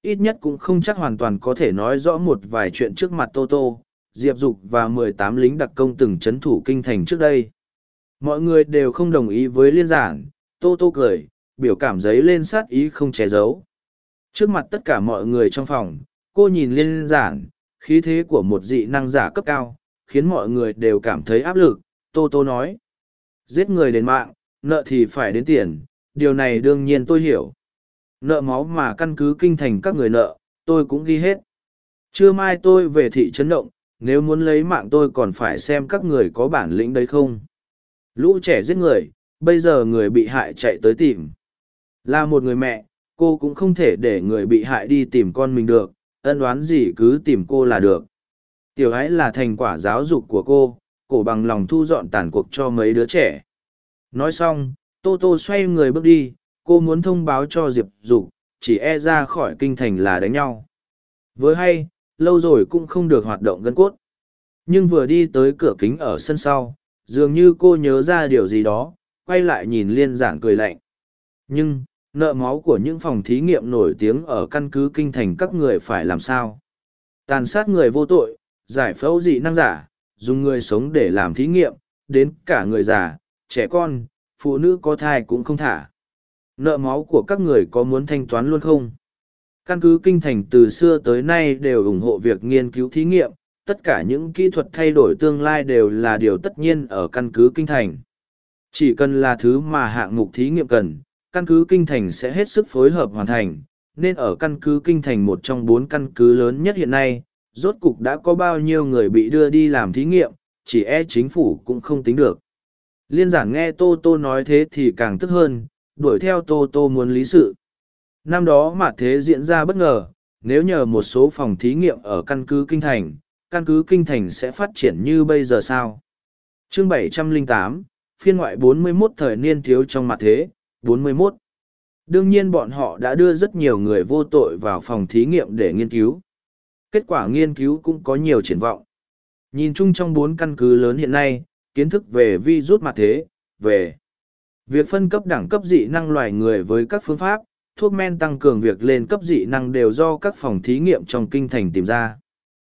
Ít nhất cũng không chắc hoàn toàn có thể nói rõ một vài chuyện trước mặt Tô Tô, Diệp Dục và mười tám lính đặc công từng chấn thủ kinh thành trước đây. mọi người đều không đồng ý với liên giảng, tô tô cười biểu cảm giấy lên sát ý không che giấu trước mặt tất cả mọi người trong phòng, cô nhìn liên giản, khí thế của một dị năng giả cấp cao, khiến mọi người đều cảm thấy áp lực, tô tô nói. Giết người đến mạng, nợ thì phải đến tiền, điều này đương nhiên tôi hiểu. Nợ máu mà căn cứ kinh thành các người nợ, tôi cũng ghi hết. Trưa mai tôi về thị trấn động, nếu muốn lấy mạng tôi còn phải xem các người có bản lĩnh đấy không? Lũ trẻ giết người, bây giờ người bị hại chạy tới tìm. Là một người mẹ cô cũng không thể để người bị hại đi tìm con mình được, ân đoán gì cứ tìm cô là được. Tiểu ái là thành quả giáo dục của cô, cổ bằng lòng thu dọn tàn cuộc cho mấy đứa trẻ. Nói xong, tô tô xoay người bước đi, cô muốn thông báo cho diệp dục, chỉ e ra khỏi kinh thành là đánh nhau. Với hay, lâu rồi cũng không được hoạt động gân cốt. Nhưng vừa đi tới cửa kính ở sân sau, dường như cô nhớ ra điều gì đó, quay lại nhìn liên giảng cười lạnh. Nhưng nợ máu của những phòng thí nghiệm nổi tiếng ở căn cứ kinh thành các người phải làm sao? Tàn sát người vô tội, giải phẫu dị năng giả, dùng người sống để làm thí nghiệm, đến cả người già, trẻ con, phụ nữ có thai cũng không thả. Nợ máu của các người có muốn thanh toán luôn không? Căn cứ kinh thành từ xưa tới nay đều ủng hộ việc nghiên cứu thí nghiệm, tất cả những kỹ thuật thay đổi tương lai đều là điều tất nhiên ở căn cứ kinh thành. Chỉ cần là thứ mà hạng mục thí nghiệm cần căn cứ kinh thành sẽ hết sức phối hợp hoàn thành nên ở căn cứ kinh thành một trong bốn căn cứ lớn nhất hiện nay rốt cục đã có bao nhiêu người bị đưa đi làm thí nghiệm chỉ e chính phủ cũng không tính được. Liên giản nghe tô tô nói thế thì càng tức hơn đuổi theo tô tô muốn lý sự. Năm đó mà thế diễn ra bất ngờ nếu nhờ một số phòng thí nghiệm ở căn cứ kinh thành căn cứ kinh thành sẽ phát triển như bây giờ sao? Chương 708, phiên ngoại 41 thời niên thiếu trong mặt thế. 41. đương nhiên bọn họ đã đưa rất nhiều người vô tội vào phòng thí nghiệm để nghiên cứu. Kết quả nghiên cứu cũng có nhiều triển vọng. Nhìn chung trong bốn căn cứ lớn hiện nay, kiến thức về vi rút mặt thế, về việc phân cấp đẳng cấp dị năng loài người với các phương pháp, thuốc men tăng cường việc lên cấp dị năng đều do các phòng thí nghiệm trong kinh thành tìm ra.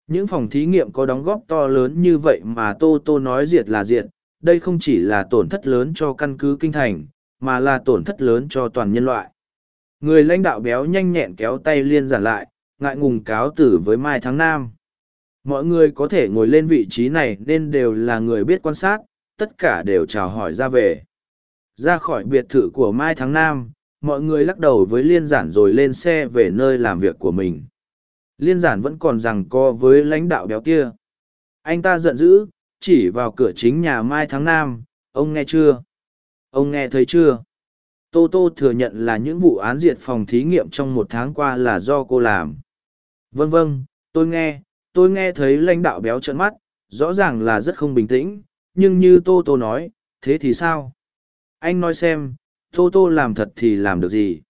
Những phòng thí nghiệm có đóng góp to lớn như vậy mà tô tô nói diệt là diệt, đây không chỉ là tổn thất lớn cho căn cứ kinh thành mà là tổn thất lớn cho toàn nhân loại. Người lãnh đạo béo nhanh nhẹn kéo tay liên giản lại ngại ngùng cáo tử với mai tháng Nam. mọi người có thể ngồi lên vị trí này nên đều là người biết quan sát tất cả đều chào hỏi ra về. Ra khỏi biệt thự của mai tháng Nam, mọi người lắc đầu với liên giản rồi lên xe về nơi làm việc của mình. Liên giản vẫn còn rằng co với lãnh đạo béo kia. Anh ta giận dữ chỉ vào cửa chính nhà mai tháng Nam, ông nghe chưa? Ông nghe thấy chưa? Tô tô thừa nhận là những vụ án diệt phòng thí nghiệm trong một tháng qua là do cô làm. Vâng vâng tôi nghe tôi nghe thấy lãnh đạo béo trợn mắt, rõ ràng là rất không bình tĩnh, nhưng như tô tô nói, thế thì sao? Anh nói xem, tô tô làm thật thì làm được gì?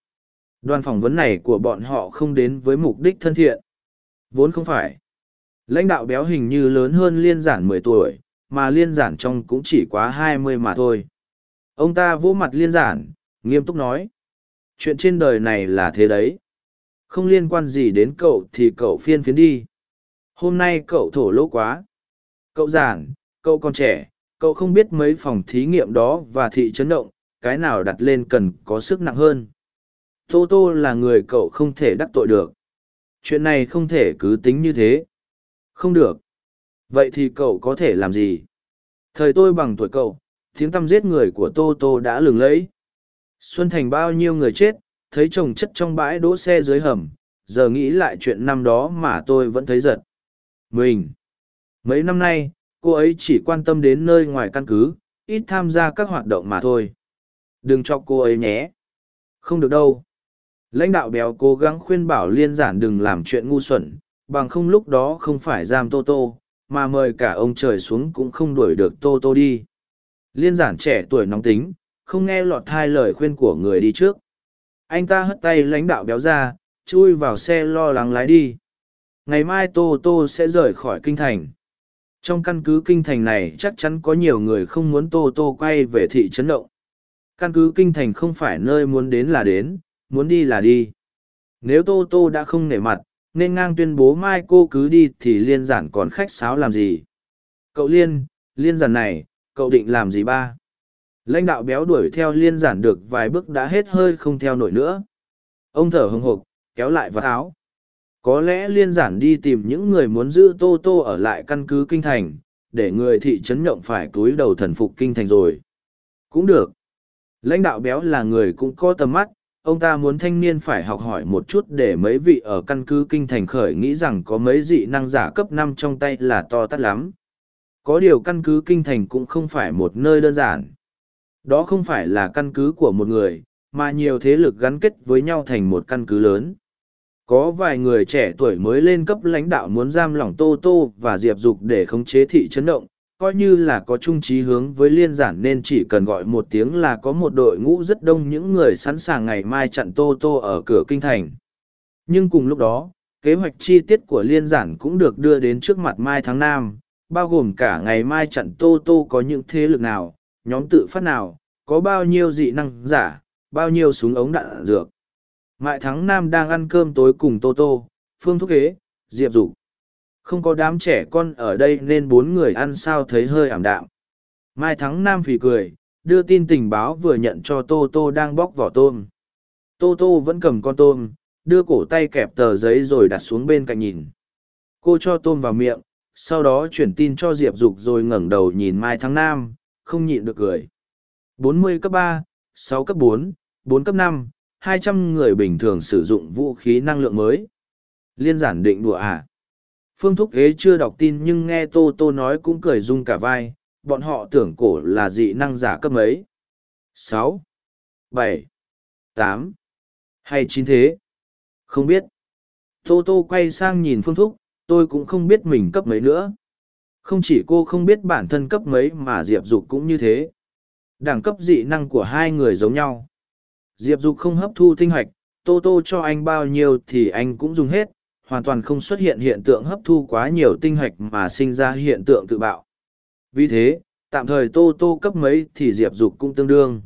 Đoàn phỏng vấn này của bọn họ không đến với mục đích thân thiện. Vốn không phải. Lãnh đạo béo hình như lớn hơn liên giản mười tuổi, mà liên giản trong cũng chỉ quá hai mươi mà thôi ông ta vỗ mặt liên giản, nghiêm túc nói. Chuyện trên đời này là thế đấy. Không liên quan gì đến cậu thì cậu phiên phiến đi. Hôm nay cậu thổ lỗ quá. Cậu giản, cậu còn trẻ, cậu không biết mấy phòng thí nghiệm đó và thị chấn động, cái nào đặt lên cần có sức nặng hơn. Tô tô là người cậu không thể đắc tội được. Chuyện này không thể cứ tính như thế. Không được. Vậy thì cậu có thể làm gì? Thời tôi bằng tuổi cậu tiếng tăm giết người của tô tô đã lừng lẫy. Xuân thành bao nhiêu người chết, thấy chồng chất trong bãi đỗ xe dưới hầm, giờ nghĩ lại chuyện năm đó mà tôi vẫn thấy giật. Mình! Mấy năm nay, cô ấy chỉ quan tâm đến nơi ngoài căn cứ, ít tham gia các hoạt động mà thôi. Đừng cho cô ấy nhé. Không được đâu. Lãnh đạo béo cố gắng khuyên bảo liên giản đừng làm chuyện ngu xuẩn, bằng không lúc đó không phải giam tô tô, mà mời cả ông trời xuống cũng không đuổi được tô tô đi liên giản trẻ tuổi nóng tính, không nghe lọt hai lời khuyên của người đi trước. Anh ta hất tay lãnh đạo béo ra, chui vào xe lo lắng lái đi. Ngày mai tô tô sẽ rời khỏi kinh thành. Trong căn cứ kinh thành này chắc chắn có nhiều người không muốn tô tô quay về thị trấn động. Căn cứ kinh thành không phải nơi muốn đến là đến, muốn đi là đi. Nếu tô tô đã không nể mặt, nên ngang tuyên bố mai cô cứ đi thì liên giản còn khách sáo làm gì? Cậu liên liên giản này cậu định làm gì ba Lãnh đạo béo đuổi theo liên giản được vài bước đã hết hơi không theo nổi nữa. Ông thở hừng hộp, kéo lại vạt áo. Có lẽ liên giản đi tìm những người muốn giữ Tô Tô ở lại căn cứ kinh thành, để người thị trấn nhộng phải cúi đầu thần phục kinh thành rồi. Cũng được. Lãnh đạo béo là người cũng có tầm mắt, ông ta muốn thanh niên phải học hỏi một chút để mấy vị ở căn cứ kinh thành khởi nghĩ rằng có mấy dị năng giả cấp năm trong tay là to tát lắm. Có điều căn cứ kinh thành cũng không phải một nơi đơn giản. Đó không phải là căn cứ của một người, mà nhiều thế lực gắn kết với nhau thành một căn cứ lớn. Có vài người trẻ tuổi mới lên cấp lãnh đạo muốn giam lỏng Tô Tô và Diệp Dục để khống chế thị chấn động, coi như là có trung trí hướng với liên giản nên chỉ cần gọi một tiếng là có một đội ngũ rất đông những người sẵn sàng ngày mai chặn Tô Tô ở cửa kinh thành. Nhưng cùng lúc đó, kế hoạch chi tiết của liên giản cũng được đưa đến trước mặt Mai tháng Nam, bao gồm cả ngày mai chặn Tô Tô có những thế lực nào, nhóm tự phát nào, có bao nhiêu dị năng giả, bao nhiêu súng ống đạn dược. Mại Thắng Nam đang ăn cơm tối cùng Tô Tô, Phương Thúc Kế, Diệp Dục. Không có đám trẻ con ở đây nên bốn người ăn sao thấy hơi ảm đạm. Mai Thắng Nam phì cười, đưa tin tình báo vừa nhận cho Tô Tô đang bóc vỏ tôm. Tô Tô vẫn cầm con tôm, đưa cổ tay kẹp tờ giấy rồi đặt xuống bên cạnh nhìn. Cô cho tôm vào miệng, sau đó chuyển tin cho Diệp Dục rồi ngẩng đầu nhìn Mai Thắng Nam, không nhịn được cười. 40 cấp 3, 6 cấp 4, 4 cấp 5, 200 người bình thường sử dụng vũ khí năng lượng mới. Liên giản định đùa à? Phương Thúc ế chưa đọc tin nhưng nghe Tô Tô nói cũng cười rung cả vai, bọn họ tưởng cổ là dị năng giả cấp mấy. Sáu, bảy, tám, hay chín thế? Không biết. Tô Tô quay sang nhìn Phương Thúc, tôi cũng không biết mình cấp mấy nữa. Không chỉ cô không biết bản thân cấp mấy mà Diệp Dục cũng như thế. Đẳng cấp dị năng của hai người giống nhau. Diệp Dục không hấp thu tinh hoạch, Tô Tô cho anh bao nhiêu thì anh cũng dùng hết, hoàn toàn không xuất hiện hiện tượng hấp thu quá nhiều tinh hoạch mà sinh ra hiện tượng tự bạo. Vì thế, tạm thời Tô Tô cấp mấy thì Diệp Dục cũng tương đương.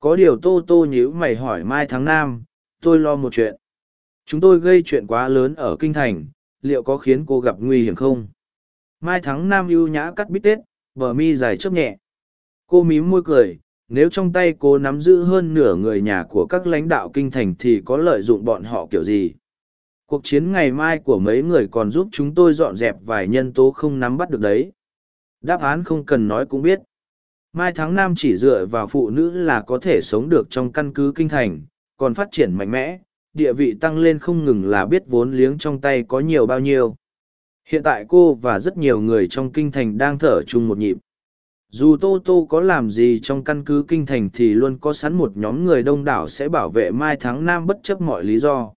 Có điều Tô Tô nhíu mày hỏi Mai tháng Nam, tôi lo một chuyện. Chúng tôi gây chuyện quá lớn ở Kinh Thành, liệu có khiến cô gặp nguy hiểm không? Mai Thắng Nam ưu nhã cắt bít tết, bờ mi dài chớp nhẹ. Cô mím môi cười, nếu trong tay cô nắm giữ hơn nửa người nhà của các lãnh đạo kinh thành thì có lợi dụng bọn họ kiểu gì? Cuộc chiến ngày mai của mấy người còn giúp chúng tôi dọn dẹp vài nhân tố không nắm bắt được đấy. Đáp án không cần nói cũng biết. Mai tháng năm chỉ dựa vào phụ nữ là có thể sống được trong căn cứ kinh thành, còn phát triển mạnh mẽ, địa vị tăng lên không ngừng là biết vốn liếng trong tay có nhiều bao nhiêu. Hiện tại cô và rất nhiều người trong kinh thành đang thở chung một nhịp. Dù Tô Tô có làm gì trong căn cứ kinh thành thì luôn có sẵn một nhóm người đông đảo sẽ bảo vệ Mai Thắng Nam bất chấp mọi lý do.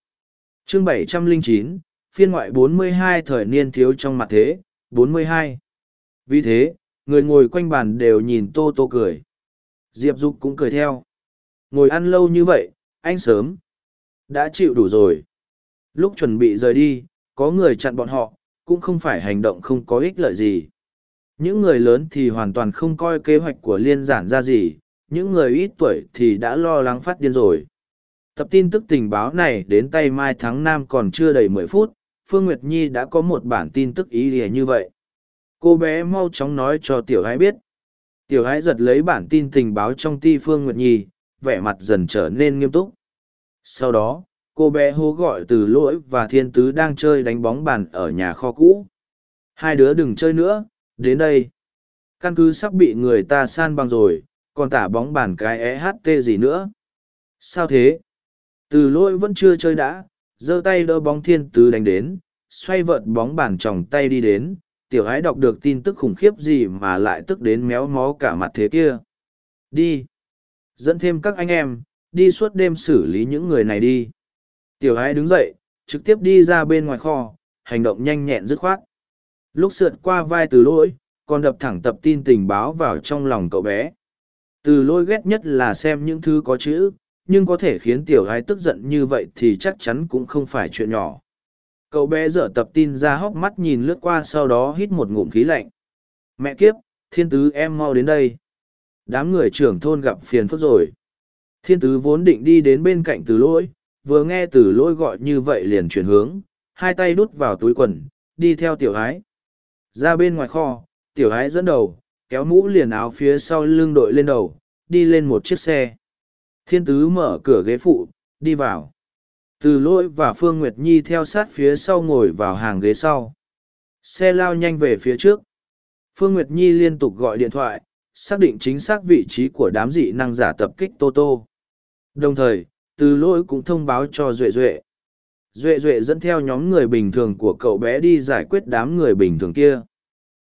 Chương 709, phiên ngoại 42 thời niên thiếu trong mặt thế, 42. Vì thế, người ngồi quanh bàn đều nhìn Tô Tô cười. Diệp Dục cũng cười theo. Ngồi ăn lâu như vậy, anh sớm. Đã chịu đủ rồi. Lúc chuẩn bị rời đi, có người chặn bọn họ, cũng không phải hành động không có ích lợi gì. Những người lớn thì hoàn toàn không coi kế hoạch của liên giản ra gì, những người ít tuổi thì đã lo lắng phát điên rồi. Tập tin tức tình báo này đến tay Mai tháng Nam còn chưa đầy mười phút, Phương Nguyệt Nhi đã có một bản tin tức ý nghĩa như vậy. Cô bé mau chóng nói cho Tiểu gái biết. Tiểu gái giật lấy bản tin tình báo trong ti Phương Nguyệt Nhi, vẻ mặt dần trở nên nghiêm túc. Sau đó, cô bé hô gọi từ lỗi và thiên tứ đang chơi đánh bóng bàn ở nhà kho cũ. Hai đứa đừng chơi nữa, đến đây. Căn cứ sắp bị người ta san bằng rồi còn tả bóng bàn cái eht gì nữa. Sao thế? Từ lỗi vẫn chưa chơi đã giơ tay đỡ bóng thiên tứ đánh đến xoay vợt bóng bàn tròng tay đi đến. Tiểu ái đọc được tin tức khủng khiếp gì mà lại tức đến méo mó cả mặt thế kia. Đi. Dẫn thêm các anh em đi suốt đêm xử lý những người này đi. Tiểu ái đứng dậy, trực tiếp đi ra bên ngoài kho, hành động nhanh nhẹn dứt khoát. Lúc sượt qua vai từ lỗi, còn đập thẳng tập tin tình báo vào trong lòng cậu bé. Từ lỗi ghét nhất là xem những thứ có chữ, nhưng có thể khiến tiểu ái tức giận như vậy thì chắc chắn cũng không phải chuyện nhỏ. Cậu bé dở tập tin ra hốc mắt nhìn lướt qua sau đó hít một ngụm khí lạnh. Mẹ kiếp, thiên tứ em mau đến đây. Đám người trưởng thôn gặp phiền phức rồi thiên tứ vốn định đi đến bên cạnh từ lỗi vừa nghe từ lỗi gọi như vậy liền chuyển hướng hai tay đút vào túi quần đi theo tiểu ái ra bên ngoài kho, tiểu ái dẫn đầu, kéo mũ liền áo phía sau lưng đội lên đầu, đi lên một chiếc xe. Thiên tứ mở cửa ghế phụ, đi vào. Từ lỗi và Phương Nguyệt Nhi theo sát phía sau ngồi vào hàng ghế sau. Xe lao nhanh về phía trước. Phương Nguyệt Nhi liên tục gọi điện thoại, xác định chính xác vị trí của đám dị năng giả tập kích Tô Tô. Đồng thời, từ lỗi cũng thông báo cho Duệ Duệ. Duệ Duệ dẫn theo nhóm người bình thường của cậu bé đi giải quyết đám người bình thường kia.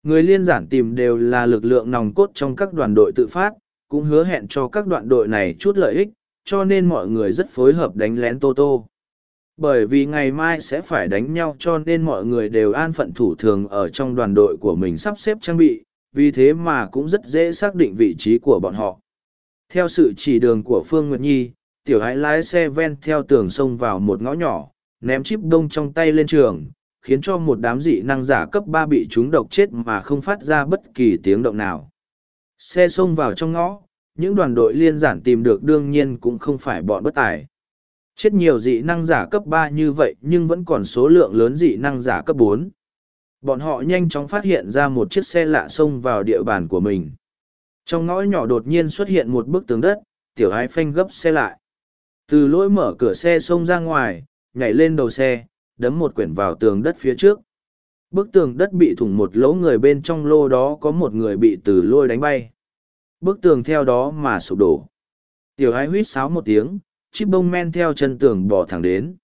Người liên giản tìm đều là lực lượng nòng cốt trong các đoàn đội tự phát, cũng hứa hẹn cho các đoàn đội này chút lợi ích, cho nên mọi người rất phối hợp đánh lén Tô Tô. Bởi vì ngày mai sẽ phải đánh nhau cho nên mọi người đều an phận thủ thường ở trong đoàn đội của mình sắp xếp trang bị, vì thế mà cũng rất dễ xác định vị trí của bọn họ. Theo sự chỉ đường của Phương Nguyệt Nhi, tiểu hái lái xe ven theo tường sông vào một ngõ nhỏ, ném chip đông trong tay lên trường, khiến cho một đám dị năng giả cấp ba bị chúng độc chết mà không phát ra bất kỳ tiếng động nào. Xe xông vào trong ngõ, những đoàn đội liên giản tìm được đương nhiên cũng không phải bọn bất tài. Chết nhiều dị năng giả cấp ba như vậy nhưng vẫn còn số lượng lớn dị năng giả cấp bốn. Bọn họ nhanh chóng phát hiện ra một chiếc xe lạ xông vào địa bàn của mình. Trong ngõ nhỏ đột nhiên xuất hiện một bức tường đất, tiểu ái phanh gấp xe lại. Từ lỗi mở cửa xe xông ra ngoài, nhảy lên đầu xe, đấm một quyển vào tường đất phía trước. Bức tường đất bị thủng một lỗ người bên trong lô đó có một người bị từ lôi đánh bay. Bức tường theo đó mà sụp đổ. Tiểu ái huýt sáo một tiếng, chip bông men theo chân tường bỏ thẳng đến.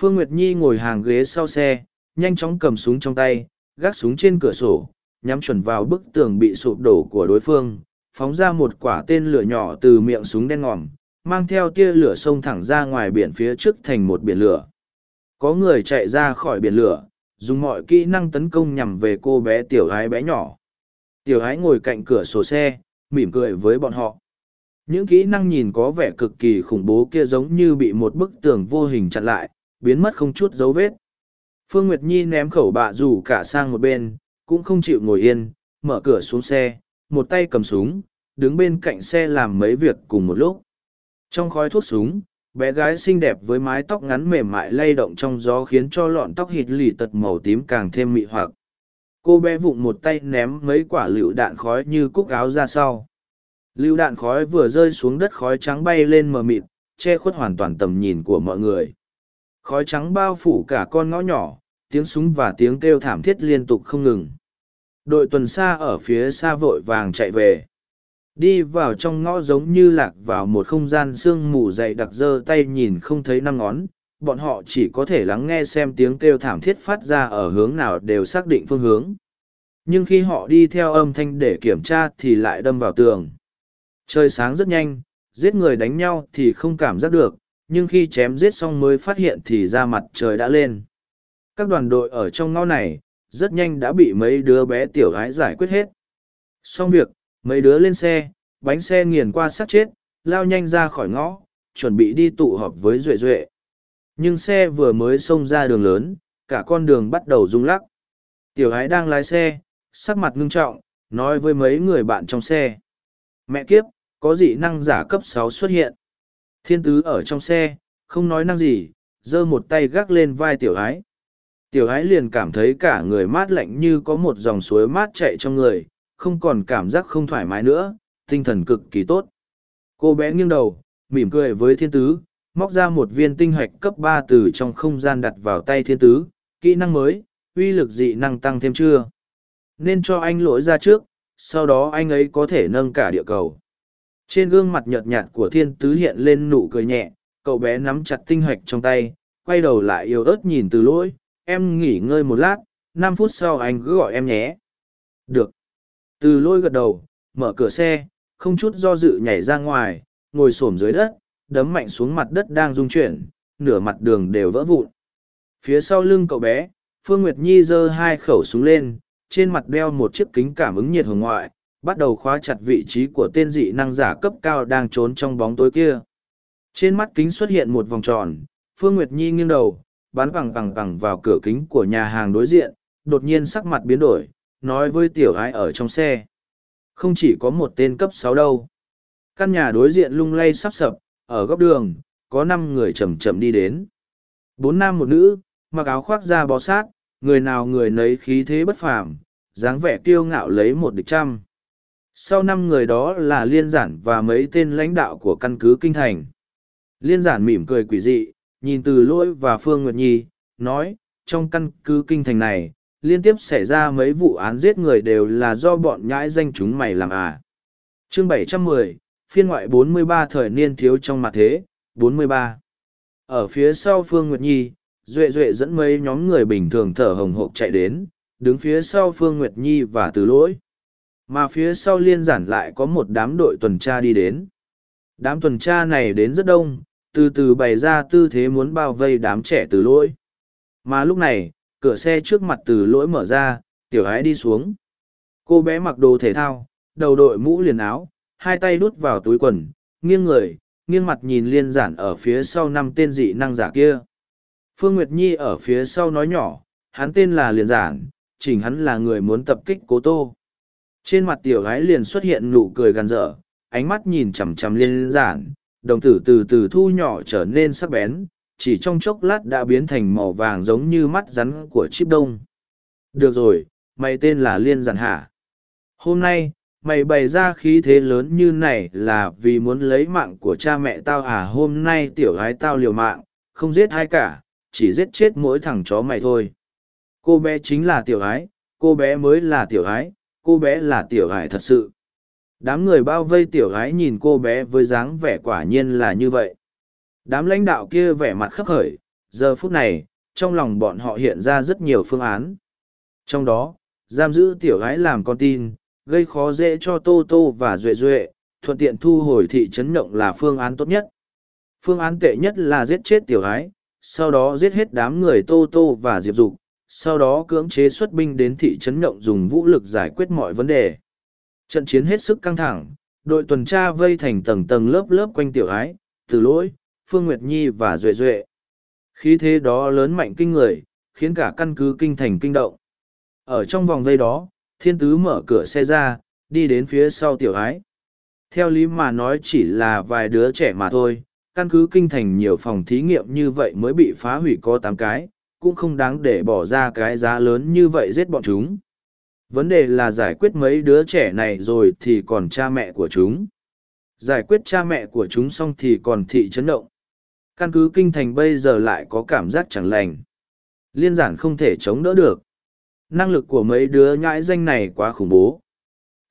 Phương Nguyệt Nhi ngồi hàng ghế sau xe, nhanh chóng cầm súng trong tay, gác súng trên cửa sổ, nhắm chuẩn vào bức tường bị sụp đổ của đối phương, phóng ra một quả tên lửa nhỏ từ miệng súng đen ngòm, mang theo tia lửa xông thẳng ra ngoài biển phía trước thành một biển lửa. Có người chạy ra khỏi biển lửa, dùng mọi kỹ năng tấn công nhằm về cô bé tiểu gái bé nhỏ. Tiểu gái ngồi cạnh cửa sổ xe, mỉm cười với bọn họ. Những kỹ năng nhìn có vẻ cực kỳ khủng bố kia giống như bị một bức tường vô hình chặn lại, biến mất không chút dấu vết. Phương Nguyệt Nhi ném khẩu bạ rủ cả sang một bên, cũng không chịu ngồi yên, mở cửa xuống xe, một tay cầm súng, đứng bên cạnh xe làm mấy việc cùng một lúc. Trong khói thuốc súng, bé gái xinh đẹp với mái tóc ngắn mềm mại lay động trong gió khiến cho lọn tóc hịt lì tật màu tím càng thêm mị hoặc. Cô bé vụng một tay ném mấy quả lựu đạn khói như cúc áo ra sau. Lưu đạn khói vừa rơi xuống đất khói trắng bay lên mờ mịt, che khuất hoàn toàn tầm nhìn của mọi người. Khói trắng bao phủ cả con ngõ nhỏ, tiếng súng và tiếng kêu thảm thiết liên tục không ngừng. Đội tuần xa ở phía xa vội vàng chạy về. Đi vào trong ngõ giống như lạc vào một không gian sương mù dày đặc dơ tay nhìn không thấy năm ngón, bọn họ chỉ có thể lắng nghe xem tiếng kêu thảm thiết phát ra ở hướng nào đều xác định phương hướng. Nhưng khi họ đi theo âm thanh để kiểm tra thì lại đâm vào tường. Trời sáng rất nhanh, giết người đánh nhau thì không cảm giác được, nhưng khi chém giết xong mới phát hiện thì ra mặt trời đã lên. Các đoàn đội ở trong ngõ này, rất nhanh đã bị mấy đứa bé tiểu gái giải quyết hết. Xong việc, mấy đứa lên xe, bánh xe nghiền qua sát chết, lao nhanh ra khỏi ngõ, chuẩn bị đi tụ họp với Duệ Duệ. Nhưng xe vừa mới xông ra đường lớn, cả con đường bắt đầu rung lắc. Tiểu gái đang lái xe, sắc mặt ngưng trọng, nói với mấy người bạn trong xe. Mẹ kiếp, có dị năng giả cấp sáu xuất hiện. Thiên tứ ở trong xe, không nói năng gì, giơ một tay gác lên vai tiểu ái. Tiểu ái liền cảm thấy cả người mát lạnh như có một dòng suối mát chạy trong người, không còn cảm giác không thoải mái nữa, tinh thần cực kỳ tốt. Cô bé nghiêng đầu, mỉm cười với thiên tứ, móc ra một viên tinh hạch cấp ba từ trong không gian đặt vào tay thiên tứ, kỹ năng mới, uy lực dị năng tăng thêm chưa? Nên cho anh lỗi ra trước, sau đó anh ấy có thể nâng cả địa cầu. Trên gương mặt nhợt nhạt của thiên tứ hiện lên nụ cười nhẹ, cậu bé nắm chặt tinh hạch trong tay, quay đầu lại yếu ớt nhìn từ lỗi, em nghỉ ngơi một lát, năm phút sau anh cứ gọi em nhé. Được. Từ lôi gật đầu, mở cửa xe, không chút do dự nhảy ra ngoài, ngồi xổm dưới đất, đấm mạnh xuống mặt đất đang rung chuyển, nửa mặt đường đều vỡ vụn. Phía sau lưng cậu bé, Phương Nguyệt Nhi giơ hai khẩu súng lên, trên mặt đeo một chiếc kính cảm ứng nhiệt hồng ngoại, bắt đầu khóa chặt vị trí của tên dị năng giả cấp cao đang trốn trong bóng tối kia. Trên mắt kính xuất hiện một vòng tròn, Phương Nguyệt Nhi nghiêng đầu, bắn bằng bằng bằng vào cửa kính của nhà hàng đối diện, đột nhiên sắc mặt biến đổi, nói với tiểu ái ở trong xe. Không chỉ có một tên cấp sáu đâu. Căn nhà đối diện lung lay sắp sập, ở góc đường, có năm người chậm chậm đi đến. Bốn nam một nữ, mặc áo khoác da bó sát, người nào người nấy khí thế bất phàm, dáng vẻ kiêu ngạo lấy một địch trăm. sau năm người đó là liên giản và mấy tên lãnh đạo của căn cứ kinh thành liên giản mỉm cười quỷ dị nhìn từ lỗi và phương nguyệt nhi nói trong căn cứ kinh thành này liên tiếp xảy ra mấy vụ án giết người đều là do bọn nhãi danh chúng mày làm à. chương 710, phiên ngoại 43 thời niên thiếu trong mặt thế, 43. Ở phía sau Phương Nguyệt Nhi, Duệ Duệ dẫn mấy nhóm người bình thường thở hồng hộc chạy đến, đứng phía sau Phương Nguyệt Nhi và Từ Lỗi. Mà phía sau liên giản lại có một đám đội tuần tra đi đến. Đám tuần tra này đến rất đông, từ từ bày ra tư thế muốn bao vây đám trẻ Từ Lỗi. Mà lúc này, cửa xe trước mặt Từ Lỗi mở ra, tiểu ái đi xuống. Cô bé mặc đồ thể thao, đầu đội mũ liền áo, hai tay đút vào túi quần, nghiêng người, nghiêng mặt nhìn liên giản ở phía sau năm tên dị năng giả kia. Phương Nguyệt Nhi ở phía sau nói nhỏ, hắn tên là liên giản, chỉnh hắn là người muốn tập kích cố tô. Trên mặt tiểu gái liền xuất hiện nụ cười gằn dở, ánh mắt nhìn chằm chằm liên giản, đồng tử từ từ thu nhỏ trở nên sắc bén, chỉ trong chốc lát đã biến thành màu vàng giống như mắt rắn của chip đông. Được rồi, mày tên là liên giản hả? Hôm nay, mày bày ra khí thế lớn như này là vì muốn lấy mạng của cha mẹ tao à hôm nay tiểu gái tao liều mạng không giết ai cả chỉ giết chết mỗi thằng chó mày thôi cô bé chính là tiểu gái cô bé mới là tiểu gái cô bé là tiểu gái thật sự đám người bao vây tiểu gái nhìn cô bé với dáng vẻ quả nhiên là như vậy đám lãnh đạo kia vẻ mặt khắc khởi giờ phút này trong lòng bọn họ hiện ra rất nhiều phương án trong đó giam giữ tiểu gái làm con tin gây khó dễ cho Tô Tô và Duệ Duệ, thuận tiện thu hồi thị trấn động là phương án tốt nhất. Phương án tệ nhất là giết chết tiểu gái, sau đó giết hết đám người Tô Tô và Diệp Dục, sau đó cưỡng chế xuất binh đến thị trấn động dùng vũ lực giải quyết mọi vấn đề. Trận chiến hết sức căng thẳng, đội tuần tra vây thành tầng tầng lớp lớp quanh tiểu ái, từ lỗi, Phương Nguyệt Nhi và Duệ Duệ. Khí thế đó lớn mạnh kinh người, khiến cả căn cứ kinh thành kinh động. Ở trong vòng vây đó, thiên tứ mở cửa xe ra, đi đến phía sau tiểu ái. Theo lý mà nói chỉ là vài đứa trẻ mà thôi, căn cứ kinh thành nhiều phòng thí nghiệm như vậy mới bị phá hủy có tám cái, cũng không đáng để bỏ ra cái giá lớn như vậy giết bọn chúng. Vấn đề là giải quyết mấy đứa trẻ này rồi thì còn cha mẹ của chúng. Giải quyết cha mẹ của chúng xong thì còn thị chấn động. Căn cứ kinh thành bây giờ lại có cảm giác chẳng lành. Liên giản không thể chống đỡ được năng lực của mấy đứa nhãi danh này quá khủng bố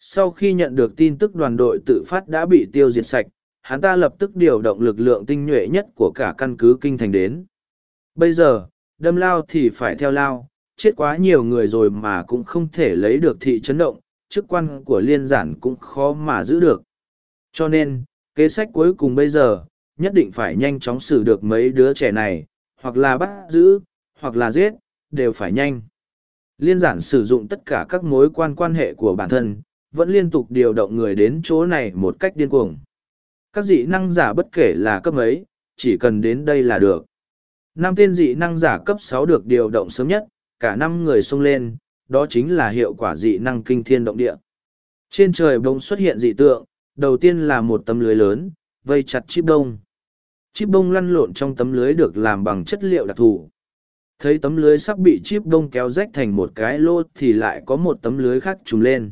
sau khi nhận được tin tức đoàn đội tự phát đã bị tiêu diệt sạch, hắn ta lập tức điều động lực lượng tinh nhuệ nhất của cả căn cứ kinh thành đến bây giờ, đâm lao thì phải theo lao chết quá nhiều người rồi mà cũng không thể lấy được thị chấn động chức quan của liên giản cũng khó mà giữ được cho nên kế sách cuối cùng bây giờ nhất định phải nhanh chóng xử được mấy đứa trẻ này hoặc là bắt giữ hoặc là giết đều phải nhanh liên giản sử dụng tất cả các mối quan quan hệ của bản thân, vẫn liên tục điều động người đến chỗ này một cách điên cuồng. Các dị năng giả bất kể là cấp ấy, chỉ cần đến đây là được. Năm tên dị năng giả cấp sáu được điều động sớm nhất, cả năm người xông lên, đó chính là hiệu quả dị năng kinh thiên động địa. Trên trời bỗng xuất hiện dị tượng, đầu tiên là một tấm lưới lớn, vây chặt chip đông. Chip đông lăn lộn trong tấm lưới được làm bằng chất liệu đặc thù thấy tấm lưới sắp bị chip đông kéo rách thành một cái lô thì lại có một tấm lưới khác trùm lên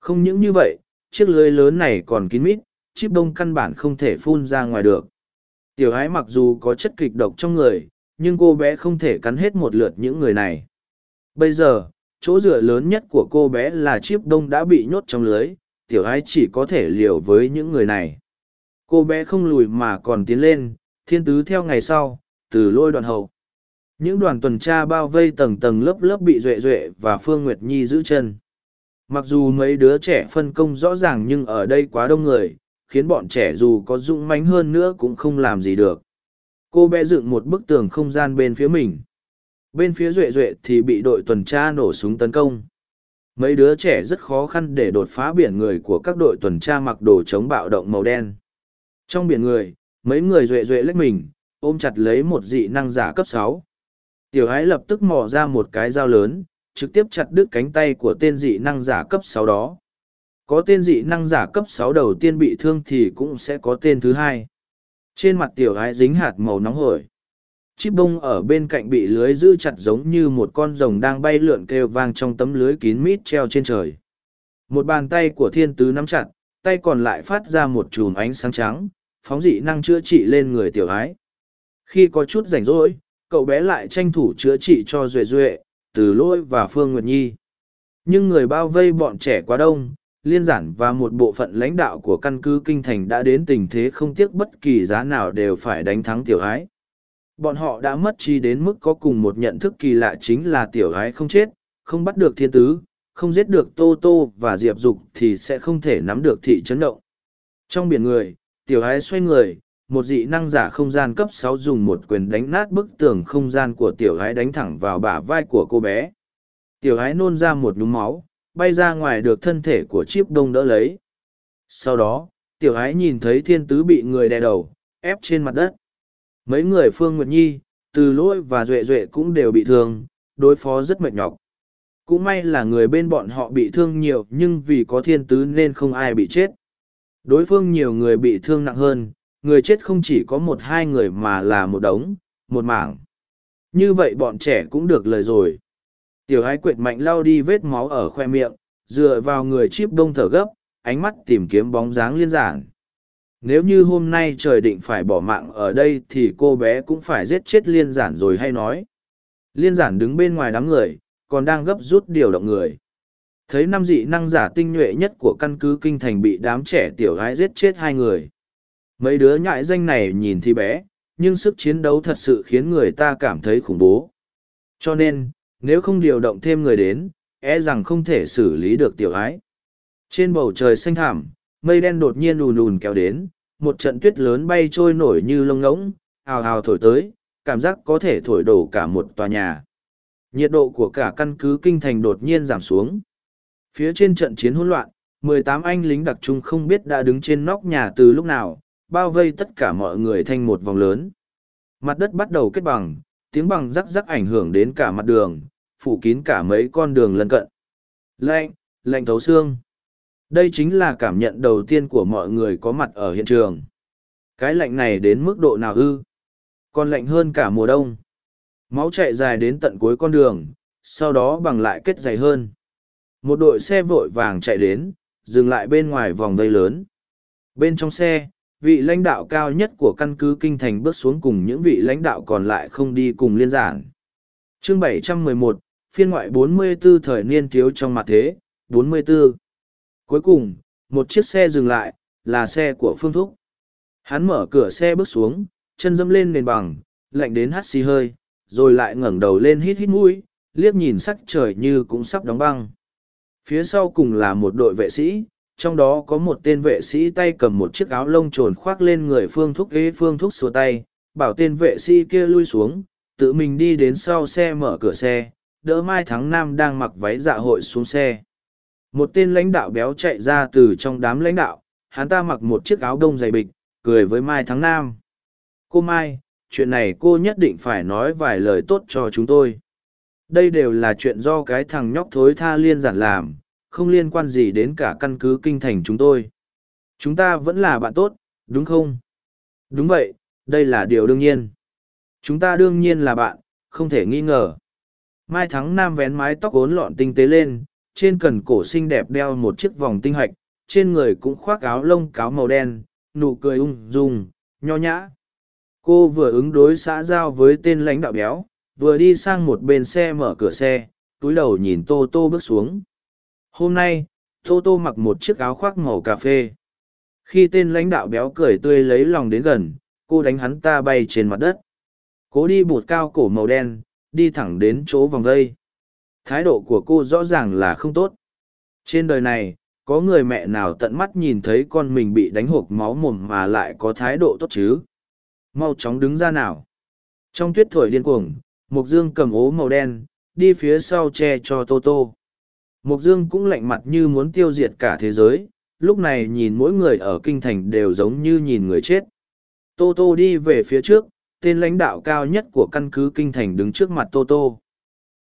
không những như vậy chiếc lưới lớn này còn kín mít chip đông căn bản không thể phun ra ngoài được tiểu ái mặc dù có chất kịch độc trong người nhưng cô bé không thể cắn hết một lượt những người này. Bây giờ, chỗ dựa lớn nhất của cô bé là chip đông đã bị nhốt trong lưới, tiểu ái chỉ có thể liều với những người này. Cô bé không lùi mà còn tiến lên, thiên tứ theo ngày sau, từ lôi đoạn hậu. Những đoàn tuần tra bao vây tầng tầng lớp lớp bị duệ duệ và phương nguyệt nhi giữ chân. Mặc dù mấy đứa trẻ phân công rõ ràng nhưng ở đây quá đông người, khiến bọn trẻ dù có dũng mánh hơn nữa cũng không làm gì được cô bé dựng một bức tường không gian bên phía mình bên phía duệ duệ thì bị đội tuần tra nổ súng tấn công mấy đứa trẻ rất khó khăn để đột phá biển người của các đội tuần tra mặc đồ chống bạo động màu đen trong biển người mấy người duệ duệ lách mình ôm chặt lấy một dị năng giả cấp sáu Tiểu ái lập tức mò ra một cái dao lớn, trực tiếp chặt đứt cánh tay của tên dị năng giả cấp sáu đó. Có tên dị năng giả cấp sáu đầu tiên bị thương thì cũng sẽ có tên thứ hai. Trên mặt tiểu gái dính hạt màu nóng hổi. Chip bông ở bên cạnh bị lưới giữ chặt giống như một con rồng đang bay lượn kêu vang trong tấm lưới kín mít treo trên trời. Một bàn tay của thiên tứ nắm chặt, tay còn lại phát ra một chùm ánh sáng trắng, phóng dị năng chữa trị lên người tiểu ái. Khi có chút rảnh rỗi, cậu bé lại tranh thủ chữa trị cho Duệ Duệ, Từ Lôi và Phương Nguyệt Nhi. Nhưng người bao vây bọn trẻ quá đông, liên giản và một bộ phận lãnh đạo của căn cứ kinh thành đã đến tình thế không tiếc bất kỳ giá nào đều phải đánh thắng tiểu ái. Bọn họ đã mất trí đến mức có cùng một nhận thức kỳ lạ chính là tiểu ái không chết, không bắt được thiên tứ, không giết được Tô Tô và Diệp Dục thì sẽ không thể nắm được thị trấn động. Trong biển người, tiểu ái xoay người, một dị năng giả không gian cấp sáu dùng một quyền đánh nát bức tường không gian của tiểu ái đánh thẳng vào bả vai của cô bé. Tiểu ái nôn ra một nhúm máu, bay ra ngoài được thân thể của chip đông đỡ lấy. Sau đó, tiểu ái nhìn thấy thiên tứ bị người đè đầu, ép trên mặt đất. Mấy người Phương Nguyệt Nhi, Từ Lỗi và Duệ Duệ cũng đều bị thương, đối phó rất mệt nhọc. Cũng may là người bên bọn họ bị thương nhiều nhưng vì có thiên tứ nên không ai bị chết. Đối phương nhiều người bị thương nặng hơn, người chết không chỉ có một hai người mà là một đống, một mảng. Như vậy bọn trẻ cũng được lời rồi. Tiểu ái quệt mạnh lau đi vết máu ở khoe miệng, dựa vào người chip đông thở gấp, ánh mắt tìm kiếm bóng dáng liên giản. Nếu như hôm nay trời định phải bỏ mạng ở đây thì cô bé cũng phải giết chết liên giản rồi hay nói. Liên giản đứng bên ngoài đám người, còn đang gấp rút điều động người. Thấy năm dị năng giả tinh nhuệ nhất của căn cứ kinh thành bị đám trẻ tiểu gái giết chết hai người. Mấy đứa nhại danh này nhìn thì bé, nhưng sức chiến đấu thật sự khiến người ta cảm thấy khủng bố. Cho nên, nếu không điều động thêm người đến, e rằng không thể xử lý được tiểu ái. Trên bầu trời xanh thảm, mây đen đột nhiên ùn ùn kéo đến, một trận tuyết lớn bay trôi nổi như lông ngỗng, hào hào thổi tới, cảm giác có thể thổi đổ cả một tòa nhà. Nhiệt độ của cả căn cứ kinh thành đột nhiên giảm xuống. Phía trên trận chiến hỗn loạn, mười tám anh lính đặc trung không biết đã đứng trên nóc nhà từ lúc nào, bao vây tất cả mọi người thành một vòng lớn. Mặt đất bắt đầu kết bằng, tiếng bằng rắc rắc ảnh hưởng đến cả mặt đường, phủ kín cả mấy con đường lân cận. Lạnh, lạnh thấu xương. Đây chính là cảm nhận đầu tiên của mọi người có mặt ở hiện trường. Cái lạnh này đến mức độ nào ư? Còn lạnh hơn cả mùa đông. Máu chạy dài đến tận cuối con đường, sau đó bằng lại kết dày hơn. Một đội xe vội vàng chạy đến, dừng lại bên ngoài vòng vây lớn. Bên trong xe, vị lãnh đạo cao nhất của căn cứ kinh thành bước xuống cùng những vị lãnh đạo còn lại không đi cùng liên giản. Chương 711, phiên ngoại 44 thời niên thiếu trong mặt thế, 44. Cuối cùng, một chiếc xe dừng lại, là xe của Phương Thúc. Hắn mở cửa xe bước xuống, chân dâm lên nền bằng, lạnh đến hắt xì hơi, rồi lại ngẩng đầu lên hít hít mũi, liếc nhìn sắc trời như cũng sắp đóng băng. Phía sau cùng là một đội vệ sĩ, trong đó có một tên vệ sĩ tay cầm một chiếc áo lông trồn khoác lên người phương thúc ghế phương thúc xua tay, bảo tên vệ sĩ kia lui xuống, tự mình đi đến sau xe mở cửa xe, đỡ mai thắng nam đang mặc váy dạ hội xuống xe. Một tên lãnh đạo béo chạy ra từ trong đám lãnh đạo, hắn ta mặc một chiếc áo đông dày bịch, cười với mai thắng nam. Cô mai, chuyện này cô nhất định phải nói vài lời tốt cho chúng tôi. Đây đều là chuyện do cái thằng nhóc thối tha liên giản làm không liên quan gì đến cả căn cứ kinh thành chúng tôi. Chúng ta vẫn là bạn tốt, đúng không? Đúng vậy, đây là điều đương nhiên. Chúng ta đương nhiên là bạn, không thể nghi ngờ. Mai Thắng Nam vén mái tóc ốn lọn tinh tế lên, trên cần cổ xinh đẹp đeo một chiếc vòng tinh hạch, trên người cũng khoác áo lông cáo màu đen, nụ cười ung dung, nho nhã. Cô vừa ứng đối xã giao với tên lãnh đạo béo, vừa đi sang một bên xe mở cửa xe, túi đầu nhìn Tô Tô bước xuống. Hôm nay, Tô Tô mặc một chiếc áo khoác màu cà phê. Khi tên lãnh đạo béo cười tươi lấy lòng đến gần, cô đánh hắn ta bay trên mặt đất. Cố đi bụt cao cổ màu đen, đi thẳng đến chỗ vòng vây. Thái độ của cô rõ ràng là không tốt. Trên đời này, có người mẹ nào tận mắt nhìn thấy con mình bị đánh hộp máu mồm mà lại có thái độ tốt chứ? Mau chóng đứng ra nào. Trong tuyết thổi điên cuồng, Mục Dương cầm ố màu đen, đi phía sau che cho Tô Tô. Mộc Dương cũng lạnh mặt như muốn tiêu diệt cả thế giới, lúc này nhìn mỗi người ở kinh thành đều giống như nhìn người chết. Tô Tô đi về phía trước, tên lãnh đạo cao nhất của căn cứ kinh thành đứng trước mặt Tô Tô.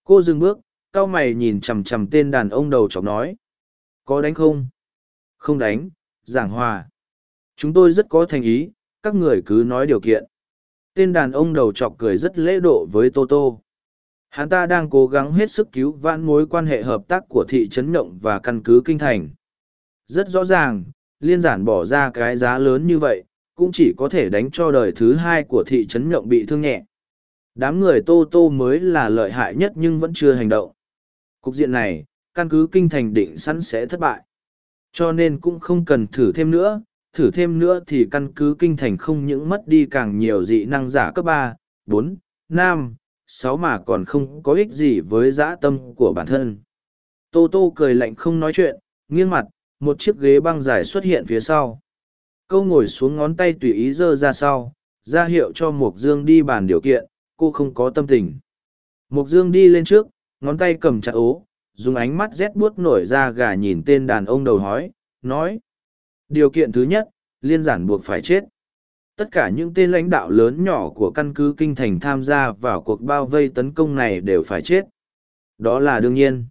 Cô dừng bước, cao mày nhìn chằm chằm tên đàn ông đầu chọc nói. Có đánh không? Không đánh, giảng hòa. Chúng tôi rất có thành ý, các người cứ nói điều kiện. Tên đàn ông đầu chọc cười rất lễ độ với Tô Tô. Hắn ta đang cố gắng hết sức cứu vãn mối quan hệ hợp tác của thị trấn Nhộng và căn cứ kinh thành. Rất rõ ràng, liên giản bỏ ra cái giá lớn như vậy, cũng chỉ có thể đánh cho đời thứ hai của thị trấn Nhộng bị thương nhẹ. Đám người Tô Tô mới là lợi hại nhất nhưng vẫn chưa hành động. Cục diện này, căn cứ kinh thành định sẵn sẽ thất bại. Cho nên cũng không cần thử thêm nữa, thử thêm nữa thì căn cứ kinh thành không những mất đi càng nhiều dị năng giả cấp ba, bốn, năm, sáu mà còn không có ích gì với dã tâm của bản thân. Tô Tô cười lạnh không nói chuyện, nghiêng mặt, một chiếc ghế băng dài xuất hiện phía sau. Câu ngồi xuống ngón tay tùy ý giơ ra sau, ra hiệu cho Mục Dương đi bàn điều kiện, cô không có tâm tình. Mục Dương đi lên trước, ngón tay cầm chặt ố, dùng ánh mắt rét buốt nổi ra gà nhìn tên đàn ông đầu hói, nói. Điều kiện thứ nhất, liên giản buộc phải chết. Tất cả những tên lãnh đạo lớn nhỏ của căn cứ kinh thành tham gia vào cuộc bao vây tấn công này đều phải chết. Đó là đương nhiên.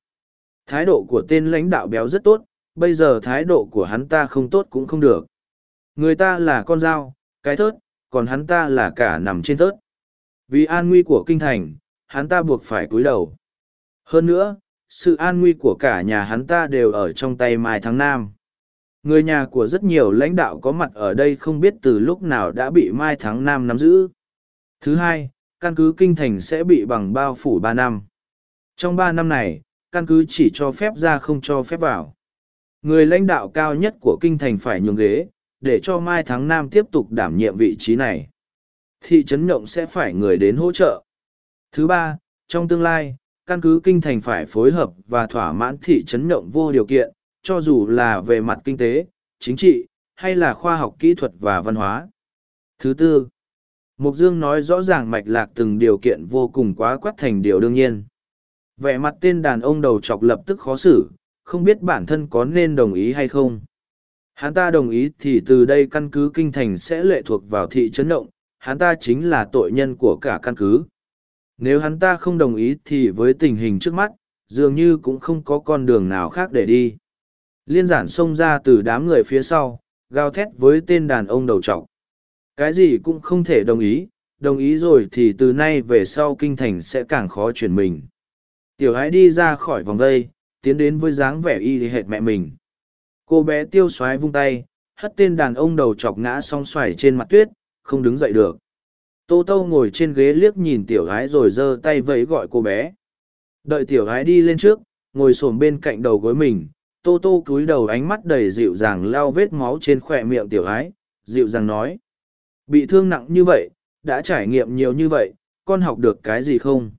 Thái độ của tên lãnh đạo béo rất tốt, bây giờ thái độ của hắn ta không tốt cũng không được. Người ta là con dao, cái thớt, còn hắn ta là cả nằm trên thớt. Vì an nguy của kinh thành, hắn ta buộc phải cúi đầu. Hơn nữa, sự an nguy của cả nhà hắn ta đều ở trong tay Mai Thắng Nam. Người nhà của rất nhiều lãnh đạo có mặt ở đây không biết từ lúc nào đã bị Mai Thắng Nam nắm giữ. Thứ hai, căn cứ kinh thành sẽ bị bằng bao phủ ba năm. Trong ba năm này, căn cứ chỉ cho phép ra không cho phép vào. Người lãnh đạo cao nhất của kinh thành phải nhường ghế, để cho Mai Thắng Nam tiếp tục đảm nhiệm vị trí này. Thị trấn Nhộng sẽ phải người đến hỗ trợ. Thứ ba, trong tương lai, căn cứ kinh thành phải phối hợp và thỏa mãn thị trấn Nhộng vô điều kiện, cho dù là về mặt kinh tế, chính trị, hay là khoa học kỹ thuật và văn hóa. Thứ tư, Mục Dương nói rõ ràng mạch lạc từng điều kiện vô cùng quá quát thành điều đương nhiên. Vẻ mặt tên đàn ông đầu chọc lập tức khó xử, không biết bản thân có nên đồng ý hay không. Hắn ta đồng ý thì từ đây căn cứ kinh thành sẽ lệ thuộc vào thị trấn động, hắn ta chính là tội nhân của cả căn cứ. Nếu hắn ta không đồng ý thì với tình hình trước mắt, dường như cũng không có con đường nào khác để đi. Liên giản xông ra từ đám người phía sau, gào thét với tên đàn ông đầu trọc. Cái gì cũng không thể đồng ý, đồng ý rồi thì từ nay về sau kinh thành sẽ càng khó chuyển mình. Tiểu ái đi ra khỏi vòng vây, tiến đến với dáng vẻ y hệt mẹ mình. Cô bé tiêu xoái vung tay, hất tên đàn ông đầu chọc ngã song xoài trên mặt tuyết, không đứng dậy được. Tô Tô ngồi trên ghế liếc nhìn tiểu gái rồi giơ tay vẫy gọi cô bé. Đợi tiểu gái đi lên trước, ngồi xổm bên cạnh đầu gối mình, Tô Tô cúi đầu ánh mắt đầy dịu dàng lao vết máu trên khỏe miệng tiểu gái, dịu dàng nói. Bị thương nặng như vậy, đã trải nghiệm nhiều như vậy, con học được cái gì không?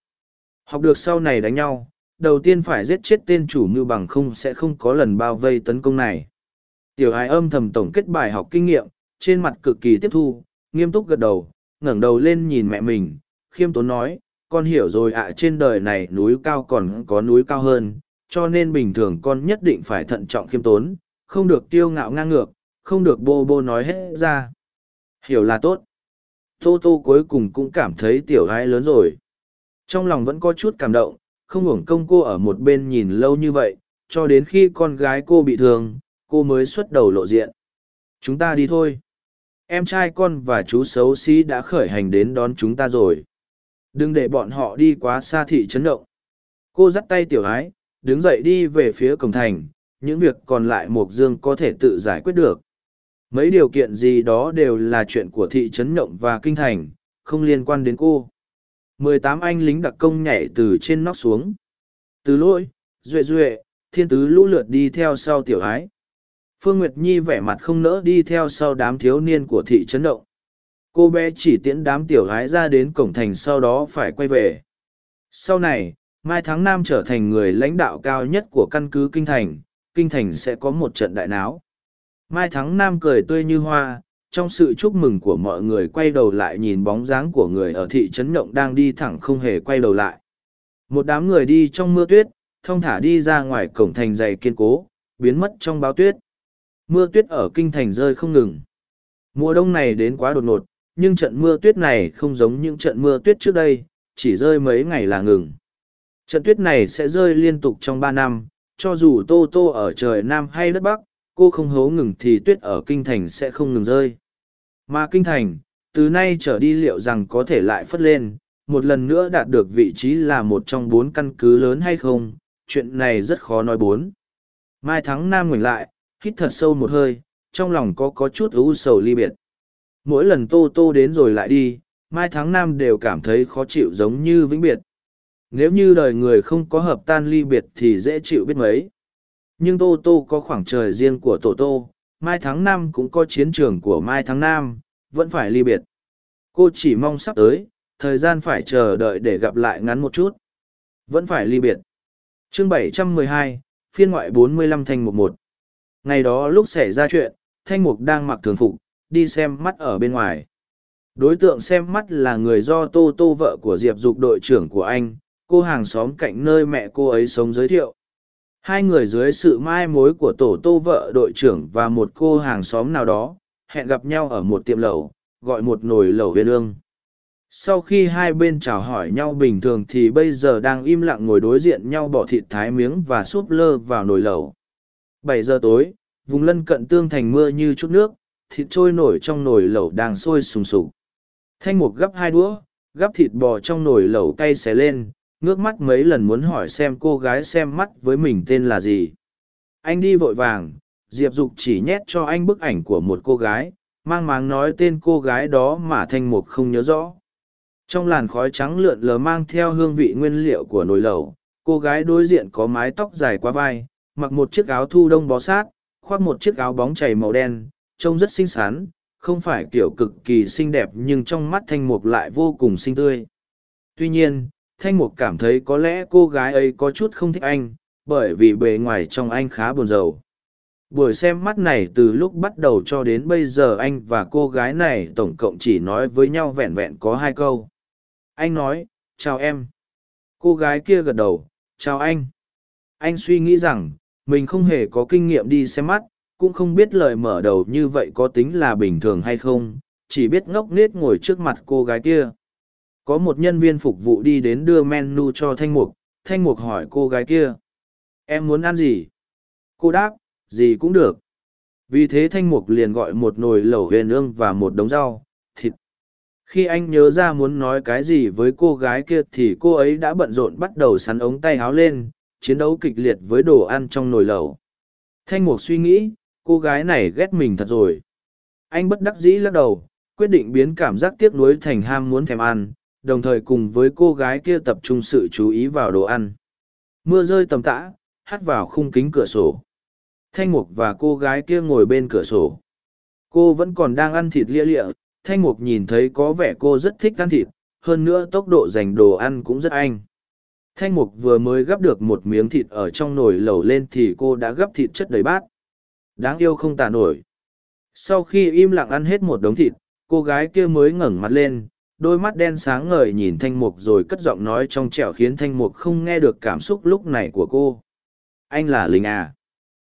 Học được sau này đánh nhau, đầu tiên phải giết chết tên chủ mưu bằng không sẽ không có lần bao vây tấn công này. Tiểu ái âm thầm tổng kết bài học kinh nghiệm, trên mặt cực kỳ tiếp thu, nghiêm túc gật đầu, ngẩng đầu lên nhìn mẹ mình, khiêm tốn nói, con hiểu rồi ạ trên đời này núi cao còn có núi cao hơn, cho nên bình thường con nhất định phải thận trọng khiêm tốn, không được tiêu ngạo ngang ngược, không được bô bô nói hết ra. Hiểu là tốt. Tô Tô cuối cùng cũng cảm thấy tiểu gái lớn rồi. Trong lòng vẫn có chút cảm động, không hưởng công cô ở một bên nhìn lâu như vậy, cho đến khi con gái cô bị thương, cô mới xuất đầu lộ diện. Chúng ta đi thôi. Em trai con và chú xấu xí đã khởi hành đến đón chúng ta rồi. Đừng để bọn họ đi quá xa thị trấn động. Cô dắt tay tiểu ái, đứng dậy đi về phía cổng thành, những việc còn lại Mộc Dương có thể tự giải quyết được. Mấy điều kiện gì đó đều là chuyện của thị trấn Nhộng và Kinh Thành, không liên quan đến cô. Mười tám anh lính đặc công nhảy từ trên nóc xuống. Từ lỗi duệ duệ thiên tứ lũ lượt đi theo sau tiểu ái. Phương nguyệt nhi vẻ mặt không nỡ đi theo sau đám thiếu niên của thị trấn động cô bé chỉ tiễn đám tiểu gái ra đến cổng thành sau đó phải quay về. Sau này mai tháng nam trở thành người lãnh đạo cao nhất của căn cứ kinh thành kinh thành sẽ có một trận đại náo. Mai thắng nam cười tươi như hoa, trong sự chúc mừng của mọi người quay đầu lại nhìn bóng dáng của người ở thị trấn động đang đi thẳng không hề quay đầu lại. Một đám người đi trong mưa tuyết, thong thả đi ra ngoài cổng thành dày kiên cố, biến mất trong báo tuyết. Mưa tuyết ở kinh thành rơi không ngừng. Mùa đông này đến quá đột ngột, nhưng trận mưa tuyết này không giống những trận mưa tuyết trước đây, chỉ rơi mấy ngày là ngừng trận tuyết này sẽ rơi liên tục trong ba năm cho dù tô tô ở trời nam hay đất bắc cô không hố ngừng thì tuyết ở kinh thành sẽ không ngừng rơi mà kinh thành, từ nay trở đi liệu rằng có thể lại phất lên, một lần nữa đạt được vị trí là một trong bốn căn cứ lớn hay không, chuyện này rất khó nói bốn. Mai Thắng Nam ngoảnh lại, hít thật sâu một hơi, trong lòng có có chút u sầu ly biệt. Mỗi lần Tô Tô đến rồi lại đi, Mai Thắng Nam đều cảm thấy khó chịu giống như vĩnh biệt. Nếu như đời người không có hợp tan ly biệt thì dễ chịu biết mấy. Nhưng Tô Tô có khoảng trời riêng của Tổ Tô, Mai tháng năm cũng có chiến trường của Mai tháng năm, vẫn phải ly biệt. Cô chỉ mong sắp tới, thời gian phải chờ đợi để gặp lại ngắn một chút. Vẫn phải ly biệt. Chương 712, phiên ngoại 45 thanh mục một. Ngày đó lúc xảy ra chuyện, thanh mục đang mặc thường phục, đi xem mắt ở bên ngoài. Đối tượng xem mắt là người do Tô Tô vợ của Diệp Dục đội trưởng của anh, cô hàng xóm cạnh nơi mẹ cô ấy sống giới thiệu. Hai người dưới sự mai mối của tổ tô vợ đội trưởng và một cô hàng xóm nào đó, hẹn gặp nhau ở một tiệm lẩu, gọi một nồi lẩu viên ương. Sau khi hai bên chào hỏi nhau bình thường thì bây giờ đang im lặng ngồi đối diện nhau bỏ thịt thái miếng và súp lơ vào nồi lẩu. Bảy giờ tối, vùng lân cận tương thành mưa như chút nước, thịt trôi nổi trong nồi lẩu đang sôi sùng sục. Thanh mục gắp hai đũa, gắp thịt bò trong nồi lẩu cay xé lên, ngước mắt mấy lần muốn hỏi xem cô gái xem mắt với mình tên là gì. Anh đi vội vàng, Diệp Dục chỉ nhét cho anh bức ảnh của một cô gái, mang máng nói tên cô gái đó mà Thanh Mục không nhớ rõ. Trong làn khói trắng lượn lờ mang theo hương vị nguyên liệu của nồi lẩu, cô gái đối diện có mái tóc dài qua vai, mặc một chiếc áo thu đông bó sát, khoác một chiếc áo bóng chảy màu đen, trông rất xinh xắn, không phải kiểu cực kỳ xinh đẹp nhưng trong mắt Thanh Mục lại vô cùng xinh tươi. Tuy nhiên, thanh mục cảm thấy có lẽ cô gái ấy có chút không thích anh, bởi vì bề ngoài trong anh khá buồn rầu. Buổi xem mắt này từ lúc bắt đầu cho đến bây giờ anh và cô gái này tổng cộng chỉ nói với nhau vẹn vẹn có hai câu. Anh nói, chào em. Cô gái kia gật đầu, chào anh. Anh suy nghĩ rằng, mình không hề có kinh nghiệm đi xem mắt, cũng không biết lời mở đầu như vậy có tính là bình thường hay không, chỉ biết ngốc nết ngồi trước mặt cô gái kia có một nhân viên phục vụ đi đến đưa menu cho Thanh Mục, Thanh Mục hỏi cô gái kia. Em muốn ăn gì? Cô đáp, gì cũng được. Vì thế Thanh Mục liền gọi một nồi lẩu huyền ương và một đống rau, thịt. Khi anh nhớ ra muốn nói cái gì với cô gái kia thì cô ấy đã bận rộn bắt đầu sắn ống tay háo lên, chiến đấu kịch liệt với đồ ăn trong nồi lẩu. Thanh Mục suy nghĩ, cô gái này ghét mình thật rồi. Anh bất đắc dĩ lắc đầu, quyết định biến cảm giác tiếc nuối thành ham muốn thèm ăn, đồng thời cùng với cô gái kia tập trung sự chú ý vào đồ ăn. Mưa rơi tầm tã, hắt vào khung kính cửa sổ. Thanh Mục và cô gái kia ngồi bên cửa sổ. Cô vẫn còn đang ăn thịt lia lịa, Thanh Mục nhìn thấy có vẻ cô rất thích ăn thịt, hơn nữa tốc độ dành đồ ăn cũng rất anh. Thanh Mục vừa mới gắp được một miếng thịt ở trong nồi lẩu lên thì cô đã gắp thịt chất đầy bát. Đáng yêu không tả nổi. Sau khi im lặng ăn hết một đống thịt, cô gái kia mới ngẩng mặt lên, đôi mắt đen sáng ngời nhìn thanh mục rồi cất giọng nói trong trẻo khiến thanh mục không nghe được cảm xúc lúc này của cô. Anh là lính à?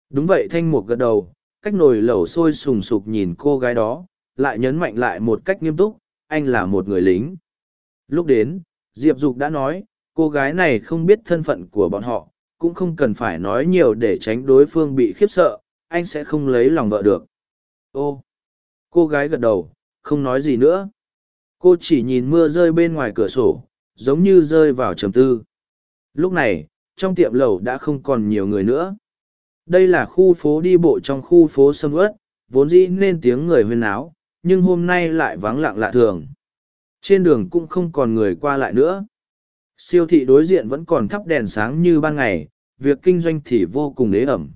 Đúng vậy, thanh mục gật đầu, cách nồi lẩu sôi sùng sục nhìn cô gái đó, lại nhấn mạnh lại một cách nghiêm túc, anh là một người lính. Lúc đến, diệp dục đã nói, cô gái này không biết thân phận của bọn họ, cũng không cần phải nói nhiều để tránh đối phương bị khiếp sợ, anh sẽ không lấy lòng vợ được. Ô, cô gái gật đầu, không nói gì nữa cô chỉ nhìn mưa rơi bên ngoài cửa sổ, giống như rơi vào trầm tư. Lúc này, trong tiệm lẩu đã không còn nhiều người nữa. Đây là khu phố đi bộ trong khu phố sâm ớt vốn dĩ nên tiếng người huyên náo, nhưng hôm nay lại vắng lặng lạ thường. Trên đường cũng không còn người qua lại nữa. Siêu thị đối diện vẫn còn thắp đèn sáng như ban ngày, việc kinh doanh thì vô cùng ế ẩm.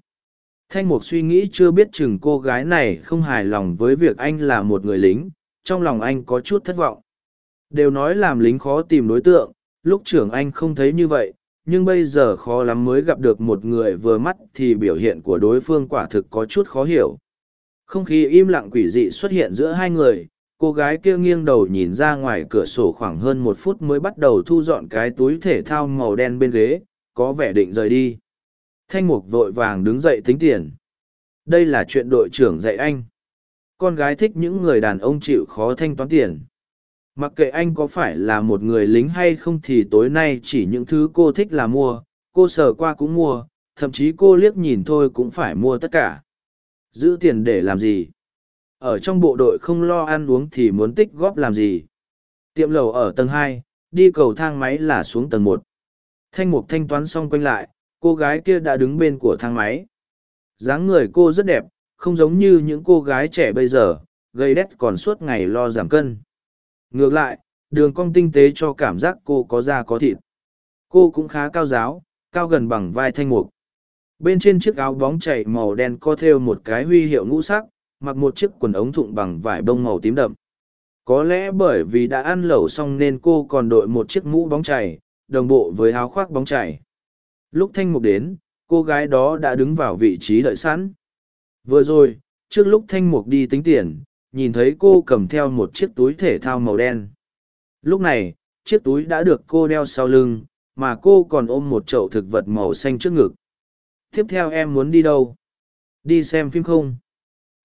Thanh mục suy nghĩ chưa biết chừng cô gái này không hài lòng với việc anh là một người lính trong lòng anh có chút thất vọng. Đều nói làm lính khó tìm đối tượng, lúc trưởng anh không thấy như vậy, nhưng bây giờ khó lắm mới gặp được một người vừa mắt thì biểu hiện của đối phương quả thực có chút khó hiểu. Không khí im lặng quỷ dị xuất hiện giữa hai người, cô gái kia nghiêng đầu nhìn ra ngoài cửa sổ khoảng hơn một phút mới bắt đầu thu dọn cái túi thể thao màu đen bên ghế, có vẻ định rời đi. Thanh mục vội vàng đứng dậy tính tiền. Đây là chuyện đội trưởng dạy anh con gái thích những người đàn ông chịu khó thanh toán tiền. Mặc kệ anh có phải là một người lính hay không thì tối nay chỉ những thứ cô thích là mua, cô sờ qua cũng mua, thậm chí cô liếc nhìn thôi cũng phải mua tất cả. Giữ tiền để làm gì? Ở trong bộ đội không lo ăn uống thì muốn tích góp làm gì? Tiệm lầu ở tầng hai, đi cầu thang máy là xuống tầng một. Thanh mục thanh toán xong quanh lại, cô gái kia đã đứng bên của thang máy. Dáng người cô rất đẹp không giống như những cô gái trẻ bây giờ gây đét còn suốt ngày lo giảm cân. Ngược lại, đường cong tinh tế cho cảm giác cô có da có thịt. Cô cũng khá cao giáo, cao gần bằng vai thanh mục. Bên trên chiếc áo bóng chảy màu đen co thêu một cái huy hiệu ngũ sắc, mặc một chiếc quần ống thụng bằng vải bông màu tím đậm. Có lẽ bởi vì đã ăn lẩu xong nên cô còn đội một chiếc mũ bóng chảy, đồng bộ với áo khoác bóng chảy. Lúc thanh mục đến, cô gái đó đã đứng vào vị trí đợi sẵn vừa rồi, trước lúc thanh mục đi tính tiền, nhìn thấy cô cầm theo một chiếc túi thể thao màu đen. Lúc này, chiếc túi đã được cô đeo sau lưng, mà cô còn ôm một chậu thực vật màu xanh trước ngực. Tiếp theo em muốn đi đâu? Đi xem phim không?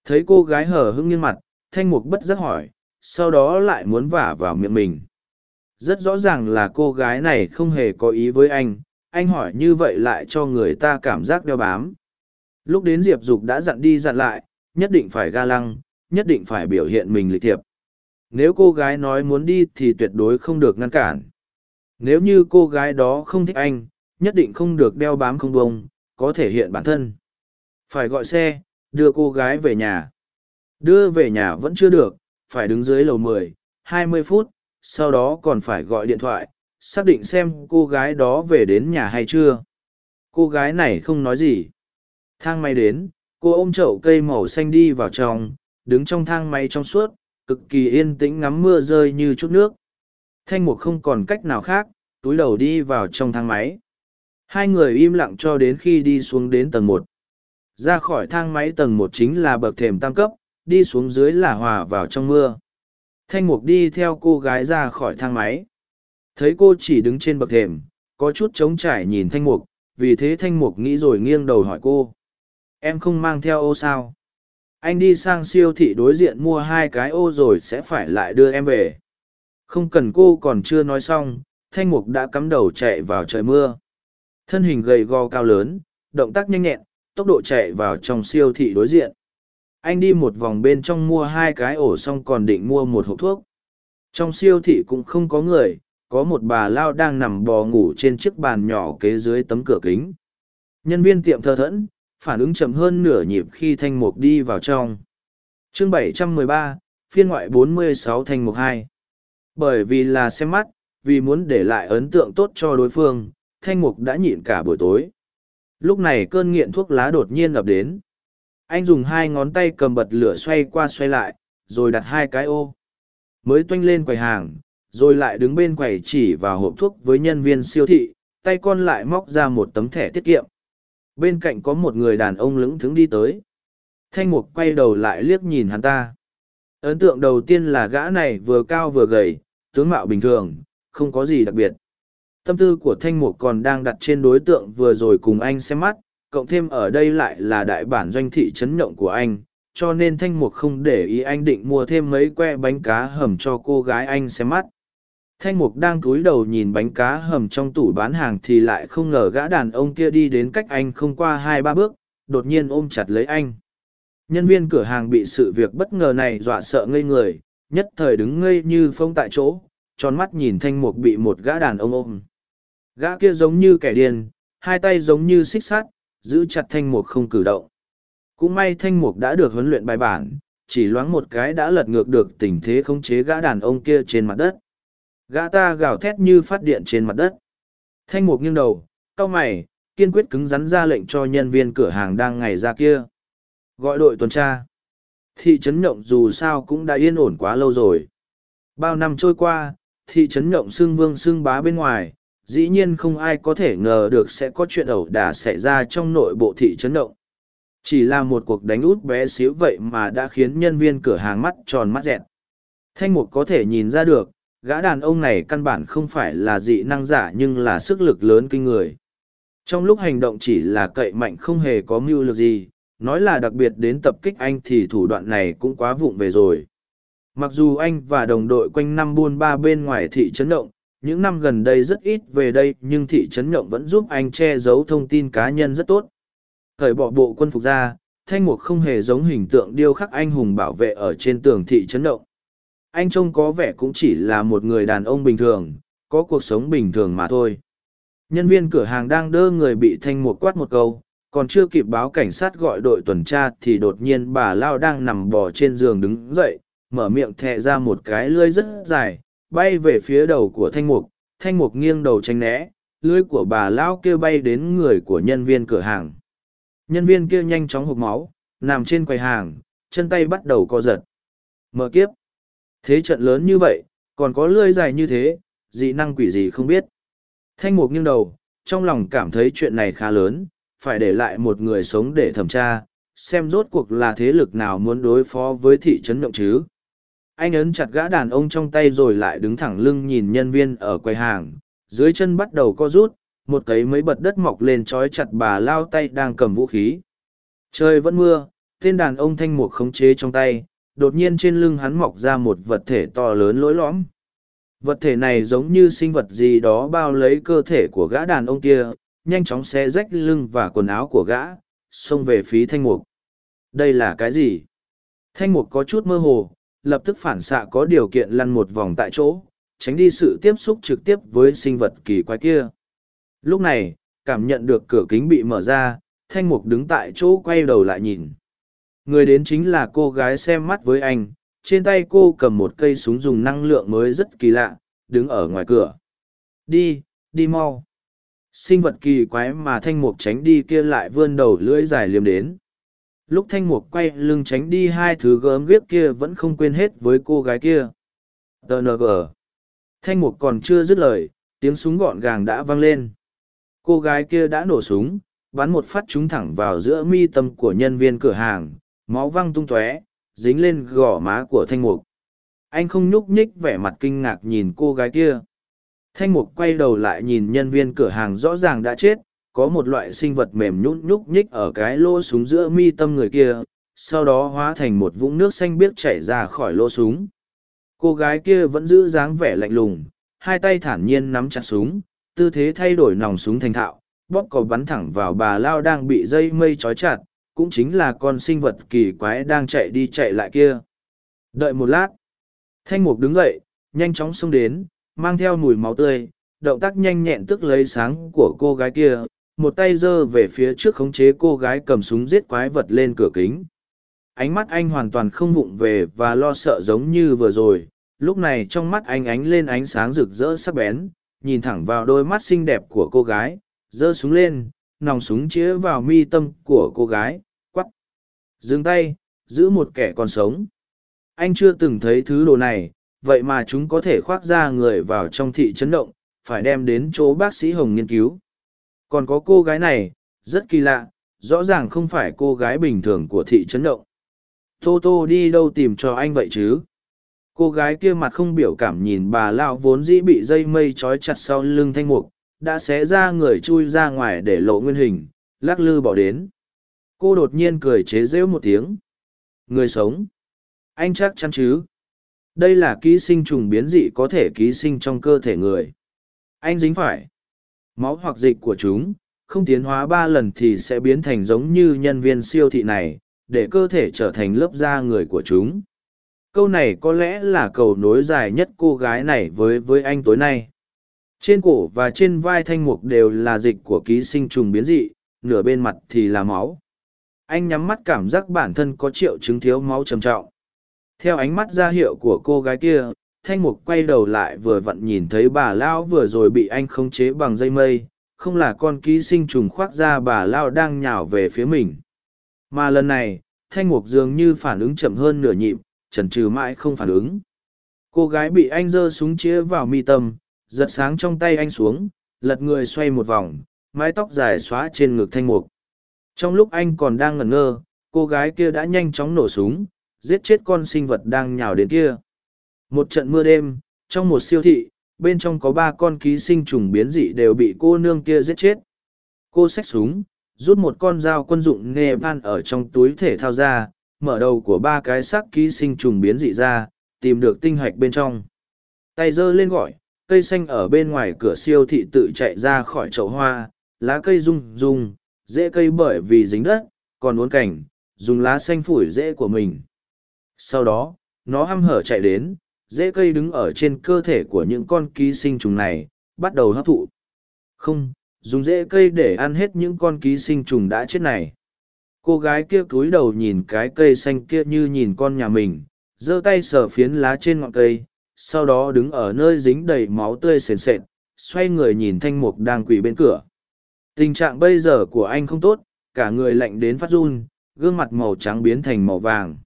Thấy cô gái hở hững nghiêng mặt, thanh mục bất giác hỏi, sau đó lại muốn vả vào miệng mình. Rất rõ ràng là cô gái này không hề có ý với anh anh hỏi như vậy lại cho người ta cảm giác đeo bám lúc đến diệp dục đã dặn đi dặn lại, nhất định phải ga lăng, nhất định phải biểu hiện mình lịch thiệp. Nếu cô gái nói muốn đi thì tuyệt đối không được ngăn cản. Nếu như cô gái đó không thích anh, nhất định không được đeo bám không bông có thể hiện bản thân. Phải gọi xe, đưa cô gái về nhà. Đưa về nhà vẫn chưa được, phải đứng dưới lầu mười, hai mươi phút, sau đó còn phải gọi điện thoại, xác định xem cô gái đó về đến nhà hay chưa. Cô gái này không nói gì thang máy đến, cô ôm chậu cây màu xanh đi vào trong, đứng trong thang máy trong suốt, cực kỳ yên tĩnh ngắm mưa rơi như chút nước. Thanh mục không còn cách nào khác, túi đầu đi vào trong thang máy. Hai người im lặng cho đến khi đi xuống đến tầng một. Ra khỏi thang máy tầng một chính là bậc thềm tam cấp, đi xuống dưới là hòa vào trong mưa. Thanh mục đi theo cô gái ra khỏi thang máy. Thấy cô chỉ đứng trên bậc thềm, có chút trống trải nhìn thanh mục, vì thế thanh mục nghĩ rồi nghiêng đầu hỏi cô em không mang theo ô sao? Anh đi sang siêu thị đối diện mua hai cái ô rồi sẽ phải lại đưa em về. Không cần cô còn chưa nói xong, thanh mục đã cắm đầu chạy vào trời mưa. Thân hình gầy gò cao lớn, động tác nhanh nhẹn, tốc độ chạy vào trong siêu thị đối diện. Anh đi một vòng bên trong mua hai cái ổ xong còn định mua một hộp thuốc. Trong siêu thị cũng không có người, có một bà lao đang nằm bò ngủ trên chiếc bàn nhỏ kế dưới tấm cửa kính. Nhân viên tiệm thờ thẫn phản ứng chậm hơn nửa nhịp khi thanh mục đi vào trong. Chương 713, phiên ngoại 46 thanh mục 2. bởi vì là xem mắt vì muốn để lại ấn tượng tốt cho đối phương thanh mục đã nhịn cả buổi tối. Lúc này cơn nghiện thuốc lá đột nhiên ập đến. Anh dùng hai ngón tay cầm bật lửa xoay qua xoay lại rồi đặt hai cái ô. Mới toanh lên quầy hàng rồi lại đứng bên quầy chỉ vào hộp thuốc với nhân viên siêu thị tay con lại móc ra một tấm thẻ tiết kiệm bên cạnh có một người đàn ông lững thững đi tới. Thanh mục quay đầu lại liếc nhìn hắn ta. Ấn tượng đầu tiên là gã này vừa cao vừa gầy, tướng mạo bình thường, không có gì đặc biệt. Tâm tư của thanh mục còn đang đặt trên đối tượng vừa rồi cùng anh xem mắt, cộng thêm ở đây lại là đại bản doanh thị trấn nhộng của anh, cho nên thanh mục không để ý anh định mua thêm mấy que bánh cá hầm cho cô gái anh xem mắt thanh mục đang cúi đầu nhìn bánh cá hầm trong tủ bán hàng thì lại không ngờ gã đàn ông kia đi đến cách anh không qua hai ba bước, đột nhiên ôm chặt lấy anh. Nhân viên cửa hàng bị sự việc bất ngờ này dọa sợ ngây người, nhất thời đứng ngây như phông tại chỗ, tròn mắt nhìn thanh mục bị một gã đàn ông ôm. Gã kia giống như kẻ điên, hai tay giống như xích sắt, giữ chặt thanh mục không cử động. Cũng may thanh mục đã được huấn luyện bài bản, chỉ loáng một cái đã lật ngược được tình thế khống chế gã đàn ông kia trên mặt đất gã ta gào thét như phát điện trên mặt đất. Thanh mục nghiêng đầu, cau mày, kiên quyết cứng rắn ra lệnh cho nhân viên cửa hàng đang ngày ra kia. Gọi đội tuần tra. Thị trấn nhộng dù sao cũng đã yên ổn quá lâu rồi. Bao năm trôi qua, thị trấn nhộng xương vương xương bá bên ngoài, dĩ nhiên không ai có thể ngờ được sẽ có chuyện ẩu đả xảy ra trong nội bộ thị trấn động chỉ là một cuộc đánh út bé xíu vậy mà đã khiến nhân viên cửa hàng mắt tròn mắt dẹt. Thanh mục có thể nhìn ra được gã đàn ông này căn bản không phải là dị năng giả nhưng là sức lực lớn kinh người. Trong lúc hành động chỉ là cậy mạnh không hề có mưu lực gì, nói là đặc biệt đến tập kích anh thì thủ đoạn này cũng quá vụng về rồi. Mặc dù anh và đồng đội quanh năm buôn ba bên ngoài thị trấn động, những năm gần đây rất ít về đây nhưng thị trấn động vẫn giúp anh che giấu thông tin cá nhân rất tốt. Thời bỏ bộ quân phục ra, thanh mục không hề giống hình tượng điêu khắc anh hùng bảo vệ ở trên tường thị trấn động anh trông có vẻ cũng chỉ là một người đàn ông bình thường có cuộc sống bình thường mà thôi. Nhân viên cửa hàng đang đơ người bị thanh mục quát một câu, còn chưa kịp báo cảnh sát gọi đội tuần tra thì đột nhiên bà Lao đang nằm bò trên giường đứng dậy, mở miệng thẹ ra một cái lưới rất dài, bay về phía đầu của thanh mục, thanh mục nghiêng đầu tranh né, lưới của bà Lao kia bay đến người của nhân viên cửa hàng. Nhân viên kia nhanh chóng hộp máu, nằm trên quầy hàng, chân tay bắt đầu co giật. Mở kiếp. Thế trận lớn như vậy, còn có lưới dài như thế, dị năng quỷ gì không biết. Thanh mục nghiêng đầu, trong lòng cảm thấy chuyện này khá lớn, phải để lại một người sống để thẩm tra, xem rốt cuộc là thế lực nào muốn đối phó với thị trấn động chứ. Anh ấn chặt gã đàn ông trong tay rồi lại đứng thẳng lưng nhìn nhân viên ở quầy hàng, dưới chân bắt đầu co rút, một cấy mấy bật đất mọc lên trói chặt bà lao tay đang cầm vũ khí. Trời vẫn mưa, tên đàn ông thanh mục khống chế trong tay, đột nhiên trên lưng hắn mọc ra một vật thể to lớn lỗi lõm. Vật thể này giống như sinh vật gì đó bao lấy cơ thể của gã đàn ông kia, nhanh chóng xé rách lưng và quần áo của gã, xông về phía thanh mục. Đây là cái gì? Thanh mục có chút mơ hồ, lập tức phản xạ có điều kiện lăn một vòng tại chỗ, tránh đi sự tiếp xúc trực tiếp với sinh vật kỳ quái kia. Lúc này, cảm nhận được cửa kính bị mở ra, thanh mục đứng tại chỗ quay đầu lại nhìn. Người đến chính là cô gái xem mắt với anh, trên tay cô cầm một cây súng dùng năng lượng mới rất kỳ lạ, đứng ở ngoài cửa. Đi, đi mau. Sinh vật kỳ quái mà thanh mục tránh đi kia lại vươn đầu lưỡi dài liếm đến. Lúc thanh mục quay lưng tránh đi hai thứ gớm ghiếc kia vẫn không quên hết với cô gái kia. Tng thanh mục còn chưa dứt lời tiếng súng gọn gàng đã vang lên. Cô gái kia đã nổ súng bắn một phát trúng thẳng vào giữa mi tâm của nhân viên cửa hàng máu văng tung tóe dính lên gò má của thanh mục anh không nhúc nhích vẻ mặt kinh ngạc nhìn cô gái kia Thanh mục quay đầu lại nhìn nhân viên cửa hàng rõ ràng đã chết, có một loại sinh vật mềm nhúc nhúc nhích ở cái lỗ súng giữa mi tâm người kia, sau đó hóa thành một vũng nước xanh biếc chảy ra khỏi lỗ súng. Cô gái kia vẫn giữ dáng vẻ lạnh lùng, hai tay thản nhiên nắm chặt súng, tư thế thay đổi nòng súng thành thạo, bóp cò bắn thẳng vào bà Lao đang bị dây mây trói chặt, cũng chính là con sinh vật kỳ quái đang chạy đi chạy lại kia. Đợi một lát, thanh mục đứng dậy, nhanh chóng xông đến, mang theo mùi máu tươi động tác nhanh nhẹn tức lấy sáng của cô gái kia một tay giơ về phía trước khống chế cô gái cầm súng giết quái vật lên cửa kính ánh mắt anh hoàn toàn không vụng về và lo sợ giống như vừa rồi lúc này trong mắt anh ánh lên ánh sáng rực rỡ sắc bén nhìn thẳng vào đôi mắt xinh đẹp của cô gái giơ súng lên nòng súng chĩa vào mi tâm của cô gái dừng tay giữ một kẻ còn sống anh chưa từng thấy thứ đồ này vậy mà chúng có thể khoác ra người vào trong thị trấn động, phải đem đến chỗ bác sĩ Hồng nghiên cứu. Còn có cô gái này, rất kỳ lạ, rõ ràng không phải cô gái bình thường của thị trấn động. Tô Tô đi đâu tìm cho anh vậy chứ? Cô gái kia mặt không biểu cảm nhìn bà lão vốn dĩ bị dây mây trói chặt sau lưng thanh mục, đã xé ra người chui ra ngoài để lộ nguyên hình, lắc lư bỏ đến. Cô đột nhiên cười chế rễu một tiếng. Người sống. Anh chắc chắn chứ? đây là ký sinh trùng biến dị có thể ký sinh trong cơ thể người anh dính phải máu hoặc dịch của chúng, không tiến hóa ba lần thì sẽ biến thành giống như nhân viên siêu thị này, để cơ thể trở thành lớp da người của chúng câu này có lẽ là cầu nối dài nhất cô gái này với với anh tối nay trên cổ và trên vai thanh mục đều là dịch của ký sinh trùng biến dị, nửa bên mặt thì là máu anh nhắm mắt cảm giác bản thân có triệu chứng thiếu máu trầm trọng theo ánh mắt ra hiệu của cô gái kia, thanh mục quay đầu lại vừa vặn nhìn thấy bà Lao vừa rồi bị anh khống chế bằng dây mây, không là con ký sinh trùng khoác ra bà Lao đang nhào về phía mình. Mà lần này, thanh mục dường như phản ứng chậm hơn nửa nhịp, chần chừ mãi không phản ứng. Cô gái bị anh giơ súng chĩa vào mi tâm, giật sáng trong tay anh xuống, lật người xoay một vòng, mái tóc dài xóa trên ngực thanh mục. Trong lúc anh còn đang ngẩn ngơ, cô gái kia đã nhanh chóng nổ súng, giết chết con sinh vật đang nhào đến kia. Một trận mưa đêm, trong một siêu thị, bên trong có ba con ký sinh trùng biến dị đều bị cô nương kia giết chết. Cô xách súng, rút một con dao quân dụng nghe van ở trong túi thể thao ra, mở đầu của ba cái xác ký sinh trùng biến dị ra, tìm được tinh hạch bên trong. Tay giơ lên gọi, cây xanh ở bên ngoài cửa siêu thị tự chạy ra khỏi chậu hoa, lá cây rung rung, dễ cây bởi vì dính đất, còn uốn cảnh, dùng lá xanh phủi rễ của mình sau đó nó hăm hở chạy đến dễ cây đứng ở trên cơ thể của những con ký sinh trùng này, bắt đầu hấp thụ. Không, dùng rễ cây để ăn hết những con ký sinh trùng đã chết này. Cô gái kia cúi đầu nhìn cái cây xanh kia như nhìn con nhà mình, giơ tay sờ phiến lá trên ngọn cây, sau đó đứng ở nơi dính đầy máu tươi sền sệt, xoay người nhìn thanh mục đang quỳ bên cửa. Tình trạng bây giờ của anh không tốt, cả người lạnh đến phát run, gương mặt màu trắng biến thành màu vàng.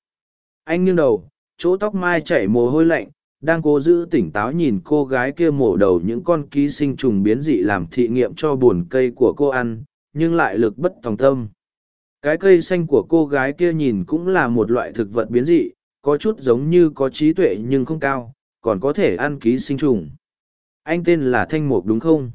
Anh nghiêng đầu, chỗ tóc mai chảy mồ hôi lạnh, đang cố giữ tỉnh táo nhìn cô gái kia mổ đầu những con ký sinh trùng biến dị làm thị nghiệm cho buồn cây của cô ăn, nhưng lại lực bất tòng tâm. Cái cây xanh của cô gái kia nhìn cũng là một loại thực vật biến dị, có chút giống như có trí tuệ nhưng không cao, còn có thể ăn ký sinh trùng. Anh tên là Thanh Mục đúng không?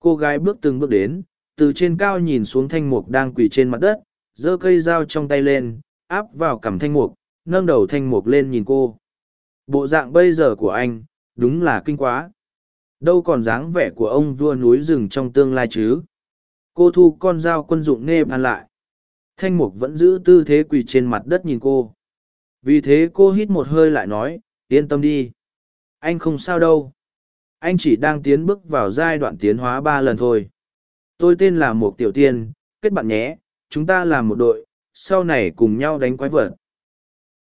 Cô gái bước từng bước đến, từ trên cao nhìn xuống Thanh Mục đang quỳ trên mặt đất, giơ cây dao trong tay lên, áp vào cằm Thanh Mục, nâng đầu Thanh Mục lên nhìn cô. Bộ dạng bây giờ của anh, đúng là kinh quá. Đâu còn dáng vẻ của ông vua núi rừng trong tương lai chứ? Cô thu con dao quân dụng nê bàn lại. Thanh Mục vẫn giữ tư thế quỳ trên mặt đất nhìn cô. Vì thế cô hít một hơi lại nói, yên tâm đi. Anh không sao đâu. Anh chỉ đang tiến bước vào giai đoạn tiến hóa ba lần thôi. Tôi tên là Mục Tiểu Tiên, kết bạn nhé, chúng ta là một đội, sau này cùng nhau đánh quái vật.